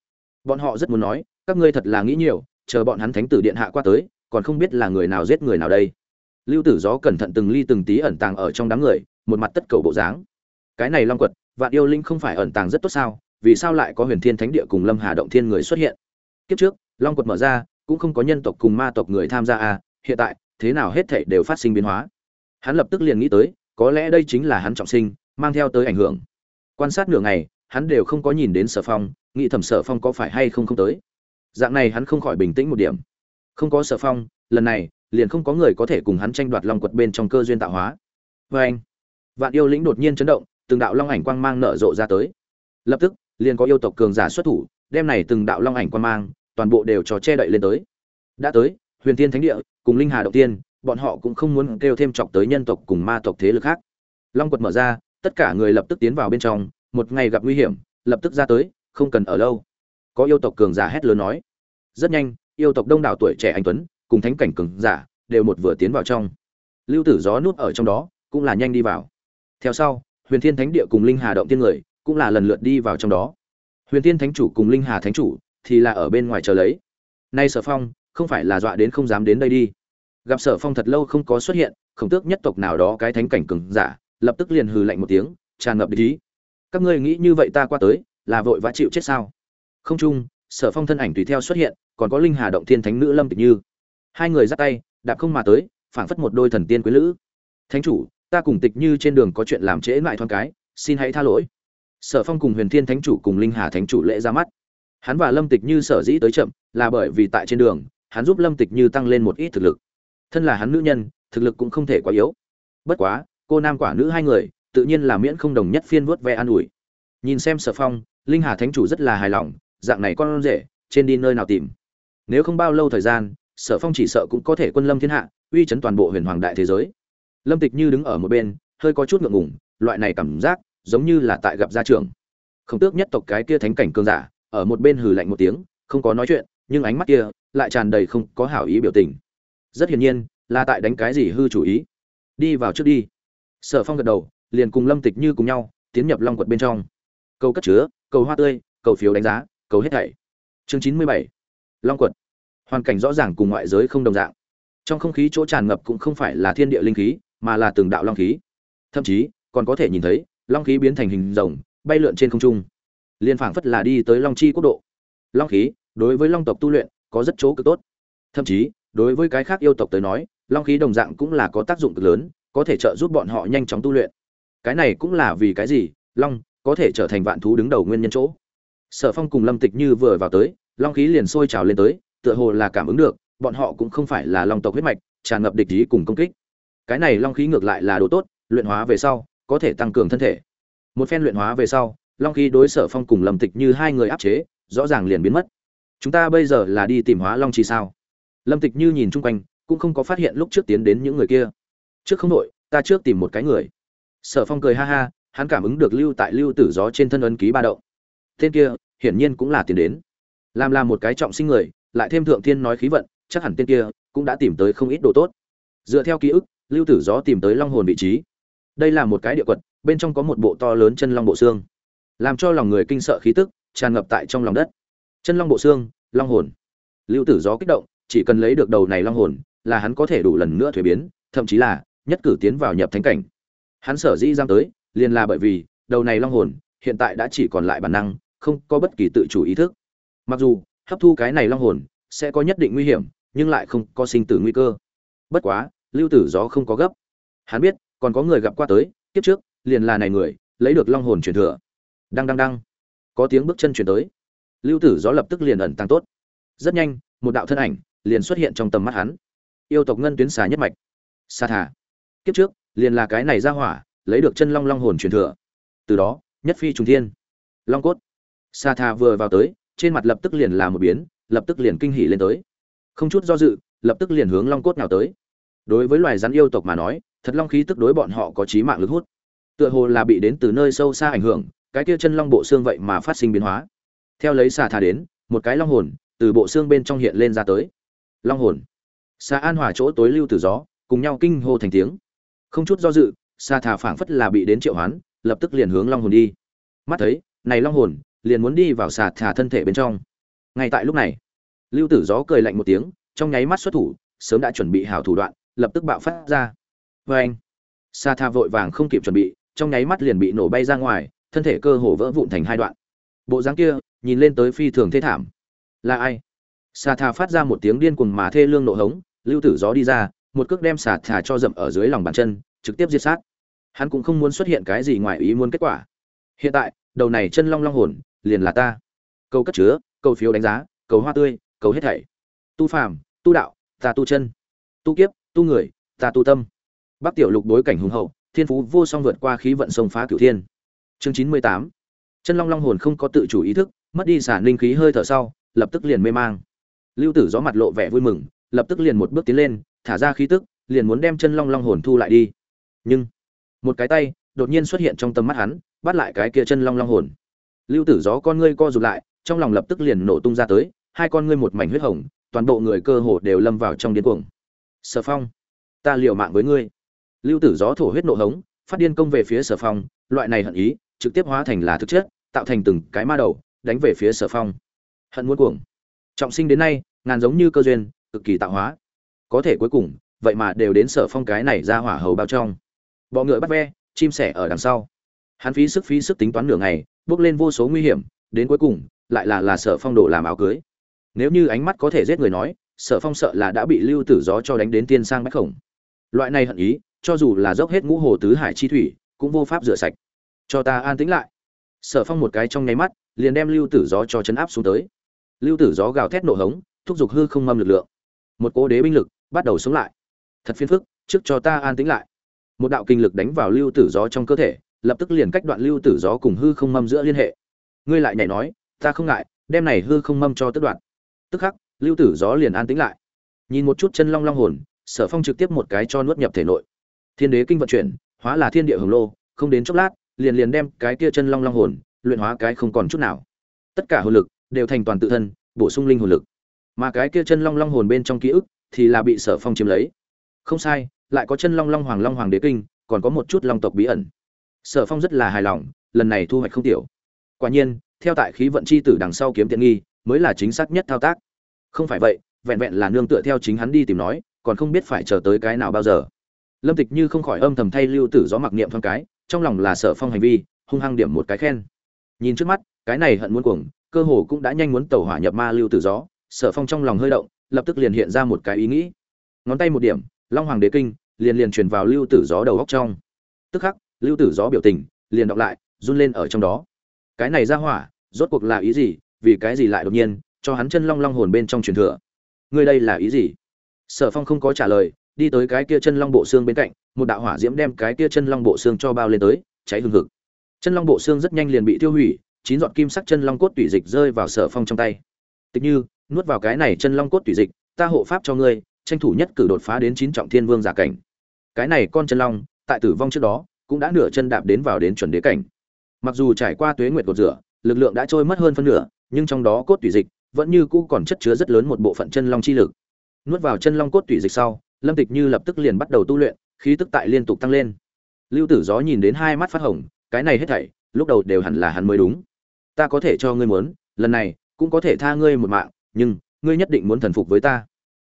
Bọn họ rất muốn nói, các ngươi thật là nghĩ nhiều, chờ bọn hắn thánh tử điện hạ qua tới còn không biết là người nào giết người nào đây. Lưu tử gió cẩn thận từng ly từng tí ẩn tàng ở trong đám người, một mặt tất cầu bộ dáng. Cái này long quật, vạn yêu linh không phải ẩn tàng rất tốt sao? Vì sao lại có huyền thiên thánh địa cùng lâm hà động thiên người xuất hiện? Kiếp trước, long quật mở ra, cũng không có nhân tộc cùng ma tộc người tham gia à hiện tại, thế nào hết thảy đều phát sinh biến hóa. Hắn lập tức liền nghĩ tới, có lẽ đây chính là hắn trọng sinh, mang theo tới ảnh hưởng. Quan sát nửa ngày, hắn đều không có nhìn đến sở phong, nghĩ thầm sở phong có phải hay không không tới. Dạng này hắn không khỏi bình tĩnh một điểm không có sở phong, lần này, liền không có người có thể cùng hắn tranh đoạt long quật bên trong cơ duyên tạo hóa. Vê anh, vạn yêu lĩnh đột nhiên chấn động, từng đạo long ảnh quang mang nở rộ ra tới. Lập tức, liền có yêu tộc cường giả xuất thủ, đem này từng đạo long ảnh quang mang, toàn bộ đều cho che đậy lên tới. Đã tới, huyền tiên thánh địa, cùng linh hà đầu tiên, bọn họ cũng không muốn kêu thêm chọc tới nhân tộc cùng ma tộc thế lực khác. Long quật mở ra, tất cả người lập tức tiến vào bên trong, một ngày gặp nguy hiểm, lập tức ra tới, không cần ở lâu. Có yêu tộc cường giả hét lớn nói. Rất nhanh yêu tộc đông đảo tuổi trẻ anh tuấn, cùng thánh cảnh cường giả, đều một vừa tiến vào trong. Lưu tử gió núp ở trong đó, cũng là nhanh đi vào. Theo sau, huyền thiên thánh địa cùng linh hà động tiên người, cũng là lần lượt đi vào trong đó. Huyền thiên thánh chủ cùng linh hà thánh chủ thì là ở bên ngoài chờ lấy. Nay sở phong, không phải là dọa đến không dám đến đây đi. Gặp sở phong thật lâu không có xuất hiện, khổng tước nhất tộc nào đó cái thánh cảnh cường giả, lập tức liền hừ lạnh một tiếng, tràn ngập ý. Các ngươi nghĩ như vậy ta qua tới, là vội vã chịu chết sao? Không chung sở phong thân ảnh tùy theo xuất hiện, còn có linh hà động thiên thánh nữ lâm tịch như. Hai người dắt tay, đạp không mà tới, phảng phất một đôi thần tiên quý lữ. Thánh chủ, ta cùng tịch như trên đường có chuyện làm trễ lại thoáng cái, xin hãy tha lỗi. Sở phong cùng huyền thiên thánh chủ cùng linh hà thánh chủ lễ ra mắt. Hắn và lâm tịch như sở dĩ tới chậm, là bởi vì tại trên đường, hắn giúp lâm tịch như tăng lên một ít thực lực. Thân là hắn nữ nhân, thực lực cũng không thể quá yếu. Bất quá, cô nam quả nữ hai người, tự nhiên là miễn không đồng nhất phiên vuốt ve an ủi. Nhìn xem sở phong, linh hà thánh chủ rất là hài lòng dạng này con rể, trên đi nơi nào tìm. Nếu không bao lâu thời gian, sở phong chỉ sợ cũng có thể quân lâm thiên hạ, uy chấn toàn bộ huyền hoàng đại thế giới. Lâm tịch như đứng ở một bên, hơi có chút ngượng ngùng, loại này cảm giác, giống như là tại gặp gia trưởng. Không tước nhất tộc cái kia thánh cảnh cường giả, ở một bên hừ lạnh một tiếng, không có nói chuyện, nhưng ánh mắt kia lại tràn đầy không có hảo ý biểu tình. Rất hiển nhiên, là tại đánh cái gì hư chủ ý. Đi vào trước đi. Sở phong gật đầu, liền cùng lâm tịch như cùng nhau, tiến nhập long quật bên trong. Câu cất chứa, cầu hoa tươi, cầu phiếu đánh giá cầu hết thảy. Chương chín mươi bảy, long quật. Hoàn cảnh rõ ràng cùng ngoại giới không đồng dạng. Trong không khí chỗ tràn ngập cũng không phải là thiên địa linh khí, mà là từng đạo long khí. Thậm chí, còn có thể nhìn thấy, long khí biến thành hình rồng, bay lượn trên không trung. Liên phảng phất là đi tới long chi quốc độ. Long khí, đối với long tộc tu luyện, có rất chỗ cực tốt. Thậm chí, đối với cái khác yêu tộc tới nói, long khí đồng dạng cũng là có tác dụng cực lớn, có thể trợ giúp bọn họ nhanh chóng tu luyện. Cái này cũng là vì cái gì? Long có thể trở thành vạn thú đứng đầu nguyên nhân chỗ sở phong cùng lâm tịch như vừa vào tới, long khí liền sôi trào lên tới, tựa hồ là cảm ứng được, bọn họ cũng không phải là long tộc huyết mạch, tràn ngập địch ý cùng công kích. Cái này long khí ngược lại là đồ tốt, luyện hóa về sau, có thể tăng cường thân thể. Một phen luyện hóa về sau, long khí đối sở phong cùng lâm tịch như hai người áp chế, rõ ràng liền biến mất. Chúng ta bây giờ là đi tìm hóa long chi sao? Lâm tịch như nhìn chung quanh, cũng không có phát hiện lúc trước tiến đến những người kia. Trước không đội, ta trước tìm một cái người. Sở phong cười ha ha, hắn cảm ứng được lưu tại lưu tử gió trên thân ấn ký ba động tên kia, hiển nhiên cũng là tiền đến. Làm là một cái trọng sinh người, lại thêm thượng thiên nói khí vận, chắc hẳn tên kia cũng đã tìm tới không ít đồ tốt. Dựa theo ký ức, lưu tử gió tìm tới long hồn vị trí. Đây là một cái địa quật, bên trong có một bộ to lớn chân long bộ xương. Làm cho lòng người kinh sợ khí tức, tràn ngập tại trong lòng đất. Chân long bộ xương, long hồn. Lưu tử gió kích động, chỉ cần lấy được đầu này long hồn, là hắn có thể đủ lần nữa thuế biến, thậm chí là nhất cử tiến vào nhập thánh cảnh. Hắn sở dĩ giam tới, liền là bởi vì, đầu này long hồn hiện tại đã chỉ còn lại bản năng, không có bất kỳ tự chủ ý thức. Mặc dù, hấp thu cái này long hồn sẽ có nhất định nguy hiểm, nhưng lại không có sinh tử nguy cơ. Bất quá, lưu tử gió không có gấp. Hắn biết, còn có người gặp qua tới tiếp trước, liền là này người, lấy được long hồn truyền thừa. Đăng đăng đăng. Có tiếng bước chân truyền tới. Lưu tử gió lập tức liền ẩn tăng tốt. Rất nhanh, một đạo thân ảnh liền xuất hiện trong tầm mắt hắn. Yêu tộc ngân tuyến xà nhất mạch. Sa thả kiếp trước, liền là cái này ra hỏa, lấy được chân long long hồn truyền thừa. Từ đó nhất phi trùng thiên. Long cốt. Sa thà vừa vào tới, trên mặt lập tức liền là một biến, lập tức liền kinh hỉ lên tới. Không chút do dự, lập tức liền hướng long cốt nào tới. Đối với loài rắn yêu tộc mà nói, thật long khí tức đối bọn họ có trí mạng lực hút. Tựa hồ là bị đến từ nơi sâu xa ảnh hưởng, cái kia chân long bộ xương vậy mà phát sinh biến hóa. Theo lấy xà thà đến, một cái long hồn từ bộ xương bên trong hiện lên ra tới. Long hồn. Xà an hòa chỗ tối lưu từ gió, cùng nhau kinh hô thành tiếng. Không chút do dự xà thà phảng phất là bị đến triệu hoán lập tức liền hướng long hồn đi. Mắt thấy, này long hồn liền muốn đi vào xà thà thân thể bên trong. Ngay tại lúc này, lưu tử gió cười lạnh một tiếng, trong nháy mắt xuất thủ, sớm đã chuẩn bị hảo thủ đoạn, lập tức bạo phát ra. Vê anh, xà thà vội vàng không kịp chuẩn bị, trong nháy mắt liền bị nổ bay ra ngoài, thân thể cơ hồ vỡ vụn thành hai đoạn. Bộ dáng kia, nhìn lên tới phi thường thế thảm. Là ai? Xà thà phát ra một tiếng điên cuồng mà thê lương nộ hống, lưu tử gió đi ra, một cước đem xà thà cho dậm ở dưới lòng bàn chân, trực tiếp diệt sát hắn cũng không muốn xuất hiện cái gì ngoài ý muốn kết quả. Hiện tại, đầu này chân long long hồn, liền là ta. Câu cất chứa câu phiếu đánh giá, cầu hoa tươi, cầu hết thảy. Tu phàm, tu đạo, ta tu chân. Tu kiếp, tu người, ta tu tâm. Bắc tiểu lục đối cảnh hùng hậu, thiên phú vô song vượt qua khí vận sông phá cửu thiên. Chương chín mươi tám. Chân long long hồn không có tự chủ ý thức, mất đi xả linh khí hơi thở sau, lập tức liền mê mang. Lưu tử gió mặt lộ vẻ vui mừng, lập tức liền một bước tiến lên, thả ra khí tức, liền muốn đem chân long long hồn thu lại đi. Nhưng một cái tay, đột nhiên xuất hiện trong tầm mắt hắn, bắt lại cái kia chân long long hồn. Lưu tử gió con ngươi co rụt lại, trong lòng lập tức liền nổ tung ra tới, hai con ngươi một mảnh huyết hồng, toàn bộ người cơ hồ đều lâm vào trong điên cuồng. Sở phong, ta liều mạng với ngươi. Lưu tử gió thổ huyết nộ hống, phát điên công về phía sở phong, loại này hận ý, trực tiếp hóa thành là thực chất, tạo thành từng cái ma đầu, đánh về phía sở phong. Hận muốn cuồng. Trọng sinh đến nay, ngàn giống như cơ duyên, cực kỳ tạo hóa. Có thể cuối cùng, vậy mà đều đến sở phong cái này ra hỏa hầu bao trong bọ ngựa bắt ve, chim sẻ ở đằng sau. Hắn phí sức phí sức tính toán nửa ngày, bước lên vô số nguy hiểm, đến cuối cùng, lại là là sở phong đổ làm áo cưới. Nếu như ánh mắt có thể giết người nói, sở phong sợ là đã bị lưu tử gió cho đánh đến tiên sang bách khổng. Loại này hận ý, cho dù là dốc hết ngũ hồ tứ hải chi thủy, cũng vô pháp rửa sạch. Cho ta an tĩnh lại. Sở phong một cái trong nháy mắt, liền đem lưu tử gió cho chấn áp xuống tới. Lưu tử gió gào thét nổ hống, thúc giục hư không mâm lực lượng. Một cố đế binh lực bắt đầu sống lại. Thật phiền phức, trước cho ta an tĩnh lại một đạo kinh lực đánh vào lưu tử gió trong cơ thể, lập tức liền cách đoạn lưu tử gió cùng hư không mâm giữa liên hệ. Ngươi lại nhảy nói, ta không ngại đem này hư không mâm cho tức đoạn. Tức khắc, lưu tử gió liền an tĩnh lại. Nhìn một chút chân long long hồn, sở phong trực tiếp một cái cho nuốt nhập thể nội. Thiên đế kinh vận chuyển, hóa là thiên địa hồng lô, không đến chốc lát, liền liền đem cái kia chân long long hồn, luyện hóa cái không còn chút nào. Tất cả hồn lực đều thành toàn tự thân, bổ sung linh hồn lực. Mà cái kia chân long long hồn bên trong ký ức thì là bị sở phong chiếm lấy. Không sai lại có chân long long hoàng long hoàng đế kinh, còn có một chút long tộc bí ẩn. Sở phong rất là hài lòng, lần này thu hoạch không tiểu. Quả nhiên, theo tại khí vận chi tử đằng sau kiếm tiện nghi, mới là chính xác nhất thao tác. Không phải vậy, vẹn vẹn là nương tựa theo chính hắn đi tìm nói, còn không biết phải chờ tới cái nào bao giờ. Lâm tịch như không khỏi âm thầm thay lưu tử gió mặc niệm thoáng cái, trong lòng là sở phong hành vi, hung hăng điểm một cái khen. Nhìn trước mắt, cái này hận muốn cuồng, cơ hồ cũng đã nhanh muốn tẩu hỏa nhập ma lưu tử gió, sở phong trong lòng hơi động, lập tức liền hiện ra một cái ý nghĩ. Ngón tay một điểm, long hoàng đế kinh liền liền truyền vào lưu tử gió đầu góc trong. Tức khắc, lưu tử gió biểu tình liền đọc lại, run lên ở trong đó. Cái này ra hỏa, rốt cuộc là ý gì? Vì cái gì lại đột nhiên cho hắn chân long long hồn bên trong truyền thừa? Ngươi đây là ý gì? Sở phong không có trả lời, đi tới cái kia chân long bộ xương bên cạnh, một đạo hỏa diễm đem cái kia chân long bộ xương cho bao lên tới, cháy hừng hực. Chân long bộ xương rất nhanh liền bị tiêu hủy, chín giọt kim sắc chân long cốt tủy dịch rơi vào sở phong trong tay. Tịch như, nuốt vào cái này chân long cốt tủy dịch, ta hộ pháp cho ngươi, tranh thủ nhất cử đột phá đến chín trọng thiên vương giả cảnh cái này con chân long, tại tử vong trước đó, cũng đã nửa chân đạp đến vào đến chuẩn đế cảnh. Mặc dù trải qua tuế nguyệt cột rửa, lực lượng đã trôi mất hơn phân nửa, nhưng trong đó cốt tủy dịch vẫn như cũ còn chất chứa rất lớn một bộ phận chân long chi lực. Nuốt vào chân long cốt tủy dịch sau, lâm tịch như lập tức liền bắt đầu tu luyện, khí tức tại liên tục tăng lên. Lưu tử gió nhìn đến hai mắt phát hồng, cái này hết thảy, lúc đầu đều hẳn là hắn mới đúng. Ta có thể cho ngươi muốn, lần này cũng có thể tha ngươi một mạng, nhưng ngươi nhất định muốn thần phục với ta.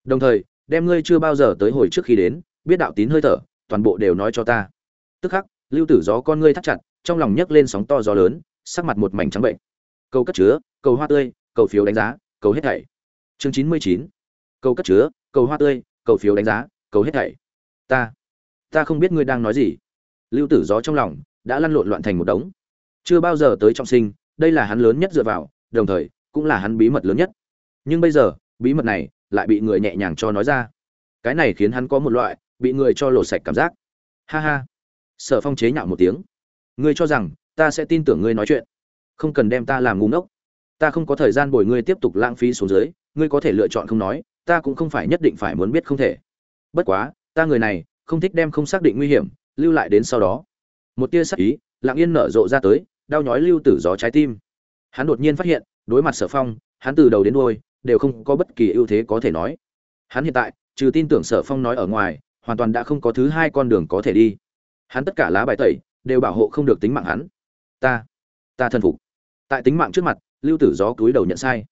Đồng thời, đem ngươi chưa bao giờ tới hồi trước khi đến biết đạo tín hơi thở, toàn bộ đều nói cho ta. Tức khắc, lưu tử gió con ngươi thắt chặt, trong lòng nhấc lên sóng to gió lớn, sắc mặt một mảnh trắng bệnh. Câu cất chứa, cầu hoa tươi, cầu phiếu đánh giá, cầu hết thảy. Chương chín mươi chín. Câu cất chứa, cầu hoa tươi, cầu phiếu đánh giá, cầu hết thảy. Ta ta không biết ngươi đang nói gì. Lưu tử gió trong lòng đã lăn lộn loạn thành một đống. Chưa bao giờ tới trọng sinh, đây là hắn lớn nhất dựa vào, đồng thời cũng là hắn bí mật lớn nhất. Nhưng bây giờ, bí mật này lại bị người nhẹ nhàng cho nói ra. Cái này khiến hắn có một loại bị người cho lột sạch cảm giác. Ha ha. Sở phong chế nhạo một tiếng. Ngươi cho rằng, ta sẽ tin tưởng ngươi nói chuyện. Không cần đem ta làm ngu ngốc. Ta không có thời gian bồi ngươi tiếp tục lãng phí xuống dưới. Ngươi có thể lựa chọn không nói, ta cũng không phải nhất định phải muốn biết không thể. Bất quá, ta người này, không thích đem không xác định nguy hiểm, lưu lại đến sau đó. Một tia sắc ý, lặng yên nở rộ ra tới, đau nhói lưu tử gió trái tim. Hắn đột nhiên phát hiện, đối mặt sở phong, hắn từ đầu đến đôi đều không có bất kỳ ưu thế có thể nói. Hắn hiện tại, trừ tin tưởng sở phong nói ở ngoài hoàn toàn đã không có thứ hai con đường có thể đi. Hắn tất cả lá bài tẩy đều bảo hộ không được tính mạng hắn. Ta ta thân phục. Tại tính mạng trước mặt, lưu tử gió cúi đầu nhận sai.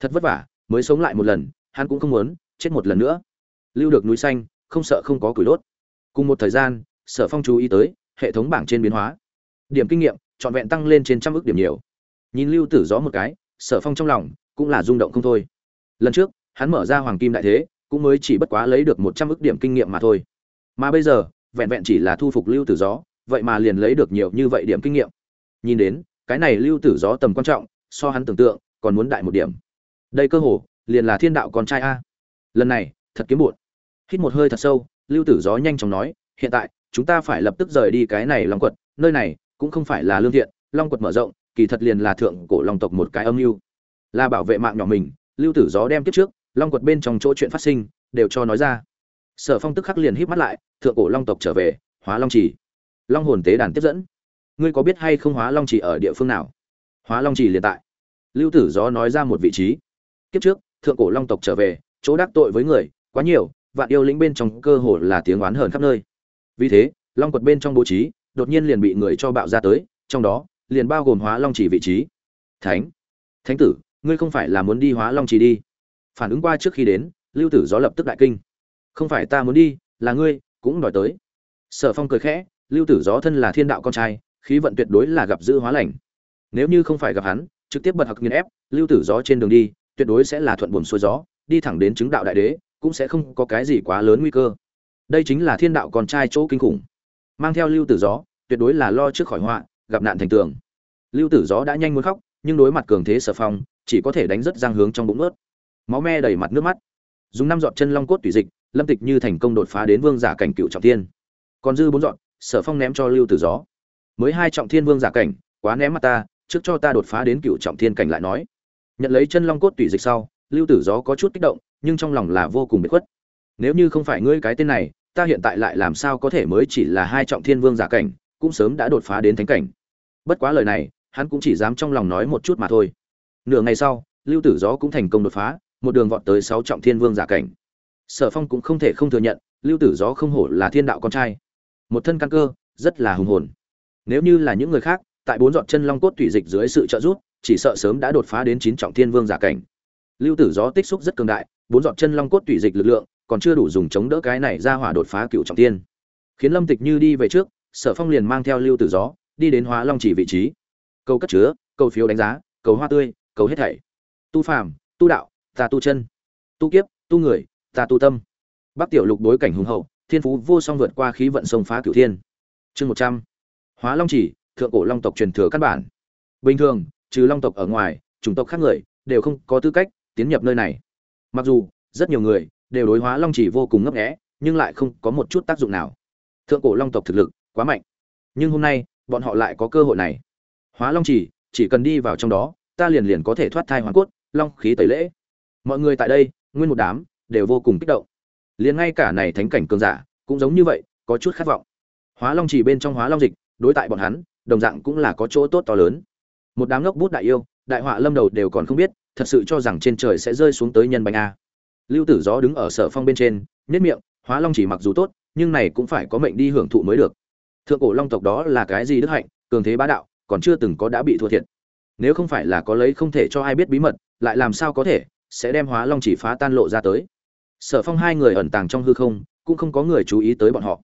Thật vất vả, mới sống lại một lần, hắn cũng không muốn chết một lần nữa. Lưu được núi xanh, không sợ không có củi đốt. Cùng một thời gian, sở phong chú ý tới hệ thống bảng trên biến hóa. Điểm kinh nghiệm, trọn vẹn tăng lên trên trăm ước điểm nhiều. Nhìn lưu tử gió một cái, sở phong trong lòng cũng là rung động không thôi. Lần trước, hắn mở ra hoàng kim đại thế cũng mới chỉ bất quá lấy được một trăm ức điểm kinh nghiệm mà thôi. Mà bây giờ vẹn vẹn chỉ là thu phục lưu tử gió vậy mà liền lấy được nhiều như vậy điểm kinh nghiệm. Nhìn đến cái này lưu tử gió tầm quan trọng so hắn tưởng tượng còn muốn đại một điểm. Đây cơ hồ liền là thiên đạo con trai a. Lần này thật kiếm buồn, hít một hơi thật sâu lưu tử gió nhanh chóng nói hiện tại chúng ta phải lập tức rời đi cái này long quật nơi này cũng không phải là lương thiện long quật mở rộng kỳ thật liền là thượng cổ long tộc một cái âm mưu. Là bảo vệ mạng nhỏ mình lưu tử gió đem tiếp trước long quật bên trong chỗ chuyện phát sinh, đều cho nói ra. Sở phong tức khắc liền híp mắt lại, thượng cổ long tộc trở về, hóa long trì. Long hồn tế đàn tiếp dẫn. Ngươi có biết hay không hóa long trì ở địa phương nào? Hóa long trì liền tại. Lưu tử gió nói ra một vị trí. Kiếp trước, thượng cổ long tộc trở về, chỗ đắc tội với người, quá nhiều, vạn yêu lĩnh bên trong cơ hồ là tiếng oán hờn khắp nơi. Vì thế, long quật bên trong bố trí, đột nhiên liền bị người cho bạo ra tới, trong đó, liền bao gồm hóa long chỉ vị trí. Thánh! Thánh tử, ngươi không phải là muốn đi hóa long chỉ đi phản ứng qua trước khi đến, lưu tử gió lập tức đại kinh. Không phải ta muốn đi, là ngươi, cũng đòi tới. Sở phong cười khẽ, lưu tử gió thân là thiên đạo con trai, khí vận tuyệt đối là gặp dữ hóa lành. Nếu như không phải gặp hắn, trực tiếp bật học nghiền ép, lưu tử gió trên đường đi, tuyệt đối sẽ là thuận buồm xuôi gió, đi thẳng đến chứng đạo đại đế, cũng sẽ không có cái gì quá lớn nguy cơ. Đây chính là thiên đạo con trai chỗ kinh khủng. Mang theo lưu tử gió, tuyệt đối là lo trước khỏi họa, gặp nạn thành tường. Lưu tử gió đã nhanh muốn khóc, nhưng đối mặt cường thế sở phong, chỉ có thể đánh rất giang hướng trong bụng ướt máu me đầy mặt nước mắt. Dùng năm dọn chân long cốt tùy dịch, lâm tịch như thành công đột phá đến vương giả cảnh cựu trọng thiên. Còn dư bốn dọn sở phong ném cho lưu tử gió. Mới hai trọng thiên vương giả cảnh, quá ném mặt ta, trước cho ta đột phá đến cựu trọng thiên cảnh lại nói. Nhận lấy chân long cốt tùy dịch sau, lưu tử gió có chút kích động, nhưng trong lòng là vô cùng bị khuất. Nếu như không phải ngươi cái tên này, ta hiện tại lại làm sao có thể mới chỉ là hai trọng thiên vương giả cảnh, cũng sớm đã đột phá đến thánh cảnh. Bất quá lời này, hắn cũng chỉ dám trong lòng nói một chút mà thôi. Nửa ngày sau, lưu tử gió cũng thành công đột phá một đường vọt tới sáu trọng thiên vương giả cảnh. Sở phong cũng không thể không thừa nhận, lưu tử gió không hổ là thiên đạo con trai. Một thân căn cơ, rất là hùng hồn. Nếu như là những người khác, tại bốn dọn chân long cốt thủy dịch dưới sự trợ giúp, chỉ sợ sớm đã đột phá đến chín trọng thiên vương giả cảnh. Lưu tử gió tích xúc rất cường đại, bốn dọn chân long cốt thủy dịch lực lượng, còn chưa đủ dùng chống đỡ cái này ra hỏa đột phá cựu trọng thiên. Khiến lâm tịch như đi về trước, sở phong liền mang theo lưu tử gió, đi đến hóa long chỉ vị trí. Câu cất chứa câu phiếu đánh giá, cầu hoa tươi, cầu hết thảy. Tu phàm, tu đạo ta tu chân. Tu kiếp, tu người, ta tu tâm. Bắc tiểu lục đối cảnh hùng hậu, thiên phú vô song vượt qua khí vận sông phá cửu thiên. Chương một trăm. Hóa long chỉ, thượng cổ long tộc truyền thừa căn bản. Bình thường, trừ long tộc ở ngoài, chủng tộc khác người, đều không có tư cách tiến nhập nơi này. Mặc dù, rất nhiều người đều đối hóa long chỉ vô cùng ngấp nghẽ nhưng lại không có một chút tác dụng nào. Thượng cổ long tộc thực lực quá mạnh. Nhưng hôm nay, bọn họ lại có cơ hội này. Hóa long chỉ chỉ cần đi vào trong đó, ta liền liền có thể thoát thai hoàn cốt, long khí tẩy lễ mọi người tại đây, nguyên một đám, đều vô cùng kích động. Liền ngay cả này thánh cảnh cường giả, cũng giống như vậy, có chút khát vọng. Hóa long chỉ bên trong hóa long dịch, đối tại bọn hắn, đồng dạng cũng là có chỗ tốt to lớn. Một đám ngốc bút đại yêu, đại họa lâm đầu đều còn không biết, thật sự cho rằng trên trời sẽ rơi xuống tới nhân bánh a. Lưu tử gió đứng ở sở phong bên trên nếp miệng, hóa long chỉ mặc dù tốt, nhưng này cũng phải có mệnh đi hưởng thụ mới được. Thượng cổ long tộc đó là cái gì đức hạnh, cường thế bá đạo, còn chưa từng có đã bị thua thiệt. Nếu không phải là có lấy không thể cho ai biết bí mật, lại làm sao có thể sẽ đem hóa long chỉ phá tan lộ ra tới. Sở phong hai người ẩn tàng trong hư không, cũng không có người chú ý tới bọn họ.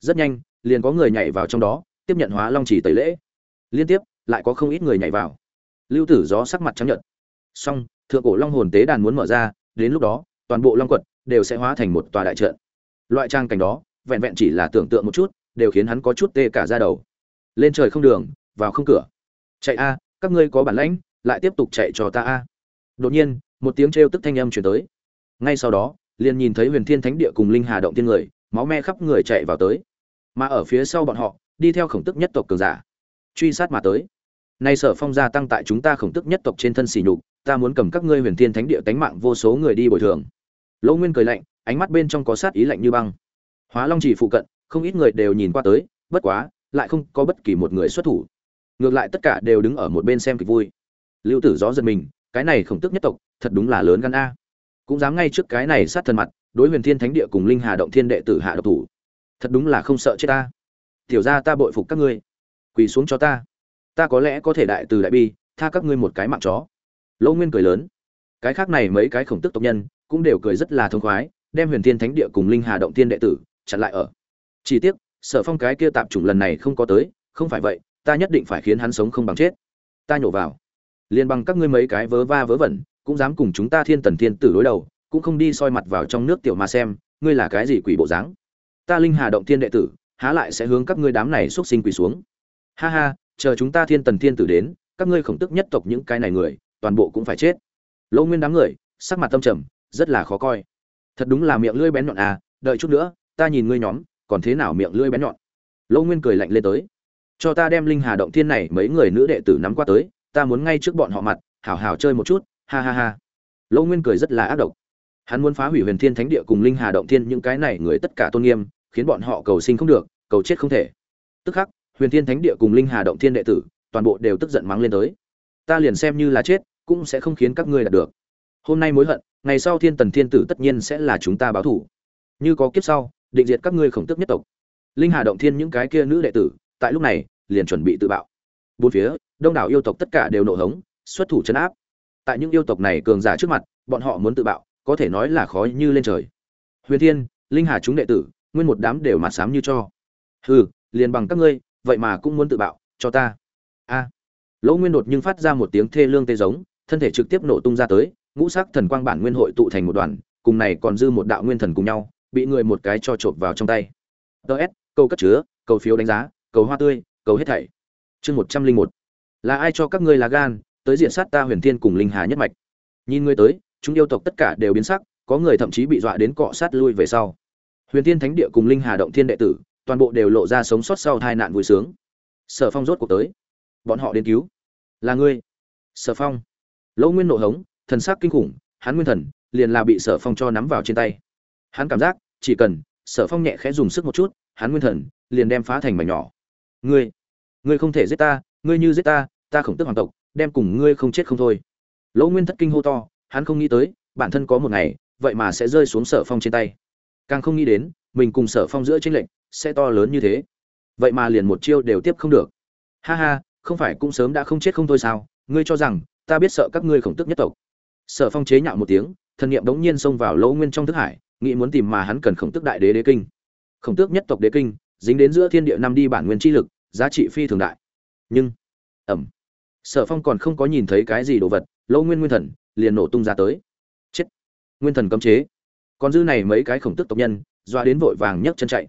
Rất nhanh, liền có người nhảy vào trong đó, tiếp nhận hóa long chỉ tẩy lễ. Liên tiếp, lại có không ít người nhảy vào. Lưu tử gió sắc mặt trắng nhợt. Song thượng cổ long hồn tế đàn muốn mở ra, đến lúc đó, toàn bộ long quật đều sẽ hóa thành một tòa đại trận. Loại trang cảnh đó, vẹn vẹn chỉ là tưởng tượng một chút, đều khiến hắn có chút tê cả ra đầu. Lên trời không đường, vào không cửa. Chạy a, các ngươi có bản lãnh, lại tiếp tục chạy cho ta a. Đột nhiên một tiếng trêu tức thanh âm chuyển tới. Ngay sau đó, liền nhìn thấy huyền thiên thánh địa cùng linh hà động tiên người, máu me khắp người chạy vào tới. Mà ở phía sau bọn họ, đi theo khổng tức nhất tộc cường giả, truy sát mà tới. Nay sở phong gia tăng tại chúng ta khổng tức nhất tộc trên thân xỉ nhục, ta muốn cầm các ngươi huyền thiên thánh địa tánh mạng vô số người đi bồi thường. Lỗ nguyên cười lạnh, ánh mắt bên trong có sát ý lạnh như băng. Hóa long chỉ phụ cận, không ít người đều nhìn qua tới, bất quá, lại không có bất kỳ một người xuất thủ. Ngược lại tất cả đều đứng ở một bên xem kịch vui. Lưu tử gió giật mình, cái này khổng tức nhất tộc thật đúng là lớn gan a. Cũng dám ngay trước cái này sát thần mặt, đối huyền thiên thánh địa cùng linh hà động thiên đệ tử hạ độc thủ. Thật đúng là không sợ chết ta. Tiểu ra ta bội phục các ngươi. Quỳ xuống cho ta. Ta có lẽ có thể đại từ đại bi, tha các ngươi một cái mạng chó. Lỗ nguyên cười lớn. Cái khác này mấy cái khổng tức tộc nhân cũng đều cười rất là thông khoái, đem huyền thiên thánh địa cùng linh hà động thiên đệ tử chặn lại ở. Chỉ tiếc, sở phong cái kia tạp chủng lần này không có tới, không phải vậy, ta nhất định phải khiến hắn sống không bằng chết. Ta nhổ vào. Liền bằng các ngươi mấy cái vớ va vớ vẩn cũng dám cùng chúng ta thiên tần thiên tử đối đầu, cũng không đi soi mặt vào trong nước tiểu mà xem, ngươi là cái gì quỷ bộ dáng? Ta linh hà động thiên đệ tử, há lại sẽ hướng các ngươi đám này xuất sinh quỷ xuống. Ha ha, chờ chúng ta thiên tần thiên tử đến, các ngươi khổng tức nhất tộc những cái này người, toàn bộ cũng phải chết. Lỗ nguyên đám người, sắc mặt tâm trầm, rất là khó coi. Thật đúng là miệng lưỡi bén nhọn à đợi chút nữa, ta nhìn ngươi nhóm, còn thế nào miệng lưỡi bén nhọn? Lỗ nguyên cười lạnh lên tới. Cho ta đem linh hà động thiên này mấy người nữ đệ tử nắm qua tới, ta muốn ngay trước bọn họ mặt, hảo hảo chơi một chút ha ha ha. Lỗ nguyên cười rất là ác độc. Hắn muốn phá hủy huyền thiên thánh địa cùng linh hà động thiên, những cái này người tất cả tôn nghiêm, khiến bọn họ cầu sinh không được, cầu chết không thể. Tức khắc, huyền thiên thánh địa cùng linh hà động thiên đệ tử, toàn bộ đều tức giận mắng lên tới. Ta liền xem như là chết, cũng sẽ không khiến các ngươi đạt được. Hôm nay mối hận, ngày sau thiên tần thiên tử tất nhiên sẽ là chúng ta báo thủ như có kiếp sau, định diệt các ngươi khổng tức nhất tộc. Linh hà động thiên những cái kia nữ đệ tử, tại lúc này, liền chuẩn bị tự bạo. Bốn phía, đông đảo yêu tộc tất cả đều nộ hống, xuất thủ chấn áp tại những yêu tộc này cường giả trước mặt, bọn họ muốn tự bạo, có thể nói là khó như lên trời. Huyền thiên, linh hà chúng đệ tử, nguyên một đám đều mặt sám như cho. Hừ, liền bằng các ngươi, vậy mà cũng muốn tự bạo, cho ta. A. Lỗ nguyên đột nhưng phát ra một tiếng thê lương tê giống, thân thể trực tiếp nổ tung ra tới, ngũ sắc thần quang bản nguyên hội tụ thành một đoàn, cùng này còn dư một đạo nguyên thần cùng nhau, bị người một cái cho trộm vào trong tay. Ts câu cất chứa, cầu phiếu đánh giá, cầu hoa tươi, cầu hết thảy. Chương một trăm linh một. Là ai cho các ngươi là gan tới diện sát ta huyền thiên cùng linh hà nhất mạch. Nhìn ngươi tới, chúng yêu tộc tất cả đều biến sắc, có người thậm chí bị dọa đến cọ sát lui về sau. Huyền thiên thánh địa cùng linh hà động thiên đệ tử, toàn bộ đều lộ ra sống sót sau tai nạn vui sướng. Sở phong rốt cuộc tới. Bọn họ đến cứu. Là ngươi. Sở phong. Lỗ nguyên nộ hống, thần sắc kinh khủng, hắn nguyên thần, liền là bị sở phong cho nắm vào trên tay. Hắn cảm giác, chỉ cần, sở phong nhẹ khẽ dùng sức một chút, hắn nguyên thần, liền đem phá thành mảnh nhỏ. Ngươi ngươi không thể giết ta, ngươi như giết ta ta khổng tức hoàng tộc đem cùng ngươi không chết không thôi. Lỗ nguyên thất kinh hô to, hắn không nghĩ tới, bản thân có một ngày, vậy mà sẽ rơi xuống sở phong trên tay. Càng không nghĩ đến, mình cùng sở phong giữa tranh lệnh sẽ to lớn như thế. Vậy mà liền một chiêu đều tiếp không được. Ha ha, không phải cũng sớm đã không chết không thôi sao? Ngươi cho rằng, ta biết sợ các ngươi khổng tức nhất tộc. Sở phong chế nhạo một tiếng, thần niệm đống nhiên xông vào lỗ nguyên trong thức hải, nghĩ muốn tìm mà hắn cần khổng tức đại đế đế kinh. Khổng tước nhất tộc đế kinh, dính đến giữa thiên địa năm đi bản nguyên chi lực, giá trị phi thường đại. Nhưng ẩm sở phong còn không có nhìn thấy cái gì đồ vật, Lâu nguyên nguyên thần, liền nổ tung ra tới. Chết! Nguyên thần cấm chế. Còn dư này mấy cái khổng tức tộc nhân doa đến vội vàng nhấc chân chạy.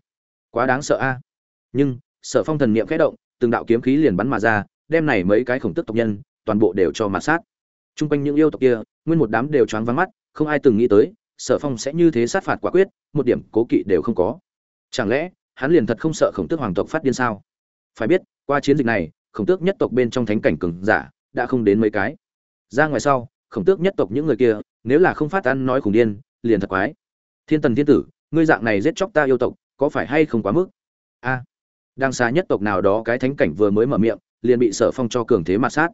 Quá đáng sợ a. Nhưng, sở phong thần niệm khẽ động, từng đạo kiếm khí liền bắn mà ra, đem này mấy cái khổng tức tộc nhân, toàn bộ đều cho mặt sát. T r u n g quanh những yêu tộc kia, nguyên một đám đều choáng vắng mắt, không ai từng nghĩ tới, sở phong sẽ như thế sát phạt quả quyết, một điểm cố kỵ đều không có. Chẳng lẽ, hắn liền thật không sợ khổng tước hoàng tộc phát điên sao? Phải biết, qua chiến dịch này khổng tước nhất tộc bên trong thánh cảnh cường giả, đã không đến mấy cái. Ra ngoài sau, khổng tước nhất tộc những người kia, nếu là không phát ăn nói khủng điên, liền thật quái. Thiên tần thiên tử, ngươi dạng này giết chóc ta yêu tộc, có phải hay không quá mức? A. Đang xa nhất tộc nào đó cái thánh cảnh vừa mới mở miệng, liền bị sở phong cho cường thế mạt sát.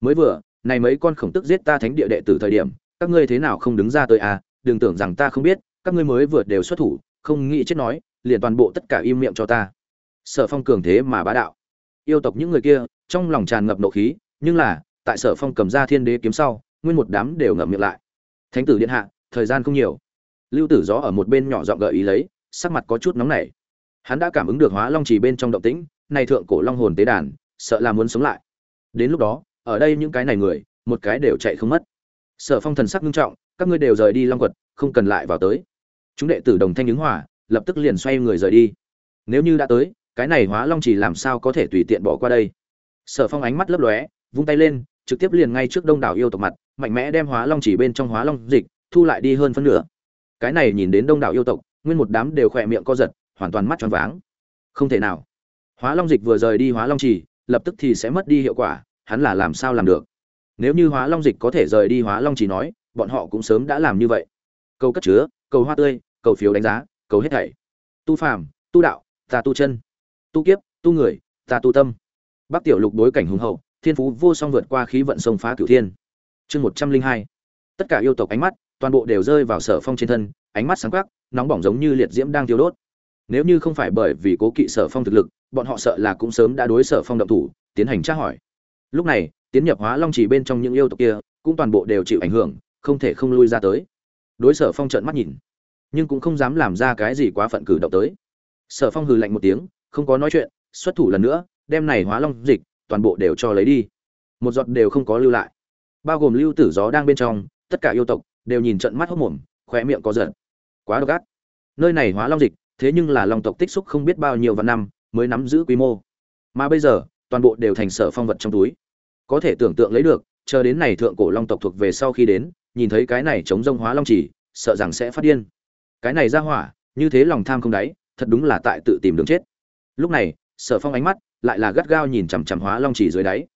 Mới vừa, này mấy con khổng tức giết ta thánh địa đệ tử thời điểm, các ngươi thế nào không đứng ra tới a à, đừng tưởng rằng ta không biết, các ngươi mới vừa đều xuất thủ, không nghĩ chết nói, liền toàn bộ tất cả im miệng cho ta. Sở phong cường thế mà bá đạo yêu tộc những người kia, trong lòng tràn ngập nộ khí, nhưng là, tại sở phong cầm ra thiên đế kiếm sau, nguyên một đám đều ngậm miệng lại. Thánh tử điện hạ, thời gian không nhiều. Lưu tử gió ở một bên nhỏ giọng gợi ý lấy, sắc mặt có chút nóng nảy. Hắn đã cảm ứng được hóa long trì bên trong động tĩnh, này thượng cổ long hồn tế đàn, sợ là muốn sống lại. Đến lúc đó, ở đây những cái này người, một cái đều chạy không mất. Sở phong thần sắc nghiêm trọng, các ngươi đều rời đi long quật, không cần lại vào tới. Chúng đệ tử đồng thanh ứng hòa, lập tức liền xoay người rời đi. Nếu như đã tới cái này hóa long chỉ làm sao có thể tùy tiện bỏ qua đây? Sở phong ánh mắt lấp lóe, vung tay lên, trực tiếp liền ngay trước đông đảo yêu tộc mặt, mạnh mẽ đem hóa long chỉ bên trong hóa long dịch, thu lại đi hơn phân nửa. Cái này nhìn đến đông đảo yêu tộc, nguyên một đám đều khỏe miệng co giật, hoàn toàn mắt tròn váng. Không thể nào. Hóa long dịch vừa rời đi hóa long chỉ, lập tức thì sẽ mất đi hiệu quả, hắn là làm sao làm được? Nếu như hóa long dịch có thể rời đi hóa long chỉ nói, bọn họ cũng sớm đã làm như vậy. Câu cất chứa, cầu hoa tươi, cầu phiếu đánh giá, cầu hết thảy. Tu phàm, tu đạo, ta tu chân tu kiếp, tu người, ta tu tâm. Bắc tiểu lục đối cảnh hùng hậu, thiên phú vô song vượt qua khí vận sông phá cửu thiên. Chương một trăm linh hai. Tất cả yêu tộc ánh mắt, toàn bộ đều rơi vào sở phong trên thân, ánh mắt sáng quắc, nóng bỏng giống như liệt diễm đang thiêu đốt. Nếu như không phải bởi vì cố kỵ sở phong thực lực, bọn họ sợ là cũng sớm đã đối sở phong động thủ, tiến hành tra hỏi. Lúc này, tiến nhập hóa long chỉ bên trong những yêu tộc kia, cũng toàn bộ đều chịu ảnh hưởng, không thể không lui ra tới. Đối sở phong trợn mắt nhìn, nhưng cũng không dám làm ra cái gì quá phận cử động tới. Sở phong hừ lạnh một tiếng không có nói chuyện, xuất thủ lần nữa, đem này hóa long dịch, toàn bộ đều cho lấy đi. Một giọt đều không có lưu lại. Bao gồm lưu tử gió đang bên trong, tất cả yêu tộc đều nhìn trận mắt hốc mồm, khóe miệng có giận. Quá độc ác. Nơi này hóa long dịch, thế nhưng là long tộc tích xúc không biết bao nhiêu vạn năm, mới nắm giữ quy mô. Mà bây giờ, toàn bộ đều thành sở phong vật trong túi. Có thể tưởng tượng lấy được, chờ đến này thượng cổ long tộc thuộc về sau khi đến, nhìn thấy cái này chống rông hóa long chỉ, sợ rằng sẽ phát điên. Cái này ra hỏa, như thế lòng tham không đáy, thật đúng là tại tự tìm đường chết lúc này, sở phong ánh mắt lại là gắt gao nhìn chằm chằm hóa long chỉ dưới đáy.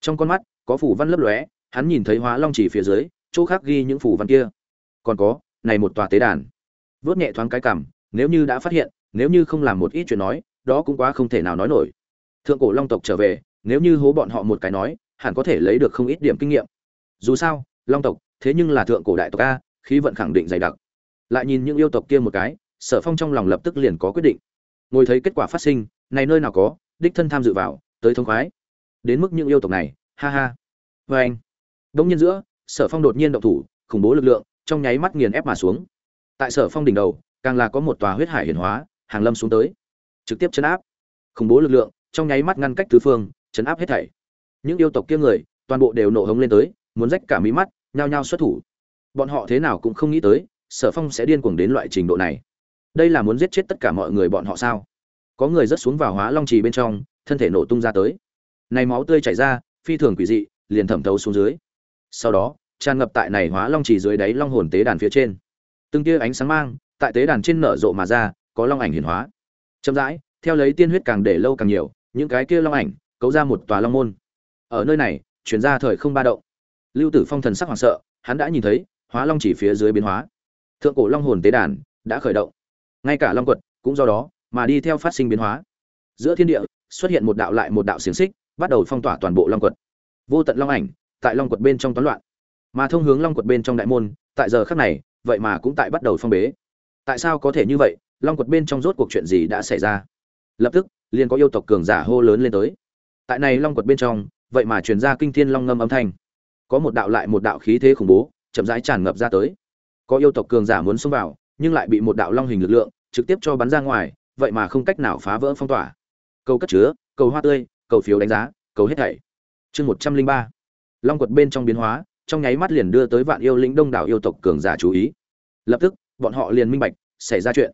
Trong con mắt có phủ văn lấp lóe, hắn nhìn thấy hóa long chỉ phía dưới, chỗ khác ghi những phủ văn kia. Còn có, này một tòa tế đàn. Vớt nhẹ thoáng cái cảm, nếu như đã phát hiện, nếu như không làm một ít chuyện nói, đó cũng quá không thể nào nói nổi. Thượng cổ long tộc trở về, nếu như hố bọn họ một cái nói, hẳn có thể lấy được không ít điểm kinh nghiệm. Dù sao, long tộc, thế nhưng là thượng cổ đại tộc a, khí vận khẳng định dày đặc. Lại nhìn những yêu tộc kia một cái, sở phong trong lòng lập tức liền có quyết định ngồi thấy kết quả phát sinh, này nơi nào có, đích thân tham dự vào, tới thông khoái. Đến mức những yêu tộc này, ha ha. Vê anh đông nhiên giữa, sở phong đột nhiên động thủ, khủng bố lực lượng, trong nháy mắt nghiền ép mà xuống. Tại sở phong đỉnh đầu, càng là có một tòa huyết hải hiển hóa, hàng lâm xuống tới. Trực tiếp chấn áp. Khủng bố lực lượng, trong nháy mắt ngăn cách tứ phương, chấn áp hết thảy. Những yêu tộc kia người, toàn bộ đều nổ hống lên tới, muốn rách cả mí mắt, nhao nhao xuất thủ. Bọn họ thế nào cũng không nghĩ tới, sở phong sẽ điên cuồng đến loại trình độ này đây là muốn giết chết tất cả mọi người bọn họ sao? Có người rớt xuống vào hóa long trì bên trong, thân thể nổ tung ra tới. Này máu tươi chảy ra, phi thường quỷ dị, liền thẩm thấu xuống dưới. Sau đó, tràn ngập tại này hóa long trì dưới đáy long hồn tế đàn phía trên. Từng tia ánh sáng mang, tại tế đàn trên nở rộ mà ra, có long ảnh hiển hóa. Chậm rãi, theo lấy tiên huyết càng để lâu càng nhiều, những cái kia long ảnh, cấu ra một tòa long môn. Ở nơi này, chuyển ra thời không ba động. Lưu tử phong thần sắc hoảng sợ, hắn đã nhìn thấy, hóa long chỉ phía dưới biến hóa. Thượng cổ long hồn tế đàn đã khởi động ngay cả long quật cũng do đó mà đi theo phát sinh biến hóa. Giữa thiên địa xuất hiện một đạo lại một đạo xiềng xích, bắt đầu phong tỏa toàn bộ long quật. Vô tận long ảnh tại long quật bên trong toán loạn. Mà thông hướng long quật bên trong đại môn, tại giờ khắc này, vậy mà cũng tại bắt đầu phong bế. Tại sao có thể như vậy? Long quật bên trong rốt cuộc chuyện gì đã xảy ra? Lập tức, liền có yêu tộc cường giả hô lớn lên tới. Tại này long quật bên trong, vậy mà truyền ra kinh thiên long ngâm âm thanh. Có một đạo lại một đạo khí thế khủng bố, chậm rãi tràn ngập ra tới. Có yêu tộc cường giả muốn xông vào, nhưng lại bị một đạo long hình lực lượng trực tiếp cho bắn ra ngoài, vậy mà không cách nào phá vỡ phong tỏa. Cầu cất chứa, cầu hoa tươi, cầu phiếu đánh giá, cầu hết thảy. Chương một trăm linh ba. Long quật bên trong biến hóa, trong nháy mắt liền đưa tới vạn yêu lĩnh đông đảo yêu tộc cường giả chú ý. Lập tức, bọn họ liền minh bạch, xảy ra chuyện.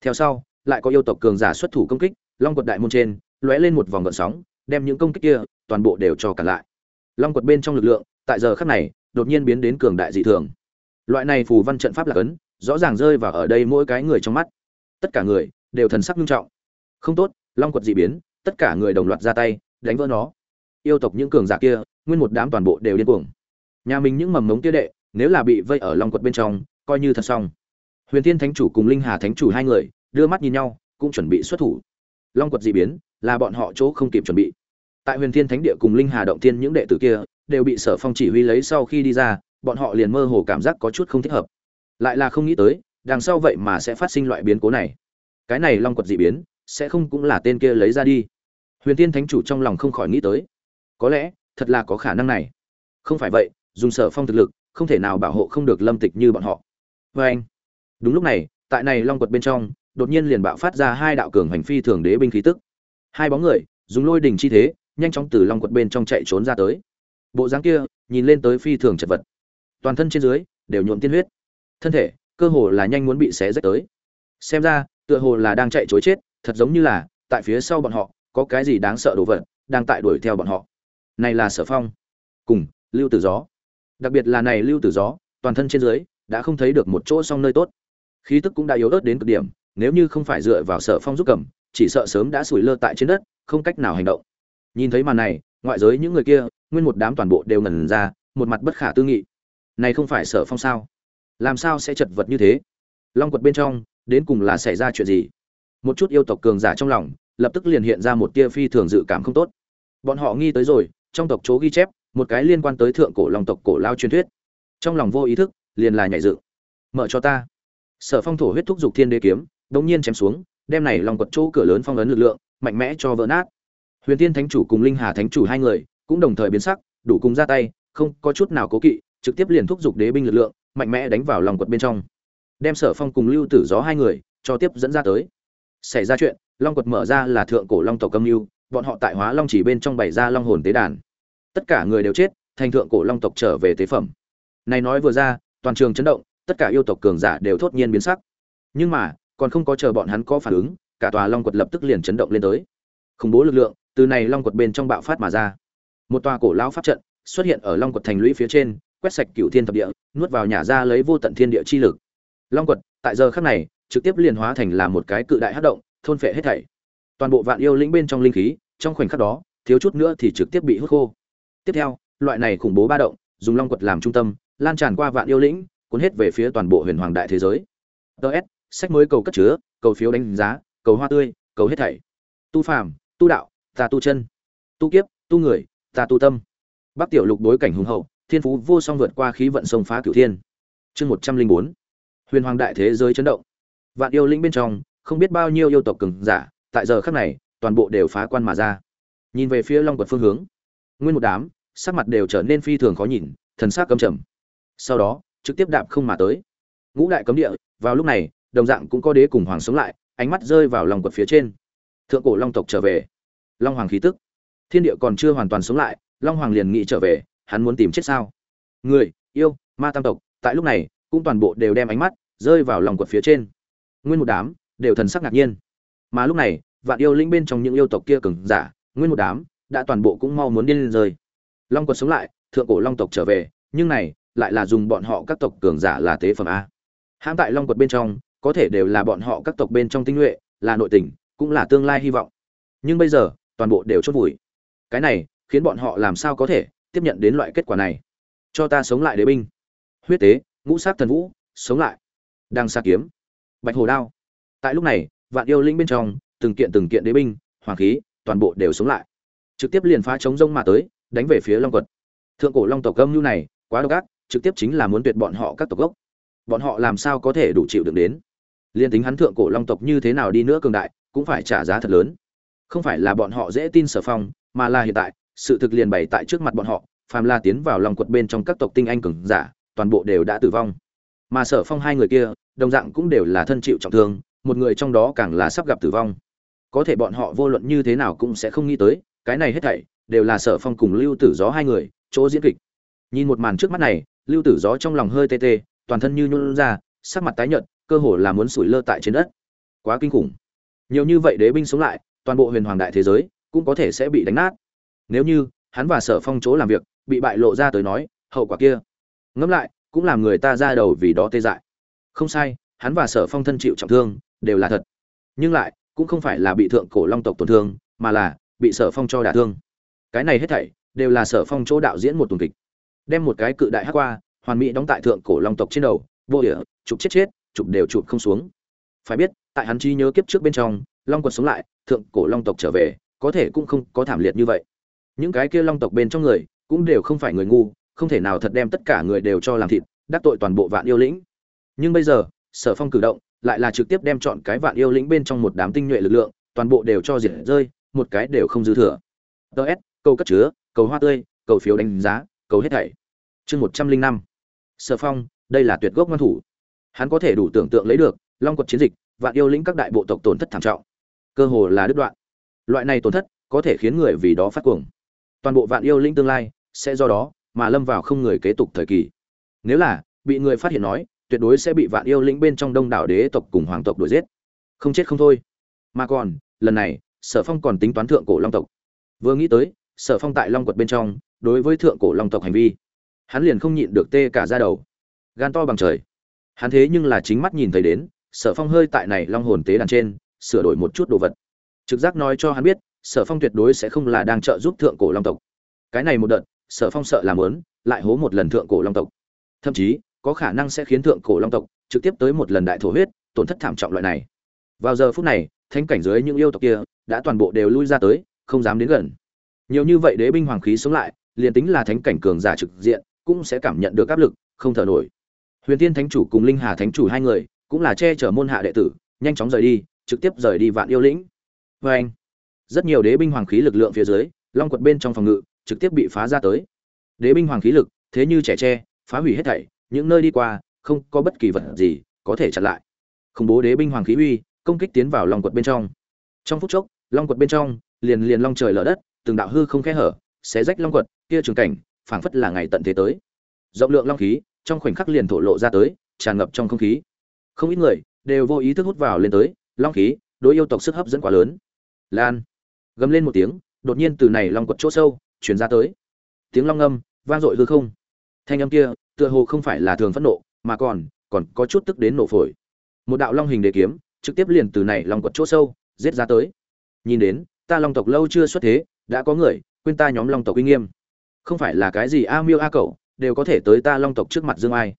Theo sau, lại có yêu tộc cường giả xuất thủ công kích, long quật đại môn trên, lóe lên một vòng gợn sóng, đem những công kích kia toàn bộ đều cho cả lại. Long quật bên trong lực lượng, tại giờ khắc này, đột nhiên biến đến cường đại dị thường. Loại này phù văn trận pháp là cấn, rõ ràng rơi vào ở đây mỗi cái người trong mắt tất cả người đều thần sắc nghiêm trọng. Không tốt, long quật dị biến, tất cả người đồng loạt ra tay, đánh vỡ nó. Yêu tộc những cường giả kia, nguyên một đám toàn bộ đều điên cuồng. Nhà mình những mầm mống kia đệ, nếu là bị vây ở long quật bên trong, coi như thật xong. Huyền thiên thánh chủ cùng linh hà thánh chủ hai người, đưa mắt nhìn nhau, cũng chuẩn bị xuất thủ. Long quật dị biến, là bọn họ chỗ không kịp chuẩn bị. Tại huyền thiên thánh địa cùng linh hà động thiên những đệ tử kia, đều bị sở phong chỉ huy lấy sau khi đi ra, bọn họ liền mơ hồ cảm giác có chút không thích hợp. Lại là không nghĩ tới đằng sau vậy mà sẽ phát sinh loại biến cố này. Cái này long quật dị biến, sẽ không cũng là tên kia lấy ra đi. Huyền tiên thánh chủ trong lòng không khỏi nghĩ tới. Có lẽ, thật là có khả năng này. Không phải vậy, dùng sở phong thực lực, không thể nào bảo hộ không được lâm tịch như bọn họ. Vê anh, đúng lúc này, tại này long quật bên trong, đột nhiên liền bạo phát ra hai đạo cường hành phi thường đế binh khí tức. Hai bóng người, dùng lôi đình chi thế, nhanh chóng từ long quật bên trong chạy trốn ra tới. Bộ dáng kia, nhìn lên tới phi thường chật vật. Toàn thân trên dưới, đều nhuộm tiên huyết. Thân thể cơ hồ là nhanh muốn bị xé rách tới. Xem ra, tựa hồ là đang chạy chối chết, thật giống như là, tại phía sau bọn họ, có cái gì đáng sợ đồ vật, đang tại đuổi theo bọn họ. Này là sở phong. Cùng, lưu tử gió. Đặc biệt là này lưu tử gió, toàn thân trên dưới, đã không thấy được một chỗ song nơi tốt. Khí tức cũng đã yếu ớt đến cực điểm, nếu như không phải dựa vào sở phong giúp cầm, chỉ sợ sớm đã sủi lơ tại trên đất, không cách nào hành động. Nhìn thấy màn này, ngoại giới những người kia, nguyên một đám toàn bộ đều ngẩn ra, một mặt bất khả tư nghị. Này không phải sở phong sao? Làm sao sẽ chật vật như thế? Long quật bên trong, đến cùng là xảy ra chuyện gì? Một chút yêu tộc cường giả trong lòng, lập tức liền hiện ra một tia phi thường dự cảm không tốt. Bọn họ nghi tới rồi, trong tộc chỗ ghi chép, một cái liên quan tới thượng cổ long tộc cổ lao truyền thuyết. Trong lòng vô ý thức, liền là nhảy dự mở cho ta. Sở phong thổ huyết thúc giục thiên đế kiếm, đống nhiên chém xuống, đem này long quật chỗ cửa lớn phong ấn lực lượng, mạnh mẽ cho vỡ nát. Huyền tiên thánh chủ cùng linh hà thánh chủ hai người, cũng đồng thời biến sắc, đủ cùng ra tay, không có chút nào cố kỵ, trực tiếp liền thúc giục đế binh lực lượng mạnh mẽ đánh vào lòng quật bên trong. Đem sở phong cùng lưu tử gió hai người cho tiếp dẫn ra tới. Xảy ra chuyện, long quật mở ra là thượng cổ long tộc âm lưu bọn họ tại hóa long chỉ bên trong bày ra long hồn tế đàn. Tất cả người đều chết, thành thượng cổ long tộc trở về tế phẩm. Này nói vừa ra, toàn trường chấn động, tất cả yêu tộc cường giả đều thốt nhiên biến sắc. Nhưng mà, còn không có chờ bọn hắn có phản ứng, cả tòa long quật lập tức liền chấn động lên tới. Khủng bố lực lượng từ này long quật bên trong bạo phát mà ra. Một tòa cổ lão pháp trận xuất hiện ở long quật thành lũy phía trên quét sạch cửu thiên thập địa, nuốt vào nhà ra lấy vô tận thiên địa chi lực. Long quật, tại giờ khắc này, trực tiếp liền hóa thành là một cái cự đại hắc động, thôn phệ hết thảy. Toàn bộ vạn yêu lĩnh bên trong linh khí, trong khoảnh khắc đó, thiếu chút nữa thì trực tiếp bị hút khô. Tiếp theo, loại này khủng bố ba động, dùng long quật làm trung tâm, lan tràn qua vạn yêu lĩnh, cuốn hết về phía toàn bộ huyền hoàng đại thế giới. Ts sách mới cầu cất chứa, cầu phiếu đánh giá, cầu hoa tươi, cầu hết thảy. Tu phàm, tu đạo, ta tu chân. Tu kiếp, tu người, ta tu tâm. Bắc tiểu lục đối cảnh hùng hậu thiên phú vô song vượt qua khí vận sông phá cửu thiên. Chương một trăm linh bốn. Huyền hoàng đại thế giới chấn động. Vạn yêu lĩnh bên trong, không biết bao nhiêu yêu tộc cường giả, tại giờ khắc này, toàn bộ đều phá quan mà ra. Nhìn về phía long quật phương hướng, nguyên một đám, sắc mặt đều trở nên phi thường khó nhìn, thần sắc cấm trầm. Sau đó, trực tiếp đạp không mà tới. Ngũ đại cấm địa, vào lúc này, đồng dạng cũng có đế cùng hoàng sống lại, ánh mắt rơi vào lòng quật phía trên. Thượng cổ long tộc trở về. Long hoàng khí tức. Thiên địa còn chưa hoàn toàn sống lại, long hoàng liền nghĩ trở về hắn muốn tìm chết sao? Người, yêu, ma tam tộc, tại lúc này, cũng toàn bộ đều đem ánh mắt rơi vào lòng quật phía trên. Nguyên một đám, đều thần sắc ngạc nhiên. Mà lúc này, vạn yêu linh bên trong những yêu tộc kia cứng giả, nguyên một đám, đã toàn bộ cũng mau muốn điên lên rơi. Long quật sống lại, thượng cổ long tộc trở về, nhưng này, lại là dùng bọn họ các tộc cường giả là tế phẩm a. Hãm tại long quật bên trong, có thể đều là bọn họ các tộc bên trong tinh nhuệ, là nội tình, cũng là tương lai hy vọng. Nhưng bây giờ, toàn bộ đều chốt vùi. Cái này, khiến bọn họ làm sao có thể tiếp nhận đến loại kết quả này. Cho ta sống lại đế binh. Huyết tế, ngũ sát thần vũ, sống lại. Đang xa kiếm. Bạch hồ đao. Tại lúc này, vạn yêu linh bên trong, từng kiện từng kiện đế binh, hoàng khí, toàn bộ đều sống lại. Trực tiếp liền phá chống rông mà tới, đánh về phía long quật. Thượng cổ long tộc gâm như này, quá độc ác, trực tiếp chính là muốn tuyệt bọn họ các tộc gốc. Bọn họ làm sao có thể đủ chịu được đến? Liên tính hắn thượng cổ long tộc như thế nào đi nữa cường đại, cũng phải trả giá thật lớn. Không phải là bọn họ dễ tin sở phong, mà là hiện tại sự thực liền bày tại trước mặt bọn họ, phàm la tiến vào lòng quật bên trong các tộc tinh anh cường giả, toàn bộ đều đã tử vong. Mà sở phong hai người kia, đồng dạng cũng đều là thân chịu trọng thương, một người trong đó càng là sắp gặp tử vong. Có thể bọn họ vô luận như thế nào cũng sẽ không nghĩ tới, cái này hết thảy đều là sở phong cùng lưu tử gió hai người, chỗ diễn kịch. Nhìn một màn trước mắt này, lưu tử gió trong lòng hơi tê tê, toàn thân như nhún ra, sắc mặt tái nhợt, cơ hồ là muốn sủi lơ tại trên đất. Quá kinh khủng. Nhiều như vậy đế binh sống lại, toàn bộ huyền hoàng đại thế giới cũng có thể sẽ bị đánh nát nếu như hắn và sở phong chỗ làm việc bị bại lộ ra tới nói, hậu quả kia. Ngẫm lại, cũng làm người ta ra đầu vì đó tê dại. Không sai, hắn và sở phong thân chịu trọng thương, đều là thật. Nhưng lại, cũng không phải là bị thượng cổ long tộc tổn thương, mà là bị sở phong cho đả thương. Cái này hết thảy, đều là sở phong chỗ đạo diễn một tuần kịch. Đem một cái cự đại hắc qua, hoàn mỹ đóng tại thượng cổ long tộc trên đầu, vô địa chụp chết chết, chụp đều chụp không xuống. Phải biết, tại hắn trí nhớ kiếp trước bên trong, long quật sống lại, thượng cổ long tộc trở về, có thể cũng không có thảm liệt như vậy những cái kia long tộc bên trong người, cũng đều không phải người ngu, không thể nào thật đem tất cả người đều cho làm thịt, đắc tội toàn bộ vạn yêu lĩnh. Nhưng bây giờ, sở phong cử động, lại là trực tiếp đem chọn cái vạn yêu lĩnh bên trong một đám tinh nhuệ lực lượng, toàn bộ đều cho diệt rơi, một cái đều không dư thừa. Ts câu cất chứa cầu hoa tươi cầu phiếu đánh giá cầu hết thảy. Chương một trăm linh năm. Sở phong, đây là tuyệt gốc ngoan thủ. Hắn có thể đủ tưởng tượng lấy được, long quật chiến dịch, vạn yêu lĩnh các đại bộ tộc tổn thất thảm trọng. Cơ hồ là đứt đoạn. Loại này tổn thất, có thể khiến người vì đó phát cuồng toàn bộ vạn yêu linh tương lai sẽ do đó mà lâm vào không người kế tục thời kỳ. Nếu là, bị người phát hiện nói, tuyệt đối sẽ bị vạn yêu lĩnh bên trong đông đảo đế tộc cùng hoàng tộc đuổi giết. Không chết không thôi. Mà còn, lần này, sở phong còn tính toán thượng cổ long tộc. Vừa nghĩ tới, sở phong tại long quật bên trong, đối với thượng cổ long tộc hành vi, hắn liền không nhịn được tê cả ra đầu. Gan to bằng trời. Hắn thế nhưng là chính mắt nhìn thấy đến, sở phong hơi tại này long hồn tế đàn trên, sửa đổi một chút đồ vật. Trực giác nói cho hắn biết sở phong tuyệt đối sẽ không là đang trợ giúp thượng cổ long tộc. Cái này một đợt, sở phong sợ làm lớn lại hố một lần thượng cổ long tộc. Thậm chí, có khả năng sẽ khiến thượng cổ long tộc trực tiếp tới một lần đại thổ huyết, tổn thất thảm trọng loại này. Vào giờ phút này thanh cảnh dưới những yêu tộc kia đã toàn bộ đều lui ra tới, không dám đến gần. Nhiều như vậy đế binh hoàng khí sống lại, liền tính là thánh cảnh cường giả trực diện, cũng sẽ cảm nhận được áp lực, không thở nổi. Huyền tiên thánh chủ cùng linh hà thánh chủ hai người cũng là che chở môn hạ đệ tử, nhanh chóng rời đi, trực tiếp rời đi vạn yêu lĩnh. Vê anh rất nhiều đế binh hoàng khí lực lượng phía dưới, long quật bên trong phòng ngự, trực tiếp bị phá ra tới. Đế binh hoàng khí lực, thế như trẻ tre, phá hủy hết thảy, những nơi đi qua, không có bất kỳ vật gì có thể chặn lại. Khủng bố đế binh hoàng khí uy, công kích tiến vào long quật bên trong. Trong phút chốc, long quật bên trong, liền liền long trời lở đất, từng đạo hư không khe hở, xé rách long quật, kia trường cảnh, phảng phất là ngày tận thế tới. Rộng lượng long khí, trong khoảnh khắc liền thổ lộ ra tới, tràn ngập trong không khí. Không ít người đều vô ý thức hút vào lên tới, long khí đối yêu tộc sức hấp dẫn quá lớn. Lan gầm lên một tiếng, đột nhiên từ này long quật chỗ sâu chuyển ra tới. Tiếng long âm, vang dội hư không. Thanh âm kia, tựa hồ không phải là thường phẫn nộ, mà còn còn có chút tức đến nổ phổi. Một đạo long hình đế kiếm, trực tiếp liền từ này long quật chỗ sâu, giết ra tới. Nhìn đến, ta long tộc lâu chưa xuất thế, đã có người, quên ta nhóm long tộc uy nghiêm. Không phải là cái gì a miêu a cẩu, đều có thể tới ta long tộc trước mặt dương ai.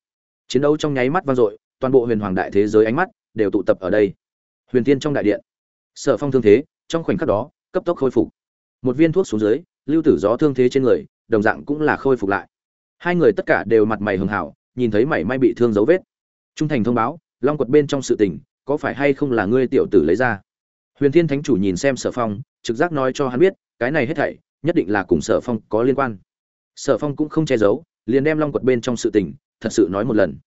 Chiến đấu trong nháy mắt vang dội, toàn bộ huyền hoàng đại thế giới ánh mắt, đều tụ tập ở đây. Huyền tiên trong đại điện. Sở phong thương thế, trong khoảnh khắc đó cấp tốc khôi phục. Một viên thuốc xuống dưới, lưu tử gió thương thế trên người, đồng dạng cũng là khôi phục lại. Hai người tất cả đều mặt mày hường hảo, nhìn thấy mảy may bị thương dấu vết. Trung thành thông báo, long quật bên trong sự tình, có phải hay không là ngươi tiểu tử lấy ra? Huyền thiên thánh chủ nhìn xem sở phong, trực giác nói cho hắn biết, cái này hết thảy, nhất định là cùng sở phong có liên quan. Sở phong cũng không che giấu, liền đem long quật bên trong sự tình, thật sự nói một lần.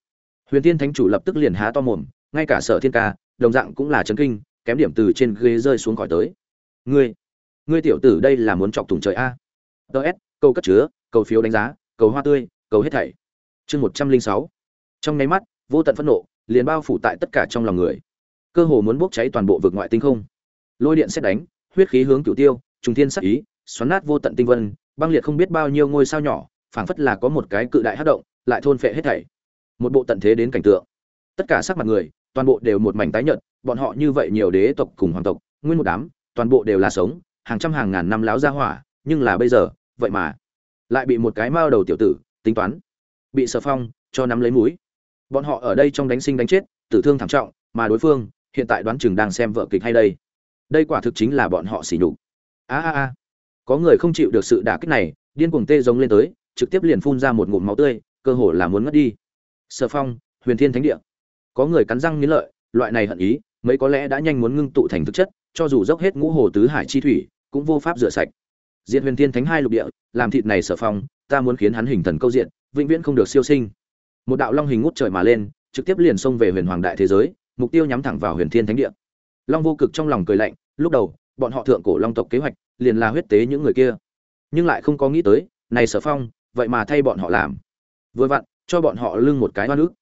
Huyền thiên thánh chủ lập tức liền há to mồm, ngay cả sở thiên ca, đồng dạng cũng là chấn kinh, kém điểm từ trên ghế rơi xuống khỏi tới ngươi ngươi tiểu tử đây là muốn chọc thủng trời a. Ts câu cất chứa cầu phiếu đánh giá cầu hoa tươi cầu hết thảy. Chương một trăm linh sáu. Trong nháy mắt, vô tận phẫn nộ, liền bao phủ tại tất cả trong lòng người. Cơ hồ muốn bốc cháy toàn bộ vực ngoại tinh không. Lôi điện xét đánh, huyết khí hướng cửu tiêu, trùng thiên sắc ý, xoắn nát vô tận tinh vân, băng liệt không biết bao nhiêu ngôi sao nhỏ, phảng phất là có một cái cự đại hát động, lại thôn phệ hết thảy. Một bộ tận thế đến cảnh tượng. Tất cả sắc mặt người, toàn bộ đều một mảnh tái nhợt, bọn họ như vậy nhiều đế tộc cùng hoàng tộc, nguyên một đám toàn bộ đều là sống, hàng trăm hàng ngàn năm láo ra hỏa, nhưng là bây giờ, vậy mà lại bị một cái mao đầu tiểu tử tính toán, bị sở phong cho nắm lấy mũi. Bọn họ ở đây trong đánh sinh đánh chết, tử thương thảm trọng, mà đối phương hiện tại đoán chừng đang xem vợ kịch hay đây. Đây quả thực chính là bọn họ xỉ nhục. A a a. Có người không chịu được sự đả kích này, điên cuồng tê giống lên tới, trực tiếp liền phun ra một ngụm máu tươi, cơ hồ là muốn ngất đi. Sở phong, huyền thiên thánh địa. Có người cắn răng nghiến lợi, loại này hận ý, mấy có lẽ đã nhanh muốn ngưng tụ thành thực chất cho dù dốc hết ngũ hồ tứ hải chi thủy, cũng vô pháp rửa sạch. Diện huyền thiên thánh hai lục địa, làm thịt này sở phong, ta muốn khiến hắn hình thần câu diện, vĩnh viễn không được siêu sinh. Một đạo long hình ngút trời mà lên, trực tiếp liền xông về huyền hoàng đại thế giới, mục tiêu nhắm thẳng vào huyền thiên thánh địa. Long vô cực trong lòng cười lạnh, lúc đầu, bọn họ thượng cổ long tộc kế hoạch, liền là huyết tế những người kia. Nhưng lại không có nghĩ tới, này sở phong, vậy mà thay bọn họ làm. Vừa vặn, cho bọn họ lưng một cái hoa nước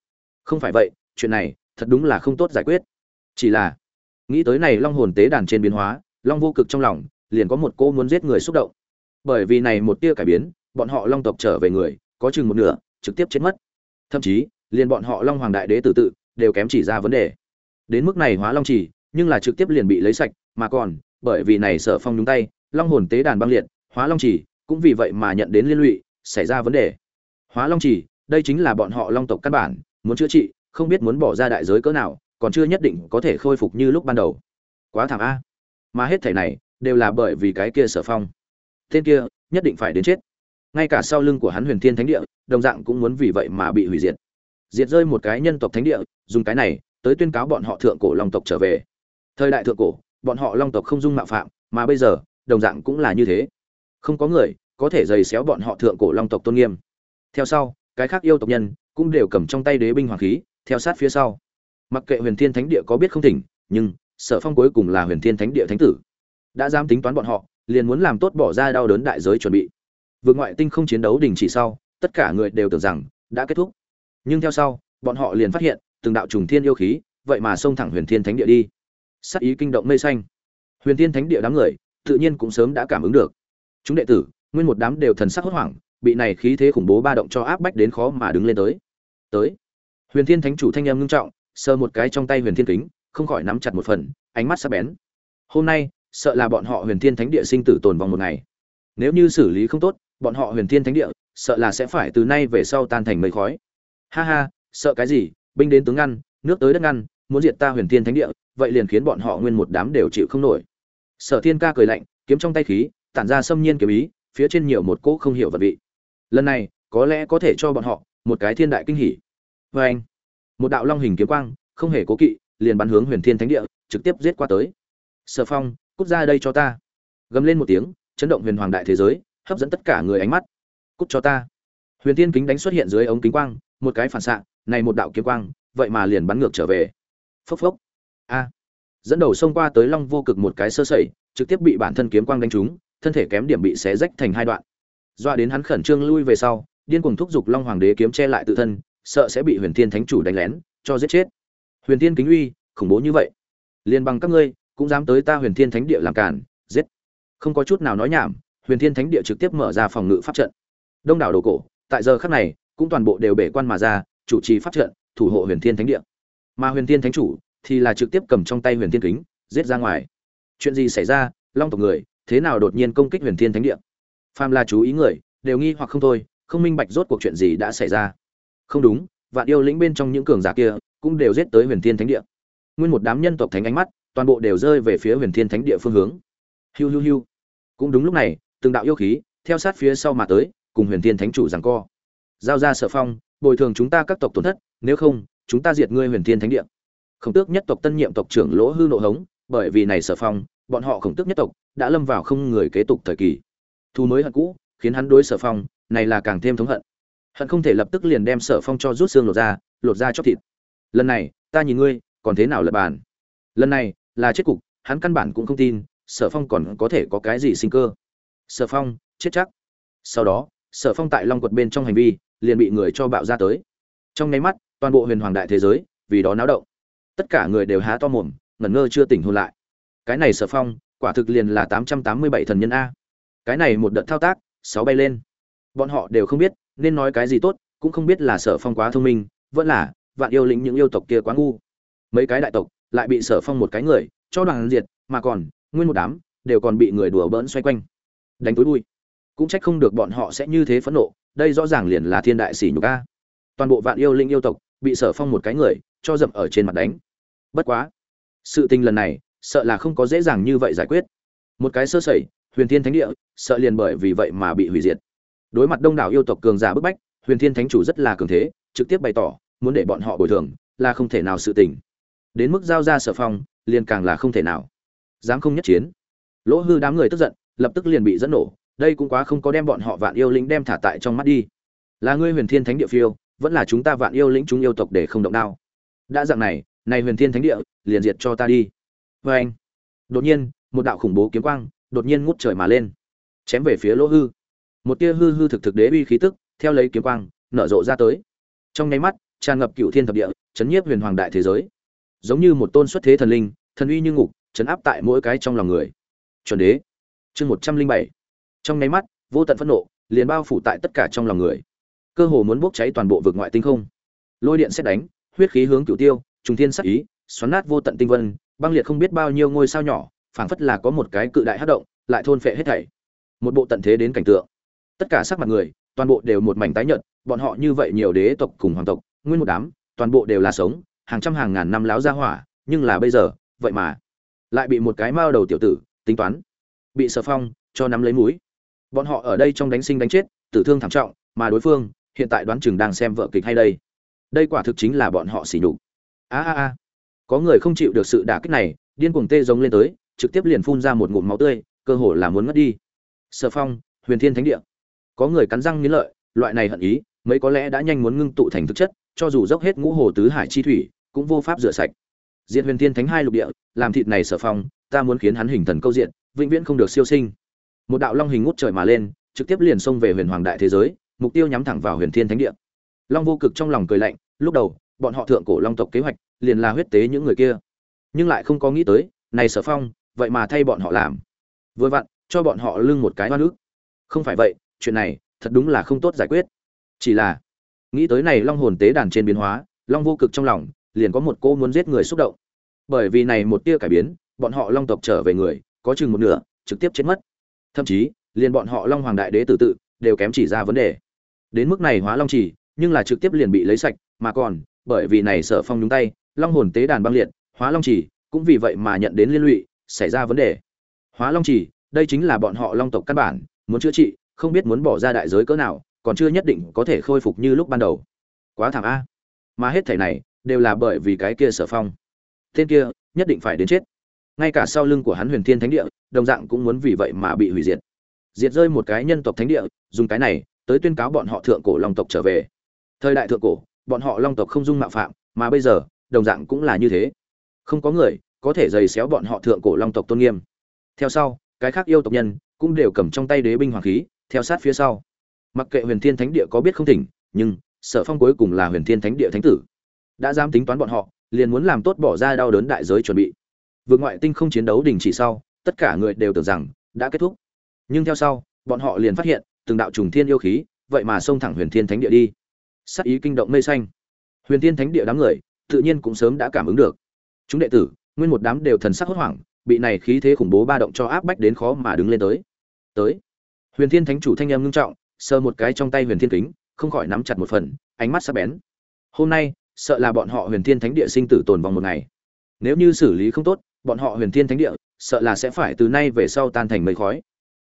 không phải vậy, chuyện này, thật đúng là không tốt giải quyết. Chỉ là nghĩ tới này long hồn tế đàn trên biến hóa, long vô cực trong lòng, liền có một cô muốn giết người xúc động. Bởi vì này một tia cải biến, bọn họ long tộc trở về người, có chừng một nửa, trực tiếp chết mất. Thậm chí, liền bọn họ long hoàng đại đế tự tự, đều kém chỉ ra vấn đề. Đến mức này hóa long chỉ nhưng là trực tiếp liền bị lấy sạch, mà còn, bởi vì này sở phong nhúng tay, long hồn tế đàn băng liệt, hóa long chỉ cũng vì vậy mà nhận đến liên lụy, xảy ra vấn đề. Hóa long chỉ đây chính là bọn họ long tộc căn bản, muốn chữa trị, không biết muốn bỏ ra đại giới cỡ nào còn chưa nhất định có thể khôi phục như lúc ban đầu. Quá thảm a. Mà hết thảy này đều là bởi vì cái kia sở phong. Tên kia nhất định phải đến chết. Ngay cả sau lưng của hắn huyền thiên thánh địa, đồng dạng cũng muốn vì vậy mà bị hủy diệt. Diệt rơi một cái nhân tộc thánh địa, dùng cái này tới tuyên cáo bọn họ thượng cổ long tộc trở về. Thời đại thượng cổ, bọn họ long tộc không dung mạo phạm, mà bây giờ, đồng dạng cũng là như thế. Không có người có thể giày xéo bọn họ thượng cổ long tộc tôn nghiêm. Theo sau, cái khác yêu tộc nhân cũng đều cầm trong tay đế binh hoàng khí, theo sát phía sau mặc kệ huyền thiên thánh địa có biết không thỉnh, nhưng, sở phong cuối cùng là huyền thiên thánh địa thánh tử. Đã dám tính toán bọn họ, liền muốn làm tốt bỏ ra đau đớn đại giới chuẩn bị. Vượt ngoại tinh không chiến đấu đình chỉ sau, tất cả người đều tưởng rằng, đã kết thúc. Nhưng theo sau, bọn họ liền phát hiện, từng đạo trùng thiên yêu khí, vậy mà xông thẳng huyền thiên thánh địa đi. Sắc ý kinh động mây xanh. Huyền thiên thánh địa đám người, tự nhiên cũng sớm đã cảm ứng được. Chúng đệ tử, nguyên một đám đều thần sắc hốt hoảng, bị này khí thế khủng bố ba động cho áp bách đến khó mà đứng lên tới. Tới. Huyền thiên thánh chủ thanh em ngưng trọng sờ một cái trong tay huyền thiên kính, không khỏi nắm chặt một phần, ánh mắt sắc bén. Hôm nay, sợ là bọn họ huyền thiên thánh địa sinh tử tồn vong một ngày. Nếu như xử lý không tốt, bọn họ huyền thiên thánh địa, sợ là sẽ phải từ nay về sau tan thành mây khói. Ha ha, sợ cái gì, binh đến tướng ngăn, nước tới đất ngăn, muốn diệt ta huyền thiên thánh địa, vậy liền khiến bọn họ nguyên một đám đều chịu không nổi. Sở thiên ca cười lạnh, kiếm trong tay khí, tản ra xâm nhiên kiếm ý, phía trên nhiều một cỗ không hiểu vật vị. Lần này, có lẽ có thể cho bọn họ một cái thiên đại kinh hỉ. Vê anh một đạo long hình kiếm quang, không hề cố kỵ, liền bắn hướng huyền thiên thánh địa, trực tiếp giết qua tới. Sở phong, cút ra đây cho ta. Gầm lên một tiếng, chấn động huyền hoàng đại thế giới, hấp dẫn tất cả người ánh mắt. Cút cho ta. Huyền thiên kính đánh xuất hiện dưới ống kính quang, một cái phản xạ, này một đạo kiếm quang, vậy mà liền bắn ngược trở về. Phốc phốc. A. Dẫn đầu xông qua tới long vô cực một cái sơ sẩy, trực tiếp bị bản thân kiếm quang đánh trúng, thân thể kém điểm bị xé rách thành hai đoạn. Doa đến hắn khẩn trương lui về sau, điên cuồng thúc giục long hoàng đế kiếm che lại tự thân sợ sẽ bị huyền thiên thánh chủ đánh lén, cho giết chết. Huyền thiên kính uy, khủng bố như vậy. Liền bằng các ngươi cũng dám tới ta huyền thiên thánh địa làm cản giết. Không có chút nào nói nhảm, huyền thiên thánh địa trực tiếp mở ra phòng ngự pháp trận. Đông đảo đồ cổ, tại giờ khắc này, cũng toàn bộ đều bể quan mà ra, chủ trì pháp trận, thủ hộ huyền thiên thánh địa. Mà huyền thiên thánh chủ thì là trực tiếp cầm trong tay huyền thiên kính, giết ra ngoài. Chuyện gì xảy ra, long tộc người, thế nào đột nhiên công kích huyền thiên thánh địa? Phàm là chú ý người, đều nghi hoặc không thôi, không minh bạch rốt cuộc chuyện gì đã xảy ra không đúng, vạn yêu lĩnh bên trong những cường giả kia cũng đều giết tới huyền thiên thánh địa. Nguyên một đám nhân tộc thánh ánh mắt toàn bộ đều rơi về phía huyền thiên thánh địa phương hướng. Hiu hiu hiu. Cũng đúng lúc này, từng đạo yêu khí theo sát phía sau mà tới, cùng huyền thiên thánh chủ giằng co. Giao ra sở phong, bồi thường chúng ta các tộc tổn thất, nếu không, chúng ta diệt ngươi huyền thiên thánh địa. Khổng tước nhất tộc tân nhiệm tộc trưởng lỗ hư nộ hống, bởi vì này sở phong, bọn họ khổng tước nhất tộc đã lâm vào không người kế tục thời kỳ. Thu mới hận cũ, khiến hắn đối sở phong, này là càng thêm thống hận hận không thể lập tức liền đem sở phong cho rút xương lột ra lột ra chóc thịt. Lần này, ta nhìn ngươi, còn thế nào lật bàn? Lần này, là chết cục, hắn căn bản cũng không tin, sở phong còn có thể có cái gì sinh cơ. Sở phong, chết chắc. Sau đó, sở phong tại long quật bên trong hành vi, liền bị người cho bạo ra tới. Trong nháy mắt, toàn bộ huyền hoàng đại thế giới, vì đó náo động. Tất cả người đều há to mồm, ngẩn ngơ chưa tỉnh hôn lại. Cái này sở phong, quả thực liền là tám trăm tám mươi bảy thần nhân a. Cái này một đợt thao tác, sáu bay lên. Bọn họ đều không biết nên nói cái gì tốt, cũng không biết là sở phong quá thông minh, vẫn là vạn yêu lĩnh những yêu tộc kia quá ngu. Mấy cái đại tộc lại bị sở phong một cái người cho đoàn diệt, mà còn nguyên một đám đều còn bị người đùa bỡn xoay quanh. Đánh túi bụi. Cũng trách không được bọn họ sẽ như thế phẫn nộ, đây rõ ràng liền là thiên đại sỉ nhục a. Toàn bộ vạn yêu linh yêu tộc bị sở phong một cái người cho dậm ở trên mặt đánh. Bất quá, sự tình lần này, sợ là không có dễ dàng như vậy giải quyết. Một cái sơ sẩy, huyền thiên thánh địa, sợ liền bởi vì vậy mà bị hủy diệt đối mặt đông đảo yêu tộc cường giả bức bách, huyền thiên thánh chủ rất là cường thế, trực tiếp bày tỏ, muốn để bọn họ bồi thường, là không thể nào sự tình. Đến mức giao ra sở phong, liền càng là không thể nào. Dám không nhất chiến. Lỗ hư đám người tức giận, lập tức liền bị dẫn nổ, đây cũng quá không có đem bọn họ vạn yêu lĩnh đem thả tại trong mắt đi. Là ngươi huyền thiên thánh địa phiêu, vẫn là chúng ta vạn yêu lĩnh chúng yêu tộc để không động đao. Đã dạng này này huyền thiên thánh địa, liền diệt cho ta đi. Vê anh đột nhiên, một đạo khủng bố kiếm quang, đột nhiên ngút trời mà lên. Chém về phía lỗ hư một tia hư hư thực thực đế uy khí tức, theo lấy kiếm quang, nở rộ ra tới. Trong nháy mắt, tràn ngập cựu thiên thập địa, chấn nhiếp huyền hoàng đại thế giới. Giống như một tôn xuất thế thần linh, thần uy như ngục, chấn áp tại mỗi cái trong lòng người. Chuẩn đế. Chương một trăm linh bảy. Trong nháy mắt, vô tận phẫn nộ, liền bao phủ tại tất cả trong lòng người. Cơ hồ muốn bốc cháy toàn bộ vực ngoại tinh không. Lôi điện xét đánh, huyết khí hướng cửu tiêu, trùng thiên sắc ý, xoắn nát vô tận tinh vân, băng liệt không biết bao nhiêu ngôi sao nhỏ, phảng phất là có một cái cự đại hát động, lại thôn phệ hết thảy. Một bộ tận thế đến cảnh tượng tất cả sắc mặt người, toàn bộ đều một mảnh tái nhợt, bọn họ như vậy nhiều đế tộc cùng hoàng tộc, nguyên một đám, toàn bộ đều là sống, hàng trăm hàng ngàn năm láo ra hỏa, nhưng là bây giờ, vậy mà lại bị một cái mao đầu tiểu tử tính toán, bị sở phong cho nắm lấy mũi. Bọn họ ở đây trong đánh sinh đánh chết, tử thương thảm trọng, mà đối phương hiện tại đoán chừng đang xem vợ kịch hay đây. Đây quả thực chính là bọn họ xỉ nhục. A a a. Có người không chịu được sự đả kích này, điên cuồng tê giống lên tới, trực tiếp liền phun ra một ngụm máu tươi, cơ hồ là muốn ngất đi. Sở phong, huyền thiên thánh địa có người cắn răng nghiến lợi, loại này hận ý, mấy có lẽ đã nhanh muốn ngưng tụ thành thực chất, cho dù dốc hết ngũ hồ tứ hải chi thủy, cũng vô pháp rửa sạch. Diện huyền thiên thánh hai lục địa, làm thịt này sở phong, ta muốn khiến hắn hình thần câu diện, vĩnh viễn không được siêu sinh. Một đạo long hình ngút trời mà lên, trực tiếp liền xông về huyền hoàng đại thế giới, mục tiêu nhắm thẳng vào huyền thiên thánh địa. Long vô cực trong lòng cười lạnh, lúc đầu, bọn họ thượng cổ long tộc kế hoạch, liền là huyết tế những người kia. Nhưng lại không có nghĩ tới, này sở phong, vậy mà thay bọn họ làm. Vừa vặn, cho bọn họ lưng một cái hoa nước không phải vậy chuyện này thật đúng là không tốt giải quyết. Chỉ là, nghĩ tới này long hồn tế đàn trên biến hóa, long vô cực trong lòng liền có một cô muốn giết người xúc động. Bởi vì này một tia cải biến, bọn họ long tộc trở về người, có chừng một nửa, trực tiếp chết mất. Thậm chí, liền bọn họ long hoàng đại đế tử tự đều kém chỉ ra vấn đề. Đến mức này hóa long chỉ nhưng là trực tiếp liền bị lấy sạch, mà còn, bởi vì này sở phong nhúng tay, long hồn tế đàn băng liệt, hóa long chỉ cũng vì vậy mà nhận đến liên lụy, xảy ra vấn đề. Hóa long chỉ đây chính là bọn họ long tộc căn bản, muốn chữa trị không biết muốn bỏ ra đại giới cỡ nào, còn chưa nhất định có thể khôi phục như lúc ban đầu. Quá thảm a. Mà hết thảy này đều là bởi vì cái kia sở phong. Tên kia nhất định phải đến chết. Ngay cả sau lưng của hắn huyền thiên thánh địa, đồng dạng cũng muốn vì vậy mà bị hủy diệt. Diệt rơi một cái nhân tộc thánh địa, dùng cái này tới tuyên cáo bọn họ thượng cổ long tộc trở về. Thời đại thượng cổ, bọn họ long tộc không dung mạo phạm, mà bây giờ, đồng dạng cũng là như thế. Không có người có thể giày xéo bọn họ thượng cổ long tộc tôn nghiêm. Theo sau, cái khác yêu tộc nhân cũng đều cầm trong tay đế binh hoàng khí theo sát phía sau. Mặc kệ huyền thiên thánh địa có biết không thỉnh, nhưng, sở phong cuối cùng là huyền thiên thánh địa thánh tử. Đã dám tính toán bọn họ, liền muốn làm tốt bỏ ra đau đớn đại giới chuẩn bị. Vượt ngoại tinh không chiến đấu đình chỉ sau, tất cả người đều tưởng rằng, đã kết thúc. Nhưng theo sau, bọn họ liền phát hiện, từng đạo trùng thiên yêu khí, vậy mà xông thẳng huyền thiên thánh địa đi. Sắc ý kinh động mây xanh. Huyền thiên thánh địa đám người, tự nhiên cũng sớm đã cảm ứng được. Chúng đệ tử, nguyên một đám đều thần sắc hốt hoảng, bị này khí thế khủng bố ba động cho áp bách đến khó mà đứng lên tới. Tới huyền thiên thánh chủ thanh em ngưng trọng, sờ một cái trong tay huyền thiên kính, không khỏi nắm chặt một phần, ánh mắt sắc bén. Hôm nay, sợ là bọn họ huyền thiên thánh địa sinh tử tồn vong một ngày. Nếu như xử lý không tốt, bọn họ huyền thiên thánh địa, sợ là sẽ phải từ nay về sau tan thành mây khói.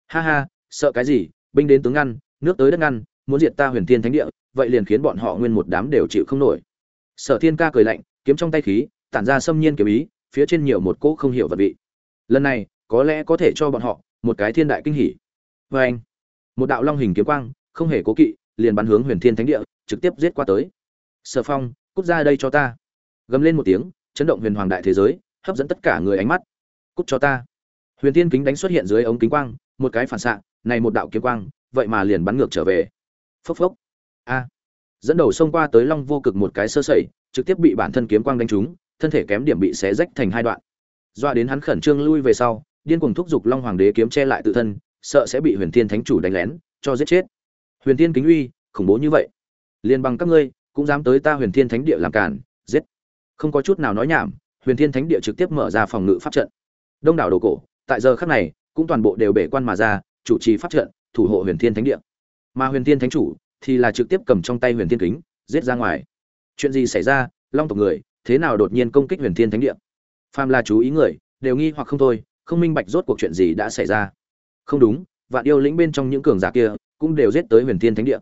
Ha ha, sợ cái gì, binh đến tướng ngăn, nước tới đất ngăn, muốn diệt ta huyền thiên thánh địa, vậy liền khiến bọn họ nguyên một đám đều chịu không nổi. Sở thiên ca cười lạnh, kiếm trong tay khí, tản ra xâm nhiên kiếm ý, phía trên nhiều một cỗ không hiểu vật vị. Lần này, có lẽ có thể cho bọn họ một cái thiên đại kinh hỉ vê anh, một đạo long hình kiếm quang, không hề cố kỵ, liền bắn hướng huyền thiên thánh địa, trực tiếp giết qua tới. Sở phong, cút ra đây cho ta. Gầm lên một tiếng, chấn động huyền hoàng đại thế giới, hấp dẫn tất cả người ánh mắt. Cút cho ta. Huyền thiên kính đánh xuất hiện dưới ống kính quang, một cái phản xạ, này một đạo kiếm quang, vậy mà liền bắn ngược trở về. Phốc phốc. A. Dẫn đầu xông qua tới long vô cực một cái sơ sẩy, trực tiếp bị bản thân kiếm quang đánh trúng, thân thể kém điểm bị xé rách thành hai đoạn. Doa đến hắn khẩn trương lui về sau, điên cuồng thúc giục long hoàng đế kiếm che lại tự thân sợ sẽ bị huyền thiên thánh chủ đánh lén, cho giết chết. Huyền thiên kính uy, khủng bố như vậy. Liền bằng các ngươi cũng dám tới ta huyền thiên thánh địa làm cản giết. Không có chút nào nói nhảm, huyền thiên thánh địa trực tiếp mở ra phòng ngự pháp trận. Đông đảo đồ cổ, tại giờ khắc này, cũng toàn bộ đều bể quan mà ra, chủ trì pháp trận, thủ hộ huyền thiên thánh địa. Mà huyền thiên thánh chủ thì là trực tiếp cầm trong tay huyền thiên kính, giết ra ngoài. Chuyện gì xảy ra, long tộc người, thế nào đột nhiên công kích huyền thiên thánh địa? Phàm là chú ý người, đều nghi hoặc không thôi, không minh bạch rốt cuộc chuyện gì đã xảy ra không đúng, vạn yêu lĩnh bên trong những cường giả kia cũng đều giết tới huyền thiên thánh địa.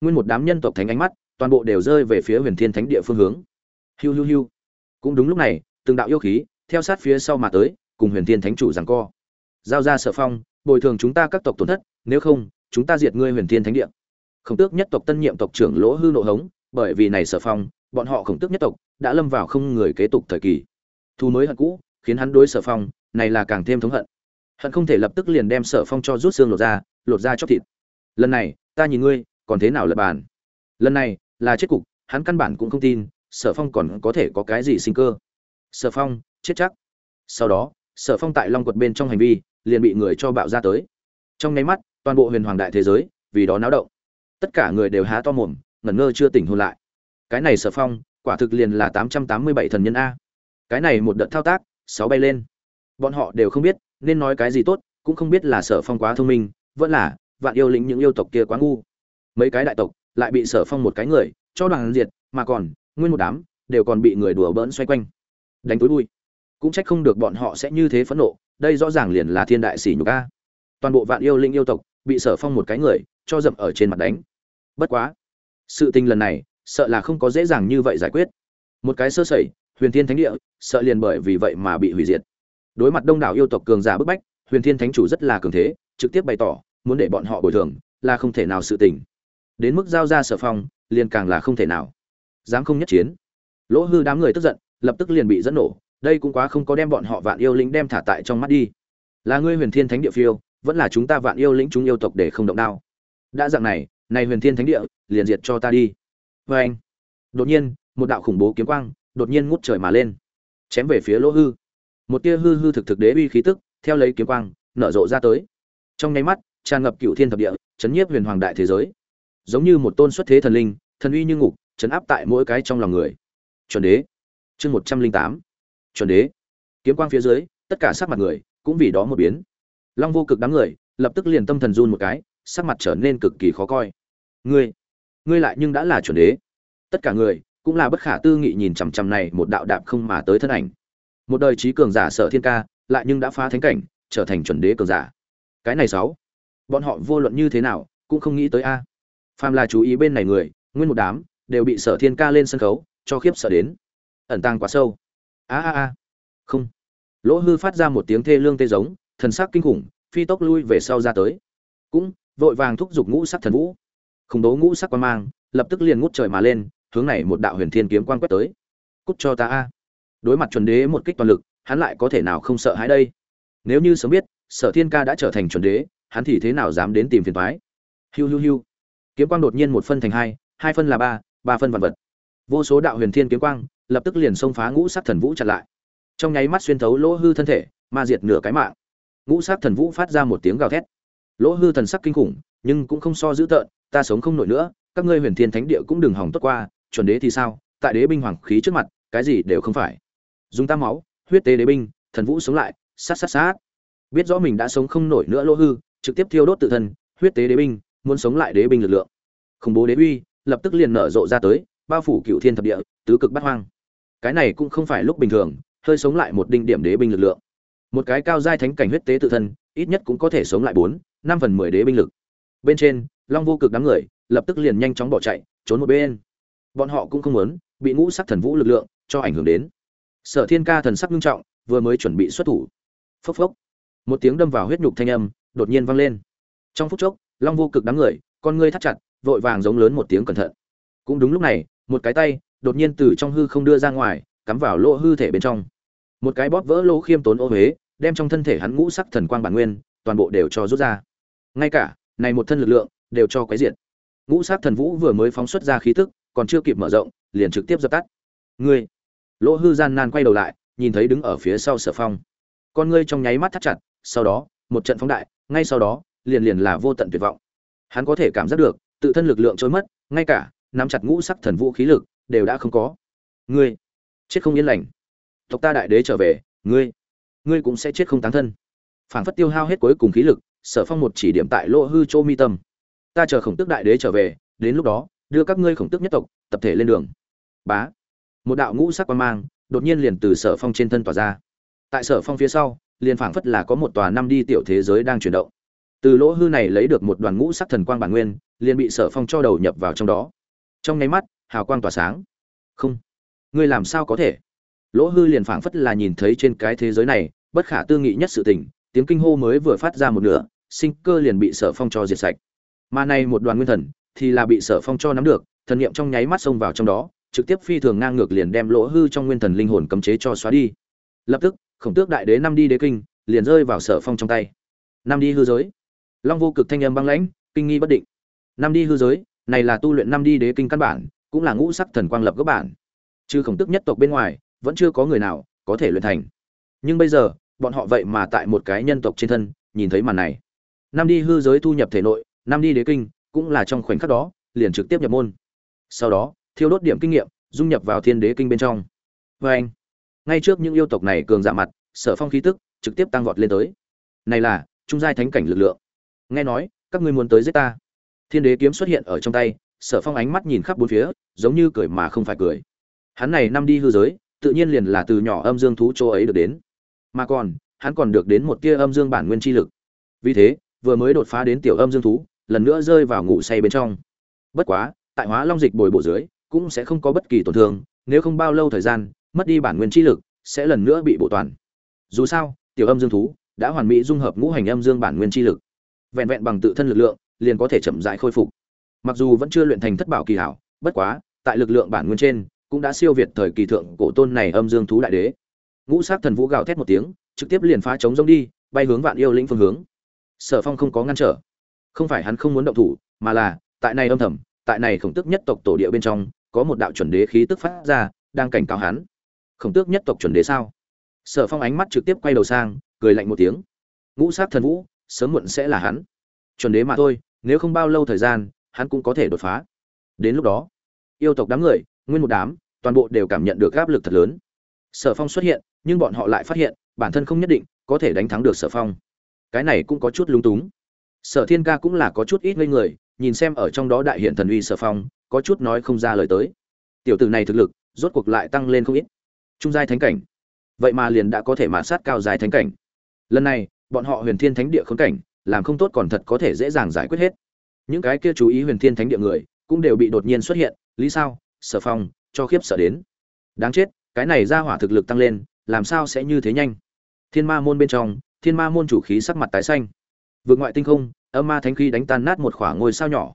Nguyên một đám nhân tộc thánh ánh mắt toàn bộ đều rơi về phía huyền thiên thánh địa phương hướng. Hiu hiu hiu. Cũng đúng lúc này, từng đạo yêu khí theo sát phía sau mà tới, cùng huyền thiên thánh chủ giằng co. Giao ra sở phong, bồi thường chúng ta các tộc tổn thất, nếu không, chúng ta diệt ngươi huyền thiên thánh địa. Khổng tước nhất tộc tân nhiệm tộc trưởng lỗ hư nộ hống, bởi vì này sở phong, bọn họ khổng tước nhất tộc đã lâm vào không người kế tục thời kỳ. Thu mới hận cũ, khiến hắn đối sở phong này là càng thêm thống hận hận không thể lập tức liền đem sở phong cho rút xương lột ra lột ra chóc thịt. Lần này, ta nhìn ngươi, còn thế nào lật bàn? Lần này, là chết cục, hắn căn bản cũng không tin, sở phong còn có thể có cái gì sinh cơ. Sở phong, chết chắc. Sau đó, sở phong tại long quật bên trong hành vi, liền bị người cho bạo ra tới. Trong nháy mắt, toàn bộ huyền hoàng đại thế giới, vì đó náo động. Tất cả người đều há to mồm, ngẩn ngơ chưa tỉnh hôn lại. Cái này sở phong, quả thực liền là tám trăm tám mươi bảy thần nhân a. Cái này một đợt thao tác, sáu bay lên. Bọn họ đều không biết nên nói cái gì tốt cũng không biết là sở phong quá thông minh vẫn là vạn yêu lĩnh những yêu tộc kia quá ngu. Mấy cái đại tộc lại bị sở phong một cái người cho đoàn diệt mà còn nguyên một đám đều còn bị người đùa bỡn xoay quanh. Đánh túi bụi, cũng trách không được bọn họ sẽ như thế phẫn nộ đây rõ ràng liền là thiên đại sỉ nhục a. Toàn bộ vạn yêu linh yêu tộc bị sở phong một cái người cho dậm ở trên mặt đánh. Bất quá sự tình lần này sợ là không có dễ dàng như vậy giải quyết. Một cái sơ sẩy huyền thiên thánh địa sợ liền bởi vì vậy mà bị hủy diệt đối mặt đông đảo yêu tộc cường giả bức bách, huyền thiên thánh chủ rất là cường thế, trực tiếp bày tỏ, muốn để bọn họ bồi thường, là không thể nào sự tình. Đến mức giao ra sở phong, liền càng là không thể nào. Dám không nhất chiến. Lỗ hư đám người tức giận, lập tức liền bị dẫn nổ, đây cũng quá không có đem bọn họ vạn yêu lĩnh đem thả tại trong mắt đi. Là ngươi huyền thiên thánh địa phiêu, vẫn là chúng ta vạn yêu lĩnh chúng yêu tộc để không động đao. Đã dạng này này huyền thiên thánh địa, liền diệt cho ta đi. Vê anh đột nhiên, một đạo khủng bố kiếm quang, đột nhiên ngút trời mà lên. Chém về phía lỗ hư một tia hư hư thực thực đế uy khí tức, theo lấy kiếm quang, nở rộ ra tới. Trong nháy mắt, tràn ngập cựu thiên thập địa, chấn nhiếp huyền hoàng đại thế giới. Giống như một tôn xuất thế thần linh, thần uy như ngục, chấn áp tại mỗi cái trong lòng người. Chuẩn đế. Chương một trăm linh tám. Chuẩn đế. Kiếm quang phía dưới, tất cả sắc mặt người cũng vì đó một biến. Long vô cực đám người lập tức liền tâm thần run một cái, sắc mặt trở nên cực kỳ khó coi. Ngươi ngươi lại nhưng đã là chuẩn đế. Tất cả người cũng là bất khả tư nghị nhìn chằm chằm này một đạo đạp không mà tới thân ảnh một đời trí cường giả sở thiên ca, lại nhưng đã phá thánh cảnh, trở thành chuẩn đế cường giả. Cái này sáu, bọn họ vô luận như thế nào, cũng không nghĩ tới a. Phàm là chú ý bên này người, nguyên một đám, đều bị sở thiên ca lên sân khấu, cho khiếp sợ đến. Ẩn tàng quá sâu. A a a. Không. Lỗ hư phát ra một tiếng thê lương tê giống, thần sắc kinh khủng, phi tốc lui về sau ra tới. Cũng, vội vàng thúc giục ngũ sắc thần vũ. Khủng bố ngũ sắc quan mang, lập tức liền ngút trời mà lên, hướng này một đạo huyền thiên kiếm quan quét tới. Cút cho ta a đối mặt chuẩn đế một kích toàn lực, hắn lại có thể nào không sợ hãi đây? Nếu như sớm biết, sở thiên ca đã trở thành chuẩn đế, hắn thì thế nào dám đến tìm phiền toái? Hiu hiu hiu. Kiếm quang đột nhiên một phân thành hai hai phân là ba ba phân vạn vật. Vô số đạo huyền thiên kiếm quang lập tức liền xông phá ngũ sắc thần vũ chặn lại. Trong nháy mắt xuyên thấu lỗ hư thân thể, ma diệt nửa cái mạng. Ngũ sắc thần vũ phát ra một tiếng gào thét. Lỗ hư thần sắc kinh khủng, nhưng cũng không so dữ tợn, ta sống không nổi nữa, các ngươi huyền thiên thánh địa cũng đừng hỏng tốt qua, chuẩn đế thì sao? Tại đế binh hoàng khí trước mặt, cái gì đều không phải dùng tam máu, huyết tế đế binh, thần vũ sống lại, sát sát sát. Biết rõ mình đã sống không nổi nữa lỗ hư, trực tiếp thiêu đốt tự thân, huyết tế đế binh, muốn sống lại đế binh lực lượng. Khủng bố đế uy, lập tức liền nở rộ ra tới, bao phủ cựu thiên thập địa, tứ cực bát hoang. Cái này cũng không phải lúc bình thường, hơi sống lại một đinh điểm đế binh lực lượng. Một cái cao giai thánh cảnh huyết tế tự thân, ít nhất cũng có thể sống lại bốn, năm phần mười đế binh lực. Bên trên, long vô cực đám người, lập tức liền nhanh chóng bỏ chạy, trốn một bên. Bọn họ cũng không muốn, bị ngũ sắc thần vũ lực lượng cho ảnh hưởng đến sở thiên ca thần sắc nghiêm trọng, vừa mới chuẩn bị xuất thủ. Phốc phốc. Một tiếng đâm vào huyết nhục thanh âm đột nhiên vang lên. Trong phút chốc, long vô cực đám người, con ngươi thắt chặt, vội vàng giống lớn một tiếng cẩn thận. Cũng đúng lúc này, một cái tay đột nhiên từ trong hư không đưa ra ngoài, cắm vào lỗ hư thể bên trong. Một cái bóp vỡ lỗ khiêm tốn ô huế, đem trong thân thể hắn ngũ sắc thần quang bản nguyên, toàn bộ đều cho rút ra. Ngay cả, này một thân lực lượng, đều cho quấy diệt. Ngũ sắc thần vũ vừa mới phóng xuất ra khí tức, còn chưa kịp mở rộng, liền trực tiếp dập tắt. Ngươi lỗ hư gian nan quay đầu lại, nhìn thấy đứng ở phía sau sở phong. Con ngươi trong nháy mắt thắt chặt, sau đó, một trận phóng đại, ngay sau đó, liền liền là vô tận tuyệt vọng. Hắn có thể cảm giác được, tự thân lực lượng trôi mất, ngay cả nắm chặt ngũ sắc thần vũ khí lực, đều đã không có. Ngươi, chết không yên lành. Tộc ta đại đế trở về, ngươi ngươi cũng sẽ chết không tán thân. Phảng phất tiêu hao hết cuối cùng khí lực, sở phong một chỉ điểm tại lỗ hư châu mi tâm. Ta chờ khổng tước đại đế trở về, đến lúc đó, đưa các ngươi khổng tước nhất tộc, tập thể lên đường. Bá một đạo ngũ sắc quan mang đột nhiên liền từ sở phong trên thân tỏa ra. Tại sở phong phía sau, liền phảng phất là có một tòa năm đi tiểu thế giới đang chuyển động. Từ lỗ hư này lấy được một đoàn ngũ sắc thần quang bản nguyên, liền bị sở phong cho đầu nhập vào trong đó. Trong nháy mắt, hào quang tỏa sáng. Không. Ngươi làm sao có thể? Lỗ hư liền phảng phất là nhìn thấy trên cái thế giới này, bất khả tư nghị nhất sự tình, tiếng kinh hô mới vừa phát ra một nửa, sinh cơ liền bị sở phong cho diệt sạch. Mà này một đoàn nguyên thần, thì là bị sở phong cho nắm được, thần niệm trong nháy mắt xông vào trong đó trực tiếp phi thường ngang ngược liền đem lỗ hư trong nguyên thần linh hồn cấm chế cho xóa đi. Lập tức, khổng tước đại đế năm đi đế kinh, liền rơi vào sở phong trong tay. Năm đi hư giới. Long vô cực thanh âm băng lãnh, kinh nghi bất định. Năm đi hư giới, này là tu luyện năm đi đế kinh căn bản, cũng là ngũ sắc thần quang lập gốc bản. Chứ khổng tước nhất tộc bên ngoài, vẫn chưa có người nào có thể luyện thành. Nhưng bây giờ, bọn họ vậy mà tại một cái nhân tộc trên thân, nhìn thấy màn này. Năm đi hư giới thu nhập thể nội, năm đi đế kinh, cũng là trong khoảnh khắc đó, liền trực tiếp nhập môn. Sau đó thiêu đốt điểm kinh nghiệm, dung nhập vào thiên đế kinh bên trong. Vê anh, ngay trước những yêu tộc này cường giả mặt, sở phong khí tức trực tiếp tăng vọt lên tới. Này là, trung giai thánh cảnh lực lượng. Nghe nói, các ngươi muốn tới giết ta. Thiên đế kiếm xuất hiện ở trong tay, sở phong ánh mắt nhìn khắp bốn phía, giống như cười mà không phải cười. Hắn này năm đi hư giới, tự nhiên liền là từ nhỏ âm dương thú chỗ ấy được đến. Mà còn, hắn còn được đến một tia âm dương bản nguyên chi lực. Vì thế, vừa mới đột phá đến tiểu âm dương thú, lần nữa rơi vào ngủ say bên trong. Bất quá, tại hóa long dịch bồi bổ dưới cũng sẽ không có bất kỳ tổn thương, nếu không bao lâu thời gian, mất đi bản nguyên chi lực, sẽ lần nữa bị bổ toàn. Dù sao, tiểu âm dương thú đã hoàn mỹ dung hợp ngũ hành âm dương bản nguyên chi lực. Vẹn vẹn bằng tự thân lực lượng, liền có thể chậm rãi khôi phục. Mặc dù vẫn chưa luyện thành thất bảo kỳ hảo, bất quá, tại lực lượng bản nguyên trên, cũng đã siêu việt thời kỳ thượng cổ tôn này âm dương thú đại đế. Ngũ sát thần vũ gào thét một tiếng, trực tiếp liền phá chống rông đi, bay hướng vạn yêu lĩnh phương hướng. Sở phong không có ngăn trở. Không phải hắn không muốn động thủ, mà là, tại này âm thầm, tại này khổng tước nhất tộc tổ địa bên trong có một đạo chuẩn đế khí tức phát ra, đang cảnh cáo hắn. Khổng tước nhất tộc chuẩn đế sao? Sở phong ánh mắt trực tiếp quay đầu sang, cười lạnh một tiếng. Ngũ sát thần vũ, sớm muộn sẽ là hắn. Chuẩn đế mà thôi, nếu không bao lâu thời gian, hắn cũng có thể đột phá. Đến lúc đó, yêu tộc đám người, nguyên một đám, toàn bộ đều cảm nhận được áp lực thật lớn. Sở phong xuất hiện, nhưng bọn họ lại phát hiện, bản thân không nhất định có thể đánh thắng được sở phong. Cái này cũng có chút lúng túng. Sở thiên ca cũng là có chút ít ngây người, nhìn xem ở trong đó đại hiện thần uy sở phong có chút nói không ra lời tới. Tiểu tử này thực lực, rốt cuộc lại tăng lên không ít. Trung giai thánh cảnh. Vậy mà liền đã có thể mã sát cao giai thánh cảnh. Lần này, bọn họ huyền thiên thánh địa khốn cảnh, làm không tốt còn thật có thể dễ dàng giải quyết hết. Những cái kia chú ý huyền thiên thánh địa người, cũng đều bị đột nhiên xuất hiện, lý sao, sở phong, cho khiếp sợ đến. Đáng chết, cái này ra hỏa thực lực tăng lên, làm sao sẽ như thế nhanh? Thiên ma môn bên trong, thiên ma môn chủ khí sắc mặt tái xanh. Vượt ngoại tinh không, âm ma thánh khí đánh tan nát một khoảng ngôi sao nhỏ.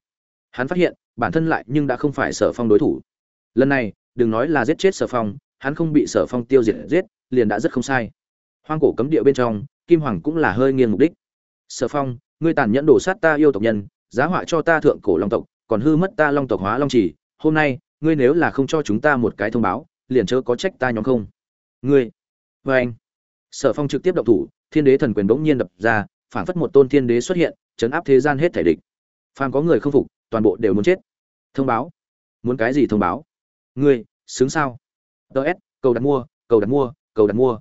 Hắn phát hiện bản thân lại nhưng đã không phải sở phong đối thủ. Lần này, đừng nói là giết chết sở phong, hắn không bị sở phong tiêu diệt giết, liền đã rất không sai. Hoang cổ cấm địa bên trong, kim hoàng cũng là hơi nghiêng mục đích. Sở phong, ngươi tàn nhẫn đổ sát ta yêu tộc nhân, giá họa cho ta thượng cổ long tộc, còn hư mất ta long tộc hóa long chỉ hôm nay, ngươi nếu là không cho chúng ta một cái thông báo, liền chớ có trách ta nhóm không. Ngươi vê anh. Sở phong trực tiếp động thủ, thiên đế thần quyền bỗng nhiên đập ra phản phất một tôn thiên đế xuất hiện, chấn áp thế gian hết thể địch. Phàm có người không phục, toàn bộ đều muốn chết thông báo. Muốn cái gì thông báo? Ngươi xứng sao? Ts cầu đặt mua, cầu đặt mua, cầu đặt mua.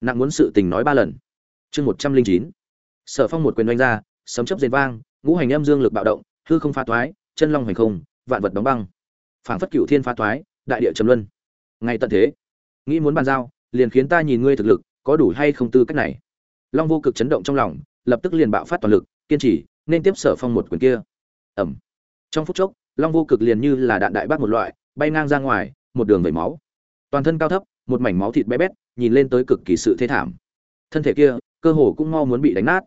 Nặng muốn sự tình nói ba lần. Chương một trăm linh chín. Sở phong một quyền đánh ra, sấm chấp dền vang, ngũ hành âm dương lực bạo động, hư không pha toái chân long hành không, vạn vật đóng băng. Phảng phất cựu thiên pha toái đại địa trầm luân. Ngay tận thế, nghĩ muốn bàn giao, liền khiến ta nhìn ngươi thực lực, có đủ hay không tư cách này? Long vô cực chấn động trong lòng, lập tức liền bạo phát toàn lực, kiên trì, nên tiếp sở phong một quyền kia. Ẩm trong phút chốc long vô cực liền như là đạn đại bác một loại, bay ngang ra ngoài, một đường vẩy máu. Toàn thân cao thấp, một mảnh máu thịt bé bét, nhìn lên tới cực kỳ sự thế thảm. Thân thể kia, cơ hồ cũng mau muốn bị đánh nát.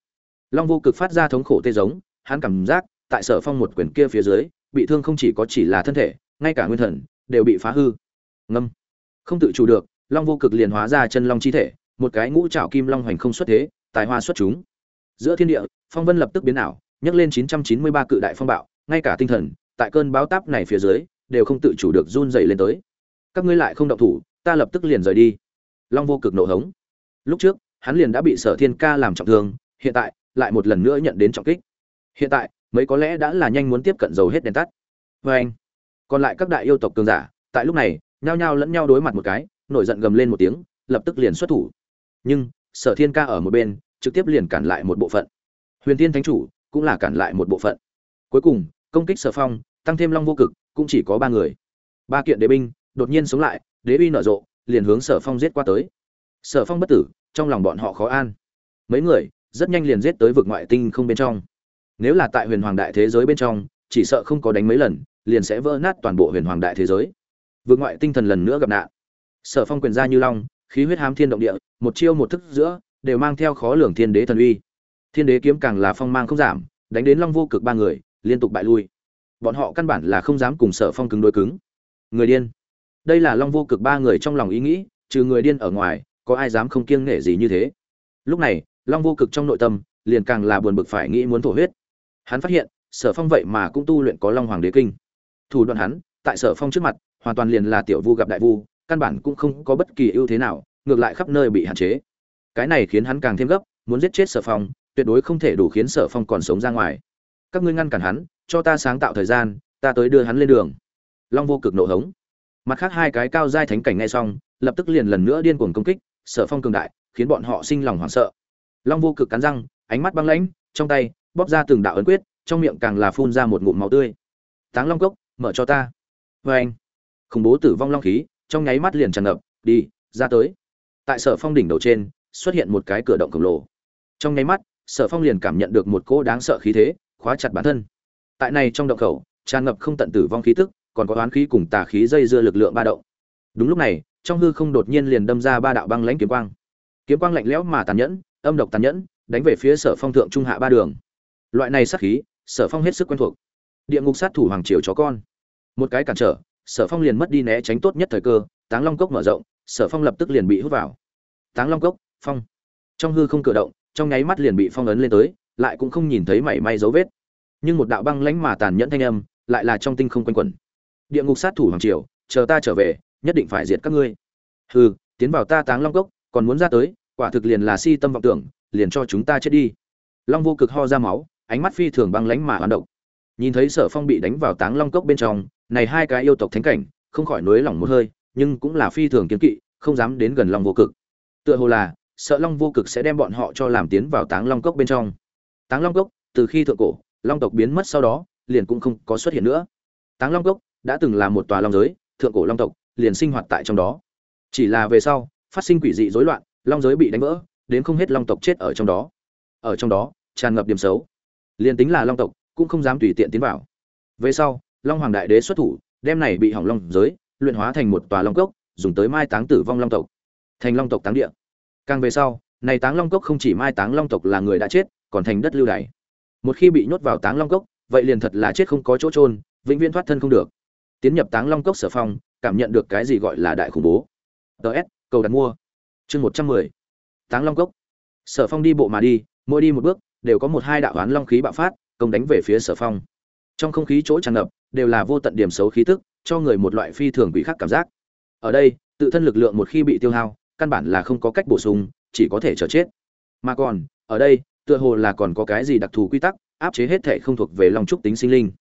Long vô cực phát ra thống khổ tê giống, hắn cảm giác, tại sở phong một quyền kia phía dưới, bị thương không chỉ có chỉ là thân thể, ngay cả nguyên thần, đều bị phá hư. Ngâm. Không tự chủ được, long vô cực liền hóa ra chân long chi thể, một cái ngũ trảo kim long hoành không xuất thế, tài hoa xuất chúng. Giữa thiên địa, phong vân lập tức biến ảo, nhấc lên 993 cự đại phong bạo, ngay cả tinh thần tại cơn báo táp này phía dưới, đều không tự chủ được run dày lên tới. Các ngươi lại không động thủ, ta lập tức liền rời đi. Long vô cực nổ hống. Lúc trước, hắn liền đã bị sở thiên ca làm trọng thương, hiện tại, lại một lần nữa nhận đến trọng kích. Hiện tại, mấy có lẽ đã là nhanh muốn tiếp cận dầu hết đèn tắt. Vê anh, còn lại các đại yêu tộc cường giả, tại lúc này, nhao nhao lẫn nhau đối mặt một cái, nổi giận gầm lên một tiếng, lập tức liền xuất thủ. Nhưng, sở thiên ca ở một bên, trực tiếp liền cản lại một bộ phận. Huyền tiên thánh chủ cũng là cản lại một bộ phận. Cuối cùng, công kích sở phong tăng thêm long vô cực, cũng chỉ có ba người. Ba kiện đế binh đột nhiên sống lại, đế binh nở rộ, liền hướng sở phong giết qua tới. Sở phong bất tử, trong lòng bọn họ khó an. Mấy người rất nhanh liền giết tới vực ngoại tinh không bên trong. Nếu là tại huyền hoàng đại thế giới bên trong, chỉ sợ không có đánh mấy lần, liền sẽ vỡ nát toàn bộ huyền hoàng đại thế giới. Vực ngoại tinh thần lần nữa gặp nạn. Sở phong quyền ra như long, khí huyết hám thiên động địa, một chiêu một thức giữa, đều mang theo khó lường thiên đế thần uy. Thiên đế kiếm càng là phong mang không giảm, đánh đến long vô cực ba người, liên tục bại lui bọn họ căn bản là không dám cùng sở phong cứng đối cứng. Người điên. Đây là long vô cực ba người trong lòng ý nghĩ, trừ người điên ở ngoài, có ai dám không kiêng nể gì như thế? Lúc này, long vô cực trong nội tâm, liền càng là buồn bực phải nghĩ muốn thổ huyết. Hắn phát hiện, sở phong vậy mà cũng tu luyện có long hoàng đế kinh. Thủ đoạn hắn, tại sở phong trước mặt, hoàn toàn liền là tiểu vu gặp đại vu, căn bản cũng không có bất kỳ ưu thế nào, ngược lại khắp nơi bị hạn chế. Cái này khiến hắn càng thêm gấp, muốn giết chết sở phong, tuyệt đối không thể đủ khiến sở phong còn sống ra ngoài. Các ngươi ngăn cản hắn cho ta sáng tạo thời gian, ta tới đưa hắn lên đường. Long vô cực nộ hống. Mặt khác hai cái cao giai thánh cảnh ngay xong, lập tức liền lần nữa điên cuồng công kích sở phong cường đại, khiến bọn họ sinh lòng hoảng sợ. Long vô cực cắn răng, ánh mắt băng lãnh, trong tay, bóp ra từng đạo ấn quyết, trong miệng càng là phun ra một ngụm máu tươi. Táng long cốc, mở cho ta. Vê anh, khủng bố tử vong long khí, trong nháy mắt liền tràn ngập, đi, ra tới. Tại sở phong đỉnh đầu trên, xuất hiện một cái cửa động khổng lồ. Trong nháy mắt, sở phong liền cảm nhận được một cỗ đáng sợ khí thế, khóa chặt bản thân tại này trong động khẩu, tràn ngập không tận tử vong khí tức, còn có oán khí cùng tà khí dây dưa lực lượng ba động. Đúng lúc này, trong hư không đột nhiên liền đâm ra ba đạo băng lãnh kiếm quang. Kiếm quang lạnh lẽo mà tàn nhẫn, âm độc tàn nhẫn, đánh về phía sở phong thượng trung hạ ba đường. Loại này sát khí, sở phong hết sức quen thuộc. Địa ngục sát thủ hoàng triều chó con. Một cái cản trở, sở phong liền mất đi né tránh tốt nhất thời cơ, táng long cốc mở rộng, sở phong lập tức liền bị hút vào. Táng long cốc, phong. Trong hư không cử động, trong nháy mắt liền bị phong ấn lên tới, lại cũng không nhìn thấy mảy may dấu vết nhưng một đạo băng lãnh mà tàn nhẫn thanh âm lại là trong tinh không quanh quẩn. Địa ngục sát thủ hoàng triều, chờ ta trở về, nhất định phải diệt các ngươi. Hừ, tiến vào ta táng long cốc, còn muốn ra tới, quả thực liền là si tâm vọng tưởng, liền cho chúng ta chết đi. Long vô cực ho ra máu, ánh mắt phi thường băng lãnh mà hoán động nhìn thấy sở phong bị đánh vào táng long cốc bên trong, này hai cái yêu tộc thánh cảnh, không khỏi nối lỏng một hơi, nhưng cũng là phi thường kiến kỵ, không dám đến gần long vô cực. Tựa hồ là, sợ long vô cực sẽ đem bọn họ cho làm tiến vào táng long cốc bên trong. Táng long cốc, từ khi thượng cổ long tộc biến mất sau đó, liền cũng không có xuất hiện nữa. Táng long cốc đã từng là một tòa long giới, thượng cổ long tộc liền sinh hoạt tại trong đó. Chỉ là về sau, phát sinh quỷ dị rối loạn, long giới bị đánh vỡ, đến không hết long tộc chết ở trong đó. Ở trong đó, tràn ngập điểm xấu. Liền tính là long tộc cũng không dám tùy tiện tiến vào. Về sau, long hoàng đại đế xuất thủ, đem này bị hỏng long giới, luyện hóa thành một tòa long cốc, dùng tới mai táng tử vong long tộc. Thành long tộc táng địa. Càng về sau, này táng long cốc không chỉ mai táng long tộc là người đã chết, còn thành đất lưu đày một khi bị nhốt vào táng long cốc, vậy liền thật là chết không có chỗ trôn vĩnh viễn thoát thân không được. Tiến nhập táng long cốc sở phong, cảm nhận được cái gì gọi là đại khủng bố. Ts cầu đặt mua. Chương một trăm mười. Táng long cốc. Sở phong đi bộ mà đi, mỗi đi một bước, đều có một hai đạo oán long khí bạo phát, công đánh về phía sở phong. Trong không khí chỗ tràn ngập, đều là vô tận điểm xấu khí tức, cho người một loại phi thường quỷ khắc cảm giác. Ở đây, tự thân lực lượng một khi bị tiêu hao, căn bản là không có cách bổ sung, chỉ có thể chờ chết. Mà còn, ở đây tựa hồ là còn có cái gì đặc thù quy tắc, áp chế hết thể không thuộc về long trúc tính sinh linh.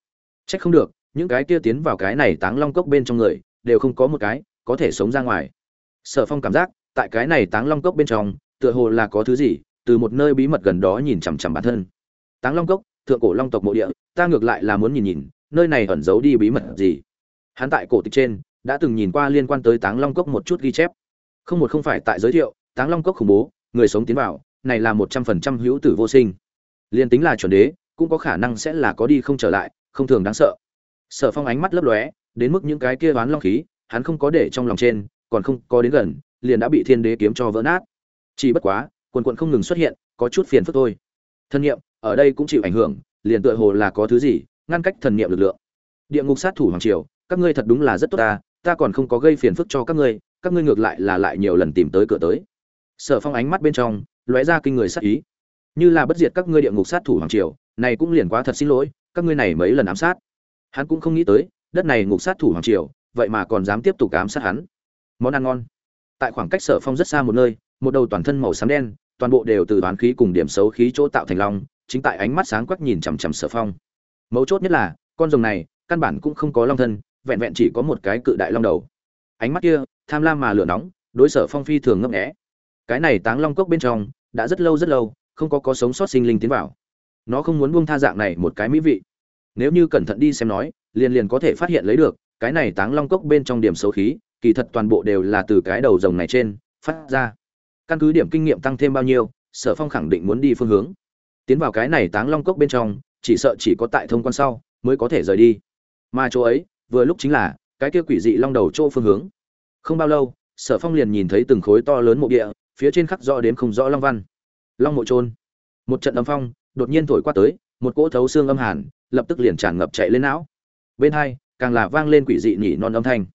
Trách không được, những cái kia tiến vào cái này táng long cốc bên trong người, đều không có một cái có thể sống ra ngoài. Sở phong cảm giác, tại cái này táng long cốc bên trong, tựa hồ là có thứ gì, từ một nơi bí mật gần đó nhìn chằm chằm bản thân. Táng long cốc, thượng cổ long tộc mộ địa, ta ngược lại là muốn nhìn nhìn, nơi này ẩn giấu đi bí mật gì. Hắn tại cổ tịch trên, đã từng nhìn qua liên quan tới táng long cốc một chút ghi chép. Không một không phải tại giới thiệu, táng long cốc khủng bố, người sống tiến vào này là một trăm phần trăm hữu tử vô sinh. Liên tính là chuẩn đế, cũng có khả năng sẽ là có đi không trở lại, không thường đáng sợ. Sở phong ánh mắt lấp lóe, đến mức những cái kia đoán long khí, hắn không có để trong lòng trên, còn không có đến gần, liền đã bị thiên đế kiếm cho vỡ nát. Chỉ bất quá, quần quần không ngừng xuất hiện, có chút phiền phức thôi. Thân nhiệm ở đây cũng chịu ảnh hưởng, liền tựa hồ là có thứ gì, ngăn cách thần niệm lực lượng. Địa ngục sát thủ hoàng triều, các ngươi thật đúng là rất tốt ta ta còn không có gây phiền phức cho các ngươi các ngươi ngược lại là lại nhiều lần tìm tới cửa tới. Sở phong ánh mắt bên trong lóe ra kinh người sát ý. Như là bất diệt các ngươi địa ngục sát thủ hoàng triều, này cũng liền quá thật xin lỗi, các ngươi này mấy lần ám sát. Hắn cũng không nghĩ tới, đất này ngục sát thủ hoàng triều, vậy mà còn dám tiếp tục ám sát hắn. Món ăn ngon. Tại khoảng cách sở phong rất xa một nơi, một đầu toàn thân màu xám đen, toàn bộ đều từ toán khí cùng điểm xấu khí chỗ tạo thành long, chính tại ánh mắt sáng quắc nhìn chằm chằm sở phong. Mấu chốt nhất là, con rồng này, căn bản cũng không có long thân, vẹn vẹn chỉ có một cái cự đại long đầu. Ánh mắt kia, tham lam mà lửa nóng, đối sở phong phi thường ngấp nghẽ cái này táng long cốc bên trong đã rất lâu rất lâu, không có có sống sót sinh linh tiến vào. Nó không muốn buông tha dạng này một cái mỹ vị. Nếu như cẩn thận đi xem nói, liền liền có thể phát hiện lấy được, cái này táng long cốc bên trong điểm xấu khí, kỳ thật toàn bộ đều là từ cái đầu rồng này trên, phát ra. Căn cứ điểm kinh nghiệm tăng thêm bao nhiêu, sở phong khẳng định muốn đi phương hướng. Tiến vào cái này táng long cốc bên trong, chỉ sợ chỉ có tại thông quan sau, mới có thể rời đi. Mà chỗ ấy, vừa lúc chính là, cái kia quỷ dị long đầu chỗ phương hướng. Không bao lâu, sở phong liền nhìn thấy từng khối to lớn mộ địa phía trên khắc rõ đến không rõ long văn. Long mộ trôn. Một trận âm phong, đột nhiên thổi qua tới, một cỗ thấu xương âm hàn, lập tức liền tràn ngập chạy lên não. Bên hai, càng là vang lên quỷ dị nhỉ non âm thanh.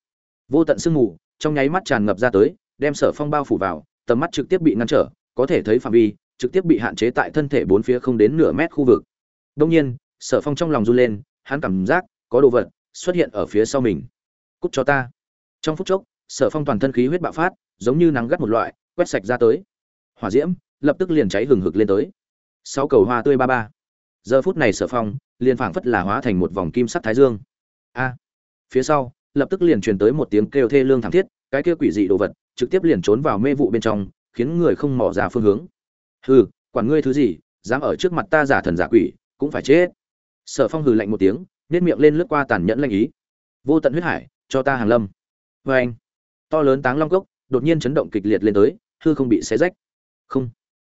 Vô tận sương mù, trong nháy mắt tràn ngập ra tới, đem sở phong bao phủ vào, tầm mắt trực tiếp bị ngăn trở, có thể thấy phạm vi, trực tiếp bị hạn chế tại thân thể bốn phía không đến nửa mét khu vực. Đông nhiên, sở phong trong lòng run lên, hắn cảm giác, có đồ vật, xuất hiện ở phía sau mình. Cút cho ta. Trong phút chốc, sở phong toàn thân khí huyết bạo phát, giống như nắng gắt một loại quét sạch ra tới. Hỏa diễm lập tức liền cháy hừng hực lên tới. Sáu cầu hoa tươi ba ba. Giờ phút này sở phong liền phảng phất là hóa thành một vòng kim sắc thái dương. A. Phía sau, lập tức liền truyền tới một tiếng kêu thê lương thảm thiết, cái kia quỷ dị đồ vật trực tiếp liền trốn vào mê vụ bên trong, khiến người không mò ra phương hướng. Hừ, quản ngươi thứ gì, dám ở trước mặt ta giả thần giả quỷ, cũng phải chết. Sở phong hừ lạnh một tiếng nét miệng lên lướt qua tàn nhẫn lanh ý. Vô tận huyết hải, cho ta hàng lâm. Vê anh to lớn táng long cốc đột nhiên chấn động kịch liệt lên tới, hư không bị xé rách. Không.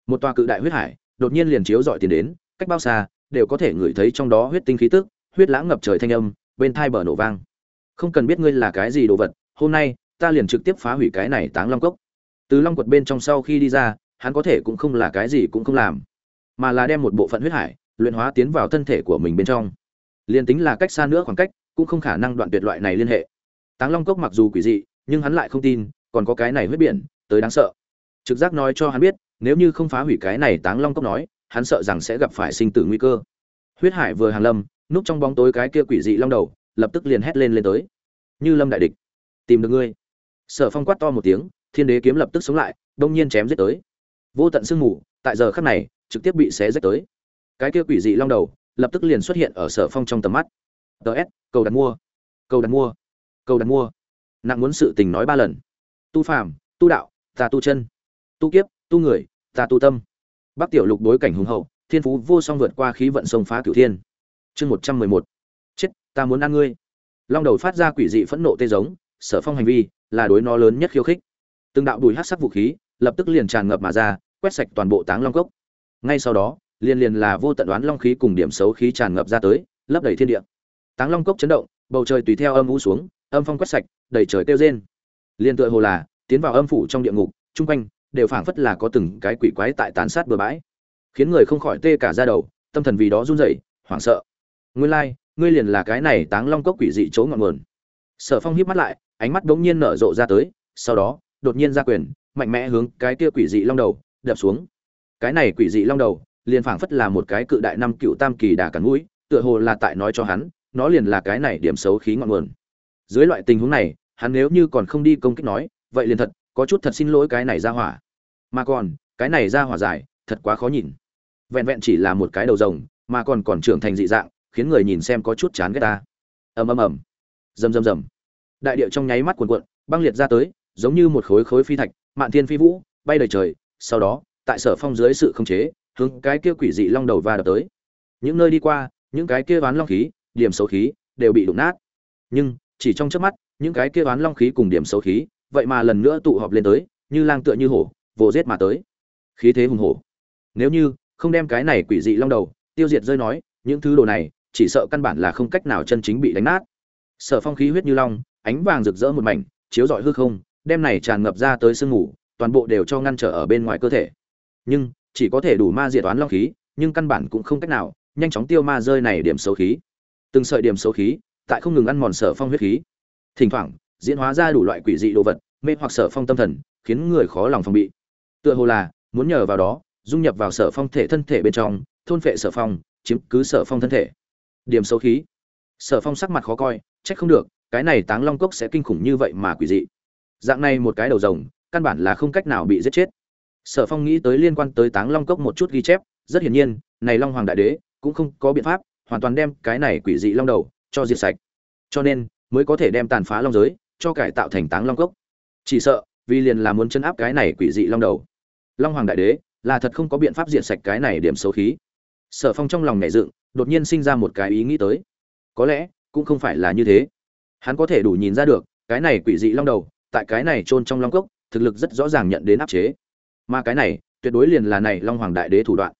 Một tòa cự đại huyết hải, đột nhiên liền chiếu dọi tiền đến, cách bao xa, đều có thể ngửi thấy trong đó huyết tinh khí tức, huyết lãng ngập trời thanh âm, bên thai bờ nổ vang. Không cần biết ngươi là cái gì đồ vật, hôm nay, ta liền trực tiếp phá hủy cái này táng long cốc. Từ long quật bên trong sau khi đi ra, hắn có thể cũng không là cái gì cũng không làm, mà là đem một bộ phận huyết hải, luyện hóa tiến vào thân thể của mình bên trong. Liền tính là cách xa nữa khoảng cách, cũng không khả năng đoạn tuyệt loại này liên hệ. Táng long cốc mặc dù quỷ dị, nhưng hắn lại không tin còn có cái này huyết biển, tới đáng sợ. Trực giác nói cho hắn biết, nếu như không phá hủy cái này táng long cốc nói, hắn sợ rằng sẽ gặp phải sinh tử nguy cơ. Huyết hải vừa hàng lâm, núp trong bóng tối cái kia quỷ dị long đầu, lập tức liền hét lên lên tới. Như lâm đại địch, tìm được ngươi. Sở phong quát to một tiếng, thiên đế kiếm lập tức sống lại, đông nhiên chém giết tới. Vô tận sương mù, tại giờ khắc này, trực tiếp bị xé rách tới. Cái kia quỷ dị long đầu, lập tức liền xuất hiện ở sở phong trong tầm mắt. Ts cầu đặt mua. Cầu đặt mua. Cầu đặt mua. Nặng muốn sự tình nói ba lần tu phàm, tu đạo ta tu chân, tu kiếp, tu người ta tu tâm. Bắc tiểu lục đối cảnh hùng hậu, thiên phú vô song vượt qua khí vận sông phá cửu thiên. Chương một trăm mười một. Chết, ta muốn ăn ngươi. Long đầu phát ra quỷ dị phẫn nộ tê giống, sở phong hành vi là đối nó lớn nhất khiêu khích. Từng đạo bùi hát sắc vũ khí lập tức liền tràn ngập mà ra, quét sạch toàn bộ táng long cốc. Ngay sau đó, liền liền là vô tận đoán long khí cùng điểm xấu khí tràn ngập ra tới, lấp đầy thiên địa. Táng long cốc chấn động, bầu trời tùy theo âm u xuống, âm phong quét sạch, đầy trời tiêu rên liên tựa hồ là, tiến vào âm phủ trong địa ngục, chung quanh, đều phảng phất là có từng cái quỷ quái tại tàn sát bừa bãi. Khiến người không khỏi tê cả ra đầu, tâm thần vì đó run rẩy, hoảng sợ. Nguyên lai, ngươi liền là cái này táng long cốc quỷ dị chỗ ngọn nguồn. Sở phong híp mắt lại, ánh mắt bỗng nhiên nở rộ ra tới, sau đó, đột nhiên ra quyền, mạnh mẽ hướng cái kia quỷ dị long đầu, đập xuống. Cái này quỷ dị long đầu, liền phảng phất là một cái cự đại năm cựu tam kỳ đà cắn mũi, tựa hồ là tại nói cho hắn, nó liền là cái này điểm xấu khí ngọn nguồn. Dưới loại tình huống này hắn nếu như còn không đi công kích nói, vậy liền thật, có chút thật xin lỗi cái này ra hỏa. Mà còn, cái này ra hỏa dài, thật quá khó nhìn. Vẹn vẹn chỉ là một cái đầu rồng, mà còn còn trưởng thành dị dạng, khiến người nhìn xem có chút chán ghét ta. Ầm ầm ầm. Rầm rầm rầm. Đại địa trong nháy mắt cuồn cuộn, băng liệt ra tới, giống như một khối khối phi thạch, mạn thiên phi vũ, bay đầy trời, sau đó, tại sở phong dưới sự khống chế, hướng cái kia quỷ dị long đầu va đập tới. Những nơi đi qua, những cái kia ván long khí, điểm xấu khí, đều bị đụng nát. Nhưng chỉ trong chớp mắt, những cái kia oán long khí cùng điểm xấu khí, vậy mà lần nữa tụ họp lên tới, như lang tựa như hổ, vồ giết mà tới. Khí thế hùng hổ. Nếu như không đem cái này quỷ dị long đầu, tiêu diệt rơi nói, những thứ đồ này, chỉ sợ căn bản là không cách nào chân chính bị đánh nát. Sở phong khí huyết như long, ánh vàng rực rỡ một mảnh, chiếu rọi hư không đem này tràn ngập ra tới sương ngủ toàn bộ đều cho ngăn trở ở bên ngoài cơ thể. Nhưng, chỉ có thể đủ ma diệt toán long khí, nhưng căn bản cũng không cách nào, nhanh chóng tiêu ma rơi này điểm xấu khí. Từng sợi điểm xấu khí tại không ngừng ăn mòn sở phong huyết khí. Thỉnh thoảng, diễn hóa ra đủ loại quỷ dị đồ vật, mê hoặc sở phong tâm thần, khiến người khó lòng phòng bị. Tựa hồ là, muốn nhờ vào đó, dung nhập vào sở phong thể thân thể bên trong, thôn phệ sở phong, chiếm cứ sở phong thân thể. Điểm xấu khí. Sở phong sắc mặt khó coi, trách không được, cái này táng long cốc sẽ kinh khủng như vậy mà quỷ dị. Dạng này một cái đầu rồng, căn bản là không cách nào bị giết chết. Sở phong nghĩ tới liên quan tới táng long cốc một chút ghi chép, rất hiển nhiên, này long hoàng đại đế cũng không có biện pháp, hoàn toàn đem cái này quỷ dị long đầu cho diệt sạch. Cho nên, mới có thể đem tàn phá long giới, cho cải tạo thành táng long cốc. Chỉ sợ, vì liền là muốn chấn áp cái này quỷ dị long đầu. Long hoàng đại đế, là thật không có biện pháp diệt sạch cái này điểm xấu khí. Sở phong trong lòng nhảy dựng, đột nhiên sinh ra một cái ý nghĩ tới. Có lẽ, cũng không phải là như thế. Hắn có thể đủ nhìn ra được, cái này quỷ dị long đầu, tại cái này chôn trong long cốc, thực lực rất rõ ràng nhận đến áp chế. Mà cái này, tuyệt đối liền là này long hoàng đại đế thủ đoạn.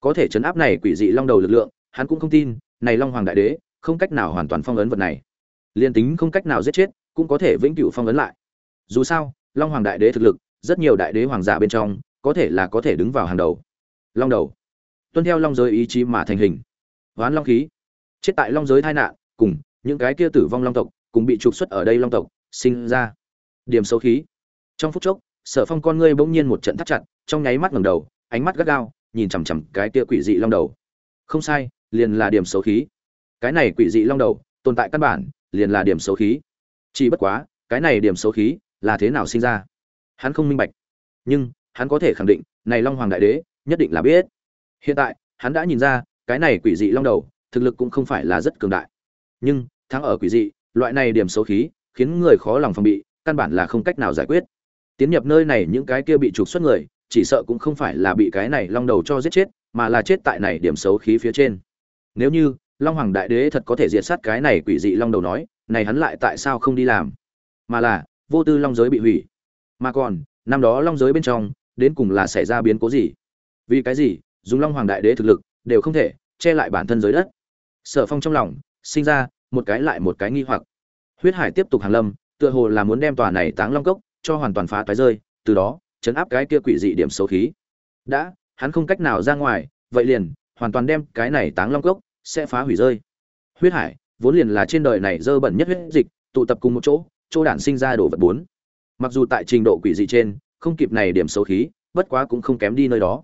Có thể chấn áp này quỷ dị long đầu lực lượng, hắn cũng không tin, này long hoàng đại đế không cách nào hoàn toàn phong ấn vật này. Liên tính không cách nào giết chết, cũng có thể vĩnh cửu phong ấn lại. Dù sao, long hoàng đại đế thực lực, rất nhiều đại đế hoàng giả bên trong, có thể là có thể đứng vào hàng đầu. Long đầu. Tuân theo long giới ý chí mà thành hình. Hoán long khí. Chết tại long giới tai nạn, cùng những cái kia tử vong long tộc, cùng bị trục xuất ở đây long tộc, sinh ra. Điểm xấu khí. Trong phút chốc, sở phong con ngươi bỗng nhiên một trận thắt chặt, trong nháy mắt ngẩng đầu, ánh mắt gắt gao, nhìn chằm chằm cái kia quỷ dị long đầu. Không sai, liền là điểm xấu khí cái này quỷ dị long đầu, tồn tại căn bản, liền là điểm xấu khí. Chỉ bất quá, cái này điểm xấu khí là thế nào sinh ra? Hắn không minh bạch. Nhưng, hắn có thể khẳng định, này long hoàng đại đế, nhất định là biết. Hiện tại, hắn đã nhìn ra, cái này quỷ dị long đầu, thực lực cũng không phải là rất cường đại. Nhưng, thắng ở quỷ dị, loại này điểm xấu khí, khiến người khó lòng phòng bị, căn bản là không cách nào giải quyết. Tiến nhập nơi này những cái kia bị trục xuất người, chỉ sợ cũng không phải là bị cái này long đầu cho giết chết, mà là chết tại này điểm xấu khí phía trên. Nếu như long hoàng đại đế thật có thể diệt sát cái này quỷ dị long đầu nói, này hắn lại tại sao không đi làm? Mà là, vô tư long giới bị hủy. Mà còn, năm đó long giới bên trong, đến cùng là xảy ra biến cố gì? Vì cái gì, dùng long hoàng đại đế thực lực, đều không thể che lại bản thân giới đất? Sở phong trong lòng, sinh ra một cái lại một cái nghi hoặc. Huyết hải tiếp tục hàng lâm, tựa hồ là muốn đem tòa này táng long cốc cho hoàn toàn phá toái rơi, từ đó, chấn áp cái kia quỷ dị điểm xấu khí. Đã, hắn không cách nào ra ngoài, vậy liền, hoàn toàn đem cái này táng long cốc sẽ phá hủy rơi. Huyết hải, vốn liền là trên đời này dơ bẩn nhất huyết dịch, tụ tập cùng một chỗ chỗ đản sinh ra đồ vật bốn. Mặc dù tại trình độ quỷ dị trên, không kịp này điểm xấu khí, bất quá cũng không kém đi nơi đó.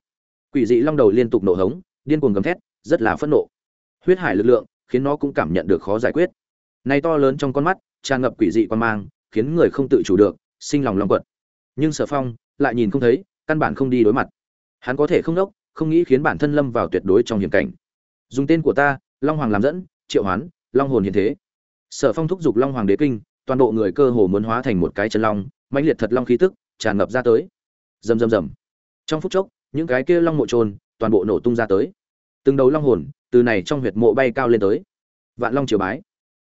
Quỷ dị long đầu liên tục nổ hống, điên cuồng gầm thét, rất là phẫn nộ. Huyết hải lực lượng, khiến nó cũng cảm nhận được khó giải quyết. Này to lớn trong con mắt, tràn ngập quỷ dị quan mang, khiến người không tự chủ được, sinh lòng long quật. Nhưng sở phong lại nhìn không thấy, căn bản không đi đối mặt. Hắn có thể không đốc, không nghĩ khiến bản thân lâm vào tuyệt đối trong hiểm cảnh dùng tên của ta, long hoàng làm dẫn, triệu hoán, long hồn hiện thế. Sở phong thúc giục long hoàng đế kinh, toàn bộ người cơ hồ muốn hóa thành một cái chân long, mãnh liệt thật long khí tức, tràn ngập ra tới. Rầm rầm rầm. Trong phút chốc, những cái kia long mộ trôn toàn bộ nổ tung ra tới. Từng đầu long hồn, từ này trong huyệt mộ bay cao lên tới. Vạn long triều bái.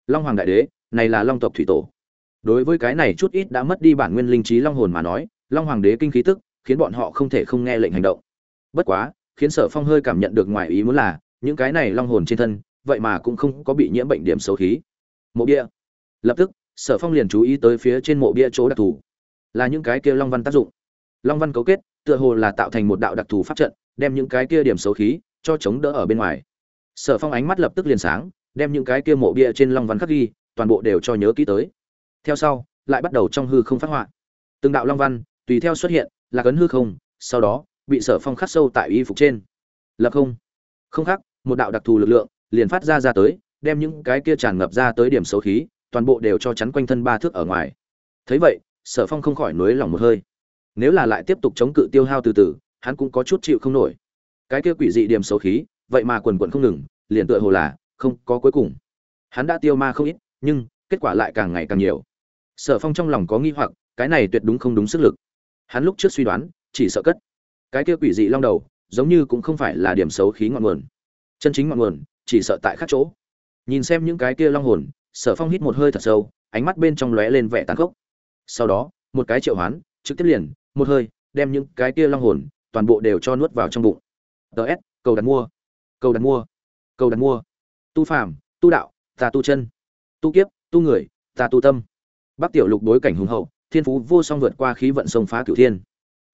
Long hoàng đại đế, này là long tộc thủy tổ. Đối với cái này chút ít đã mất đi bản nguyên linh trí long hồn mà nói, long hoàng đế kinh khí tức, khiến bọn họ không thể không nghe lệnh hành động. Bất quá, khiến sở phong hơi cảm nhận được ngoài ý muốn là những cái này long hồn trên thân, vậy mà cũng không có bị nhiễm bệnh điểm xấu khí. Mộ bia. Lập tức, sở phong liền chú ý tới phía trên mộ bia chỗ đặc thù. Là những cái kia long văn tác dụng. Long văn cấu kết, tựa hồ là tạo thành một đạo đặc thù pháp trận, đem những cái kia điểm xấu khí cho chống đỡ ở bên ngoài. Sở phong ánh mắt lập tức liền sáng, đem những cái kia mộ bia trên long văn khắc ghi, toàn bộ đều cho nhớ kỹ tới. Theo sau, lại bắt đầu trong hư không phát họa. Từng đạo long văn, tùy theo xuất hiện, là cấn hư không, sau đó, bị sở phong khắc sâu tại y phục trên. Lập không. Không khác một đạo đặc thù lực lượng, liền phát ra ra tới, đem những cái kia tràn ngập ra tới điểm xấu khí, toàn bộ đều cho chắn quanh thân ba thước ở ngoài. Thấy vậy, sở phong không khỏi nối lòng một hơi. Nếu là lại tiếp tục chống cự tiêu hao từ từ, hắn cũng có chút chịu không nổi. Cái kia quỷ dị điểm xấu khí, vậy mà quần quần không ngừng, liền tựa hồ là không có cuối cùng. Hắn đã tiêu ma không ít, nhưng kết quả lại càng ngày càng nhiều. Sở phong trong lòng có nghi hoặc, cái này tuyệt đúng không đúng sức lực. Hắn lúc trước suy đoán, chỉ sợ cất. Cái kia quỷ dị long đầu, giống như cũng không phải là điểm xấu khí ngọn nguồn chân chính ngọn nguồn, chỉ sợ tại khác chỗ. Nhìn xem những cái kia long hồn, sở phong hít một hơi thật sâu, ánh mắt bên trong lóe lên vẻ tàn khốc. Sau đó, một cái triệu hoán, trực tiếp liền, một hơi, đem những cái kia long hồn, toàn bộ đều cho nuốt vào trong bụng. Ts cầu đặt mua. Cầu đặt mua. Cầu đặt mua. Tu phàm, tu đạo ta tu chân. Tu kiếp, tu người ta tu tâm. Bác tiểu lục đối cảnh hùng hậu, thiên phú vô song vượt qua khí vận sông phá cửu thiên.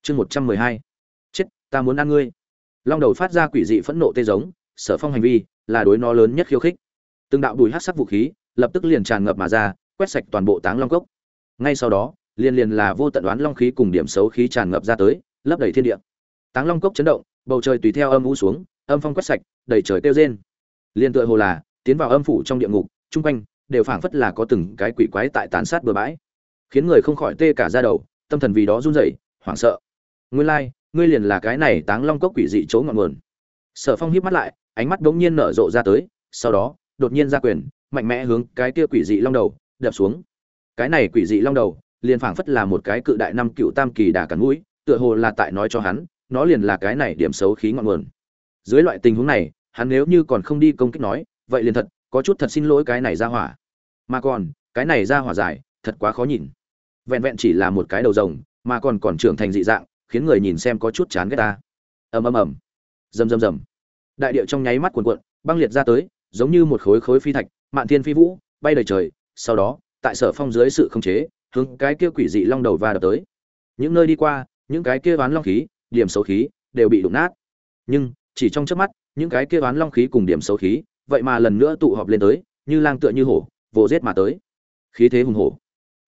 Chương một trăm mười hai. Chết, ta muốn ăn ngươi. Long đầu phát ra quỷ dị phẫn nộ tê giống sở phong hành vi là đối nó lớn nhất khiêu khích. Từng đạo bùi hát sắc vũ khí lập tức liền tràn ngập mà ra, quét sạch toàn bộ táng long cốc. Ngay sau đó, liền liền là vô tận đoán long khí cùng điểm xấu khí tràn ngập ra tới, lấp đầy thiên địa. Táng long cốc chấn động, bầu trời tùy theo âm u xuống, âm phong quét sạch, đầy trời kêu rên. Liên tựa hồ là, tiến vào âm phủ trong địa ngục, chung quanh đều phảng phất là có từng cái quỷ quái tại tàn sát bừa bãi. Khiến người không khỏi tê cả ra đầu, tâm thần vì đó run rẩy, hoảng sợ. Nguyên lai, ngươi liền là cái này táng long cốc quỷ dị chỗ ngọn nguồn. Sở phong hít mắt lại ánh mắt bỗng nhiên nở rộ ra tới, sau đó, đột nhiên ra quyền, mạnh mẽ hướng cái kia quỷ dị long đầu, đập xuống. Cái này quỷ dị long đầu, liền phảng phất là một cái cự đại năm cựu tam kỳ đả cắn mũi, tựa hồ là tại nói cho hắn, nó liền là cái này điểm xấu khí ngọn nguồn. Dưới loại tình huống này, hắn nếu như còn không đi công kích nói, vậy liền thật, có chút thật xin lỗi cái này ra hỏa. Mà còn, cái này ra hỏa dài, thật quá khó nhìn. Vẹn vẹn chỉ là một cái đầu rồng, mà còn còn trưởng thành dị dạng, khiến người nhìn xem có chút chán ghét ta. Ầm ầm ầm. Rầm rầm rầm đại địa trong nháy mắt cuồn cuộn, băng liệt ra tới, giống như một khối khối phi thạch, mạn thiên phi vũ, bay đầy trời. Sau đó, tại sở phong dưới sự khống chế, hướng cái kia quỷ dị long đầu va đập tới. Những nơi đi qua, những cái kia ván long khí, điểm xấu khí, đều bị đụng nát. Nhưng, chỉ trong chớp mắt, những cái kia ván long khí cùng điểm xấu khí, vậy mà lần nữa tụ họp lên tới, như lang tựa như hổ, vồ giết mà tới. Khí thế hùng hổ.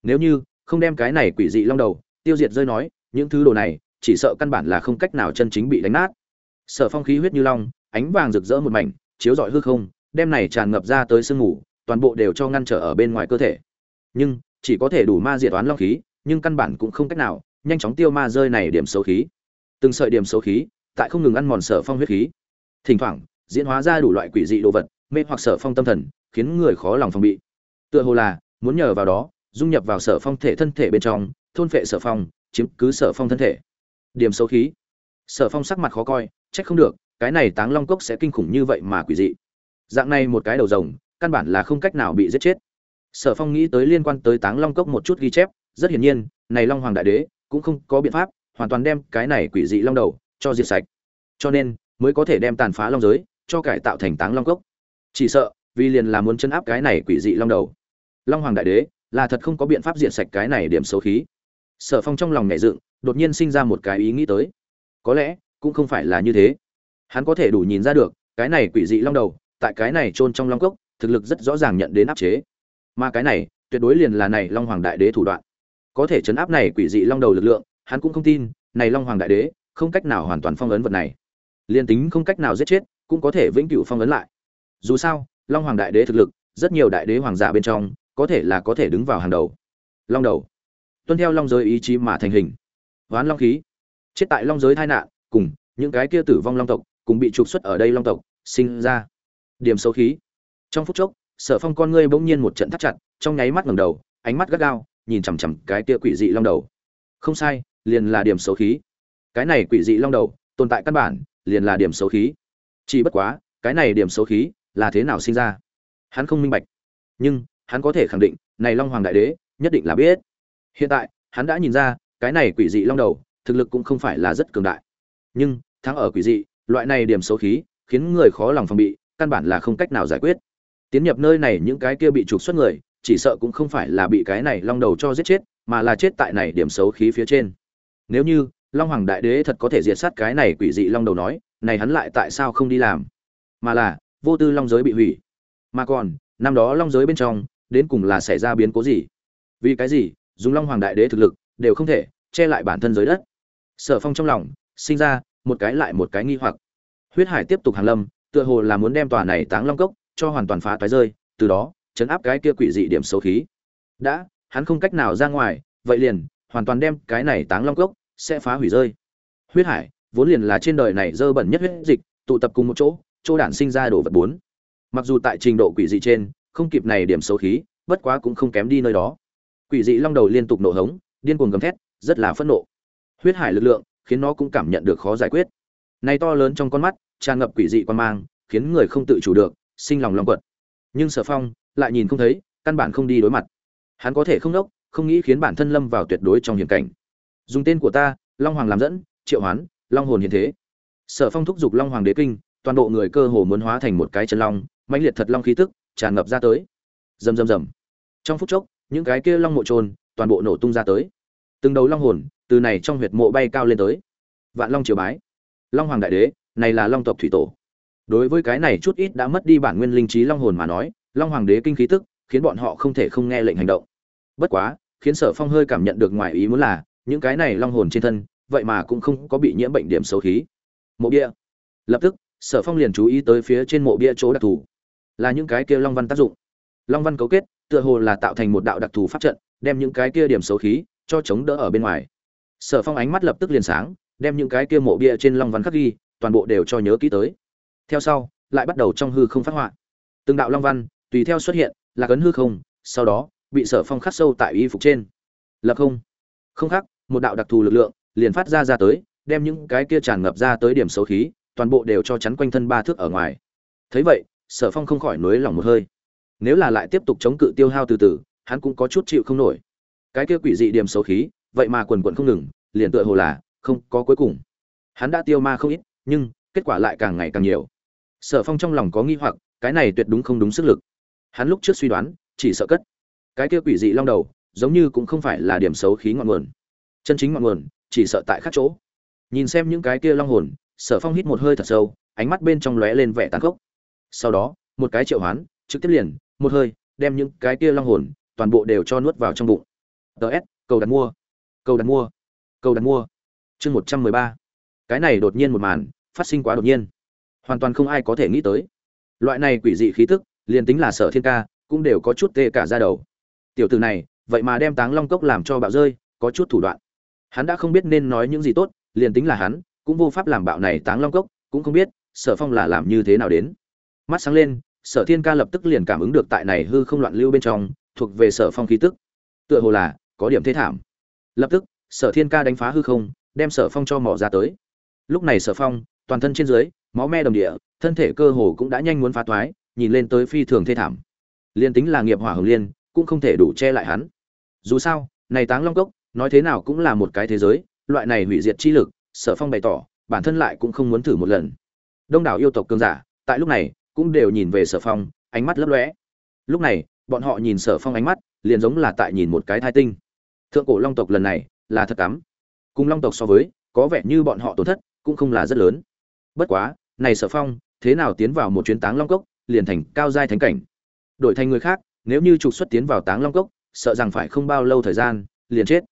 Nếu như không đem cái này quỷ dị long đầu, tiêu diệt rơi nói, những thứ đồ này, chỉ sợ căn bản là không cách nào chân chính bị đánh nát. Sở phong khí huyết như long ánh vàng rực rỡ một mảnh, chiếu rọi hư không đem này tràn ngập ra tới sương ngủ toàn bộ đều cho ngăn trở ở bên ngoài cơ thể. Nhưng, chỉ có thể đủ ma diệt toán long khí, nhưng căn bản cũng không cách nào, nhanh chóng tiêu ma rơi này điểm xấu khí. Từng sợi điểm xấu khí, tại không ngừng ăn mòn sở phong huyết khí. Thỉnh thoảng, diễn hóa ra đủ loại quỷ dị đồ vật, mê hoặc sở phong tâm thần, khiến người khó lòng phòng bị. Tựa hồ là, muốn nhờ vào đó, dung nhập vào sở phong thể thân thể bên trong, thôn phệ sở phong, chiếm cứ sở phong thân thể. Điểm xấu khí. Sở phong sắc mặt khó coi trách không được cái này táng long cốc sẽ kinh khủng như vậy mà quỷ dị. Dạng này một cái đầu rồng, căn bản là không cách nào bị giết chết. Sở phong nghĩ tới liên quan tới táng long cốc một chút ghi chép, rất hiển nhiên, này long hoàng đại đế cũng không có biện pháp hoàn toàn đem cái này quỷ dị long đầu cho diệt sạch. Cho nên, mới có thể đem tàn phá long giới, cho cải tạo thành táng long cốc. Chỉ sợ, vì liền là muốn chân áp cái này quỷ dị long đầu. Long hoàng đại đế là thật không có biện pháp diệt sạch cái này điểm xấu khí. Sở phong trong lòng nhảy dựng, đột nhiên sinh ra một cái ý nghĩ tới. Có lẽ, cũng không phải là như thế hắn có thể đủ nhìn ra được, cái này quỷ dị long đầu, tại cái này chôn trong long cốc, thực lực rất rõ ràng nhận đến áp chế. Mà cái này, tuyệt đối liền là này long hoàng đại đế thủ đoạn. Có thể chấn áp này quỷ dị long đầu lực lượng, hắn cũng không tin, này long hoàng đại đế, không cách nào hoàn toàn phong ấn vật này. Liên tính không cách nào giết chết, cũng có thể vĩnh cửu phong ấn lại. Dù sao, long hoàng đại đế thực lực, rất nhiều đại đế hoàng giả bên trong, có thể là có thể đứng vào hàng đầu. Long đầu. Tuân theo long giới ý chí mà thành hình. Ván long khí. Chết tại long giới tai nạn, cùng những cái kia tử vong long tộc cùng bị trục xuất ở đây long tộc, sinh ra điểm xấu khí. Trong phút chốc, sở phong con ngươi bỗng nhiên một trận thắt chặt, trong nháy mắt ngẩng đầu, ánh mắt gắt gao, nhìn chằm chằm cái Tia quỷ dị long đầu. Không sai, liền là điểm xấu khí. Cái này quỷ dị long đầu, tồn tại căn bản, liền là điểm xấu khí. Chỉ bất quá, cái này điểm xấu khí là thế nào sinh ra? Hắn không minh bạch. Nhưng, hắn có thể khẳng định, này long hoàng đại đế, nhất định là biết. Hiện tại, hắn đã nhìn ra, cái này quỷ dị long đầu, thực lực cũng không phải là rất cường đại. Nhưng, thắng ở quỷ dị loại này điểm xấu khí, khiến người khó lòng phòng bị, căn bản là không cách nào giải quyết. Tiến nhập nơi này những cái kia bị trục xuất người, chỉ sợ cũng không phải là bị cái này long đầu cho giết chết, mà là chết tại này điểm xấu khí phía trên. Nếu như, long hoàng đại đế thật có thể diệt sát cái này quỷ dị long đầu nói, này hắn lại tại sao không đi làm? Mà là, vô tư long giới bị hủy. Mà còn, năm đó long giới bên trong, đến cùng là xảy ra biến cố gì? Vì cái gì, dùng long hoàng đại đế thực lực, đều không thể che lại bản thân giới đất. Sở phong trong lòng, sinh ra một cái lại một cái nghi hoặc. Huyết hải tiếp tục hàng lâm, tựa hồ là muốn đem tòa này táng long cốc cho hoàn toàn phá toái rơi, từ đó, chấn áp cái kia quỷ dị điểm xấu khí. Đã, hắn không cách nào ra ngoài, vậy liền, hoàn toàn đem cái này táng long cốc sẽ phá hủy rơi. Huyết hải, vốn liền là trên đời này dơ bẩn nhất huyết dịch, tụ tập cùng một chỗ chỗ đản sinh ra đồ vật bốn. Mặc dù tại trình độ quỷ dị trên, không kịp này điểm xấu khí, bất quá cũng không kém đi nơi đó. Quỷ dị long đầu liên tục nổ hống, điên cuồng gầm thét, rất là phẫn nộ. Huyết hải lực lượng khiến nó cũng cảm nhận được khó giải quyết. Này to lớn trong con mắt, tràn ngập quỷ dị quan mang, khiến người không tự chủ được, sinh lòng long quật. Nhưng sở phong lại nhìn không thấy, căn bản không đi đối mặt. Hắn có thể không đốc, không nghĩ khiến bản thân lâm vào tuyệt đối trong hiểm cảnh. Dùng tên của ta, long hoàng làm dẫn, triệu hoán, long hồn hiện thế. Sở phong thúc giục long hoàng đế kinh, toàn bộ người cơ hồ muốn hóa thành một cái chân long, mãnh liệt thật long khí tức, tràn ngập ra tới. Rầm rầm rầm. Trong phút chốc, những cái kia long mộ trôn toàn bộ nổ tung ra tới từng đầu long hồn từ này trong huyệt mộ bay cao lên tới. Vạn long triều bái. Long hoàng đại đế, này là long tộc thủy tổ. Đối với cái này chút ít đã mất đi bản nguyên linh trí long hồn mà nói, long hoàng đế kinh khí tức, khiến bọn họ không thể không nghe lệnh hành động. Bất quá, khiến sở phong hơi cảm nhận được ngoài ý muốn là, những cái này long hồn trên thân, vậy mà cũng không có bị nhiễm bệnh điểm xấu khí. Mộ bia. Lập tức, sở phong liền chú ý tới phía trên mộ bia chỗ đặc thù. Là những cái kia long văn tác dụng. Long văn cấu kết, tựa hồ là tạo thành một đạo đặc thù pháp trận, đem những cái kia điểm xấu khí cho chống đỡ ở bên ngoài. Sở phong ánh mắt lập tức liền sáng, đem những cái kia mộ bia trên long văn khắc ghi, toàn bộ đều cho nhớ kỹ tới. Theo sau, lại bắt đầu trong hư không phát họa. Từng đạo long văn, tùy theo xuất hiện, là cấn hư không, sau đó, bị sở phong khắc sâu tại y phục trên. Lập không. Không khắc, một đạo đặc thù lực lượng, liền phát ra ra tới, đem những cái kia tràn ngập ra tới điểm xấu khí, toàn bộ đều cho chắn quanh thân ba thước ở ngoài. Thấy vậy, sở phong không khỏi nuối lòng một hơi. Nếu là lại tiếp tục chống cự tiêu hao từ từ, hắn cũng có chút chịu không nổi cái kia quỷ dị điểm xấu khí, vậy mà quần quần không ngừng, liền tựa hồ là không có cuối cùng. Hắn đã tiêu ma không ít, nhưng kết quả lại càng ngày càng nhiều. Sở phong trong lòng có nghi hoặc, cái này tuyệt đúng không đúng sức lực. Hắn lúc trước suy đoán, chỉ sợ cất. Cái kia quỷ dị long đầu, giống như cũng không phải là điểm xấu khí ngọn nguồn. Chân chính ngọn nguồn, chỉ sợ tại khác chỗ. Nhìn xem những cái kia long hồn, sở phong hít một hơi thật sâu, ánh mắt bên trong lóe lên vẻ tàn khốc. Sau đó, một cái triệu hoán, trực tiếp liền, một hơi, đem những cái kia long hồn, toàn bộ đều cho nuốt vào trong bụng ts cầu đặt mua. Cầu đặt mua. Cầu đặt mua. Chương một trăm mười ba. Cái này đột nhiên một màn, phát sinh quá đột nhiên. Hoàn toàn không ai có thể nghĩ tới. Loại này quỷ dị khí tức, liền tính là sở thiên ca, cũng đều có chút tê cả ra đầu. Tiểu từ này, vậy mà đem táng long cốc làm cho bạo rơi, có chút thủ đoạn. Hắn đã không biết nên nói những gì tốt, liền tính là hắn, cũng vô pháp làm bạo này táng long cốc, cũng không biết sở phong là làm như thế nào đến. Mắt sáng lên, sở thiên ca lập tức liền cảm ứng được tại này hư không loạn lưu bên trong, thuộc về sở phong khí tức. Tựa hồ là có điểm thế thảm. Lập tức, sở thiên ca đánh phá hư không, đem sở phong cho mỏ ra tới. Lúc này sở phong, toàn thân trên dưới, máu me đồng địa, thân thể cơ hồ cũng đã nhanh muốn phá toái nhìn lên tới phi thường thê thảm. Liên tính là nghiệp hỏa hồng liên, cũng không thể đủ che lại hắn. Dù sao, này táng long cốc, nói thế nào cũng là một cái thế giới, loại này hủy diệt chi lực, sở phong bày tỏ, bản thân lại cũng không muốn thử một lần. Đông đảo yêu tộc cường giả, tại lúc này, cũng đều nhìn về sở phong, ánh mắt lấp lóe. Lúc này, bọn họ nhìn sở phong ánh mắt, liền giống là tại nhìn một cái thai tinh thượng cổ long tộc lần này là thật cắm. Cùng long tộc so với, có vẻ như bọn họ tổn thất cũng không là rất lớn. Bất quá, này sở phong, thế nào tiến vào một chuyến táng long cốc, liền thành cao giai thánh cảnh. Đổi thành người khác, nếu như trục xuất tiến vào táng long cốc, sợ rằng phải không bao lâu thời gian, liền chết.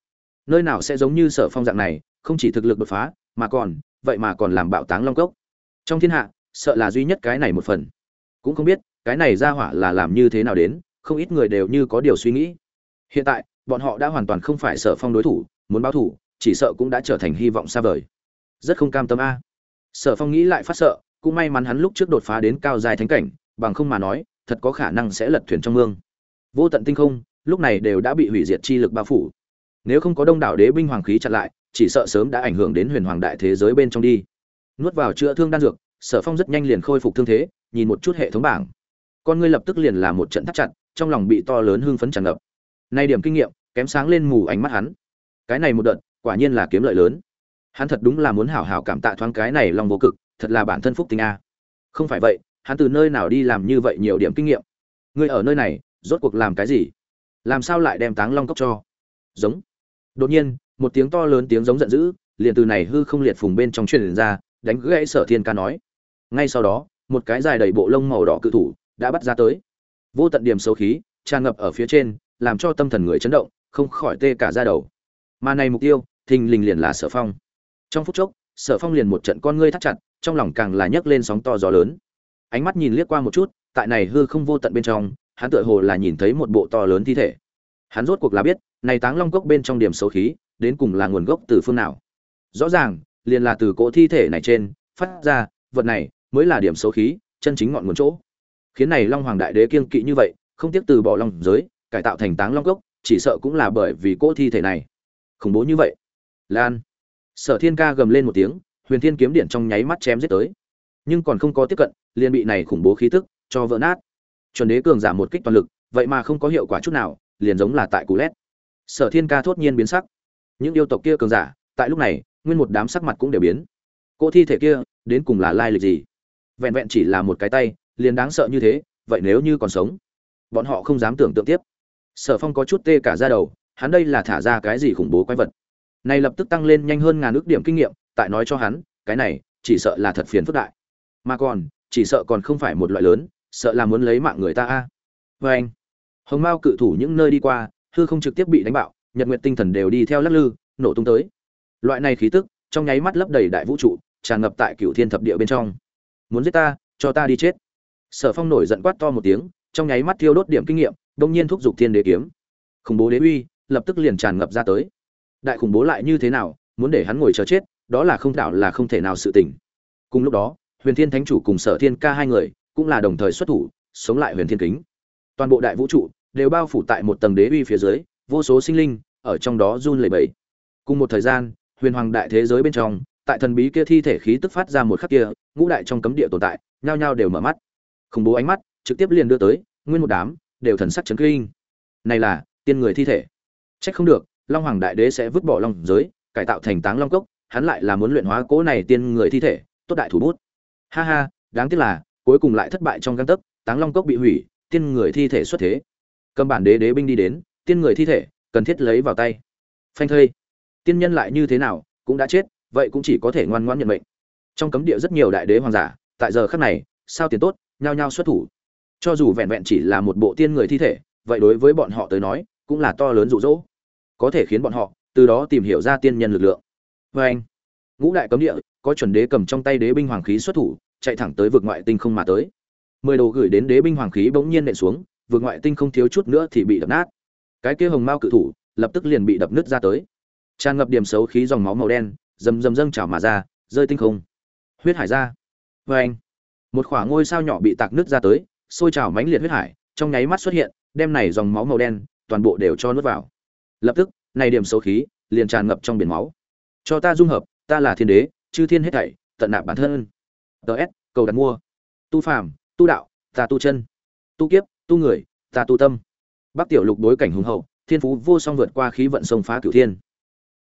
Nơi nào sẽ giống như sở phong dạng này, không chỉ thực lực đột phá, mà còn, vậy mà còn làm bạo táng long cốc. Trong thiên hạ, sợ là duy nhất cái này một phần. Cũng không biết, cái này ra hỏa là làm như thế nào đến, không ít người đều như có điều suy nghĩ. Hiện tại bọn họ đã hoàn toàn không phải sở phong đối thủ, muốn báo thủ, chỉ sợ cũng đã trở thành hy vọng xa vời. Rất không cam tâm a. Sở phong nghĩ lại phát sợ, cũng may mắn hắn lúc trước đột phá đến cao dài thánh cảnh, bằng không mà nói, thật có khả năng sẽ lật thuyền trong mương. Vô tận tinh không, lúc này đều đã bị hủy diệt chi lực bao phủ. Nếu không có đông đảo đế binh hoàng khí chặn lại, chỉ sợ sớm đã ảnh hưởng đến huyền hoàng đại thế giới bên trong đi. Nuốt vào chữa thương đan dược, sở phong rất nhanh liền khôi phục thương thế, nhìn một chút hệ thống bảng. Con ngươi lập tức liền là một trận thắt chặt, trong lòng bị to lớn hưng phấn tràn ngập nay điểm kinh nghiệm, kém sáng lên mù ánh mắt hắn. Cái này một đợt, quả nhiên là kiếm lợi lớn. Hắn thật đúng là muốn hảo hảo cảm tạ thoáng cái này long vô cực, thật là bản thân phúc tình a. Không phải vậy, hắn từ nơi nào đi làm như vậy nhiều điểm kinh nghiệm? Ngươi ở nơi này, rốt cuộc làm cái gì? Làm sao lại đem táng long cốc cho? Giống. Đột nhiên, một tiếng to lớn tiếng giống giận dữ, liền từ này hư không liệt phùng bên trong truyền ra, đánh gãy sở thiên ca nói. Ngay sau đó, một cái dài đầy bộ lông màu đỏ cự thủ, đã bắt ra tới. Vô tận điểm xấu khí, tràn ngập ở phía trên làm cho tâm thần người chấn động, không khỏi tê cả ra đầu. Mà này mục tiêu, thình lình liền là sở phong. Trong phút chốc, sở phong liền một trận con ngươi thắt chặt, trong lòng càng là nhấc lên sóng to gió lớn. Ánh mắt nhìn liếc qua một chút, tại này hư không vô tận bên trong, hắn tựa hồ là nhìn thấy một bộ to lớn thi thể. Hắn rốt cuộc là biết, này táng long cốc bên trong điểm xấu khí, đến cùng là nguồn gốc từ phương nào. Rõ ràng, liền là từ cỗ thi thể này trên, phát ra, vật này mới là điểm xấu khí, chân chính ngọn nguồn chỗ. Khiến này long hoàng đại đế kiêng kỵ như vậy, không tiếc từ bỏ long giới cải tạo thành táng long cốc, chỉ sợ cũng là bởi vì cỗ thi thể này. Khủng bố như vậy. Lan. Sở thiên ca gầm lên một tiếng, huyền thiên kiếm điện trong nháy mắt chém giết tới. Nhưng còn không có tiếp cận, liền bị này khủng bố khí tức cho vỡ nát. Chuẩn đế cường giảm một kích toàn lực, vậy mà không có hiệu quả chút nào, liền giống là tại cú lét. Sở thiên ca thốt nhiên biến sắc. Những yêu tộc kia cường giả, tại lúc này, nguyên một đám sắc mặt cũng đều biến. Cô thi thể kia, đến cùng là lai lịch gì? Vẹn vẹn chỉ là một cái tay, liền đáng sợ như thế, vậy nếu như còn sống, bọn họ không dám tưởng tượng tiếp sở phong có chút tê cả ra đầu, hắn đây là thả ra cái gì khủng bố quái vật? Này lập tức tăng lên nhanh hơn ngàn ước điểm kinh nghiệm, tại nói cho hắn, cái này, chỉ sợ là thật phiền phức đại. Mà còn, chỉ sợ còn không phải một loại lớn, sợ là muốn lấy mạng người ta a. Vê anh, hồng mao cự thủ những nơi đi qua, hư không trực tiếp bị đánh bạo, nhật nguyện tinh thần đều đi theo lắc lư, nổ tung tới. Loại này khí tức, trong nháy mắt lấp đầy đại vũ trụ, tràn ngập tại cựu thiên thập địa bên trong. Muốn giết ta, cho ta đi chết. Sở phong nổi giận quát to một tiếng, trong nháy mắt thiêu đốt điểm kinh nghiệm đông nhiên thúc giục thiên đế kiếm. Khủng bố đế uy, lập tức liền tràn ngập ra tới. Đại khủng bố lại như thế nào, muốn để hắn ngồi chờ chết, đó là không đảo là không thể nào sự tỉnh cùng lúc đó, huyền thiên thánh chủ cùng sở thiên ca hai người, cũng là đồng thời xuất thủ, sống lại huyền thiên kính. Toàn bộ đại vũ trụ, đều bao phủ tại một tầng đế uy phía dưới, vô số sinh linh, ở trong đó run lẩy bẩy. Cùng một thời gian, huyền hoàng đại thế giới bên trong, tại thần bí kia thi thể khí tức phát ra một khắc kia, ngũ đại trong cấm địa tồn tại, nhao nhao đều mở mắt. Khủng bố ánh mắt, trực tiếp liền đưa tới, nguyên một đám đều thần sắc chấn kinh. Này là, tiên người thi thể. Trách không được, long hoàng đại đế sẽ vứt bỏ long giới, cải tạo thành táng long cốc, hắn lại là muốn luyện hóa cố này tiên người thi thể, tốt đại thủ bút. Ha ha, đáng tiếc là, cuối cùng lại thất bại trong găng tấc, táng long cốc bị hủy, tiên người thi thể xuất thế. Cầm bản đế đế binh đi đến, tiên người thi thể, cần thiết lấy vào tay. Phanh thây. Tiên nhân lại như thế nào, cũng đã chết, vậy cũng chỉ có thể ngoan ngoãn nhận mệnh. Trong cấm địa rất nhiều đại đế hoàng giả, tại giờ khắc này, sao tiền tốt, nhao nhao xuất thủ cho dù vẹn vẹn chỉ là một bộ tiên người thi thể, vậy đối với bọn họ tới nói, cũng là to lớn rụ rỗ có thể khiến bọn họ từ đó tìm hiểu ra tiên nhân lực lượng. Vê anh, ngũ đại cấm địa, có chuẩn đế cầm trong tay đế binh hoàng khí xuất thủ, chạy thẳng tới vực ngoại tinh không mà tới. Mười đồ gửi đến đế binh hoàng khí bỗng nhiên nện xuống, vực ngoại tinh không thiếu chút nữa thì bị đập nát. Cái kia hồng mao cự thủ, lập tức liền bị đập nứt ra tới. Tràn ngập điểm xấu khí dòng máu màu đen, rầm rầm dâng trào mà ra, rơi tinh không. Huyết hải ra. Vê anh, một khoảng ngôi sao nhỏ bị tạc nứt ra tới sôi trào mãnh liệt huyết hải, trong nháy mắt xuất hiện, đem này dòng máu màu đen, toàn bộ đều cho nuốt vào. Lập tức, này điểm xấu khí, liền tràn ngập trong biển máu. Cho ta dung hợp, ta là thiên đế, chư thiên hết thảy, tận nạp bản thân. Ts cầu đặt mua. Tu phàm, tu đạo, ta tu chân. Tu kiếp, tu người, ta tu tâm. Bắc tiểu lục đối cảnh hùng hậu, thiên phú vô song vượt qua khí vận sông phá cửu thiên.